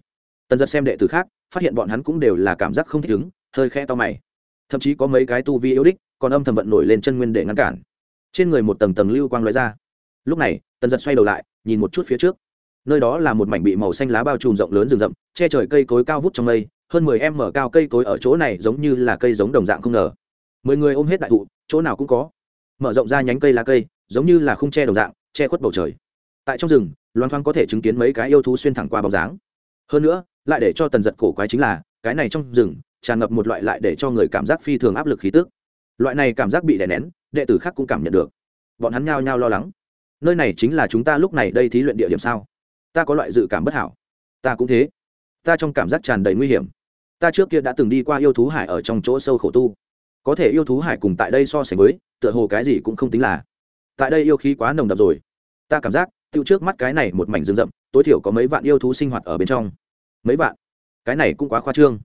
Tần giật xem đệ tử khác, phát hiện bọn hắn cũng đều là cảm giác không thích ứng, hơi khe to mày. Thậm chí có mấy cái tu vi yếu đích, còn âm thầm vận nổi lên chân nguyên để ngăn cản. Trên người một tầng tầng lưu quang lóe ra. Lúc này, tần giật xoay đầu lại, nhìn một chút phía trước. Nơi đó là một mảnh bị màu xanh lá bao trùm rộng lớn rừng rậm, che trời cây cối cao vút trong mây, hơn mười em mở cao cây cối ở chỗ này giống như là cây giống đồng dạng không ngờ. Mười người ôm hết đại thụ, chỗ nào cũng có. Mở rộng ra nhánh cây lá cây, giống như là khung che đồng dạng, che khuất bầu trời tại trong rừng loan thoáng có thể chứng kiến mấy cái yêu thú xuyên thẳng qua bóng dáng. Hơn nữa, lại để cho tần giật cổ quái chính là, cái này trong rừng, tràn ngập một loại lại để cho người cảm giác phi thường áp lực khí tức. Loại này cảm giác bị đè nén, đệ tử khác cũng cảm nhận được. Bọn hắn nhao nhao lo lắng. Nơi này chính là chúng ta lúc này đây thí luyện địa điểm sao? Ta có loại dự cảm bất hảo. Ta cũng thế. Ta trong cảm giác tràn đầy nguy hiểm. Ta trước kia đã từng đi qua yêu thú hải ở trong chỗ sâu khổ tu. Có thể yêu thú hải cùng tại đây so sánh với, tựa hồ cái gì cũng không tính là. Tại đây yêu khí quá nồng đậm rồi. Ta cảm giác tiêu trước mắt cái này một mảnh rừng rậm, tối thiểu có mấy vạn yêu thú sinh hoạt ở bên trong. Mấy vạn? Cái này cũng quá khoa trương.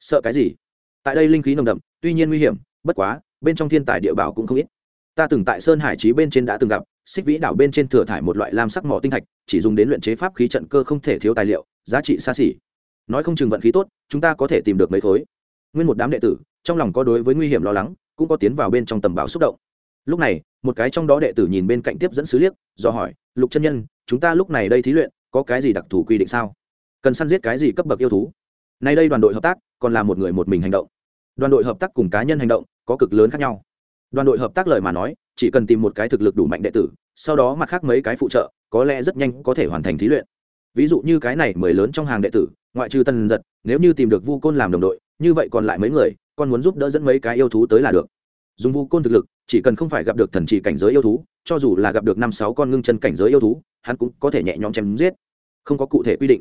Sợ cái gì? Tại đây linh khí nồng đậm, tuy nhiên nguy hiểm, bất quá, bên trong thiên tài địa bảo cũng không ít. Ta từng tại sơn hải trí bên trên đã từng gặp, xích vĩ đảo bên trên thừa thải một loại lam sắc mỏ tinh thạch, chỉ dùng đến luyện chế pháp khí trận cơ không thể thiếu tài liệu, giá trị xa xỉ. Nói không chừng vận khí tốt, chúng ta có thể tìm được mấy khối. Nguyên một đám đệ tử, trong lòng có đối với nguy hiểm lo lắng, cũng có tiến vào bên trong tầm bảo xúc động lúc này, một cái trong đó đệ tử nhìn bên cạnh tiếp dẫn sứ liếc, do hỏi, lục chân nhân, chúng ta lúc này đây thí luyện, có cái gì đặc thù quy định sao? Cần săn giết cái gì cấp bậc yêu thú? Nay đây đoàn đội hợp tác, còn là một người một mình hành động. Đoàn đội hợp tác cùng cá nhân hành động, có cực lớn khác nhau. Đoàn đội hợp tác lời mà nói, chỉ cần tìm một cái thực lực đủ mạnh đệ tử, sau đó mặt khác mấy cái phụ trợ, có lẽ rất nhanh có thể hoàn thành thí luyện. Ví dụ như cái này mười lớn trong hàng đệ tử, ngoại trừ tân giật, nếu như tìm được vu côn làm đồng đội, như vậy còn lại mấy người còn muốn giúp đỡ dẫn mấy cái yêu thú tới là được dùng vu côn thực lực, chỉ cần không phải gặp được thần chỉ cảnh giới yêu thú, cho dù là gặp được năm sáu con ngưng chân cảnh giới yêu thú, hắn cũng có thể nhẹ nhõm chém giết. Không có cụ thể quy định.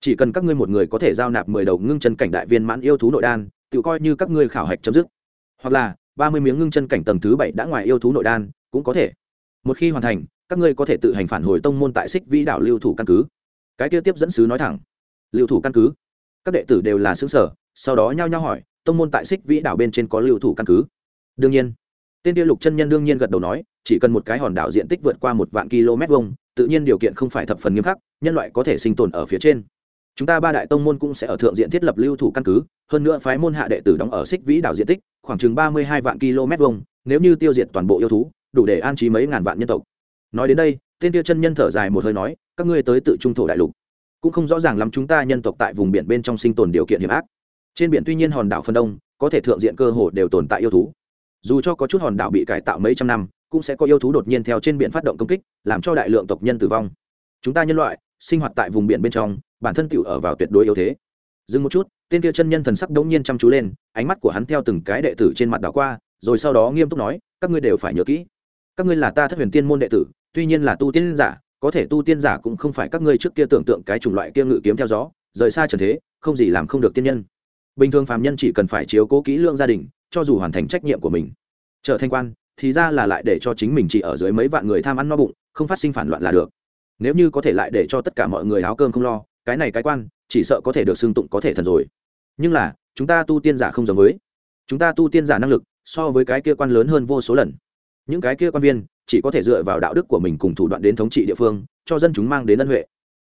Chỉ cần các ngươi một người có thể giao nạp mười đầu ngưng chân cảnh đại viên mãn yêu thú nội đan, tự coi như các ngươi khảo hạch chấm dứt. Hoặc là, ba mươi miếng ngưng chân cảnh tầng thứ bảy đã ngoài yêu thú nội đan, cũng có thể. Một khi hoàn thành, các ngươi có thể tự hành phản hồi tông môn tại xích vĩ Đảo lưu thủ căn cứ. Cái kia tiếp dẫn sứ nói thẳng. Lưu thủ căn cứ. Các đệ tử đều là xứ sở sau đó nhao nhao hỏi, tông môn tại xích vĩ đảo bên trên có lưu thủ căn cứ? Đương nhiên. Tên tiêu lục chân nhân đương nhiên gật đầu nói, chỉ cần một cái hòn đảo diện tích vượt qua một vạn km vuông, tự nhiên điều kiện không phải thập phần nghiêm khắc, nhân loại có thể sinh tồn ở phía trên. Chúng ta ba đại tông môn cũng sẽ ở thượng diện thiết lập lưu thủ căn cứ, hơn nữa phái môn hạ đệ tử đóng ở xích vĩ đảo diện tích, khoảng chừng ba mươi hai vạn km vuông, nếu như tiêu diệt toàn bộ yêu thú, đủ để an trí mấy ngàn vạn nhân tộc. Nói đến đây, tên tiêu chân nhân thở dài một hơi nói, các ngươi tới tự trung thổ đại lục. Cũng không rõ ràng lắm chúng ta nhân tộc tại vùng biển bên trong sinh tồn điều kiện hiểm ác. Trên biển tuy nhiên hòn đảo phân đông, có thể thượng diện cơ hồ đều tồn tại yêu thú dù cho có chút hòn đảo bị cải tạo mấy trăm năm, cũng sẽ có yêu thú đột nhiên theo trên biển phát động công kích, làm cho đại lượng tộc nhân tử vong. Chúng ta nhân loại, sinh hoạt tại vùng biển bên trong, bản thân tựu ở vào tuyệt đối yếu thế. Dừng một chút, tên kia chân nhân thần sắc đống nhiên chăm chú lên, ánh mắt của hắn theo từng cái đệ tử trên mặt đảo qua, rồi sau đó nghiêm túc nói, các ngươi đều phải nhớ kỹ, các ngươi là ta thất huyền tiên môn đệ tử, tuy nhiên là tu tiên giả, có thể tu tiên giả cũng không phải các ngươi trước kia tưởng tượng cái chủng loại kia ngự kiếm theo gió, rời xa trần thế, không gì làm không được tiên nhân. Bình thường phàm nhân chỉ cần phải chiếu cố kỹ lượng gia đình cho dù hoàn thành trách nhiệm của mình. Trở thành quan, thì ra là lại để cho chính mình chỉ ở dưới mấy vạn người tham ăn no bụng, không phát sinh phản loạn là được. Nếu như có thể lại để cho tất cả mọi người áo cơm không lo, cái này cái quan, chỉ sợ có thể được xưng tụng có thể thần rồi. Nhưng là, chúng ta tu tiên giả không giống với. Chúng ta tu tiên giả năng lực, so với cái kia quan lớn hơn vô số lần. Những cái kia quan viên, chỉ có thể dựa vào đạo đức của mình cùng thủ đoạn đến thống trị địa phương, cho dân chúng mang đến ân huệ.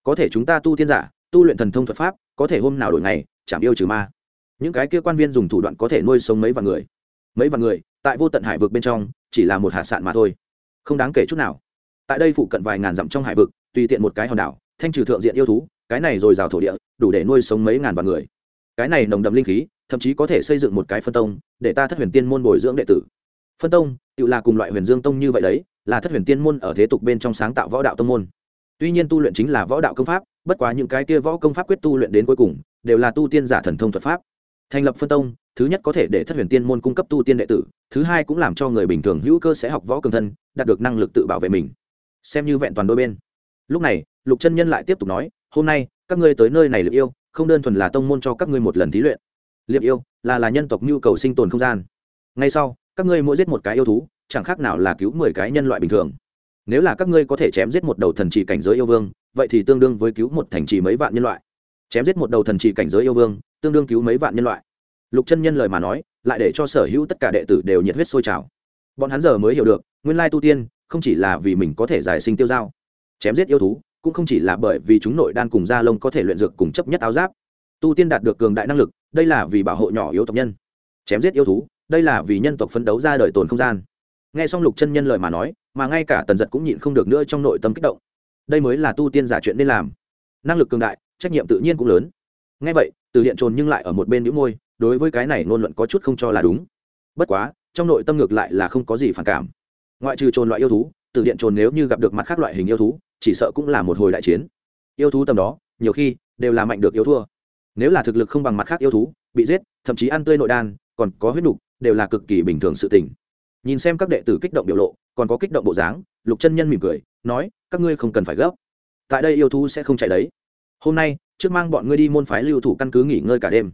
Có thể chúng ta tu tiên giả, tu luyện thần thông thuật pháp, có thể hôm nào đổi ngày chảm yêu trừ ma những cái kia quan viên dùng thủ đoạn có thể nuôi sống mấy vạn người. Mấy vạn người, tại vô tận hải vực bên trong, chỉ là một hạt sạn mà thôi. Không đáng kể chút nào. Tại đây phụ cận vài ngàn dặm trong hải vực, tùy tiện một cái hòn đảo, thanh trừ thượng diện yêu thú, cái này rồi rào thổ địa, đủ để nuôi sống mấy ngàn vạn người. Cái này nồng đậm linh khí, thậm chí có thể xây dựng một cái phân tông, để ta thất huyền tiên môn bồi dưỡng đệ tử. Phân tông, tự là cùng loại huyền dương tông như vậy đấy, là thất huyền tiên môn ở thế tục bên trong sáng tạo võ đạo tông môn. Tuy nhiên tu luyện chính là võ đạo công pháp, bất quá những cái kia võ công pháp quyết tu luyện đến cuối cùng, đều là tu tiên giả thần thông thuật pháp thành lập phân tông, thứ nhất có thể để thất huyền tiên môn cung cấp tu tiên đệ tử, thứ hai cũng làm cho người bình thường hữu cơ sẽ học võ cường thân, đạt được năng lực tự bảo vệ mình. Xem như vẹn toàn đôi bên. Lúc này, lục chân nhân lại tiếp tục nói, hôm nay, các ngươi tới nơi này liệp yêu, không đơn thuần là tông môn cho các ngươi một lần thí luyện. Liệp yêu, là là nhân tộc nhu cầu sinh tồn không gian. Ngay sau, các ngươi mỗi giết một cái yêu thú, chẳng khác nào là cứu mười cái nhân loại bình thường. Nếu là các ngươi có thể chém giết một đầu thần trì cảnh giới yêu vương, vậy thì tương đương với cứu một thành trì mấy vạn nhân loại chém giết một đầu thần trị cảnh giới yêu vương, tương đương cứu mấy vạn nhân loại. Lục chân nhân lời mà nói, lại để cho sở hữu tất cả đệ tử đều nhiệt huyết sôi trào. Bọn hắn giờ mới hiểu được, nguyên lai tu tiên, không chỉ là vì mình có thể giải sinh tiêu dao, chém giết yêu thú, cũng không chỉ là bởi vì chúng nội đan cùng gia lông có thể luyện dược cùng chấp nhất áo giáp. Tu tiên đạt được cường đại năng lực, đây là vì bảo hộ nhỏ yếu tộc nhân. Chém giết yêu thú, đây là vì nhân tộc phấn đấu ra đời tồn không gian. Nghe xong lục chân nhân lời mà nói, mà ngay cả tần giật cũng nhịn không được nữa trong nội tâm kích động. Đây mới là tu tiên giả chuyện nên làm. Năng lực cường đại trách nhiệm tự nhiên cũng lớn. Ngay vậy, từ điện trồn nhưng lại ở một bên đĩu môi, đối với cái này ngôn luận có chút không cho là đúng. Bất quá, trong nội tâm ngược lại là không có gì phản cảm. Ngoại trừ trồn loại yêu thú, từ điện trồn nếu như gặp được mặt khác loại hình yêu thú, chỉ sợ cũng là một hồi đại chiến. Yêu thú tầm đó, nhiều khi, đều là mạnh được yêu thua. Nếu là thực lực không bằng mặt khác yêu thú, bị giết, thậm chí ăn tươi nội đan, còn có huyết nục, đều là cực kỳ bình thường sự tình. Nhìn xem các đệ tử kích động biểu lộ, còn có kích động bộ dáng, lục chân nhân mỉm cười, nói, các ngươi không cần phải gấp. Tại đây yêu thú sẽ không chạy đấy hôm nay, trước mang bọn ngươi đi môn phái lưu thủ căn cứ nghỉ ngơi cả đêm.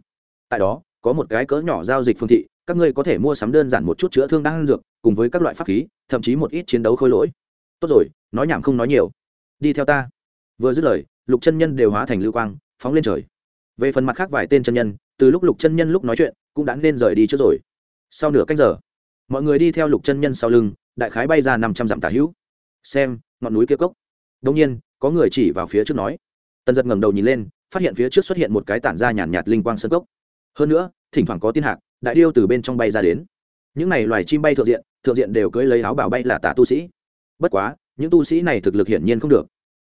Tại đó, có một cái cỡ nhỏ giao dịch phương thị, các ngươi có thể mua sắm đơn giản một chút chữa thương đang dược, cùng với các loại pháp khí, thậm chí một ít chiến đấu khôi lỗi. Tốt rồi, nói nhảm không nói nhiều. Đi theo ta. Vừa dứt lời, lục chân nhân đều hóa thành lưu quang, phóng lên trời. Về phần mặt khác vài tên chân nhân, từ lúc lục chân nhân lúc nói chuyện, cũng đã nên rời đi trước rồi. Sau nửa cách giờ, mọi người đi theo lục chân nhân sau lưng, đại khái bay ra năm trăm dặm tả hữu. Xem, ngọn núi kia cốc. Đông nhiên, có người chỉ vào phía trước nói tần giật ngẩng đầu nhìn lên phát hiện phía trước xuất hiện một cái tản ra nhàn nhạt, nhạt linh quang sân cốc. Hơn nữa thỉnh thoảng có tiên hạc đại điêu từ bên trong bay ra đến. Những này loài chim bay thượng diện thượng diện đều cưỡi lấy áo bảo bay là tả tu sĩ. Bất quá những tu sĩ này thực lực hiển nhiên không được.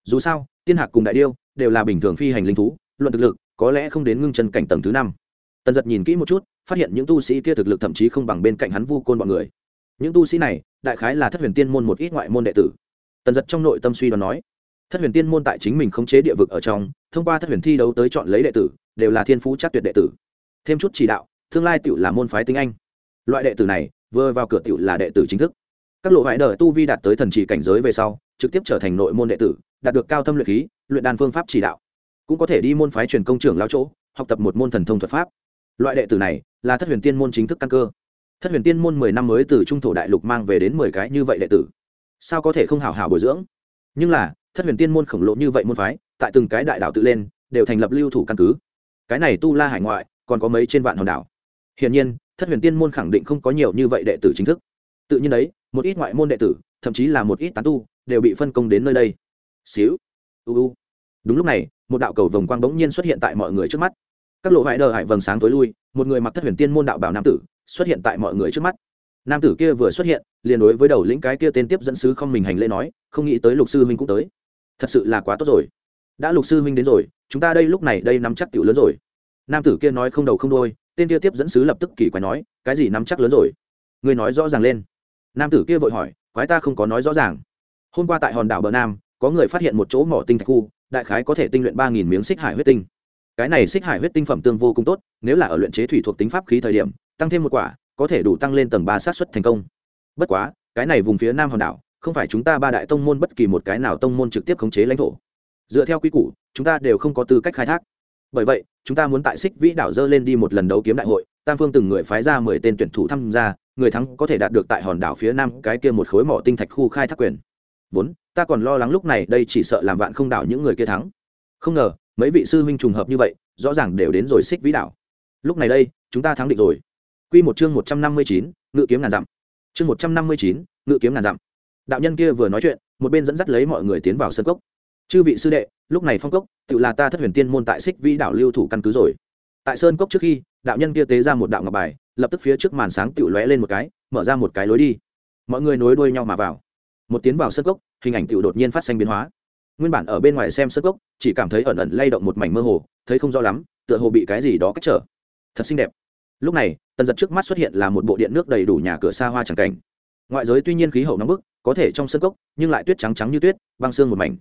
Dù sao tiên hạc cùng đại điêu đều là bình thường phi hành linh thú luận thực lực có lẽ không đến ngưng chân cảnh tầng thứ năm. Tần giật nhìn kỹ một chút phát hiện những tu sĩ kia thực lực thậm chí không bằng bên cạnh hắn vu côn bọn người. Những tu sĩ này đại khái là thất huyền tiên môn một ít ngoại môn đệ tử. Tần giật trong nội tâm suy đoán nói thất huyền tiên môn tại chính mình khống chế địa vực ở trong, thông qua thất huyền thi đấu tới chọn lấy đệ tử, đều là thiên phú chắc tuyệt đệ tử. Thêm chút chỉ đạo, tương lai tự là môn phái tinh anh. Loại đệ tử này, vừa vào cửa tự là đệ tử chính thức. Các lộ vải đời tu vi đạt tới thần chỉ cảnh giới về sau, trực tiếp trở thành nội môn đệ tử, đạt được cao thâm luyện khí, luyện đan phương pháp chỉ đạo. Cũng có thể đi môn phái truyền công trưởng lao chỗ, học tập một môn thần thông thuật pháp. Loại đệ tử này, là thất huyền tiên môn chính thức căn cơ. Thất huyền tiên môn mười năm mới từ trung thổ đại lục mang về đến mười cái như vậy đệ tử. Sao có thể không hào hào bồi dưỡng? Nhưng là thất huyền tiên môn khổng lồ như vậy môn phái, tại từng cái đại đảo tự lên, đều thành lập lưu thủ căn cứ. Cái này tu la hải ngoại, còn có mấy trên vạn hòn đảo. Hiển nhiên, thất huyền tiên môn khẳng định không có nhiều như vậy đệ tử chính thức. Tự nhiên đấy, một ít ngoại môn đệ tử, thậm chí là một ít tán tu, đều bị phân công đến nơi đây. Xíu. U đúng lúc này, một đạo cầu vồng quang bỗng nhiên xuất hiện tại mọi người trước mắt. Các lộ vải đờ hải vầng sáng tối lui, một người mặc thất huyền tiên môn đạo bảo nam tử, xuất hiện tại mọi người trước mắt. Nam tử kia vừa xuất hiện, liền đối với đầu lĩnh cái kia tên tiếp dẫn sứ không mình hành lễ nói, không nghĩ tới lục sư huynh cũng tới thật sự là quá tốt rồi. Đã lục sư huynh đến rồi, chúng ta đây lúc này đây nắm chắc tiểu lớn rồi. Nam tử kia nói không đầu không đôi tên kia tiếp dẫn sứ lập tức kỳ quái nói, cái gì nắm chắc lớn rồi? Người nói rõ ràng lên. Nam tử kia vội hỏi, quái ta không có nói rõ ràng. Hôm qua tại hòn đảo bờ nam, có người phát hiện một chỗ mỏ tinh thạch khu, đại khái có thể tinh luyện ba nghìn miếng xích hải huyết tinh. Cái này xích hải huyết tinh phẩm tương vô cùng tốt, nếu là ở luyện chế thủy thuộc tính pháp khí thời điểm, tăng thêm một quả, có thể đủ tăng lên tầng ba sát xuất thành công. Bất quá, cái này vùng phía nam hòn đảo không phải chúng ta ba đại tông môn bất kỳ một cái nào tông môn trực tiếp khống chế lãnh thổ. Dựa theo quy củ, chúng ta đều không có tư cách khai thác. Bởi vậy, chúng ta muốn tại xích vĩ đảo dơ lên đi một lần đấu kiếm đại hội, tam phương từng người phái ra mười tên tuyển thủ tham gia, người thắng có thể đạt được tại hòn đảo phía nam cái kia một khối mỏ tinh thạch khu khai thác quyền. Vốn, ta còn lo lắng lúc này đây chỉ sợ làm vạn không đảo những người kia thắng. Không ngờ, mấy vị sư huynh trùng hợp như vậy, rõ ràng đều đến rồi xích vĩ đảo. Lúc này đây, chúng ta thắng định rồi. Q một chương một trăm năm mươi chín, ngự kiếm ngàn dặm. Chương một trăm năm mươi chín, ngự kiếm ngàn dặm đạo nhân kia vừa nói chuyện, một bên dẫn dắt lấy mọi người tiến vào sân cốc. Chư vị sư đệ, lúc này phong cốc, tự là ta thất huyền tiên môn tại xích vĩ đảo lưu thủ căn cứ rồi. Tại sơn cốc trước khi, đạo nhân kia tế ra một đạo ngọc bài, lập tức phía trước màn sáng tự lóe lên một cái, mở ra một cái lối đi. Mọi người nối đuôi nhau mà vào. Một tiến vào sân cốc, hình ảnh tự đột nhiên phát sinh biến hóa. Nguyên bản ở bên ngoài xem sân cốc, chỉ cảm thấy ẩn ẩn lay động một mảnh mơ hồ, thấy không rõ lắm, tựa hồ bị cái gì đó cách trở. Thật xinh đẹp. Lúc này, tần giật trước mắt xuất hiện là một bộ điện nước đầy đủ nhà cửa xa hoa chẳng cảnh. Ngoại giới tuy nhiên khí hậu nóng bức có thể trong sân cốc, nhưng lại tuyết trắng trắng như tuyết, băng xương một mảnh.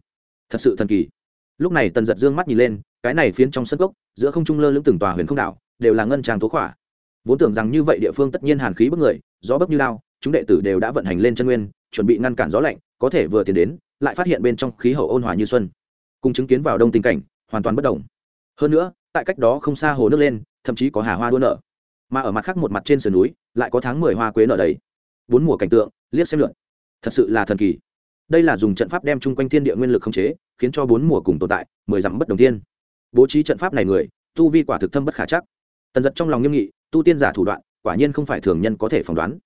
Thật sự thần kỳ. Lúc này tần giật dương mắt nhìn lên, cái này phiến trong sân cốc, giữa không trung lơ lưng từng tòa huyền không đảo, đều là ngân trang tố khỏa. Vốn tưởng rằng như vậy địa phương tất nhiên hàn khí bức người, gió bấc như lao, chúng đệ tử đều đã vận hành lên chân nguyên, chuẩn bị ngăn cản gió lạnh, có thể vừa tiến đến, lại phát hiện bên trong khí hậu ôn hòa như xuân. Cùng chứng kiến vào đông tình cảnh, hoàn toàn bất đồng. Hơn nữa, tại cách đó không xa hồ nước lên, thậm chí có hà hoa đua nở. Mà ở mặt khác một mặt trên sườn núi, lại có tháng mười hoa quế nở đầy. Bốn mùa cảnh tượng, liếc xem lượn thật sự là thần kỳ. Đây là dùng trận pháp đem chung quanh thiên địa nguyên lực khống chế, khiến cho bốn mùa cùng tồn tại, mười dặm bất đồng tiên bố trí trận pháp này người, tu vi quả thực thâm bất khả chắc. Tần giật trong lòng nghiêm nghị, tu tiên giả thủ đoạn, quả nhiên không phải thường nhân có thể phỏng đoán.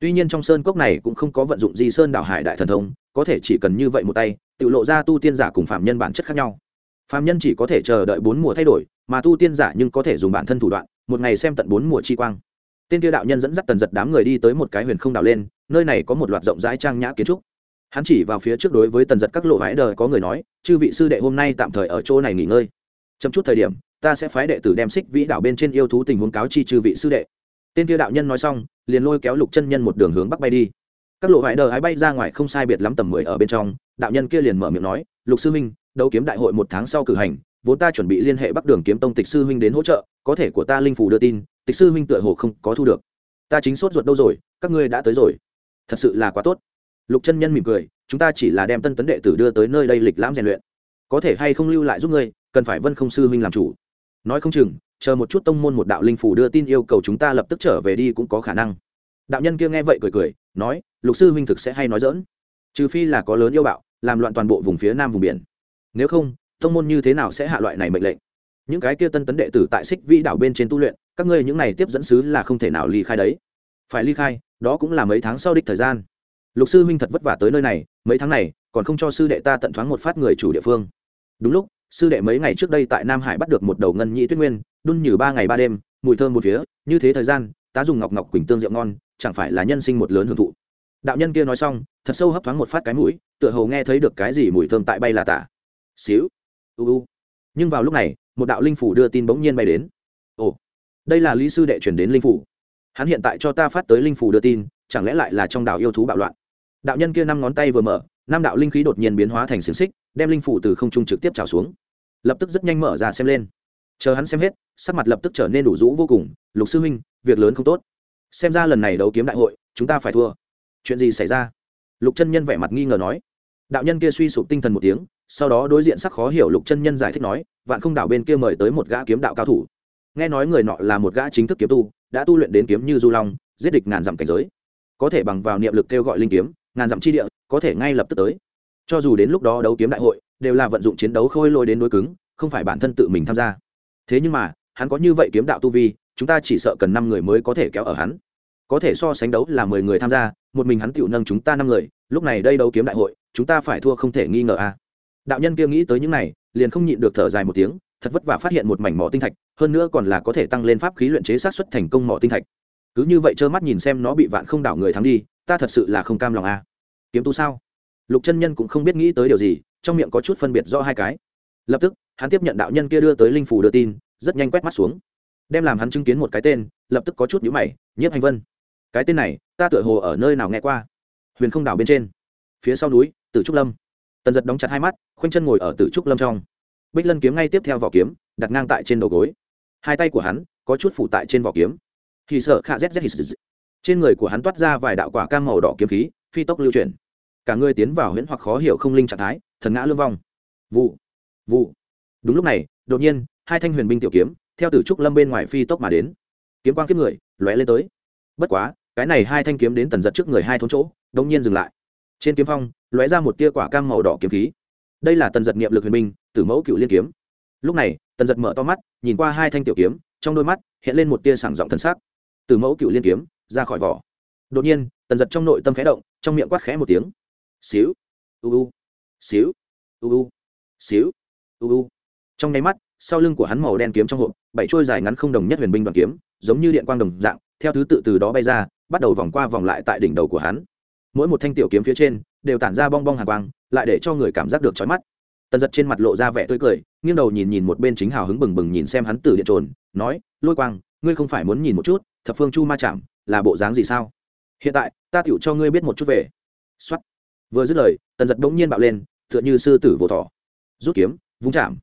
Tuy nhiên trong sơn cốc này cũng không có vận dụng di sơn đảo hải đại thần thông, có thể chỉ cần như vậy một tay, tự lộ ra tu tiên giả cùng phạm nhân bản chất khác nhau. Phạm nhân chỉ có thể chờ đợi bốn mùa thay đổi, mà tu tiên giả nhưng có thể dùng bản thân thủ đoạn, một ngày xem tận bốn mùa chi quang. Tên tiêu đạo nhân dẫn dắt tần giật đám người đi tới một cái huyền không đảo lên nơi này có một loạt rộng rãi trang nhã kiến trúc. Hắn chỉ vào phía trước đối với tần giật các lộ vãi đời có người nói, chư vị sư đệ hôm nay tạm thời ở chỗ này nghỉ ngơi. Chậm chút thời điểm, ta sẽ phái đệ tử đem xích vĩ đảo bên trên yêu thú tình huống cáo chi chư vị sư đệ. Tên kia đạo nhân nói xong, liền lôi kéo lục chân nhân một đường hướng bắc bay đi. Các lộ hãi đời ái bay ra ngoài không sai biệt lắm tầm mười ở bên trong, đạo nhân kia liền mở miệng nói, lục sư huynh, đấu kiếm đại hội một tháng sau cử hành, vốn ta chuẩn bị liên hệ bắc đường kiếm tông tịch sư huynh đến hỗ trợ, có thể của ta linh phủ đưa tin, tịch sư huynh tựa hồ không có thu được. Ta chính sốt ruột đâu rồi, các ngươi đã tới rồi thật sự là quá tốt. Lục chân nhân mỉm cười, chúng ta chỉ là đem tân tấn đệ tử đưa tới nơi đây lịch lãm rèn luyện. Có thể hay không lưu lại giúp ngươi, cần phải vân không sư huynh làm chủ. Nói không chừng, chờ một chút tông môn một đạo linh phủ đưa tin yêu cầu chúng ta lập tức trở về đi cũng có khả năng. Đạo nhân kia nghe vậy cười cười, nói, lục sư huynh thực sẽ hay nói dỡn trừ phi là có lớn yêu bạo, làm loạn toàn bộ vùng phía nam vùng biển. Nếu không, tông môn như thế nào sẽ hạ loại này mệnh lệnh? Những cái kia tân tấn đệ tử tại xích vĩ đảo bên trên tu luyện, các ngươi những này tiếp dẫn sứ là không thể nào ly khai đấy. Phải ly khai đó cũng là mấy tháng sau đích thời gian. Lục sư huynh thật vất vả tới nơi này, mấy tháng này, còn không cho sư đệ ta tận thoáng một phát người chủ địa phương. Đúng lúc, sư đệ mấy ngày trước đây tại nam hải bắt được một đầu ngân nhị tuyết nguyên, đun như ba ngày ba đêm, mùi thơm một phía, như thế thời gian ta dùng ngọc ngọc quỳnh tương rượu ngon, chẳng phải là nhân sinh một lớn hưởng thụ. Đạo nhân kia nói xong, thật sâu hấp thoáng một phát cái mũi, tựa hồ nghe thấy được cái gì mùi thơm tại bay là tả. Xíu, u u. Nhưng vào lúc này, một đạo linh phủ đưa tin bỗng nhiên bay đến. Ồ, đây là lý sư đệ chuyển đến linh phủ hắn hiện tại cho ta phát tới linh phủ đưa tin, chẳng lẽ lại là trong đạo yêu thú bạo loạn? Đạo nhân kia năm ngón tay vừa mở, năm đạo linh khí đột nhiên biến hóa thành xiềng xích, đem linh phủ từ không trung trực tiếp trào xuống. Lập tức rất nhanh mở ra xem lên. Chờ hắn xem hết, sắc mặt lập tức trở nên đủ rũ vô cùng, lục sư huynh, việc lớn không tốt. Xem ra lần này đấu kiếm đại hội, chúng ta phải thua. Chuyện gì xảy ra? Lục chân nhân vẻ mặt nghi ngờ nói. Đạo nhân kia suy sụp tinh thần một tiếng, sau đó đối diện sắc khó hiểu lục chân nhân giải thích nói, vạn không đảo bên kia mời tới một gã kiếm đạo cao thủ nghe nói người nọ là một gã chính thức kiếm tu, đã tu luyện đến kiếm như du long, giết địch ngàn dặm cảnh giới. Có thể bằng vào niệm lực kêu gọi linh kiếm, ngàn dặm chi địa, có thể ngay lập tức tới. Cho dù đến lúc đó đấu kiếm đại hội, đều là vận dụng chiến đấu khôi lôi đến đối cứng, không phải bản thân tự mình tham gia. Thế nhưng mà, hắn có như vậy kiếm đạo tu vi, chúng ta chỉ sợ cần năm người mới có thể kéo ở hắn. Có thể so sánh đấu là mười người tham gia, một mình hắn tựu nâng chúng ta năm người, lúc này đây đấu kiếm đại hội, chúng ta phải thua không thể nghi ngờ a. Đạo nhân kia nghĩ tới những này, liền không nhịn được thở dài một tiếng thật vất vả phát hiện một mảnh mỏ tinh thạch, hơn nữa còn là có thể tăng lên pháp khí luyện chế sát xuất thành công mỏ tinh thạch. Cứ như vậy trơ mắt nhìn xem nó bị vạn không đảo người thắng đi, ta thật sự là không cam lòng a. Kiếm tu sao? Lục chân nhân cũng không biết nghĩ tới điều gì, trong miệng có chút phân biệt rõ hai cái. Lập tức, hắn tiếp nhận đạo nhân kia đưa tới linh phủ đưa tin, rất nhanh quét mắt xuống. Đem làm hắn chứng kiến một cái tên, lập tức có chút nhữ mày, nhiếp hành vân. Cái tên này, ta tựa hồ ở nơi nào nghe qua? Huyền không đảo bên trên. Phía sau núi, tử trúc lâm. Tần giật đóng chặt hai mắt, khoanh chân ngồi ở tử trúc lâm trong bích lân kiếm ngay tiếp theo vỏ kiếm, đặt ngang tại trên đầu gối. Hai tay của hắn có chút phụ tại trên vỏ kiếm. Thì sợ khạ z z trên người của hắn toát ra vài đạo quả cam màu đỏ kiếm khí, phi tốc lưu chuyển. Cả người tiến vào huyễn hoặc khó hiểu không linh trạng thái, thần ngã lương vong vụ vụ. Đúng lúc này, đột nhiên, hai thanh huyền binh tiểu kiếm, theo tử trúc lâm bên ngoài phi tốc mà đến. Kiếm quang kiếp người, lóe lên tới. Bất quá, cái này hai thanh kiếm đến tần giật trước người hai thốn chỗ, đột nhiên dừng lại. Trên kiếm phong, lóe ra một tia quả cam màu đỏ kiếm khí đây là tần giật niệm lực huyền binh tử mẫu cựu liên kiếm. Lúc này, tần giật mở to mắt, nhìn qua hai thanh tiểu kiếm, trong đôi mắt hiện lên một tia sảng giọng thần sắc. Tử mẫu cựu liên kiếm, ra khỏi vỏ. Đột nhiên, tần giật trong nội tâm khẽ động, trong miệng quát khẽ một tiếng. Xíu, u u. Xíu, u u. Xíu, u u. Trong nháy mắt, sau lưng của hắn màu đen kiếm trong hộp, bảy trôi dài ngắn không đồng nhất huyền binh đoàn kiếm, giống như điện quang đồng dạng, theo thứ tự từ đó bay ra, bắt đầu vòng qua vòng lại tại đỉnh đầu của hắn. Mỗi một thanh tiểu kiếm phía trên, đều tản ra bong bong hàng quang lại để cho người cảm giác được chói mắt. Tần giật trên mặt lộ ra vẻ tươi cười, nghiêng đầu nhìn nhìn một bên chính hào hứng bừng bừng nhìn xem hắn từ điện trồn, nói, lôi quang, ngươi không phải muốn nhìn một chút, thập phương chu ma chạm, là bộ dáng gì sao? Hiện tại, ta tựu cho ngươi biết một chút về. Xuất vừa dứt lời, tần giật bỗng nhiên bạo lên, tựa như sư tử vỗ thỏ. Rút kiếm, vung chạm.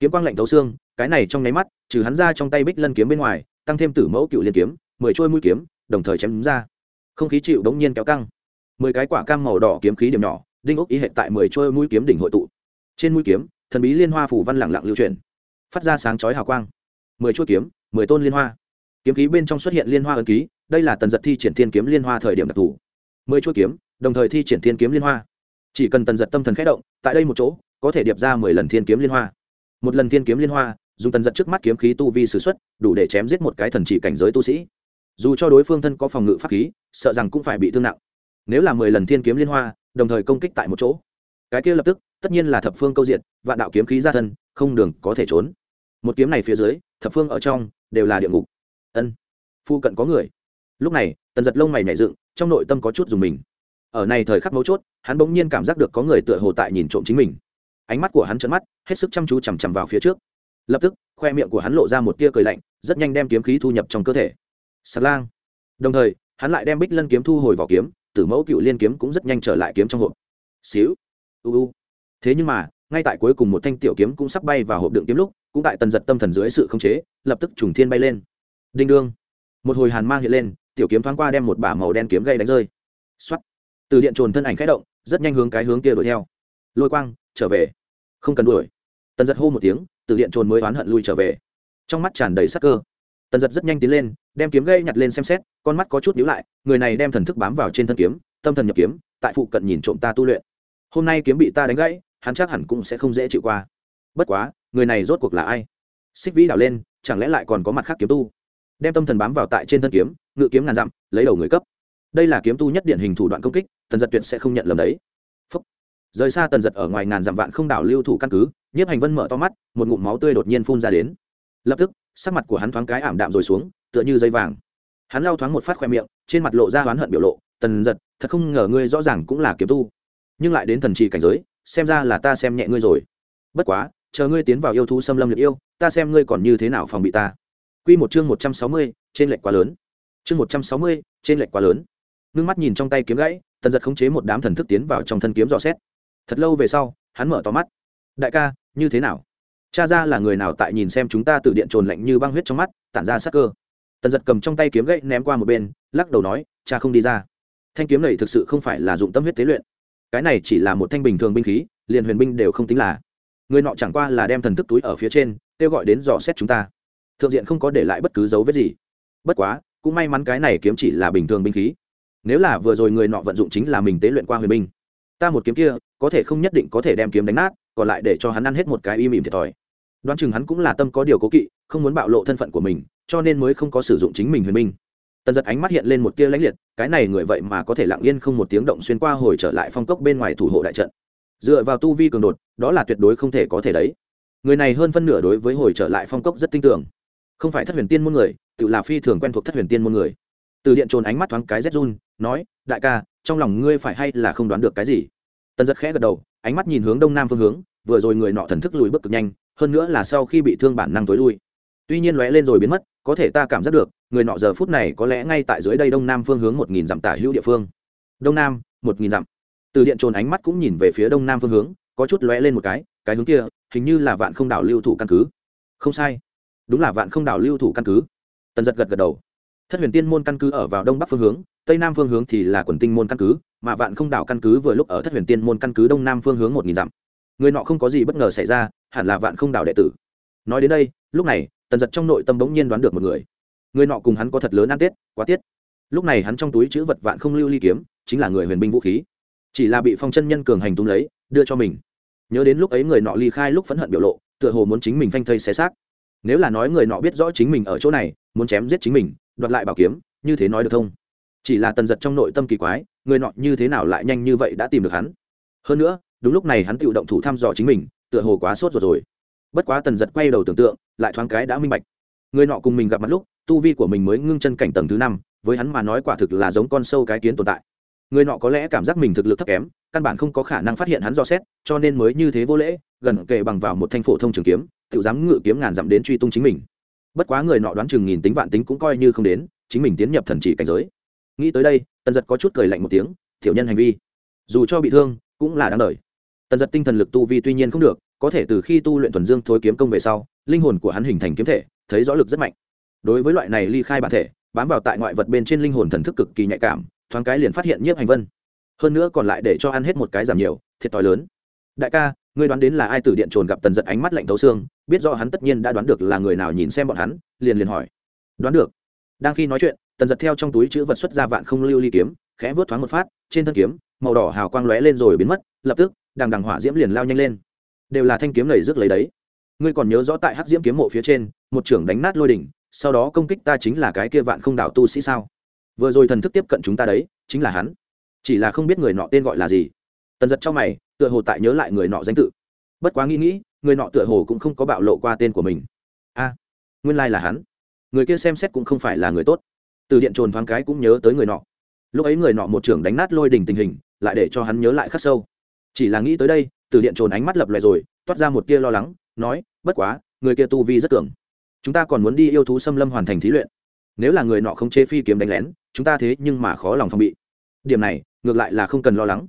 Kiếm quang lạnh thấu xương, cái này trong nháy mắt, trừ hắn ra trong tay bích lân kiếm bên ngoài, tăng thêm tử mẫu cựu liên kiếm, mười trôi mũi kiếm, đồng thời chém ra. Không khí chịu đống nhiên kéo căng. Mười cái quả cam màu đỏ kiếm khí điểm nhỏ đinh ốc ý hệ tại mười trôi mũi kiếm đỉnh hội tụ. Trên mũi kiếm, thần bí liên hoa phủ văn lẳng lặng lưu truyền phát ra sáng chói hào quang. Mười chuôi kiếm, mười tôn liên hoa. Kiếm khí bên trong xuất hiện liên hoa ấn ký, đây là tần giật thi triển thiên kiếm liên hoa thời điểm đặc thù. Mười chuôi kiếm, đồng thời thi triển thiên kiếm liên hoa. Chỉ cần tần giật tâm thần khé động, tại đây một chỗ, có thể điệp ra mười lần thiên kiếm liên hoa. Một lần thiên kiếm liên hoa, dùng tần giật trước mắt kiếm khí tu vi s ử x u ấ t đủ để chém giết một cái thần chỉ cảnh giới tu sĩ. Dù cho đối phương thân có phòng ngự pháp khí, sợ rằng cũng phải bị thương nặng. Nếu là mười lần thiên kiếm liên hoa đồng thời công kích tại một chỗ. Cái kia lập tức, tất nhiên là thập phương câu diện vạn đạo kiếm khí ra thân, không đường có thể trốn. Một kiếm này phía dưới, thập phương ở trong, đều là địa ngục. Ân, phu cận có người. Lúc này, tần giật lông mày nhảy dựng, trong nội tâm có chút dùng mình. Ở này thời khắc mấu chốt, hắn bỗng nhiên cảm giác được có người tựa hồ tại nhìn trộm chính mình. Ánh mắt của hắn trợn mắt, hết sức chăm chú chằm chằm vào phía trước. Lập tức, khoe miệng của hắn lộ ra một tia cười lạnh, rất nhanh đem kiếm khí thu nhập trong cơ thể. Sạt lang. Đồng thời, hắn lại đem bích lân kiếm thu hồi vỏ kiếm tử mẫu cựu liên kiếm cũng rất nhanh trở lại kiếm trong hộp. Xíu. U u. Thế nhưng mà, ngay tại cuối cùng một thanh tiểu kiếm cũng sắp bay vào hộp đựng kiếm lúc, cũng tại tần giật tâm thần dưới sự khống chế, lập tức trùng thiên bay lên. Đinh đương. Một hồi hàn mang hiện lên, tiểu kiếm thoáng qua đem một bả màu đen kiếm gây đánh rơi. Xuất từ điện trồn thân ảnh khẽ động, rất nhanh hướng cái hướng kia đuổi theo. Lôi quang, trở về. Không cần đuổi. Tần giật hô một tiếng, từ điện trồn mới oán hận lui trở về. Trong mắt tràn đầy sắc cơ tần giật rất nhanh tiến lên, đem kiếm gây nhặt lên xem xét, con mắt có chút nhíu lại, người này đem thần thức bám vào trên thân kiếm, tâm thần nhập kiếm, tại phụ cận nhìn trộm ta tu luyện. Hôm nay kiếm bị ta đánh gãy, hắn chắc hẳn cũng sẽ không dễ chịu qua. Bất quá, người này rốt cuộc là ai? Xích vĩ đảo lên, chẳng lẽ lại còn có mặt khác kiếm tu? Đem tâm thần bám vào tại trên thân kiếm, ngự kiếm ngàn dặm, lấy đầu người cấp. Đây là kiếm tu nhất điển hình thủ đoạn công kích, tần giật tuyệt sẽ không nhận lầm đấy. Phúc. rời xa tần giật ở ngoài ngàn dặm vạn không đảo lưu thủ căn cứ, nhiếp hành vân mở to mắt, một ngụm máu tươi đột nhiên phun ra đến. Lập tức sắc mặt của hắn thoáng cái ảm đạm rồi xuống tựa như dây vàng hắn lao thoáng một phát khoe miệng trên mặt lộ ra oán hận biểu lộ tần giật thật không ngờ ngươi rõ ràng cũng là kiếm tu nhưng lại đến thần trì cảnh giới xem ra là ta xem nhẹ ngươi rồi bất quá chờ ngươi tiến vào yêu thú xâm lâm liệt yêu ta xem ngươi còn như thế nào phòng bị ta Quy một chương một trăm sáu mươi, trên lệch quá lớn. Chương một trăm sáu mươi, trên lệch quá lớn. Ngưng mắt nhìn trong tay kiếm gãy, tần giật khống chế một đám thần thức tiến vào trong thân kiếm dò xét. Thật lâu về sau, hắn mở to mắt. Đại ca, như thế nào? Cha ra là người nào tại nhìn xem chúng ta tự điện trồn lạnh như băng huyết trong mắt, tản ra sắc cơ. Tần giật cầm trong tay kiếm gậy ném qua một bên, lắc đầu nói, cha không đi ra. Thanh kiếm này thực sự không phải là dụng tâm huyết tế luyện, cái này chỉ là một thanh bình thường binh khí, liền huyền binh đều không tính là. Người nọ chẳng qua là đem thần thức túi ở phía trên, kêu gọi đến dò xét chúng ta thượng diện không có để lại bất cứ dấu vết gì bất quá cũng may mắn cái này kiếm chỉ là bình thường binh khí nếu là vừa rồi người nọ vận dụng chính là mình tế luyện qua huyền binh ta một kiếm kia có thể không nhất định có thể đem kiếm đánh nát còn lại để cho hắn ăn hết một cái im ỉm thiệt thòi. Đoán chừng hắn cũng là tâm có điều cố kỵ, không muốn bạo lộ thân phận của mình, cho nên mới không có sử dụng chính mình huyền minh. Tần giật ánh mắt hiện lên một tia lãnh liệt, cái này người vậy mà có thể lặng yên không một tiếng động xuyên qua hồi trở lại phong cốc bên ngoài thủ hộ đại trận. Dựa vào tu vi cường đột, đó là tuyệt đối không thể có thể đấy. Người này hơn phân nửa đối với hồi trở lại phong cốc rất tin tưởng. Không phải thất huyền tiên môn người, tự là phi thường quen thuộc thất huyền tiên môn người. Từ điện trồn ánh mắt thoáng cái rét run, nói, đại ca, trong lòng ngươi phải hay là không đoán được cái gì? Tần giật khẽ gật đầu ánh mắt nhìn hướng đông nam phương hướng, vừa rồi người nọ thần thức lùi bước cực nhanh, hơn nữa là sau khi bị thương bản năng tối lui. Tuy nhiên lóe lên rồi biến mất, có thể ta cảm giác được, người nọ giờ phút này có lẽ ngay tại dưới đây đông nam phương hướng một nghìn dặm tả hữu địa phương. Đông nam, một nghìn dặm. Từ điện trồn ánh mắt cũng nhìn về phía đông nam phương hướng, có chút lóe lên một cái cái hướng kia, hình như là vạn không đảo lưu thủ căn cứ. Không sai. Đúng là vạn không đảo lưu thủ căn cứ. Tần giật gật gật đầu. Thất huyền tiên môn căn cứ ở vào đông bắc phương hướng tây nam phương hướng thì là quần tinh môn căn cứ, mà vạn không đảo căn cứ vừa lúc ở thất huyền tiên môn căn cứ đông nam phương hướng một nghìn dặm. Người nọ không có gì bất ngờ xảy ra, hẳn là vạn không đảo đệ tử. Nói đến đây, lúc này, tần giật trong nội tâm bỗng nhiên đoán được một người. Người nọ cùng hắn có thật lớn ăn tết, quá tiết. Lúc này hắn trong túi chữ vật vạn không lưu ly kiếm, chính là người huyền binh vũ khí. Chỉ là bị phong chân nhân cường hành tung lấy, đưa cho mình. Nhớ đến lúc ấy người nọ ly khai lúc phẫn hận biểu lộ, tựa hồ muốn chính mình phanh thây xé xác. Nếu là nói người nọ biết rõ chính mình ở chỗ này, muốn chém giết chính mình, đoạt lại bảo kiếm, như thế nói được không? Chỉ là tần giật trong nội tâm kỳ quái, người nọ như thế nào lại nhanh như vậy đã tìm được hắn? Hơn nữa, đúng lúc này hắn tự động thủ thăm dò chính mình, tựa hồ quá sốt rồi rồi. Bất quá tần giật quay đầu tưởng tượng, lại thoáng cái đã minh bạch. Người nọ cùng mình gặp mặt lúc, tu vi của mình mới ngưng chân cảnh tầng thứ năm, với hắn mà nói quả thực là giống con sâu cái kiến tồn tại. Người nọ có lẽ cảm giác mình thực lực thấp kém, căn bản không có khả năng phát hiện hắn do xét, cho nên mới như thế vô lễ, gần kề bằng vào một thanh phổ thông trường kiếm, tự dám ngự kiếm ngàn dặm đến truy tung chính mình. Bất quá người nọ đoán chừng nghìn tính vạn tính cũng coi như không đến, chính mình tiến nhập thần chỉ cảnh giới nghĩ tới đây, tần giật có chút cười lạnh một tiếng thiểu nhân hành vi, dù cho bị thương, cũng là đáng đời. Tần giật tinh thần lực tu vi tuy nhiên không được, có thể từ khi tu luyện thuần dương thối kiếm công về sau, linh hồn của hắn hình thành kiếm thể, thấy rõ lực rất mạnh. Đối với loại này ly khai bản thể, bám vào tại ngoại vật bên trên linh hồn thần thức cực kỳ nhạy cảm, thoáng cái liền phát hiện nhiếp hành vân. Hơn nữa còn lại để cho ăn hết một cái giảm nhiều, thiệt thòi lớn. Đại ca, ngươi đoán đến là ai từ điện trồn gặp tần giật ánh mắt lạnh thấu xương, biết do hắn tất nhiên đã đoán được là người nào nhìn xem bọn hắn, liền liền hỏi. Đoán được. Đang khi nói chuyện tần giật theo trong túi chữ vật xuất ra vạn không lưu ly kiếm, khẽ vớt thoáng một phát, trên thân kiếm, màu đỏ hào quang lóe lên rồi biến mất, lập tức, đằng đằng hỏa diễm liền lao nhanh lên. Đều là thanh kiếm lầy rước lấy đấy. Ngươi còn nhớ rõ tại hắc diễm kiếm mộ phía trên, một trưởng đánh nát lôi đỉnh, sau đó công kích ta chính là cái kia vạn không đảo tu sĩ sao? Vừa rồi thần thức tiếp cận chúng ta đấy, chính là hắn. Chỉ là không biết người nọ tên gọi là gì. Tần giật trong mày, tựa hồ tại nhớ lại người nọ danh tự. Bất quá nghĩ nghĩ, người nọ tựa hồ cũng không có bạo lộ qua tên của mình. A, nguyên lai là hắn. Người kia xem xét cũng không phải là người tốt từ điện trồn thoáng cái cũng nhớ tới người nọ. Lúc ấy người nọ một trưởng đánh nát lôi đình tình hình, lại để cho hắn nhớ lại khắc sâu. Chỉ là nghĩ tới đây, từ điện trồn ánh mắt lập lại rồi, toát ra một tia lo lắng, nói, bất quá, người kia tu vi rất tưởng chúng ta còn muốn đi yêu thú xâm lâm hoàn thành thí luyện. Nếu là người nọ không chế phi kiếm đánh lén, chúng ta thế nhưng mà khó lòng phòng bị. Điểm này, ngược lại là không cần lo lắng.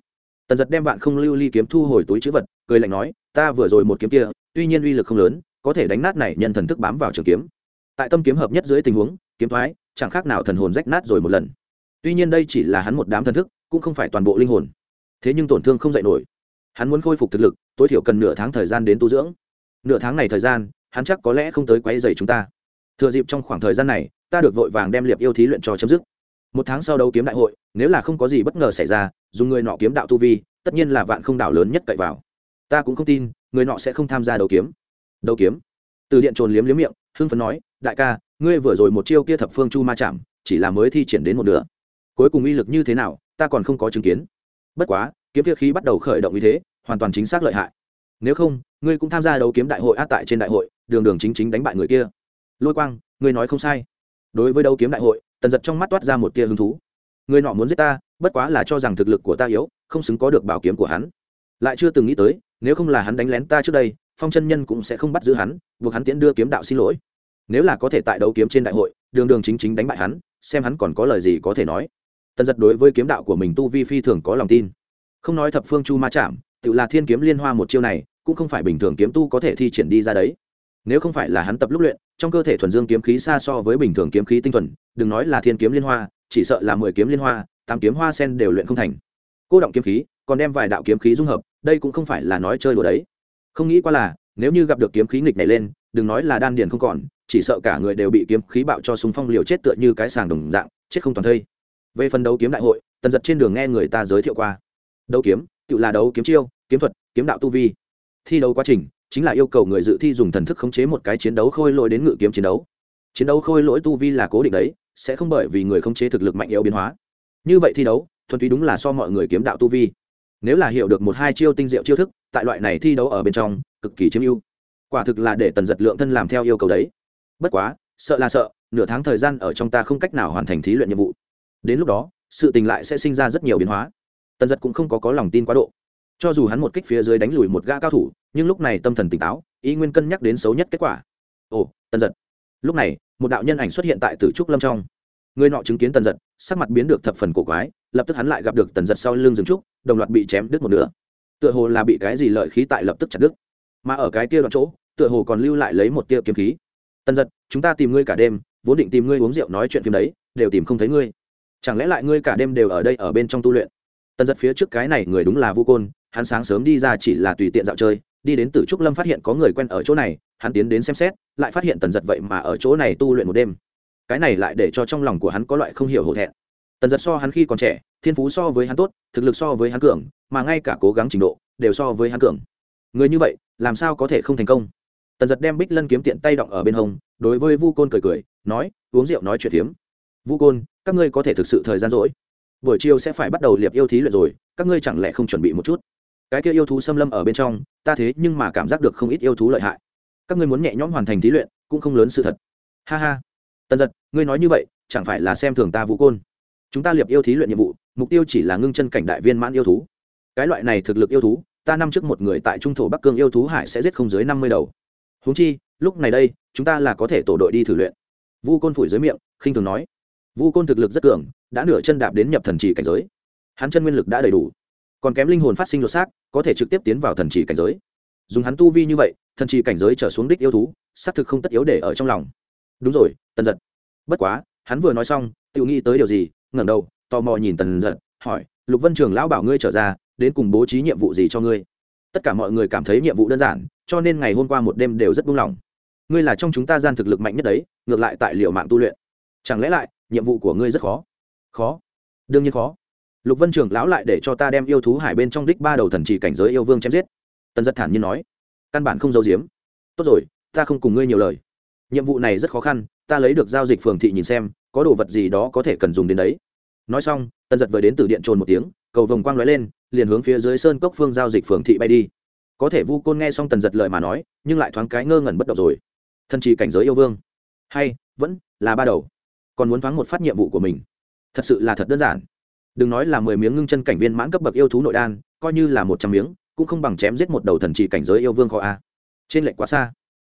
Tần giật đem bạn không lưu ly kiếm thu hồi túi chữ vật, cười lạnh nói, ta vừa rồi một kiếm kia, tuy nhiên uy lực không lớn, có thể đánh nát này nhân thần thức bám vào trường kiếm. Tại tâm kiếm hợp nhất dưới tình huống, kiếm thoái chẳng khác nào thần hồn rách nát rồi một lần. Tuy nhiên đây chỉ là hắn một đám thần thức, cũng không phải toàn bộ linh hồn. Thế nhưng tổn thương không dạy nổi. Hắn muốn khôi phục thực lực, tối thiểu cần nửa tháng thời gian đến tu dưỡng. Nửa tháng này thời gian, hắn chắc có lẽ không tới quấy dày chúng ta. Thừa dịp trong khoảng thời gian này, ta được vội vàng đem liệp yêu thí luyện cho chấm dứt. Một tháng sau đấu kiếm đại hội, nếu là không có gì bất ngờ xảy ra, dùng người nọ kiếm đạo tu vi, tất nhiên là vạn không đảo lớn nhất cậy vào. Ta cũng không tin, người nọ sẽ không tham gia đấu kiếm. Đấu kiếm? Từ điện trồn liếm liếm miệng, hưng phấn nói, đại ca ngươi vừa rồi một chiêu kia thập phương chu ma chạm, chỉ là mới thi triển đến một nửa. Cuối cùng uy lực như thế nào, ta còn không có chứng kiến. Bất quá, kiếm kia khí bắt đầu khởi động như thế, hoàn toàn chính xác lợi hại. Nếu không, ngươi cũng tham gia đấu kiếm đại hội át tại trên đại hội, đường đường chính chính đánh bại người kia. Lôi quang, ngươi nói không sai. Đối với đấu kiếm đại hội, tần giật trong mắt toát ra một tia hứng thú. Người nọ muốn giết ta, bất quá là cho rằng thực lực của ta yếu, không xứng có được bảo kiếm của hắn. Lại chưa từng nghĩ tới, nếu không là hắn đánh lén ta trước đây, phong chân nhân cũng sẽ không bắt giữ hắn, buộc hắn tiễn đưa kiếm đạo xin lỗi nếu là có thể tại đấu kiếm trên đại hội, đường đường chính chính đánh bại hắn, xem hắn còn có lời gì có thể nói. Tần giật đối với kiếm đạo của mình tu vi phi thường có lòng tin. Không nói thập phương chu ma chạm, tự là thiên kiếm liên hoa một chiêu này, cũng không phải bình thường kiếm tu có thể thi triển đi ra đấy. Nếu không phải là hắn tập lúc luyện, trong cơ thể thuần dương kiếm khí xa so với bình thường kiếm khí tinh thuần, đừng nói là thiên kiếm liên hoa, chỉ sợ là mười kiếm liên hoa, tám kiếm hoa sen đều luyện không thành. Cô động kiếm khí, còn đem vài đạo kiếm khí dung hợp, đây cũng không phải là nói chơi đùa đấy. Không nghĩ qua là, nếu như gặp được kiếm khí nghịch này lên, đừng nói là đan điền không còn chỉ sợ cả người đều bị kiếm khí bạo cho súng phong liều chết tựa như cái sàng đồng dạng, chết không toàn thây. Về phần đấu kiếm đại hội, tần giật trên đường nghe người ta giới thiệu qua. Đấu kiếm, tự là đấu kiếm chiêu, kiếm thuật, kiếm đạo tu vi. Thi đấu quá trình, chính là yêu cầu người dự thi dùng thần thức khống chế một cái chiến đấu khôi lỗi đến ngự kiếm chiến đấu. Chiến đấu khôi lỗi tu vi là cố định đấy, sẽ không bởi vì người khống chế thực lực mạnh yếu biến hóa. Như vậy thi đấu, thuần túy đúng là so mọi người kiếm đạo tu vi. Nếu là hiểu được một hai chiêu tinh diệu chiêu thức, tại loại này thi đấu ở bên trong, cực kỳ chiếm ưu. Quả thực là để tần giật lượng thân làm theo yêu cầu đấy bất quá, sợ là sợ, nửa tháng thời gian ở trong ta không cách nào hoàn thành thí luyện nhiệm vụ. Đến lúc đó, sự tình lại sẽ sinh ra rất nhiều biến hóa. Tần giật cũng không có có lòng tin quá độ. Cho dù hắn một kích phía dưới đánh lùi một gã cao thủ, nhưng lúc này tâm thần tỉnh táo ý nguyên cân nhắc đến xấu nhất kết quả. Ồ, tần giật. Lúc này, một đạo nhân ảnh xuất hiện tại tử trúc lâm trong. Người nọ chứng kiến tần giật, sắc mặt biến được thập phần cổ quái, lập tức hắn lại gặp được tần giật sau lưng rừng trúc, đồng loạt bị chém đứt một nửa. Tựa hồ là bị cái gì lợi khí tại lập tức chặt đứt. Mà ở cái kia đoạn chỗ, tựa hồ còn lưu lại lấy một tia kiếm khí tần giật, chúng ta tìm ngươi cả đêm, vốn định tìm ngươi uống rượu nói chuyện phim đấy, đều tìm không thấy ngươi. Chẳng lẽ lại ngươi cả đêm đều ở đây ở bên trong tu luyện? Tần giật phía trước cái này người đúng là vu côn, hắn sáng sớm đi ra chỉ là tùy tiện dạo chơi, đi đến tử trúc lâm phát hiện có người quen ở chỗ này, hắn tiến đến xem xét, lại phát hiện tần giật vậy mà ở chỗ này tu luyện một đêm. Cái này lại để cho trong lòng của hắn có loại không hiểu hổ thẹn. Tần giật so hắn khi còn trẻ, thiên phú so với hắn tốt, thực lực so với hắn cường, mà ngay cả cố gắng trình độ, đều so với hắn cường. Người như vậy, làm sao có thể không thành công? Tần giật đem bích lân kiếm tiện tay động ở bên hông, đối với vu côn cười cười, nói, uống rượu nói chuyện phiếm. Vu côn, các ngươi có thể thực sự thời gian rỗi. Buổi chiều sẽ phải bắt đầu liệp yêu thí luyện rồi, các ngươi chẳng lẽ không chuẩn bị một chút? Cái kia yêu thú xâm lâm ở bên trong, ta thế nhưng mà cảm giác được không ít yêu thú lợi hại. Các ngươi muốn nhẹ nhõm hoàn thành thí luyện, cũng không lớn sự thật. Ha ha. Tần giật, ngươi nói như vậy, chẳng phải là xem thường ta vũ côn? Chúng ta liệp yêu thí luyện nhiệm vụ, mục tiêu chỉ là ngưng chân cảnh đại viên mãn yêu thú. Cái loại này thực lực yêu thú, ta năm trước một người tại trung thổ bắc cương yêu thú hải sẽ giết không dưới năm mươi đầu huống chi, lúc này đây, chúng ta là có thể tổ đội đi thử luyện. Vu côn phủi dưới miệng, khinh thường nói. Vu côn thực lực rất cường, đã nửa chân đạp đến nhập thần trì cảnh giới. Hắn chân nguyên lực đã đầy đủ. Còn kém linh hồn phát sinh đột xác, có thể trực tiếp tiến vào thần trì cảnh giới. Dùng hắn tu vi như vậy, thần trì cảnh giới trở xuống đích yêu thú, xác thực không tất yếu để ở trong lòng. Đúng rồi, tần giật. Bất quá, hắn vừa nói xong tự nghĩ tới điều gì, ngẩng đầu, tò mò nhìn tần giật, hỏi, lục vân trường lão bảo ngươi trở ra, đến cùng bố trí nhiệm vụ gì cho ngươi? Tất cả mọi người cảm thấy nhiệm vụ đơn giản, cho nên ngày hôm qua một đêm đều rất buông lỏng. Ngươi là trong chúng ta gian thực lực mạnh nhất đấy, ngược lại tại liệu mạng tu luyện. Chẳng lẽ lại, nhiệm vụ của ngươi rất khó? Khó. Đương nhiên khó. Lục vân trường lão lại để cho ta đem yêu thú hải bên trong đích ba đầu thần trì cảnh giới yêu vương chém giết. Tần giật thản nhiên nói. Căn bản không giấu giếm. Tốt rồi, ta không cùng ngươi nhiều lời. Nhiệm vụ này rất khó khăn, ta lấy được giao dịch phường thị nhìn xem, có đồ vật gì đó có thể cần dùng đến đấy. Nói xong, tần giật vừa đến từ điện trồn một tiếng, cầu vồng quang lóe lên liền hướng phía dưới sơn cốc phương giao dịch phường thị bay đi. Có thể vu côn nghe xong tần giật lời mà nói, nhưng lại thoáng cái ngơ ngẩn bất động rồi. Thần trì cảnh giới yêu vương. Hay, vẫn là ba đầu. Còn muốn thoáng một phát nhiệm vụ của mình. Thật sự là thật đơn giản. Đừng nói là mười miếng ngưng chân cảnh viên mãn cấp bậc yêu thú nội đan, coi như là một trăm miếng, cũng không bằng chém giết một đầu thần trì cảnh giới yêu vương khó a. Trên lệnh quá xa.